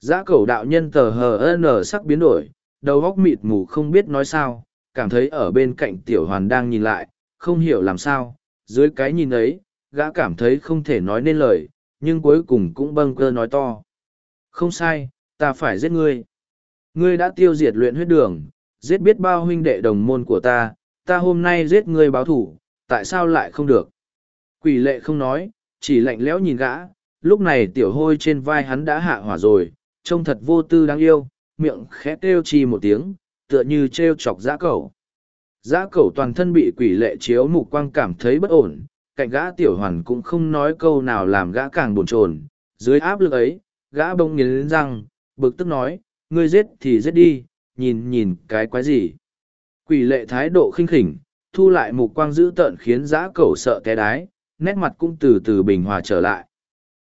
Giã cầu đạo nhân tờ hờ nở sắc biến đổi, đầu góc mịt mù không biết nói sao, cảm thấy ở bên cạnh tiểu hoàn đang nhìn lại, không hiểu làm sao, dưới cái nhìn ấy, gã cảm thấy không thể nói nên lời, nhưng cuối cùng cũng bâng cơ nói to. Không sai, ta phải giết ngươi. Ngươi đã tiêu diệt luyện huyết đường, giết biết bao huynh đệ đồng môn của ta, ta hôm nay giết ngươi báo thủ, tại sao lại không được? Quỷ lệ không nói, chỉ lạnh lẽo nhìn gã, lúc này tiểu hôi trên vai hắn đã hạ hỏa rồi, trông thật vô tư đáng yêu, miệng khẽ kêu chi một tiếng, tựa như treo chọc giã cẩu. Giã cẩu toàn thân bị quỷ lệ chiếu mục quang cảm thấy bất ổn, cạnh gã tiểu hoàn cũng không nói câu nào làm gã càng buồn chồn. Dưới áp lực ấy, gã bông nghiến răng, bực tức nói, ngươi giết thì giết đi, nhìn nhìn cái quái gì. Quỷ lệ thái độ khinh khỉnh, thu lại mục quang dữ tợn khiến giã cẩu sợ té đái, nét mặt cũng từ từ bình hòa trở lại.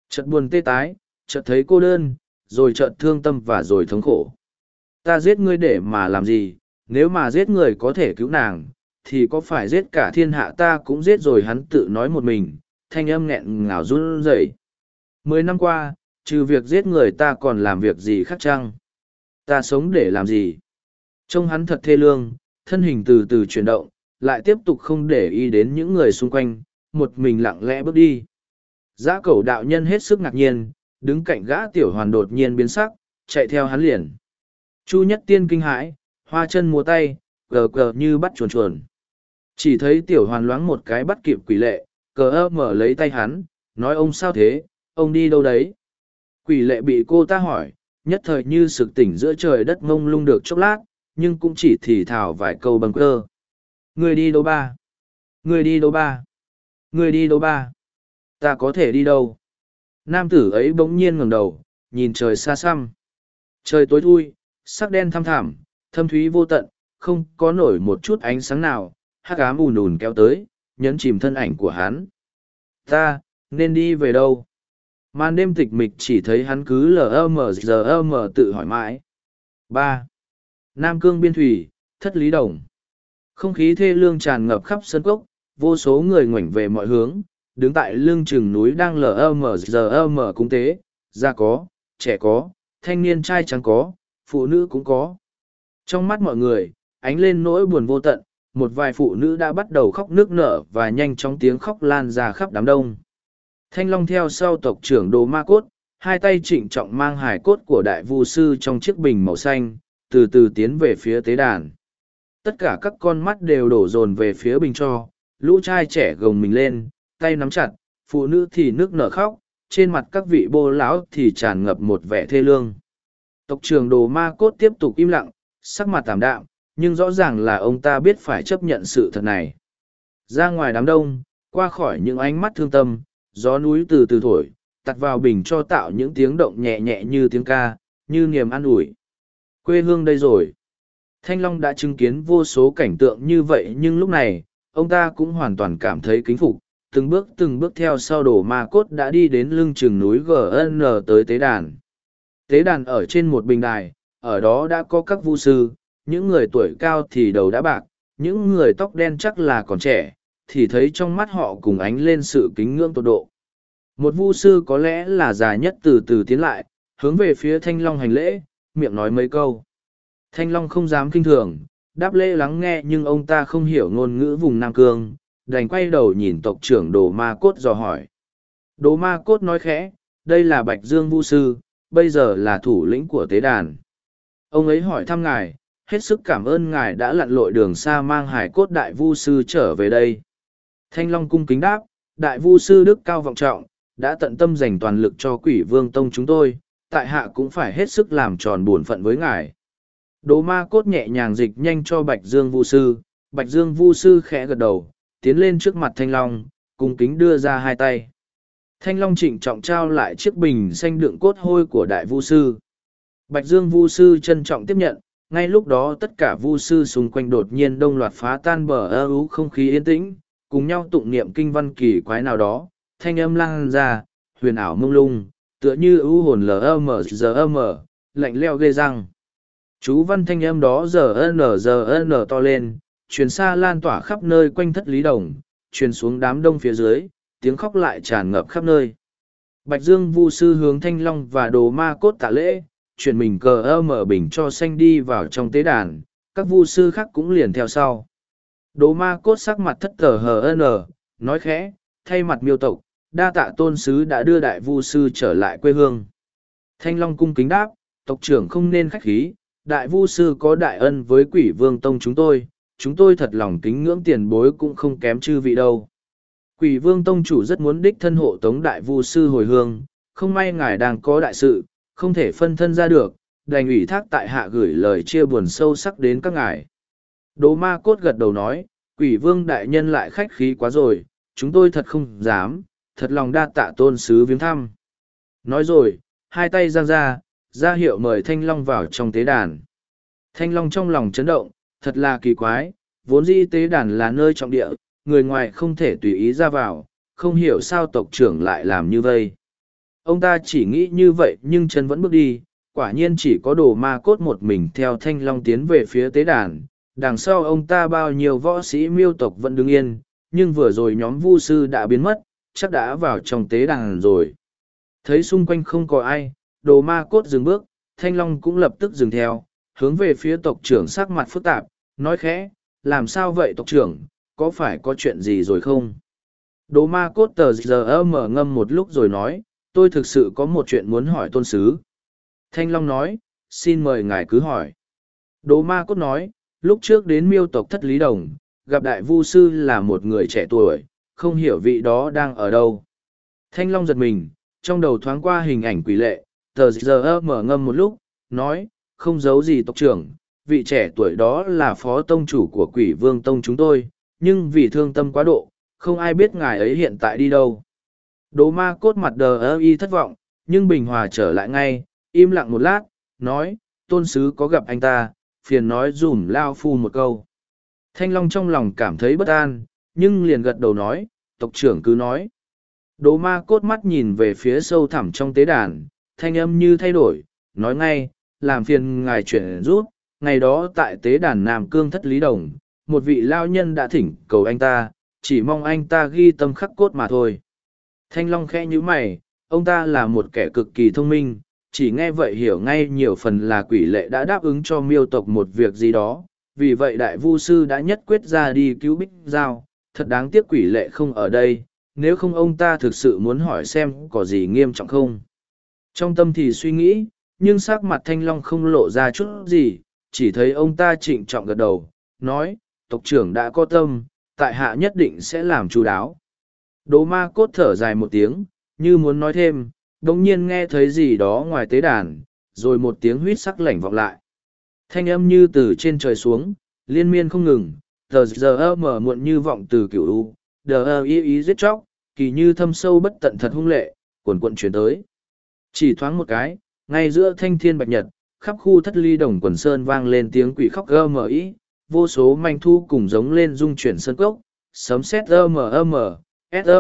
Chợt buồn tê tái, chợt thấy cô đơn, rồi chợt thương tâm và rồi thống khổ. Ta giết ngươi để mà làm gì, nếu mà giết người có thể cứu nàng, thì có phải giết cả thiên hạ ta cũng giết rồi hắn tự nói một mình, thanh âm nghẹn ngào run rẩy. Mười năm qua, trừ việc giết người ta còn làm việc gì khác chăng? Ta sống để làm gì? Trông hắn thật thê lương, thân hình từ từ chuyển động, lại tiếp tục không để ý đến những người xung quanh, một mình lặng lẽ bước đi. Giã cẩu đạo nhân hết sức ngạc nhiên, đứng cạnh gã tiểu hoàn đột nhiên biến sắc, chạy theo hắn liền. Chu nhất tiên kinh hãi, hoa chân múa tay, gờ gờ như bắt chuồn chuồn. Chỉ thấy tiểu hoàn loáng một cái bắt kịp quỷ lệ, cờ ơ mở lấy tay hắn, nói ông sao thế, ông đi đâu đấy? Quỷ lệ bị cô ta hỏi, nhất thời như sực tỉnh giữa trời đất ngông lung được chốc lát, nhưng cũng chỉ thì thào vài câu bằng cơ. Người đi đâu ba? Người đi đâu ba? Người đi đâu ba? Ta có thể đi đâu? Nam tử ấy bỗng nhiên ngẩng đầu, nhìn trời xa xăm. Trời tối thui, sắc đen thăm thẳm, thâm thúy vô tận, không có nổi một chút ánh sáng nào, hắc ám ùn ùn kéo tới, nhấn chìm thân ảnh của hắn. Ta, nên đi về đâu? Màn đêm tịch mịch chỉ thấy hắn cứ lờ mờ giờ mờ tự hỏi mãi. ba Nam Cương Biên Thủy, Thất Lý Đồng. Không khí thê lương tràn ngập khắp sân cốc, vô số người ngoảnh về mọi hướng, đứng tại lương chừng núi đang lờ mờ giờ mờ cung tế, già có, trẻ có, thanh niên trai trắng có, phụ nữ cũng có. Trong mắt mọi người, ánh lên nỗi buồn vô tận, một vài phụ nữ đã bắt đầu khóc nước nở và nhanh chóng tiếng khóc lan ra khắp đám đông. Thanh Long theo sau tộc trưởng Đồ Ma Cốt, hai tay trịnh trọng mang hải cốt của đại vu sư trong chiếc bình màu xanh, từ từ tiến về phía tế đàn. Tất cả các con mắt đều đổ dồn về phía bình cho, lũ trai trẻ gồng mình lên, tay nắm chặt, phụ nữ thì nước nở khóc, trên mặt các vị bô lão thì tràn ngập một vẻ thê lương. Tộc trưởng Đồ Ma Cốt tiếp tục im lặng, sắc mặt tạm đạm, nhưng rõ ràng là ông ta biết phải chấp nhận sự thật này. Ra ngoài đám đông, qua khỏi những ánh mắt thương tâm, gió núi từ từ thổi, tặt vào bình cho tạo những tiếng động nhẹ nhẹ như tiếng ca, như niềm an ủi. Quê hương đây rồi. Thanh Long đã chứng kiến vô số cảnh tượng như vậy nhưng lúc này, ông ta cũng hoàn toàn cảm thấy kính phục, từng bước từng bước theo sau đồ ma cốt đã đi đến lưng chừng núi GN tới tế đàn. Tế đàn ở trên một bình đài, ở đó đã có các vu sư, những người tuổi cao thì đầu đã bạc, những người tóc đen chắc là còn trẻ, thì thấy trong mắt họ cùng ánh lên sự kính ngưỡng tột độ. Một vu sư có lẽ là già nhất từ từ tiến lại, hướng về phía Thanh Long hành lễ, miệng nói mấy câu. Thanh Long không dám kinh thường, đáp lễ lắng nghe nhưng ông ta không hiểu ngôn ngữ vùng Nam Cương, đành quay đầu nhìn tộc trưởng Đồ Ma Cốt dò hỏi. Đồ Ma Cốt nói khẽ, đây là Bạch Dương Vu Sư, bây giờ là thủ lĩnh của tế đàn. Ông ấy hỏi thăm ngài, hết sức cảm ơn ngài đã lặn lội đường xa mang hải cốt đại vu sư trở về đây. Thanh Long cung kính đáp, đại vu sư đức cao vọng trọng, đã tận tâm dành toàn lực cho quỷ vương tông chúng tôi, tại hạ cũng phải hết sức làm tròn bổn phận với ngài. Đồ ma cốt nhẹ nhàng dịch nhanh cho Bạch Dương vu sư, Bạch Dương vu sư khẽ gật đầu, tiến lên trước mặt Thanh Long, cung kính đưa ra hai tay. Thanh Long trịnh trọng trao lại chiếc bình xanh đựng cốt hôi của đại vu sư. Bạch Dương vu sư trân trọng tiếp nhận, ngay lúc đó tất cả vu sư xung quanh đột nhiên đông loạt phá tan bờ ơ ú không khí yên tĩnh cùng nhau tụng niệm kinh văn kỳ quái nào đó thanh âm lan ra huyền ảo mông lung, tựa như ưu hồn lm giờ m lạnh leo ghê răng. Chú văn thanh âm đó giờ n giờ n to lên, truyền xa lan tỏa khắp nơi quanh thất lý đồng, truyền xuống đám đông phía dưới, tiếng khóc lại tràn ngập khắp nơi. Bạch Dương Vu sư hướng Thanh Long và Đồ Ma Cốt tạ lễ, chuyển mình cờ ơ mở bình cho xanh đi vào trong tế đàn, các vu sư khác cũng liền theo sau. Đồ Ma Cốt sắc mặt thất tờ hờ n, nói khẽ, thay mặt miêu tộc, đa tạ tôn sứ đã đưa đại vu sư trở lại quê hương. Thanh Long cung kính đáp, tộc trưởng không nên khách khí, đại vu sư có đại ân với quỷ vương tông chúng tôi, chúng tôi thật lòng kính ngưỡng tiền bối cũng không kém chư vị đâu. Quỷ vương tông chủ rất muốn đích thân hộ tống đại vu sư hồi hương, không may ngài đang có đại sự, không thể phân thân ra được, đành ủy thác tại hạ gửi lời chia buồn sâu sắc đến các ngài. Đố ma cốt gật đầu nói, quỷ vương đại nhân lại khách khí quá rồi, chúng tôi thật không dám, thật lòng đa tạ tôn sứ viếng thăm. Nói rồi, hai tay giang ra, ra hiệu mời Thanh Long vào trong tế đàn. Thanh Long trong lòng chấn động, thật là kỳ quái, vốn dĩ tế đàn là nơi trọng địa, người ngoài không thể tùy ý ra vào, không hiểu sao tộc trưởng lại làm như vậy. Ông ta chỉ nghĩ như vậy nhưng chân vẫn bước đi, quả nhiên chỉ có đồ ma cốt một mình theo thanh long tiến về phía tế đàn. Đằng sau ông ta bao nhiêu võ sĩ miêu tộc vẫn đứng yên, nhưng vừa rồi nhóm vu sư đã biến mất, chắc đã vào trong tế đàn rồi. Thấy xung quanh không có ai, đồ ma cốt dừng bước, thanh long cũng lập tức dừng theo, hướng về phía tộc trưởng sắc mặt phức tạp, nói khẽ, làm sao vậy tộc trưởng, có phải có chuyện gì rồi không? Đồ ma cốt tờ giờ mở ngâm một lúc rồi nói, tôi thực sự có một chuyện muốn hỏi tôn sứ. Thanh Long nói, xin mời ngài cứ hỏi. Đồ ma cốt nói, lúc trước đến miêu tộc thất lý đồng, gặp đại vu sư là một người trẻ tuổi, không hiểu vị đó đang ở đâu. Thanh Long giật mình, trong đầu thoáng qua hình ảnh quỷ lệ, tờ giờ mở ngâm một lúc, nói, không giấu gì tộc trưởng, vị trẻ tuổi đó là phó tông chủ của quỷ vương tông chúng tôi, nhưng vì thương tâm quá độ, không ai biết ngài ấy hiện tại đi đâu. Đố ma cốt mặt đờ ơ y thất vọng, nhưng bình hòa trở lại ngay, im lặng một lát, nói, tôn sứ có gặp anh ta, phiền nói dùm lao phu một câu. Thanh Long trong lòng cảm thấy bất an, nhưng liền gật đầu nói, tộc trưởng cứ nói. Đồ ma cốt mắt nhìn về phía sâu thẳm trong tế đàn, thanh âm như thay đổi, nói ngay, làm phiền ngài chuyển rút, ngày đó tại tế đàn Nam Cương thất lý đồng, một vị lao nhân đã thỉnh cầu anh ta, chỉ mong anh ta ghi tâm khắc cốt mà thôi. Thanh Long khẽ như mày, ông ta là một kẻ cực kỳ thông minh, chỉ nghe vậy hiểu ngay nhiều phần là quỷ lệ đã đáp ứng cho miêu tộc một việc gì đó, vì vậy đại vu sư đã nhất quyết ra đi cứu bích giao, thật đáng tiếc quỷ lệ không ở đây, nếu không ông ta thực sự muốn hỏi xem có gì nghiêm trọng không. Trong tâm thì suy nghĩ, nhưng sắc mặt thanh long không lộ ra chút gì, chỉ thấy ông ta trịnh trọng gật đầu, nói, tộc trưởng đã có tâm, tại hạ nhất định sẽ làm chú đáo. Đỗ ma cốt thở dài một tiếng, như muốn nói thêm, đồng nhiên nghe thấy gì đó ngoài tế đàn, rồi một tiếng huýt sắc lảnh vọng lại. Thanh âm như từ trên trời xuống, liên miên không ngừng, tờ giờ mở muộn như vọng từ cửu u, đờ ơ ý ý giết chóc, kỳ như thâm sâu bất tận thật hung lệ, cuồn cuộn chuyển tới. Chỉ thoáng một cái, ngay giữa thanh thiên bạch nhật, khắp khu thất ly đồng quần sơn vang lên tiếng quỷ khóc gơ mở ý, vô số manh thu cùng giống lên dung chuyển sân cốc, sấm sét mở âm,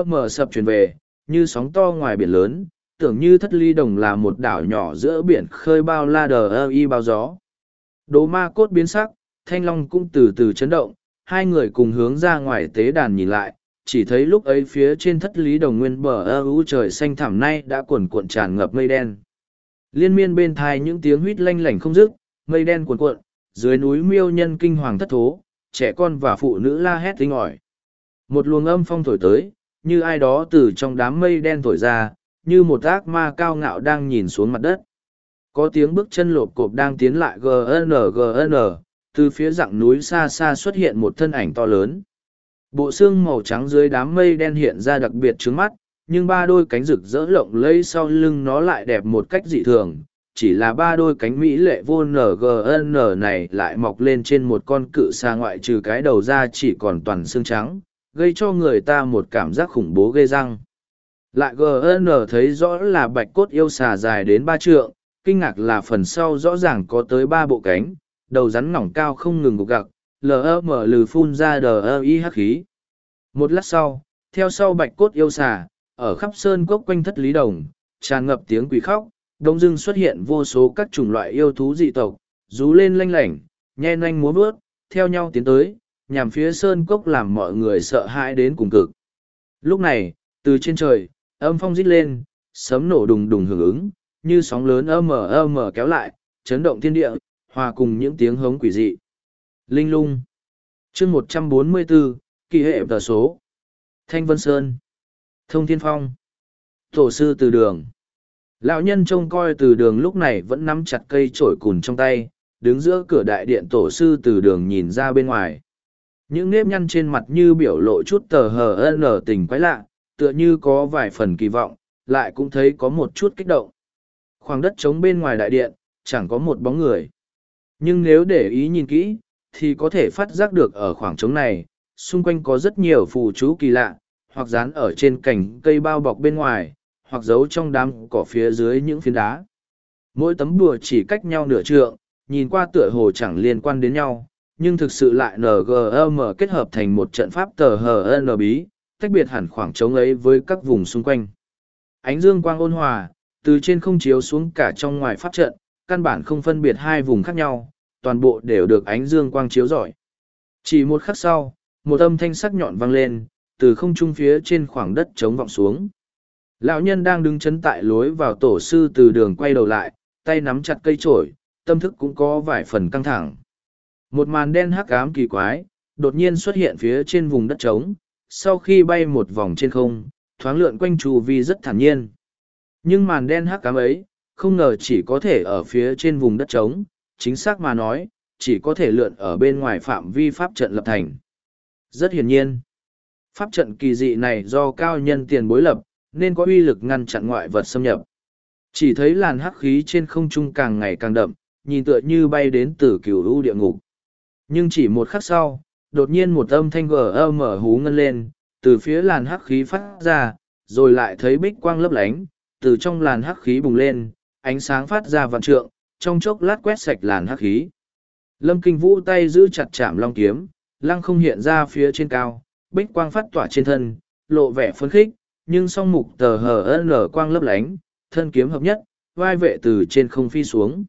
mở sập truyền về, như sóng to ngoài biển lớn, tưởng như thất ly đồng là một đảo nhỏ giữa biển khơi bao la đờ ơ y bao gió. Đố ma cốt biến sắc, thanh long cũng từ từ chấn động, hai người cùng hướng ra ngoài tế đàn nhìn lại, chỉ thấy lúc ấy phía trên thất lý đồng nguyên bờ ơ u trời xanh thẳm nay đã cuồn cuộn tràn ngập mây đen. Liên miên bên thai những tiếng huýt lanh lảnh không dứt, mây đen cuồn cuộn, dưới núi miêu nhân kinh hoàng thất thố, trẻ con và phụ nữ la hét tinh ỏi. Một luồng âm phong thổi tới, như ai đó từ trong đám mây đen thổi ra, như một ác ma cao ngạo đang nhìn xuống mặt đất. Có tiếng bước chân lộp cộp đang tiến lại GNGN, từ phía dặng núi xa xa xuất hiện một thân ảnh to lớn. Bộ xương màu trắng dưới đám mây đen hiện ra đặc biệt trướng mắt, nhưng ba đôi cánh rực rỡ lộng lẫy sau lưng nó lại đẹp một cách dị thường, chỉ là ba đôi cánh mỹ lệ vô ngn này lại mọc lên trên một con cự xa ngoại trừ cái đầu ra chỉ còn toàn xương trắng gây cho người ta một cảm giác khủng bố ghê răng lại gn thấy rõ là bạch cốt yêu xà dài đến ba trượng kinh ngạc là phần sau rõ ràng có tới ba bộ cánh đầu rắn ngỏng cao không ngừng gục gặc lờ mở lừ phun ra đờ ơ y hắc khí một lát sau theo sau bạch cốt yêu xà ở khắp sơn cốc quanh thất lý đồng, tràn ngập tiếng quỷ khóc, đông dưng xuất hiện vô số các chủng loại yêu thú dị tộc, rú lên lanh lảnh, nhe nanh múa bước, theo nhau tiến tới, nhằm phía sơn cốc làm mọi người sợ hãi đến cùng cực. Lúc này, từ trên trời, âm phong rít lên, sấm nổ đùng đùng hưởng ứng, như sóng lớn ơ mở ơ mở kéo lại, chấn động thiên địa, hòa cùng những tiếng hống quỷ dị. Linh lung. chương một trăm bốn mươi bốn kỳ hệ tờ số. Thanh Vân Sơn. Thông Thiên Phong. Tổ sư từ đường. Lão nhân trông coi từ đường lúc này vẫn nắm chặt cây trổi cùn trong tay, đứng giữa cửa đại điện tổ sư từ đường nhìn ra bên ngoài. Những nếp nhăn trên mặt như biểu lộ chút tờ hờ nở tình quái lạ, tựa như có vài phần kỳ vọng, lại cũng thấy có một chút kích động. Khoảng đất trống bên ngoài đại điện, chẳng có một bóng người. Nhưng nếu để ý nhìn kỹ, thì có thể phát giác được ở khoảng trống này, xung quanh có rất nhiều phù chú kỳ lạ, hoặc dán ở trên cành cây bao bọc bên ngoài, hoặc giấu trong đám cỏ phía dưới những phiến đá. Mỗi tấm bùa chỉ cách nhau nửa trượng, nhìn qua tựa hồ chẳng liên quan đến nhau, nhưng thực sự lại NGM kết hợp thành một trận pháp tờ HN bí, tách biệt hẳn khoảng trống ấy với các vùng xung quanh. Ánh dương quang ôn hòa, từ trên không chiếu xuống cả trong ngoài pháp trận, căn bản không phân biệt hai vùng khác nhau, toàn bộ đều được ánh dương quang chiếu rọi. Chỉ một khắc sau, một âm thanh sắc nhọn vang lên, từ không trung phía trên khoảng đất trống vọng xuống. Lão nhân đang đứng chấn tại lối vào tổ sư từ đường quay đầu lại, tay nắm chặt cây trổi, tâm thức cũng có vài phần căng thẳng. Một màn đen hắc ám kỳ quái, đột nhiên xuất hiện phía trên vùng đất trống, sau khi bay một vòng trên không, thoáng lượn quanh chu vi rất thản nhiên. Nhưng màn đen hắc ám ấy, không ngờ chỉ có thể ở phía trên vùng đất trống, chính xác mà nói, chỉ có thể lượn ở bên ngoài phạm vi pháp trận lập thành. Rất hiển nhiên, pháp trận kỳ dị này do cao nhân tiền bối lập, nên có uy lực ngăn chặn ngoại vật xâm nhập. Chỉ thấy làn hắc khí trên không trung càng ngày càng đậm, nhìn tựa như bay đến từ cửu u địa ngục. Nhưng chỉ một khắc sau, đột nhiên một âm thanh gờ mở hú ngân lên, từ phía làn hắc khí phát ra, rồi lại thấy bích quang lấp lánh, từ trong làn hắc khí bùng lên, ánh sáng phát ra vạn trượng, trong chốc lát quét sạch làn hắc khí. Lâm Kinh Vũ tay giữ chặt chạm long kiếm, lăng không hiện ra phía trên cao, bích quang phát tỏa trên thân, lộ vẻ phấn khích, nhưng song mục tờ hờ nở quang lấp lánh, thân kiếm hợp nhất, vai vệ từ trên không phi xuống.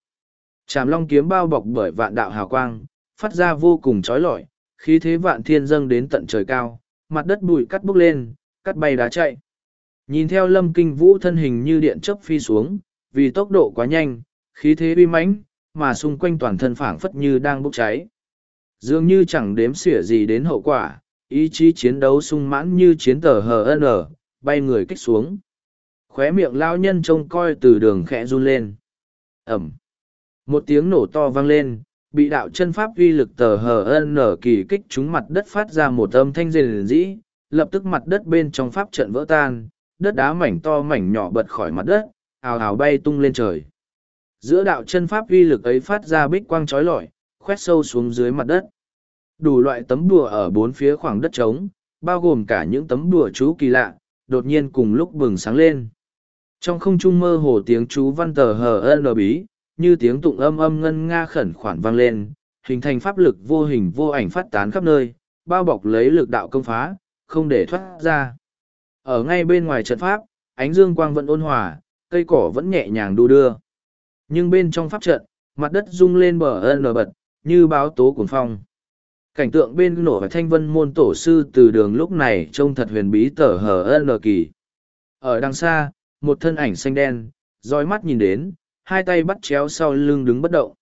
Chạm long kiếm bao bọc bởi vạn đạo hào quang, phát ra vô cùng trói lọi, khí thế vạn thiên dâng đến tận trời cao, mặt đất bụi cắt bốc lên, cắt bay đá chạy. Nhìn theo lâm kinh vũ thân hình như điện chớp phi xuống, vì tốc độ quá nhanh, khí thế uy mãnh, mà xung quanh toàn thân phảng phất như đang bốc cháy. Dường như chẳng đếm xỉa gì đến hậu quả, ý chí chiến đấu sung mãn như chiến tờ HN, bay người kích xuống. Khóe miệng lao nhân trông coi từ đường khẽ run lên. Ẩm. Một tiếng nổ to vang lên, bị đạo chân pháp uy lực tờ HN kỳ kích trúng mặt đất phát ra một âm thanh rền rĩ, lập tức mặt đất bên trong pháp trận vỡ tan, đất đá mảnh to mảnh nhỏ bật khỏi mặt đất, ào ào bay tung lên trời. Giữa đạo chân pháp uy lực ấy phát ra bích quang trói lọi, khoét sâu xuống dưới mặt đất. Đủ loại tấm đùa ở bốn phía khoảng đất trống, bao gồm cả những tấm đùa chú kỳ lạ, đột nhiên cùng lúc bừng sáng lên. Trong không trung mơ hồ tiếng chú văn tờ hờ n bí, như tiếng tụng âm âm ngân nga khẩn khoản vang lên, hình thành pháp lực vô hình vô ảnh phát tán khắp nơi, bao bọc lấy lực đạo công phá, không để thoát ra. Ở ngay bên ngoài trận pháp, ánh dương quang vẫn ôn hòa, cây cỏ vẫn nhẹ nhàng đu đưa. Nhưng bên trong pháp trận, mặt đất rung lên bờ ân bật, như báo tố cuồng phong. Cảnh tượng bên nổ và thanh vân môn tổ sư từ đường lúc này trông thật huyền bí tở hờ ân kỳ. Ở đằng xa, một thân ảnh xanh đen, roi mắt nhìn đến, hai tay bắt chéo sau lưng đứng bất động.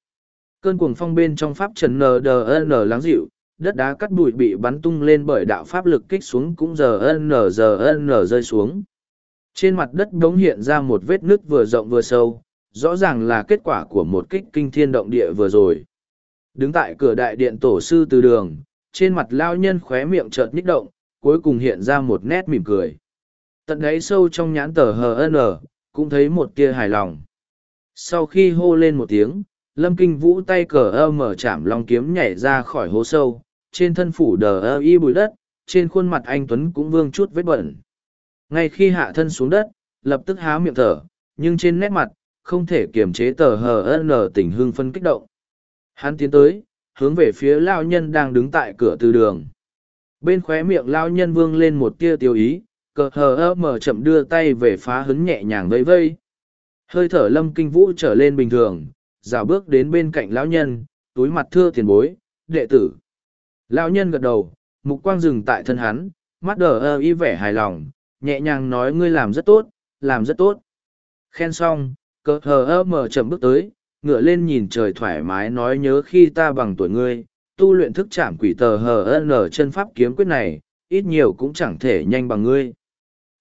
Cơn cuồng phong bên trong pháp trận NDN lắng dịu, đất đá cắt bụi bị bắn tung lên bởi đạo pháp lực kích xuống cũng giờ n giờ n rơi xuống trên mặt đất đ ố n g hiện ra một vết nứt vừa rộng vừa sâu rõ ràng là kết quả của một kích kinh thiên động địa vừa rồi. Đứng tại cửa đại điện tổ sư từ đường trên mặt lao nhân khóe miệng chợt nhích động cuối cùng hiện ra một nét mỉm cười. Tận đáy sâu trong nhãn tờ hn cũng thấy một tia hài lòng. Sau khi hô lên một tiếng lâm kinh vũ tay cờ ơ mở chạm long kiếm nhảy ra khỏi hố sâu trên thân phủ đờ ơ y bụi đất, trên khuôn mặt anh Tuấn cũng vương chút vết bẩn. Ngay khi hạ thân xuống đất, lập tức há miệng thở, nhưng trên nét mặt, không thể kiềm chế tờ hờ nở tình hưng phân kích động. Hắn tiến tới, hướng về phía lao nhân đang đứng tại cửa từ đường. Bên khóe miệng lao nhân vương lên một tia tiêu ý, cờ hờ ơ mờ chậm đưa tay về phá hứng nhẹ nhàng vây vây hơi thở lâm kinh vũ trở lên bình thường rào bước đến bên cạnh lão nhân túi mặt thưa tiền bối đệ tử lão nhân gật đầu mục quang dừng tại thân hắn mắt đờ ơ y vẻ hài lòng nhẹ nhàng nói ngươi làm rất tốt làm rất tốt khen xong cờ hờ ơ mờ chậm bước tới ngựa lên nhìn trời thoải mái nói nhớ khi ta bằng tuổi ngươi tu luyện thức chạm quỷ tờ hờ nở chân pháp kiếm quyết này ít nhiều cũng chẳng thể nhanh bằng ngươi.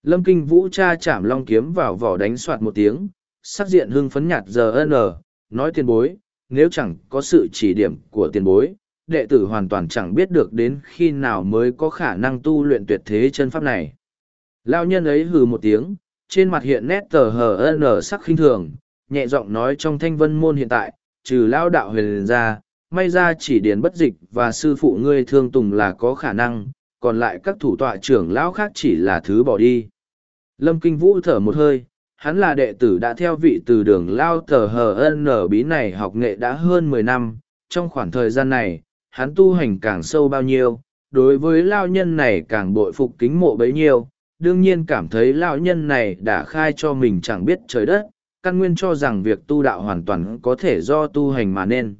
Lâm kinh vũ cha chạm long kiếm vào vỏ đánh soạt một tiếng sắc diện hưng phấn nhạt giờ nở, nói tiền bối nếu chẳng có sự chỉ điểm của tiền bối đệ tử hoàn toàn chẳng biết được đến khi nào mới có khả năng tu luyện tuyệt thế chân pháp này. Lao nhân ấy hừ một tiếng trên mặt hiện nét tờ hờ n sắc khinh thường, nhẹ giọng nói trong thanh vân môn hiện tại, trừ lao đạo huyền ra, may ra chỉ điền bất dịch và sư phụ ngươi thương tùng là có khả năng, còn lại các thủ tọa trưởng lão khác chỉ là thứ bỏ đi. Lâm kinh vũ thở một hơi, hắn là đệ tử đã theo vị từ đường lao tờ hờ nở bí này học nghệ đã hơn mười năm, trong khoảng thời gian này, hắn tu hành càng sâu bao nhiêu, đối với lao nhân này càng bội phục kính mộ bấy nhiêu đương nhiên cảm thấy lão nhân này đã khai cho mình chẳng biết trời đất, căn nguyên cho rằng việc tu đạo hoàn toàn có thể do tu hành mà nên.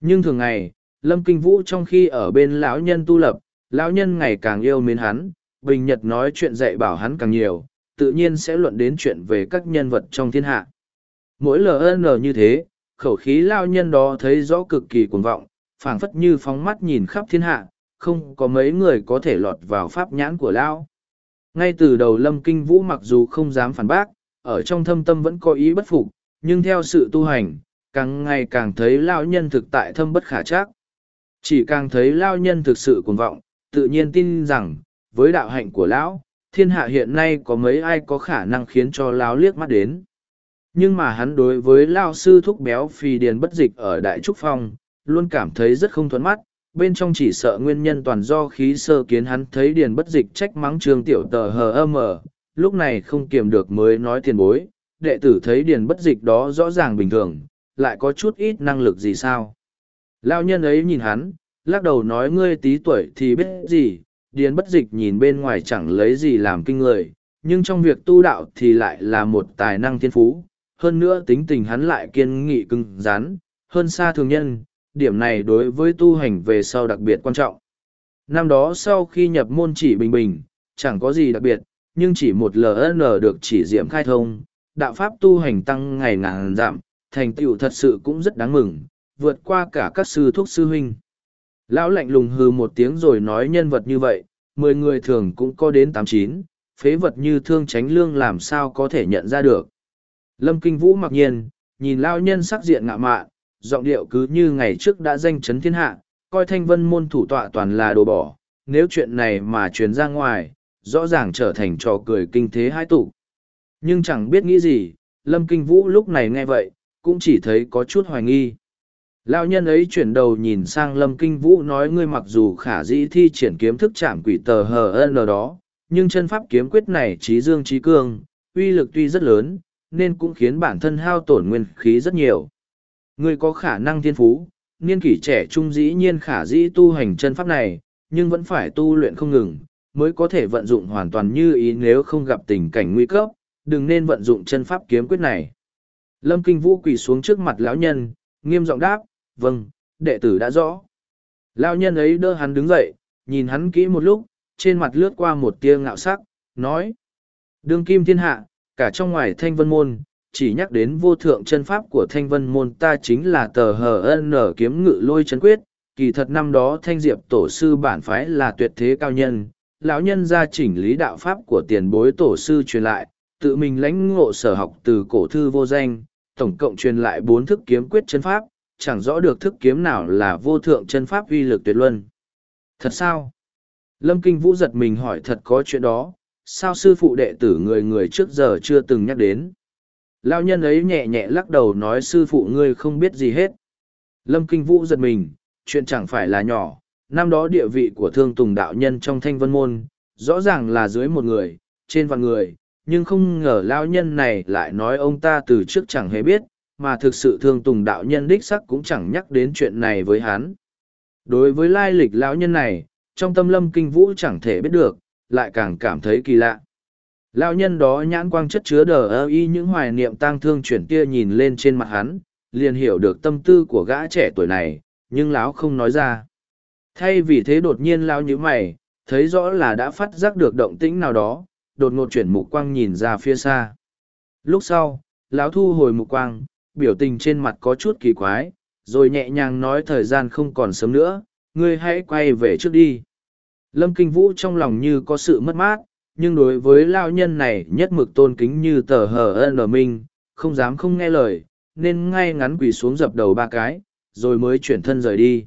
Nhưng thường ngày, lâm kinh vũ trong khi ở bên lão nhân tu lập, lão nhân ngày càng yêu mến hắn, bình nhật nói chuyện dạy bảo hắn càng nhiều, tự nhiên sẽ luận đến chuyện về các nhân vật trong thiên hạ. Mỗi ln như thế, khẩu khí lao nhân đó thấy rõ cực kỳ cuồng vọng, phảng phất như phóng mắt nhìn khắp thiên hạ, không có mấy người có thể lọt vào pháp nhãn của lão ngay từ đầu lâm kinh vũ mặc dù không dám phản bác, ở trong thâm tâm vẫn có ý bất phục, nhưng theo sự tu hành, càng ngày càng thấy lao nhân thực tại thâm bất khả chắc. Chỉ càng thấy lao nhân thực sự cuồng vọng, tự nhiên tin rằng, với đạo hạnh của lão, thiên hạ hiện nay có mấy ai có khả năng khiến cho lão liếc mắt đến. Nhưng mà hắn đối với lao sư thúc béo phì điền bất dịch ở đại trúc phong, luôn cảm thấy rất không thuận mắt bên trong chỉ sợ nguyên nhân toàn do khí sơ kiến hắn thấy điền bất dịch trách mắng trường tiểu tờ hờ âm ở lúc này không kiềm được mới nói tiền bối, đệ tử thấy điền bất dịch đó rõ ràng bình thường, lại có chút ít năng lực gì sao? Lao nhân ấy nhìn hắn, lắc đầu nói ngươi tí tuổi thì biết gì, điền bất dịch nhìn bên ngoài chẳng lấy gì làm kinh người, nhưng trong việc tu đạo thì lại là một tài năng thiên phú, hơn nữa tính tình hắn lại kiên nghị cứng rắn, hơn xa thường nhân điểm này đối với tu hành về sau đặc biệt quan trọng. Năm đó sau khi nhập môn chỉ bình bình, chẳng có gì đặc biệt, nhưng chỉ một ln được chỉ diệm khai thông, đạo pháp tu hành tăng ngày ngàn giảm, thành tựu thật sự cũng rất đáng mừng, vượt qua cả các sư thúc sư huynh. Lão lạnh lùng hư một tiếng rồi nói nhân vật như vậy, mười người thường cũng có đến tám chín, phế vật như thương tránh lương làm sao có thể nhận ra được. Lâm kinh vũ mặc nhiên, nhìn lao nhân sắc diện ngạ mạ giọng điệu cứ như ngày trước đã danh chấn thiên hạ coi thanh vân môn thủ tọa toàn là đồ bỏ nếu chuyện này mà truyền ra ngoài rõ ràng trở thành trò cười kinh thế hai tụ nhưng chẳng biết nghĩ gì lâm kinh vũ lúc này nghe vậy cũng chỉ thấy có chút hoài nghi Lão nhân ấy chuyển đầu nhìn sang Lâm Kinh Vũ nói ngươi mặc dù khả dĩ thi triển kiếm thức chạm quỷ tờ hờ n đó, nhưng chân pháp kiếm quyết này trí dương trí cương, uy lực tuy rất lớn, nên cũng khiến bản thân hao tổn nguyên khí rất nhiều. Ngươi có khả năng thiên phú, niên kỷ trẻ trung dĩ nhiên khả dĩ tu hành chân pháp này, nhưng vẫn phải tu luyện không ngừng, mới có thể vận dụng hoàn toàn như ý nếu không gặp tình cảnh nguy cấp, đừng nên vận dụng chân pháp kiếm quyết này. Lâm Kinh Vũ quỳ xuống trước mặt lão nhân, nghiêm giọng đáp, vâng đệ tử đã rõ. Lão nhân ấy đỡ hắn đứng dậy nhìn hắn kỹ một lúc trên mặt lướt qua một tia ngạo sắc nói đương kim thiên hạ cả trong ngoài thanh vân môn chỉ nhắc đến vô thượng chân pháp của thanh vân môn ta chính là tờ hờ nở kiếm ngự lôi chân quyết kỳ thật năm đó thanh diệp tổ sư bản phái là tuyệt thế cao nhân lão nhân ra chỉnh lý đạo pháp của tiền bối tổ sư truyền lại tự mình lãnh ngộ sở học từ cổ thư vô danh tổng cộng truyền lại bốn thức kiếm quyết chân pháp chẳng rõ được thức kiếm nào là vô thượng chân pháp uy lực tuyệt luân. Thật sao? Lâm Kinh Vũ giật mình hỏi thật có chuyện đó, sao sư phụ đệ tử người người trước giờ chưa từng nhắc đến? Lao nhân ấy nhẹ nhẹ lắc đầu nói sư phụ ngươi không biết gì hết. Lâm Kinh Vũ giật mình, chuyện chẳng phải là nhỏ, năm đó địa vị của thương tùng đạo nhân trong thanh vân môn, rõ ràng là dưới một người, trên vạn người, nhưng không ngờ lao nhân này lại nói ông ta từ trước chẳng hề biết, mà thực sự thương tùng đạo nhân đích sắc cũng chẳng nhắc đến chuyện này với hắn. Đối với lai lịch lão nhân này, trong tâm lâm kinh vũ chẳng thể biết được, lại càng cảm thấy kỳ lạ. Lão nhân đó nhãn quang chất chứa đờ ơ y những hoài niệm tang thương chuyển tia nhìn lên trên mặt hắn, liền hiểu được tâm tư của gã trẻ tuổi này, nhưng lão không nói ra. Thay vì thế đột nhiên lão như mày, thấy rõ là đã phát giác được động tĩnh nào đó, đột ngột chuyển mục quang nhìn ra phía xa. Lúc sau, lão thu hồi mục quang, biểu tình trên mặt có chút kỳ quái, rồi nhẹ nhàng nói thời gian không còn sớm nữa, ngươi hãy quay về trước đi. Lâm Kinh Vũ trong lòng như có sự mất mát, nhưng đối với lao nhân này nhất mực tôn kính như tờ hờ ân ở minh, không dám không nghe lời, nên ngay ngắn quỳ xuống dập đầu ba cái, rồi mới chuyển thân rời đi.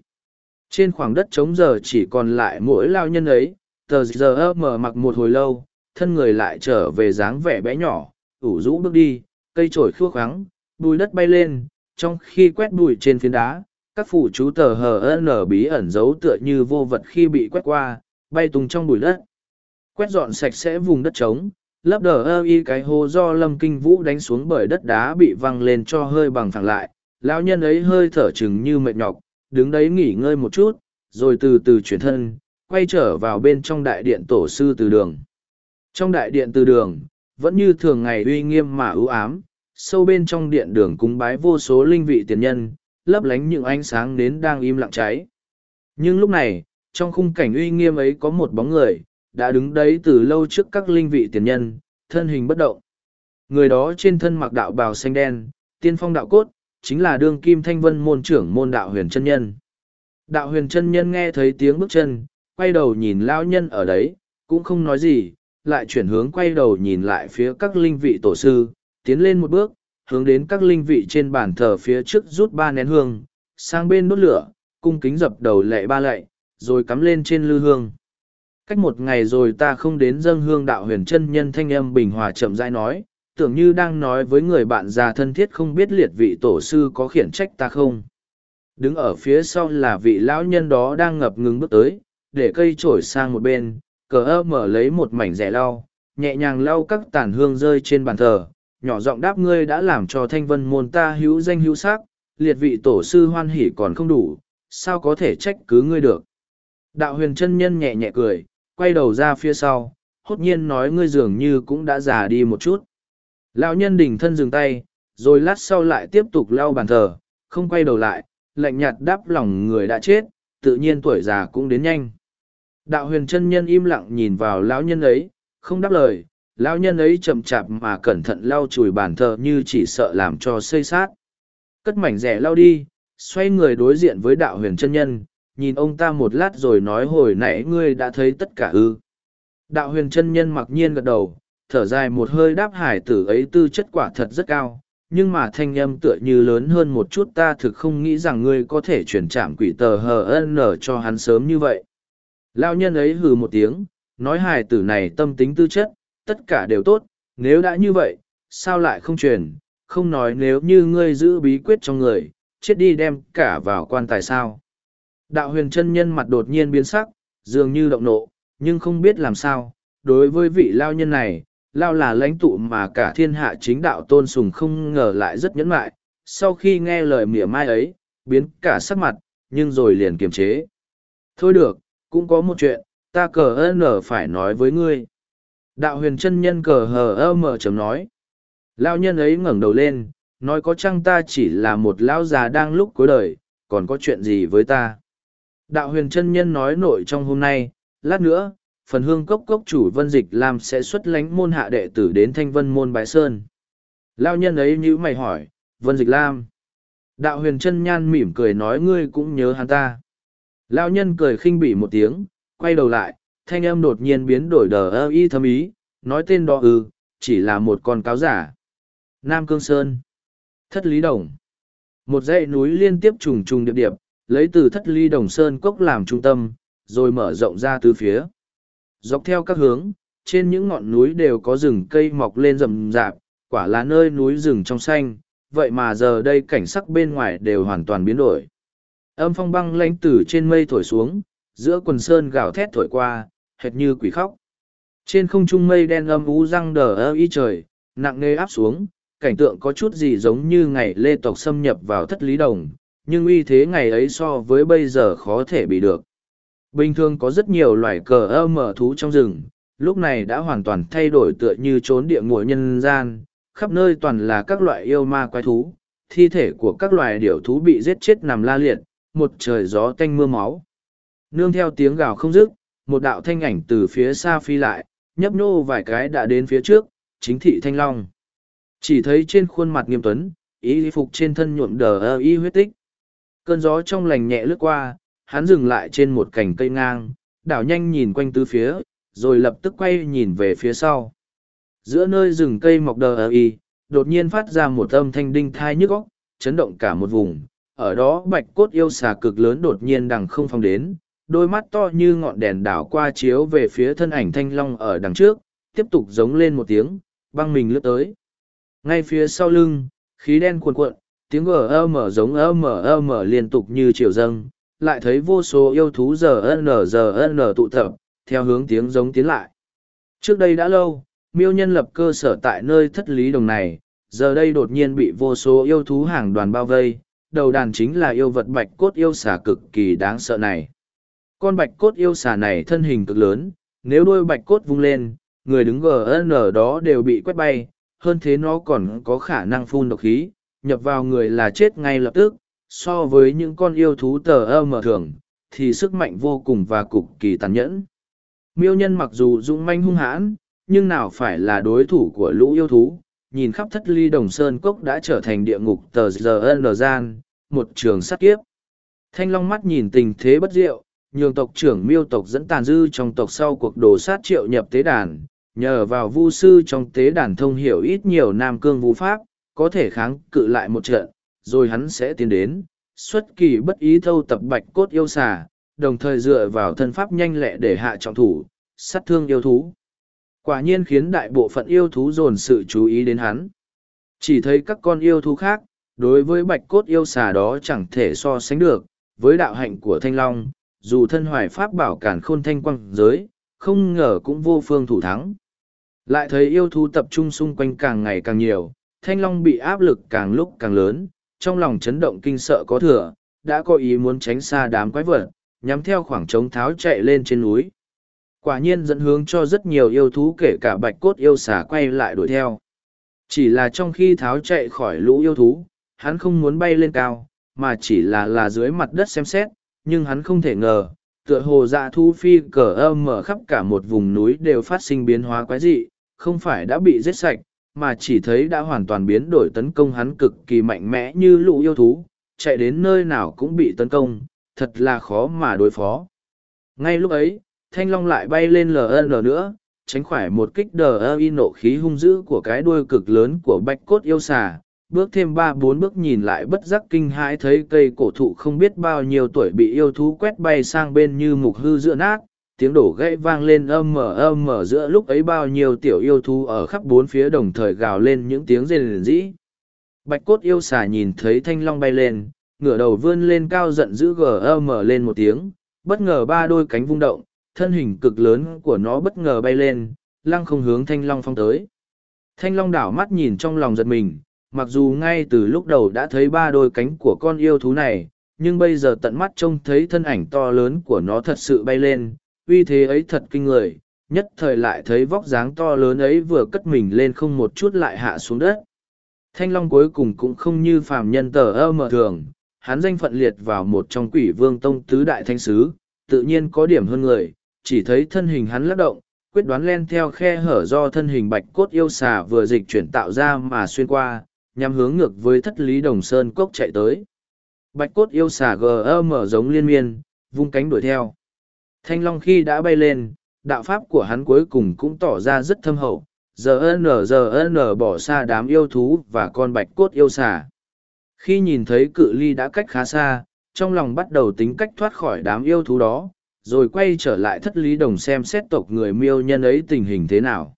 Trên khoảng đất trống giờ chỉ còn lại mỗi lao nhân ấy, tờ giờ mở mặc một hồi lâu, thân người lại trở về dáng vẻ bé nhỏ, ủ rũ bước đi, cây trổi khua khoáng, bùi đất bay lên, trong khi quét bụi trên phiến đá, các phụ chú tờ hờ ân bí ẩn giấu tựa như vô vật khi bị quét qua, bay tung trong bụi đất. Quét dọn sạch sẽ vùng đất trống, lấp đờ ơ y cái hố do lâm kinh vũ đánh xuống bởi đất đá bị văng lên cho hơi bằng phẳng lại. Lão nhân ấy hơi thở chừng như mệt nhọc đứng đấy nghỉ ngơi một chút rồi từ từ chuyển thân quay trở vào bên trong đại điện tổ sư từ đường. Trong đại điện từ đường vẫn như thường ngày uy nghiêm mà ưu ám sâu bên trong điện đường cúng bái vô số linh vị tiền nhân lấp lánh những ánh sáng nến đang im lặng cháy. Nhưng lúc này trong khung cảnh uy nghiêm ấy có một bóng người đã đứng đấy từ lâu trước các linh vị tiền nhân, thân hình bất động. Người đó trên thân mặc đạo bào xanh đen, tiên phong đạo cốt, chính là đương kim thanh vân môn trưởng môn đạo huyền chân nhân. Đạo huyền chân nhân nghe thấy tiếng bước chân, quay đầu nhìn lao nhân ở đấy, cũng không nói gì, lại chuyển hướng quay đầu nhìn lại phía các linh vị tổ sư, tiến lên một bước, hướng đến các linh vị trên bàn thờ phía trước rút ba nén hương, sang bên đốt lửa, cung kính dập đầu lệ ba lệ, rồi cắm lên trên lư hương cách một ngày rồi ta không đến dâng hương đạo huyền chân nhân thanh âm bình hòa chậm rãi nói, tưởng như đang nói với người bạn già thân thiết không biết liệt vị tổ sư có khiển trách ta không. Đứng ở phía sau là vị lão nhân đó đang ngập ngừng bước tới, để cây trổi sang một bên, cờ ơ mở lấy một mảnh rẻ lau, nhẹ nhàng lau các tàn hương rơi trên bàn thờ, nhỏ giọng đáp ngươi đã làm cho thanh vân môn ta hữu danh hữu sắc, liệt vị tổ sư hoan hỉ còn không đủ, sao có thể trách cứ ngươi được. Đạo huyền chân nhân nhẹ nhẹ cười quay đầu ra phía sau, hốt nhiên nói ngươi dường như cũng đã già đi một chút. Lão nhân đỉnh thân dừng tay, rồi lát sau lại tiếp tục lau bàn thờ, không quay đầu lại, lạnh nhạt đáp lòng người đã chết, tự nhiên tuổi già cũng đến nhanh. Đạo huyền chân nhân im lặng nhìn vào lão nhân ấy, không đáp lời, lão nhân ấy chậm chạp mà cẩn thận lau chùi bàn thờ như chỉ sợ làm cho xây sát. Cất mảnh rẻ lau đi, xoay người đối diện với đạo huyền chân nhân, nhìn ông ta một lát rồi nói hồi nãy ngươi đã thấy tất cả ư. Đạo huyền chân nhân mặc nhiên gật đầu, thở dài một hơi đáp hải tử ấy tư chất quả thật rất cao, nhưng mà thanh âm tựa như lớn hơn một chút ta thực không nghĩ rằng ngươi có thể chuyển chạm quỷ tờ hờ nở cho hắn sớm như vậy. Lao nhân ấy hừ một tiếng, nói hải tử này tâm tính tư chất, tất cả đều tốt, nếu đã như vậy, sao lại không truyền, không nói nếu như ngươi giữ bí quyết trong người, chết đi đem cả vào quan tài sao. Đạo huyền chân nhân mặt đột nhiên biến sắc, dường như động nộ, nhưng không biết làm sao. Đối với vị lao nhân này, lao là lãnh tụ mà cả thiên hạ chính đạo tôn sùng không ngờ lại rất nhẫn mại. Sau khi nghe lời mỉa mai ấy, biến cả sắc mặt, nhưng rồi liền kiềm chế. Thôi được, cũng có một chuyện, ta cờ ơn ở phải nói với ngươi. Đạo huyền chân nhân cờ hờ ơ mở chấm nói. Lao nhân ấy ngẩng đầu lên, nói có chăng ta chỉ là một lão già đang lúc cuối đời, còn có chuyện gì với ta. Đạo huyền chân nhân nói nội trong hôm nay, lát nữa, phần hương cốc cốc chủ vân dịch làm sẽ xuất lánh môn hạ đệ tử đến thanh vân môn bái sơn. Lao nhân ấy như mày hỏi, vân dịch lam. Đạo huyền chân nhan mỉm cười nói ngươi cũng nhớ hắn ta. Lao nhân cười khinh bỉ một tiếng, quay đầu lại, thanh âm đột nhiên biến đổi đờ ơ y thâm ý, nói tên đó ư, chỉ là một con cáo giả. Nam Cương Sơn. Thất Lý Đồng. Một dãy núi liên tiếp trùng trùng điệp điệp, lấy từ thất ly đồng sơn cốc làm trung tâm, rồi mở rộng ra từ phía. Dọc theo các hướng, trên những ngọn núi đều có rừng cây mọc lên rậm rạp, quả là nơi núi rừng trong xanh, vậy mà giờ đây cảnh sắc bên ngoài đều hoàn toàn biến đổi. Âm phong băng lãnh từ trên mây thổi xuống, giữa quần sơn gào thét thổi qua, hệt như quỷ khóc. Trên không trung mây đen âm ú răng đờ ơ y trời, nặng nề áp xuống, cảnh tượng có chút gì giống như ngày lê tộc xâm nhập vào thất lý đồng, nhưng uy thế ngày ấy so với bây giờ khó thể bị được. Bình thường có rất nhiều loài cờ ơ mở thú trong rừng, lúc này đã hoàn toàn thay đổi tựa như trốn địa ngục nhân gian, khắp nơi toàn là các loại yêu ma quái thú, thi thể của các loài điểu thú bị giết chết nằm la liệt, một trời gió tanh mưa máu. Nương theo tiếng gào không dứt, một đạo thanh ảnh từ phía xa phi lại, nhấp nhô vài cái đã đến phía trước, chính thị thanh long. Chỉ thấy trên khuôn mặt nghiêm tuấn, y phục trên thân nhuộm đờ ơ y huyết tích. Cơn gió trong lành nhẹ lướt qua, hắn dừng lại trên một cành cây ngang, đảo nhanh nhìn quanh tứ phía, rồi lập tức quay nhìn về phía sau. Giữa nơi rừng cây mọc đờ ở y, đột nhiên phát ra một âm thanh đinh thai nhức óc, chấn động cả một vùng. Ở đó bạch cốt yêu xà cực lớn đột nhiên đằng không phong đến, đôi mắt to như ngọn đèn đảo qua chiếu về phía thân ảnh thanh long ở đằng trước, tiếp tục giống lên một tiếng, băng mình lướt tới. Ngay phía sau lưng, khí đen cuồn cuộn, tiếng ơ mở giống ơ mở mở liên tục như chiều dâng, lại thấy vô số yêu thú giờ n giờ n tụ tập, theo hướng tiếng giống tiến lại. Trước đây đã lâu, miêu nhân lập cơ sở tại nơi thất lý đồng này, giờ đây đột nhiên bị vô số yêu thú hàng đoàn bao vây, đầu đàn chính là yêu vật bạch cốt yêu xà cực kỳ đáng sợ này. Con bạch cốt yêu xà này thân hình cực lớn, nếu đuôi bạch cốt vung lên, người đứng GN đó đều bị quét bay, hơn thế nó còn có khả năng phun độc khí, nhập vào người là chết ngay lập tức, so với những con yêu thú tờ ơ mở thường, thì sức mạnh vô cùng và cực kỳ tàn nhẫn. Miêu nhân mặc dù dũng manh hung hãn, nhưng nào phải là đối thủ của lũ yêu thú, nhìn khắp thất ly đồng sơn cốc đã trở thành địa ngục tờ giờ n gian, một trường sát kiếp. Thanh long mắt nhìn tình thế bất diệu, nhường tộc trưởng miêu tộc dẫn tàn dư trong tộc sau cuộc đồ sát triệu nhập tế đàn, nhờ vào vu sư trong tế đàn thông hiểu ít nhiều nam cương vũ pháp, có thể kháng cự lại một trận, rồi hắn sẽ tiến đến, xuất kỳ bất ý thâu tập bạch cốt yêu xà, đồng thời dựa vào thân pháp nhanh lẹ để hạ trọng thủ, sát thương yêu thú. Quả nhiên khiến đại bộ phận yêu thú dồn sự chú ý đến hắn. Chỉ thấy các con yêu thú khác, đối với bạch cốt yêu xà đó chẳng thể so sánh được, với đạo hạnh của Thanh Long, dù thân hoài pháp bảo cản khôn thanh quang giới, không ngờ cũng vô phương thủ thắng. Lại thấy yêu thú tập trung xung quanh càng ngày càng nhiều, thanh long bị áp lực càng lúc càng lớn, trong lòng chấn động kinh sợ có thừa, đã có ý muốn tránh xa đám quái vật, nhắm theo khoảng trống tháo chạy lên trên núi. Quả nhiên dẫn hướng cho rất nhiều yêu thú kể cả bạch cốt yêu xà quay lại đuổi theo. Chỉ là trong khi tháo chạy khỏi lũ yêu thú, hắn không muốn bay lên cao, mà chỉ là là dưới mặt đất xem xét, nhưng hắn không thể ngờ, tựa hồ dạ thu phi cờ âm mở khắp cả một vùng núi đều phát sinh biến hóa quái dị, không phải đã bị giết sạch, mà chỉ thấy đã hoàn toàn biến đổi tấn công hắn cực kỳ mạnh mẽ như lũ yêu thú, chạy đến nơi nào cũng bị tấn công, thật là khó mà đối phó. Ngay lúc ấy, thanh long lại bay lên LN nữa, tránh khỏi một kích đờ y nộ khí hung dữ của cái đuôi cực lớn của bạch cốt yêu xà, bước thêm ba bốn bước nhìn lại bất giác kinh hãi thấy cây cổ thụ không biết bao nhiêu tuổi bị yêu thú quét bay sang bên như mục hư giữa nát tiếng đổ gãy vang lên âm mở âm mở giữa lúc ấy bao nhiêu tiểu yêu thú ở khắp bốn phía đồng thời gào lên những tiếng rền rĩ bạch cốt yêu xà nhìn thấy thanh long bay lên, ngửa đầu vươn lên cao giận dữ gờ mở lên một tiếng, bất ngờ ba đôi cánh vung động, thân hình cực lớn của nó bất ngờ bay lên, lăng không hướng thanh long phong tới. Thanh long đảo mắt nhìn trong lòng giật mình, mặc dù ngay từ lúc đầu đã thấy ba đôi cánh của con yêu thú này, nhưng bây giờ tận mắt trông thấy thân ảnh to lớn của nó thật sự bay lên uy thế ấy thật kinh người nhất thời lại thấy vóc dáng to lớn ấy vừa cất mình lên không một chút lại hạ xuống đất thanh long cuối cùng cũng không như phàm nhân tờ ơ mờ thường hắn danh phận liệt vào một trong quỷ vương tông tứ đại thanh sứ tự nhiên có điểm hơn người chỉ thấy thân hình hắn lắc động quyết đoán len theo khe hở do thân hình bạch cốt yêu xà vừa dịch chuyển tạo ra mà xuyên qua nhằm hướng ngược với thất lý đồng sơn cốc chạy tới. Bạch cốt yêu xà gm mở giống liên miên, vung cánh đuổi theo. Thanh long khi đã bay lên, đạo pháp của hắn cuối cùng cũng tỏ ra rất thâm hậu, giờ n giờ n bỏ xa đám yêu thú và con bạch cốt yêu xà. Khi nhìn thấy cự ly đã cách khá xa, trong lòng bắt đầu tính cách thoát khỏi đám yêu thú đó, rồi quay trở lại thất lý đồng xem xét tộc người miêu nhân ấy tình hình thế nào.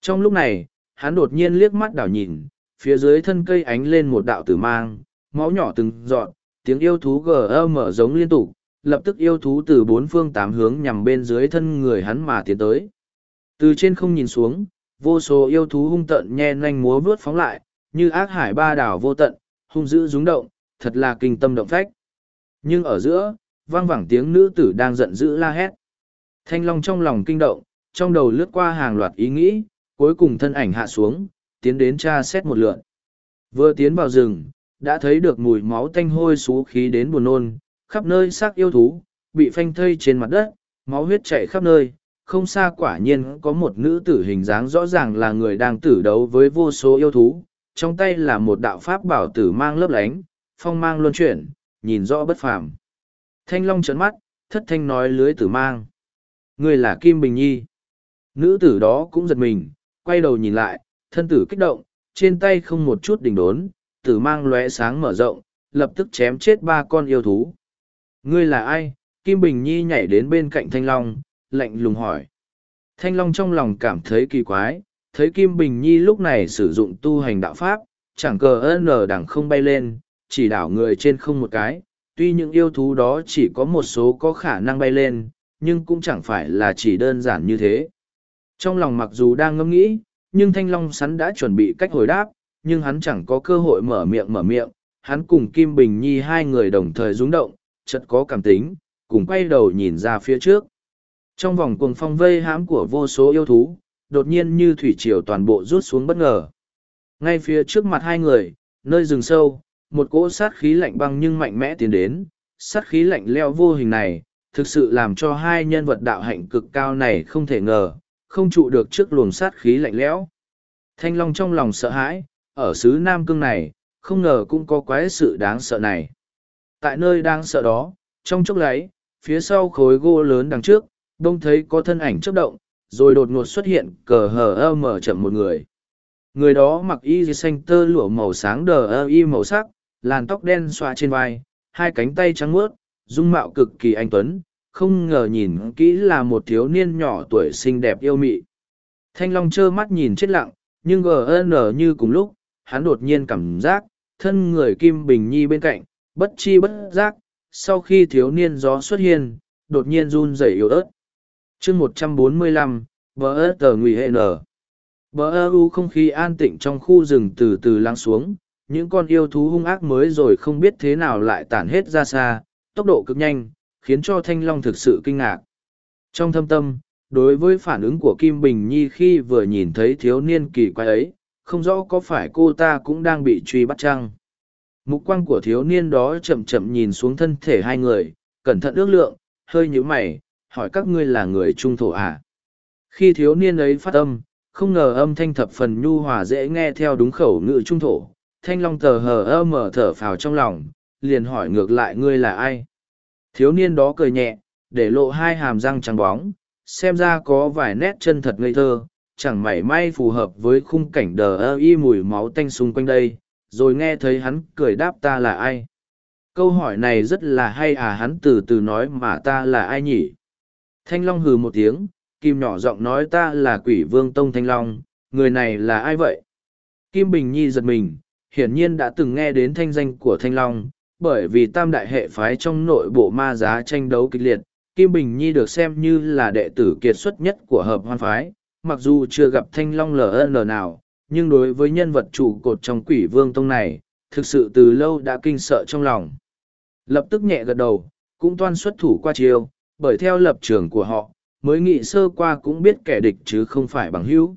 Trong lúc này, hắn đột nhiên liếc mắt đảo nhìn, phía dưới thân cây ánh lên một đạo tử mang, máu nhỏ từng giọt, tiếng yêu thú gầm mở giống liên tục, lập tức yêu thú từ bốn phương tám hướng nhằm bên dưới thân người hắn mà tiến tới. Từ trên không nhìn xuống, vô số yêu thú hung tận nhe nanh múa vướt phóng lại, như ác hải ba đảo vô tận, hung dữ rúng động, thật là kinh tâm động phách. Nhưng ở giữa, vang vẳng tiếng nữ tử đang giận dữ la hét. Thanh Long trong lòng kinh động, trong đầu lướt qua hàng loạt ý nghĩ, cuối cùng thân ảnh hạ xuống, tiến đến tra xét một lượn. Vừa tiến vào rừng, đã thấy được mùi máu tanh hôi xú khí đến buồn nôn, khắp nơi xác yêu thú, bị phanh thây trên mặt đất, máu huyết chảy khắp nơi. Không xa quả nhiên có một nữ tử hình dáng rõ ràng là người đang tử đấu với vô số yêu thú, trong tay là một đạo pháp bảo tử mang lấp lánh, phong mang luân chuyển, nhìn rõ bất phàm. Thanh Long trấn mắt, thất thanh nói lưới tử mang. Người là Kim Bình Nhi. Nữ tử đó cũng giật mình, quay đầu nhìn lại, thân tử kích động, trên tay không một chút đỉnh đốn, tử mang lóe sáng mở rộng, lập tức chém chết ba con yêu thú. Ngươi là ai? Kim Bình Nhi nhảy đến bên cạnh Thanh Long, lạnh lùng hỏi. Thanh Long trong lòng cảm thấy kỳ quái, thấy Kim Bình Nhi lúc này sử dụng tu hành đạo pháp, chẳng cờ ơn nở đẳng không bay lên, chỉ đảo người trên không một cái. Tuy những yêu thú đó chỉ có một số có khả năng bay lên, nhưng cũng chẳng phải là chỉ đơn giản như thế. Trong lòng mặc dù đang ngẫm nghĩ, nhưng Thanh Long sắn đã chuẩn bị cách hồi đáp, nhưng hắn chẳng có cơ hội mở miệng mở miệng. Hắn cùng Kim Bình Nhi hai người đồng thời rung động, chợt có cảm tính, cùng quay đầu nhìn ra phía trước. Trong vòng cuồng phong vây hãm của vô số yêu thú, đột nhiên như thủy triều toàn bộ rút xuống bất ngờ. Ngay phía trước mặt hai người, nơi rừng sâu, một cỗ sát khí lạnh băng nhưng mạnh mẽ tiến đến. Sát khí lạnh leo vô hình này, thực sự làm cho hai nhân vật đạo hạnh cực cao này không thể ngờ, không trụ được trước luồng sát khí lạnh lẽo. Thanh Long trong lòng sợ hãi, ở xứ Nam Cương này, không ngờ cũng có quái sự đáng sợ này. Tại nơi đang sợ đó, trong chốc láy, phía sau khối gỗ lớn đằng trước, đông thấy có thân ảnh chớp động, rồi đột ngột xuất hiện cờ hờ ơ mở chậm một người. Người đó mặc y xanh tơ lụa màu sáng đờ ơ y màu sắc, làn tóc đen xoa trên vai, hai cánh tay trắng muốt, dung mạo cực kỳ anh tuấn, không ngờ nhìn kỹ là một thiếu niên nhỏ tuổi xinh đẹp yêu mị. Thanh Long trơ mắt nhìn chết lặng, nhưng GN như cùng lúc, hắn đột nhiên cảm giác, thân người Kim Bình Nhi bên cạnh, bất chi bất giác, sau khi thiếu niên gió xuất hiện, đột nhiên run rẩy yếu ớt. chương một trăm bốn mươi lăm, bờ ớt tờ nguy hệ nở. Bờ ơ u không khí an tịnh trong khu rừng từ từ lắng xuống, những con yêu thú hung ác mới rồi không biết thế nào lại tản hết ra xa, tốc độ cực nhanh, khiến cho Thanh Long thực sự kinh ngạc. Trong thâm tâm, đối với phản ứng của Kim Bình Nhi khi vừa nhìn thấy thiếu niên kỳ quái ấy, không rõ có phải cô ta cũng đang bị truy bắt chăng. Mục quang của thiếu niên đó chậm chậm nhìn xuống thân thể hai người, cẩn thận ước lượng, hơi nhíu mày, hỏi các ngươi là người trung thổ à? Khi thiếu niên ấy phát âm, không ngờ âm thanh thập phần nhu hòa dễ nghe theo đúng khẩu ngữ trung thổ. Thanh long tờ hờ ơ mở thở phào trong lòng, liền hỏi ngược lại ngươi là ai? Thiếu niên đó cười nhẹ, để lộ hai hàm răng trắng bóng, xem ra có vài nét chân thật ngây thơ, chẳng mảy may phù hợp với khung cảnh đờ ơ y mùi máu tanh xung quanh đây, rồi nghe thấy hắn cười đáp ta là ai. Câu hỏi này rất là hay à hắn từ từ nói mà ta là ai nhỉ? Thanh Long hừ một tiếng, Kim nhỏ giọng nói ta là quỷ vương Tông Thanh Long, người này là ai vậy? Kim Bình Nhi giật mình, hiển nhiên đã từng nghe đến thanh danh của Thanh Long, bởi vì tam đại hệ phái trong nội bộ ma giá tranh đấu kịch liệt, Kim Bình Nhi được xem như là đệ tử kiệt xuất nhất của hợp hoan phái, mặc dù chưa gặp Thanh Long LN nào, nhưng đối với nhân vật trụ cột trong quỷ vương tông này, thực sự từ lâu đã kinh sợ trong lòng. Lập tức nhẹ gật đầu, cũng toan xuất thủ qua chiêu, bởi theo lập trường của họ, mới nghĩ sơ qua cũng biết kẻ địch chứ không phải bằng hữu.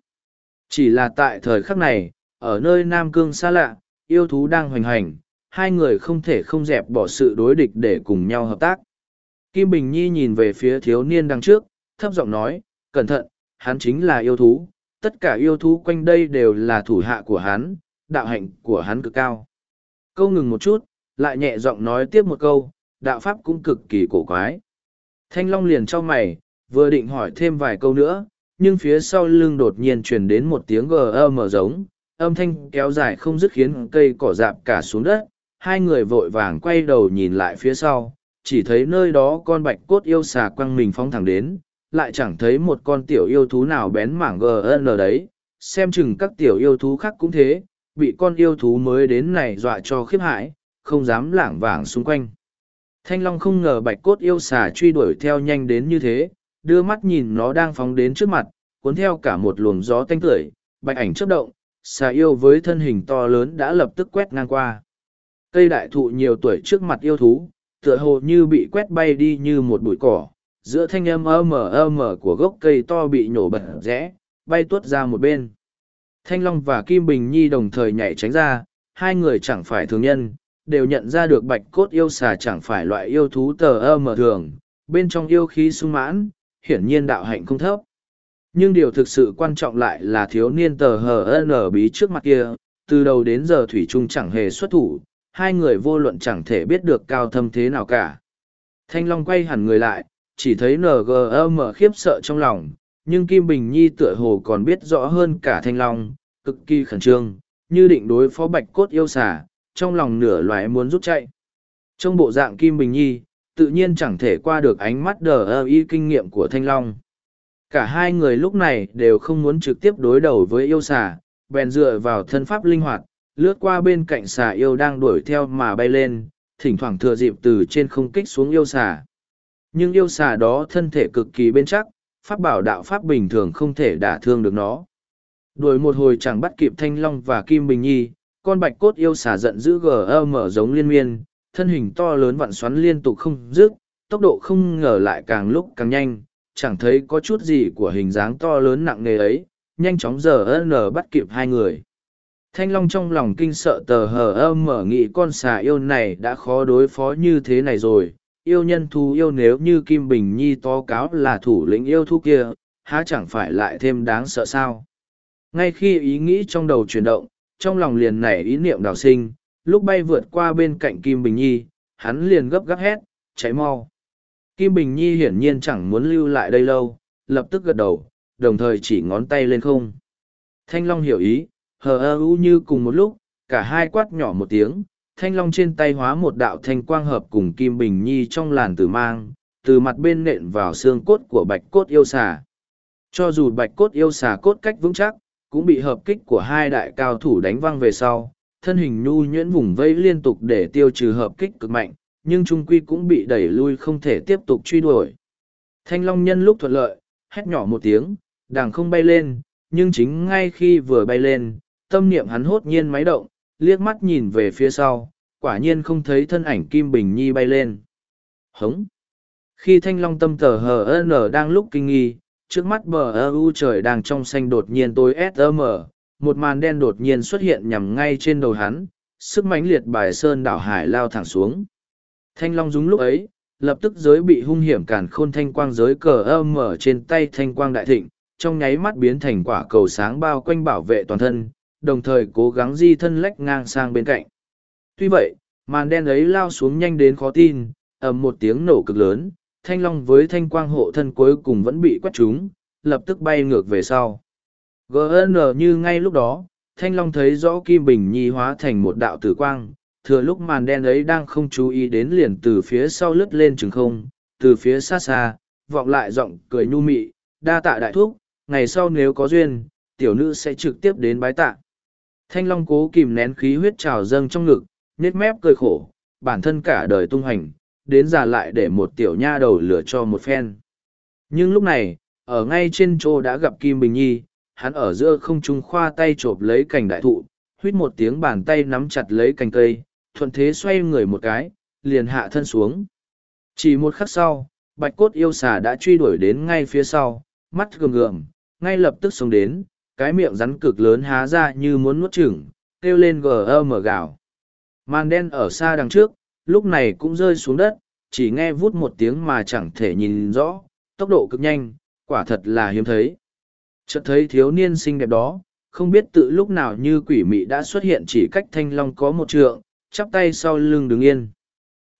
Chỉ là tại thời khắc này, ở nơi Nam Cương xa lạ, yêu thú đang hoành hành, hai người không thể không dẹp bỏ sự đối địch để cùng nhau hợp tác. Kim Bình Nhi nhìn về phía thiếu niên đằng trước, thấp giọng nói, cẩn thận, hắn chính là yêu thú, tất cả yêu thú quanh đây đều là thủ hạ của hắn, đạo hạnh của hắn cực cao. Câu ngừng một chút, lại nhẹ giọng nói tiếp một câu, đạo pháp cũng cực kỳ cổ quái. Thanh Long liền cho mày, vừa định hỏi thêm vài câu nữa, nhưng phía sau lưng đột nhiên truyền đến một tiếng gờ mở giống, âm thanh kéo dài không dứt khiến cây cỏ dạp cả xuống đất, hai người vội vàng quay đầu nhìn lại phía sau, chỉ thấy nơi đó con bạch cốt yêu xà quăng mình phóng thẳng đến, lại chẳng thấy một con tiểu yêu thú nào bén mảng gn đấy, xem chừng các tiểu yêu thú khác cũng thế, bị con yêu thú mới đến này dọa cho khiếp hãi, không dám lảng vảng xung quanh. Thanh Long không ngờ bạch cốt yêu xà truy đuổi theo nhanh đến như thế, đưa mắt nhìn nó đang phóng đến trước mặt, cuốn theo cả một luồng gió tanh tưởi, bạch ảnh chớp động, xà yêu với thân hình to lớn đã lập tức quét ngang qua. Cây đại thụ nhiều tuổi trước mặt yêu thú, tựa hồ như bị quét bay đi như một bụi cỏ, giữa thanh âm ơ mờ ơ mờ của gốc cây to bị nhổ bật rẽ, bay tuốt ra một bên. Thanh long và kim bình nhi đồng thời nhảy tránh ra, hai người chẳng phải thường nhân, đều nhận ra được bạch cốt yêu xà chẳng phải loại yêu thú tờ ơ mờ thường, bên trong yêu khí sung mãn, hiển nhiên đạo hạnh không thấp. Nhưng điều thực sự quan trọng lại là thiếu niên tờ hờ n bí trước mặt kia, từ đầu đến giờ thủy trung chẳng hề xuất thủ, hai người vô luận chẳng thể biết được cao thâm thế nào cả. Thanh long quay hẳn người lại chỉ thấy ngm khiếp sợ trong lòng, nhưng kim bình nhi tựa hồ còn biết rõ hơn cả thanh long, cực kỳ khẩn trương, như định đối phó bạch cốt yêu xả trong lòng nửa loài muốn rút chạy. Trong bộ dạng kim bình nhi, tự nhiên chẳng thể qua được ánh mắt đờ ơ y kinh nghiệm của thanh long. Cả hai người lúc này đều không muốn trực tiếp đối đầu với yêu xà, bèn dựa vào thân pháp linh hoạt, lướt qua bên cạnh xà yêu đang đuổi theo mà bay lên, thỉnh thoảng thừa dịp từ trên không kích xuống yêu xà nhưng yêu xà đó thân thể cực kỳ bên chắc, pháp bảo đạo pháp bình thường không thể đả thương được nó. Đuổi một hồi chẳng bắt kịp thanh long và kim bình nhi, con bạch cốt yêu xà giận dữ gờ mở giống liên miên, thân hình to lớn vặn xoắn liên tục không dứt, tốc độ không ngờ lại càng lúc càng nhanh, chẳng thấy có chút gì của hình dáng to lớn nặng nề ấy, nhanh chóng giờ n bắt kịp hai người. Thanh long trong lòng kinh sợ tờ hờ âm mở nghĩ con xà yêu này đã khó đối phó như thế này rồi yêu nhân thú yêu nếu như kim bình nhi tố cáo là thủ lĩnh yêu thú kia, há chẳng phải lại thêm đáng sợ sao? Ngay khi ý nghĩ trong đầu chuyển động, trong lòng liền nảy ý niệm đào sinh, lúc bay vượt qua bên cạnh kim bình nhi, hắn liền gấp gáp hét cháy mau. Kim bình nhi hiển nhiên chẳng muốn lưu lại đây lâu, lập tức gật đầu, đồng thời chỉ ngón tay lên không. Thanh long hiểu ý, hờ ơ u như cùng một lúc, cả hai quát nhỏ một tiếng thanh long trên tay hóa một đạo thanh quang hợp cùng kim bình nhi trong làn tử mang, từ mặt bên nện vào xương cốt của bạch cốt yêu xà. Cho dù bạch cốt yêu xà cốt cách vững chắc, cũng bị hợp kích của hai đại cao thủ đánh văng về sau, thân hình nhu nhuyễn vùng vây liên tục để tiêu trừ hợp kích cực mạnh, nhưng trung quy cũng bị đẩy lui không thể tiếp tục truy đuổi. Thanh long nhân lúc thuận lợi, hét nhỏ một tiếng, đàng không bay lên, nhưng chính ngay khi vừa bay lên, tâm niệm hắn hốt nhiên máy động liếc mắt nhìn về phía sau, quả nhiên không thấy thân ảnh Kim Bình Nhi bay lên. Hống! Khi thanh long tâm tờ hờ n đang lúc kinh nghi, trước mắt bờ ơ u trời đang trong xanh đột nhiên tối sm, một màn đen đột nhiên xuất hiện nhằm ngay trên đầu hắn, sức mãnh liệt bài sơn đảo hải lao thẳng xuống. Thanh long rúng lúc ấy, lập tức giới bị hung hiểm cản khôn thanh quang giới cờ âm mở trên tay thanh quang đại thịnh, trong nháy mắt biến thành quả cầu sáng bao quanh bảo vệ toàn thân, đồng thời cố gắng di thân lách ngang sang bên cạnh. Tuy vậy, màn đen ấy lao xuống nhanh đến khó tin, ầm một tiếng nổ cực lớn, thanh long với thanh quang hộ thân cuối cùng vẫn bị quét trúng, lập tức bay ngược về sau. GN như ngay lúc đó, thanh long thấy rõ Kim Bình Nhi hóa thành một đạo tử quang, thừa lúc màn đen ấy đang không chú ý đến liền từ phía sau lướt lên trường không, từ phía xa xa, vọng lại giọng cười nhu mị, đa tạ đại thúc, ngày sau nếu có duyên, tiểu nữ sẽ trực tiếp đến bái tạ. Thanh Long cố kìm nén khí huyết trào dâng trong ngực, nết mép cười khổ, bản thân cả đời tung hành, đến già lại để một tiểu nha đầu lửa cho một phen. Nhưng lúc này, ở ngay trên chỗ đã gặp Kim Bình Nhi, hắn ở giữa không trung khoa tay chộp lấy cành đại thụ, huyết một tiếng bàn tay nắm chặt lấy cành cây, thuận thế xoay người một cái, liền hạ thân xuống. Chỉ một khắc sau, bạch cốt yêu xà đã truy đuổi đến ngay phía sau, mắt gườm gườm, ngay lập tức xuống đến, cái miệng rắn cực lớn há ra như muốn nuốt chửng, kêu lên gờ mở gào. Màn đen ở xa đằng trước, lúc này cũng rơi xuống đất, chỉ nghe vút một tiếng mà chẳng thể nhìn rõ, tốc độ cực nhanh, quả thật là hiếm thấy. Chợt thấy thiếu niên xinh đẹp đó, không biết tự lúc nào như quỷ mị đã xuất hiện chỉ cách thanh long có một trượng, chắp tay sau lưng đứng yên.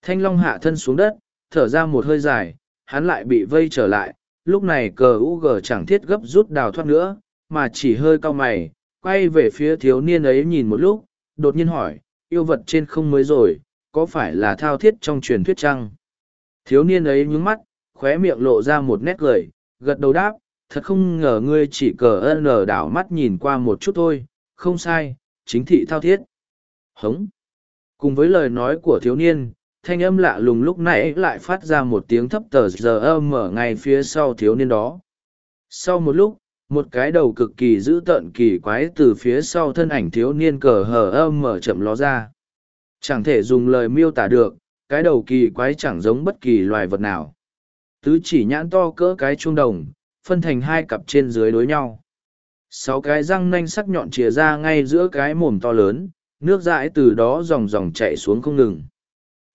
Thanh long hạ thân xuống đất, thở ra một hơi dài, hắn lại bị vây trở lại, lúc này cờ u gờ chẳng thiết gấp rút đào thoát nữa, mà chỉ hơi cau mày, quay về phía thiếu niên ấy nhìn một lúc, đột nhiên hỏi, yêu vật trên không mới rồi, có phải là thao thiết trong truyền thuyết chăng? Thiếu niên ấy nhướng mắt, khóe miệng lộ ra một nét cười, gật đầu đáp, thật không ngờ ngươi chỉ cờ ơn nở đảo mắt nhìn qua một chút thôi, không sai, chính thị thao thiết. Hống! Cùng với lời nói của thiếu niên, thanh âm lạ lùng lúc nãy lại phát ra một tiếng thấp tờ giờ âm ở ngay phía sau thiếu niên đó. Sau một lúc, một cái đầu cực kỳ dữ tợn kỳ quái từ phía sau thân ảnh thiếu niên cờ hờ âm mở chậm ló ra chẳng thể dùng lời miêu tả được cái đầu kỳ quái chẳng giống bất kỳ loài vật nào Tứ chỉ nhãn to cỡ cái chuông đồng, phân thành hai cặp trên dưới đối nhau. Sáu cái răng nanh sắc nhọn chìa ra ngay giữa cái mồm to lớn, nước dãi từ đó dòng dòng chạy xuống không ngừng.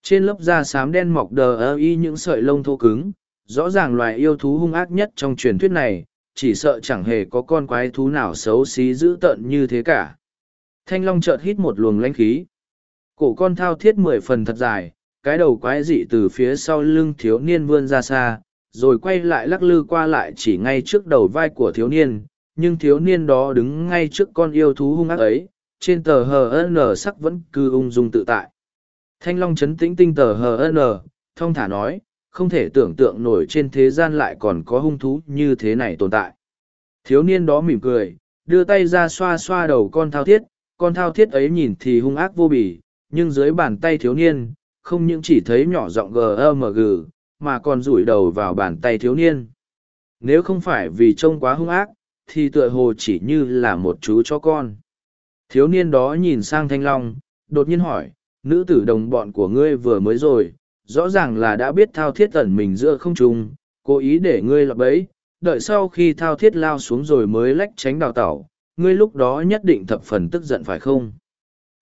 Trên lớp da xám đen mọc đờ ơ y những sợi lông thô cứng, rõ ràng loài yêu thú hung ác nhất trong truyền thuyết này, chỉ sợ chẳng hề có con quái thú nào xấu xí dữ tợn như thế cả. Thanh long chợt hít một luồng lãnh khí. Cổ con thao thiết mười phần thật dài, cái đầu quái dị từ phía sau lưng thiếu niên vươn ra xa, rồi quay lại lắc lư qua lại chỉ ngay trước đầu vai của thiếu niên, nhưng thiếu niên đó đứng ngay trước con yêu thú hung ác ấy, trên tờ hờ sắc vẫn cứ ung dung tự tại. Thanh Long chấn tĩnh tinh tờ hờ thông thả nói, không thể tưởng tượng nổi trên thế gian lại còn có hung thú như thế này tồn tại. Thiếu niên đó mỉm cười, đưa tay ra xoa xoa đầu con thao thiết, con thao thiết ấy nhìn thì hung ác vô bỉ, nhưng dưới bàn tay thiếu niên, không những chỉ thấy nhỏ giọng gmg, mà còn rủi đầu vào bàn tay thiếu niên. Nếu không phải vì trông quá hung ác, thì tựa hồ chỉ như là một chú cho con. Thiếu niên đó nhìn sang Thanh Long, đột nhiên hỏi, nữ tử đồng bọn của ngươi vừa mới rồi, rõ ràng là đã biết thao thiết tẩn mình giữa không trung, cố ý để ngươi lọt bẫy, đợi sau khi thao thiết lao xuống rồi mới lách tránh đào tẩu, ngươi lúc đó nhất định thập phần tức giận phải không?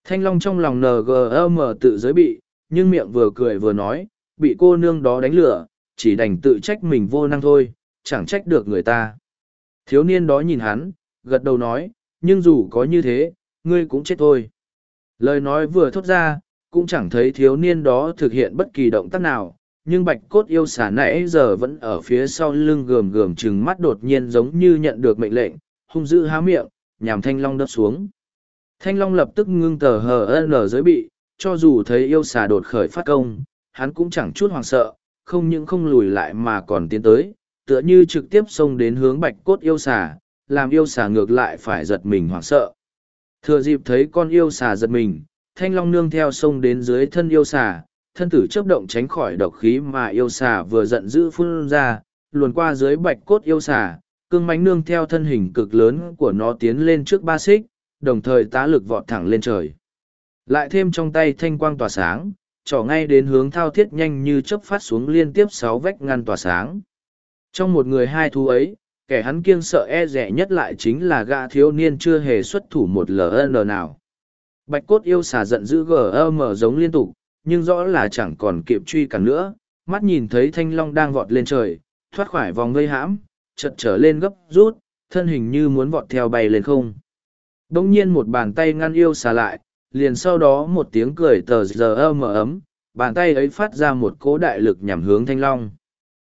Thanh Long trong lòng NGM tự giới bị, nhưng miệng vừa cười vừa nói, bị cô nương đó đánh lửa, chỉ đành tự trách mình vô năng thôi, chẳng trách được người ta. Thiếu niên đó nhìn hắn, gật đầu nói, nhưng dù có như thế, ngươi cũng chết thôi. Lời nói vừa thốt ra, cũng chẳng thấy thiếu niên đó thực hiện bất kỳ động tác nào, nhưng bạch cốt yêu xả nãy giờ vẫn ở phía sau lưng gườm gườm chừng mắt đột nhiên giống như nhận được mệnh lệnh, hung dữ há miệng, nhằm thanh long đập xuống. Thanh long lập tức ngưng tờ hờ n giới bị, cho dù thấy yêu xà đột khởi phát công, hắn cũng chẳng chút hoảng sợ, không những không lùi lại mà còn tiến tới, tựa như trực tiếp xông đến hướng bạch cốt yêu xà, làm yêu xà ngược lại phải giật mình hoảng sợ. Thừa dịp thấy con yêu xà giật mình, thanh long nương theo sông đến dưới thân yêu xà, thân tử chấp động tránh khỏi độc khí mà yêu xà vừa giận dữ phun ra, luồn qua dưới bạch cốt yêu xà, cương mánh nương theo thân hình cực lớn của nó tiến lên trước ba xích, đồng thời tá lực vọt thẳng lên trời. Lại thêm trong tay thanh quang tỏa sáng, trỏ ngay đến hướng thao thiết nhanh như chớp phát xuống liên tiếp sáu vách ngăn tỏa sáng. Trong một người hai thú ấy, kẻ hắn kiêng sợ e rẻ nhất lại chính là gã thiếu niên chưa hề xuất thủ một ln nào. Bạch cốt yêu xà giận dữ gm giống liên tục, nhưng rõ là chẳng còn kịp truy cản nữa, mắt nhìn thấy thanh long đang vọt lên trời, thoát khỏi vòng vây hãm, chật trở lên gấp rút, thân hình như muốn vọt theo bay lên không. Đông nhiên một bàn tay ngăn yêu xà lại, liền sau đó một tiếng cười tờ giờ ấm ấm, bàn tay ấy phát ra một cỗ đại lực nhằm hướng thanh long.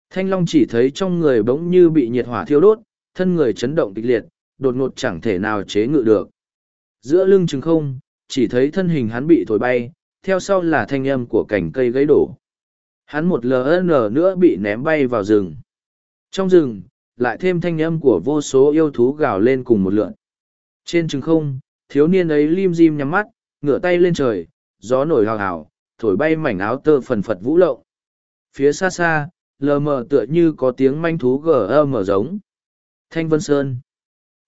Thanh long chỉ thấy trong người bỗng như bị nhiệt hỏa thiêu đốt, thân người chấn động kịch liệt, đột ngột chẳng thể nào chế ngự được. Giữa lưng trừng không, chỉ thấy thân hình hắn bị thổi bay, theo sau là thanh âm của cành cây gãy đổ. Hắn một lần nữa bị ném bay vào rừng. Trong rừng, lại thêm thanh âm của vô số yêu thú gào lên cùng một lượn. Trên trừng không, thiếu niên ấy lim dim nhắm mắt, ngửa tay lên trời, gió nổi hào hào, thổi bay mảnh áo tơ phần phật vũ lộng. Phía xa xa, lờ mờ tựa như có tiếng manh thú gờ mở giống. Thanh Vân Sơn,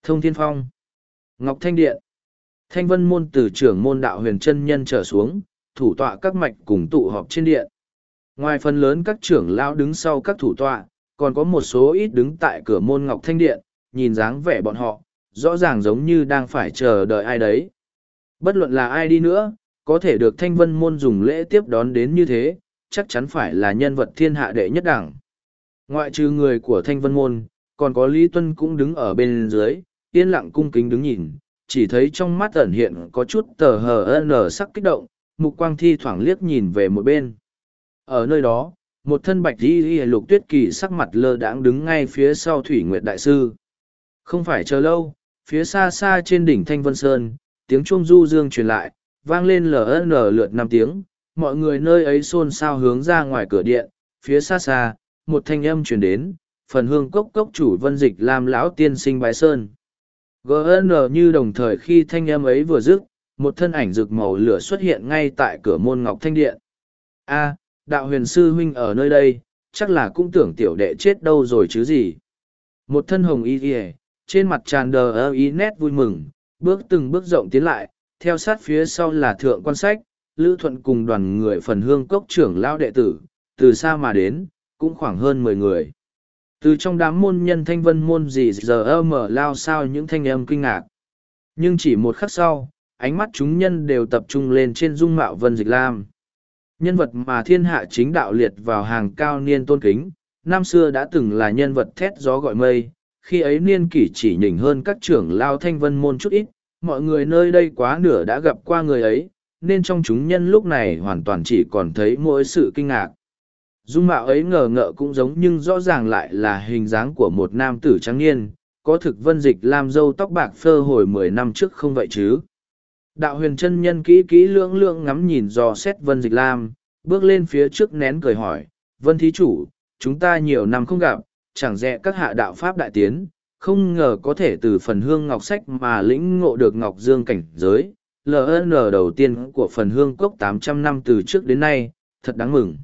Thông Thiên Phong, Ngọc Thanh Điện, Thanh Vân môn từ trưởng môn đạo huyền chân nhân trở xuống, thủ tọa các mạch cùng tụ họp trên điện. Ngoài phần lớn các trưởng lão đứng sau các thủ tọa, còn có một số ít đứng tại cửa môn Ngọc Thanh Điện, nhìn dáng vẻ bọn họ, rõ ràng giống như đang phải chờ đợi ai đấy. Bất luận là ai đi nữa, có thể được thanh vân môn dùng lễ tiếp đón đến như thế, chắc chắn phải là nhân vật thiên hạ đệ nhất đẳng. Ngoại trừ người của thanh vân môn, còn có Lý Tuân cũng đứng ở bên dưới, yên lặng cung kính đứng nhìn, chỉ thấy trong mắt ẩn hiện có chút tờ hờ nở sắc kích động, mục quang thi thoảng liếc nhìn về một bên. Ở nơi đó, một thân bạch di đi lục tuyết kỳ sắc mặt lơ đãng đứng ngay phía sau thủy nguyệt đại sư. Không phải chờ lâu, phía xa xa trên đỉnh thanh vân sơn, tiếng chuông du dương truyền lại, vang lên ln lượt năm tiếng, mọi người nơi ấy xôn xao hướng ra ngoài cửa điện, phía xa xa, một thanh âm truyền đến, phần hương cốc cốc chủ vân dịch làm lão tiên sinh bái sơn. GN như đồng thời khi thanh âm ấy vừa dứt, một thân ảnh rực màu lửa xuất hiện ngay tại cửa môn ngọc thanh điện. A, đạo huyền sư huynh ở nơi đây, chắc là cũng tưởng tiểu đệ chết đâu rồi chứ gì. Một thân hồng y ỉa trên mặt tràn đờ ý nét vui mừng, bước từng bước rộng tiến lại, theo sát phía sau là thượng quan sách, Lữ Thuận cùng đoàn người phần hương cốc trưởng lao đệ tử, từ xa mà đến, cũng khoảng hơn mười người. Từ trong đám môn nhân thanh vân môn gì giờ mở lao sao những thanh âm kinh ngạc. Nhưng chỉ một khắc sau, ánh mắt chúng nhân đều tập trung lên trên dung mạo Vân Dịch Lam. Nhân vật mà thiên hạ chính đạo liệt vào hàng cao niên tôn kính, năm xưa đã từng là nhân vật thét gió gọi mây, khi ấy niên kỷ chỉ nhỉnh hơn các trưởng lao thanh vân môn chút ít, mọi người nơi đây quá nửa đã gặp qua người ấy, nên trong chúng nhân lúc này hoàn toàn chỉ còn thấy mỗi sự kinh ngạc. Dung mạo ấy ngờ ngợ cũng giống nhưng rõ ràng lại là hình dáng của một nam tử trắng niên, có thực vân dịch làm dâu tóc bạc phơ hồi mười năm trước không vậy chứ. Đạo huyền chân nhân kỹ kỹ lưỡng lưỡng ngắm nhìn dò xét vân dịch lam, bước lên phía trước nén cười hỏi, vân thí chủ, chúng ta nhiều năm không gặp, chẳng rẽ các hạ đạo pháp đại tiến, không ngờ có thể từ phần hương ngọc sách mà lĩnh ngộ được ngọc dương cảnh giới. LN đầu tiên của phần hương cốc tám trăm năm từ trước đến nay, thật đáng mừng.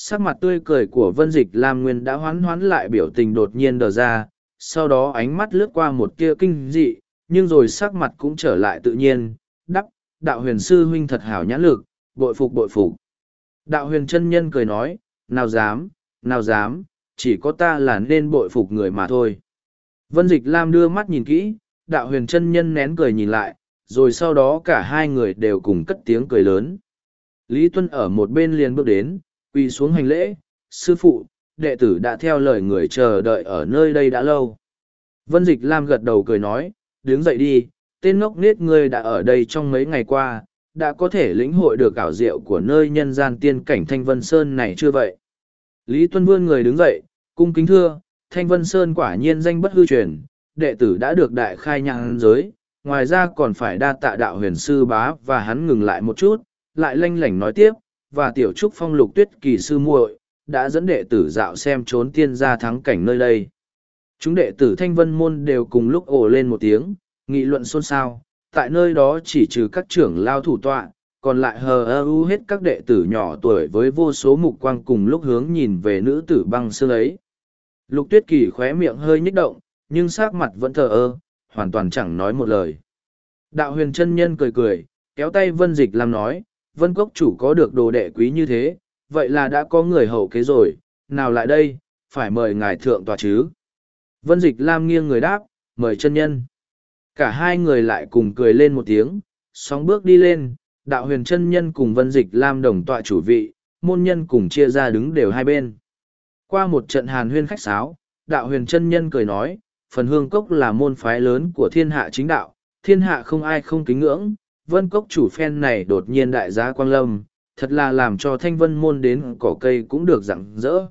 Sắc mặt tươi cười của Vân Dịch Lam Nguyên đã hoán hoán lại biểu tình đột nhiên đờ ra, sau đó ánh mắt lướt qua một tia kinh dị, nhưng rồi sắc mặt cũng trở lại tự nhiên, đắp, đạo huyền sư huynh thật hảo nhãn lực, bội phục bội phục. Đạo huyền chân nhân cười nói, nào dám, nào dám, chỉ có ta là nên bội phục người mà thôi. Vân Dịch Lam đưa mắt nhìn kỹ, đạo huyền chân nhân nén cười nhìn lại, rồi sau đó cả hai người đều cùng cất tiếng cười lớn. Lý Tuân ở một bên liền bước đến, quỳ xuống hành lễ, sư phụ, đệ tử đã theo lời người chờ đợi ở nơi đây đã lâu. Vân Dịch Lam gật đầu cười nói, đứng dậy đi, tên ngốc nết ngươi đã ở đây trong mấy ngày qua, đã có thể lĩnh hội được ảo diệu của nơi nhân gian tiên cảnh Thanh Vân Sơn này chưa vậy? Lý Tuân vươn người đứng dậy, cung kính thưa, Thanh Vân Sơn quả nhiên danh bất hư truyền, đệ tử đã được đại khai nhãn giới, ngoài ra còn phải đa tạ đạo huyền sư bá và hắn ngừng lại một chút, lại lanh lảnh nói tiếp, và tiểu trúc phong lục tuyết kỳ sư muội đã dẫn đệ tử dạo xem trốn tiên gia thắng cảnh nơi đây. Chúng đệ tử Thanh Vân Môn đều cùng lúc ồ lên một tiếng, nghị luận xôn xao, tại nơi đó chỉ trừ các trưởng lao thủ tọa, còn lại hờ ơ u hết các đệ tử nhỏ tuổi với vô số mục quang cùng lúc hướng nhìn về nữ tử băng xương ấy. Lục tuyết kỳ khóe miệng hơi nhích động, nhưng sắc mặt vẫn thờ ơ, hoàn toàn chẳng nói một lời. Đạo huyền chân nhân cười cười, kéo tay vân dịch làm nói, vân cốc chủ có được đồ đệ quý như thế, vậy là đã có người hậu kế rồi, nào lại đây, phải mời ngài thượng tòa chứ. Vân dịch lam nghiêng người đáp, mời chân nhân. Cả hai người lại cùng cười lên một tiếng, sóng bước đi lên, đạo huyền chân nhân cùng vân dịch lam đồng tọa chủ vị, môn nhân cùng chia ra đứng đều hai bên. Qua một trận hàn huyên khách sáo, đạo huyền chân nhân cười nói, phần hương cốc là môn phái lớn của thiên hạ chính đạo, thiên hạ không ai không kính ngưỡng, vân cốc chủ phen này đột nhiên đại giá quang lâm, thật là làm cho thanh vân môn đến cỏ cây cũng được rặng rỡ.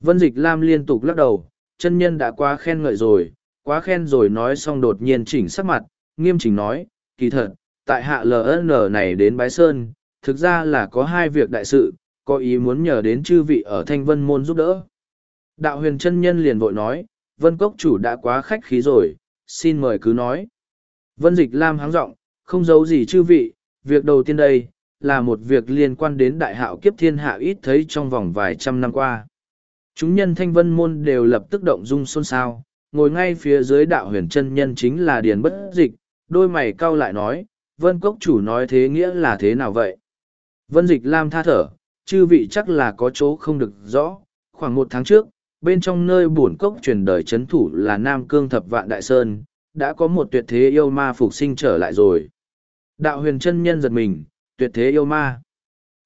Vân dịch lam liên tục lắc đầu, chân nhân đã quá khen ngợi rồi, quá khen rồi nói xong đột nhiên chỉnh sắc mặt, nghiêm chỉnh nói, kỳ thật, tại hạ LN này đến Bái Sơn, thực ra là có hai việc đại sự, có ý muốn nhờ đến chư vị ở Thanh Vân Môn giúp đỡ. Đạo huyền chân nhân liền vội nói, Vân Cốc chủ đã quá khách khí rồi, xin mời cứ nói. Vân Dịch Lam háng rộng không giấu gì chư vị, việc đầu tiên đây, là một việc liên quan đến đại hạo kiếp thiên hạ ít thấy trong vòng vài trăm năm qua. Chúng nhân thanh vân môn đều lập tức động dung xôn xao, ngồi ngay phía dưới đạo huyền chân nhân chính là Điền Bất Dịch, đôi mày cau lại nói, Vân Cốc chủ nói thế nghĩa là thế nào vậy? Vân Dịch Lam tha thở, chư vị chắc là có chỗ không được rõ, khoảng một tháng trước, bên trong nơi bổn cốc truyền đời chấn thủ là Nam Cương Thập Vạn Đại Sơn, đã có một tuyệt thế yêu ma phục sinh trở lại rồi. Đạo huyền chân nhân giật mình, tuyệt thế yêu ma.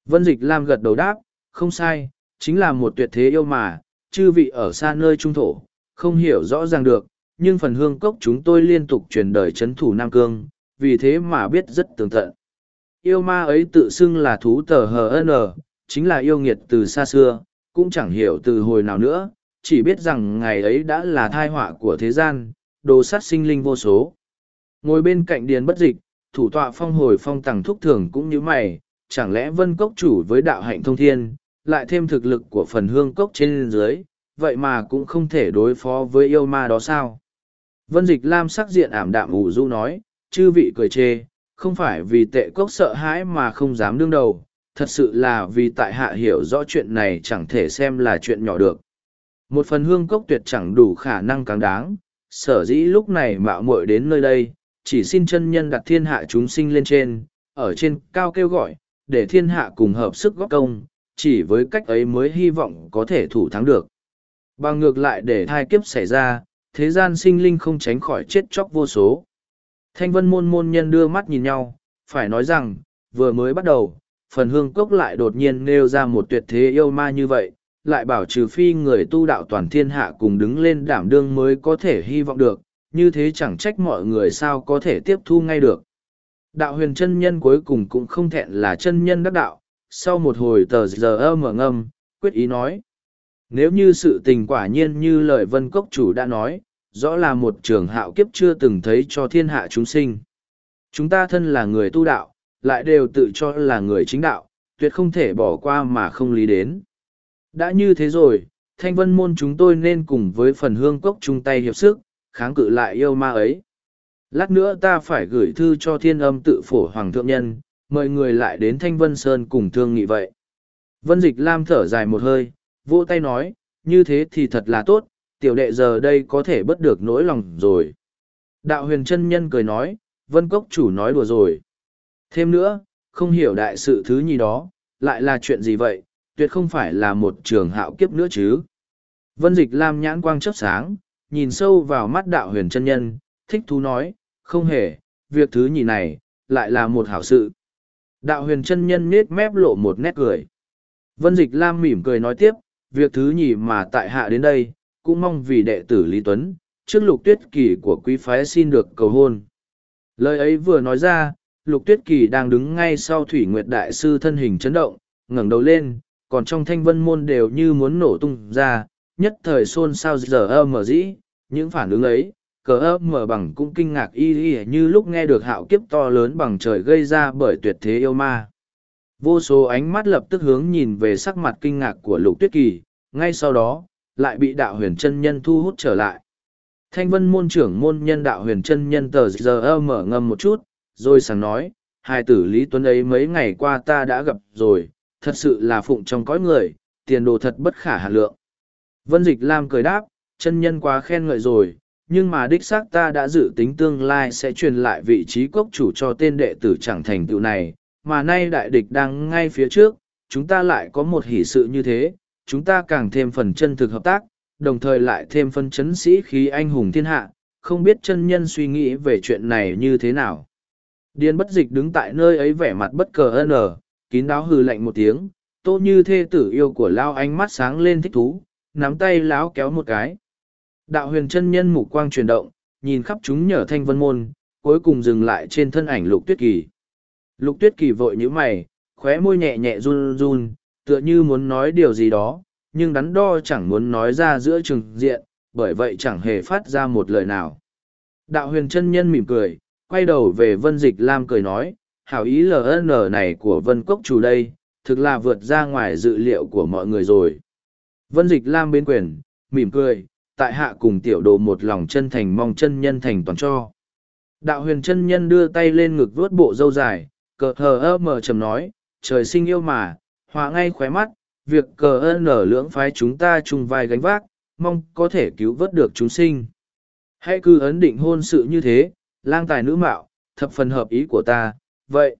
Vân Dịch Lam gật đầu đáp, không sai, chính là một tuyệt thế yêu mà, chư vị ở xa nơi trung thổ, không hiểu rõ ràng được, nhưng phần hương cốc chúng tôi liên tục truyền đời chấn thủ Nam Cương, vì thế mà biết rất tường tận. Yêu ma ấy tự xưng là thú tờ HN, chính là yêu nghiệt từ xa xưa, cũng chẳng hiểu từ hồi nào nữa, chỉ biết rằng ngày ấy đã là thai họa của thế gian, đồ sát sinh linh vô số. Ngồi bên cạnh điền bất dịch, thủ tọa phong hồi phong tàng thúc thường cũng như mày, chẳng lẽ vân cốc chủ với đạo hạnh thông thiên, lại thêm thực lực của phần hương cốc trên dưới, vậy mà cũng không thể đối phó với yêu ma đó sao? Vân dịch lam sắc diện ảm đạm ủ du nói, chư vị cười chê, không phải vì tệ cốc sợ hãi mà không dám đương đầu, thật sự là vì tại hạ hiểu rõ chuyện này chẳng thể xem là chuyện nhỏ được. Một phần hương cốc tuyệt chẳng đủ khả năng càng đáng, sở dĩ lúc này mạo muội đến nơi đây, chỉ xin chân nhân đặt thiên hạ chúng sinh lên trên, ở trên cao kêu gọi, để thiên hạ cùng hợp sức góp công, chỉ với cách ấy mới hy vọng có thể thủ thắng được. Bằng ngược lại để thai kiếp xảy ra, thế gian sinh linh không tránh khỏi chết chóc vô số. Thanh vân môn môn nhân đưa mắt nhìn nhau, phải nói rằng, vừa mới bắt đầu, phần hương cốc lại đột nhiên nêu ra một tuyệt thế yêu ma như vậy, lại bảo trừ phi người tu đạo toàn thiên hạ cùng đứng lên đảm đương mới có thể hy vọng được, như thế chẳng trách mọi người sao có thể tiếp thu ngay được. Đạo huyền chân nhân cuối cùng cũng không thẹn là chân nhân đắc đạo, sau một hồi tờ giờ mở ngâm, quyết ý nói. Nếu như sự tình quả nhiên như lời vân cốc chủ đã nói, rõ là một trường hạo kiếp chưa từng thấy cho thiên hạ chúng sinh. Chúng ta thân là người tu đạo, lại đều tự cho là người chính đạo, tuyệt không thể bỏ qua mà không lý đến. Đã như thế rồi, thanh vân môn chúng tôi nên cùng với phần hương cốc chung tay hiệp sức, kháng cự lại yêu ma ấy. Lát nữa ta phải gửi thư cho thiên âm tự phổ hoàng thượng nhân, mời người lại đến thanh vân sơn cùng thương nghị vậy. Vân dịch lam thở dài một hơi, vỗ tay nói, như thế thì thật là tốt, tiểu đệ giờ đây có thể bất được nỗi lòng rồi. Đạo huyền chân nhân cười nói, vân cốc chủ nói đùa rồi. Thêm nữa, không hiểu đại sự thứ nhì đó, lại là chuyện gì vậy, tuyệt không phải là một trường hạo kiếp nữa chứ. Vân dịch lam nhãn quang chớp sáng, nhìn sâu vào mắt đạo huyền chân nhân, thích thú nói, không hề, việc thứ nhì này, lại là một hảo sự. Đạo huyền chân nhân nết mép lộ một nét cười. Vân dịch lam mỉm cười nói tiếp, việc thứ nhì mà tại hạ đến đây, cũng mong vì đệ tử Lý Tuấn, trước lục tuyết kỳ của quý phái xin được cầu hôn. Lời ấy vừa nói ra, lục tuyết kỳ đang đứng ngay sau thủy nguyệt đại sư thân hình chấn động, ngẩng đầu lên, còn trong thanh vân môn đều như muốn nổ tung ra, nhất thời xôn xao giờ ơ mở dĩ, những phản ứng ấy, cờ ơ mở bằng cũng kinh ngạc y y như lúc nghe được hạo kiếp to lớn bằng trời gây ra bởi tuyệt thế yêu ma. Vô số ánh mắt lập tức hướng nhìn về sắc mặt kinh ngạc của lục tuyết kỳ, ngay sau đó, lại bị đạo huyền chân nhân thu hút trở lại. Thanh vân môn trưởng môn nhân đạo huyền chân nhân tờ giờ mở ngâm một chút, rồi sáng nói, hai tử Lý Tuấn ấy mấy ngày qua ta đã gặp rồi, thật sự là phụng trong cõi người, tiền đồ thật bất khả hà lượng. Vân Dịch Lam cười đáp, chân nhân quá khen ngợi rồi, nhưng mà đích xác ta đã dự tính tương lai sẽ truyền lại vị trí cốc chủ cho tên đệ tử chẳng thành tựu này, mà nay đại địch đang ngay phía trước, chúng ta lại có một hỷ sự như thế, chúng ta càng thêm phần chân thực hợp tác, đồng thời lại thêm phân chấn sĩ khí anh hùng thiên hạ, không biết chân nhân suy nghĩ về chuyện này như thế nào. Điên bất dịch đứng tại nơi ấy vẻ mặt bất cờ ân ở, kín đáo hừ lạnh một tiếng, tô như thê tử yêu của lao ánh mắt sáng lên thích thú, nắm tay láo kéo một cái. Đạo huyền chân nhân mục quang chuyển động, nhìn khắp chúng nhở thanh vân môn, cuối cùng dừng lại trên thân ảnh lục tuyết kỳ. Lục tuyết kỳ vội nhữ mày, khóe môi nhẹ nhẹ run run, tựa như muốn nói điều gì đó, nhưng đắn đo chẳng muốn nói ra giữa trường diện, bởi vậy chẳng hề phát ra một lời nào. Đạo huyền chân nhân mỉm cười, quay đầu về vân dịch lam cười nói, hảo ý LN này của vân cốc chủ đây, thực là vượt ra ngoài dự liệu của mọi người rồi. Vân dịch lam bên quyền, mỉm cười, tại hạ cùng tiểu đồ một lòng chân thành mong chân nhân thành toàn cho. Đạo huyền chân nhân đưa tay lên ngực vuốt bộ dâu dài, cờ hờ ơ mờ trầm nói, trời sinh yêu mà, hòa ngay khóe mắt, việc cờ ơn nở lưỡng phái chúng ta chung vai gánh vác, mong có thể cứu vớt được chúng sinh. Hãy cứ ấn định hôn sự như thế, lang tài nữ mạo, thập phần hợp ý của ta, vậy.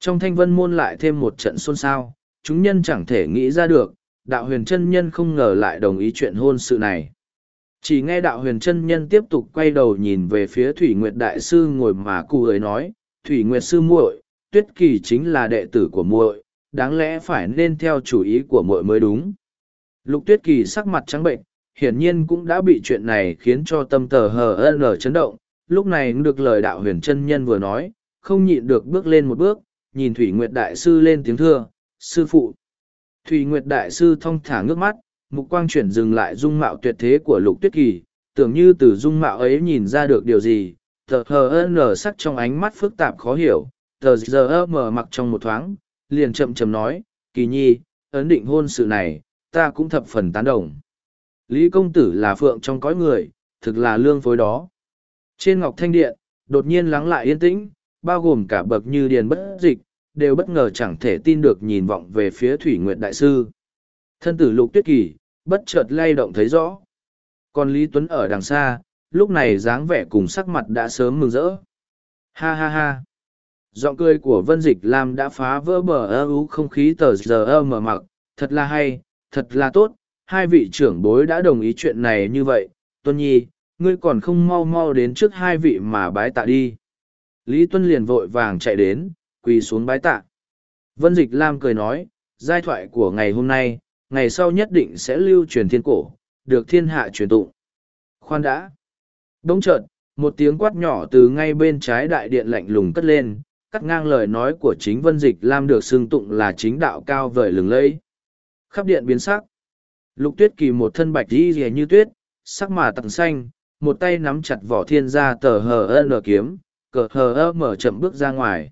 Trong thanh vân môn lại thêm một trận xôn xao, chúng nhân chẳng thể nghĩ ra được, đạo huyền chân nhân không ngờ lại đồng ý chuyện hôn sự này. Chỉ nghe đạo huyền chân nhân tiếp tục quay đầu nhìn về phía Thủy Nguyệt Đại Sư ngồi mà cụ ấy nói, Thủy Nguyệt Sư muội, Tuyết Kỳ chính là đệ tử của muội, đáng lẽ phải nên theo chủ ý của muội mới đúng. Lục Tuyết Kỳ sắc mặt trắng bệnh, hiển nhiên cũng đã bị chuyện này khiến cho tâm tờ hờ nở chấn động, lúc này được lời đạo huyền chân nhân vừa nói, không nhịn được bước lên một bước, nhìn Thủy Nguyệt Đại Sư lên tiếng thưa, sư phụ. Thủy Nguyệt Đại Sư thong thả ngước mắt, mục quang chuyển dừng lại dung mạo tuyệt thế của lục tuyết kỳ, tưởng như từ dung mạo ấy nhìn ra được điều gì, tờ hờ nở sắc trong ánh mắt phức tạp khó hiểu, tờ giờ mở mặc trong một thoáng, liền chậm chậm nói, kỳ nhi, ấn định hôn sự này, ta cũng thập phần tán đồng. Lý công tử là phượng trong cõi người, thực là lương phối đó. Trên ngọc thanh điện, đột nhiên lắng lại yên tĩnh, bao gồm cả bậc như điền bất dịch, đều bất ngờ chẳng thể tin được nhìn vọng về phía Thủy Nguyệt Đại Sư. Thân tử lục tuyết kỳ, bất chợt lay động thấy rõ. Còn Lý Tuấn ở đằng xa, lúc này dáng vẻ cùng sắc mặt đã sớm mừng rỡ. Ha ha ha. Giọng cười của Vân Dịch Lam đã phá vỡ bờ ơ ú không khí tờ giờ ơ mở mặc, thật là hay, thật là tốt, hai vị trưởng bối đã đồng ý chuyện này như vậy, Tuân Nhi, ngươi còn không mau mau đến trước hai vị mà bái tạ đi. Lý Tuân liền vội vàng chạy đến, quỳ xuống bái tạ. Vân Dịch Lam cười nói, giai thoại của ngày hôm nay, ngày sau nhất định sẽ lưu truyền thiên cổ, được thiên hạ truyền tụng. Khoan đã. Đông chợt, một tiếng quát nhỏ từ ngay bên trái đại điện lạnh lùng cất lên, cắt ngang lời nói của chính Vân Dịch Lam được xưng tụng là chính đạo cao vời lừng lẫy. Khắp điện biến sắc. Lục tuyết kỳ một thân bạch y rìa như tuyết, sắc mà tầng xanh, một tay nắm chặt vỏ thiên gia tờ hờ ân kiếm, cờ hờ ơ mở chậm bước ra ngoài.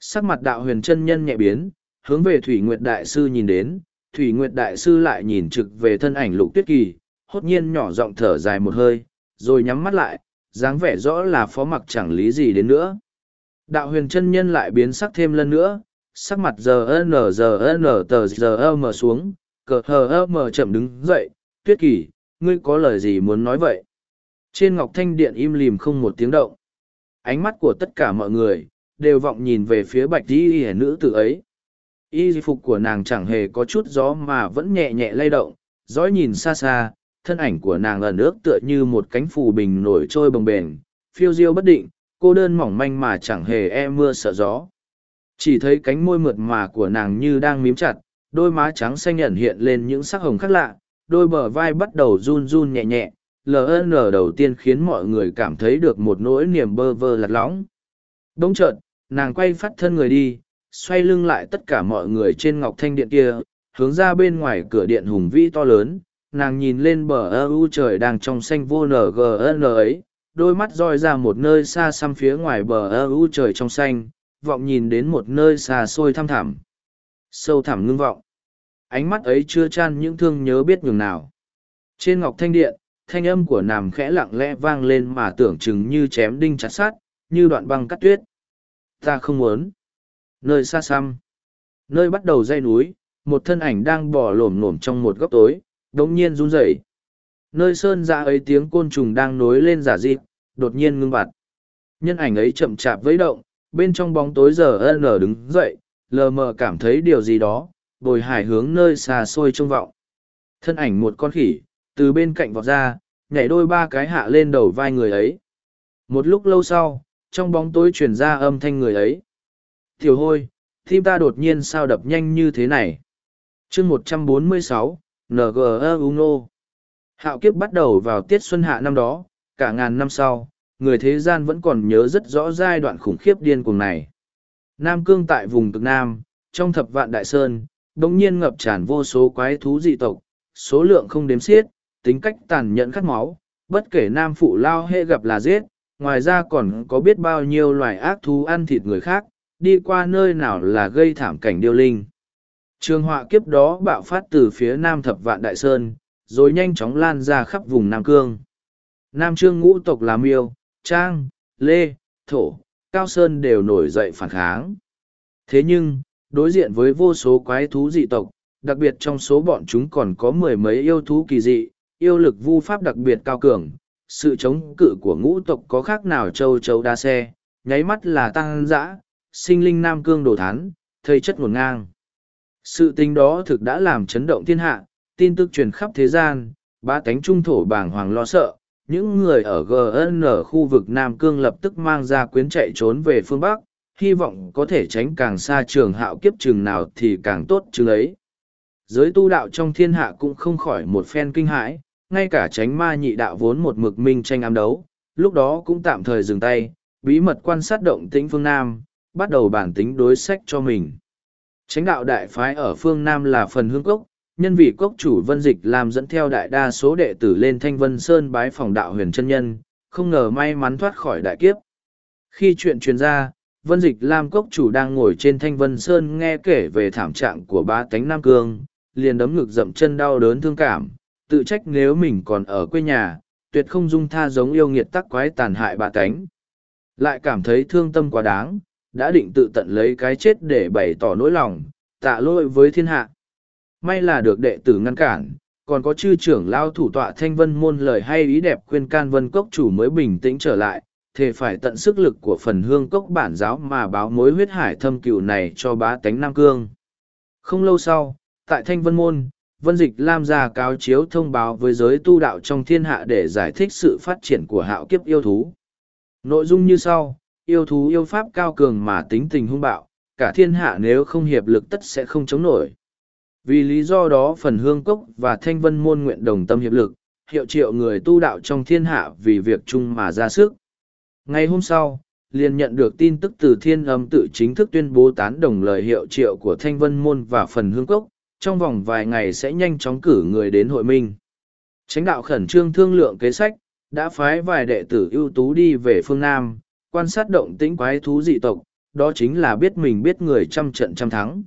Sắc mặt đạo huyền chân nhân nhẹ biến, hướng về Thủy Nguyệt Đại Sư nhìn đến, Thủy Nguyệt Đại Sư lại nhìn trực về thân ảnh lục tuyết kỳ, hốt nhiên nhỏ giọng thở dài một hơi, rồi nhắm mắt lại, dáng vẻ rõ là phó mặc chẳng lý gì đến nữa. Đạo huyền chân nhân lại biến sắc thêm lần nữa, sắc mặt giờ n giờ n tờ giờ m xuống, cờ hờ m chậm đứng dậy, tuyết kỳ, ngươi có lời gì muốn nói vậy? Trên ngọc thanh điện im lìm không một tiếng động. Ánh mắt của tất cả mọi người, đều vọng nhìn về phía bạch y y nữ tử ấy. Y phục của nàng chẳng hề có chút gió mà vẫn nhẹ nhẹ lay động, dõi nhìn xa xa, thân ảnh của nàng ẩn ước tựa như một cánh phù bình nổi trôi bồng bềnh, phiêu diêu bất định, cô đơn mỏng manh mà chẳng hề e mưa sợ gió. Chỉ thấy cánh môi mượt mà của nàng như đang mím chặt, đôi má trắng xanh ẩn hiện lên những sắc hồng khác lạ, đôi bờ vai bắt đầu run run nhẹ nhẹ, ln đầu tiên khiến mọi người cảm thấy được một nỗi niềm bơ vơ lạc lõng. Đông chợt, nàng quay phát thân người đi, xoay lưng lại tất cả mọi người trên ngọc thanh điện kia, hướng ra bên ngoài cửa điện hùng vĩ to lớn, nàng nhìn lên bờ ơ u trời đang trong xanh vô ngn ấy, đôi mắt roi ra một nơi xa xăm phía ngoài bờ ơ u trời trong xanh, vọng nhìn đến một nơi xa xôi thăm thẳm. Sâu thẳm ngưng vọng. Ánh mắt ấy chưa chan những thương nhớ biết nhường nào. Trên ngọc thanh điện, thanh âm của nàng khẽ lặng lẽ vang lên mà tưởng chừng như chém đinh chặt sát, như đoạn băng cắt tuyết. Ta không muốn. Nơi xa xăm. Nơi bắt đầu dây núi, một thân ảnh đang bò lổm lổm trong một góc tối, đống nhiên run rẩy. Nơi sơn dạ ấy tiếng côn trùng đang nối lên giả dịp, đột nhiên ngưng bặt. Nhân ảnh ấy chậm chạp vẫy động, bên trong bóng tối giờ lờ đứng dậy, lờ mờ cảm thấy điều gì đó, bồi hải hướng nơi xa xôi trông vọng. Thân ảnh một con khỉ, từ bên cạnh vọt ra, nhảy đôi ba cái hạ lên đầu vai người ấy. Một lúc lâu sau, trong bóng tối truyền ra âm thanh người ấy. Tiểu hôi, tim ta đột nhiên sao đập nhanh như thế này. chương một trăm bốn mươi sáu NGE Uno. Hạo kiếp bắt đầu vào tiết xuân hạ năm đó, cả ngàn năm sau, người thế gian vẫn còn nhớ rất rõ giai đoạn khủng khiếp điên cuồng này. Nam Cương tại vùng cực Nam, trong thập vạn đại sơn, đống nhiên ngập tràn vô số quái thú dị tộc, số lượng không đếm xiết, tính cách tàn nhẫn khát máu, bất kể nam phụ lao hệ gặp là giết, ngoài ra còn có biết bao nhiêu loài ác thú ăn thịt người khác, đi qua nơi nào là gây thảm cảnh điêu linh. Trường họa kiếp đó bạo phát từ phía nam thập vạn đại sơn, rồi nhanh chóng lan ra khắp vùng Nam Cương. Nam Trương ngũ tộc là Miêu, Trang, Lê, Thổ, Cao Sơn đều nổi dậy phản kháng. Thế nhưng, đối diện với vô số quái thú dị tộc, đặc biệt trong số bọn chúng còn có mười mấy yêu thú kỳ dị, yêu lực vu pháp đặc biệt cao cường, sự chống cự của ngũ tộc có khác nào châu châu đa xe, nháy mắt là tăng dã, sinh linh nam cương đồ thán, thây chất nguồn ngang. Sự tình đó thực đã làm chấn động thiên hạ, tin tức truyền khắp thế gian, ba cánh trung thổ bàng hoàng lo sợ, những người ở GN ở khu vực Nam Cương lập tức mang ra quyến chạy trốn về phương Bắc, hy vọng có thể tránh càng xa trường hạo kiếp trường nào thì càng tốt chừng ấy. Giới tu đạo trong thiên hạ cũng không khỏi một phen kinh hãi, ngay cả tránh ma nhị đạo vốn một mực minh tranh ám đấu, lúc đó cũng tạm thời dừng tay, bí mật quan sát động tĩnh phương Nam, bắt đầu bản tính đối sách cho mình. Tránh đạo đại phái ở phương Nam là phần hương cốc, nhân vị cốc chủ vân dịch làm dẫn theo đại đa số đệ tử lên thanh vân sơn bái phòng đạo huyền chân nhân, không ngờ may mắn thoát khỏi đại kiếp. Khi chuyện truyền ra, vân dịch lam cốc chủ đang ngồi trên thanh vân sơn nghe kể về thảm trạng của ba tánh nam cương, liền đấm ngực dậm chân đau đớn thương cảm, tự trách nếu mình còn ở quê nhà, tuyệt không dung tha giống yêu nghiệt tắc quái tàn hại bà cánh. Lại cảm thấy thương tâm quá đáng, đã định tự tận lấy cái chết để bày tỏ nỗi lòng, tạ lỗi với thiên hạ. May là được đệ tử ngăn cản, còn có chư trưởng lao thủ tọa thanh vân môn lời hay ý đẹp khuyên can vân cốc chủ mới bình tĩnh trở lại, thề phải tận sức lực của phần hương cốc bản giáo mà báo mối huyết hải thâm cựu này cho bá tánh Nam Cương. Không lâu sau, tại Thanh Vân Môn, Vân Dịch Lam ra cáo chiếu thông báo với giới tu đạo trong thiên hạ để giải thích sự phát triển của hạo kiếp yêu thú. Nội dung như sau, yêu thú yêu pháp cao cường mà tính tình hung bạo, cả thiên hạ nếu không hiệp lực tất sẽ không chống nổi. Vì lý do đó phần hương cốc và thanh vân môn nguyện đồng tâm hiệp lực, hiệu triệu người tu đạo trong thiên hạ vì việc chung mà ra sức. Ngày hôm sau, liền nhận được tin tức từ thiên âm tự chính thức tuyên bố tán đồng lời hiệu triệu của thanh vân môn và phần hương cốc, trong vòng vài ngày sẽ nhanh chóng cử người đến hội minh. Tránh đạo khẩn trương thương lượng kế sách, đã phái vài đệ tử ưu tú đi về phương Nam, quan sát động tĩnh quái thú dị tộc, đó chính là biết mình biết người trăm trận trăm thắng.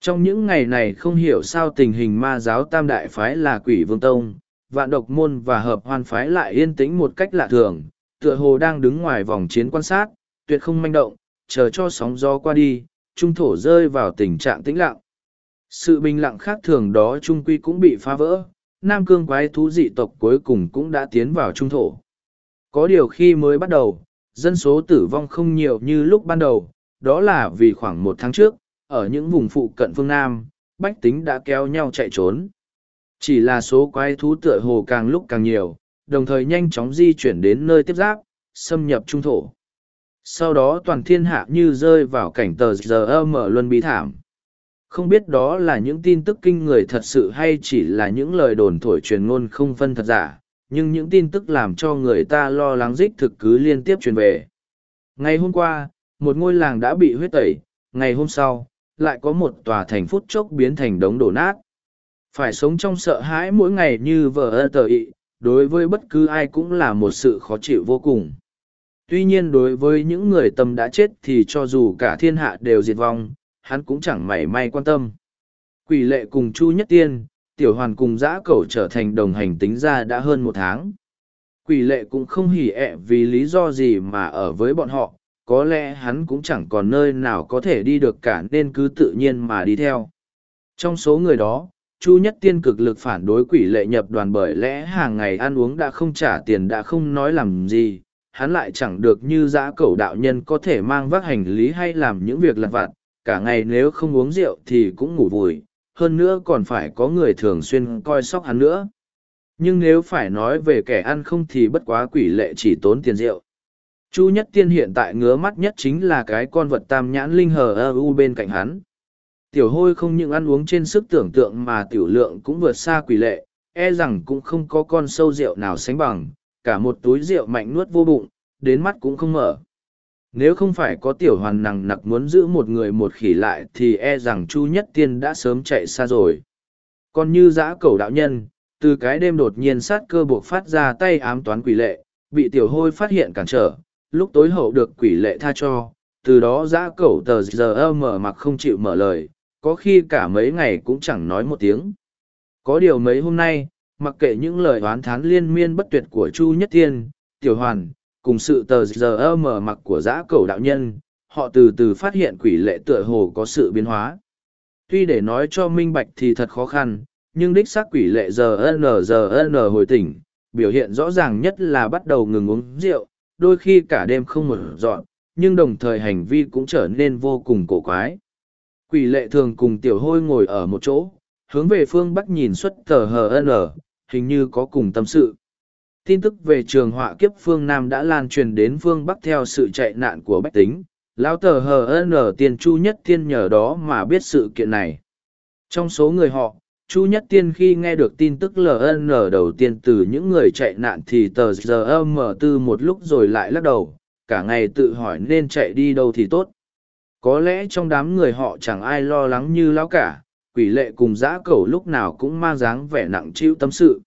Trong những ngày này không hiểu sao tình hình ma giáo tam đại phái là quỷ vương tông, vạn độc môn và hợp hoan phái lại yên tĩnh một cách lạ thường, tựa hồ đang đứng ngoài vòng chiến quan sát, tuyệt không manh động, chờ cho sóng gió qua đi, trung thổ rơi vào tình trạng tĩnh lặng. Sự bình lặng khác thường đó trung quy cũng bị phá vỡ, Nam Cương quái thú dị tộc cuối cùng cũng đã tiến vào trung thổ. Có điều khi mới bắt đầu, dân số tử vong không nhiều như lúc ban đầu, đó là vì khoảng một tháng trước, ở những vùng phụ cận phương Nam, bách tính đã kéo nhau chạy trốn. Chỉ là số quái thú tựa hồ càng lúc càng nhiều, đồng thời nhanh chóng di chuyển đến nơi tiếp giáp, xâm nhập trung thổ. Sau đó toàn thiên hạ như rơi vào cảnh tờ giờ mở luân bí thảm. Không biết đó là những tin tức kinh người thật sự hay chỉ là những lời đồn thổi truyền ngôn không phân thật giả, nhưng những tin tức làm cho người ta lo lắng dích thực cứ liên tiếp truyền về. Ngày hôm qua, một ngôi làng đã bị huyết tẩy, ngày hôm sau, lại có một tòa thành phút chốc biến thành đống đổ nát. Phải sống trong sợ hãi mỗi ngày như vợ ơ tờ ị, đối với bất cứ ai cũng là một sự khó chịu vô cùng. Tuy nhiên đối với những người tâm đã chết thì cho dù cả thiên hạ đều diệt vong, hắn cũng chẳng mảy may quan tâm. Quỷ lệ cùng Chu Nhất Tiên, tiểu hoàn cùng giã cẩu trở thành đồng hành tính ra đã hơn một tháng. Quỷ lệ cũng không hỉ ẹ vì lý do gì mà ở với bọn họ, có lẽ hắn cũng chẳng còn nơi nào có thể đi được cả nên cứ tự nhiên mà đi theo. Trong số người đó, Chu Nhất Tiên cực lực phản đối quỷ lệ nhập đoàn bởi lẽ hàng ngày ăn uống đã không trả tiền đã không nói làm gì, hắn lại chẳng được như giã cẩu đạo nhân có thể mang vác hành lý hay làm những việc lặt vặt, cả ngày nếu không uống rượu thì cũng ngủ vùi, hơn nữa còn phải có người thường xuyên coi sóc hắn nữa. Nhưng nếu phải nói về kẻ ăn không thì bất quá quỷ lệ chỉ tốn tiền rượu. Chu Nhất Tiên hiện tại ngứa mắt nhất chính là cái con vật tam nhãn linh hờ ơ u bên cạnh hắn. Tiểu hôi không những ăn uống trên sức tưởng tượng mà tiểu lượng cũng vượt xa quỷ lệ, e rằng cũng không có con sâu rượu nào sánh bằng, cả một túi rượu mạnh nuốt vô bụng, đến mắt cũng không mở. Nếu không phải có tiểu hoàn nằng nặc muốn giữ một người một khỉ lại thì e rằng Chu Nhất Tiên đã sớm chạy xa rồi. Còn như giã cầu đạo nhân, từ cái đêm đột nhiên sát cơ buộc phát ra tay ám toán quỷ lệ, bị tiểu hôi phát hiện cản trở, lúc tối hậu được quỷ lệ tha cho, từ đó giã cầu tờ giờ mở mặc không chịu mở lời, có khi cả mấy ngày cũng chẳng nói một tiếng. Có điều mấy hôm nay, mặc kệ những lời oán thán liên miên bất tuyệt của Chu Nhất tiên Tiểu Hoàn, cùng sự tờ giờ mở mặc của giã cầu đạo nhân, họ từ từ phát hiện quỷ lệ tựa hồ có sự biến hóa. Tuy để nói cho minh bạch thì thật khó khăn, nhưng đích xác quỷ lệ giờ n giờ n hồi tỉnh, biểu hiện rõ ràng nhất là bắt đầu ngừng uống rượu, đôi khi cả đêm không mở dọn, nhưng đồng thời hành vi cũng trở nên vô cùng cổ quái. Quỷ lệ thường cùng tiểu hôi ngồi ở một chỗ, hướng về phương bắc nhìn xuất tờ hờ n hình như có cùng tâm sự. Tin tức về trường họa kiếp phương Nam đã lan truyền đến phương Bắc theo sự chạy nạn của bách tính. Lão tờ hn tiền chu nhất tiên nhờ đó mà biết sự kiện này. Trong số người họ, Chu Nhất Tiên khi nghe được tin tức LN đầu tiên từ những người chạy nạn thì tờ giờ mở tư một lúc rồi lại lắc đầu, cả ngày tự hỏi nên chạy đi đâu thì tốt. Có lẽ trong đám người họ chẳng ai lo lắng như lão cả, quỷ lệ cùng giã cầu lúc nào cũng mang dáng vẻ nặng chịu tâm sự.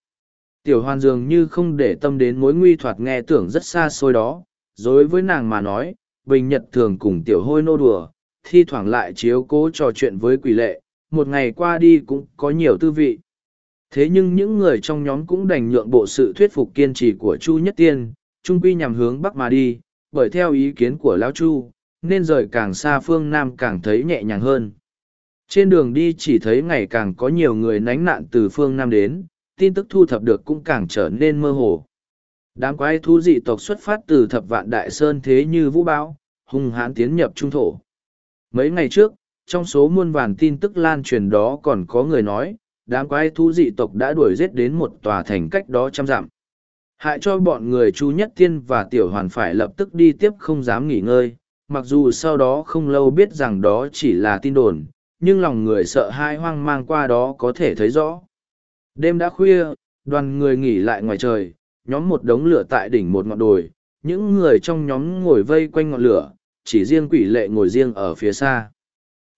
Tiểu hoàn dường như không để tâm đến mối nguy thoạt nghe tưởng rất xa xôi đó, đối với nàng mà nói, bình nhật thường cùng tiểu hôi nô đùa, thi thoảng lại chiếu cố trò chuyện với quỷ lệ, một ngày qua đi cũng có nhiều tư vị. Thế nhưng những người trong nhóm cũng đành nhượng bộ sự thuyết phục kiên trì của Chu Nhất Tiên, trung quy nhằm hướng Bắc mà đi, bởi theo ý kiến của Lão Chu, nên rời càng xa phương Nam càng thấy nhẹ nhàng hơn. Trên đường đi chỉ thấy ngày càng có nhiều người nánh nạn từ phương Nam đến, tin tức thu thập được cũng càng trở nên mơ hồ. Đám quái thú dị tộc xuất phát từ thập vạn đại sơn thế như vũ bão, hung hãn tiến nhập trung thổ. Mấy ngày trước, trong số muôn vàn tin tức lan truyền đó còn có người nói, đám quái thú dị tộc đã đuổi giết đến một tòa thành cách đó trăm dặm. Hại cho bọn người Chu Nhất Tiên và Tiểu Hoàn phải lập tức đi tiếp không dám nghỉ ngơi, mặc dù sau đó không lâu biết rằng đó chỉ là tin đồn, nhưng lòng người sợ hai hoang mang qua đó có thể thấy rõ. Đêm đã khuya, đoàn người nghỉ lại ngoài trời, nhóm một đống lửa tại đỉnh một ngọn đồi, những người trong nhóm ngồi vây quanh ngọn lửa, chỉ riêng quỷ lệ ngồi riêng ở phía xa.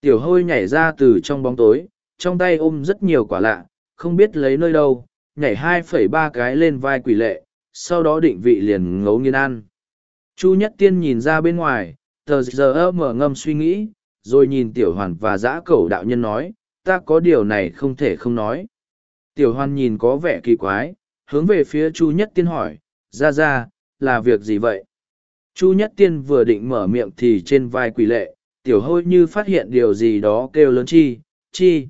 Tiểu hôi nhảy ra từ trong bóng tối, trong tay ôm rất nhiều quả lạ, không biết lấy nơi đâu, nhảy hai phẩy ba cái lên vai quỷ lệ, sau đó định vị liền ngấu nghiên ăn. Chu Nhất Tiên nhìn ra bên ngoài, tờ giờ mở ngâm suy nghĩ, rồi nhìn Tiểu Hoàn và dã cẩu đạo nhân nói, ta có điều này không thể không nói. Tiểu Hoan nhìn có vẻ kỳ quái, hướng về phía Chu Nhất Tiên hỏi, ra ra, là việc gì vậy? Chu Nhất Tiên vừa định mở miệng thì trên vai quỷ lệ, tiểu hôi như phát hiện điều gì đó kêu lớn chi, chi.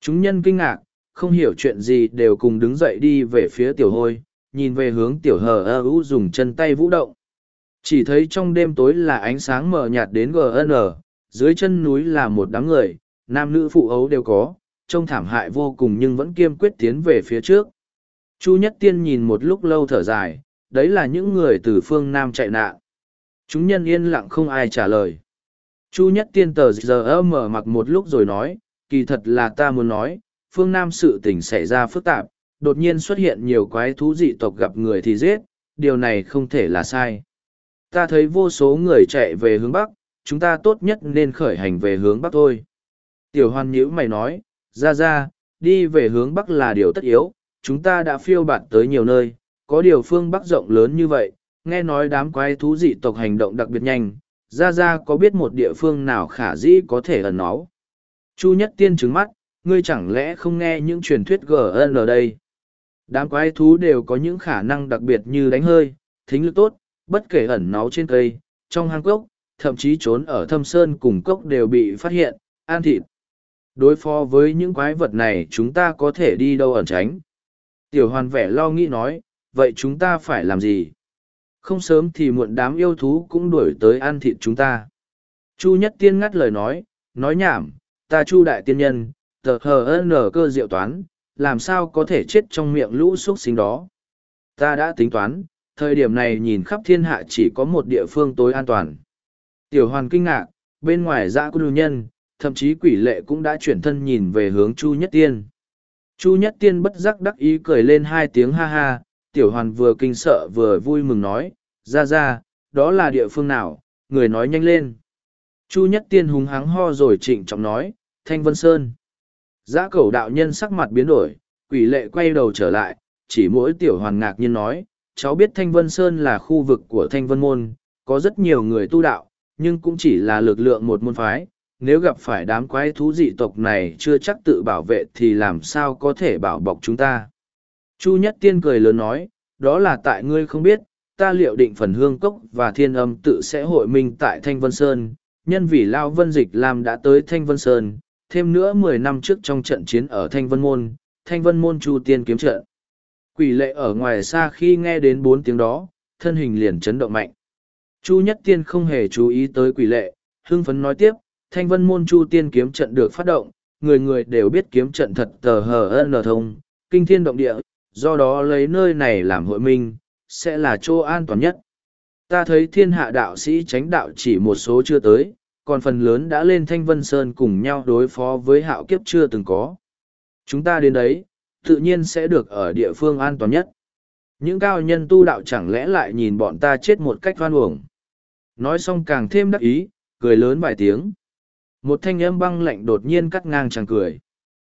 Chúng nhân kinh ngạc, không hiểu chuyện gì đều cùng đứng dậy đi về phía tiểu hôi, nhìn về hướng tiểu hờ ơ u dùng chân tay vũ động. Chỉ thấy trong đêm tối là ánh sáng mờ nhạt đến GN, dưới chân núi là một đám người, nam nữ phụ ấu đều có, trông thảm hại vô cùng nhưng vẫn kiên quyết tiến về phía trước. Chu Nhất Tiên nhìn một lúc lâu thở dài, đấy là những người từ phương Nam chạy nạn. Chúng nhân yên lặng không ai trả lời. Chu Nhất Tiên tờ giờ mở mặc một lúc rồi nói, kỳ thật là ta muốn nói, phương Nam sự tình xảy ra phức tạp, đột nhiên xuất hiện nhiều quái thú dị tộc gặp người thì giết, điều này không thể là sai. Ta thấy vô số người chạy về hướng Bắc, chúng ta tốt nhất nên khởi hành về hướng Bắc thôi. Tiểu hoan nhữ mày nói, ra ra, đi về hướng Bắc là điều tất yếu, chúng ta đã phiêu bạt tới nhiều nơi, có điều phương Bắc rộng lớn như vậy, nghe nói đám quái thú dị tộc hành động đặc biệt nhanh, ra ra có biết một địa phương nào khả dĩ có thể ẩn náu. Chu Nhất Tiên trứng mắt, ngươi chẳng lẽ không nghe những truyền thuyết GN ở đây. Đám quái thú đều có những khả năng đặc biệt như đánh hơi, thính lực tốt, bất kể ẩn náu trên cây, trong hang cốc, thậm chí trốn ở thâm sơn cùng cốc đều bị phát hiện, an thịt. Đối phó với những quái vật này chúng ta có thể đi đâu ẩn tránh. Tiểu hoàn vẻ lo nghĩ nói, vậy chúng ta phải làm gì? Không sớm thì muộn đám yêu thú cũng đuổi tới ăn thịt chúng ta. Chu nhất tiên ngắt lời nói, nói nhảm, ta chu đại tiên nhân, tờ hờ nở cơ diệu toán, làm sao có thể chết trong miệng lũ x u ấ t sinh đó. Ta đã tính toán, thời điểm này nhìn khắp thiên hạ chỉ có một địa phương tối an toàn. Tiểu hoàn kinh ngạc, bên ngoài dã của nhân, thậm chí quỷ lệ cũng đã chuyển thân nhìn về hướng Chu Nhất Tiên. Chu Nhất Tiên bất giác đắc ý cười lên hai tiếng ha ha, tiểu hoàn vừa kinh sợ vừa vui mừng nói, ra ra, đó là địa phương nào, người nói nhanh lên. Chu Nhất Tiên húng hắng ho rồi trịnh trọng nói, Thanh Vân Sơn. Giã cẩu đạo nhân sắc mặt biến đổi, quỷ lệ quay đầu trở lại, chỉ mỗi tiểu hoàn ngạc nhiên nói, cháu biết Thanh Vân Sơn là khu vực của Thanh Vân Môn, có rất nhiều người tu đạo, nhưng cũng chỉ là lực lượng một môn phái. Nếu gặp phải đám quái thú dị tộc này chưa chắc tự bảo vệ thì làm sao có thể bảo bọc chúng ta. Chu Nhất Tiên cười lớn nói, đó là tại ngươi không biết, ta liệu định phần hương cốc và thiên âm tự sẽ hội minh tại Thanh Vân Sơn, nhân vì Lao Vân Dịch làm đã tới Thanh Vân Sơn, thêm nữa mười năm trước trong trận chiến ở Thanh Vân Môn, Thanh Vân Môn Chu Tiên kiếm trận. Quỷ lệ ở ngoài xa khi nghe đến bốn tiếng đó, thân hình liền chấn động mạnh. Chu Nhất Tiên không hề chú ý tới quỷ lệ, hưng phấn nói tiếp, Thanh Vân Môn Chu Tiên kiếm trận được phát động, người người đều biết kiếm trận thật tờ hờ ân thông, kinh thiên động địa, do đó lấy nơi này làm hội minh, sẽ là chỗ an toàn nhất. Ta thấy thiên hạ đạo sĩ tránh đạo chỉ một số chưa tới, còn phần lớn đã lên Thanh Vân Sơn cùng nhau đối phó với hạo kiếp chưa từng có. Chúng ta đến đấy, tự nhiên sẽ được ở địa phương an toàn nhất. Những cao nhân tu đạo chẳng lẽ lại nhìn bọn ta chết một cách hoan uổng. Nói xong càng thêm đắc ý, cười lớn vài tiếng. Một thanh âm băng lạnh đột nhiên cắt ngang chàng cười.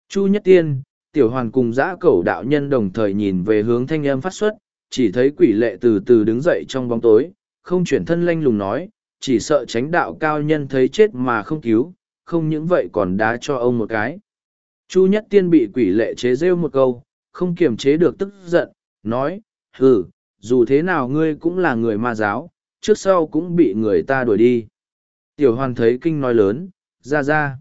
Chu Nhất Tiên, Tiểu Hoàn cùng dã cẩu đạo nhân đồng thời nhìn về hướng thanh âm phát xuất, chỉ thấy quỷ lệ từ từ đứng dậy trong bóng tối, không chuyển thân lanh lùng nói, chỉ sợ tránh đạo cao nhân thấy chết mà không cứu, không những vậy còn đá cho ông một cái. Chu Nhất Tiên bị quỷ lệ chế rêu một câu, không kiềm chế được tức giận, nói, hừ, dù thế nào ngươi cũng là người ma giáo, trước sau cũng bị người ta đuổi đi. Tiểu hoàn thấy kinh nói lớn, ra ra.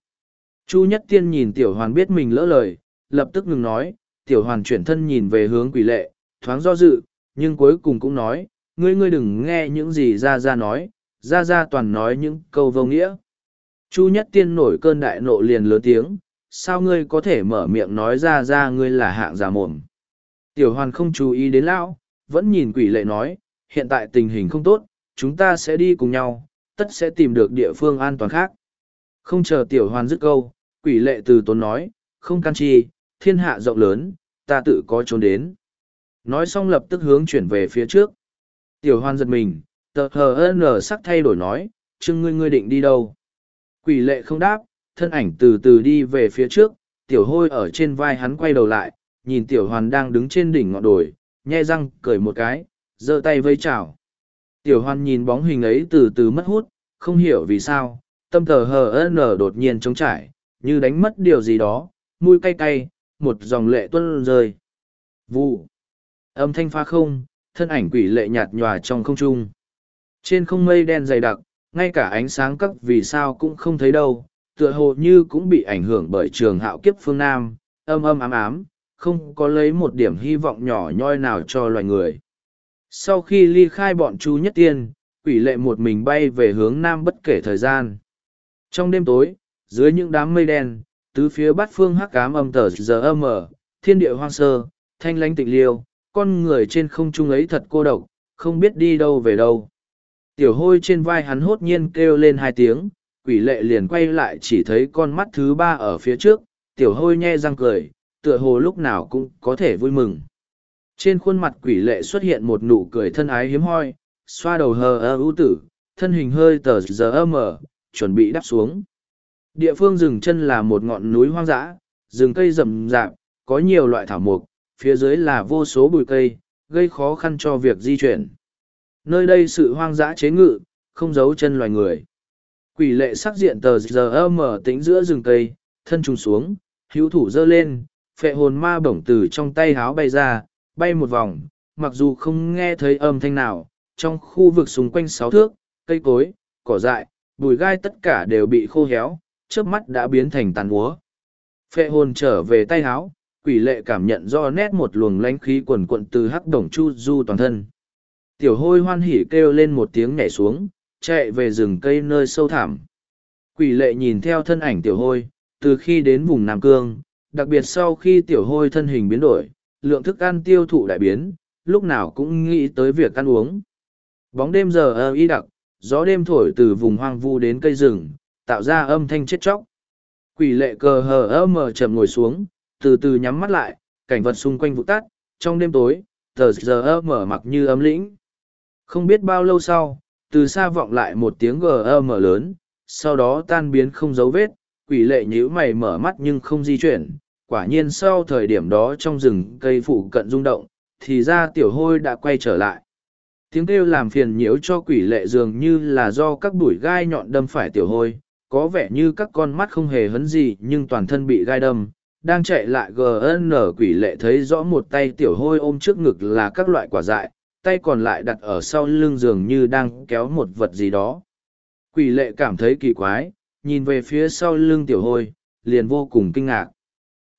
Chu Nhất Tiên nhìn Tiểu hoàn biết mình lỡ lời, lập tức ngừng nói, Tiểu hoàn chuyển thân nhìn về hướng quỷ lệ, thoáng do dự, nhưng cuối cùng cũng nói, ngươi ngươi đừng nghe những gì ra ra nói, ra ra toàn nói những câu vô nghĩa. Chu Nhất Tiên nổi cơn đại nộ liền lớn tiếng, sao ngươi có thể mở miệng nói ra ra ngươi là hạng giả mồm. Tiểu hoàn không chú ý đến lão, vẫn nhìn quỷ lệ nói, hiện tại tình hình không tốt, chúng ta sẽ đi cùng nhau, tất sẽ tìm được địa phương an toàn khác. Không chờ tiểu hoàn dứt câu, quỷ lệ từ tốn nói, không can chi, thiên hạ rộng lớn, ta tự có trốn đến. Nói xong lập tức hướng chuyển về phía trước. Tiểu hoàn giật mình, tờ hờ nở sắc thay đổi nói, chưng ngươi ngươi định đi đâu. Quỷ lệ không đáp, thân ảnh từ từ đi về phía trước, tiểu hôi ở trên vai hắn quay đầu lại, nhìn tiểu hoàn đang đứng trên đỉnh ngọn đồi, nhe răng cười một cái, giơ tay vây chào. Tiểu hoàn nhìn bóng hình ấy từ từ mất hút, không hiểu vì sao, tâm thờ hờ n đột nhiên trống trải, như đánh mất điều gì đó, mũi cay cay, một dòng lệ tuân rơi. Vụ. Âm thanh pha không, thân ảnh quỷ lệ nhạt nhòa trong không trung. Trên không mây đen dày đặc, ngay cả ánh sáng các vì sao cũng không thấy đâu, tựa hồ như cũng bị ảnh hưởng bởi trường hạo kiếp phương Nam, âm âm ám ám, không có lấy một điểm hy vọng nhỏ nhoi nào cho loài người. Sau khi ly khai bọn chú nhất tiên, quỷ lệ một mình bay về hướng Nam bất kể thời gian. Trong đêm tối, dưới những đám mây đen, tứ phía bát phương hắc cám âm tờ giờ âm ở, thiên địa hoang sơ, thanh lãnh tịnh liêu, con người trên không trung ấy thật cô độc, không biết đi đâu về đâu. Tiểu hôi trên vai hắn hốt nhiên kêu lên hai tiếng, quỷ lệ liền quay lại chỉ thấy con mắt thứ ba ở phía trước, tiểu hôi nhe răng cười, tựa hồ lúc nào cũng có thể vui mừng. Trên khuôn mặt quỷ lệ xuất hiện một nụ cười thân ái hiếm hoi, xoa đầu hờ ơ ưu tử, thân hình hơi tờ giờ âm mờ chuẩn bị đáp xuống. Địa phương rừng chân là một ngọn núi hoang dã, rừng cây rậm rạp, có nhiều loại thảo mục, phía dưới là vô số bụi cây, gây khó khăn cho việc di chuyển. Nơi đây sự hoang dã chế ngự, không giấu chân loài người. Quỷ lệ sắc diện tờ giờ mở tính giữa rừng cây, thân trùng xuống, hữu thủ dơ lên, phệ hồn ma bổng từ trong tay háo bay ra, bay một vòng, mặc dù không nghe thấy âm thanh nào, trong khu vực xung quanh sáu thước, cây cối, cỏ dại, bùi gai tất cả đều bị khô héo, trước mắt đã biến thành tàn úa. Phệ hồn trở về tay háo, quỷ lệ cảm nhận do nét một luồng lánh khí quần quận từ hắc đồng chu du toàn thân. Tiểu hôi hoan hỉ kêu lên một tiếng nhảy xuống, chạy về rừng cây nơi sâu thẳm. Quỷ lệ nhìn theo thân ảnh tiểu hôi, từ khi đến vùng Nam Cương, đặc biệt sau khi tiểu hôi thân hình biến đổi, lượng thức ăn tiêu thụ đại biến, lúc nào cũng nghĩ tới việc ăn uống. Bóng đêm giờ ơ y đặc, gió đêm thổi từ vùng hoang vu đến cây rừng, tạo ra âm thanh chết chóc. Quỷ lệ cờ hờ ơ mờ chậm ngồi xuống, từ từ nhắm mắt lại, cảnh vật xung quanh vụ tắt, trong đêm tối, tờ giờ ơ mở mặc như ấm lĩnh. Không biết bao lâu sau, từ xa vọng lại một tiếng gờ ơ mở lớn, sau đó tan biến không dấu vết, quỷ lệ nhíu mày mở mắt nhưng không di chuyển. Quả nhiên sau thời điểm đó trong rừng cây phụ cận rung động, thì ra tiểu hôi đã quay trở lại. Tiếng kêu làm phiền nhiễu cho quỷ lệ dường như là do các bụi gai nhọn đâm phải tiểu hôi, có vẻ như các con mắt không hề hấn gì nhưng toàn thân bị gai đâm. Đang chạy lại GN quỷ lệ thấy rõ một tay tiểu hôi ôm trước ngực là các loại quả dại, tay còn lại đặt ở sau lưng giường như đang kéo một vật gì đó. Quỷ lệ cảm thấy kỳ quái, nhìn về phía sau lưng tiểu hôi, liền vô cùng kinh ngạc.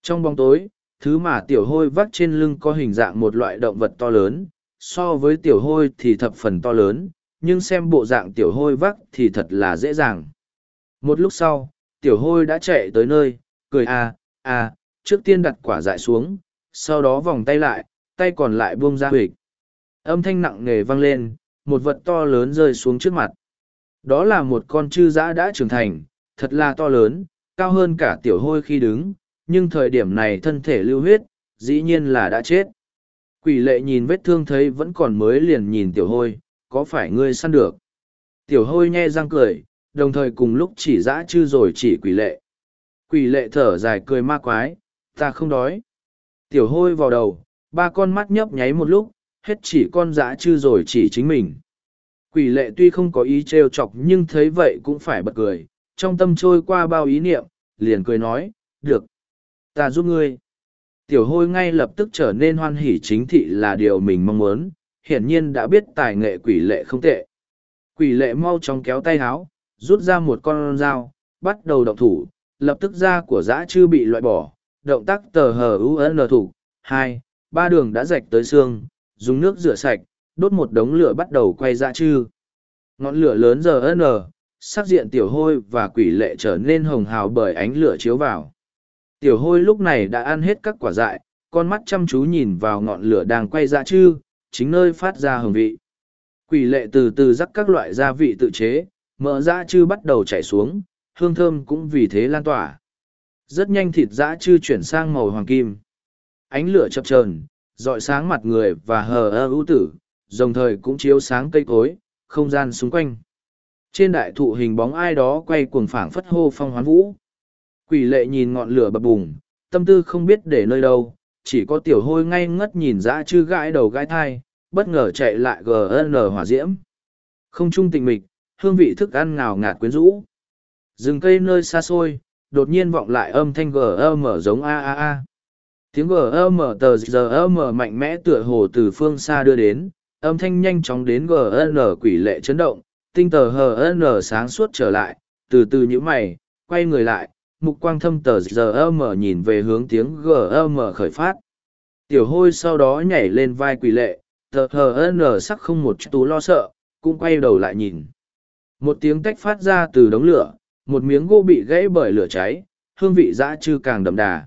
Trong bóng tối, thứ mà tiểu hôi vắt trên lưng có hình dạng một loại động vật to lớn, so với tiểu hôi thì thập phần to lớn, nhưng xem bộ dạng tiểu hôi vắc thì thật là dễ dàng. Một lúc sau, tiểu hôi đã chạy tới nơi, cười à, à, trước tiên đặt quả dại xuống, sau đó vòng tay lại, tay còn lại buông ra huỵch. Âm thanh nặng nề vang lên, một vật to lớn rơi xuống trước mặt. Đó là một con chư dã đã trưởng thành, thật là to lớn, cao hơn cả tiểu hôi khi đứng, nhưng thời điểm này thân thể lưu huyết, dĩ nhiên là đã chết. Quỷ lệ nhìn vết thương thấy vẫn còn mới liền nhìn tiểu hôi, có phải ngươi săn được? Tiểu hôi nhe răng cười, đồng thời cùng lúc chỉ dã chư rồi chỉ quỷ lệ. Quỷ lệ thở dài cười ma quái, ta không đói. Tiểu hôi vào đầu, ba con mắt nhấp nháy một lúc, hết chỉ con dã chư rồi chỉ chính mình. Quỷ lệ tuy không có ý trêu chọc nhưng thấy vậy cũng phải bật cười, trong tâm trôi qua bao ý niệm, liền cười nói, được, ta giúp ngươi. Tiểu hôi ngay lập tức trở nên hoan hỉ chính thị là điều mình mong muốn, hiển nhiên đã biết tài nghệ quỷ lệ không tệ. Quỷ lệ mau chóng kéo tay háo, rút ra một con dao, bắt đầu động thủ, lập tức da của dã chư bị loại bỏ, động tác tờ hờ UN thủ, hai, ba đường đã rạch tới xương, dùng nước rửa sạch, đốt một đống lửa bắt đầu quay dã chư. Ngọn lửa lớn giờ n, sắc diện tiểu hôi và quỷ lệ trở nên hồng hào bởi ánh lửa chiếu vào. Tiểu hôi lúc này đã ăn hết các quả dại, con mắt chăm chú nhìn vào ngọn lửa đang quay ra chư, chính nơi phát ra hương vị. Quỷ lệ từ từ rắc các loại gia vị tự chế, mỡ dã chư bắt đầu chảy xuống, hương thơm cũng vì thế lan tỏa. Rất nhanh thịt dã chư chuyển sang màu hoàng kim. Ánh lửa chập chờn, dọi sáng mặt người và hờ ơ ưu tử, đồng thời cũng chiếu sáng cây cối, không gian xung quanh. Trên đại thụ hình bóng ai đó quay cuồng phảng phất hô phong hoán vũ. Quỷ lệ nhìn ngọn lửa bập bùng, tâm tư không biết để nơi đâu, chỉ có tiểu hôi ngay ngất nhìn dã chư gãi đầu gãi thai, bất ngờ chạy lại gn hỏa diễm. Không trung tịnh mịch, hương vị thức ăn ngào ngạt quyến rũ. Rừng cây nơi xa xôi, đột nhiên vọng lại âm thanh gm giống a a a. Tiếng gm tờ giờ mạnh mẽ tựa hồ từ phương xa đưa đến, âm thanh nhanh chóng đến gn quỷ lệ chấn động, tinh tờ hn sáng suốt trở lại, từ từ nhíu mày, quay người lại, mục quang thâm tờ giờ mở nhìn về hướng tiếng gm khởi phát. Tiểu hôi sau đó nhảy lên vai quỳ lệ, tờ hn sắc không một tú lo sợ, cũng quay đầu lại nhìn. Một tiếng tách phát ra từ đống lửa, một miếng gỗ bị gãy bởi lửa cháy, hương vị dã chư càng đậm đà.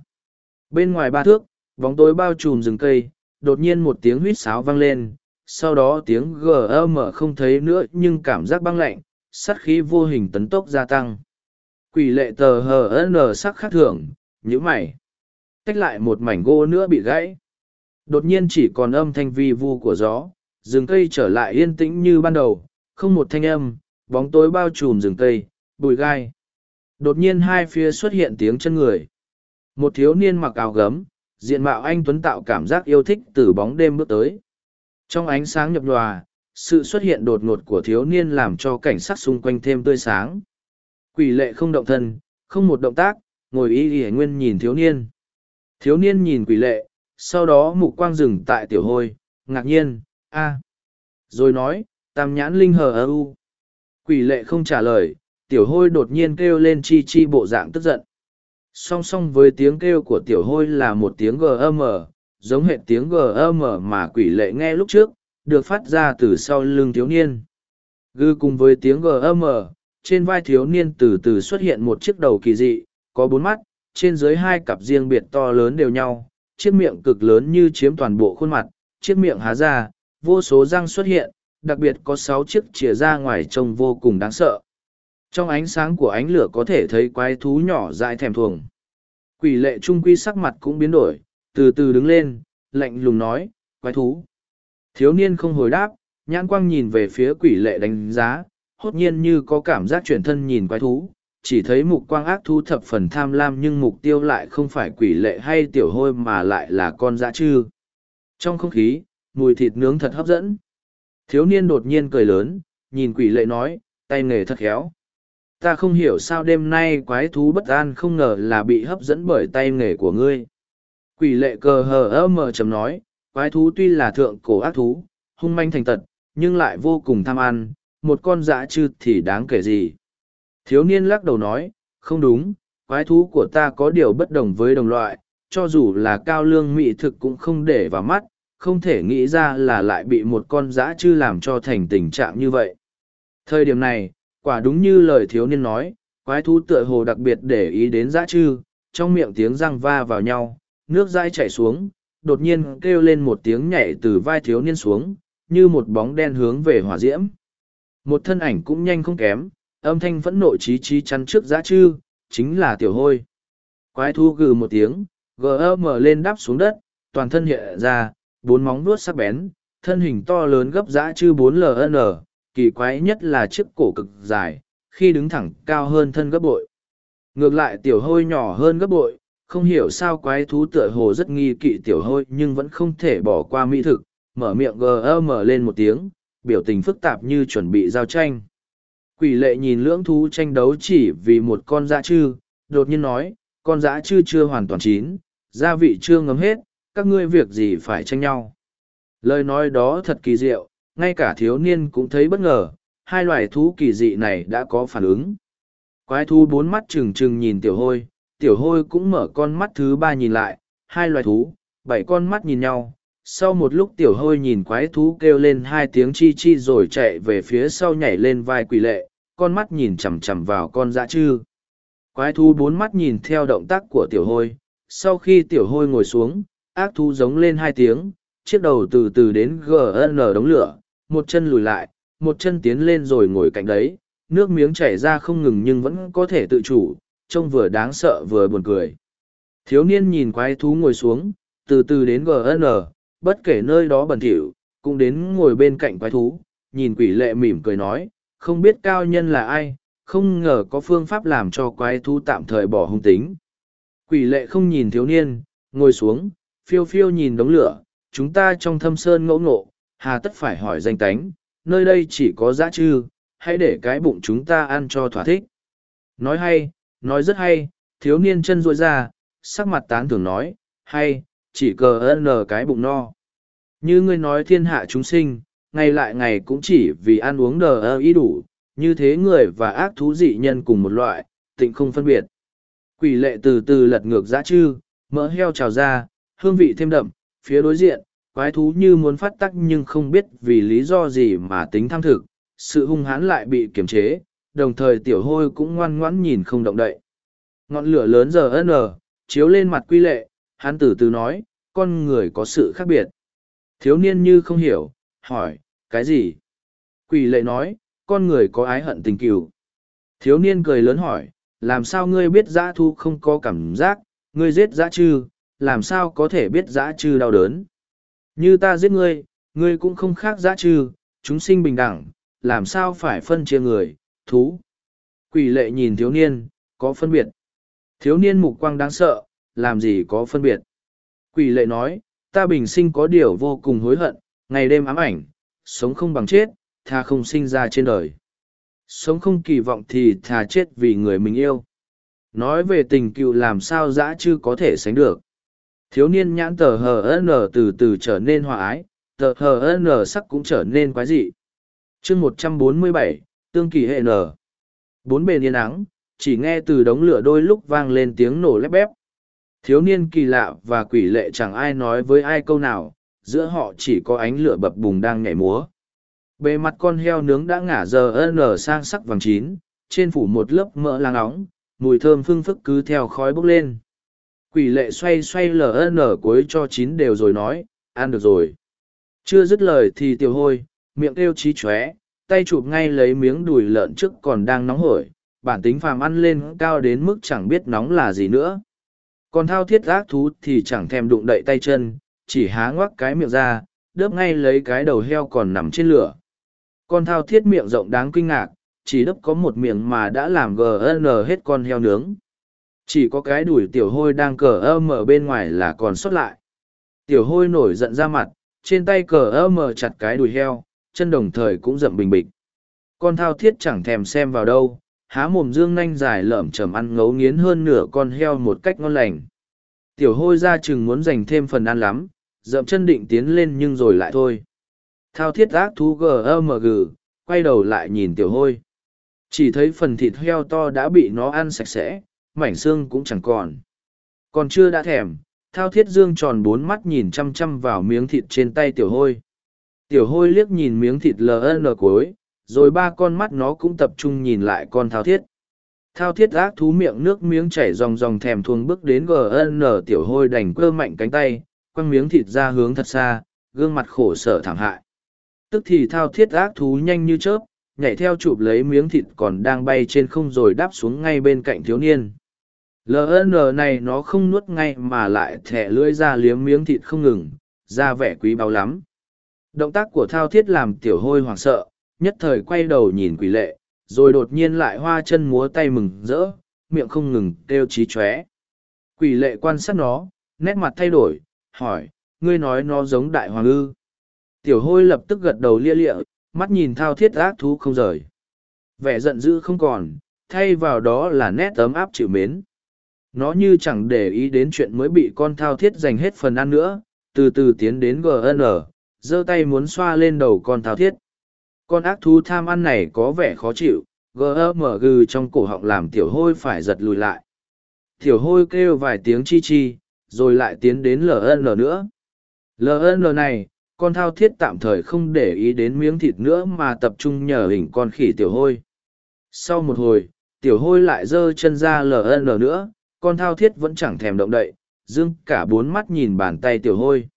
Bên ngoài ba thước, bóng tối bao trùm rừng cây, đột nhiên một tiếng huýt sáo vang lên, sau đó tiếng gm không thấy nữa nhưng cảm giác băng lạnh, sát khí vô hình tấn tốc gia tăng. Quỷ lệ tờ hn sắc khác thường, như mày. Tách lại một mảnh gỗ nữa bị gãy. Đột nhiên chỉ còn âm thanh vi vu của gió, rừng cây trở lại yên tĩnh như ban đầu, không một thanh âm, bóng tối bao trùm rừng cây, bụi gai. Đột nhiên hai phía xuất hiện tiếng chân người. Một thiếu niên mặc áo gấm, diện mạo anh tuấn tạo cảm giác yêu thích từ bóng đêm bước tới. Trong ánh sáng nhập nhòa, sự xuất hiện đột ngột của thiếu niên làm cho cảnh sát xung quanh thêm tươi sáng. Quỷ lệ không động thân, không một động tác, ngồi y y nguyên nhìn thiếu niên. Thiếu niên nhìn quỷ lệ, sau đó mục quang dừng tại tiểu hôi, ngạc nhiên, a Rồi nói, tam nhãn linh hờ ơ u. Quỷ lệ không trả lời, tiểu hôi đột nhiên kêu lên chi chi bộ dạng tức giận. Song song với tiếng kêu của tiểu hôi là một tiếng gm, giống hệ tiếng gm mà quỷ lệ nghe lúc trước, được phát ra từ sau lưng thiếu niên. Gư cùng với tiếng gm, trên vai thiếu niên từ từ xuất hiện một chiếc đầu kỳ dị, có bốn mắt, trên dưới hai cặp riêng biệt to lớn đều nhau, chiếc miệng cực lớn như chiếm toàn bộ khuôn mặt, chiếc miệng há ra, vô số răng xuất hiện, đặc biệt có sáu chiếc chìa ra ngoài trông vô cùng đáng sợ. Trong ánh sáng của ánh lửa có thể thấy quái thú nhỏ dại thèm thuồng. Quỷ lệ trung quy sắc mặt cũng biến đổi, từ từ đứng lên, lạnh lùng nói, quái thú. Thiếu niên không hồi đáp, nhãn quang nhìn về phía quỷ lệ đánh giá, hốt nhiên như có cảm giác chuyển thân nhìn quái thú, chỉ thấy mục quang ác thú thập phần tham lam nhưng mục tiêu lại không phải quỷ lệ hay tiểu hôi mà lại là con dã chư. Trong không khí, mùi thịt nướng thật hấp dẫn. Thiếu niên đột nhiên cười lớn, nhìn quỷ lệ nói, tay nghề thật khéo. Ta không hiểu sao đêm nay quái thú bất an không ngờ là bị hấp dẫn bởi tay nghề của ngươi. Quỷ lệ cờ hờ ơ mờ chấm nói, quái thú tuy là thượng cổ ác thú, hung manh thành tật, nhưng lại vô cùng tham ăn, một con dã chư thì đáng kể gì. Thiếu niên lắc đầu nói, không đúng, quái thú của ta có điều bất đồng với đồng loại, cho dù là cao lương mỹ thực cũng không để vào mắt, không thể nghĩ ra là lại bị một con dã chư làm cho thành tình trạng như vậy. Thời điểm này, quả đúng như lời thiếu niên nói, quái thú tựa hồ đặc biệt để ý đến dã chư, trong miệng tiếng răng va vào nhau, nước dai chảy xuống, đột nhiên kêu lên một tiếng nhảy từ vai thiếu niên xuống, như một bóng đen hướng về hỏa diễm. Một thân ảnh cũng nhanh không kém, âm thanh phẫn nộ trí trí chắn trước dã chư, chính là tiểu hôi. Quái thú gừ một tiếng, gờ mở lên đáp xuống đất, toàn thân hiện ra, bốn móng vuốt sắc bén, thân hình to lớn gấp dã chư 4LN, kỳ quái nhất là chiếc cổ cực dài, khi đứng thẳng cao hơn thân gấp bội. Ngược lại tiểu hôi nhỏ hơn gấp bội, không hiểu sao quái thú tựa hồ rất nghi kỵ tiểu hôi nhưng vẫn không thể bỏ qua mỹ thực, mở miệng gờ mở lên một tiếng, biểu tình phức tạp như chuẩn bị giao tranh. Quỷ lệ nhìn lưỡng thú tranh đấu chỉ vì một con dã chư, đột nhiên nói, con dã chư chưa hoàn toàn chín, gia vị chưa ngấm hết, các ngươi việc gì phải tranh nhau. Lời nói đó thật kỳ diệu, ngay cả thiếu niên cũng thấy bất ngờ, hai loài thú kỳ dị này đã có phản ứng. Quái thú bốn mắt trừng trừng nhìn tiểu hôi, tiểu hôi cũng mở con mắt thứ ba nhìn lại, hai loài thú, bảy con mắt nhìn nhau. Sau một lúc tiểu hôi nhìn quái thú kêu lên hai tiếng chi chi rồi chạy về phía sau nhảy lên vai quỷ lệ, con mắt nhìn chằm chằm vào con dã chư. Quái thú bốn mắt nhìn theo động tác của tiểu hôi, sau khi tiểu hôi ngồi xuống, ác thú giống lên hai tiếng, chiếc đầu từ từ đến GN đống lửa, một chân lùi lại, một chân tiến lên rồi ngồi cạnh đấy, nước miếng chảy ra không ngừng nhưng vẫn có thể tự chủ, trông vừa đáng sợ vừa buồn cười. Thiếu niên nhìn quái thú ngồi xuống, từ từ đến GN, bất kể nơi đó bẩn thỉu, cũng đến ngồi bên cạnh quái thú, nhìn quỷ lệ mỉm cười nói, không biết cao nhân là ai, không ngờ có phương pháp làm cho quái thú tạm thời bỏ hung tính. Quỷ lệ không nhìn thiếu niên, ngồi xuống, phiêu phiêu nhìn đống lửa, chúng ta trong thâm sơn ngẫu ngộ, hà tất phải hỏi danh tánh, nơi đây chỉ có dã chư, hãy để cái bụng chúng ta ăn cho thỏa thích. Nói hay, nói rất hay, thiếu niên chân ruội ra, sắc mặt tán thường nói, hay, chỉ cờ ơn cái bụng no. Như ngươi nói thiên hạ chúng sinh, ngày lại ngày cũng chỉ vì ăn uống đờ ơ ý đủ, như thế người và ác thú dị nhân cùng một loại, tịnh không phân biệt. Quỷ lệ từ từ lật ngược dã chư, mỡ heo trào ra, hương vị thêm đậm, phía đối diện, quái thú như muốn phát tắc nhưng không biết vì lý do gì mà tính tham thực, sự hung hãn lại bị kiềm chế, đồng thời tiểu hôi cũng ngoan ngoãn nhìn không động đậy. Ngọn lửa lớn giờ ân chiếu lên mặt quy lệ, hắn từ từ nói, con người có sự khác biệt. Thiếu niên như không hiểu, hỏi, cái gì? Quỷ lệ nói, con người có ái hận tình cừu. Thiếu niên cười lớn hỏi, làm sao ngươi biết dã thu không có cảm giác, ngươi giết dã chư, làm sao có thể biết dã chư đau đớn? Như ta giết ngươi, ngươi cũng không khác dã chư, chúng sinh bình đẳng, làm sao phải phân chia người, thú. Quỷ lệ nhìn thiếu niên, có phân biệt. Thiếu niên mục quang đáng sợ, làm gì có phân biệt. Quỷ lệ nói, ta bình sinh có điều vô cùng hối hận, ngày đêm ám ảnh, sống không bằng chết, tha không sinh ra trên đời. Sống không kỳ vọng thì thà chết vì người mình yêu. Nói về tình cựu làm sao dã chứ có thể sánh được. Thiếu niên nhãn tờ hờ n từ từ trở nên hòa ái, tờ hờ n sắc cũng trở nên quái dị. chương một trăm bốn mươi bảy tương kỳ hệ n. Bốn bề yên ắng, chỉ nghe từ đống lửa đôi lúc vang lên tiếng nổ lép bép. Thiếu niên kỳ lạ và quỷ lệ chẳng ai nói với ai câu nào, giữa họ chỉ có ánh lửa bập bùng đang nhảy múa. Bề mặt con heo nướng đã ngả giờ nở sang sắc vàng chín, trên phủ một lớp mỡ lang nóng, mùi thơm phưng phức cứ theo khói bốc lên. Quỷ lệ xoay xoay lờ nở cuối cho chín đều rồi nói, ăn được rồi. Chưa dứt lời thì tiểu hôi, miệng kêu trí chóe, tay chụp ngay lấy miếng đùi lợn trước còn đang nóng hổi, bản tính phàm ăn lên cao đến mức chẳng biết nóng là gì nữa. Còn thao thiết ác thú thì chẳng thèm đụng đậy tay chân, chỉ há ngoắc cái miệng ra, đớp ngay lấy cái đầu heo còn nằm trên lửa. Con thao thiết miệng rộng đáng kinh ngạc, chỉ đớp có một miệng mà đã làm gn hết con heo nướng. Chỉ có cái đùi tiểu hôi đang cờ âm ở bên ngoài là còn sót lại. Tiểu hôi nổi giận ra mặt, trên tay cờ âm chặt cái đùi heo, chân đồng thời cũng rậm bình bịch. Con thao thiết chẳng thèm xem vào đâu, há mồm dương nanh dài lởm chởm ăn ngấu nghiến hơn nửa con heo một cách ngon lành. Tiểu hôi ra chừng muốn dành thêm phần ăn lắm, dậm chân định tiến lên nhưng rồi lại thôi. Thao thiết ác thú gmg, quay đầu lại nhìn tiểu hôi. Chỉ thấy phần thịt heo to đã bị nó ăn sạch sẽ, mảnh xương cũng chẳng còn. Còn chưa đã thèm, thao thiết dương tròn bốn mắt nhìn chăm chăm vào miếng thịt trên tay tiểu hôi. Tiểu hôi liếc nhìn miếng thịt ln cối, rồi ba con mắt nó cũng tập trung nhìn lại con thao thiết. Thao thiết ác thú miệng nước miếng chảy ròng ròng thèm thuồng bước đến GN tiểu hôi đành cơ mạnh cánh tay, quăng miếng thịt ra hướng thật xa, gương mặt khổ sở thảm hại. Tức thì thao thiết ác thú nhanh như chớp, nhảy theo chụp lấy miếng thịt còn đang bay trên không rồi đáp xuống ngay bên cạnh thiếu niên. LN này nó không nuốt ngay mà lại thẻ lưỡi ra liếm miếng thịt không ngừng, ra vẻ quý báu lắm. Động tác của thao thiết làm tiểu hôi hoảng sợ, nhất thời quay đầu nhìn quỷ lệ, rồi đột nhiên lại hoa chân múa tay mừng rỡ, miệng không ngừng kêu trí chóe. Quỷ lệ quan sát nó, nét mặt thay đổi, hỏi, ngươi nói nó giống đại hoàng ư. Tiểu hôi lập tức gật đầu lia lịa, mắt nhìn thao thiết ác thú không rời. Vẻ giận dữ không còn, thay vào đó là nét ấm áp chịu mến. Nó như chẳng để ý đến chuyện mới bị con thao thiết dành hết phần ăn nữa, từ từ tiến đến GN, giơ tay muốn xoa lên đầu con thao thiết. Con ác thú tham ăn này có vẻ khó chịu, gmg trong cổ họng làm tiểu hôi phải giật lùi lại. Tiểu hôi kêu vài tiếng chi chi, rồi lại tiến đến LN nữa. LN này, con thao thiết tạm thời không để ý đến miếng thịt nữa mà tập trung nhờ hình con khỉ tiểu hôi. Sau một hồi, tiểu hôi lại giơ chân ra ln nữa, con thao thiết vẫn chẳng thèm động đậy, dương cả bốn mắt nhìn bàn tay tiểu hôi.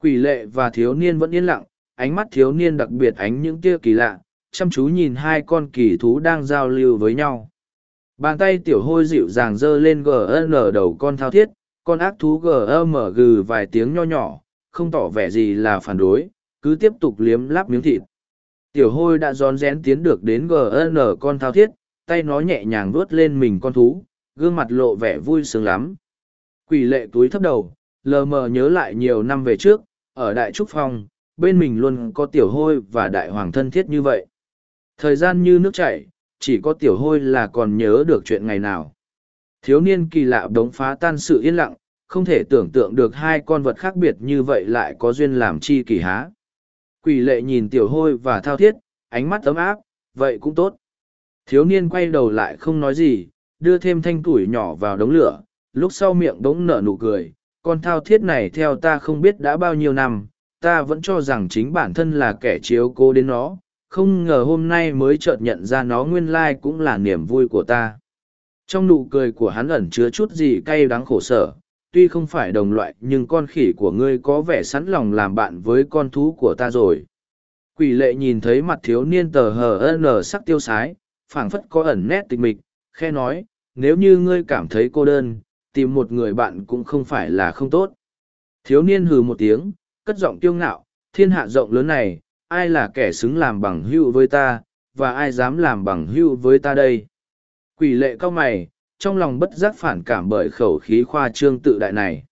Quỷ lệ và thiếu niên vẫn yên lặng, ánh mắt thiếu niên đặc biệt ánh những tia kỳ lạ, chăm chú nhìn hai con kỳ thú đang giao lưu với nhau. Bàn tay tiểu hôi dịu dàng giơ lên GN đầu con thao thiết, con ác thú GM gừ vài tiếng nho nhỏ, không tỏ vẻ gì là phản đối, cứ tiếp tục liếm láp miếng thịt. Tiểu hôi đã rón rén tiến được đến GN con thao thiết, tay nó nhẹ nhàng vuốt lên mình con thú, gương mặt lộ vẻ vui sướng lắm. Quỷ lệ túi thấp đầu, lờ mờ nhớ lại nhiều năm về trước, ở Đại Trúc Phong, bên mình luôn có tiểu hôi và đại hoàng thân thiết như vậy. Thời gian như nước chảy, chỉ có tiểu hôi là còn nhớ được chuyện ngày nào. Thiếu niên kỳ lạ đống phá tan sự yên lặng, không thể tưởng tượng được hai con vật khác biệt như vậy lại có duyên làm chi kỳ há. Quỷ lệ nhìn tiểu hôi và thao thiết, ánh mắt ấm áp, vậy cũng tốt. Thiếu niên quay đầu lại không nói gì, đưa thêm thanh củi nhỏ vào đống lửa, lúc sau miệng đống nở nụ cười. Con thao thiết này theo ta không biết đã bao nhiêu năm, ta vẫn cho rằng chính bản thân là kẻ chiếu cố đến nó, không ngờ hôm nay mới chợt nhận ra nó nguyên lai cũng là niềm vui của ta. Trong nụ cười của hắn ẩn chứa chút gì cay đắng khổ sở, tuy không phải đồng loại nhưng con khỉ của ngươi có vẻ sẵn lòng làm bạn với con thú của ta rồi. Quỷ lệ nhìn thấy mặt thiếu niên tờ hờ nở sắc tiêu sái, phảng phất có ẩn nét tịch mịch, khe nói, nếu như ngươi cảm thấy cô đơn, tìm một người bạn cũng không phải là không tốt. Thiếu niên hừ một tiếng, cất giọng tiêu ngạo, thiên hạ rộng lớn này, ai là kẻ xứng làm bằng hữu với ta, và ai dám làm bằng hữu với ta đây. Quỷ lệ cao mày, trong lòng bất giác phản cảm bởi khẩu khí khoa trương tự đại này.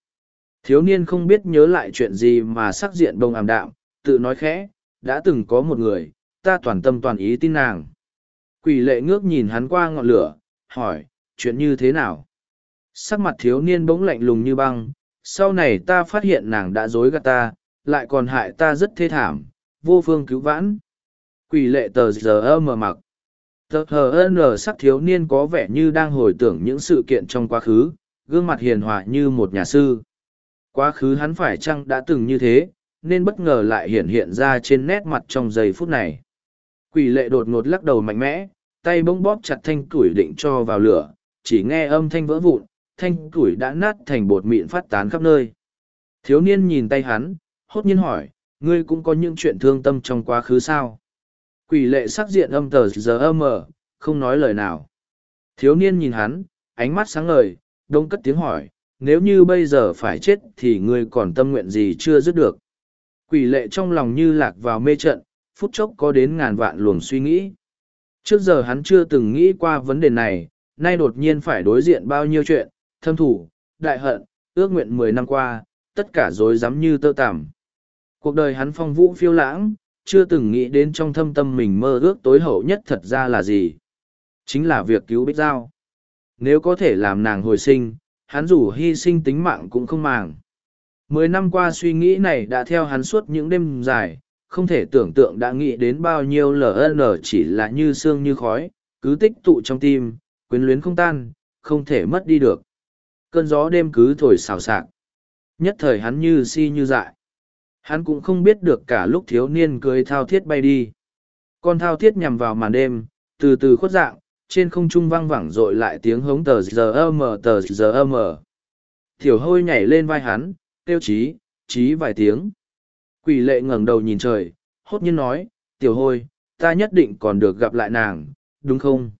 Thiếu niên không biết nhớ lại chuyện gì mà sắc diện bông ảm đạm, tự nói khẽ, đã từng có một người, ta toàn tâm toàn ý tin nàng. Quỷ lệ ngước nhìn hắn qua ngọn lửa, hỏi, chuyện như thế nào? Sắc mặt thiếu niên bỗng lạnh lùng như băng, sau này ta phát hiện nàng đã dối gạt ta, lại còn hại ta rất thê thảm, vô phương cứu vãn. Quỷ lệ tờ giờ mờ mặc. Tờ hờ n sắc thiếu niên có vẻ như đang hồi tưởng những sự kiện trong quá khứ, gương mặt hiền hòa như một nhà sư. Quá khứ hắn phải chăng đã từng như thế, nên bất ngờ lại hiện hiện ra trên nét mặt trong giây phút này. Quỷ lệ đột ngột lắc đầu mạnh mẽ, tay bỗng bóp chặt thanh củi định cho vào lửa, chỉ nghe âm thanh vỡ vụn, thanh củi đã nát thành bột mịn phát tán khắp nơi. Thiếu niên nhìn tay hắn, hốt nhiên hỏi, ngươi cũng có những chuyện thương tâm trong quá khứ sao? Quỷ lệ sắc diện âm tờ giờ âm ở, không nói lời nào. Thiếu niên nhìn hắn, ánh mắt sáng ngời, đông cất tiếng hỏi, nếu như bây giờ phải chết thì ngươi còn tâm nguyện gì chưa dứt được? Quỷ lệ trong lòng như lạc vào mê trận, phút chốc có đến ngàn vạn luồng suy nghĩ. Trước giờ hắn chưa từng nghĩ qua vấn đề này, nay đột nhiên phải đối diện bao nhiêu chuyện, thâm thủ, đại hận, ước nguyện mười năm qua, tất cả rối rắm như tơ tằm. Cuộc đời hắn phong vũ phiêu lãng, chưa từng nghĩ đến trong thâm tâm mình mơ ước tối hậu nhất thật ra là gì. Chính là việc cứu Bích Giao. Nếu có thể làm nàng hồi sinh, hắn dù hy sinh tính mạng cũng không màng. Mười năm qua suy nghĩ này đã theo hắn suốt những đêm dài, không thể tưởng tượng đã nghĩ đến bao nhiêu ln chỉ là như xương như khói, cứ tích tụ trong tim, quyến luyến không tan, không thể mất đi được. Cơn gió đêm cứ thổi xào xạc. Nhất thời hắn như si như dại. Hắn cũng không biết được cả lúc thiếu niên cười thao thiết bay đi. Con thao thiết nhằm vào màn đêm, từ từ khuất dạng, trên không trung văng vẳng rội lại tiếng hống tờ giờ mờ tờ giờ mờ. Tiểu hôi nhảy lên vai hắn, kêu chí, chí vài tiếng. Quỷ lệ ngẩng đầu nhìn trời, hốt nhiên nói, tiểu hôi, ta nhất định còn được gặp lại nàng, đúng không?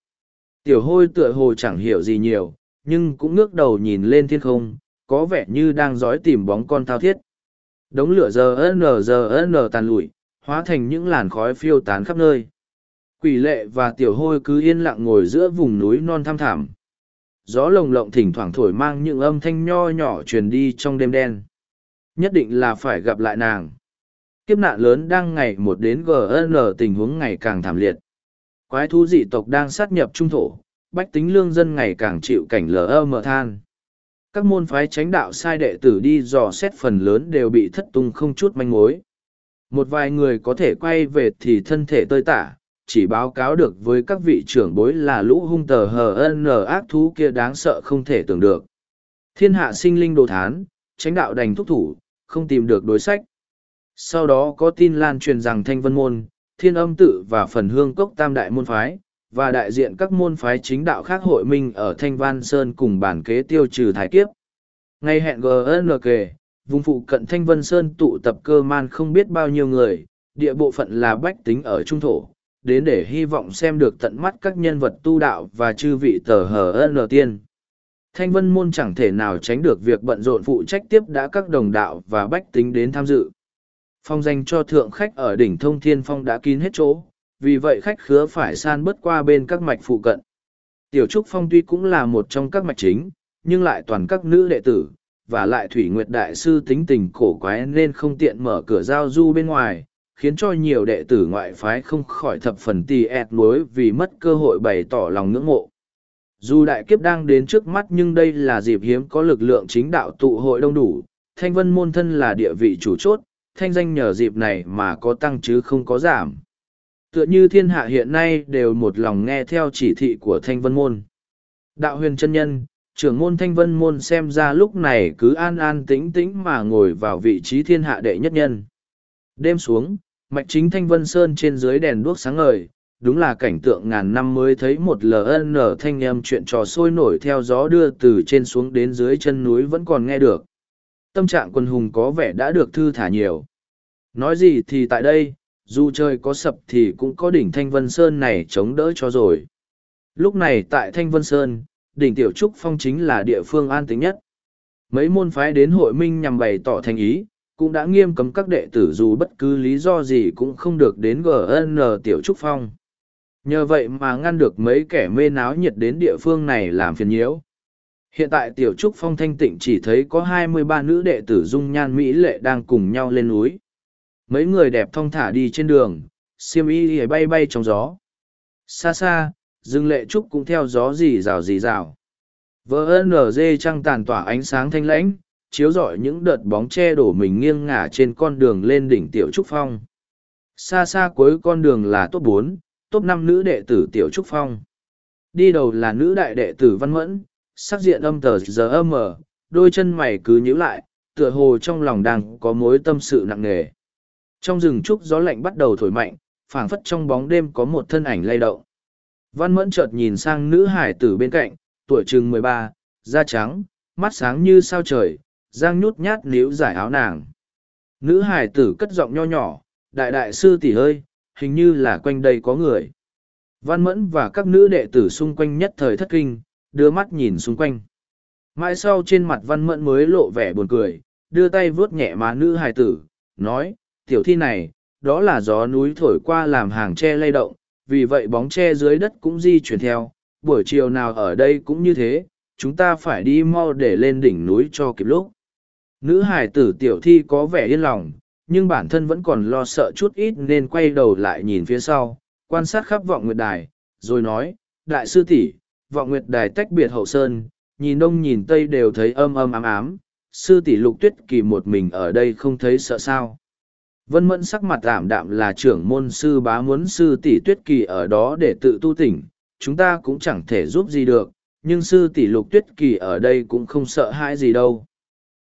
Tiểu hôi tựa hồ chẳng hiểu gì nhiều, nhưng cũng ngước đầu nhìn lên thiên không, có vẻ như đang dõi tìm bóng con thao thiết. Đống lửa giờ n giờ n tàn lụi, hóa thành những làn khói phiêu tán khắp nơi. Quỷ lệ và tiểu hôi cứ yên lặng ngồi giữa vùng núi non thăm thảm. Gió lồng lộng thỉnh thoảng thổi mang những âm thanh nho nhỏ truyền đi trong đêm đen. Nhất định là phải gặp lại nàng. Kiếp nạn lớn đang ngày một đến GN tình huống ngày càng thảm liệt. Quái thú dị tộc đang sát nhập trung thổ, bách tính lương dân ngày càng chịu cảnh lờ mờ than các môn phái chánh đạo sai đệ tử đi dò xét phần lớn đều bị thất tung không chút manh mối. Một vài người có thể quay về thì thân thể tơi tả, chỉ báo cáo được với các vị trưởng bối là lũ hung tờ hờ ân ác thú kia đáng sợ không thể tưởng được. Thiên hạ sinh linh đồ thán, chánh đạo đành thúc thủ, không tìm được đối sách. Sau đó có tin lan truyền rằng Thanh Vân Môn, Thiên Âm Tự và phần hương cốc tam đại môn phái, và đại diện các môn phái chính đạo khác hội minh ở Thanh Văn Sơn cùng bản kế tiêu trừ thái kiếp. Ngày hẹn GNK, vùng phụ cận Thanh Vân Sơn tụ tập cơ man không biết bao nhiêu người, địa bộ phận là bách tính ở trung thổ, đến để hy vọng xem được tận mắt các nhân vật tu đạo và chư vị tờ hờ n tiên. Thanh Vân Môn chẳng thể nào tránh được việc bận rộn phụ trách tiếp đã các đồng đạo và bách tính đến tham dự. Phong danh cho thượng khách ở đỉnh Thông Thiên Phong đã kín hết chỗ, vì vậy khách khứa phải san bớt qua bên các mạch phụ cận. Tiểu Trúc Phong tuy cũng là một trong các mạch chính, nhưng lại toàn các nữ đệ tử, và lại Thủy Nguyệt Đại Sư tính tình cổ quái nên không tiện mở cửa giao du bên ngoài, khiến cho nhiều đệ tử ngoại phái không khỏi thập phần tì ẹt lối vì mất cơ hội bày tỏ lòng ngưỡng mộ. Dù đại kiếp đang đến trước mắt nhưng đây là dịp hiếm có lực lượng chính đạo tụ hội đông đủ, thanh vân môn thân là địa vị chủ chốt, thanh danh nhờ dịp này mà có tăng chứ không có giảm. Tựa như thiên hạ hiện nay đều một lòng nghe theo chỉ thị của thanh vân môn. Đạo huyền chân nhân, trưởng môn thanh vân môn xem ra lúc này cứ an an tĩnh tĩnh mà ngồi vào vị trí thiên hạ đệ nhất nhân. Đêm xuống, mạch chính thanh vân sơn trên dưới đèn đuốc sáng ngời, đúng là cảnh tượng ngàn năm mới thấy một ln thanh âm chuyện trò sôi nổi theo gió đưa từ trên xuống đến dưới chân núi vẫn còn nghe được. Tâm trạng quân hùng có vẻ đã được thư thả nhiều. Nói gì thì tại đây, dù trời có sập thì cũng có đỉnh Thanh Vân Sơn này chống đỡ cho rồi. Lúc này tại Thanh Vân Sơn, đỉnh Tiểu Trúc Phong chính là địa phương an tính nhất. Mấy môn phái đến hội minh nhằm bày tỏ thành ý, cũng đã nghiêm cấm các đệ tử dù bất cứ lý do gì cũng không được đến GN Tiểu Trúc Phong. Nhờ vậy mà ngăn được mấy kẻ mê náo nhiệt đến địa phương này làm phiền nhiễu. Hiện tại Tiểu Trúc Phong thanh tịnh chỉ thấy có hai mươi ba nữ đệ tử dung nhan Mỹ lệ đang cùng nhau lên núi. Mấy người đẹp thong thả đi trên đường, xiêm y bay bay trong gió. Xa xa, Dương Lệ Trúc cũng theo gió rì rào rì rào. Vỡ NG trăng tàn tỏa ánh sáng thanh lãnh, chiếu rọi những đợt bóng che đổ mình nghiêng ngả trên con đường lên đỉnh Tiểu Trúc Phong. Xa xa cuối con đường là top bốn, top năm nữ đệ tử Tiểu Trúc Phong. Đi đầu là nữ đại đệ tử Văn Mẫn, sắc diện âm tờ giờ âm ở, đôi chân mày cứ nhíu lại, tựa hồ trong lòng đang có mối tâm sự nặng nề. Trong rừng trúc gió lạnh bắt đầu thổi mạnh, phảng phất trong bóng đêm có một thân ảnh lay động. Văn Mẫn chợt nhìn sang nữ hải tử bên cạnh, tuổi chừng mười ba, da trắng, mắt sáng như sao trời, giang nhút nhát níu giải áo nàng. Nữ hải tử cất giọng nho nhỏ, đại đại sư tỷ ơi, hình như là quanh đây có người. Văn Mẫn và các nữ đệ tử xung quanh nhất thời thất kinh, đưa mắt nhìn xung quanh. Mãi sau trên mặt Văn Mẫn mới lộ vẻ buồn cười, đưa tay vuốt nhẹ má nữ hài tử, nói, tiểu thi này, đó là gió núi thổi qua làm hàng tre lay động, vì vậy bóng tre dưới đất cũng di chuyển theo, buổi chiều nào ở đây cũng như thế, chúng ta phải đi mau để lên đỉnh núi cho kịp lúc. Nữ hài tử tiểu thi có vẻ yên lòng, nhưng bản thân vẫn còn lo sợ chút ít nên quay đầu lại nhìn phía sau, quan sát khắp vọng nguyệt đài, rồi nói, đại sư tỷ vọng nguyệt đài tách biệt hậu sơn, nhìn đông nhìn tây đều thấy âm âm ám ám, sư tỷ lục tuyết kỳ một mình ở đây không thấy sợ sao. Vân mẫn sắc mặt ảm đạm là trưởng môn sư bá muốn sư tỷ tuyết kỳ ở đó để tự tu tỉnh, chúng ta cũng chẳng thể giúp gì được, nhưng sư tỷ lục tuyết kỳ ở đây cũng không sợ hãi gì đâu.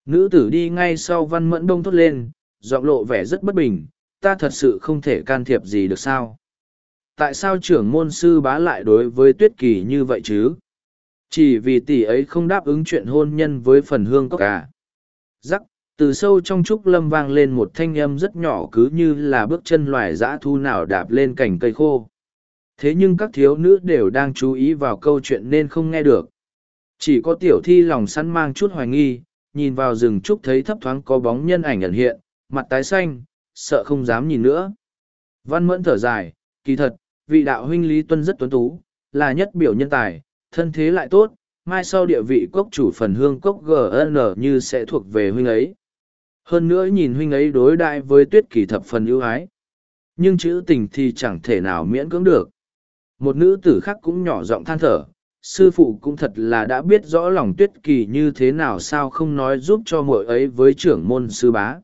Nữ tử đi ngay sau văn mẫn đông thốt lên, giọng lộ vẻ rất bất bình, ta thật sự không thể can thiệp gì được sao. Tại sao trưởng môn sư bá lại đối với tuyết kỳ như vậy chứ? Chỉ vì tỷ ấy không đáp ứng chuyện hôn nhân với phần hương cốc à? cả. Giắc, từ sâu trong trúc lâm vang lên một thanh âm rất nhỏ cứ như là bước chân loài dã thu nào đạp lên cành cây khô. Thế nhưng các thiếu nữ đều đang chú ý vào câu chuyện nên không nghe được. Chỉ có tiểu thi lòng săn mang chút hoài nghi, nhìn vào rừng trúc thấy thấp thoáng có bóng nhân ảnh ẩn hiện, mặt tái xanh, sợ không dám nhìn nữa. Văn mẫn thở dài, kỳ thật, vị đạo huynh lý tuân rất tuấn tú, là nhất biểu nhân tài, thân thế lại tốt, mai sau địa vị cốc chủ phần hương cốc gn như sẽ thuộc về huynh ấy hơn nữa nhìn huynh ấy đối đại với tuyết kỳ thập phần ưu ái. Nhưng chữ tình thì chẳng thể nào miễn cưỡng được. Một nữ tử khác cũng nhỏ giọng than thở, sư phụ cũng thật là đã biết rõ lòng tuyết kỳ như thế nào sao không nói giúp cho muội ấy với trưởng môn sư bá.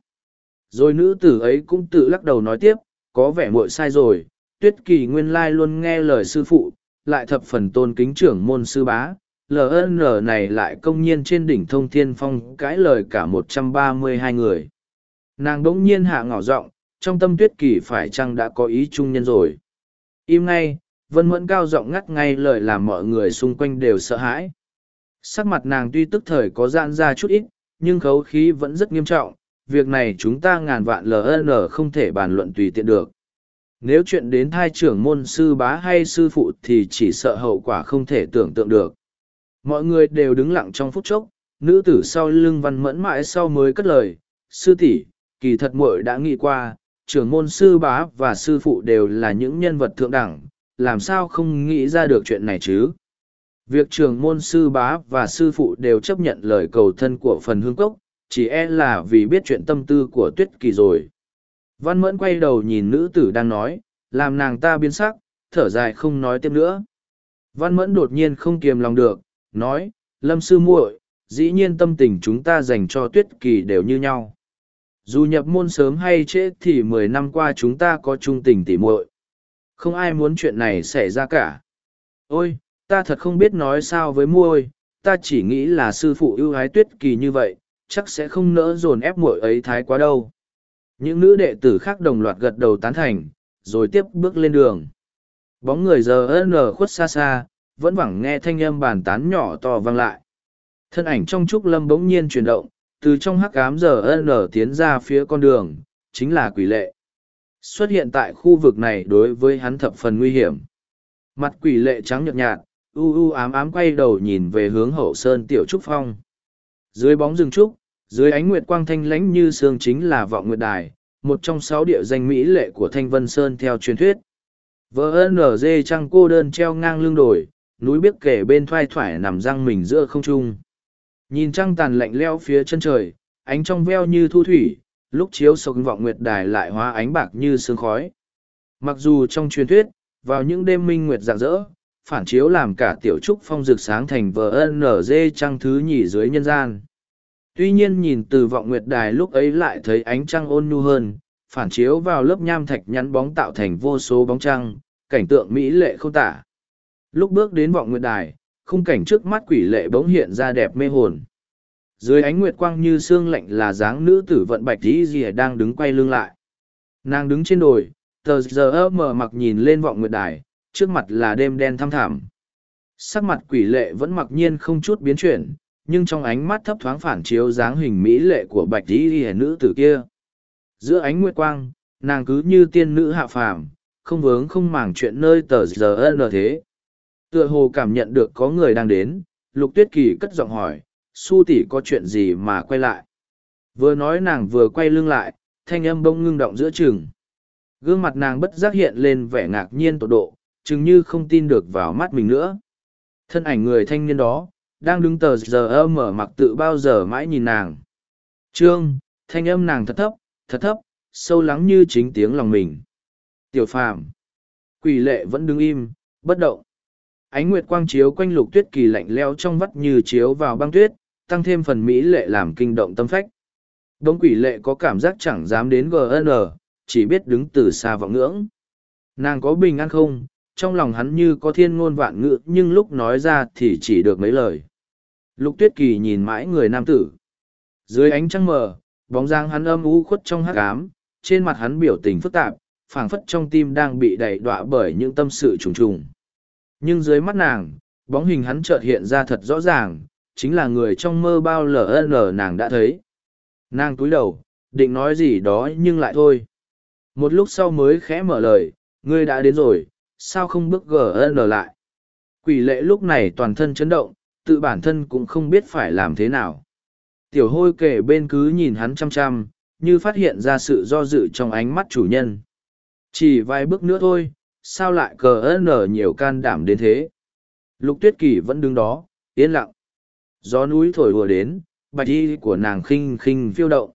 Rồi nữ tử ấy cũng tự lắc đầu nói tiếp, có vẻ muội sai rồi, tuyết kỳ nguyên lai luôn nghe lời sư phụ, lại thập phần tôn kính trưởng môn sư bá, ln này lại công nhiên trên đỉnh thông thiên phong cãi lời cả một trăm ba mươi hai người. Nàng đỗng nhiên hạ ngỏ giọng, trong tâm tuyết kỳ phải chăng đã có ý trung nhân rồi? Im ngay, vân mẫn cao giọng ngắt ngay lời làm mọi người xung quanh đều sợ hãi. Sắc mặt nàng tuy tức thời có giãn ra chút ít, nhưng khấu khí vẫn rất nghiêm trọng, việc này chúng ta ngàn vạn ln không thể bàn luận tùy tiện được. Nếu chuyện đến thai trưởng môn sư bá hay sư phụ thì chỉ sợ hậu quả không thể tưởng tượng được mọi người đều đứng lặng trong phút chốc, nữ tử sau lưng văn mẫn mãi sau mới cất lời, sư tỷ, kỳ thật muội đã nghĩ qua, trưởng môn sư bá và sư phụ đều là những nhân vật thượng đẳng, làm sao không nghĩ ra được chuyện này chứ? Việc trưởng môn sư bá và sư phụ đều chấp nhận lời cầu thân của phần hương cốc, chỉ e là vì biết chuyện tâm tư của tuyết kỳ rồi. Văn mẫn quay đầu nhìn nữ tử đang nói, làm nàng ta biến sắc, thở dài không nói tiếp nữa. Văn mẫn đột nhiên không kiềm lòng được nói lâm sư muội dĩ nhiên tâm tình chúng ta dành cho tuyết kỳ đều như nhau. Dù nhập môn sớm hay trễ thì mười năm qua chúng ta có trung tình tỉ muội. Không ai muốn chuyện này xảy ra cả. Ôi ta thật không biết nói sao với muội, ta chỉ nghĩ là sư phụ ưu ái tuyết kỳ như vậy chắc sẽ không nỡ dồn ép muội ấy thái quá đâu. Những nữ đệ tử khác đồng loạt gật đầu tán thành rồi tiếp bước lên đường. Bóng người giờ nở khuất xa xa vẫn vẳng nghe thanh âm bàn tán nhỏ to vang lại. Thân ảnh trong trúc lâm bỗng nhiên chuyển động, từ trong hắc ám giờ nở tiến ra phía con đường, chính là quỷ lệ. Xuất hiện tại khu vực này đối với hắn thập phần nguy hiểm. Mặt quỷ lệ trắng nhợt nhạt, u u ám ám quay đầu nhìn về hướng hậu sơn tiểu trúc phong. Dưới bóng rừng trúc, dưới ánh nguyệt quang thanh lãnh như sương chính là vọng nguyệt đài, một trong sáu địa danh mỹ lệ của thanh vân sơn theo truyền thuyết. Vợ nz trăng cô đơn treo ngang lưng đồi núi biếc kể bên thoai thoải nằm răng mình giữa không trung. Nhìn trăng tàn lạnh leo phía chân trời, ánh trong veo như thu thủy, lúc chiếu sộc vọng nguyệt đài lại hóa ánh bạc như sương khói. Mặc dù trong truyền thuyết, vào những đêm minh nguyệt rạng rỡ, phản chiếu làm cả tiểu trúc phong rực sáng thành vờ nz trăng thứ nhì dưới nhân gian. Tuy nhiên nhìn từ vọng nguyệt đài lúc ấy lại thấy ánh trăng ôn nhu hơn, phản chiếu vào lớp nham thạch nhắn bóng tạo thành vô số bóng trăng, cảnh tượng mỹ lệ không tả lúc bước đến vọng nguyệt đài, khung cảnh trước mắt quỷ lệ bỗng hiện ra đẹp mê hồn. Dưới ánh nguyệt quang như xương lạnh là dáng nữ tử vận bạch dĩ dìa đang đứng quay lưng lại. Nàng đứng trên đồi, tờ giờ mờ mặc nhìn lên vọng nguyệt đài, trước mặt là đêm đen thăm thảm sắc mặt quỷ lệ vẫn mặc nhiên không chút biến chuyển, nhưng trong ánh mắt thấp thoáng phản chiếu dáng hình mỹ lệ của bạch dĩ dìa nữ tử kia. Giữa ánh nguyệt quang, nàng cứ như tiên nữ hạ phàm, không vướng không màng chuyện nơi tờ giờ n thế tựa hồ cảm nhận được có người đang đến, lục tuyết kỳ cất giọng hỏi, su tỷ có chuyện gì mà quay lại? Vừa nói nàng vừa quay lưng lại, thanh âm bông ngưng động giữa chừng. Gương mặt nàng bất giác hiện lên vẻ ngạc nhiên tột độ, chừng như không tin được vào mắt mình nữa. Thân ảnh người thanh niên đó, đang đứng tờ giờ ơ mở mặc tự bao giờ mãi nhìn nàng. Trương, thanh âm nàng thật thấp thật thấp, sâu lắng như chính tiếng lòng mình. Tiểu phàm. Quỷ lệ vẫn đứng im, bất động ánh nguyệt quang chiếu quanh lục tuyết kỳ lạnh leo trong vắt như chiếu vào băng tuyết, tăng thêm phần mỹ lệ làm kinh động tâm phách. Đống quỷ lệ có cảm giác chẳng dám đến gn chỉ biết đứng từ xa vọng ngưỡng. Nàng có bình an không? Trong lòng hắn như có thiên ngôn vạn ngữ, nhưng lúc nói ra thì chỉ được mấy lời. Lục tuyết kỳ nhìn mãi người nam tử. Dưới ánh trăng mờ, bóng dáng hắn âm u khuất trong hát ám, trên mặt hắn biểu tình phức tạp, phảng phất trong tim đang bị đẩy đọa bởi những tâm sự trùng trùng nhưng dưới mắt nàng, bóng hình hắn chợt hiện ra thật rõ ràng, chính là người trong mơ bao ln nàng đã thấy. Nàng cúi đầu, định nói gì đó nhưng lại thôi. Một lúc sau mới khẽ mở lời, ngươi đã đến rồi, sao không bước gn lại? Quỷ lệ lúc này toàn thân chấn động, tự bản thân cũng không biết phải làm thế nào. Tiểu hôi kể bên cứ nhìn hắn chăm chăm, như phát hiện ra sự do dự trong ánh mắt chủ nhân. Chỉ vài bước nữa thôi sao lại cờ nở nhiều can đảm đến thế? Lục tuyết kỳ vẫn đứng đó, yên lặng. Gió núi thổi vừa đến, bạch y của nàng khinh khinh phiêu động.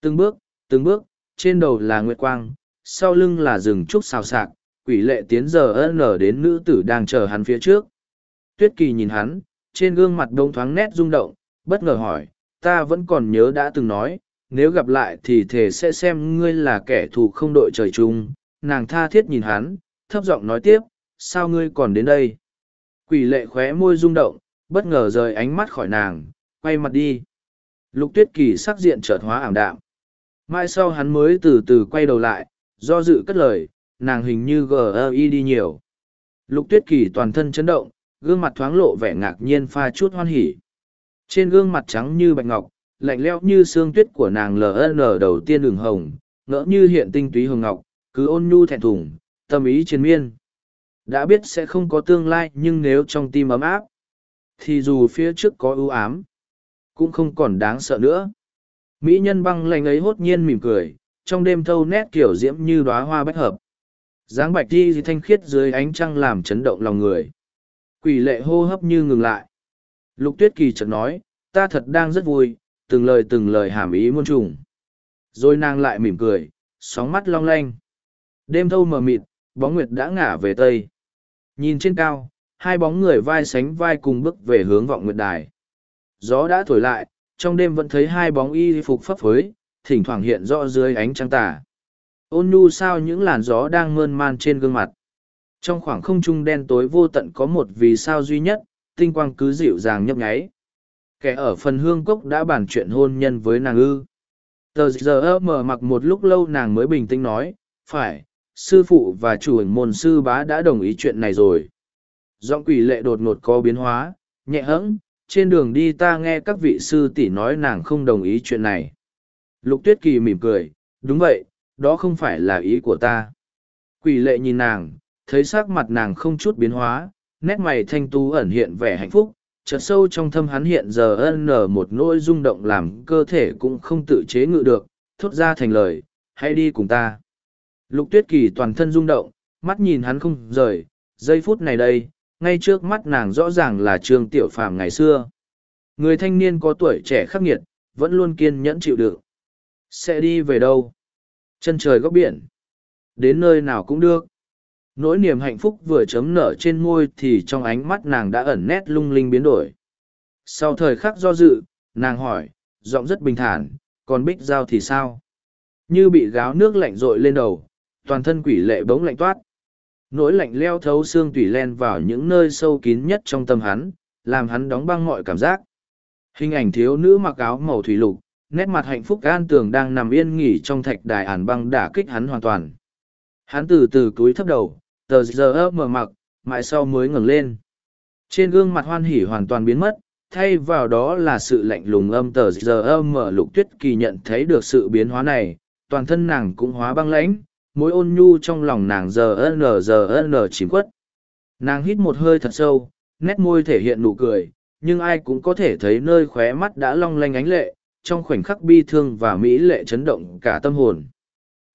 Từng bước từng bước, trên đầu là nguyệt quang, sau lưng là rừng trúc xào xạc, quỷ lệ tiến giờ nở đến nữ tử đang chờ hắn phía trước. Tuyết kỳ nhìn hắn, trên gương mặt đông thoáng nét rung động, bất ngờ hỏi, ta vẫn còn nhớ đã từng nói, nếu gặp lại thì thề sẽ xem ngươi là kẻ thù không đội trời chung. Nàng tha thiết nhìn hắn thấp giọng nói tiếp, sao ngươi còn đến đây? Quỷ lệ khóe môi rung động, bất ngờ rời ánh mắt khỏi nàng, quay mặt đi. Lục tuyết kỳ sắc diện chợt hóa ảm đạm. Mai sau hắn mới từ từ quay đầu lại, do dự cất lời, nàng hình như g.i. đi nhiều. Lục tuyết kỳ toàn thân chấn động, gương mặt thoáng lộ vẻ ngạc nhiên pha chút hoan hỉ. Trên gương mặt trắng như bạch ngọc, lạnh lẽo như xương tuyết của nàng ln đầu tiên đường hồng, ngỡ như hiện tinh túy hồng ngọc, cứ ôn nhu thẹn thùng, tâm ý triền miên. Đã biết sẽ không có tương lai nhưng nếu trong tim ấm áp, thì dù phía trước có ưu ám, cũng không còn đáng sợ nữa. Mỹ nhân băng lạnh ấy hốt nhiên mỉm cười, trong đêm thâu nét kiểu diễm như đóa hoa bách hợp. dáng bạch đi thanh khiết dưới ánh trăng làm chấn động lòng người. Quỷ lệ hô hấp như ngừng lại. Lục tuyết kỳ chợt nói, ta thật đang rất vui, từng lời từng lời hàm ý muôn trùng. Rồi nàng lại mỉm cười, sóng mắt long lanh. Đêm thâu mờ mịt, bóng nguyệt đã ngả về tây. Nhìn trên cao, hai bóng người vai sánh vai cùng bước về hướng vọng nguyệt đài. Gió đã thổi lại, trong đêm vẫn thấy hai bóng y phục phấp phới, thỉnh thoảng hiện rõ dưới ánh trăng tà. Ôn nhu sao những làn gió đang mơn man trên gương mặt. Trong khoảng không trung đen tối vô tận có một vì sao duy nhất, tinh quang cứ dịu dàng nhấp nháy. Kẻ ở phần hương cốc đã bàn chuyện hôn nhân với nàng ư. Tờ giờ mở mặc một lúc lâu nàng mới bình tĩnh nói, phải, sư phụ và chủ môn sư bá đã đồng ý chuyện này rồi. Giọng quỷ lệ đột ngột có biến hóa, nhẹ hẫng, trên đường đi ta nghe các vị sư tỷ nói nàng không đồng ý chuyện này. Lục tuyết kỳ mỉm cười, đúng vậy, đó không phải là ý của ta. Quỷ lệ nhìn nàng, thấy sắc mặt nàng không chút biến hóa, nét mày thanh tú ẩn hiện vẻ hạnh phúc, chợt sâu trong thâm hắn hiện giờ ân nở một nỗi rung động làm cơ thể cũng không tự chế ngự được, thốt ra thành lời, hãy đi cùng ta. Lục tuyết kỳ toàn thân rung động, mắt nhìn hắn không rời, giây phút này đây, ngay trước mắt nàng rõ ràng là trương tiểu phàm ngày xưa. Người thanh niên có tuổi trẻ khắc nghiệt, vẫn luôn kiên nhẫn chịu đựng. Sẽ đi về đâu? Chân trời góc biển. Đến nơi nào cũng được. Nỗi niềm hạnh phúc vừa chấm nở trên môi thì trong ánh mắt nàng đã ẩn nét lung linh biến đổi. Sau thời khắc do dự, nàng hỏi, giọng rất bình thản, còn bích giao thì sao? Như bị gáo nước lạnh rội lên đầu, toàn thân quỷ lệ bỗng lạnh toát. Nỗi lạnh leo thấu xương tủy len vào những nơi sâu kín nhất trong tâm hắn, làm hắn đóng băng mọi cảm giác. Hình ảnh thiếu nữ mặc áo màu thủy lục, nét mặt hạnh phúc an tường đang nằm yên nghỉ trong thạch đài ản băng đả kích hắn hoàn toàn. Hắn từ từ cúi thấp đầu, tờ giờ mở mặc, mãi sau mới ngẩng lên. Trên gương mặt hoan hỉ hoàn toàn biến mất, thay vào đó là sự lạnh lùng âm tờ giờ mở lục tuyết kỳ nhận thấy được sự biến hóa này, toàn thân nàng cũng hóa băng lãnh, mối ôn nhu trong lòng nàng giờ n giờ n chìm quất. Nàng hít một hơi thật sâu, nét môi thể hiện nụ cười, nhưng ai cũng có thể thấy nơi khóe mắt đã long lanh ánh lệ, trong khoảnh khắc bi thương và mỹ lệ chấn động cả tâm hồn.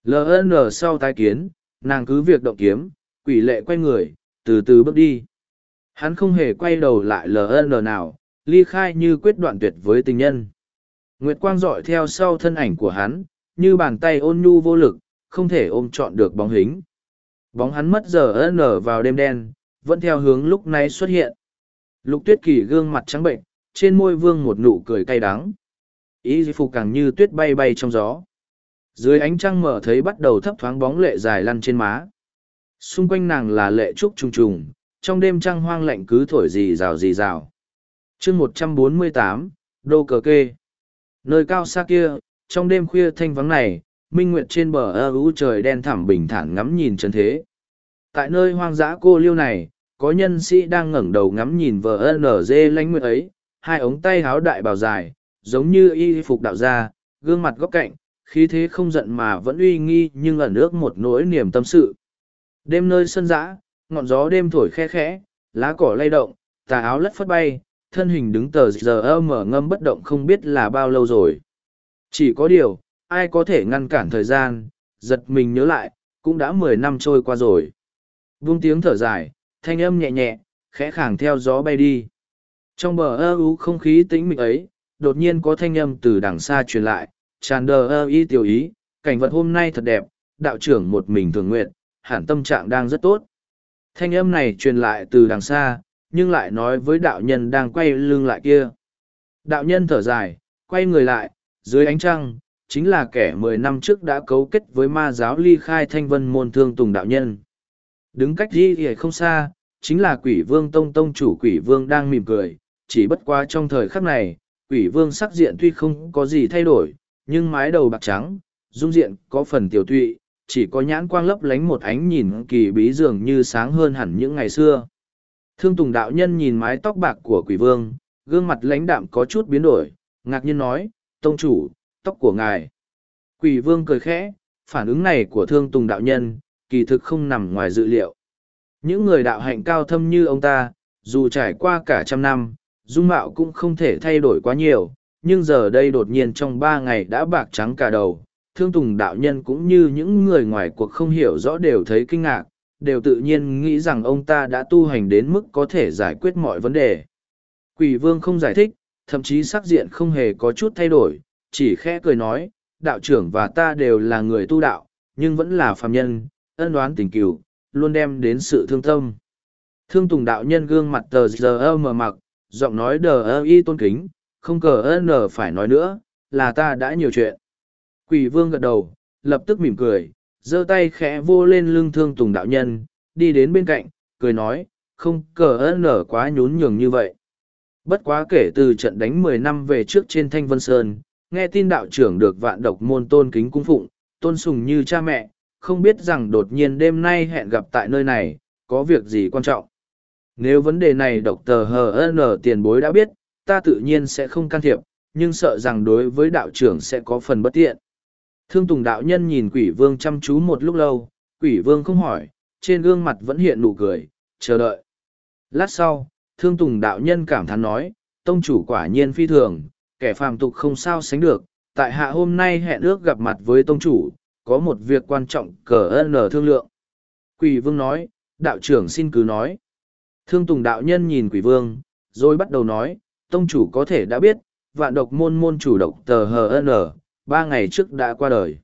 LN sau tái kiến, nàng cứ việc động kiếm, quỷ lệ quay người, từ từ bước đi. Hắn không hề quay đầu lại LN nào, ly khai như quyết đoạn tuyệt với tình nhân. Nguyệt quang dọi theo sau thân ảnh của hắn, như bàn tay ôn nhu vô lực, không thể ôm trọn được bóng hình. Bóng hắn mất giờ nở vào đêm đen, vẫn theo hướng lúc này xuất hiện. Lục tuyết kỳ gương mặt trắng bệnh, trên môi vương một nụ cười cay đắng. Ý phục càng như tuyết bay bay trong gió. Dưới ánh trăng mở thấy bắt đầu thấp thoáng bóng lệ dài lăn trên má. Xung quanh nàng là lệ trúc trùng trùng, trong đêm trăng hoang lạnh cứ thổi rì rào rì rào. chương một trăm bốn mươi tám đô cờ kê. Nơi cao xa kia, trong đêm khuya thanh vắng này, minh nguyệt trên bờ ơ u trời đen thẳm bình thản ngắm nhìn chân thế. Tại nơi hoang dã cô liêu này, có nhân sĩ đang ngẩng đầu ngắm nhìn vờ nở dê lánh nguyệt ấy, hai ống tay háo đại bào dài, giống như y phục đạo gia, gương mặt góc cạnh, khí thế không giận mà vẫn uy nghi nhưng ẩn ước một nỗi niềm tâm sự. Đêm nơi sân dã, ngọn gió đêm thổi khe khẽ, lá cỏ lay động, tà áo lất phất bay, thân hình đứng tờ giờ mở ngâm bất động không biết là bao lâu rồi. Chỉ có điều, ai có thể ngăn cản thời gian, giật mình nhớ lại, cũng đã mười năm trôi qua rồi. Vung tiếng thở dài, thanh âm nhẹ nhẹ, khẽ khàng theo gió bay đi. Trong bờ ơ ú không khí tĩnh mịch ấy, đột nhiên có thanh âm từ đằng xa truyền lại, tràn đờ ơ y tiểu ý, cảnh vật hôm nay thật đẹp, đạo trưởng một mình thường nguyện, hẳn tâm trạng đang rất tốt. Thanh âm này truyền lại từ đằng xa, nhưng lại nói với đạo nhân đang quay lưng lại kia. Đạo nhân thở dài, quay người lại, dưới ánh trăng, chính là kẻ mười năm trước đã cấu kết với ma giáo ly khai thanh vân môn thương tùng đạo nhân. Đứng cách đi thì không xa, chính là quỷ vương tông tông chủ quỷ vương đang mỉm cười, chỉ bất quá trong thời khắc này, quỷ vương sắc diện tuy không có gì thay đổi, nhưng mái đầu bạc trắng, dung diện có phần tiểu tụy, chỉ có nhãn quang lấp lánh một ánh nhìn kỳ bí dường như sáng hơn hẳn những ngày xưa. Thương Tùng đạo nhân nhìn mái tóc bạc của quỷ vương, gương mặt lãnh đạm có chút biến đổi, ngạc nhiên nói, Tông chủ, tóc của ngài. Quỷ vương cười khẽ, phản ứng này của Thương Tùng đạo nhân, kỳ thực không nằm ngoài dự liệu. Những người đạo hạnh cao thâm như ông ta, dù trải qua cả trăm năm, dung mạo cũng không thể thay đổi quá nhiều, nhưng giờ đây đột nhiên trong ba ngày đã bạc trắng cả đầu. Thương Tùng đạo nhân cũng như những người ngoài cuộc không hiểu rõ đều thấy kinh ngạc, đều tự nhiên nghĩ rằng ông ta đã tu hành đến mức có thể giải quyết mọi vấn đề. Quỷ vương không giải thích, thậm chí sắc diện không hề có chút thay đổi, chỉ khẽ cười nói, đạo trưởng và ta đều là người tu đạo, nhưng vẫn là phàm nhân, ân đoán tình cửu, luôn đem đến sự thương tâm. Thương Tùng đạo nhân gương mặt tờ giờ mờ mặc, giọng nói đờ ơ y tôn kính, không cờ ơ nở phải nói nữa, là ta đã nhiều chuyện. Quỷ vương gật đầu, lập tức mỉm cười, giơ tay khẽ vô lên lưng thương Tùng đạo nhân, đi đến bên cạnh, cười nói, không cờ ơ nở quá nhún nhường như vậy. Bất quá kể từ trận đánh mười năm về trước trên Thanh Vân Sơn, nghe tin đạo trưởng được vạn độc môn tôn kính cung phụng, tôn sùng như cha mẹ, không biết rằng đột nhiên đêm nay hẹn gặp tại nơi này, có việc gì quan trọng. Nếu vấn đề này độc tờ HN tiền bối đã biết, ta tự nhiên sẽ không can thiệp, nhưng sợ rằng đối với đạo trưởng sẽ có phần bất tiện. Thương Tùng đạo nhân nhìn quỷ vương chăm chú một lúc lâu, quỷ vương không hỏi, trên gương mặt vẫn hiện nụ cười, chờ đợi. Lát sau, Thương Tùng đạo nhân cảm thán nói, tông chủ quả nhiên phi thường, kẻ phàm tục không sao sánh được, tại hạ hôm nay hẹn ước gặp mặt với tông chủ, có một việc quan trọng cờ ơn thương lượng. Quỷ vương nói, đạo trưởng xin cứ nói. Thương Tùng đạo nhân nhìn quỷ vương, rồi bắt đầu nói, tông chủ có thể đã biết, vạn độc môn môn chủ độc tờ HN, ba ngày trước đã qua đời.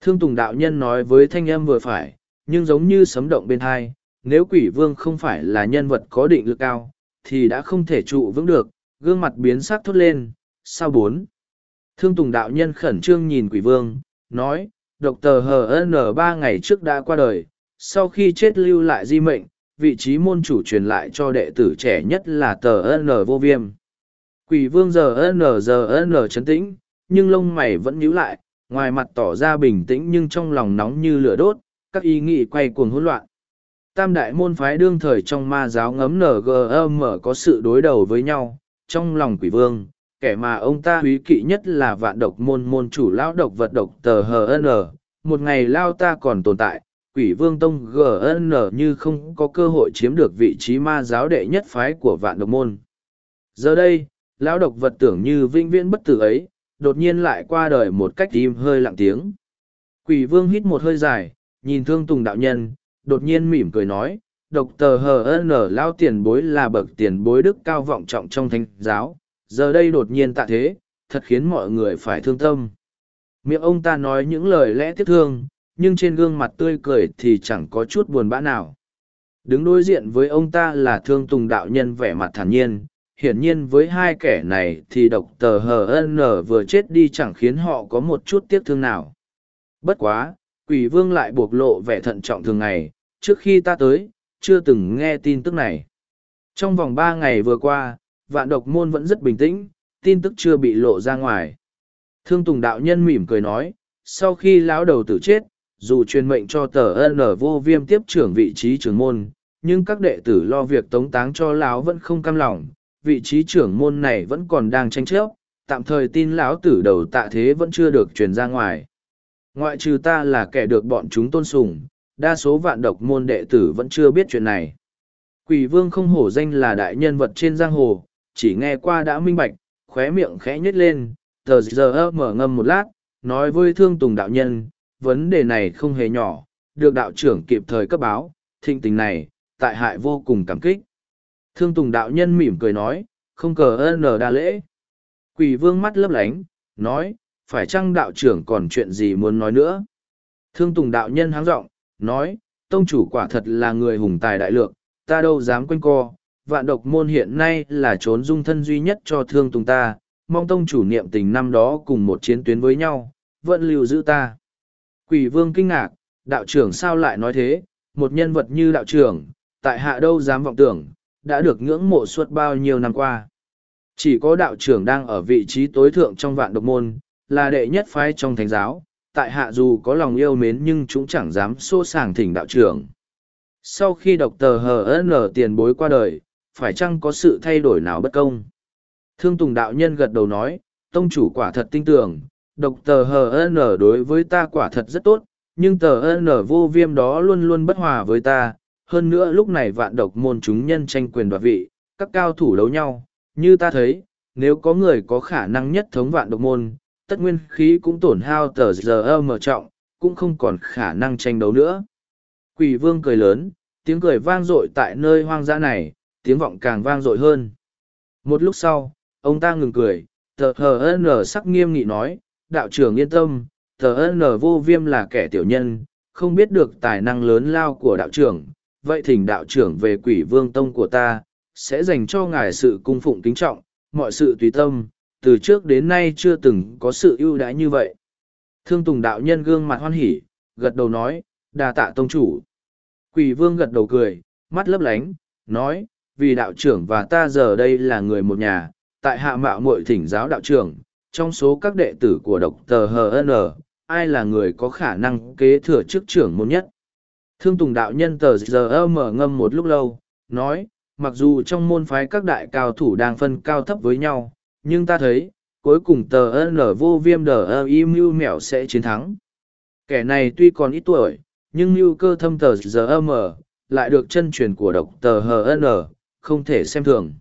Thương Tùng đạo nhân nói với thanh âm vừa phải, nhưng giống như sấm động bên hai, nếu quỷ vương không phải là nhân vật có định lực cao, thì đã không thể trụ vững được, gương mặt biến sắc thốt lên, sao bốn. Thương Tùng đạo nhân khẩn trương nhìn quỷ vương, nói, độc tờ HN ba ngày trước đã qua đời, sau khi chết lưu lại di mệnh, vị trí môn chủ truyền lại cho đệ tử trẻ nhất là tờ N vô viêm. Quỷ vương giờ N giờ N chấn tĩnh, nhưng lông mày vẫn nhíu lại, ngoài mặt tỏ ra bình tĩnh nhưng trong lòng nóng như lửa đốt, các ý nghĩ quay cuồng hỗn loạn. Tam đại môn phái đương thời trong ma giáo ngấm NGM có sự đối đầu với nhau, trong lòng quỷ vương, kẻ mà ông ta húy kỵ nhất là vạn độc môn môn chủ lão độc vật độc tờ HN, một ngày lao ta còn tồn tại, quỷ vương tông gn như không có cơ hội chiếm được vị trí ma giáo đệ nhất phái của vạn độc môn. Giờ đây lão độc vật tưởng như vĩnh viễn bất tử ấy đột nhiên lại qua đời một cách im hơi lặng tiếng. Quỷ vương hít một hơi dài nhìn thương tùng đạo nhân đột nhiên mỉm cười nói độc tờ hn lao tiền bối là bậc tiền bối đức cao vọng trọng trong thánh giáo giờ đây đột nhiên tạ thế thật khiến mọi người phải thương tâm miệng ông ta nói những lời lẽ tiếc thương nhưng trên gương mặt tươi cười thì chẳng có chút buồn bã nào. Đứng đối diện với ông ta là thương tùng đạo nhân vẻ mặt thản nhiên, hiển nhiên với hai kẻ này thì độc tờ HN vừa chết đi chẳng khiến họ có một chút tiếc thương nào. Bất quá, quỷ vương lại buộc lộ vẻ thận trọng thường ngày, trước khi ta tới, chưa từng nghe tin tức này. Trong vòng ba ngày vừa qua, vạn độc môn vẫn rất bình tĩnh, tin tức chưa bị lộ ra ngoài. Thương Tùng đạo nhân mỉm cười nói, sau khi lão đầu tử chết, dù truyền mệnh cho tờ N vô viêm tiếp trưởng vị trí trưởng môn, nhưng các đệ tử lo việc tống táng cho lão vẫn không cam lòng, vị trí trưởng môn này vẫn còn đang tranh chấp, tạm thời tin lão tử đầu tạ thế vẫn chưa được truyền ra ngoài. Ngoại trừ ta là kẻ được bọn chúng tôn sùng, đa số vạn độc môn đệ tử vẫn chưa biết chuyện này. Quỷ vương không hổ danh là đại nhân vật trên giang hồ, chỉ nghe qua đã minh bạch, khóe miệng khẽ nhếch lên, tờ giờ mở ngâm một lát, nói với thương tùng đạo nhân, vấn đề này không hề nhỏ, được đạo trưởng kịp thời cấp báo, thịnh tình này, tại hại vô cùng cảm kích. Thương Tùng đạo nhân mỉm cười nói, không cờ ơn đa lễ. Quỷ vương mắt lấp lánh, nói, phải chăng đạo trưởng còn chuyện gì muốn nói nữa? Thương Tùng đạo nhân háng giọng nói, tông chủ quả thật là người hùng tài đại lượng, ta đâu dám quanh co, vạn độc môn hiện nay là trốn dung thân duy nhất cho thương tùng ta, mong tông chủ niệm tình năm đó cùng một chiến tuyến với nhau, vẫn lưu giữ ta. Quỷ vương kinh ngạc, đạo trưởng sao lại nói thế, một nhân vật như đạo trưởng, tại hạ đâu dám vọng tưởng, đã được ngưỡng mộ suốt bao nhiêu năm qua. Chỉ có đạo trưởng đang ở vị trí tối thượng trong vạn độc môn, là đệ nhất phái trong thánh giáo, tại hạ dù có lòng yêu mến nhưng chúng chẳng dám xô sàng thỉnh đạo trưởng. Sau khi độc tờ HN tiền bối qua đời, phải chăng có sự thay đổi nào bất công? Thương Tùng đạo nhân gật đầu nói, tông chủ quả thật tin tưởng, độc tờ HN đối với ta quả thật rất tốt, nhưng tờ N vô viêm đó luôn luôn bất hòa với ta. Hơn nữa lúc này vạn độc môn chúng nhân tranh quyền đoạt vị, các cao thủ đấu nhau, như ta thấy, nếu có người có khả năng nhất thống vạn độc môn, tất nguyên khí cũng tổn hao tờ giờ mở trọng, cũng không còn khả năng tranh đấu nữa. Quỷ vương cười lớn, tiếng cười vang dội tại nơi hoang dã này, tiếng vọng càng vang dội hơn. Một lúc sau, ông ta ngừng cười, tờ hờ sắc nghiêm nghị nói, đạo trưởng yên tâm, tờ HN vô viêm là kẻ tiểu nhân, không biết được tài năng lớn lao của đạo trưởng, vậy thỉnh đạo trưởng về quỷ vương tông của ta, sẽ dành cho ngài sự cung phụng kính trọng, mọi sự tùy tâm, từ trước đến nay chưa từng có sự ưu đãi như vậy. Thương Tùng đạo nhân gương mặt hoan hỉ, gật đầu nói, đà tạ tông chủ. Quỷ vương gật đầu cười, mắt lấp lánh, nói, vì đạo trưởng và ta giờ đây là người một nhà, tại hạ mạo muội thỉnh giáo đạo trưởng, trong số các đệ tử của độc tờ HN, ai là người có khả năng kế thừa chức trưởng môn nhất. Thương Tùng đạo nhân tờ giờ mở ngâm một lúc lâu, nói, mặc dù trong môn phái các đại cao thủ đang phân cao thấp với nhau, nhưng ta thấy, cuối cùng tờ N vô viêm đờ y mưu mẹo sẽ chiến thắng. Kẻ này tuy còn ít tuổi, nhưng mưu cơ thâm tờ giờ mở, lại được chân truyền của độc tờ HN, không thể xem thường.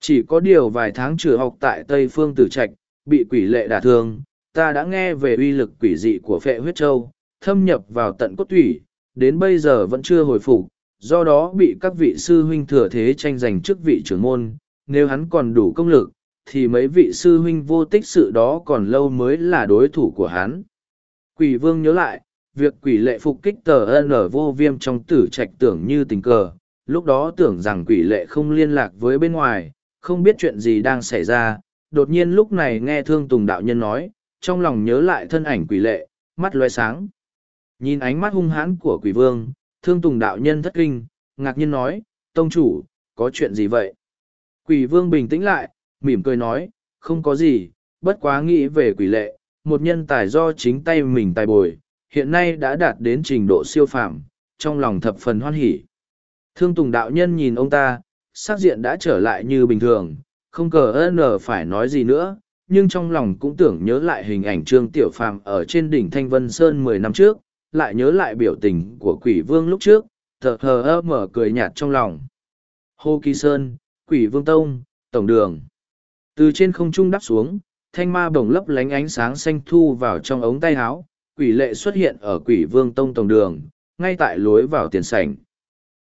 Chỉ có điều vài tháng trừ học tại Tây Phương Tử Trạch, bị quỷ lệ đả thương, ta đã nghe về uy lực quỷ dị của phệ huyết châu, thâm nhập vào tận cốt thủy, đến bây giờ vẫn chưa hồi phục, do đó bị các vị sư huynh thừa thế tranh giành chức vị trưởng môn, nếu hắn còn đủ công lực, thì mấy vị sư huynh vô tích sự đó còn lâu mới là đối thủ của hắn. Quỷ vương nhớ lại, việc quỷ lệ phục kích tờ N vô viêm trong tử trạch tưởng như tình cờ, lúc đó tưởng rằng quỷ lệ không liên lạc với bên ngoài, không biết chuyện gì đang xảy ra, đột nhiên lúc này nghe thương tùng đạo nhân nói, trong lòng nhớ lại thân ảnh quỷ lệ, mắt loe sáng. Nhìn ánh mắt hung hãn của quỷ vương, thương tùng đạo nhân thất kinh, ngạc nhiên nói, tông chủ, có chuyện gì vậy? Quỷ vương bình tĩnh lại, mỉm cười nói, không có gì, bất quá nghĩ về quỷ lệ, một nhân tài do chính tay mình tài bồi, hiện nay đã đạt đến trình độ siêu phàm, trong lòng thập phần hoan hỉ. Thương Tùng đạo nhân nhìn ông ta, sắc diện đã trở lại như bình thường, không cờ ơn phải nói gì nữa, nhưng trong lòng cũng tưởng nhớ lại hình ảnh Trương Tiểu Phàm ở trên đỉnh Thanh Vân Sơn mười năm trước, lại nhớ lại biểu tình của quỷ vương lúc trước, thờ hờ mở cười nhạt trong lòng. Hô Kỳ Sơn, quỷ vương tông, tổng đường. Từ trên không trung đắp xuống, thanh ma bồng lấp lánh ánh sáng xanh thu vào trong ống tay áo, quỷ lệ xuất hiện ở quỷ vương tông tổng đường, ngay tại lối vào tiền sảnh.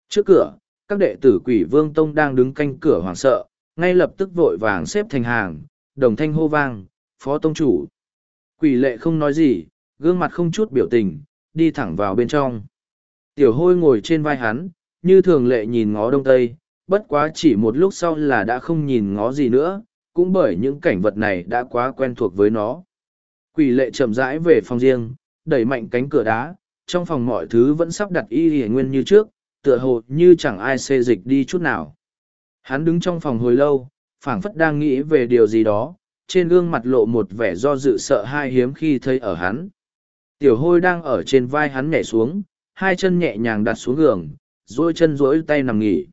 Trước cửa, các đệ tử quỷ vương tông đang đứng canh cửa hoảng sợ, ngay lập tức vội vàng xếp thành hàng, đồng thanh hô vang, phó tông chủ. Quỷ lệ không nói gì, gương mặt không chút biểu tình, đi thẳng vào bên trong. Tiểu hôi ngồi trên vai hắn, như thường lệ nhìn ngó đông tây, bất quá chỉ một lúc sau là đã không nhìn ngó gì nữa, cũng bởi những cảnh vật này đã quá quen thuộc với nó. Quỷ lệ chậm rãi về phòng riêng, đẩy mạnh cánh cửa đá, trong phòng mọi thứ vẫn sắp đặt y hề nguyên như trước, tựa hồ như chẳng ai xê dịch đi chút nào. Hắn đứng trong phòng hồi lâu, phảng phất đang nghĩ về điều gì đó, trên gương mặt lộ một vẻ do dự sợ hai hiếm khi thấy ở hắn. Tiểu hôi đang ở trên vai hắn nhảy xuống, hai chân nhẹ nhàng đặt xuống giường, duỗi chân duỗi tay nằm nghỉ.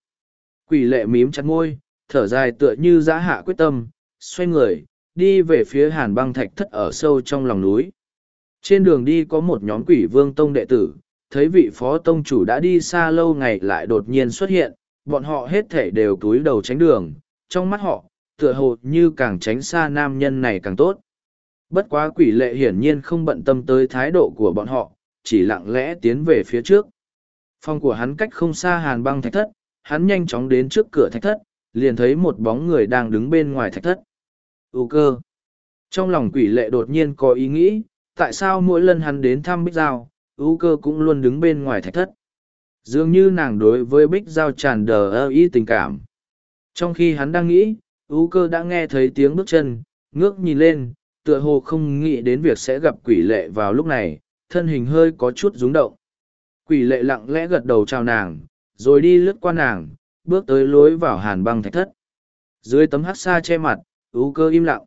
Quỷ lệ mím chặt môi, thở dài tựa như giã hạ quyết tâm, xoay người, đi về phía hàn băng thạch thất ở sâu trong lòng núi. Trên đường đi có một nhóm quỷ vương tông đệ tử, thấy vị phó tông chủ đã đi xa lâu ngày lại đột nhiên xuất hiện, bọn họ hết thể đều cúi đầu tránh đường, trong mắt họ, tựa hồ như càng tránh xa nam nhân này càng tốt. Bất quá quỷ lệ hiển nhiên không bận tâm tới thái độ của bọn họ, chỉ lặng lẽ tiến về phía trước. Phòng của hắn cách không xa hàn băng thạch thất, hắn nhanh chóng đến trước cửa thạch thất, liền thấy một bóng người đang đứng bên ngoài thạch thất. ưu cơ. Trong lòng quỷ lệ đột nhiên có ý nghĩ, tại sao mỗi lần hắn đến thăm Bích Giao, ưu cơ cũng luôn đứng bên ngoài thạch thất. Dường như nàng đối với Bích Giao tràn đờ ơ ý tình cảm. Trong khi hắn đang nghĩ, ưu cơ đã nghe thấy tiếng bước chân, ngước nhìn lên, tựa hồ không nghĩ đến việc sẽ gặp quỷ lệ vào lúc này, thân hình hơi có chút rúng động. Quỷ lệ lặng lẽ gật đầu chào nàng, rồi đi lướt qua nàng, bước tới lối vào hàn băng thạch thất. Dưới tấm hắc xa che mặt, ưu cơ im lặng.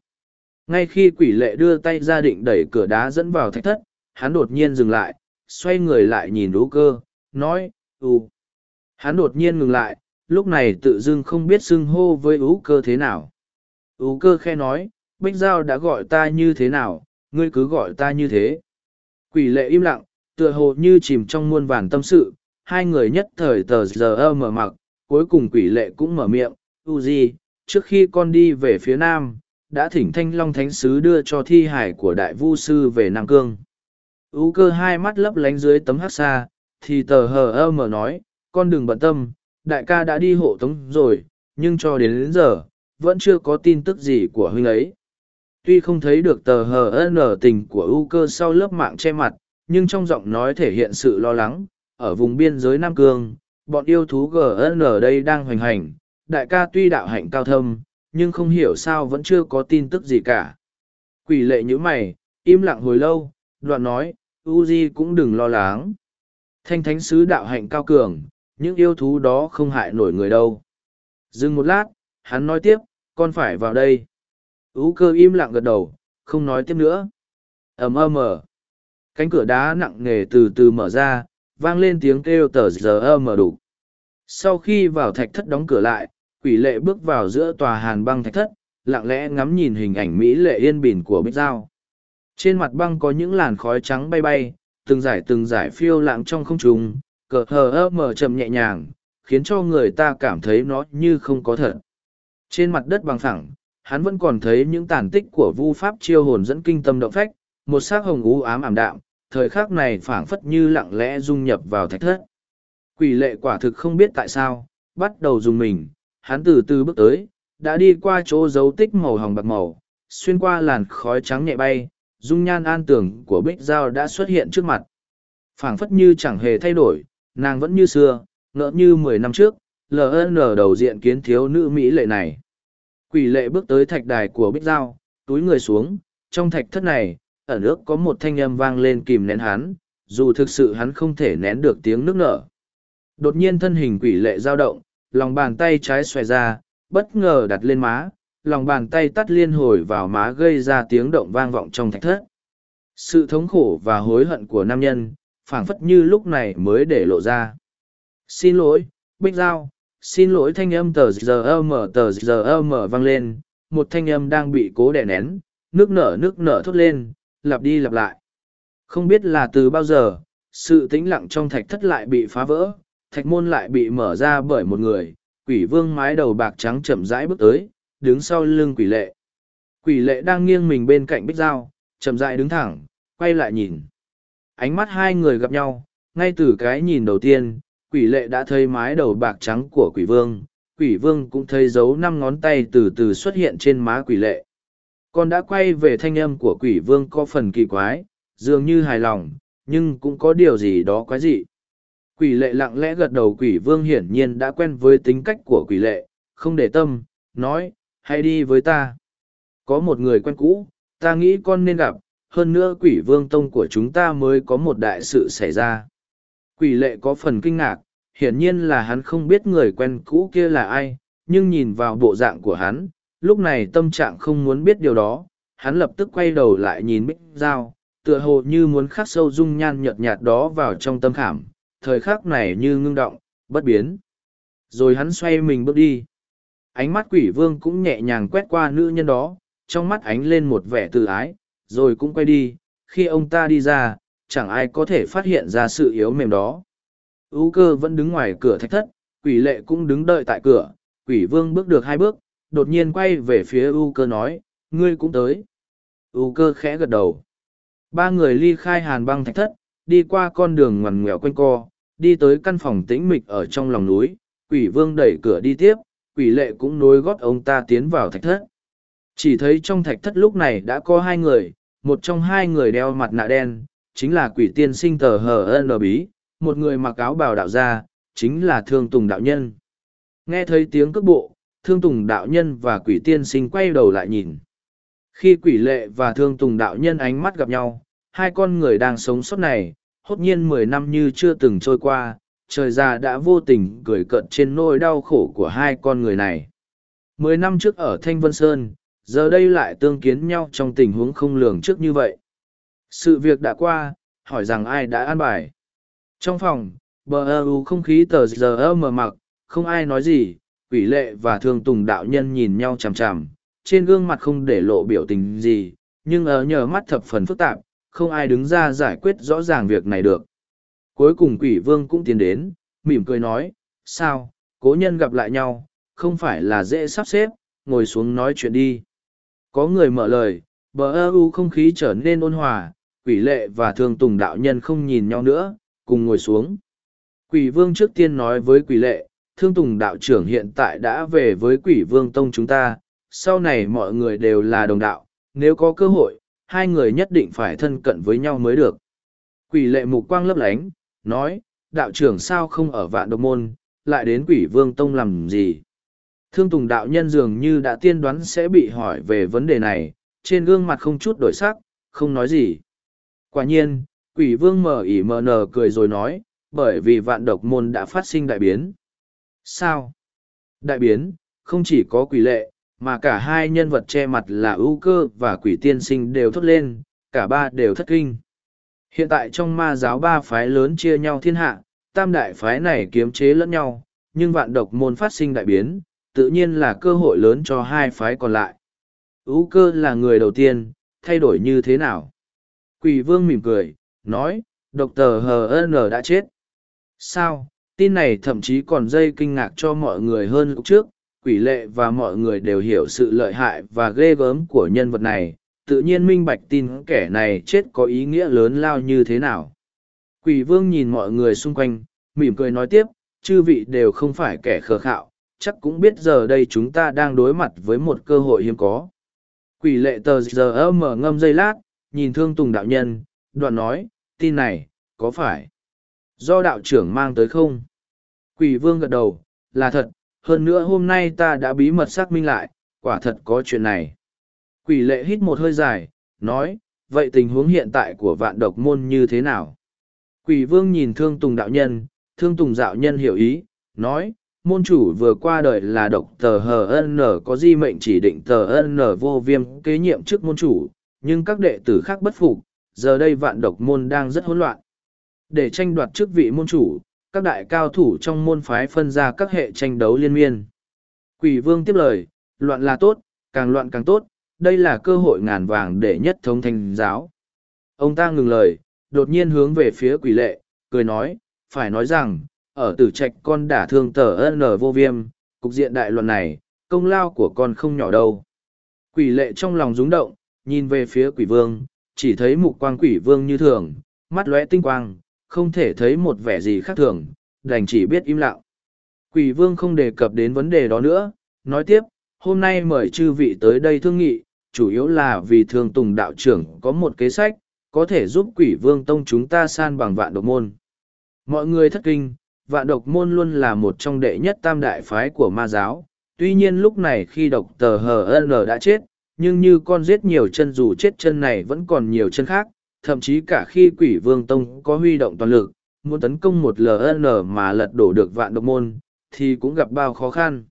Ngay khi quỷ lệ đưa tay ra định đẩy cửa đá dẫn vào thạch thất, hắn đột nhiên dừng lại, xoay người lại nhìn ú cơ, nói, ú. Hắn đột nhiên ngừng lại, lúc này tự dưng không biết xưng hô với ú cơ thế nào. Ú cơ khe nói, Bích Giao đã gọi ta như thế nào, ngươi cứ gọi ta như thế. Quỷ lệ im lặng, tựa hồ như chìm trong muôn vàn tâm sự, hai người nhất thời tờ giờ mở mặc, cuối cùng quỷ lệ cũng mở miệng, u gì, trước khi con đi về phía nam, đã thỉnh thanh long thánh sứ đưa cho thi hải của đại vu sư về nam cương ú cơ hai mắt lấp lánh dưới tấm hát xa thì tờ hờ ơ mở nói con đừng bận tâm đại ca đã đi hộ tống rồi nhưng cho đến, đến giờ vẫn chưa có tin tức gì của huynh ấy tuy không thấy được tờ hờ ơ nở tình của ưu cơ sau lớp mạng che mặt nhưng trong giọng nói thể hiện sự lo lắng ở vùng biên giới nam cương bọn yêu thú gn ở đây đang hoành hành đại ca tuy đạo hạnh cao thâm nhưng không hiểu sao vẫn chưa có tin tức gì cả. Quỷ lệ nhữ mày, im lặng hồi lâu, đoạn nói, Uzi cũng đừng lo lắng. Thanh thánh sứ đạo hạnh cao cường, những yêu thú đó không hại nổi người đâu. Dừng một lát, hắn nói tiếp, con phải vào đây. U cơ im lặng gật đầu, không nói tiếp nữa. ầm ầm ầm, Cánh cửa đá nặng nề từ từ mở ra, vang lên tiếng kêu tờ giờ ầm ầm đủ. Sau khi vào thạch thất đóng cửa lại, quỷ lệ bước vào giữa tòa hàn băng thạch thất, lặng lẽ ngắm nhìn hình ảnh mỹ lệ yên bỉn của bích giao. Trên mặt băng có những làn khói trắng bay bay, từng giải từng giải phiêu lãng trong không trung, cờ hờ ấp mở chậm nhẹ nhàng, khiến cho người ta cảm thấy nó như không có thật. Trên mặt đất bằng phẳng, hắn vẫn còn thấy những tàn tích của vu pháp chiêu hồn dẫn kinh tâm động phách, một xác hồng ú ám ảm đạm, thời khắc này phảng phất như lặng lẽ dung nhập vào thạch thất. Quỷ lệ quả thực không biết tại sao, bắt đầu dùng mình, hắn từ từ bước tới, đã đi qua chỗ dấu tích màu hồng bạc màu, xuyên qua làn khói trắng nhẹ bay, dung nhan an tưởng của bích giao đã xuất hiện trước mặt. phảng phất như chẳng hề thay đổi, nàng vẫn như xưa, ngỡ như mười năm trước, LN đầu diện kiến thiếu nữ Mỹ lệ này. Quỷ lệ bước tới thạch đài của bích giao, túi người xuống, trong thạch thất này, ở nước có một thanh âm vang lên kìm nén hắn, dù thực sự hắn không thể nén được tiếng nước nở. Đột nhiên thân hình quỷ lệ dao động, lòng bàn tay trái xòe ra, bất ngờ đặt lên má, lòng bàn tay tắt liên hồi vào má gây ra tiếng động vang vọng trong thạch thất. Sự thống khổ và hối hận của nam nhân, phảng phất như lúc này mới để lộ ra. Xin lỗi, Bích Giao, xin lỗi thanh âm tờ giờ mở tờ giờ mở vang lên, một thanh âm đang bị cố đè nén, nước nở nước nở thốt lên, lặp đi lặp lại. Không biết là từ bao giờ, sự tĩnh lặng trong thạch thất lại bị phá vỡ, thạch môn lại bị mở ra bởi một người, quỷ vương mái đầu bạc trắng chậm rãi bước tới, đứng sau lưng quỷ lệ. Quỷ lệ đang nghiêng mình bên cạnh bích dao, chậm rãi đứng thẳng, quay lại nhìn. Ánh mắt hai người gặp nhau, ngay từ cái nhìn đầu tiên, quỷ lệ đã thấy mái đầu bạc trắng của quỷ vương, quỷ vương cũng thấy dấu năm ngón tay từ từ xuất hiện trên má quỷ lệ. Con đã quay về thanh âm của quỷ vương có phần kỳ quái, dường như hài lòng, nhưng cũng có điều gì đó quái dị. Quỷ lệ lặng lẽ gật đầu quỷ vương hiển nhiên đã quen với tính cách của quỷ lệ, không để tâm, nói, hãy đi với ta. Có một người quen cũ, ta nghĩ con nên gặp, hơn nữa quỷ vương tông của chúng ta mới có một đại sự xảy ra. Quỷ lệ có phần kinh ngạc, hiển nhiên là hắn không biết người quen cũ kia là ai, nhưng nhìn vào bộ dạng của hắn, lúc này tâm trạng không muốn biết điều đó, hắn lập tức quay đầu lại nhìn Bích Giao, tựa hồ như muốn khắc sâu dung nhan nhợt nhạt đó vào trong tâm khảm, thời khắc này như ngưng động, bất biến. Rồi hắn xoay mình bước đi. Ánh mắt quỷ vương cũng nhẹ nhàng quét qua nữ nhân đó, trong mắt ánh lên một vẻ tự ái, rồi cũng quay đi. Khi ông ta đi ra, chẳng ai có thể phát hiện ra sự yếu mềm đó. Ú cơ vẫn đứng ngoài cửa thách thất, quỷ lệ cũng đứng đợi tại cửa, quỷ vương bước được hai bước, đột nhiên quay về phía U cơ nói, ngươi cũng tới. U cơ khẽ gật đầu. Ba người ly khai hàn băng thạch thất, đi qua con đường ngoằn ngoèo quanh co, đi tới căn phòng tĩnh mịch ở trong lòng núi, quỷ vương đẩy cửa đi tiếp, quỷ lệ cũng nối gót ông ta tiến vào thạch thất. Chỉ thấy trong thạch thất lúc này đã có hai người, một trong hai người đeo mặt nạ đen, chính là quỷ tiên sinh tờ hờ ân bí, một người mặc áo bào đạo gia, chính là thương tùng đạo nhân. Nghe thấy tiếng cước bộ, thương tùng đạo nhân và quỷ tiên sinh quay đầu lại nhìn. Khi quỷ lệ và thương tùng đạo nhân ánh mắt gặp nhau, hai con người đang sống sót này, hốt nhiên mười năm như chưa từng trôi qua, trời già đã vô tình cười cợt trên nỗi đau khổ của hai con người này. Mười năm trước ở Thanh Vân Sơn, giờ đây lại tương kiến nhau trong tình huống không lường trước như vậy. Sự việc đã qua, hỏi rằng ai đã an bài. Trong phòng, bờ ơ u không khí tờ giờ mờ mặc, không ai nói gì, quỷ lệ và thường tùng đạo nhân nhìn nhau chằm chằm, trên gương mặt không để lộ biểu tình gì, nhưng ở nhờ mắt thập phần phức tạp, không ai đứng ra giải quyết rõ ràng việc này được. Cuối cùng quỷ vương cũng tiến đến, mỉm cười nói, sao, cố nhân gặp lại nhau, không phải là dễ sắp xếp, ngồi xuống nói chuyện đi. Có người mở lời, bờ ơ u không khí trở nên ôn hòa, quỷ lệ và thương tùng đạo nhân không nhìn nhau nữa, cùng ngồi xuống. Quỷ vương trước tiên nói với quỷ lệ, thương tùng đạo trưởng hiện tại đã về với quỷ vương tông chúng ta, sau này mọi người đều là đồng đạo, nếu có cơ hội, hai người nhất định phải thân cận với nhau mới được. Quỷ lệ mục quang lấp lánh, nói, đạo trưởng sao không ở vạn độc môn, lại đến quỷ vương tông làm gì? Thương Tùng đạo nhân dường như đã tiên đoán sẽ bị hỏi về vấn đề này, trên gương mặt không chút đổi sắc, không nói gì. Quả nhiên, quỷ vương mở ỉ mờ nờ cười rồi nói, bởi vì vạn độc môn đã phát sinh đại biến. Sao? Đại biến, không chỉ có quỷ lệ, mà cả hai nhân vật che mặt là ưu cơ và quỷ tiên sinh đều thốt lên, cả ba đều thất kinh. Hiện tại trong ma giáo ba phái lớn chia nhau thiên hạ, tam đại phái này kiếm chế lẫn nhau, nhưng vạn độc môn phát sinh đại biến, tự nhiên là cơ hội lớn cho hai phái còn lại. Ú cơ là người đầu tiên, thay đổi như thế nào? Quỷ vương mỉm cười, nói, độc tờ HN đã chết. Sao, tin này thậm chí còn dây kinh ngạc cho mọi người hơn lúc trước, quỷ lệ và mọi người đều hiểu sự lợi hại và ghê gớm của nhân vật này, tự nhiên minh bạch tin kẻ này chết có ý nghĩa lớn lao như thế nào. Quỷ vương nhìn mọi người xung quanh, mỉm cười nói tiếp, chư vị đều không phải kẻ khờ khạo, chắc cũng biết giờ đây chúng ta đang đối mặt với một cơ hội hiếm có. Quỷ lệ tờ giờ mở ngâm dây lát, nhìn thương tùng đạo nhân, đoạn nói, tin này, có phải do đạo trưởng mang tới không? Quỷ vương gật đầu, là thật, hơn nữa hôm nay ta đã bí mật xác minh lại, quả thật có chuyện này. Quỷ lệ hít một hơi dài, nói, vậy tình huống hiện tại của vạn độc môn như thế nào? Quỷ vương nhìn thương tùng đạo nhân, thương tùng đạo nhân hiểu ý, nói, môn chủ vừa qua đời là độc tờ hn có di mệnh chỉ định tờ n vô viêm kế nhiệm chức môn chủ nhưng các đệ tử khác bất phục giờ đây vạn độc môn đang rất hỗn loạn để tranh đoạt chức vị môn chủ các đại cao thủ trong môn phái phân ra các hệ tranh đấu liên miên quỷ vương tiếp lời loạn là tốt càng loạn càng tốt đây là cơ hội ngàn vàng để nhất thống thanh giáo. Ông ta ngừng lời, đột nhiên hướng về phía quỷ lệ, cười nói, phải nói rằng, ở tử trạch con đả thương tờ n vô viêm, cục diện đại luận này, công lao của con không nhỏ đâu. Quỷ lệ trong lòng rúng động, nhìn về phía quỷ vương, chỉ thấy mục quang quỷ vương như thường, mắt lóe tinh quang, không thể thấy một vẻ gì khác thường, đành chỉ biết im lặng. Quỷ vương không đề cập đến vấn đề đó nữa, nói tiếp hôm nay mời chư vị tới đây thương nghị chủ yếu là vì thương tùng đạo trưởng có một kế sách có thể giúp quỷ vương tông chúng ta san bằng vạn độc môn mọi người thất kinh vạn độc môn luôn là một trong đệ nhất tam đại phái của ma giáo. Tuy nhiên lúc này khi độc tờ HN đã chết, nhưng như con giết nhiều chân dù chết chân này vẫn còn nhiều chân khác, thậm chí cả khi quỷ vương tông có huy động toàn lực, muốn tấn công một LN mà lật đổ được vạn độc môn, thì cũng gặp bao khó khăn.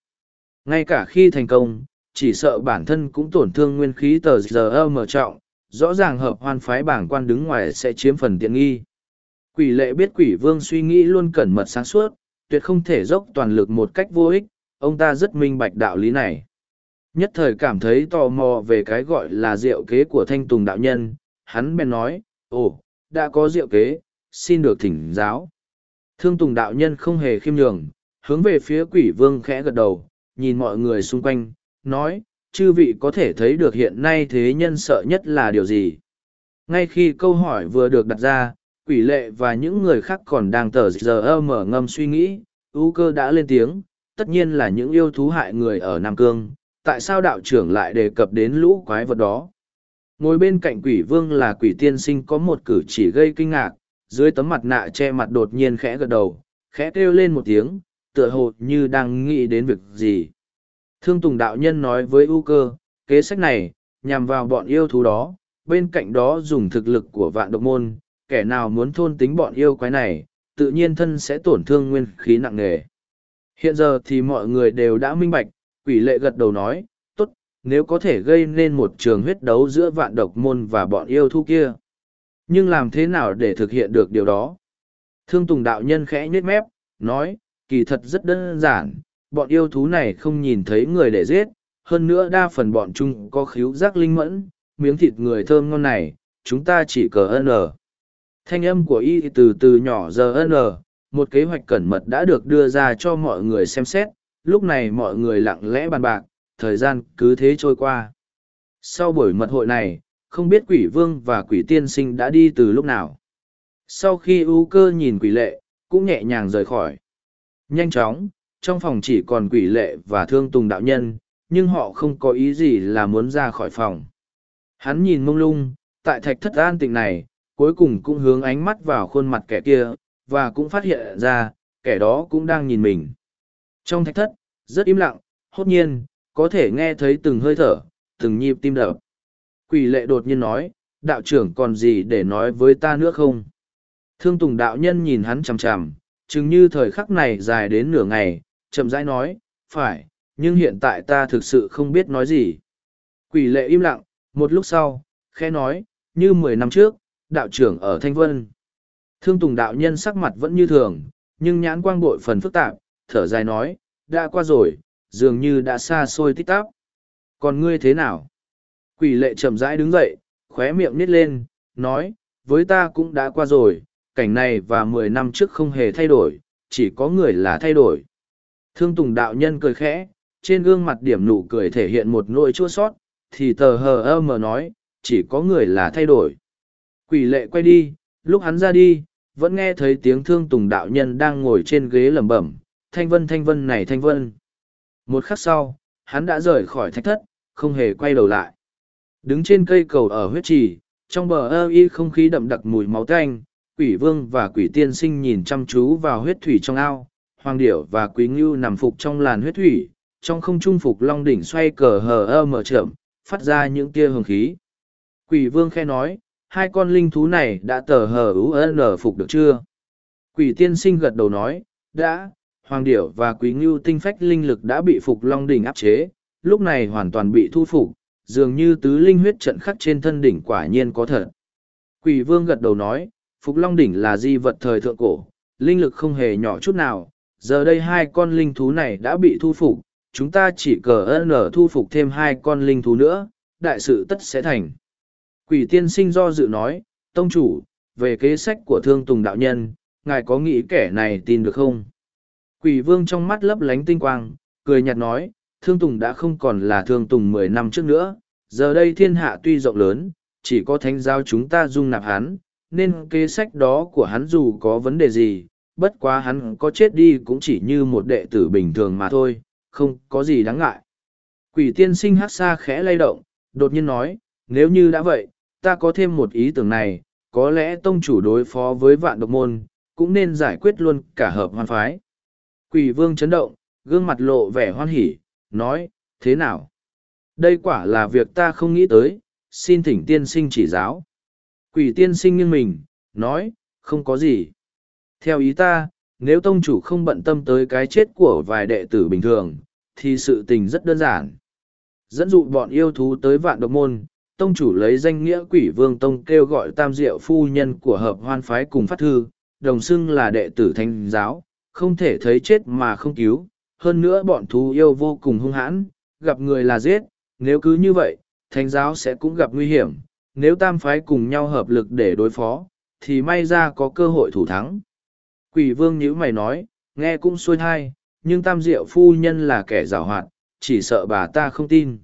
Ngay cả khi thành công, chỉ sợ bản thân cũng tổn thương nguyên khí tờ giờ mở trọng, rõ ràng hợp hoan phái bảng quan đứng ngoài sẽ chiếm phần tiện nghi. Quỷ lệ biết quỷ vương suy nghĩ luôn cẩn mật sáng suốt, tuyệt không thể dốc toàn lực một cách vô ích, ông ta rất minh bạch đạo lý này. Nhất thời cảm thấy tò mò về cái gọi là diệu kế của thanh tùng đạo nhân, hắn bèn nói, ồ, đã có diệu kế, xin được thỉnh giáo. Thương tùng đạo nhân không hề khiêm nhường, hướng về phía quỷ vương khẽ gật đầu, nhìn mọi người xung quanh, nói, chư vị có thể thấy được hiện nay thế nhân sợ nhất là điều gì. Ngay khi câu hỏi vừa được đặt ra, quỷ lệ và những người khác còn đang tờ giờ mở ngâm suy nghĩ, ưu cơ đã lên tiếng, tất nhiên là những yêu thú hại người ở Nam Cương, tại sao đạo trưởng lại đề cập đến lũ quái vật đó? Ngồi bên cạnh quỷ vương là quỷ tiên sinh có một cử chỉ gây kinh ngạc, dưới tấm mặt nạ che mặt đột nhiên khẽ gật đầu, khẽ kêu lên một tiếng, tựa hồ như đang nghĩ đến việc gì. Thương Tùng đạo nhân nói với U cơ, kế sách này, nhằm vào bọn yêu thú đó, bên cạnh đó dùng thực lực của vạn độc môn, kẻ nào muốn thôn tính bọn yêu quái này, tự nhiên thân sẽ tổn thương nguyên khí nặng nề. Hiện giờ thì mọi người đều đã minh bạch, quỷ lệ gật đầu nói, tốt, nếu có thể gây nên một trường huyết đấu giữa vạn độc môn và bọn yêu thú kia. Nhưng làm thế nào để thực hiện được điều đó? Thương Tùng đạo nhân khẽ nhếch mép, nói, kỳ thật rất đơn giản, bọn yêu thú này không nhìn thấy người để giết, hơn nữa đa phần bọn chúng có khíu giác linh mẫn, miếng thịt người thơm ngon này, chúng ta chỉ cờ n. Thanh âm của y từ từ nhỏ giờ n, một kế hoạch cẩn mật đã được đưa ra cho mọi người xem xét, lúc này mọi người lặng lẽ bàn bạc, thời gian cứ thế trôi qua. Sau buổi mật hội này, không biết quỷ vương và quỷ tiên sinh đã đi từ lúc nào. Sau khi ưu cơ nhìn quỷ lệ, cũng nhẹ nhàng rời khỏi. Nhanh chóng, trong phòng chỉ còn quỷ lệ và thương tùng đạo nhân, nhưng họ không có ý gì là muốn ra khỏi phòng. Hắn nhìn mông lung, tại thạch thất an tịnh này, cuối cùng cũng hướng ánh mắt vào khuôn mặt kẻ kia, và cũng phát hiện ra, kẻ đó cũng đang nhìn mình. Trong thạch thất, rất im lặng, hốt nhiên, có thể nghe thấy từng hơi thở, từng nhịp tim đập. Quỷ lệ đột nhiên nói, đạo trưởng còn gì để nói với ta nữa không? Thương Tùng đạo nhân nhìn hắn chằm chằm, chừng như thời khắc này dài đến nửa ngày, chậm rãi nói, phải, nhưng hiện tại ta thực sự không biết nói gì. Quỷ lệ im lặng, một lúc sau, khẽ nói, như mười năm trước, đạo trưởng ở Thanh Vân. Thương Tùng đạo nhân sắc mặt vẫn như thường, nhưng nhãn quang bội phần phức tạp, thở dài nói, đã qua rồi, dường như đã xa xôi tích tắp. Còn ngươi thế nào? Quỷ lệ chậm rãi đứng dậy, khóe miệng nít lên, nói, với ta cũng đã qua rồi, cảnh này và mười năm trước không hề thay đổi, chỉ có người là thay đổi. Thương Tùng đạo nhân cười khẽ, trên gương mặt điểm nụ cười thể hiện một nỗi chua sót, thì tờ hờ ơ mờ nói, chỉ có người là thay đổi. Quỷ lệ quay đi, lúc hắn ra đi, vẫn nghe thấy tiếng thương Tùng đạo nhân đang ngồi trên ghế lẩm bẩm, thanh vân thanh vân này thanh vân. Một khắc sau, hắn đã rời khỏi thạch thất, không hề quay đầu lại. Đứng trên cây cầu ở huyết trì, trong bờ ơ y không khí đậm đặc mùi máu tanh, quỷ vương và quỷ tiên sinh nhìn chăm chú vào huyết thủy trong ao, hoàng điểu và quý ngưu nằm phục trong làn huyết thủy, trong không trung phục long đỉnh xoay cờ hờ ơ mở chậm, phát ra những tia hường khí. Quỷ vương khe nói, hai con linh thú này đã tờ hờ ú ân phục được chưa? Quỷ tiên sinh gật đầu nói, đã, hoàng điểu và quý ngưu tinh phách linh lực đã bị phục long đỉnh áp chế, lúc này hoàn toàn bị thu phục, dường như tứ linh huyết trận khắc trên thân đỉnh quả nhiên có thật. Quỷ vương gật đầu nói, Phục Long Đỉnh là di vật thời thượng cổ, linh lực không hề nhỏ chút nào, giờ đây hai con linh thú này đã bị thu phục, chúng ta chỉ cờ ơn ở thu phục thêm hai con linh thú nữa, đại sự tất sẽ thành. Quỷ tiên sinh do dự nói, tông chủ, về kế sách của thương tùng đạo nhân, ngài có nghĩ kẻ này tin được không? Quỷ vương trong mắt lấp lánh tinh quang, cười nhạt nói, thương tùng đã không còn là thương tùng mười năm trước nữa, giờ đây thiên hạ tuy rộng lớn, chỉ có thánh giáo chúng ta dung nạp hắn, nên kế sách đó của hắn dù có vấn đề gì, bất quá hắn có chết đi cũng chỉ như một đệ tử bình thường mà thôi, không có gì đáng ngại. Quỷ tiên sinh hát xa khẽ lay động, đột nhiên nói, nếu như đã vậy, ta có thêm một ý tưởng này, có lẽ tông chủ đối phó với vạn độc môn, cũng nên giải quyết luôn cả hợp hoan phái. Quỷ vương chấn động, gương mặt lộ vẻ hoan hỉ, nói, thế nào? Đây quả là việc ta không nghĩ tới, xin thỉnh tiên sinh chỉ giáo. Quỷ tiên sinh nghiêng mình, nói, không có gì. Theo ý ta, nếu tông chủ không bận tâm tới cái chết của vài đệ tử bình thường, thì sự tình rất đơn giản. Dẫn dụ bọn yêu thú tới vạn độc môn, tông chủ lấy danh nghĩa quỷ vương tông kêu gọi tam diệu phu nhân của hợp hoan phái cùng phát thư, đồng xưng là đệ tử thanh giáo, không thể thấy chết mà không cứu. Hơn nữa bọn thú yêu vô cùng hung hãn, gặp người là giết, nếu cứ như vậy, thánh giáo sẽ cũng gặp nguy hiểm, nếu tam phái cùng nhau hợp lực để đối phó, thì may ra có cơ hội thủ thắng. Quỷ vương nhữ mày nói, nghe cũng xuôi thai, nhưng tam diệu phu nhân là kẻ giảo hoạt, chỉ sợ bà ta không tin.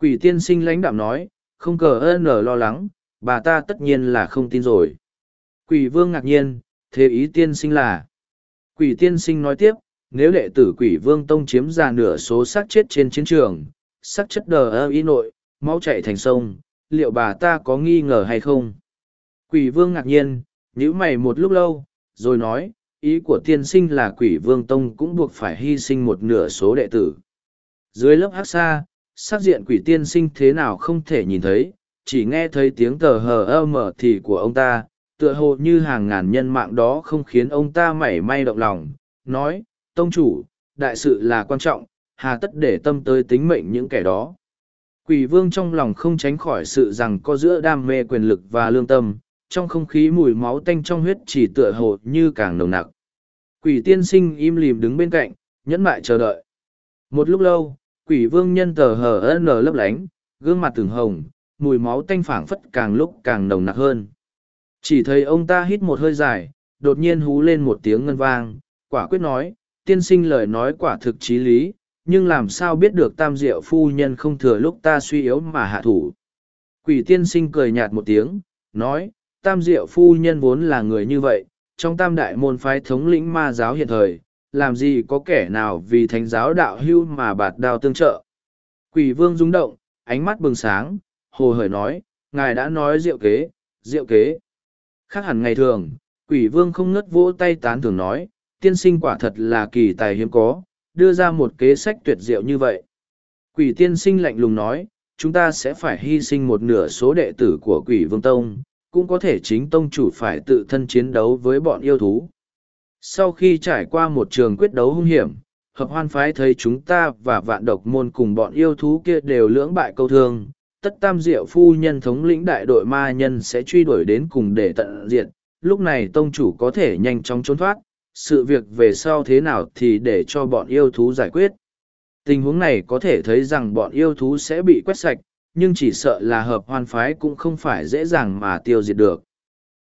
Quỷ tiên sinh lãnh đạm nói, không cờ ơn lo lắng, bà ta tất nhiên là không tin rồi. Quỷ vương ngạc nhiên, thế ý tiên sinh là. Quỷ tiên sinh nói tiếp, nếu đệ tử quỷ vương tông chiếm ra nửa số xác chết trên chiến trường, xác chất đờ ơ y nội, máu chạy thành sông, liệu bà ta có nghi ngờ hay không? Quỷ vương ngạc nhiên, nhíu mày một lúc lâu, rồi nói, ý của tiên sinh là quỷ vương tông cũng buộc phải hy sinh một nửa số đệ tử. Dưới lớp hát xa, sắc diện quỷ tiên sinh thế nào không thể nhìn thấy, chỉ nghe thấy tiếng tờ hờ ơ mở thì của ông ta, tựa hồ như hàng ngàn nhân mạng đó không khiến ông ta mảy may động lòng, nói, tông chủ, đại sự là quan trọng, hà tất để tâm tới tính mệnh những kẻ đó. Quỷ vương trong lòng không tránh khỏi sự rằng có giữa đam mê quyền lực và lương tâm, trong không khí mùi máu tanh trong huyết chỉ tựa hồ như càng nồng nặc. Quỷ tiên sinh im lìm đứng bên cạnh, nhẫn mại chờ đợi. Một lúc lâu, quỷ vương nhân tờ hờ nở lấp lánh, gương mặt từng hồng, mùi máu tanh phảng phất càng lúc càng nồng nặc hơn. Chỉ thấy ông ta hít một hơi dài, đột nhiên hú lên một tiếng ngân vang, quả quyết nói, tiên sinh lời nói quả thực chí lý, nhưng làm sao biết được tam diệu phu nhân không thừa lúc ta suy yếu mà hạ thủ. Quỷ tiên sinh cười nhạt một tiếng, nói, tam diệu phu nhân vốn là người như vậy, trong tam đại môn phái thống lĩnh ma giáo hiện thời, làm gì có kẻ nào vì thánh giáo đạo hưu mà bạt đao tương trợ. Quỷ vương rung động, ánh mắt bừng sáng, hồ hởi nói, ngài đã nói diệu kế, diệu kế. Khác hẳn ngày thường, quỷ vương không ngất vỗ tay tán thường nói, tiên sinh quả thật là kỳ tài hiếm có, đưa ra một kế sách tuyệt diệu như vậy. Quỷ tiên sinh lạnh lùng nói, chúng ta sẽ phải hy sinh một nửa số đệ tử của quỷ vương tông, cũng có thể chính tông chủ phải tự thân chiến đấu với bọn yêu thú. Sau khi trải qua một trường quyết đấu hung hiểm, hợp hoan phái thấy chúng ta và vạn độc môn cùng bọn yêu thú kia đều lưỡng bại câu thương, tất tam diệu phu nhân thống lĩnh đại đội ma nhân sẽ truy đuổi đến cùng để tận diện, lúc này tông chủ có thể nhanh chóng trốn thoát, sự việc về sau thế nào thì để cho bọn yêu thú giải quyết. Tình huống này có thể thấy rằng bọn yêu thú sẽ bị quét sạch, nhưng chỉ sợ là hợp hoan phái cũng không phải dễ dàng mà tiêu diệt được.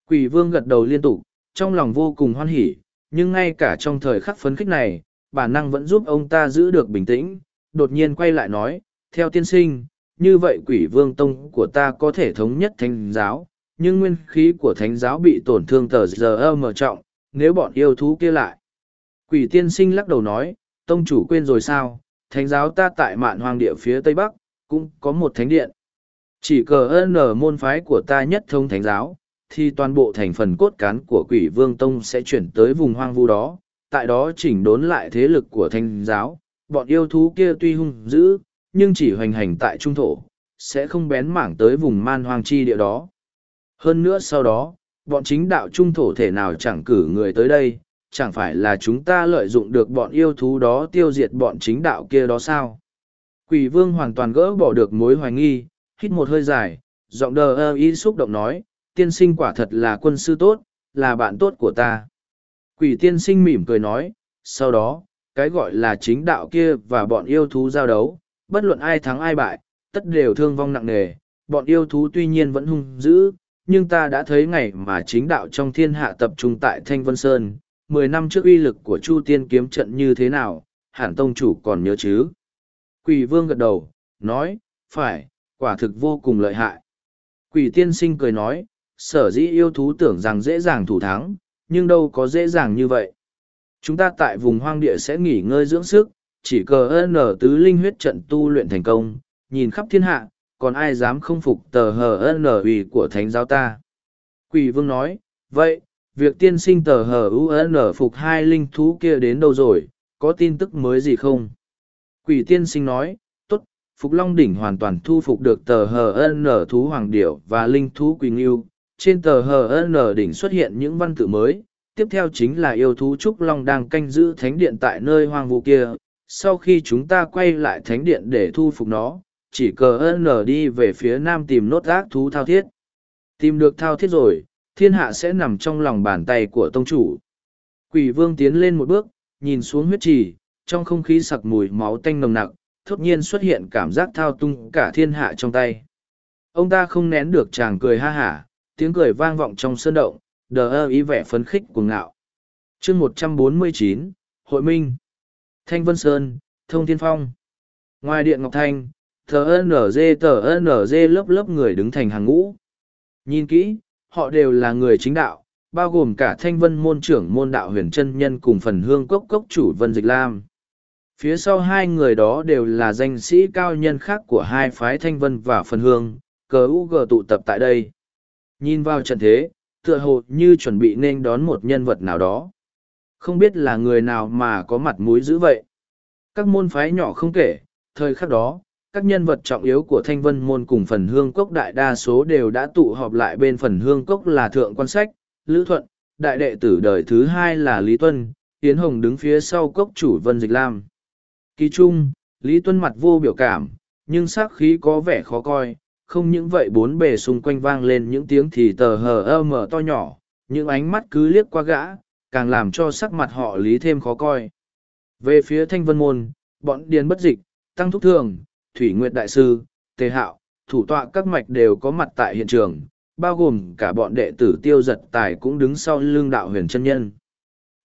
Quỷ vương gật đầu liên tục, trong lòng vô cùng hoan hỉ, nhưng ngay cả trong thời khắc phấn khích này, bản năng vẫn giúp ông ta giữ được bình tĩnh, đột nhiên quay lại nói, theo tiên sinh, như vậy quỷ vương tông của ta có thể thống nhất thánh giáo, nhưng nguyên khí của thánh giáo bị tổn thương tờ giờ mở trọng, nếu bọn yêu thú kia lại. Quỷ tiên sinh lắc đầu nói, tông chủ quên rồi sao, thánh giáo ta tại mạn hoàng địa phía tây bắc, cũng có một thánh điện. Chỉ cờ ơn ở môn phái của ta nhất thông thánh giáo, thì toàn bộ thành phần cốt cán của quỷ vương tông sẽ chuyển tới vùng hoang vu đó, tại đó chỉnh đốn lại thế lực của thánh giáo. Bọn yêu thú kia tuy hung dữ, nhưng chỉ hoành hành tại trung thổ, sẽ không bén mảng tới vùng man hoang chi địa đó. Hơn nữa sau đó, bọn chính đạo trung thổ thể nào chẳng cử người tới đây, chẳng phải là chúng ta lợi dụng được bọn yêu thú đó tiêu diệt bọn chính đạo kia đó sao? Quỷ vương hoàn toàn gỡ bỏ được mối hoài nghi, hít một hơi dài, giọng đờ ơ ý xúc động nói, tiên sinh quả thật là quân sư tốt, là bạn tốt của ta. Quỷ tiên sinh mỉm cười nói, sau đó, cái gọi là chính đạo kia và bọn yêu thú giao đấu, bất luận ai thắng ai bại, tất đều thương vong nặng nề, bọn yêu thú tuy nhiên vẫn hung dữ, nhưng ta đã thấy ngày mà chính đạo trong thiên hạ tập trung tại Thanh Vân Sơn, mười năm trước uy lực của Chu Tiên kiếm trận như thế nào, hẳn tông chủ còn nhớ chứ. Quỷ vương gật đầu, nói, phải, quả thực vô cùng lợi hại. Quỷ tiên sinh cười nói, sở dĩ yêu thú tưởng rằng dễ dàng thủ thắng, nhưng đâu có dễ dàng như vậy. Chúng ta tại vùng hoang địa sẽ nghỉ ngơi dưỡng sức, chỉ cờ ơn ở tứ linh huyết trận tu luyện thành công, nhìn khắp thiên hạ, còn ai dám không phục tờ hờ n ở ủy của thánh giáo ta. Quỷ vương nói, vậy, việc tiên sinh tờ hờ n phục hai linh thú kia đến đâu rồi, có tin tức mới gì không? Quỷ tiên sinh nói, tốt, Phục Long Đỉnh hoàn toàn thu phục được tờ hờ n thú hoàng điểu và linh thú quỳ ngưu Trên tờ hờ n đỉnh xuất hiện những văn tự mới, tiếp theo chính là yêu thú Trúc Long đang canh giữ thánh điện tại nơi hoang vu kia. Sau khi chúng ta quay lại thánh điện để thu phục nó, chỉ cờ N đi về phía nam tìm nốt ác thú thao thiết. Tìm được thao thiết rồi, thiên hạ sẽ nằm trong lòng bàn tay của tông chủ. Quỷ vương tiến lên một bước, nhìn xuống huyết trì, trong không khí sặc mùi máu tanh nồng nặc, thốt nhiên xuất hiện cảm giác thao tung cả thiên hạ trong tay. Ông ta không nén được chàng cười ha hả, tiếng cười vang vọng trong sơn động, đờ ơ ý vẻ phấn khích cuồng ngạo. chương một trăm bốn mươi chín Hội Minh Thanh Vân Sơn, Thông Thiên Phong Ngoài Điện Ngọc Thanh, tờ NG tờ NG lớp lớp người đứng thành hàng ngũ. Nhìn kỹ, họ đều là người chính đạo, bao gồm cả thanh vân môn trưởng môn đạo huyền chân nhân cùng phần hương cốc cốc chủ Vân Dịch Lam. Phía sau hai người đó đều là danh sĩ cao nhân khác của hai phái thanh vân và phần hương, cờ u gờ tụ tập tại đây. Nhìn vào trận thế, tựa hồ như chuẩn bị nên đón một nhân vật nào đó. Không biết là người nào mà có mặt mũi dữ vậy. Các môn phái nhỏ không kể, thời khắc đó, các nhân vật trọng yếu của thanh vân môn cùng phần hương cốc đại đa số đều đã tụ họp lại bên phần hương cốc là thượng quan sách, lữ thuận, đại đệ tử đời thứ hai là Lý Tuân, tiến Hồng đứng phía sau cốc chủ Vân Dịch Lam. Kỳ trung, Lý Tuân mặt vô biểu cảm, nhưng sắc khí có vẻ khó coi, không những vậy bốn bề xung quanh vang lên những tiếng thì tờ hờ ơ mở to nhỏ, những ánh mắt cứ liếc qua gã, càng làm cho sắc mặt họ lý thêm khó coi. Về phía thanh vân môn, bọn điền bất dịch, tăng thúc thường, thủy nguyệt đại sư, tề hạo, thủ tọa các mạch đều có mặt tại hiện trường, bao gồm cả bọn đệ tử tiêu giật tài cũng đứng sau lưng đạo huyền chân nhân.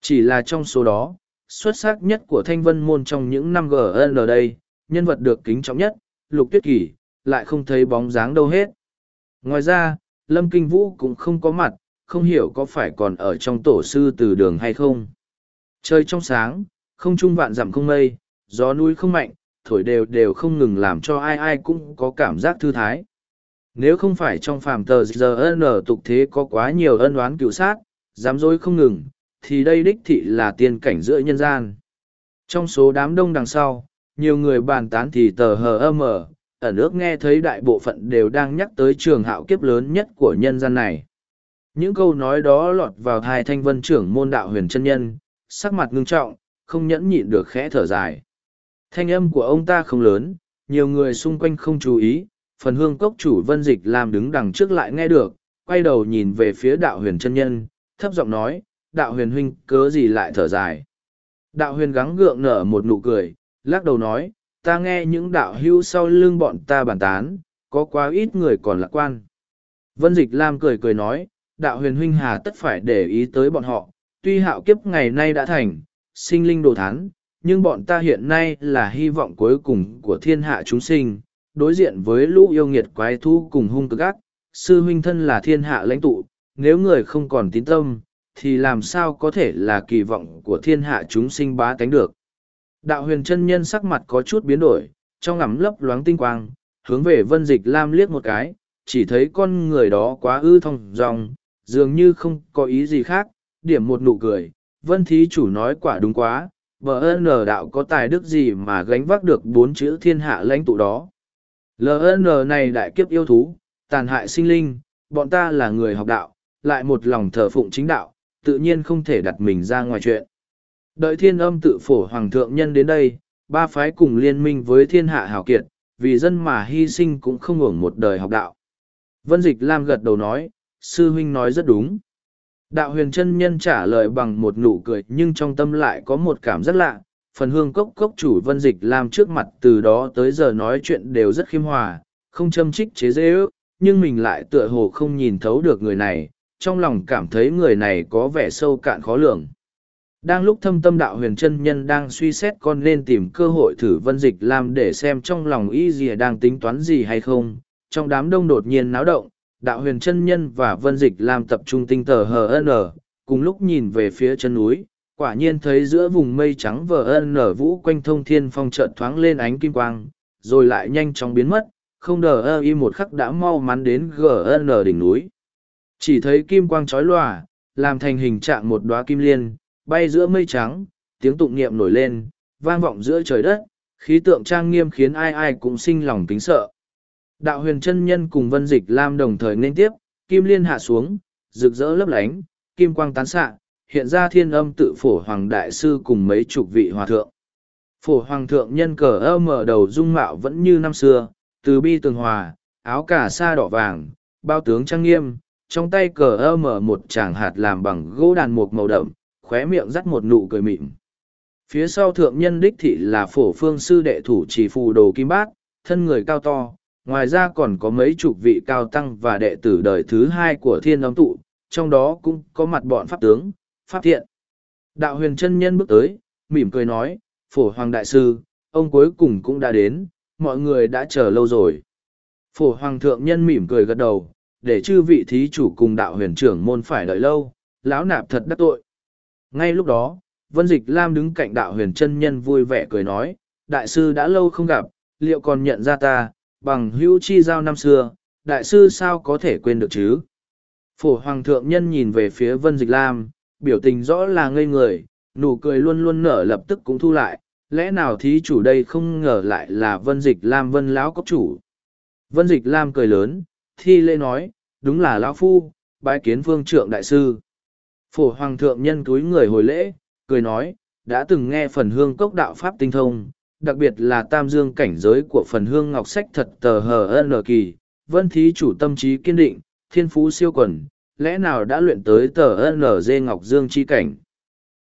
Chỉ là trong số đó, xuất sắc nhất của thanh vân môn trong những năm GN đây, nhân vật được kính trọng nhất, lục tuyết kỳ, lại không thấy bóng dáng đâu hết. Ngoài ra, Lâm Kinh Vũ cũng không có mặt, không hiểu có phải còn ở trong tổ sư từ đường hay không. Trời trong sáng, không trung vạn dặm không mây, gió núi không mạnh, thổi đều đều không ngừng làm cho ai ai cũng có cảm giác thư thái. Nếu không phải trong phàm tờ giờ n tục thế có quá nhiều ân oán cựu sát, dám dối không ngừng, thì đây đích thị là tiên cảnh giữa nhân gian. Trong số đám đông đằng sau, nhiều người bàn tán thì tờ hờ âm ở, ở nước nghe thấy đại bộ phận đều đang nhắc tới trường hạo kiếp lớn nhất của nhân gian này. Những câu nói đó lọt vào hai thanh vân trưởng môn đạo huyền chân nhân, sắc mặt ngưng trọng, không nhẫn nhịn được khẽ thở dài. Thanh âm của ông ta không lớn, nhiều người xung quanh không chú ý, phần hương cốc chủ vân dịch làm đứng đằng trước lại nghe được, quay đầu nhìn về phía đạo huyền chân nhân, thấp giọng nói, đạo huyền huynh cớ gì lại thở dài. Đạo huyền gắng gượng nở một nụ cười, lắc đầu nói, ta nghe những đạo hưu sau lưng bọn ta bàn tán, có quá ít người còn lạc quan. Vân Dịch Lam cười cười nói, đạo huyền huynh hà tất phải để ý tới bọn họ, tuy hạo kiếp ngày nay đã thành, sinh linh đồ thán, nhưng bọn ta hiện nay là hy vọng cuối cùng của thiên hạ chúng sinh, đối diện với lũ yêu nghiệt quái thu cùng hung cực ác, sư huynh thân là thiên hạ lãnh tụ, nếu người không còn tín tâm, thì làm sao có thể là kỳ vọng của thiên hạ chúng sinh bá tánh được. Đạo huyền chân nhân sắc mặt có chút biến đổi, trong ngắm lấp loáng tinh quang, hướng về vân dịch lam liếc một cái, chỉ thấy con người đó quá ư thông dòng, dường như không có ý gì khác, điểm một nụ cười, vân thí chủ nói quả đúng quá, vợ ơn đạo có tài đức gì mà gánh vác được bốn chữ thiên hạ lãnh tụ đó. LN này đại kiếp yêu thú, tàn hại sinh linh, bọn ta là người học đạo, lại một lòng thờ phụng chính đạo, tự nhiên không thể đặt mình ra ngoài chuyện. Đợi thiên âm tự phổ hoàng thượng nhân đến đây, ba phái cùng liên minh với thiên hạ hào kiệt, vì dân mà hy sinh cũng không hưởng một đời học đạo. Vân Dịch Lam gật đầu nói, sư huynh nói rất đúng. Đạo huyền chân nhân trả lời bằng một nụ cười nhưng trong tâm lại có một cảm rất lạ. Phần hương cốc cốc chủ Vân Dịch làm trước mặt từ đó tới giờ nói chuyện đều rất khiêm hòa, không châm trích chế dễ ước, nhưng mình lại tựa hồ không nhìn thấu được người này, trong lòng cảm thấy người này có vẻ sâu cạn khó lường. Đang lúc thâm tâm đạo huyền chân nhân đang suy xét con nên tìm cơ hội thử vân dịch làm để xem trong lòng y gì đang tính toán gì hay không, trong đám đông đột nhiên náo động, đạo huyền chân nhân và vân dịch làm tập trung tinh tờ hn, cùng lúc nhìn về phía chân núi, quả nhiên thấy giữa vùng mây trắng vờ nở vũ quanh thông thiên phong trợn thoáng lên ánh kim quang, rồi lại nhanh chóng biến mất, không đờ ơ y một khắc đã mau mắn đến gn đỉnh núi. Chỉ thấy kim quang chói lòa, làm thành hình trạng một đóa kim liên, bay giữa mây trắng, tiếng tụng niệm nổi lên, vang vọng giữa trời đất, khí tượng trang nghiêm khiến ai ai cũng sinh lòng kính sợ. Đạo huyền chân nhân cùng vân dịch lam đồng thời nên tiếp, kim liên hạ xuống, rực rỡ lấp lánh, kim quang tán xạ, hiện ra thiên âm tự phổ hoàng đại sư cùng mấy chục vị hòa thượng. Phổ hoàng thượng nhân cờ ơ mở đầu dung mạo vẫn như năm xưa, từ bi tường hòa, áo cà sa đỏ vàng, bao tướng trang nghiêm, trong tay cờ ơ mở một tràng hạt làm bằng gỗ đàn mục màu đậm, khóe miệng dắt một nụ cười mịn. Phía sau thượng nhân đích thị là phổ phương sư đệ thủ chỉ phù đồ kim bát, thân người cao to, ngoài ra còn có mấy chục vị cao tăng và đệ tử đời thứ hai của thiên âm tụ, trong đó cũng có mặt bọn pháp tướng, pháp thiện. Đạo huyền chân nhân bước tới, mỉm cười nói, phổ hoàng đại sư, ông cuối cùng cũng đã đến, mọi người đã chờ lâu rồi. Phổ hoàng thượng nhân mỉm cười gật đầu, để chư vị thí chủ cùng đạo huyền trưởng môn phải đợi lâu, lão nạp thật đắc tội. Ngay lúc đó, Vân Dịch Lam đứng cạnh đạo huyền chân nhân vui vẻ cười nói, đại sư đã lâu không gặp, liệu còn nhận ra ta, bằng hữu chi giao năm xưa, đại sư sao có thể quên được chứ? Phổ Hoàng thượng nhân nhìn về phía Vân Dịch Lam, biểu tình rõ là ngây người, nụ cười luôn luôn nở lập tức cũng thu lại, lẽ nào thí chủ đây không ngờ lại là Vân Dịch Lam Vân lão cốc chủ. Vân Dịch Lam cười lớn, thi lễ nói, đúng là lão phu, bái kiến vương trượng đại sư. Phổ hoàng thượng nhân túi người hồi lễ, cười nói, đã từng nghe phần hương cốc đạo pháp tinh thông, đặc biệt là tam dương cảnh giới của phần hương ngọc sách thật tờ hờ n kỳ, vân thí chủ tâm trí kiên định, thiên phú siêu quần, lẽ nào đã luyện tới tờ NG Ngọc Dương chi cảnh.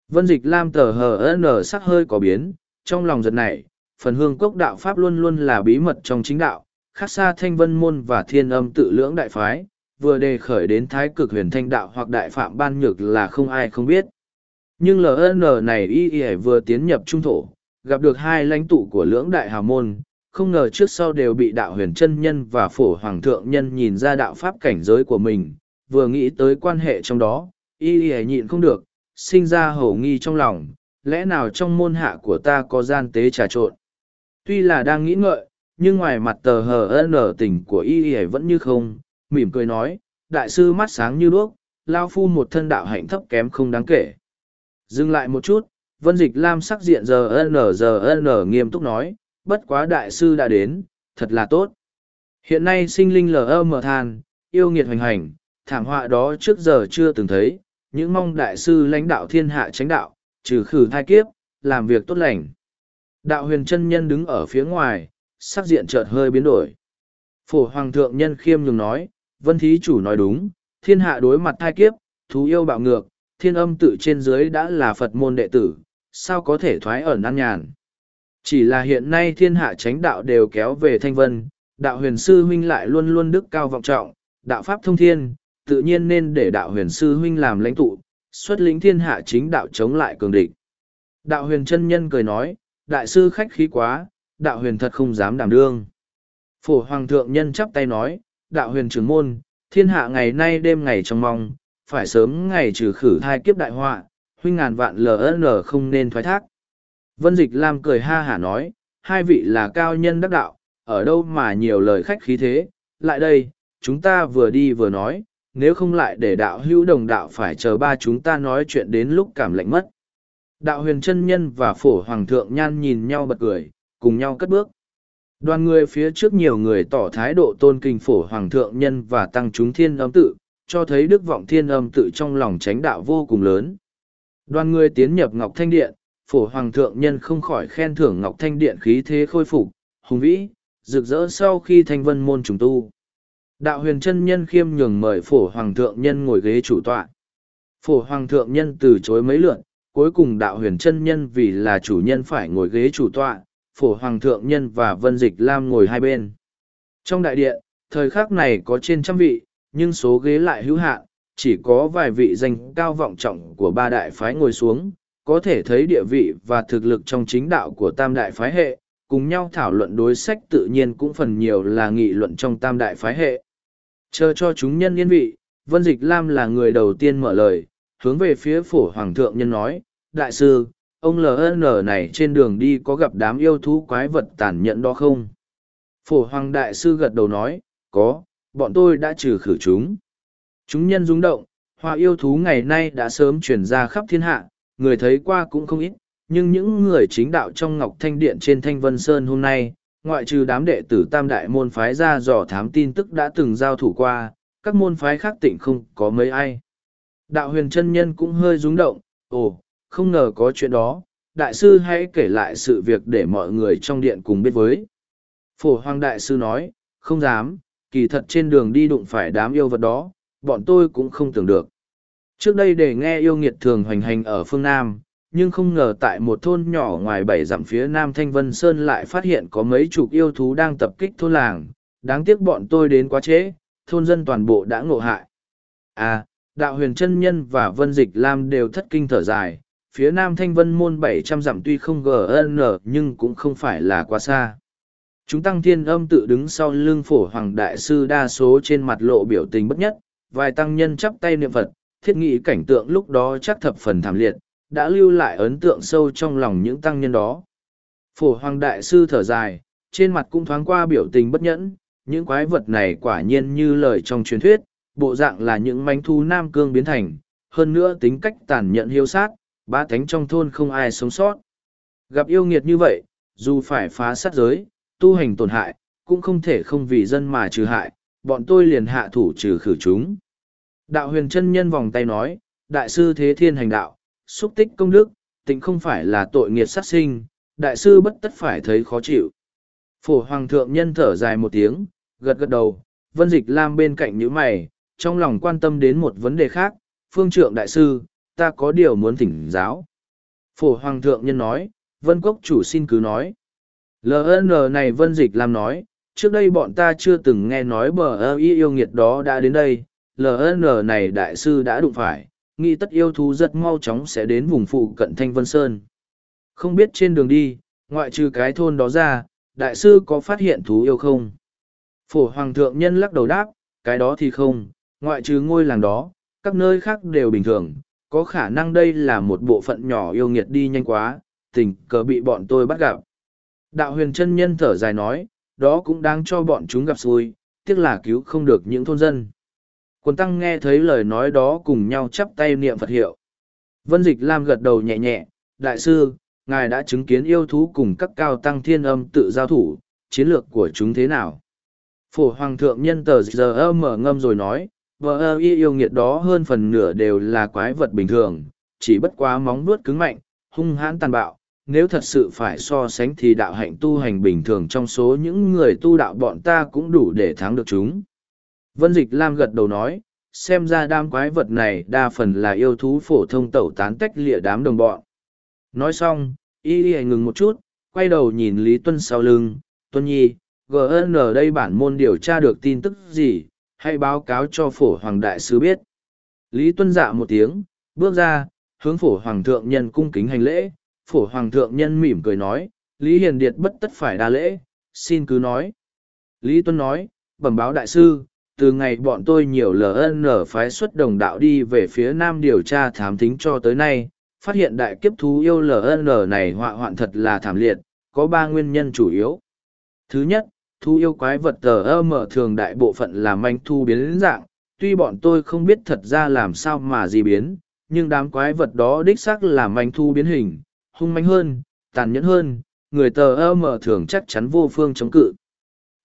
Vân dịch lam tờ hờ n sắc hơi có biến, trong lòng giật này, phần hương cốc đạo Pháp luôn luôn là bí mật trong chính đạo, khác xa thanh vân môn và thiên âm tự lưỡng đại phái, vừa đề khởi đến thái cực huyền thanh đạo hoặc đại phạm ban nhược là không ai không biết. Nhưng LN này y y vừa tiến nhập trung thổ, gặp được hai lãnh tụ của lưỡng đại hào môn, không ngờ trước sau đều bị đạo huyền chân nhân và phổ hoàng thượng nhân nhìn ra đạo pháp cảnh giới của mình, vừa nghĩ tới quan hệ trong đó, y y nhịn không được, sinh ra hổ nghi trong lòng, lẽ nào trong môn hạ của ta có gian tế trà trộn. Tuy là đang nghĩ ngợi, nhưng ngoài mặt tờ hờ nở tình của y y vẫn như không, mỉm cười nói, đại sư mắt sáng như đuốc, lao phu một thân đạo hạnh thấp kém không đáng kể. Dừng lại một chút, vân dịch lam sắc diện giờ n giờ n nghiêm túc nói, bất quá đại sư đã đến, thật là tốt. Hiện nay sinh linh lờ mờ than, yêu nghiệt hoành hành, thảm họa đó trước giờ chưa từng thấy, những mong đại sư lãnh đạo thiên hạ tránh đạo, trừ khử thai kiếp, làm việc tốt lành. Đạo huyền chân nhân đứng ở phía ngoài, sắc diện chợt hơi biến đổi. Phổ hoàng thượng nhân khiêm nhường nói, vân thí chủ nói đúng, thiên hạ đối mặt thai kiếp, thú yêu bạo ngược, thiên âm tự trên dưới đã là Phật môn đệ tử, sao có thể thoái ẩn an nhàn. Chỉ là hiện nay thiên hạ chánh đạo đều kéo về thanh vân, đạo huyền sư huynh lại luôn luôn đức cao vọng trọng, đạo pháp thông thiên, tự nhiên nên để đạo huyền sư huynh làm lãnh tụ, xuất lĩnh thiên hạ chính đạo chống lại cường địch. Đạo huyền chân nhân cười nói, đại sư khách khí quá, đạo huyền thật không dám đảm đương. Phổ hoàng thượng nhân chắp tay nói, đạo huyền trưởng môn, thiên hạ ngày nay đêm ngày trong mong, phải sớm ngày trừ khử thai kiếp đại họa, huynh ngàn vạn LN không nên thoái thác. Vân Dịch Lam cười ha hả nói, hai vị là cao nhân đắc đạo, ở đâu mà nhiều lời khách khí thế, lại đây, chúng ta vừa đi vừa nói, nếu không lại để đạo hữu đồng đạo phải chờ ba chúng ta nói chuyện đến lúc cảm lạnh mất. Đạo huyền chân nhân và phổ hoàng thượng nhan nhìn nhau bật cười, cùng nhau cất bước. Đoàn người phía trước nhiều người tỏ thái độ tôn kinh phổ hoàng thượng nhân và tăng chúng thiên âm tự, cho thấy đức vọng thiên âm tự trong lòng tránh đạo vô cùng lớn. Đoàn người tiến nhập Ngọc Thanh Điện, phổ hoàng thượng nhân không khỏi khen thưởng Ngọc Thanh Điện khí thế khôi phục, hùng vĩ, rực rỡ sau khi thanh vân môn trùng tu. Đạo huyền chân nhân khiêm nhường mời phổ hoàng thượng nhân ngồi ghế chủ tọa. Phổ hoàng thượng nhân từ chối mấy lượn, cuối cùng đạo huyền chân nhân vì là chủ nhân phải ngồi ghế chủ tọa, phổ hoàng thượng nhân và vân dịch lam ngồi hai bên. Trong đại điện, thời khắc này có trên trăm vị, nhưng số ghế lại hữu hạn, chỉ có vài vị danh cao vọng trọng của ba đại phái ngồi xuống, có thể thấy địa vị và thực lực trong chính đạo của tam đại phái hệ, cùng nhau thảo luận đối sách tự nhiên cũng phần nhiều là nghị luận trong tam đại phái hệ. Chờ cho chúng nhân yên vị, Vân Dịch Lam là người đầu tiên mở lời, hướng về phía phổ hoàng thượng nhân nói, Đại sư, ông LN này trên đường đi có gặp đám yêu thú quái vật tàn nhẫn đó không? Phổ hoàng đại sư gật đầu nói, có, bọn tôi đã trừ khử chúng. Chúng nhân rung động, hoa yêu thú ngày nay đã sớm chuyển ra khắp thiên hạ, người thấy qua cũng không ít, nhưng những người chính đạo trong Ngọc Thanh Điện trên Thanh Vân Sơn hôm nay, ngoại trừ đám đệ tử tam đại môn phái ra dò thám tin tức đã từng giao thủ qua, các môn phái khác tỉnh không có mấy ai. Đạo huyền chân nhân cũng hơi rung động, ồ, không ngờ có chuyện đó, đại sư hãy kể lại sự việc để mọi người trong điện cùng biết với. Phổ hoàng đại sư nói, không dám, kỳ thật trên đường đi đụng phải đám yêu vật đó, bọn tôi cũng không tưởng được. Trước đây để nghe yêu nghiệt thường hoành hành ở phương Nam, nhưng không ngờ tại một thôn nhỏ ngoài bảy dặm phía nam Thanh Vân Sơn lại phát hiện có mấy chục yêu thú đang tập kích thôn làng. Đáng tiếc bọn tôi đến quá trễ, thôn dân toàn bộ đã ngộ hại. À, đạo huyền chân nhân và vân dịch lam đều thất kinh thở dài, phía nam Thanh Vân môn bảy trăm dặm tuy không GN nhưng cũng không phải là quá xa. Chúng tăng thiên âm tự đứng sau lưng phổ hoàng đại sư đa số trên mặt lộ biểu tình bất nhất, vài tăng nhân chắp tay niệm Phật, thiết nghĩ cảnh tượng lúc đó chắc thập phần thảm liệt, đã lưu lại ấn tượng sâu trong lòng những tăng nhân đó. Phổ Hoàng Đại Sư thở dài, trên mặt cũng thoáng qua biểu tình bất nhẫn, những quái vật này quả nhiên như lời trong truyền thuyết, bộ dạng là những manh thu nam cương biến thành, hơn nữa tính cách tàn nhẫn hiếu sát, ba thánh trong thôn không ai sống sót. Gặp yêu nghiệt như vậy, dù phải phá sát giới, tu hành tổn hại, cũng không thể không vì dân mà trừ hại, bọn tôi liền hạ thủ trừ khử chúng. Đạo huyền chân nhân vòng tay nói, đại sư thế thiên hành đạo, xúc tích công đức, tịnh không phải là tội nghiệt sát sinh, đại sư bất tất phải thấy khó chịu. Phổ hoàng thượng nhân thở dài một tiếng, gật gật đầu, Vân Dịch Lam bên cạnh những mày, trong lòng quan tâm đến một vấn đề khác, phương trượng đại sư, ta có điều muốn thỉnh giáo. Phổ Hoàng thượng nhân nói, Vân Cốc chủ xin cứ nói. LN này Vân Dịch Lam nói, trước đây bọn ta chưa từng nghe nói bờ ơ y yêu nghiệt đó đã đến đây, LN này đại sư đã đụng phải, nghĩ tất yêu thú rất mau chóng sẽ đến vùng phụ cận Thanh Vân Sơn. Không biết trên đường đi, ngoại trừ cái thôn đó ra, đại sư có phát hiện thú yêu không? Phổ Hoàng thượng nhân lắc đầu đáp, cái đó thì không, ngoại trừ ngôi làng đó, các nơi khác đều bình thường, có khả năng đây là một bộ phận nhỏ yêu nghiệt đi nhanh quá, tình cờ bị bọn tôi bắt gặp. Đạo huyền chân nhân thở dài nói, đó cũng đáng cho bọn chúng gặp xui, tiếc là cứu không được những thôn dân. Quân tăng nghe thấy lời nói đó cùng nhau chắp tay niệm Phật hiệu. Vân Dịch Lam gật đầu nhẹ nhẹ, Đại sư, ngài đã chứng kiến yêu thú cùng các cao tăng thiên âm tự giao thủ, chiến lược của chúng thế nào? Phổ Hoàng thượng nhân tờ giờ mở ngâm rồi nói, vợ ơ y yêu nghiệt đó hơn phần nửa đều là quái vật bình thường, chỉ bất quá móng nuốt cứng mạnh, hung hãn tàn bạo. Nếu thật sự phải so sánh thì đạo hạnh tu hành bình thường trong số những người tu đạo bọn ta cũng đủ để thắng được chúng. Vân Dịch Lam gật đầu nói, xem ra đám quái vật này đa phần là yêu thú phổ thông tẩu tán tách lịa đám đồng bọn. Nói xong, y y ngừng một chút, quay đầu nhìn Lý Tuân sau lưng, Tuân Nhi, GN ở đây bản môn điều tra được tin tức gì, hãy báo cáo cho phổ hoàng đại sứ biết. Lý Tuân dạ một tiếng, bước ra, hướng phổ hoàng thượng nhân cung kính hành lễ, phổ hoàng thượng nhân mỉm cười nói, Lý Hiền Điệt bất tất phải đa lễ, xin cứ nói. Lý Tuân nói, bẩm báo đại sư, từ ngày bọn tôi nhiều ln phái xuất đồng đạo đi về phía nam điều tra thám thính cho tới nay, phát hiện đại kiếp thú yêu ln này họa hoạn thật là thảm liệt, có ba nguyên nhân chủ yếu. Thứ nhất, thú yêu quái vật tờ ơ mở thường đại bộ phận là manh thu biến dạng, tuy bọn tôi không biết thật ra làm sao mà gì biến, nhưng đám quái vật đó đích xác là manh thu biến hình, hung manh hơn, tàn nhẫn hơn, người tờ ơ mở thường chắc chắn vô phương chống cự.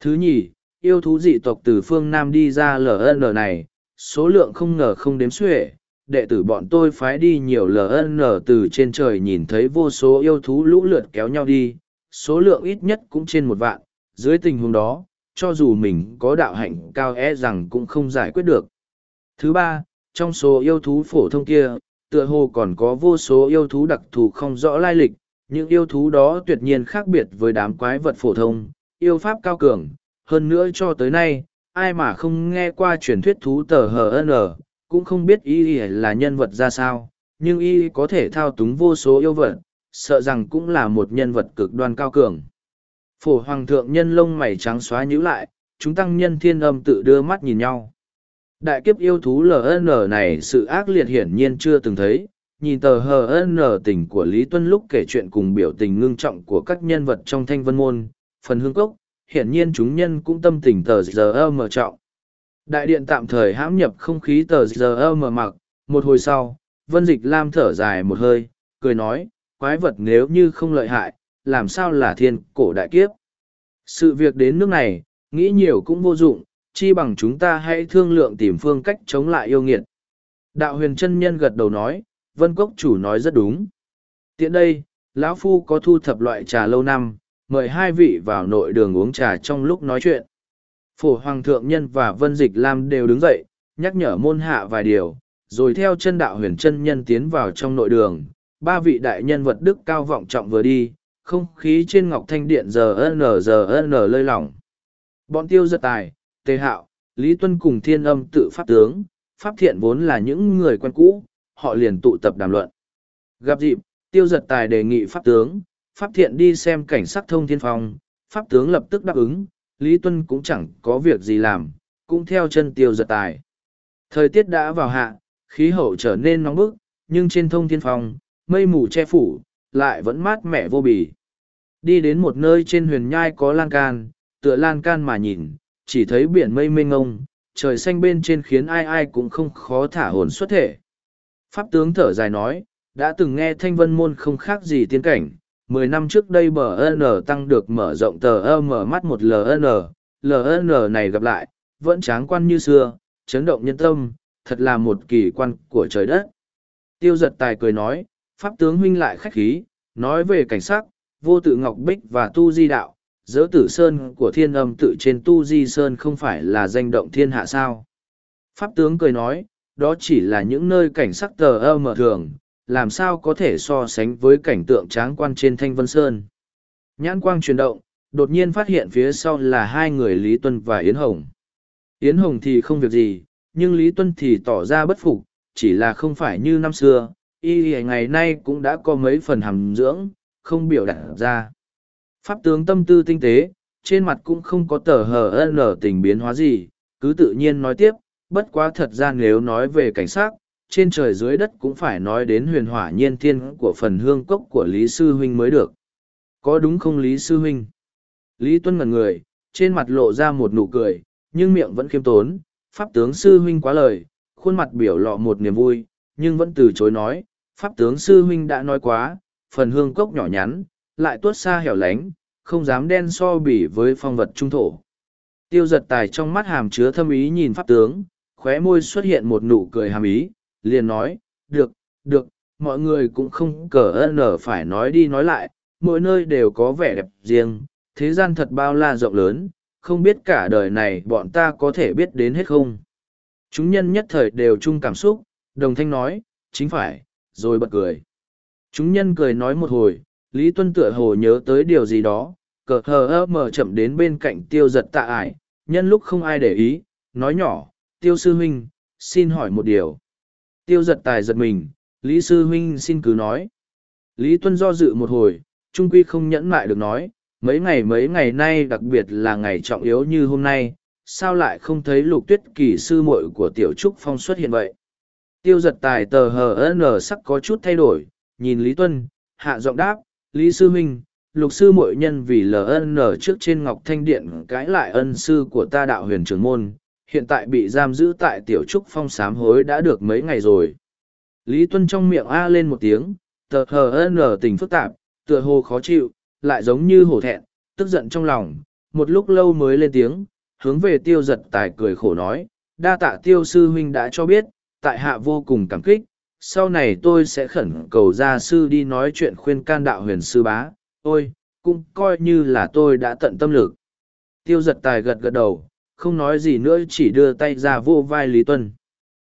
Thứ nhì yêu thú dị tộc từ phương Nam đi ra LN này, số lượng không ngờ không đếm xuể. Đệ tử bọn tôi phái đi nhiều LN từ trên trời nhìn thấy vô số yêu thú lũ lượt kéo nhau đi, số lượng ít nhất cũng trên một vạn. Dưới tình huống đó, cho dù mình có đạo hạnh cao e rằng cũng không giải quyết được. Thứ ba, trong số yêu thú phổ thông kia, tựa hồ còn có vô số yêu thú đặc thù không rõ lai lịch, những yêu thú đó tuyệt nhiên khác biệt với đám quái vật phổ thông, yêu pháp cao cường, hơn nữa cho tới nay, ai mà không nghe qua truyền thuyết thú tờ hn cũng không biết y là nhân vật ra sao, nhưng y có thể thao túng vô số yêu vật, sợ rằng cũng là một nhân vật cực đoan cao cường. Phổ hoàng thượng nhân lông mày trắng xóa nhữ lại, chúng tăng nhân thiên âm tự đưa mắt nhìn nhau. Đại kiếp yêu thú ln này sự ác liệt hiển nhiên chưa từng thấy, nhìn tờ hn tình của lý tuân lúc kể chuyện cùng biểu tình ngưng trọng của các nhân vật trong thanh vân môn, phần hương cốc hiển nhiên chúng nhân cũng tâm tình tờ giờ mở trọng. Đại điện tạm thời hãm nhập không khí tờ giờ mở mặc, một hồi sau, Vân Dịch Lam thở dài một hơi, cười nói, quái vật nếu như không lợi hại, làm sao là thiên cổ đại kiếp. Sự việc đến nước này, nghĩ nhiều cũng vô dụng, chi bằng chúng ta hãy thương lượng tìm phương cách chống lại yêu nghiệt. Đạo huyền chân nhân gật đầu nói, Vân Cốc chủ nói rất đúng. Tiện đây, lão Phu có thu thập loại trà lâu năm, mời hai vị vào nội đường uống trà trong lúc nói chuyện. Phổ Hoàng Thượng Nhân và Vân Dịch Lam đều đứng dậy, nhắc nhở môn hạ vài điều, rồi theo chân đạo huyền chân nhân tiến vào trong nội đường. Ba vị đại nhân vật đức cao vọng trọng vừa đi, không khí trên ngọc thanh điện giờ n giờ n lơi lỏng. Bọn tiêu giật tài, tề hạo, Lý Tuân cùng thiên âm tự pháp tướng, pháp thiện vốn là những người quen cũ, họ liền tụ tập đàm luận. Gặp dịp, tiêu giật tài đề nghị pháp tướng, Pháp thiện đi xem cảnh sắc thông thiên phong, Pháp tướng lập tức đáp ứng, Lý Tuân cũng chẳng có việc gì làm, cũng theo chân tiêu giật tài. Thời tiết đã vào hạ, khí hậu trở nên nóng bức, nhưng trên thông thiên phong, mây mù che phủ, lại vẫn mát mẻ vô bì. Đi đến một nơi trên huyền nhai có lan can, tựa lan can mà nhìn, chỉ thấy biển mây mênh ngông, trời xanh bên trên khiến ai ai cũng không khó thả hồn xuất thể. Pháp tướng thở dài nói, đã từng nghe thanh vân môn không khác gì tiên cảnh, mười năm trước đây bờ N tăng được mở rộng tờ ơ mở mắt một LN, LN này gặp lại, vẫn tráng quan như xưa, chấn động nhân tâm, thật là một kỳ quan của trời đất. Tiêu giật tài cười nói, Pháp tướng huynh lại khách khí, nói về cảnh sắc, vô tự ngọc bích và tu di đạo, dỡ tử sơn của thiên âm tự trên tu di sơn không phải là danh động thiên hạ sao pháp tướng cười nói đó chỉ là những nơi cảnh sắc tờ ơ mở thường làm sao có thể so sánh với cảnh tượng tráng quan trên thanh vân sơn? Nhãn quang chuyển động, đột nhiên phát hiện phía sau là hai người lý tuân và yến hồng. Yến hồng thì không việc gì, nhưng lý tuân thì tỏ ra bất phục, chỉ là không phải như năm xưa, y ngày nay cũng đã có mấy phần hàm dưỡng, không biểu đạt ra. Pháp tướng tâm tư tinh tế, trên mặt cũng không có tờ hờ nở tình biến hóa gì, cứ tự nhiên nói tiếp, bất quá thật ra nếu nói về cảnh sát trên trời dưới đất cũng phải nói đến huyền hỏa nhiên thiên của phần hương cốc của lý sư huynh mới được. Có đúng không lý sư huynh? Lý tuân ngẩn người, trên mặt lộ ra một nụ cười, nhưng miệng vẫn khiêm tốn. Pháp tướng sư huynh quá lời, khuôn mặt biểu lọ một niềm vui, nhưng vẫn từ chối nói, pháp tướng sư huynh đã nói quá, phần hương cốc nhỏ nhắn, lại tuốt xa hẻo lánh, không dám đen so bỉ với phong vật trung thổ. Tiêu giật tài trong mắt hàm chứa thâm ý nhìn pháp tướng, khóe môi xuất hiện một nụ cười hàm ý liền nói, được được, mọi người cũng không cờ ơn ở phải nói đi nói lại, mỗi nơi đều có vẻ đẹp riêng, thế gian thật bao la rộng lớn, không biết cả đời này bọn ta có thể biết đến hết không? Chúng nhân nhất thời đều chung cảm xúc, đồng thanh nói, chính phải, rồi bật cười. Chúng nhân cười nói một hồi, lý tuân tựa hồ nhớ tới điều gì đó, cờ hờ ơ mở chậm đến bên cạnh tiêu giật tạ ải, nhân lúc không ai để ý, nói nhỏ, tiêu sư huynh, xin hỏi một điều tiêu giật tài giật mình, lý sư huynh xin cứ nói. Lý tuân do dự một hồi, trung quy không nhẫn mại được nói, mấy ngày mấy ngày nay đặc biệt là ngày trọng yếu như hôm nay, sao lại không thấy lục tuyết kỳ sư muội của tiểu trúc phong xuất hiện vậy? Tiêu giật tài tờ hờ n sắc có chút thay đổi, nhìn lý tuân, hạ giọng đáp, lý sư huynh, lục sư muội nhân vì ln trước trên ngọc thanh điện cãi lại ân sư của ta đạo huyền trưởng môn hiện tại bị giam giữ tại tiểu trúc phong sám hối đã được mấy ngày rồi. Lý tuân trong miệng a lên một tiếng, tờ hờ n tình phức tạp, tựa hồ khó chịu, lại giống như hổ thẹn, tức giận trong lòng. Một lúc lâu mới lên tiếng, hướng về tiêu giật tài cười khổ nói, đa tạ tiêu sư huynh đã cho biết, tại hạ vô cùng cảm kích, sau này tôi sẽ khẩn cầu gia sư đi nói chuyện khuyên can đạo huyền sư bá, ôi, cũng coi như là tôi đã tận tâm lực. Tiêu giật tài gật gật đầu không nói gì nữa, chỉ đưa tay ra vô vai lý tuân.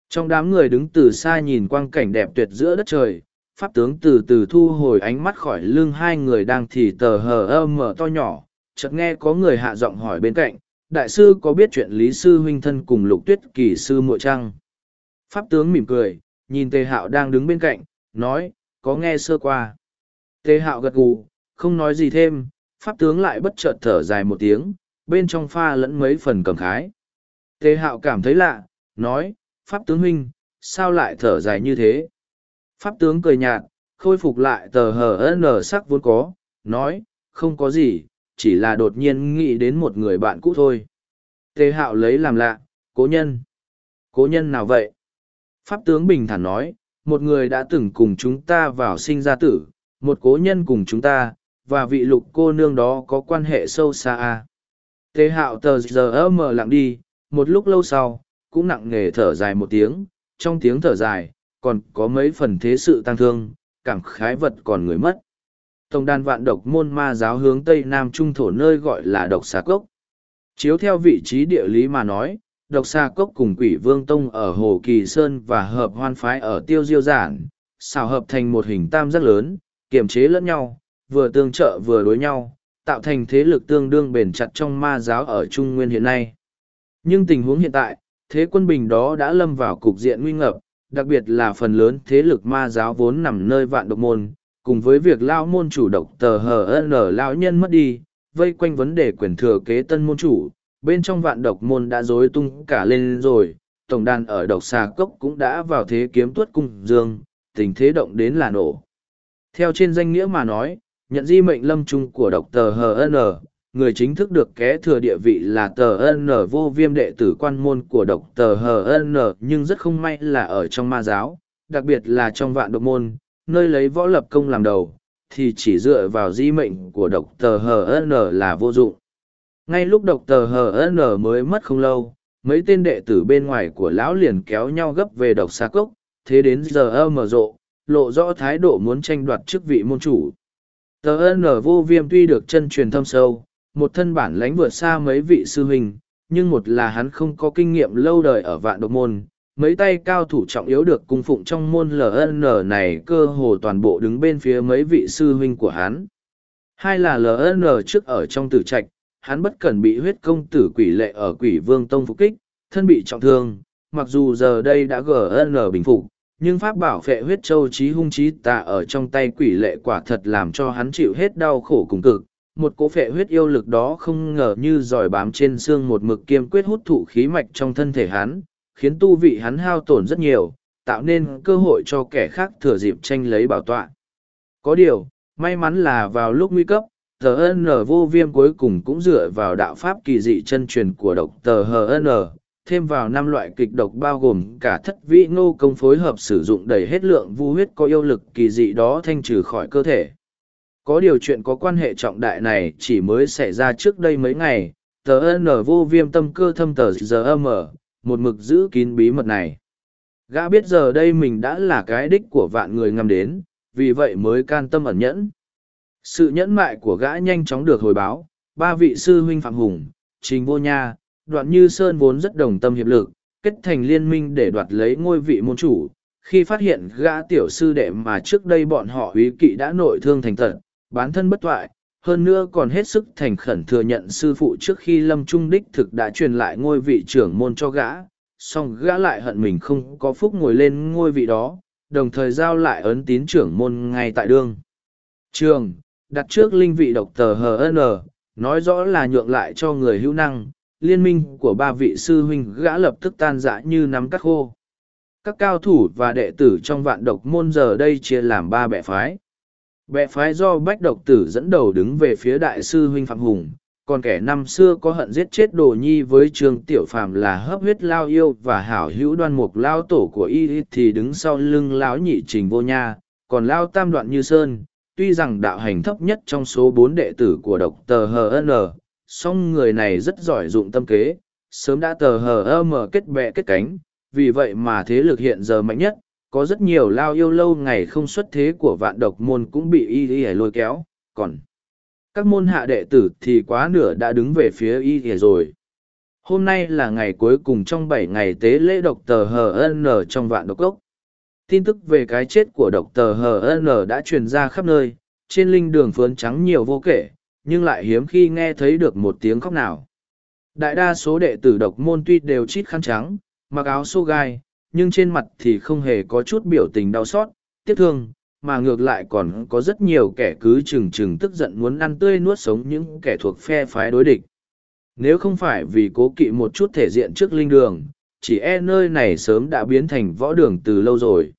Trong đám người đứng từ xa nhìn quang cảnh đẹp tuyệt giữa đất trời, pháp tướng từ từ thu hồi ánh mắt khỏi lưng hai người đang thì tờ hờ ơ mở to nhỏ. Chợt nghe có người hạ giọng hỏi bên cạnh, đại sư có biết chuyện lý sư huynh thân cùng lục tuyết kỳ sư muội trăng pháp tướng mỉm cười, nhìn tề hạo đang đứng bên cạnh, nói, có nghe sơ qua. Tề hạo gật gù, không nói gì thêm. Pháp tướng lại bất chợt thở dài một tiếng bên trong pha lẫn mấy phần cầm khái. Tề hạo cảm thấy lạ, nói, pháp tướng huynh, sao lại thở dài như thế? Pháp tướng cười nhạt, khôi phục lại tờ hờ nở sắc vốn có, nói, không có gì, chỉ là đột nhiên nghĩ đến một người bạn cũ thôi. Tề hạo lấy làm lạ, cố nhân. Cố nhân nào vậy? Pháp tướng bình thản nói, một người đã từng cùng chúng ta vào sinh ra tử, một cố nhân cùng chúng ta, và vị lục cô nương đó có quan hệ sâu xa à? Tề hạo tờ giờ mờ lặng đi, một lúc lâu sau, cũng nặng nề thở dài một tiếng, trong tiếng thở dài, còn có mấy phần thế sự tăng thương, cảm khái vật còn người mất. Tổng đàn vạn độc môn ma giáo hướng tây nam trung thổ nơi gọi là độc xà cốc. Chiếu theo vị trí địa lý mà nói, độc xà cốc cùng quỷ vương tông ở hồ kỳ sơn và hợp hoan phái ở tiêu diêu giản, xào hợp thành một hình tam giác lớn, kiềm chế lẫn nhau, vừa tương trợ vừa đối nhau tạo thành thế lực tương đương bền chặt trong ma giáo ở trung nguyên hiện nay. Nhưng tình huống hiện tại, thế quân bình đó đã lâm vào cục diện nguy ngập, đặc biệt là phần lớn thế lực ma giáo vốn nằm nơi vạn độc môn, cùng với việc lao môn chủ độc tờ HN lao nhân mất đi, vây quanh vấn đề quyền thừa kế tân môn chủ, bên trong vạn độc môn đã rối tung cả lên rồi, tổng đàn ở độc xà cốc cũng đã vào thế kiếm tuất cung dương, tình thế động đến là nổ. Theo trên danh nghĩa mà nói nhận di mệnh lâm trung của độc tờ hn người chính thức được kế thừa địa vị là tờ n vô viêm đệ tử quan môn của độc tờ hn nhưng rất không may là ở trong ma giáo, đặc biệt là trong vạn độc môn, nơi lấy võ lập công làm đầu, thì chỉ dựa vào di mệnh của độc tờ hn là vô dụng. Ngay lúc độc tờ hn mới mất không lâu, mấy tên đệ tử bên ngoài của lão liền kéo nhau gấp về độc xa cốc, thế đến giờ ơ mở rộ, lộ rõ thái độ muốn tranh đoạt chức vị môn chủ tờ n vô viêm tuy được chân truyền thâm sâu một thân bản lãnh vượt xa mấy vị sư huynh, nhưng một là hắn không có kinh nghiệm lâu đời ở vạn độc môn, mấy tay cao thủ trọng yếu được cung phụng trong môn LN này cơ hồ toàn bộ đứng bên phía mấy vị sư huynh của hắn. Hai là LN trước ở trong tử trạch, hắn bất cần bị huyết công tử quỷ lệ ở quỷ vương tông phục kích, thân bị trọng thương, mặc dù giờ đây đã GN bình phục, nhưng pháp bảo phệ huyết châu trí hung trí tà ở trong tay quỷ lệ quả thật làm cho hắn chịu hết đau khổ cùng cực. Một cỗ phệ huyết yêu lực đó không ngờ như giỏi bám trên xương một mực kiêm quyết hút thụ khí mạch trong thân thể hắn, khiến tu vị hắn hao tổn rất nhiều, tạo nên cơ hội cho kẻ khác thừa dịp tranh lấy bảo tọa. Có điều, may mắn là vào lúc nguy cấp, tờ n vô viêm cuối cùng cũng dựa vào đạo pháp kỳ dị chân truyền của độc tờ hn thêm vào năm loại kịch độc bao gồm cả thất vĩ ngô công phối hợp sử dụng đầy hết lượng vu huyết có yêu lực kỳ dị đó thanh trừ khỏi cơ thể. Có điều chuyện có quan hệ trọng đại này chỉ mới xảy ra trước đây mấy ngày, tờ n vô viêm tâm cơ thâm tờ giờ âm một mực giữ kín bí mật này. Gã biết giờ đây mình đã là cái đích của vạn người ngầm đến, vì vậy mới can tâm ẩn nhẫn. Sự nhẫn mại của gã nhanh chóng được hồi báo, ba vị sư huynh phạm hùng, trình vô nha đoạn như sơn vốn rất đồng tâm hiệp lực, kết thành liên minh để đoạt lấy ngôi vị môn chủ. Khi phát hiện gã tiểu sư đệ mà trước đây bọn họ húy kỵ đã nội thương thành tật, bán thân bất toại, hơn nữa còn hết sức thành khẩn thừa nhận sư phụ trước khi lâm trung đích thực đã truyền lại ngôi vị trưởng môn cho gã, song gã lại hận mình không có phúc ngồi lên ngôi vị đó, đồng thời giao lại ấn tín trưởng môn ngay tại đương trường, đặt trước linh vị độc tờ hn nói rõ là nhượng lại cho người hữu năng liên minh của ba vị sư huynh gã lập tức tan rã như nắm cắt khô. Các cao thủ và đệ tử trong vạn độc môn giờ đây chia làm ba bẻ phái. Bẻ phái do bách độc tử dẫn đầu đứng về phía đại sư huynh Phạm Hùng, còn kẻ năm xưa có hận giết chết đồ nhi với trường tiểu phàm là hấp huyết lao yêu và hảo hữu đoan mục lao tổ của y thì đứng sau lưng lão nhị trình vô nha, còn lao tam đoạn như sơn. Tuy rằng đạo hành thấp nhất trong số bốn đệ tử của độc tờ HN, song người này rất giỏi dụng tâm kế, sớm đã tờ hờ ơ mở kết bè kết cánh, vì vậy mà thế lực hiện giờ mạnh nhất, có rất nhiều lao yêu lâu ngày không xuất thế của vạn độc môn cũng bị y y lôi kéo, còn các môn hạ đệ tử thì quá nửa đã đứng về phía y y rồi. Hôm nay là ngày cuối cùng trong bảy ngày tế lễ độc tờ HN trong vạn độc cốc. Tin tức về cái chết của độc tờ HN đã truyền ra khắp nơi, trên linh đường phướn trắng nhiều vô kể, nhưng lại hiếm khi nghe thấy được một tiếng khóc nào. Đại đa số đệ tử độc môn tuy đều chít khăn trắng, mặc áo xô gai, nhưng trên mặt thì không hề có chút biểu tình đau xót, tiếc thương, mà ngược lại còn có rất nhiều kẻ cứ chừng chừng tức giận muốn ăn tươi nuốt sống những kẻ thuộc phe phái đối địch. Nếu không phải vì cố kỵ một chút thể diện trước linh đường, chỉ e nơi này sớm đã biến thành võ đường từ lâu rồi.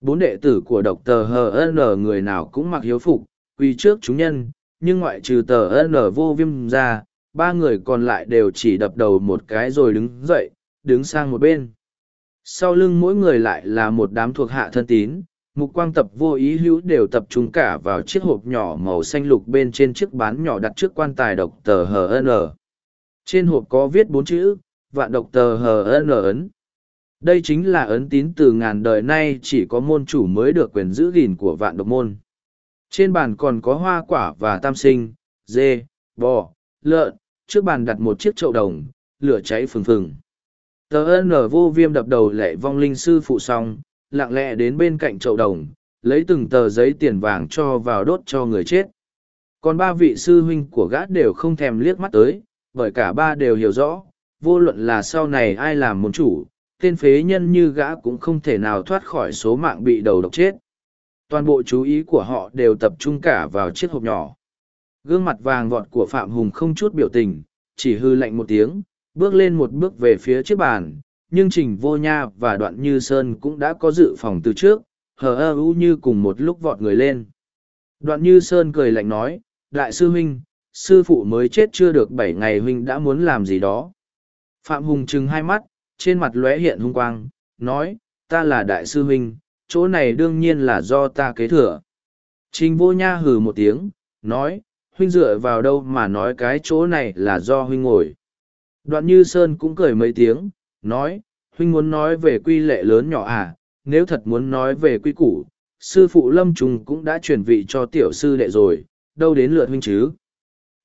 Bốn đệ tử của độc tờ HN người nào cũng mặc hiếu phục, quy trước chúng nhân, nhưng ngoại trừ tờ N vô viêm ra, ba người còn lại đều chỉ đập đầu một cái rồi đứng dậy, đứng sang một bên. Sau lưng mỗi người lại là một đám thuộc hạ thân tín, mục quang tập vô ý hữu đều tập trung cả vào chiếc hộp nhỏ màu xanh lục bên trên chiếc bán nhỏ đặt trước quan tài độc tờ HN. Trên hộp có viết bốn chữ, vạn độc tờ HN ấn. Đây chính là ấn tín từ ngàn đời nay chỉ có môn chủ mới được quyền giữ gìn của vạn độc môn. Trên bàn còn có hoa quả và tam sinh, dê, bò, lợn, trước bàn đặt một chiếc chậu đồng, lửa cháy phừng phừng. Tờ ơn ở vô viêm đập đầu lệ vong linh sư phụ xong, lặng lẽ đến bên cạnh chậu đồng, lấy từng tờ giấy tiền vàng cho vào đốt cho người chết. Còn ba vị sư huynh của gã đều không thèm liếc mắt tới, bởi cả ba đều hiểu rõ, vô luận là sau này ai làm môn chủ, tên phế nhân như gã cũng không thể nào thoát khỏi số mạng bị đầu độc chết toàn bộ chú ý của họ đều tập trung cả vào chiếc hộp nhỏ. Gương mặt vàng vọt của phạm hùng không chút biểu tình, chỉ hư lạnh một tiếng, bước lên một bước về phía chiếc bàn, nhưng trình vô nha và đoạn như sơn cũng đã có dự phòng từ trước, hờ ơ u như cùng một lúc vọt người lên. Đoạn như sơn cười lạnh nói, đại sư huynh, sư phụ mới chết chưa được bảy ngày huynh đã muốn làm gì đó. Phạm hùng trừng hai mắt, trên mặt lóe hiện hung quang, nói, ta là đại sư huynh chỗ này đương nhiên là do ta kế thừa. Trình vô nha hừ một tiếng, nói, huynh dựa vào đâu mà nói cái chỗ này là do huynh ngồi. Đoạn như Sơn cũng cười mấy tiếng, nói, huynh muốn nói về quy lệ lớn nhỏ à, nếu thật muốn nói về quy củ, sư phụ lâm trùng cũng đã chuyển vị cho tiểu sư đệ rồi, đâu đến lượt huynh chứ.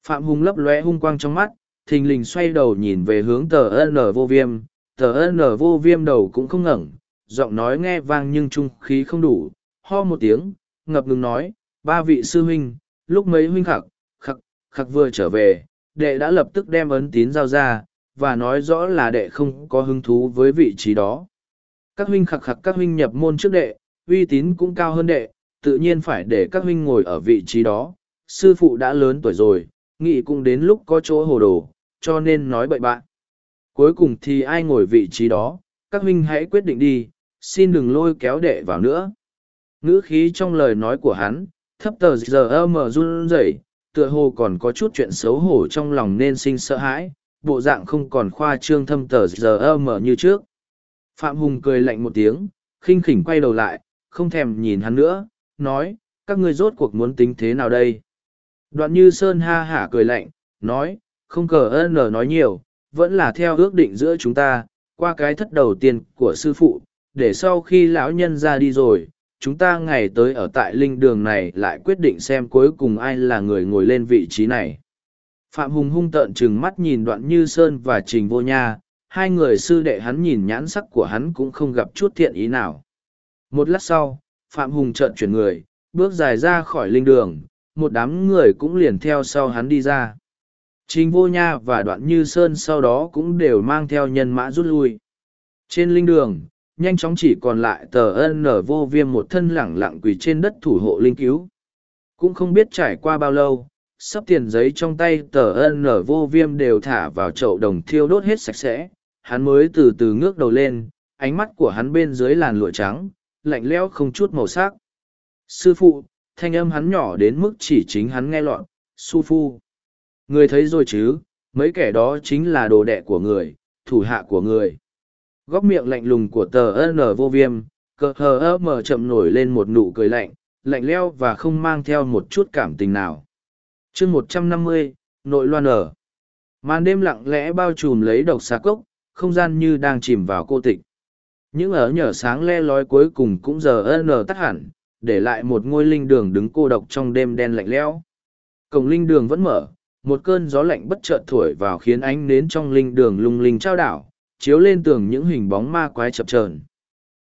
Phạm Hùng lấp lóe hung quang trong mắt, thình lình xoay đầu nhìn về hướng tờ N vô viêm, tờ N vô viêm đầu cũng không ngẩng, giọng nói nghe vang nhưng trung khí không đủ, ho một tiếng, ngập ngừng nói, ba vị sư huynh, lúc mấy huynh khặc, khặc, khặc vừa trở về, đệ đã lập tức đem ấn tín giao ra, và nói rõ là đệ không có hứng thú với vị trí đó. Các huynh khặc khặc các huynh nhập môn trước đệ, uy tín cũng cao hơn đệ, tự nhiên phải để các huynh ngồi ở vị trí đó. Sư phụ đã lớn tuổi rồi, nghĩ cũng đến lúc có chỗ hồ đồ, cho nên nói bậy bạn. Cuối cùng thì ai ngồi vị trí đó, các huynh hãy quyết định đi, xin đừng lôi kéo đệ vào nữa. Ngữ khí trong lời nói của hắn, thấp tờ giờ mờ run rẩy, tựa hồ còn có chút chuyện xấu hổ trong lòng nên sinh sợ hãi, bộ dạng không còn khoa trương thâm tờ giờ mờ như trước. Phạm Hùng cười lạnh một tiếng, khinh khỉnh quay đầu lại, không thèm nhìn hắn nữa, nói, các ngươi rốt cuộc muốn tính thế nào đây? Đoạn như Sơn ha hả cười lạnh, nói, không cờ ơn nói nhiều, vẫn là theo ước định giữa chúng ta, qua cái thất đầu tiên của sư phụ, để sau khi lão nhân ra đi rồi, chúng ta ngày tới ở tại linh đường này lại quyết định xem cuối cùng ai là người ngồi lên vị trí này. Phạm Hùng hung tợn chừng mắt nhìn đoạn như Sơn và Trình Vô Nha, hai người sư đệ hắn nhìn nhãn sắc của hắn cũng không gặp chút thiện ý nào. Một lát sau, Phạm Hùng trợn chuyển người, bước dài ra khỏi linh đường, một đám người cũng liền theo sau hắn đi ra. Trình Vô Nha và Đoạn Như Sơn sau đó cũng đều mang theo nhân mã rút lui. Trên linh đường, nhanh chóng chỉ còn lại tờ ân nở vô viêm một thân lẳng lặng quỳ trên đất thủ hộ linh cứu. Cũng không biết trải qua bao lâu, sắp tiền giấy trong tay tờ ân nở vô viêm đều thả vào chậu đồng thiêu đốt hết sạch sẽ, hắn mới từ từ ngước đầu lên, ánh mắt của hắn bên dưới làn lụa trắng, lạnh lẽo không chút màu sắc. Sư phụ, thanh âm hắn nhỏ đến mức chỉ chính hắn nghe lọn su phu. Người thấy rồi chứ, mấy kẻ đó chính là đồ đệ của người, thủ hạ của người. Góc miệng lạnh lùng của tờ N vô viêm, cờ hờ ơ mở chậm nổi lên một nụ cười lạnh, lạnh leo và không mang theo một chút cảm tình nào. chương một trăm năm mươi nội loan ở. Màn đêm lặng lẽ bao trùm lấy độc xà cốc, không gian như đang chìm vào cô tịch. Những ở nhở sáng le lói cuối cùng cũng giờ N tắt hẳn, để lại một ngôi linh đường đứng cô độc trong đêm đen lạnh lẽo. Cổng linh đường vẫn mở, một cơn gió lạnh bất chợt thổi vào khiến ánh nến trong linh đường lung linh trao đảo, chiếu lên tường những hình bóng ma quái chập chờn.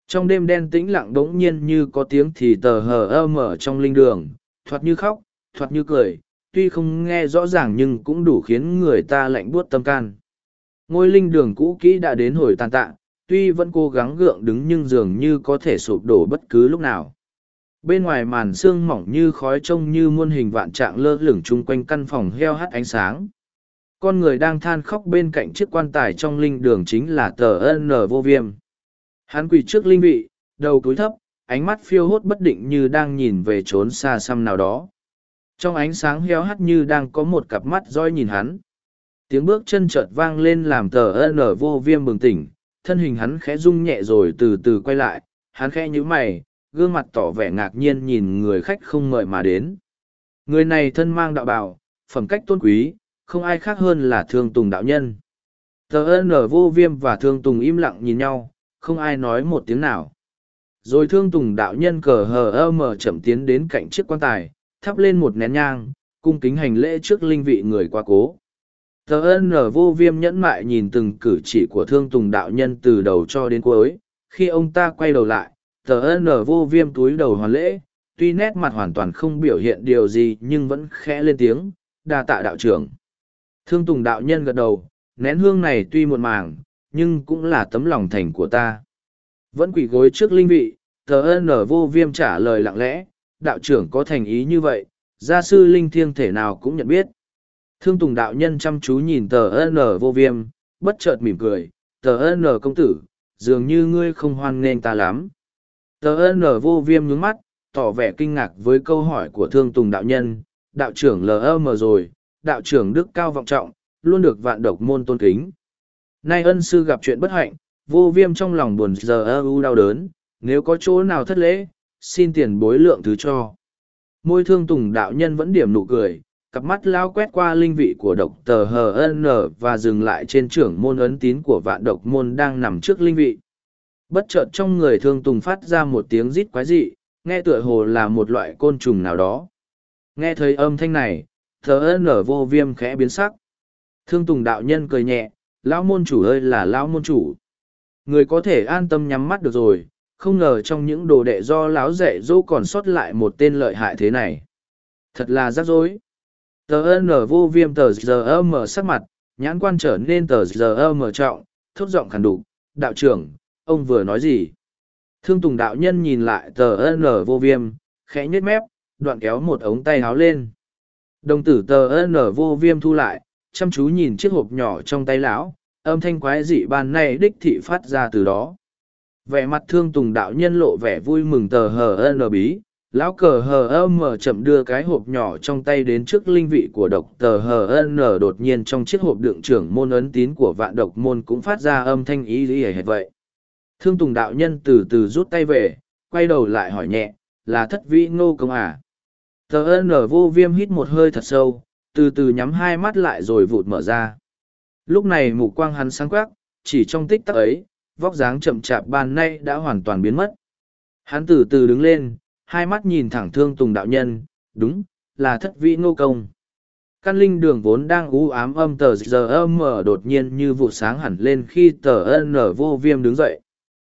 Trong đêm đen tĩnh lặng bỗng nhiên như có tiếng thì tờ hờ ơ mở trong linh đường, thoạt như khóc, thoạt như cười, tuy không nghe rõ ràng nhưng cũng đủ khiến người ta lạnh buốt tâm can. Ngôi linh đường cũ kỹ đã đến hồi tàn tạ, tuy vẫn cố gắng gượng đứng nhưng dường như có thể sụp đổ bất cứ lúc nào. Bên ngoài màn sương mỏng như khói trông như muôn hình vạn trạng lơ lửng chung quanh căn phòng heo hắt ánh sáng. Con người đang than khóc bên cạnh chiếc quan tài trong linh đường chính là tờ N vô viêm. Hắn quỳ trước linh vị, đầu cúi thấp, ánh mắt phiêu hốt bất định như đang nhìn về trốn xa xăm nào đó. Trong ánh sáng heo hắt như đang có một cặp mắt roi nhìn hắn. Tiếng bước chân chợt vang lên làm tờ N vô viêm bừng tỉnh, thân hình hắn khẽ rung nhẹ rồi từ từ quay lại, hắn khẽ nhíu mày, gương mặt tỏ vẻ ngạc nhiên nhìn người khách không ngợi mà đến. Người này thân mang đạo bào, phẩm cách tôn quý, không ai khác hơn là thương tùng đạo nhân. Tờ ơn vô viêm và thương tùng im lặng nhìn nhau, không ai nói một tiếng nào. Rồi thương tùng đạo nhân cờ hờ ơ mờ chậm tiến đến cạnh chiếc quan tài, thắp lên một nén nhang, cung kính hành lễ trước linh vị người qua cố. Tờ ơn vô viêm nhẫn mại nhìn từng cử chỉ của thương tùng đạo nhân từ đầu cho đến cuối, khi ông ta quay đầu lại, tờ n vô viêm túi đầu hoàn lễ tuy nét mặt hoàn toàn không biểu hiện điều gì nhưng vẫn khẽ lên tiếng đa tạ đạo trưởng thương tùng đạo nhân gật đầu, nén hương này tuy muộn màng, nhưng cũng là tấm lòng thành của ta. Vẫn quỳ gối trước linh vị, tờ ở vô viêm trả lời lặng lẽ, đạo trưởng có thành ý như vậy, gia sư linh thiêng thể nào cũng nhận biết. Thương tùng đạo nhân chăm chú nhìn tờ ở vô viêm, bất chợt mỉm cười, tờ ở công tử, dường như ngươi không hoan nghênh ta lắm. Tờ ở vô viêm nhướng mắt, tỏ vẻ kinh ngạc với câu hỏi của thương tùng đạo nhân, đạo trưởng lờ mờ rồi đạo trưởng đức cao vọng trọng, luôn được vạn độc môn tôn kính. Nay ân sư gặp chuyện bất hạnh, vô viêm trong lòng buồn giờ ơ u đau đớn, nếu có chỗ nào thất lễ, xin tiền bối lượng thứ cho. Môi thương tùng đạo nhân vẫn điểm nụ cười, cặp mắt lao quét qua linh vị của độc tờ hn và dừng lại trên trưởng môn ấn tín của vạn độc môn đang nằm trước linh vị. Bất chợt trong người thương tùng phát ra một tiếng rít quái dị, nghe tựa hồ là một loại côn trùng nào đó. Nghe thấy âm thanh này Thờ nở vô viêm khẽ biến sắc. Thương Tùng đạo nhân cười nhẹ, lão môn chủ ơi là lão môn chủ. Người có thể an tâm nhắm mắt được rồi, không ngờ trong những đồ đệ do lão dạy dỗ còn sót lại một tên lợi hại thế này. Thật là rắc rối. Tờ N vô viêm tờ giờ mở sắc mặt, nhãn quan trở nên tờ giờ mở trọng, thốt giọng khẳng đục, đạo trưởng, ông vừa nói gì? Thương Tùng đạo nhân nhìn lại tờ N vô viêm, khẽ nhếch mép, đoạn kéo một ống tay háo lên. Đồng tử tờ N vô viêm thu lại, chăm chú nhìn chiếc hộp nhỏ trong tay lão, âm thanh quái dị ban nay đích thị phát ra từ đó. Vẻ mặt thương tùng đạo nhân lộ vẻ vui mừng tờ hờ n bí, lão cờ hờ mở chậm đưa cái hộp nhỏ trong tay đến trước linh vị của độc tờ hờ n đột nhiên trong chiếc hộp đựng trưởng môn ấn tín của vạn độc môn cũng phát ra âm thanh ý ý hệt vậy. Thương tùng đạo nhân từ từ rút tay về, quay đầu lại hỏi nhẹ, là thất vĩ ngô công à? Tờ n vô viêm hít một hơi thật sâu, từ từ nhắm hai mắt lại rồi vụt mở ra. Lúc này mục quang hắn sáng quắc, chỉ trong tích tắc ấy, vóc dáng chậm chạp ban nay đã hoàn toàn biến mất. Hắn từ từ đứng lên, hai mắt nhìn thẳng thương tùng đạo nhân, đúng, là thất vĩ ngô công. Căn linh đường vốn đang u ám âm tờ giờ âm mở đột nhiên như vụ sáng hẳn lên khi tờ ân nở vô viêm đứng dậy.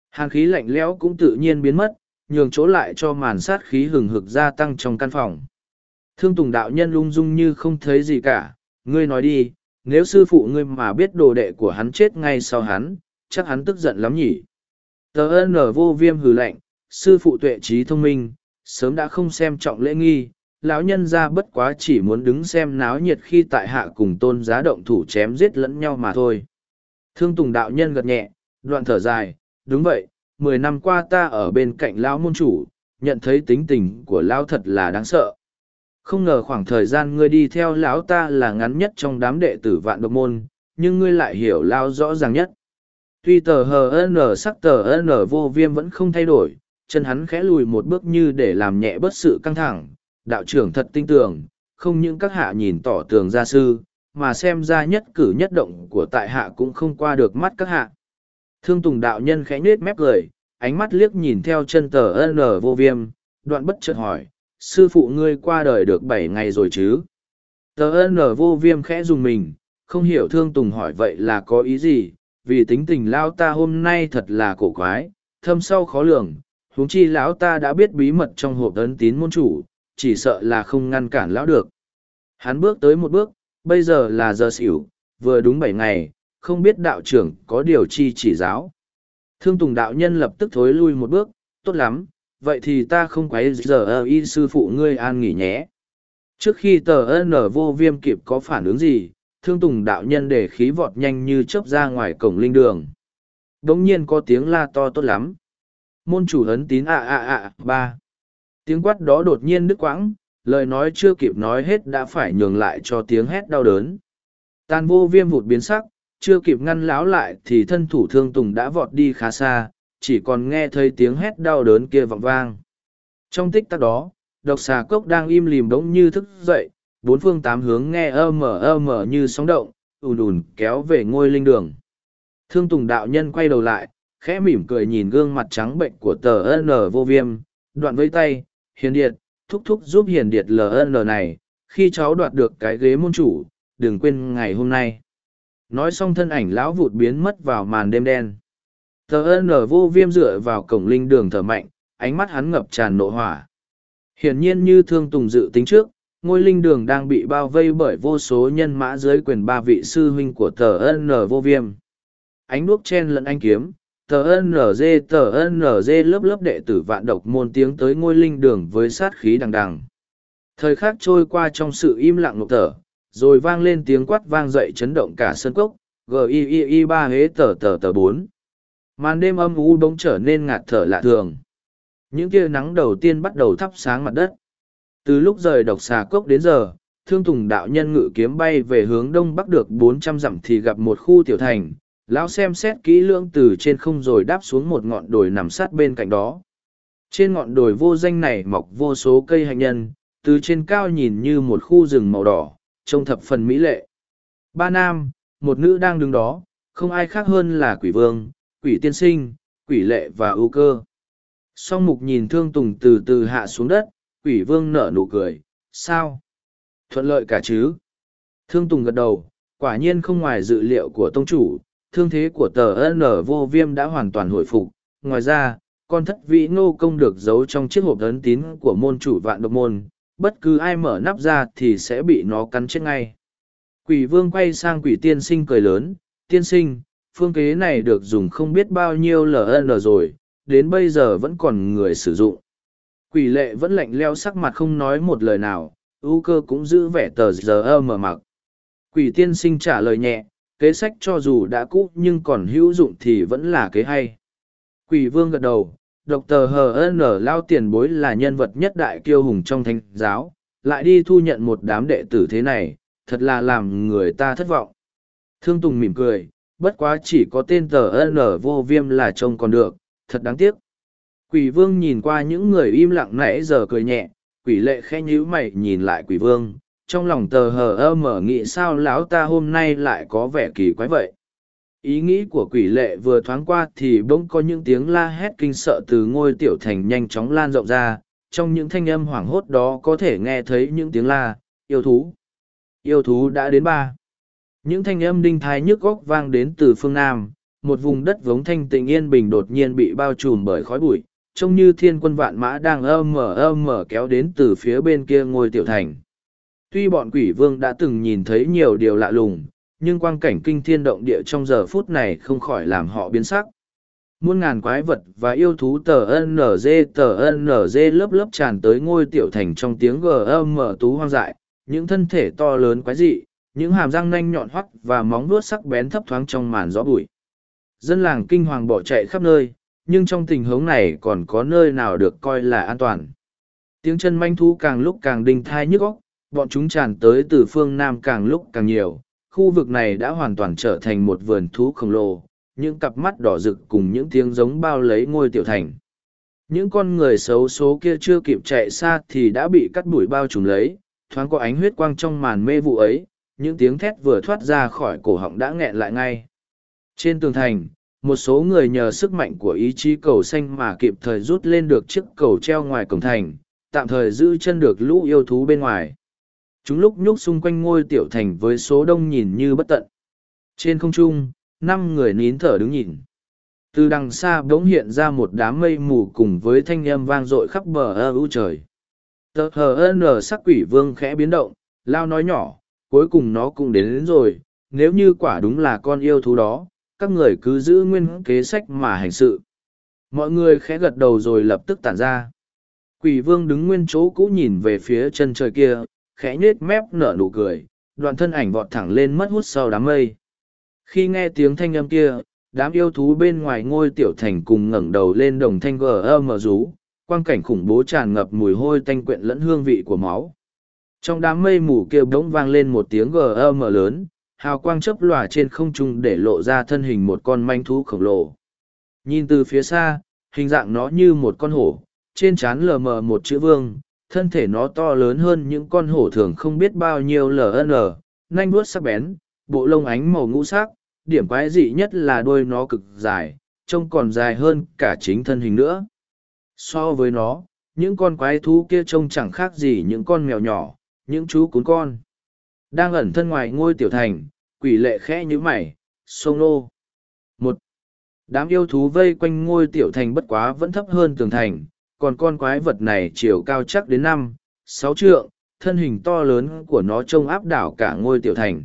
Hàn khí lạnh lẽo cũng tự nhiên biến mất, nhường chỗ lại cho màn sát khí hừng hực gia tăng trong căn phòng. Thương Tùng đạo nhân lung dung như không thấy gì cả, ngươi nói đi, nếu sư phụ ngươi mà biết đồ đệ của hắn chết ngay sau hắn, chắc hắn tức giận lắm nhỉ. Tờ ơn ở vô viêm hừ lạnh, sư phụ tuệ trí thông minh, sớm đã không xem trọng lễ nghi, lão nhân ra bất quá chỉ muốn đứng xem náo nhiệt khi tại hạ cùng tôn giá động thủ chém giết lẫn nhau mà thôi. Thương Tùng đạo nhân gật nhẹ, đoạn thở dài, đúng vậy, mười năm qua ta ở bên cạnh lão môn chủ, nhận thấy tính tình của lão thật là đáng sợ. Không ngờ khoảng thời gian ngươi đi theo lão ta là ngắn nhất trong đám đệ tử vạn độc môn nhưng ngươi lại hiểu lão rõ ràng nhất. Tuy tờ hờ n sắc tờ n vô viêm vẫn không thay đổi chân hắn khẽ lùi một bước như để làm nhẹ bớt sự căng thẳng. Đạo trưởng thật tin tưởng không những các hạ nhìn tỏ tường gia sư mà xem ra nhất cử nhất động của tại hạ cũng không qua được mắt các hạ thương tùng đạo nhân khẽ nết mép cười, ánh mắt liếc nhìn theo chân tờ n vô viêm, đoạn bất chợt hỏi, sư phụ ngươi qua đời được bảy ngày rồi chứ? Tờ ân vô viêm khẽ dùng mình, không hiểu thương tùng hỏi vậy là có ý gì, vì tính tình lao ta hôm nay thật là cổ quái, thâm sâu khó lường, huống chi lão ta đã biết bí mật trong hộp ấn tín môn chủ, chỉ sợ là không ngăn cản lão được. Hắn bước tới một bước, bây giờ là giờ xỉu, vừa đúng bảy ngày không biết đạo trưởng có điều chi chỉ giáo. Thương tùng đạo nhân lập tức thối lui một bước, tốt lắm, vậy thì ta không quấy giờ ơ y sư phụ ngươi an nghỉ nhé. Trước khi tờ ân vô viêm kịp có phản ứng gì, thương tùng đạo nhân để khí vọt nhanh như chớp ra ngoài cổng linh đường. Đống nhiên có tiếng la to tốt lắm. Môn chủ hấn tín ạ ạ ạ ba. Tiếng quát đó đột nhiên đứt quãng, lời nói chưa kịp nói hết đã phải nhường lại cho tiếng hét đau đớn. Tàn vô viêm vụt biến sắc chưa kịp ngăn láo lại thì thân thủ thương tùng đã vọt đi khá xa chỉ còn nghe thấy tiếng hét đau đớn kia vọng vang. Trong tích tắc đó, độc xà cốc đang im lìm đống như thức dậy, bốn phương tám hướng nghe ơ mờ ơ mờ như sóng động, ùn ùn kéo về ngôi linh đường. Thương Tùng đạo nhân quay đầu lại, khẽ mỉm cười nhìn gương mặt trắng bệnh của tờ N vô viêm, đoạn với tay, hiền điệt, thúc thúc giúp hiền điệt LN này, khi cháu đoạt được cái ghế môn chủ, đừng quên ngày hôm nay. Nói xong thân ảnh lão vụt biến mất vào màn đêm đen. Tờ N vô viêm dựa vào cổng linh đường thở mạnh, ánh mắt hắn ngập tràn nộ hỏa. Hiển nhiên như thương tùng dự tính trước, ngôi linh đường đang bị bao vây bởi vô số nhân mã dưới quyền ba vị sư huynh của tờ N vô viêm. Ánh đuốc chen lẫn anh kiếm, tờ Ân tờ Dê lớp lớp đệ tử vạn độc môn tiếng tới ngôi linh đường với sát khí đằng đằng. Thời khắc trôi qua trong sự im lặng ngục thở, rồi vang lên tiếng quát vang dậy chấn động cả sân cốc, giii ba hế tờ tờ tờ bốn. Màn đêm âm u bỗng trở nên ngạt thở lạ thường. Những tia nắng đầu tiên bắt đầu thắp sáng mặt đất. Từ lúc rời độc xà cốc đến giờ thương tùng đạo nhân ngự kiếm bay về hướng đông bắc được bốn trăm dặm thì gặp một khu tiểu thành. Lão xem xét kỹ lưỡng từ trên không rồi đáp xuống một ngọn đồi nằm sát bên cạnh đó. Trên ngọn đồi vô danh này mọc vô số cây hạnh nhân từ trên cao nhìn như một khu rừng màu đỏ trông thập phần mỹ lệ ba nam một nữ đang đứng đó không ai khác hơn là quỷ vương quỷ tiên sinh, quỷ lệ và ưu cơ. Song mục nhìn thương tùng từ từ hạ xuống đất, quỷ vương nở nụ cười, sao? Thuận lợi cả chứ. Thương Tùng gật đầu, quả nhiên không ngoài dự liệu của tông chủ, thương thế của tờ N vô viêm đã hoàn toàn hồi phục. Ngoài ra, con thất vĩ ngô công được giấu trong chiếc hộp ấn tín của môn chủ vạn độc môn, bất cứ ai mở nắp ra thì sẽ bị nó cắn chết ngay. Quỷ vương quay sang quỷ tiên sinh cười lớn, tiên sinh, phương kế này được dùng không biết bao nhiêu LN rồi, đến bây giờ vẫn còn người sử dụng. Quỷ lệ vẫn lạnh leo sắc mặt không nói một lời nào, ưu cơ cũng giữ vẻ tờ giờ mở mặc. Quỷ tiên sinh trả lời nhẹ, kế sách cho dù đã cũ nhưng còn hữu dụng thì vẫn là kế hay. Quỷ vương gật đầu, độc tờ hn lao tiền bối là nhân vật nhất đại kiêu hùng trong thánh giáo, lại đi thu nhận một đám đệ tử thế này, thật là làm người ta thất vọng. Thương Tùng mỉm cười, bất quá chỉ có tên tờ N vô viêm là trông còn được, thật đáng tiếc. Quỷ vương nhìn qua những người im lặng nãy giờ cười nhẹ, quỷ lệ khẽ nhíu mày nhìn lại quỷ vương, trong lòng tờ hờ ơ mở nghĩ sao lão ta hôm nay lại có vẻ kỳ quái vậy. Ý nghĩ của quỷ lệ vừa thoáng qua thì bỗng có những tiếng la hét kinh sợ từ ngôi tiểu thành nhanh chóng lan rộng ra, trong những thanh âm hoảng hốt đó có thể nghe thấy những tiếng la, yêu thú. Yêu thú đã đến ba. Những thanh âm đinh thái nhức góc vang đến từ phương Nam, một vùng đất vống thanh tịnh yên bình đột nhiên bị bao trùm bởi khói bụi, trông như thiên quân vạn mã đang ơ mở ơ mở kéo đến từ phía bên kia ngôi tiểu thành. Tuy bọn quỷ vương đã từng nhìn thấy nhiều điều lạ lùng, nhưng quang cảnh kinh thiên động địa trong giờ phút này không khỏi làm họ biến sắc. Muôn ngàn quái vật và yêu thú tờ NG tờ NG lớp lớp tràn tới ngôi tiểu thành trong tiếng gm tú hoang dại, những thân thể to lớn quái dị, những hàm răng nanh nhọn hoắt và móng vuốt sắc bén thấp thoáng trong màn gió bụi. Dân làng kinh hoàng bỏ chạy khắp nơi, nhưng trong tình huống này còn có nơi nào được coi là an toàn. Tiếng chân manh thú càng lúc càng đinh thai nhức óc, bọn chúng tràn tới từ phương Nam càng lúc càng nhiều, khu vực này đã hoàn toàn trở thành một vườn thú khổng lồ, những cặp mắt đỏ rực cùng những tiếng giống bao lấy ngôi tiểu thành. Những con người xấu số kia chưa kịp chạy xa thì đã bị cắt đuổi bao trùm lấy, thoáng có ánh huyết quang trong màn mê vụ ấy, những tiếng thét vừa thoát ra khỏi cổ họng đã nghẹn lại ngay. Trên tường thành, một số người nhờ sức mạnh của ý chí cầu xanh mà kịp thời rút lên được chiếc cầu treo ngoài cổng thành, tạm thời giữ chân được lũ yêu thú bên ngoài. Chúng lúc nhúc xung quanh ngôi tiểu thành với số đông nhìn như bất tận. Trên không trung, năm người nín thở đứng nhìn. Từ đằng xa bỗng hiện ra một đám mây mù cùng với thanh âm vang dội khắp bờ ơ u trời. Tờ hờ n sắc quỷ vương khẽ biến động, lao nói nhỏ, cuối cùng nó cũng đến, đến rồi, nếu như quả đúng là con yêu thú đó, các người cứ giữ nguyên kế sách mà hành sự. Mọi người khẽ gật đầu rồi lập tức tản ra. Quỷ vương đứng nguyên chỗ cũ nhìn về phía chân trời kia, khẽ nhết mép nở nụ cười, đoạn thân ảnh vọt thẳng lên mất hút sau đám mây. Khi nghe tiếng thanh âm kia, đám yêu thú bên ngoài ngôi tiểu thành cùng ngẩng đầu lên đồng thanh gờ mở rú, quang cảnh khủng bố tràn ngập mùi hôi tanh quyện lẫn hương vị của máu. Trong đám mây mù kia bỗng vang lên một tiếng gờ mở lớn, hào quang chớp lòa trên không trung để lộ ra thân hình một con manh thú khổng lồ. Nhìn từ phía xa, hình dạng nó như một con hổ, trên trán lờ mờ một chữ vương, thân thể nó to lớn hơn những con hổ thường không biết bao nhiêu ln, nanh vuốt sắc bén, bộ lông ánh màu ngũ sắc, điểm quái dị nhất là đuôi nó cực dài, trông còn dài hơn cả chính thân hình nữa. So với nó, những con quái thú kia trông chẳng khác gì những con mèo nhỏ, những chú cún con. Đang ẩn thân ngoài ngôi tiểu thành, quỷ lệ khẽ nhữ mày, sông nô. Một, đám yêu thú vây quanh ngôi tiểu thành bất quá vẫn thấp hơn tường thành, còn con quái vật này chiều cao chắc đến năm, sáu trượng, thân hình to lớn của nó trông áp đảo cả ngôi tiểu thành.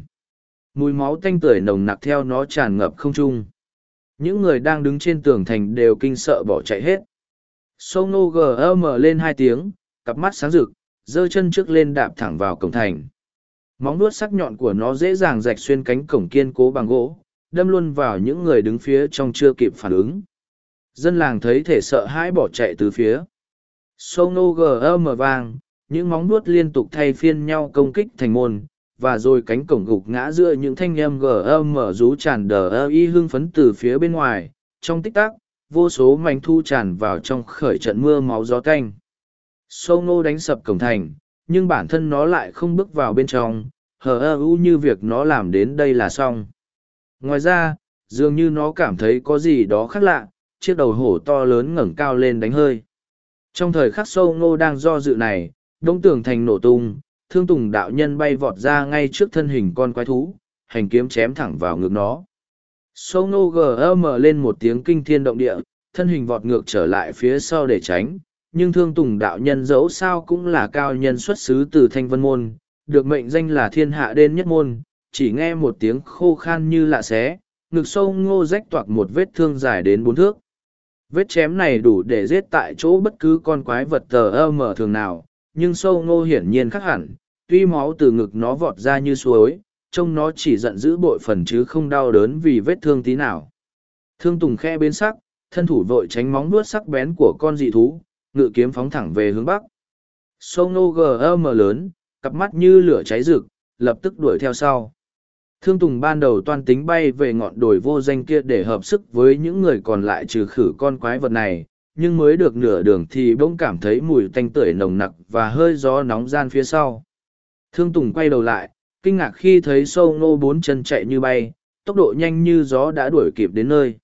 Mùi máu tanh tưởi nồng nặc theo nó tràn ngập không trung. Những người đang đứng trên tường thành đều kinh sợ bỏ chạy hết. sâu nô gm lên hai tiếng, cặp mắt sáng rực, giơ chân trước lên đạp thẳng vào cổng thành. Móng nuốt sắc nhọn của nó dễ dàng rạch xuyên cánh cổng kiên cố bằng gỗ, đâm luôn vào những người đứng phía trong chưa kịp phản ứng. Dân làng thấy thể sợ hãi bỏ chạy từ phía. sâu nô gm vang, những móng nuốt liên tục thay phiên nhau công kích thành môn, và rồi cánh cổng gục ngã giữa những thanh âm mờ rú tràn đờ y hưng phấn từ phía bên ngoài. Trong tích tắc, vô số mảnh thu tràn vào trong khởi trận mưa máu gió canh. sâu nô đánh sập cổng thành, nhưng bản thân nó lại không bước vào bên trong, hờ ơ u như việc nó làm đến đây là xong. Ngoài ra, dường như nó cảm thấy có gì đó khác lạ, chiếc đầu hổ to lớn ngẩng cao lên đánh hơi. Trong thời khắc sâu ngô đang do dự này, đông tường thành nổ tung, thương tùng đạo nhân bay vọt ra ngay trước thân hình con quái thú, hành kiếm chém thẳng vào ngực nó. Sâu ngô gầm lên một tiếng kinh thiên động địa, thân hình vọt ngược trở lại phía sau để tránh, nhưng thương tùng đạo nhân dẫu sao cũng là cao nhân xuất xứ từ thanh vân môn, được mệnh danh là thiên hạ đên nhất môn, chỉ nghe một tiếng khô khan như lạ xé, ngực sâu ngô rách toạc một vết thương dài đến bốn thước. Vết chém này đủ để giết tại chỗ bất cứ con quái vật tờ ơ mở thường nào, nhưng sâu ngô hiển nhiên khác hẳn, tuy máu từ ngực nó vọt ra như suối, trông nó chỉ giận dữ bội phần chứ không đau đớn vì vết thương tí nào. Thương Tùng khe bên sắc, thân thủ vội tránh móng nuốt sắc bén của con dị thú, ngự kiếm phóng thẳng về hướng bắc. Sâu ngô gm lớn, cặp mắt như lửa cháy rực, lập tức đuổi theo sau. Thương Tùng ban đầu toan tính bay về ngọn đồi vô danh kia để hợp sức với những người còn lại trừ khử con quái vật này, nhưng mới được nửa đường thì bỗng cảm thấy mùi tanh tưởi nồng nặc và hơi gió nóng gian phía sau. Thương Tùng quay đầu lại, kinh ngạc khi thấy sâu ngô bốn chân chạy như bay, tốc độ nhanh như gió đã đuổi kịp đến nơi.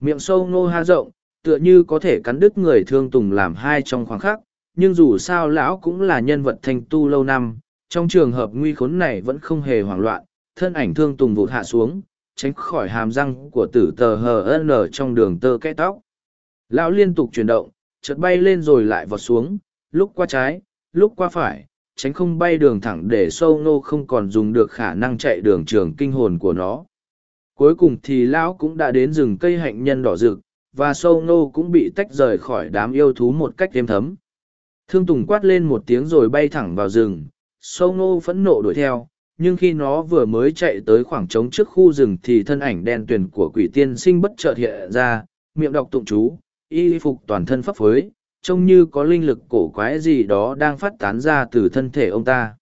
Miệng sâu ngô ha rộng, tựa như có thể cắn đứt người Thương Tùng làm hai trong khoảng khắc, nhưng dù sao lão cũng là nhân vật thành tu lâu năm, trong trường hợp nguy khốn này vẫn không hề hoảng loạn, thân ảnh thương tùng vụt hạ xuống, tránh khỏi hàm răng của tử tờ hờ ở trong đường tơ kẽ tóc. Lão liên tục chuyển động, chợt bay lên rồi lại vọt xuống, lúc qua trái, lúc qua phải, tránh không bay đường thẳng để sâu nô không còn dùng được khả năng chạy đường trường kinh hồn của nó. Cuối cùng thì lão cũng đã đến rừng cây hạnh nhân đỏ rực, và sâu nô cũng bị tách rời khỏi đám yêu thú một cách êm thấm. Thương Tùng quát lên một tiếng rồi bay thẳng vào rừng, sâu nô phẫn nộ đuổi theo, nhưng khi nó vừa mới chạy tới khoảng trống trước khu rừng thì thân ảnh đen tuyền của quỷ tiên sinh bất chợt hiện ra, miệng đọc tụng chú, y phục toàn thân phấp phới, trông như có linh lực cổ quái gì đó đang phát tán ra từ thân thể ông ta.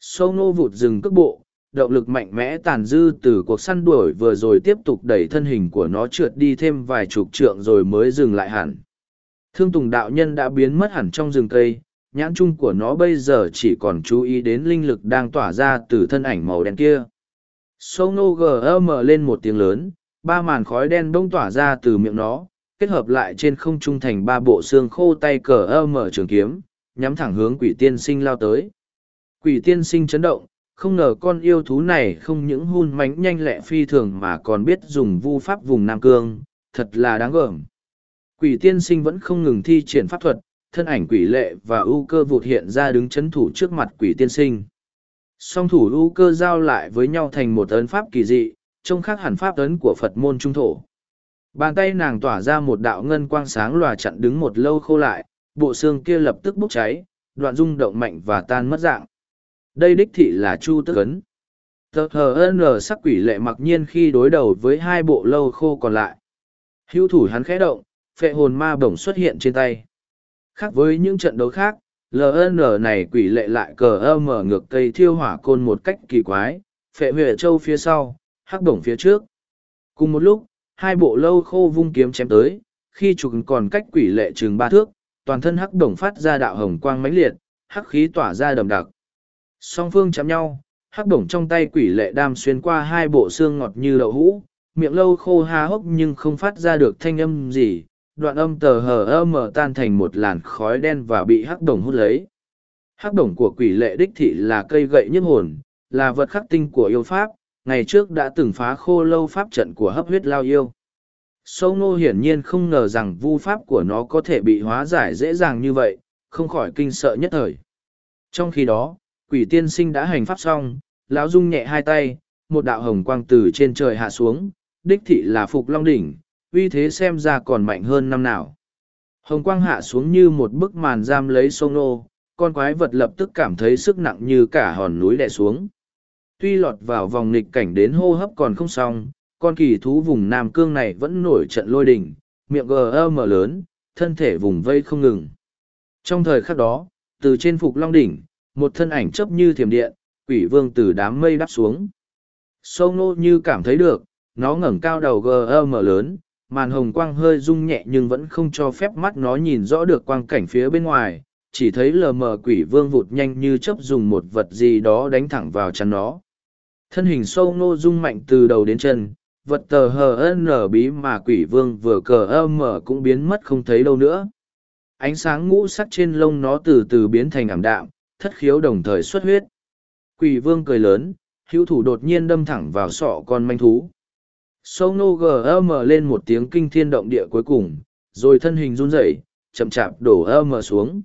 Sâu nô vụt rừng cước bộ, động lực mạnh mẽ tàn dư từ cuộc săn đuổi vừa rồi tiếp tục đẩy thân hình của nó trượt đi thêm vài chục trượng rồi mới dừng lại hẳn. Thương Tùng đạo nhân đã biến mất hẳn trong rừng cây, nhãn chung của nó bây giờ chỉ còn chú ý đến linh lực đang tỏa ra từ thân ảnh màu đen kia. Sâu nô gm lên một tiếng lớn, ba màn khói đen bông tỏa ra từ miệng nó, kết hợp lại trên không trung thành ba bộ xương khô tay cờ mở trường kiếm, nhắm thẳng hướng quỷ tiên sinh lao tới. Quỷ tiên sinh chấn động, không ngờ con yêu thú này không những hun mánh nhanh lẹ phi thường mà còn biết dùng vu pháp vùng Nam Cương, thật là đáng gờm. Quỷ tiên sinh vẫn không ngừng thi triển pháp thuật, thân ảnh quỷ lệ và ưu cơ vụt hiện ra đứng chấn thủ trước mặt quỷ tiên sinh. Song thủ ưu cơ giao lại với nhau thành một ấn pháp kỳ dị, trông khác hẳn pháp ấn của Phật môn trung thổ. Bàn tay nàng tỏa ra một đạo ngân quang sáng lòa chặn đứng một lâu khô lại, bộ xương kia lập tức bốc cháy, đoạn rung động mạnh và tan mất dạng. Đây đích thị là Chu Tức Ấn. Tờ hờ n sắc quỷ lệ mặc nhiên khi đối đầu với hai bộ lâu khô còn lại. Hữu thủ hắn khẽ động, phệ hồn ma bổng xuất hiện trên tay. Khác với những trận đấu khác, LN này quỷ lệ lại cờ âm mở ngược cây thiêu hỏa côn một cách kỳ quái, phệ huệ châu phía sau, hắc bổng phía trước. Cùng một lúc, hai bộ lâu khô vung kiếm chém tới, khi trục còn cách quỷ lệ chừng ba thước, toàn thân hắc đồng phát ra đạo hồng quang mãnh liệt, hắc khí tỏa ra đầm đặc. Song phương chạm nhau, hắc đồng trong tay quỷ lệ đam xuyên qua hai bộ xương ngọt như đậu hũ, miệng lâu khô há hốc nhưng không phát ra được thanh âm gì, đoạn âm tờ hờ ơ mờ tan thành một làn khói đen và bị hắc đồng hút lấy. Hắc đồng của quỷ lệ đích thị là cây gậy nhức hồn, là vật khắc tinh của yêu pháp, ngày trước đã từng phá khô lâu pháp trận của hấp huyết lao yêu. Sâu ngô hiển nhiên không ngờ rằng vu pháp của nó có thể bị hóa giải dễ dàng như vậy, không khỏi kinh sợ nhất thời. Trong khi đó, quỷ tiên sinh đã hành pháp xong, lão dung nhẹ hai tay, một đạo hồng quang từ trên trời hạ xuống, đích thị là phục long đỉnh, uy thế xem ra còn mạnh hơn năm nào. Hồng quang hạ xuống như một bức màn giam lấy sông nô, con quái vật lập tức cảm thấy sức nặng như cả hòn núi đè xuống. Tuy lọt vào vòng nghịch cảnh đến hô hấp còn không xong, con kỳ thú vùng Nam Cương này vẫn nổi trận lôi đình, miệng gờ mở lớn, thân thể vùng vây không ngừng. Trong thời khắc đó, từ trên phục long đỉnh, một thân ảnh chấp như thiểm điện, quỷ vương từ đám mây đắp xuống. Sâu nô như cảm thấy được, nó ngẩng cao đầu gờ mở lớn, màn hồng quang hơi rung nhẹ nhưng vẫn không cho phép mắt nó nhìn rõ được quang cảnh phía bên ngoài chỉ thấy lờ mờ quỷ vương vụt nhanh như chớp dùng một vật gì đó đánh thẳng vào chắn nó thân hình sâu nô rung mạnh từ đầu đến chân vật tờ hờ n bí mà quỷ vương vừa cờ ơ mở cũng biến mất không thấy đâu nữa ánh sáng ngũ sắc trên lông nó từ từ biến thành ảm đạm thất khiếu đồng thời xuất huyết. Quỷ vương cười lớn, hữu thủ đột nhiên đâm thẳng vào sọ con manh thú. Sâu nô gm lên một tiếng kinh thiên động địa cuối cùng, rồi thân hình run rẩy, chậm chạp đổ ơ mờ xuống.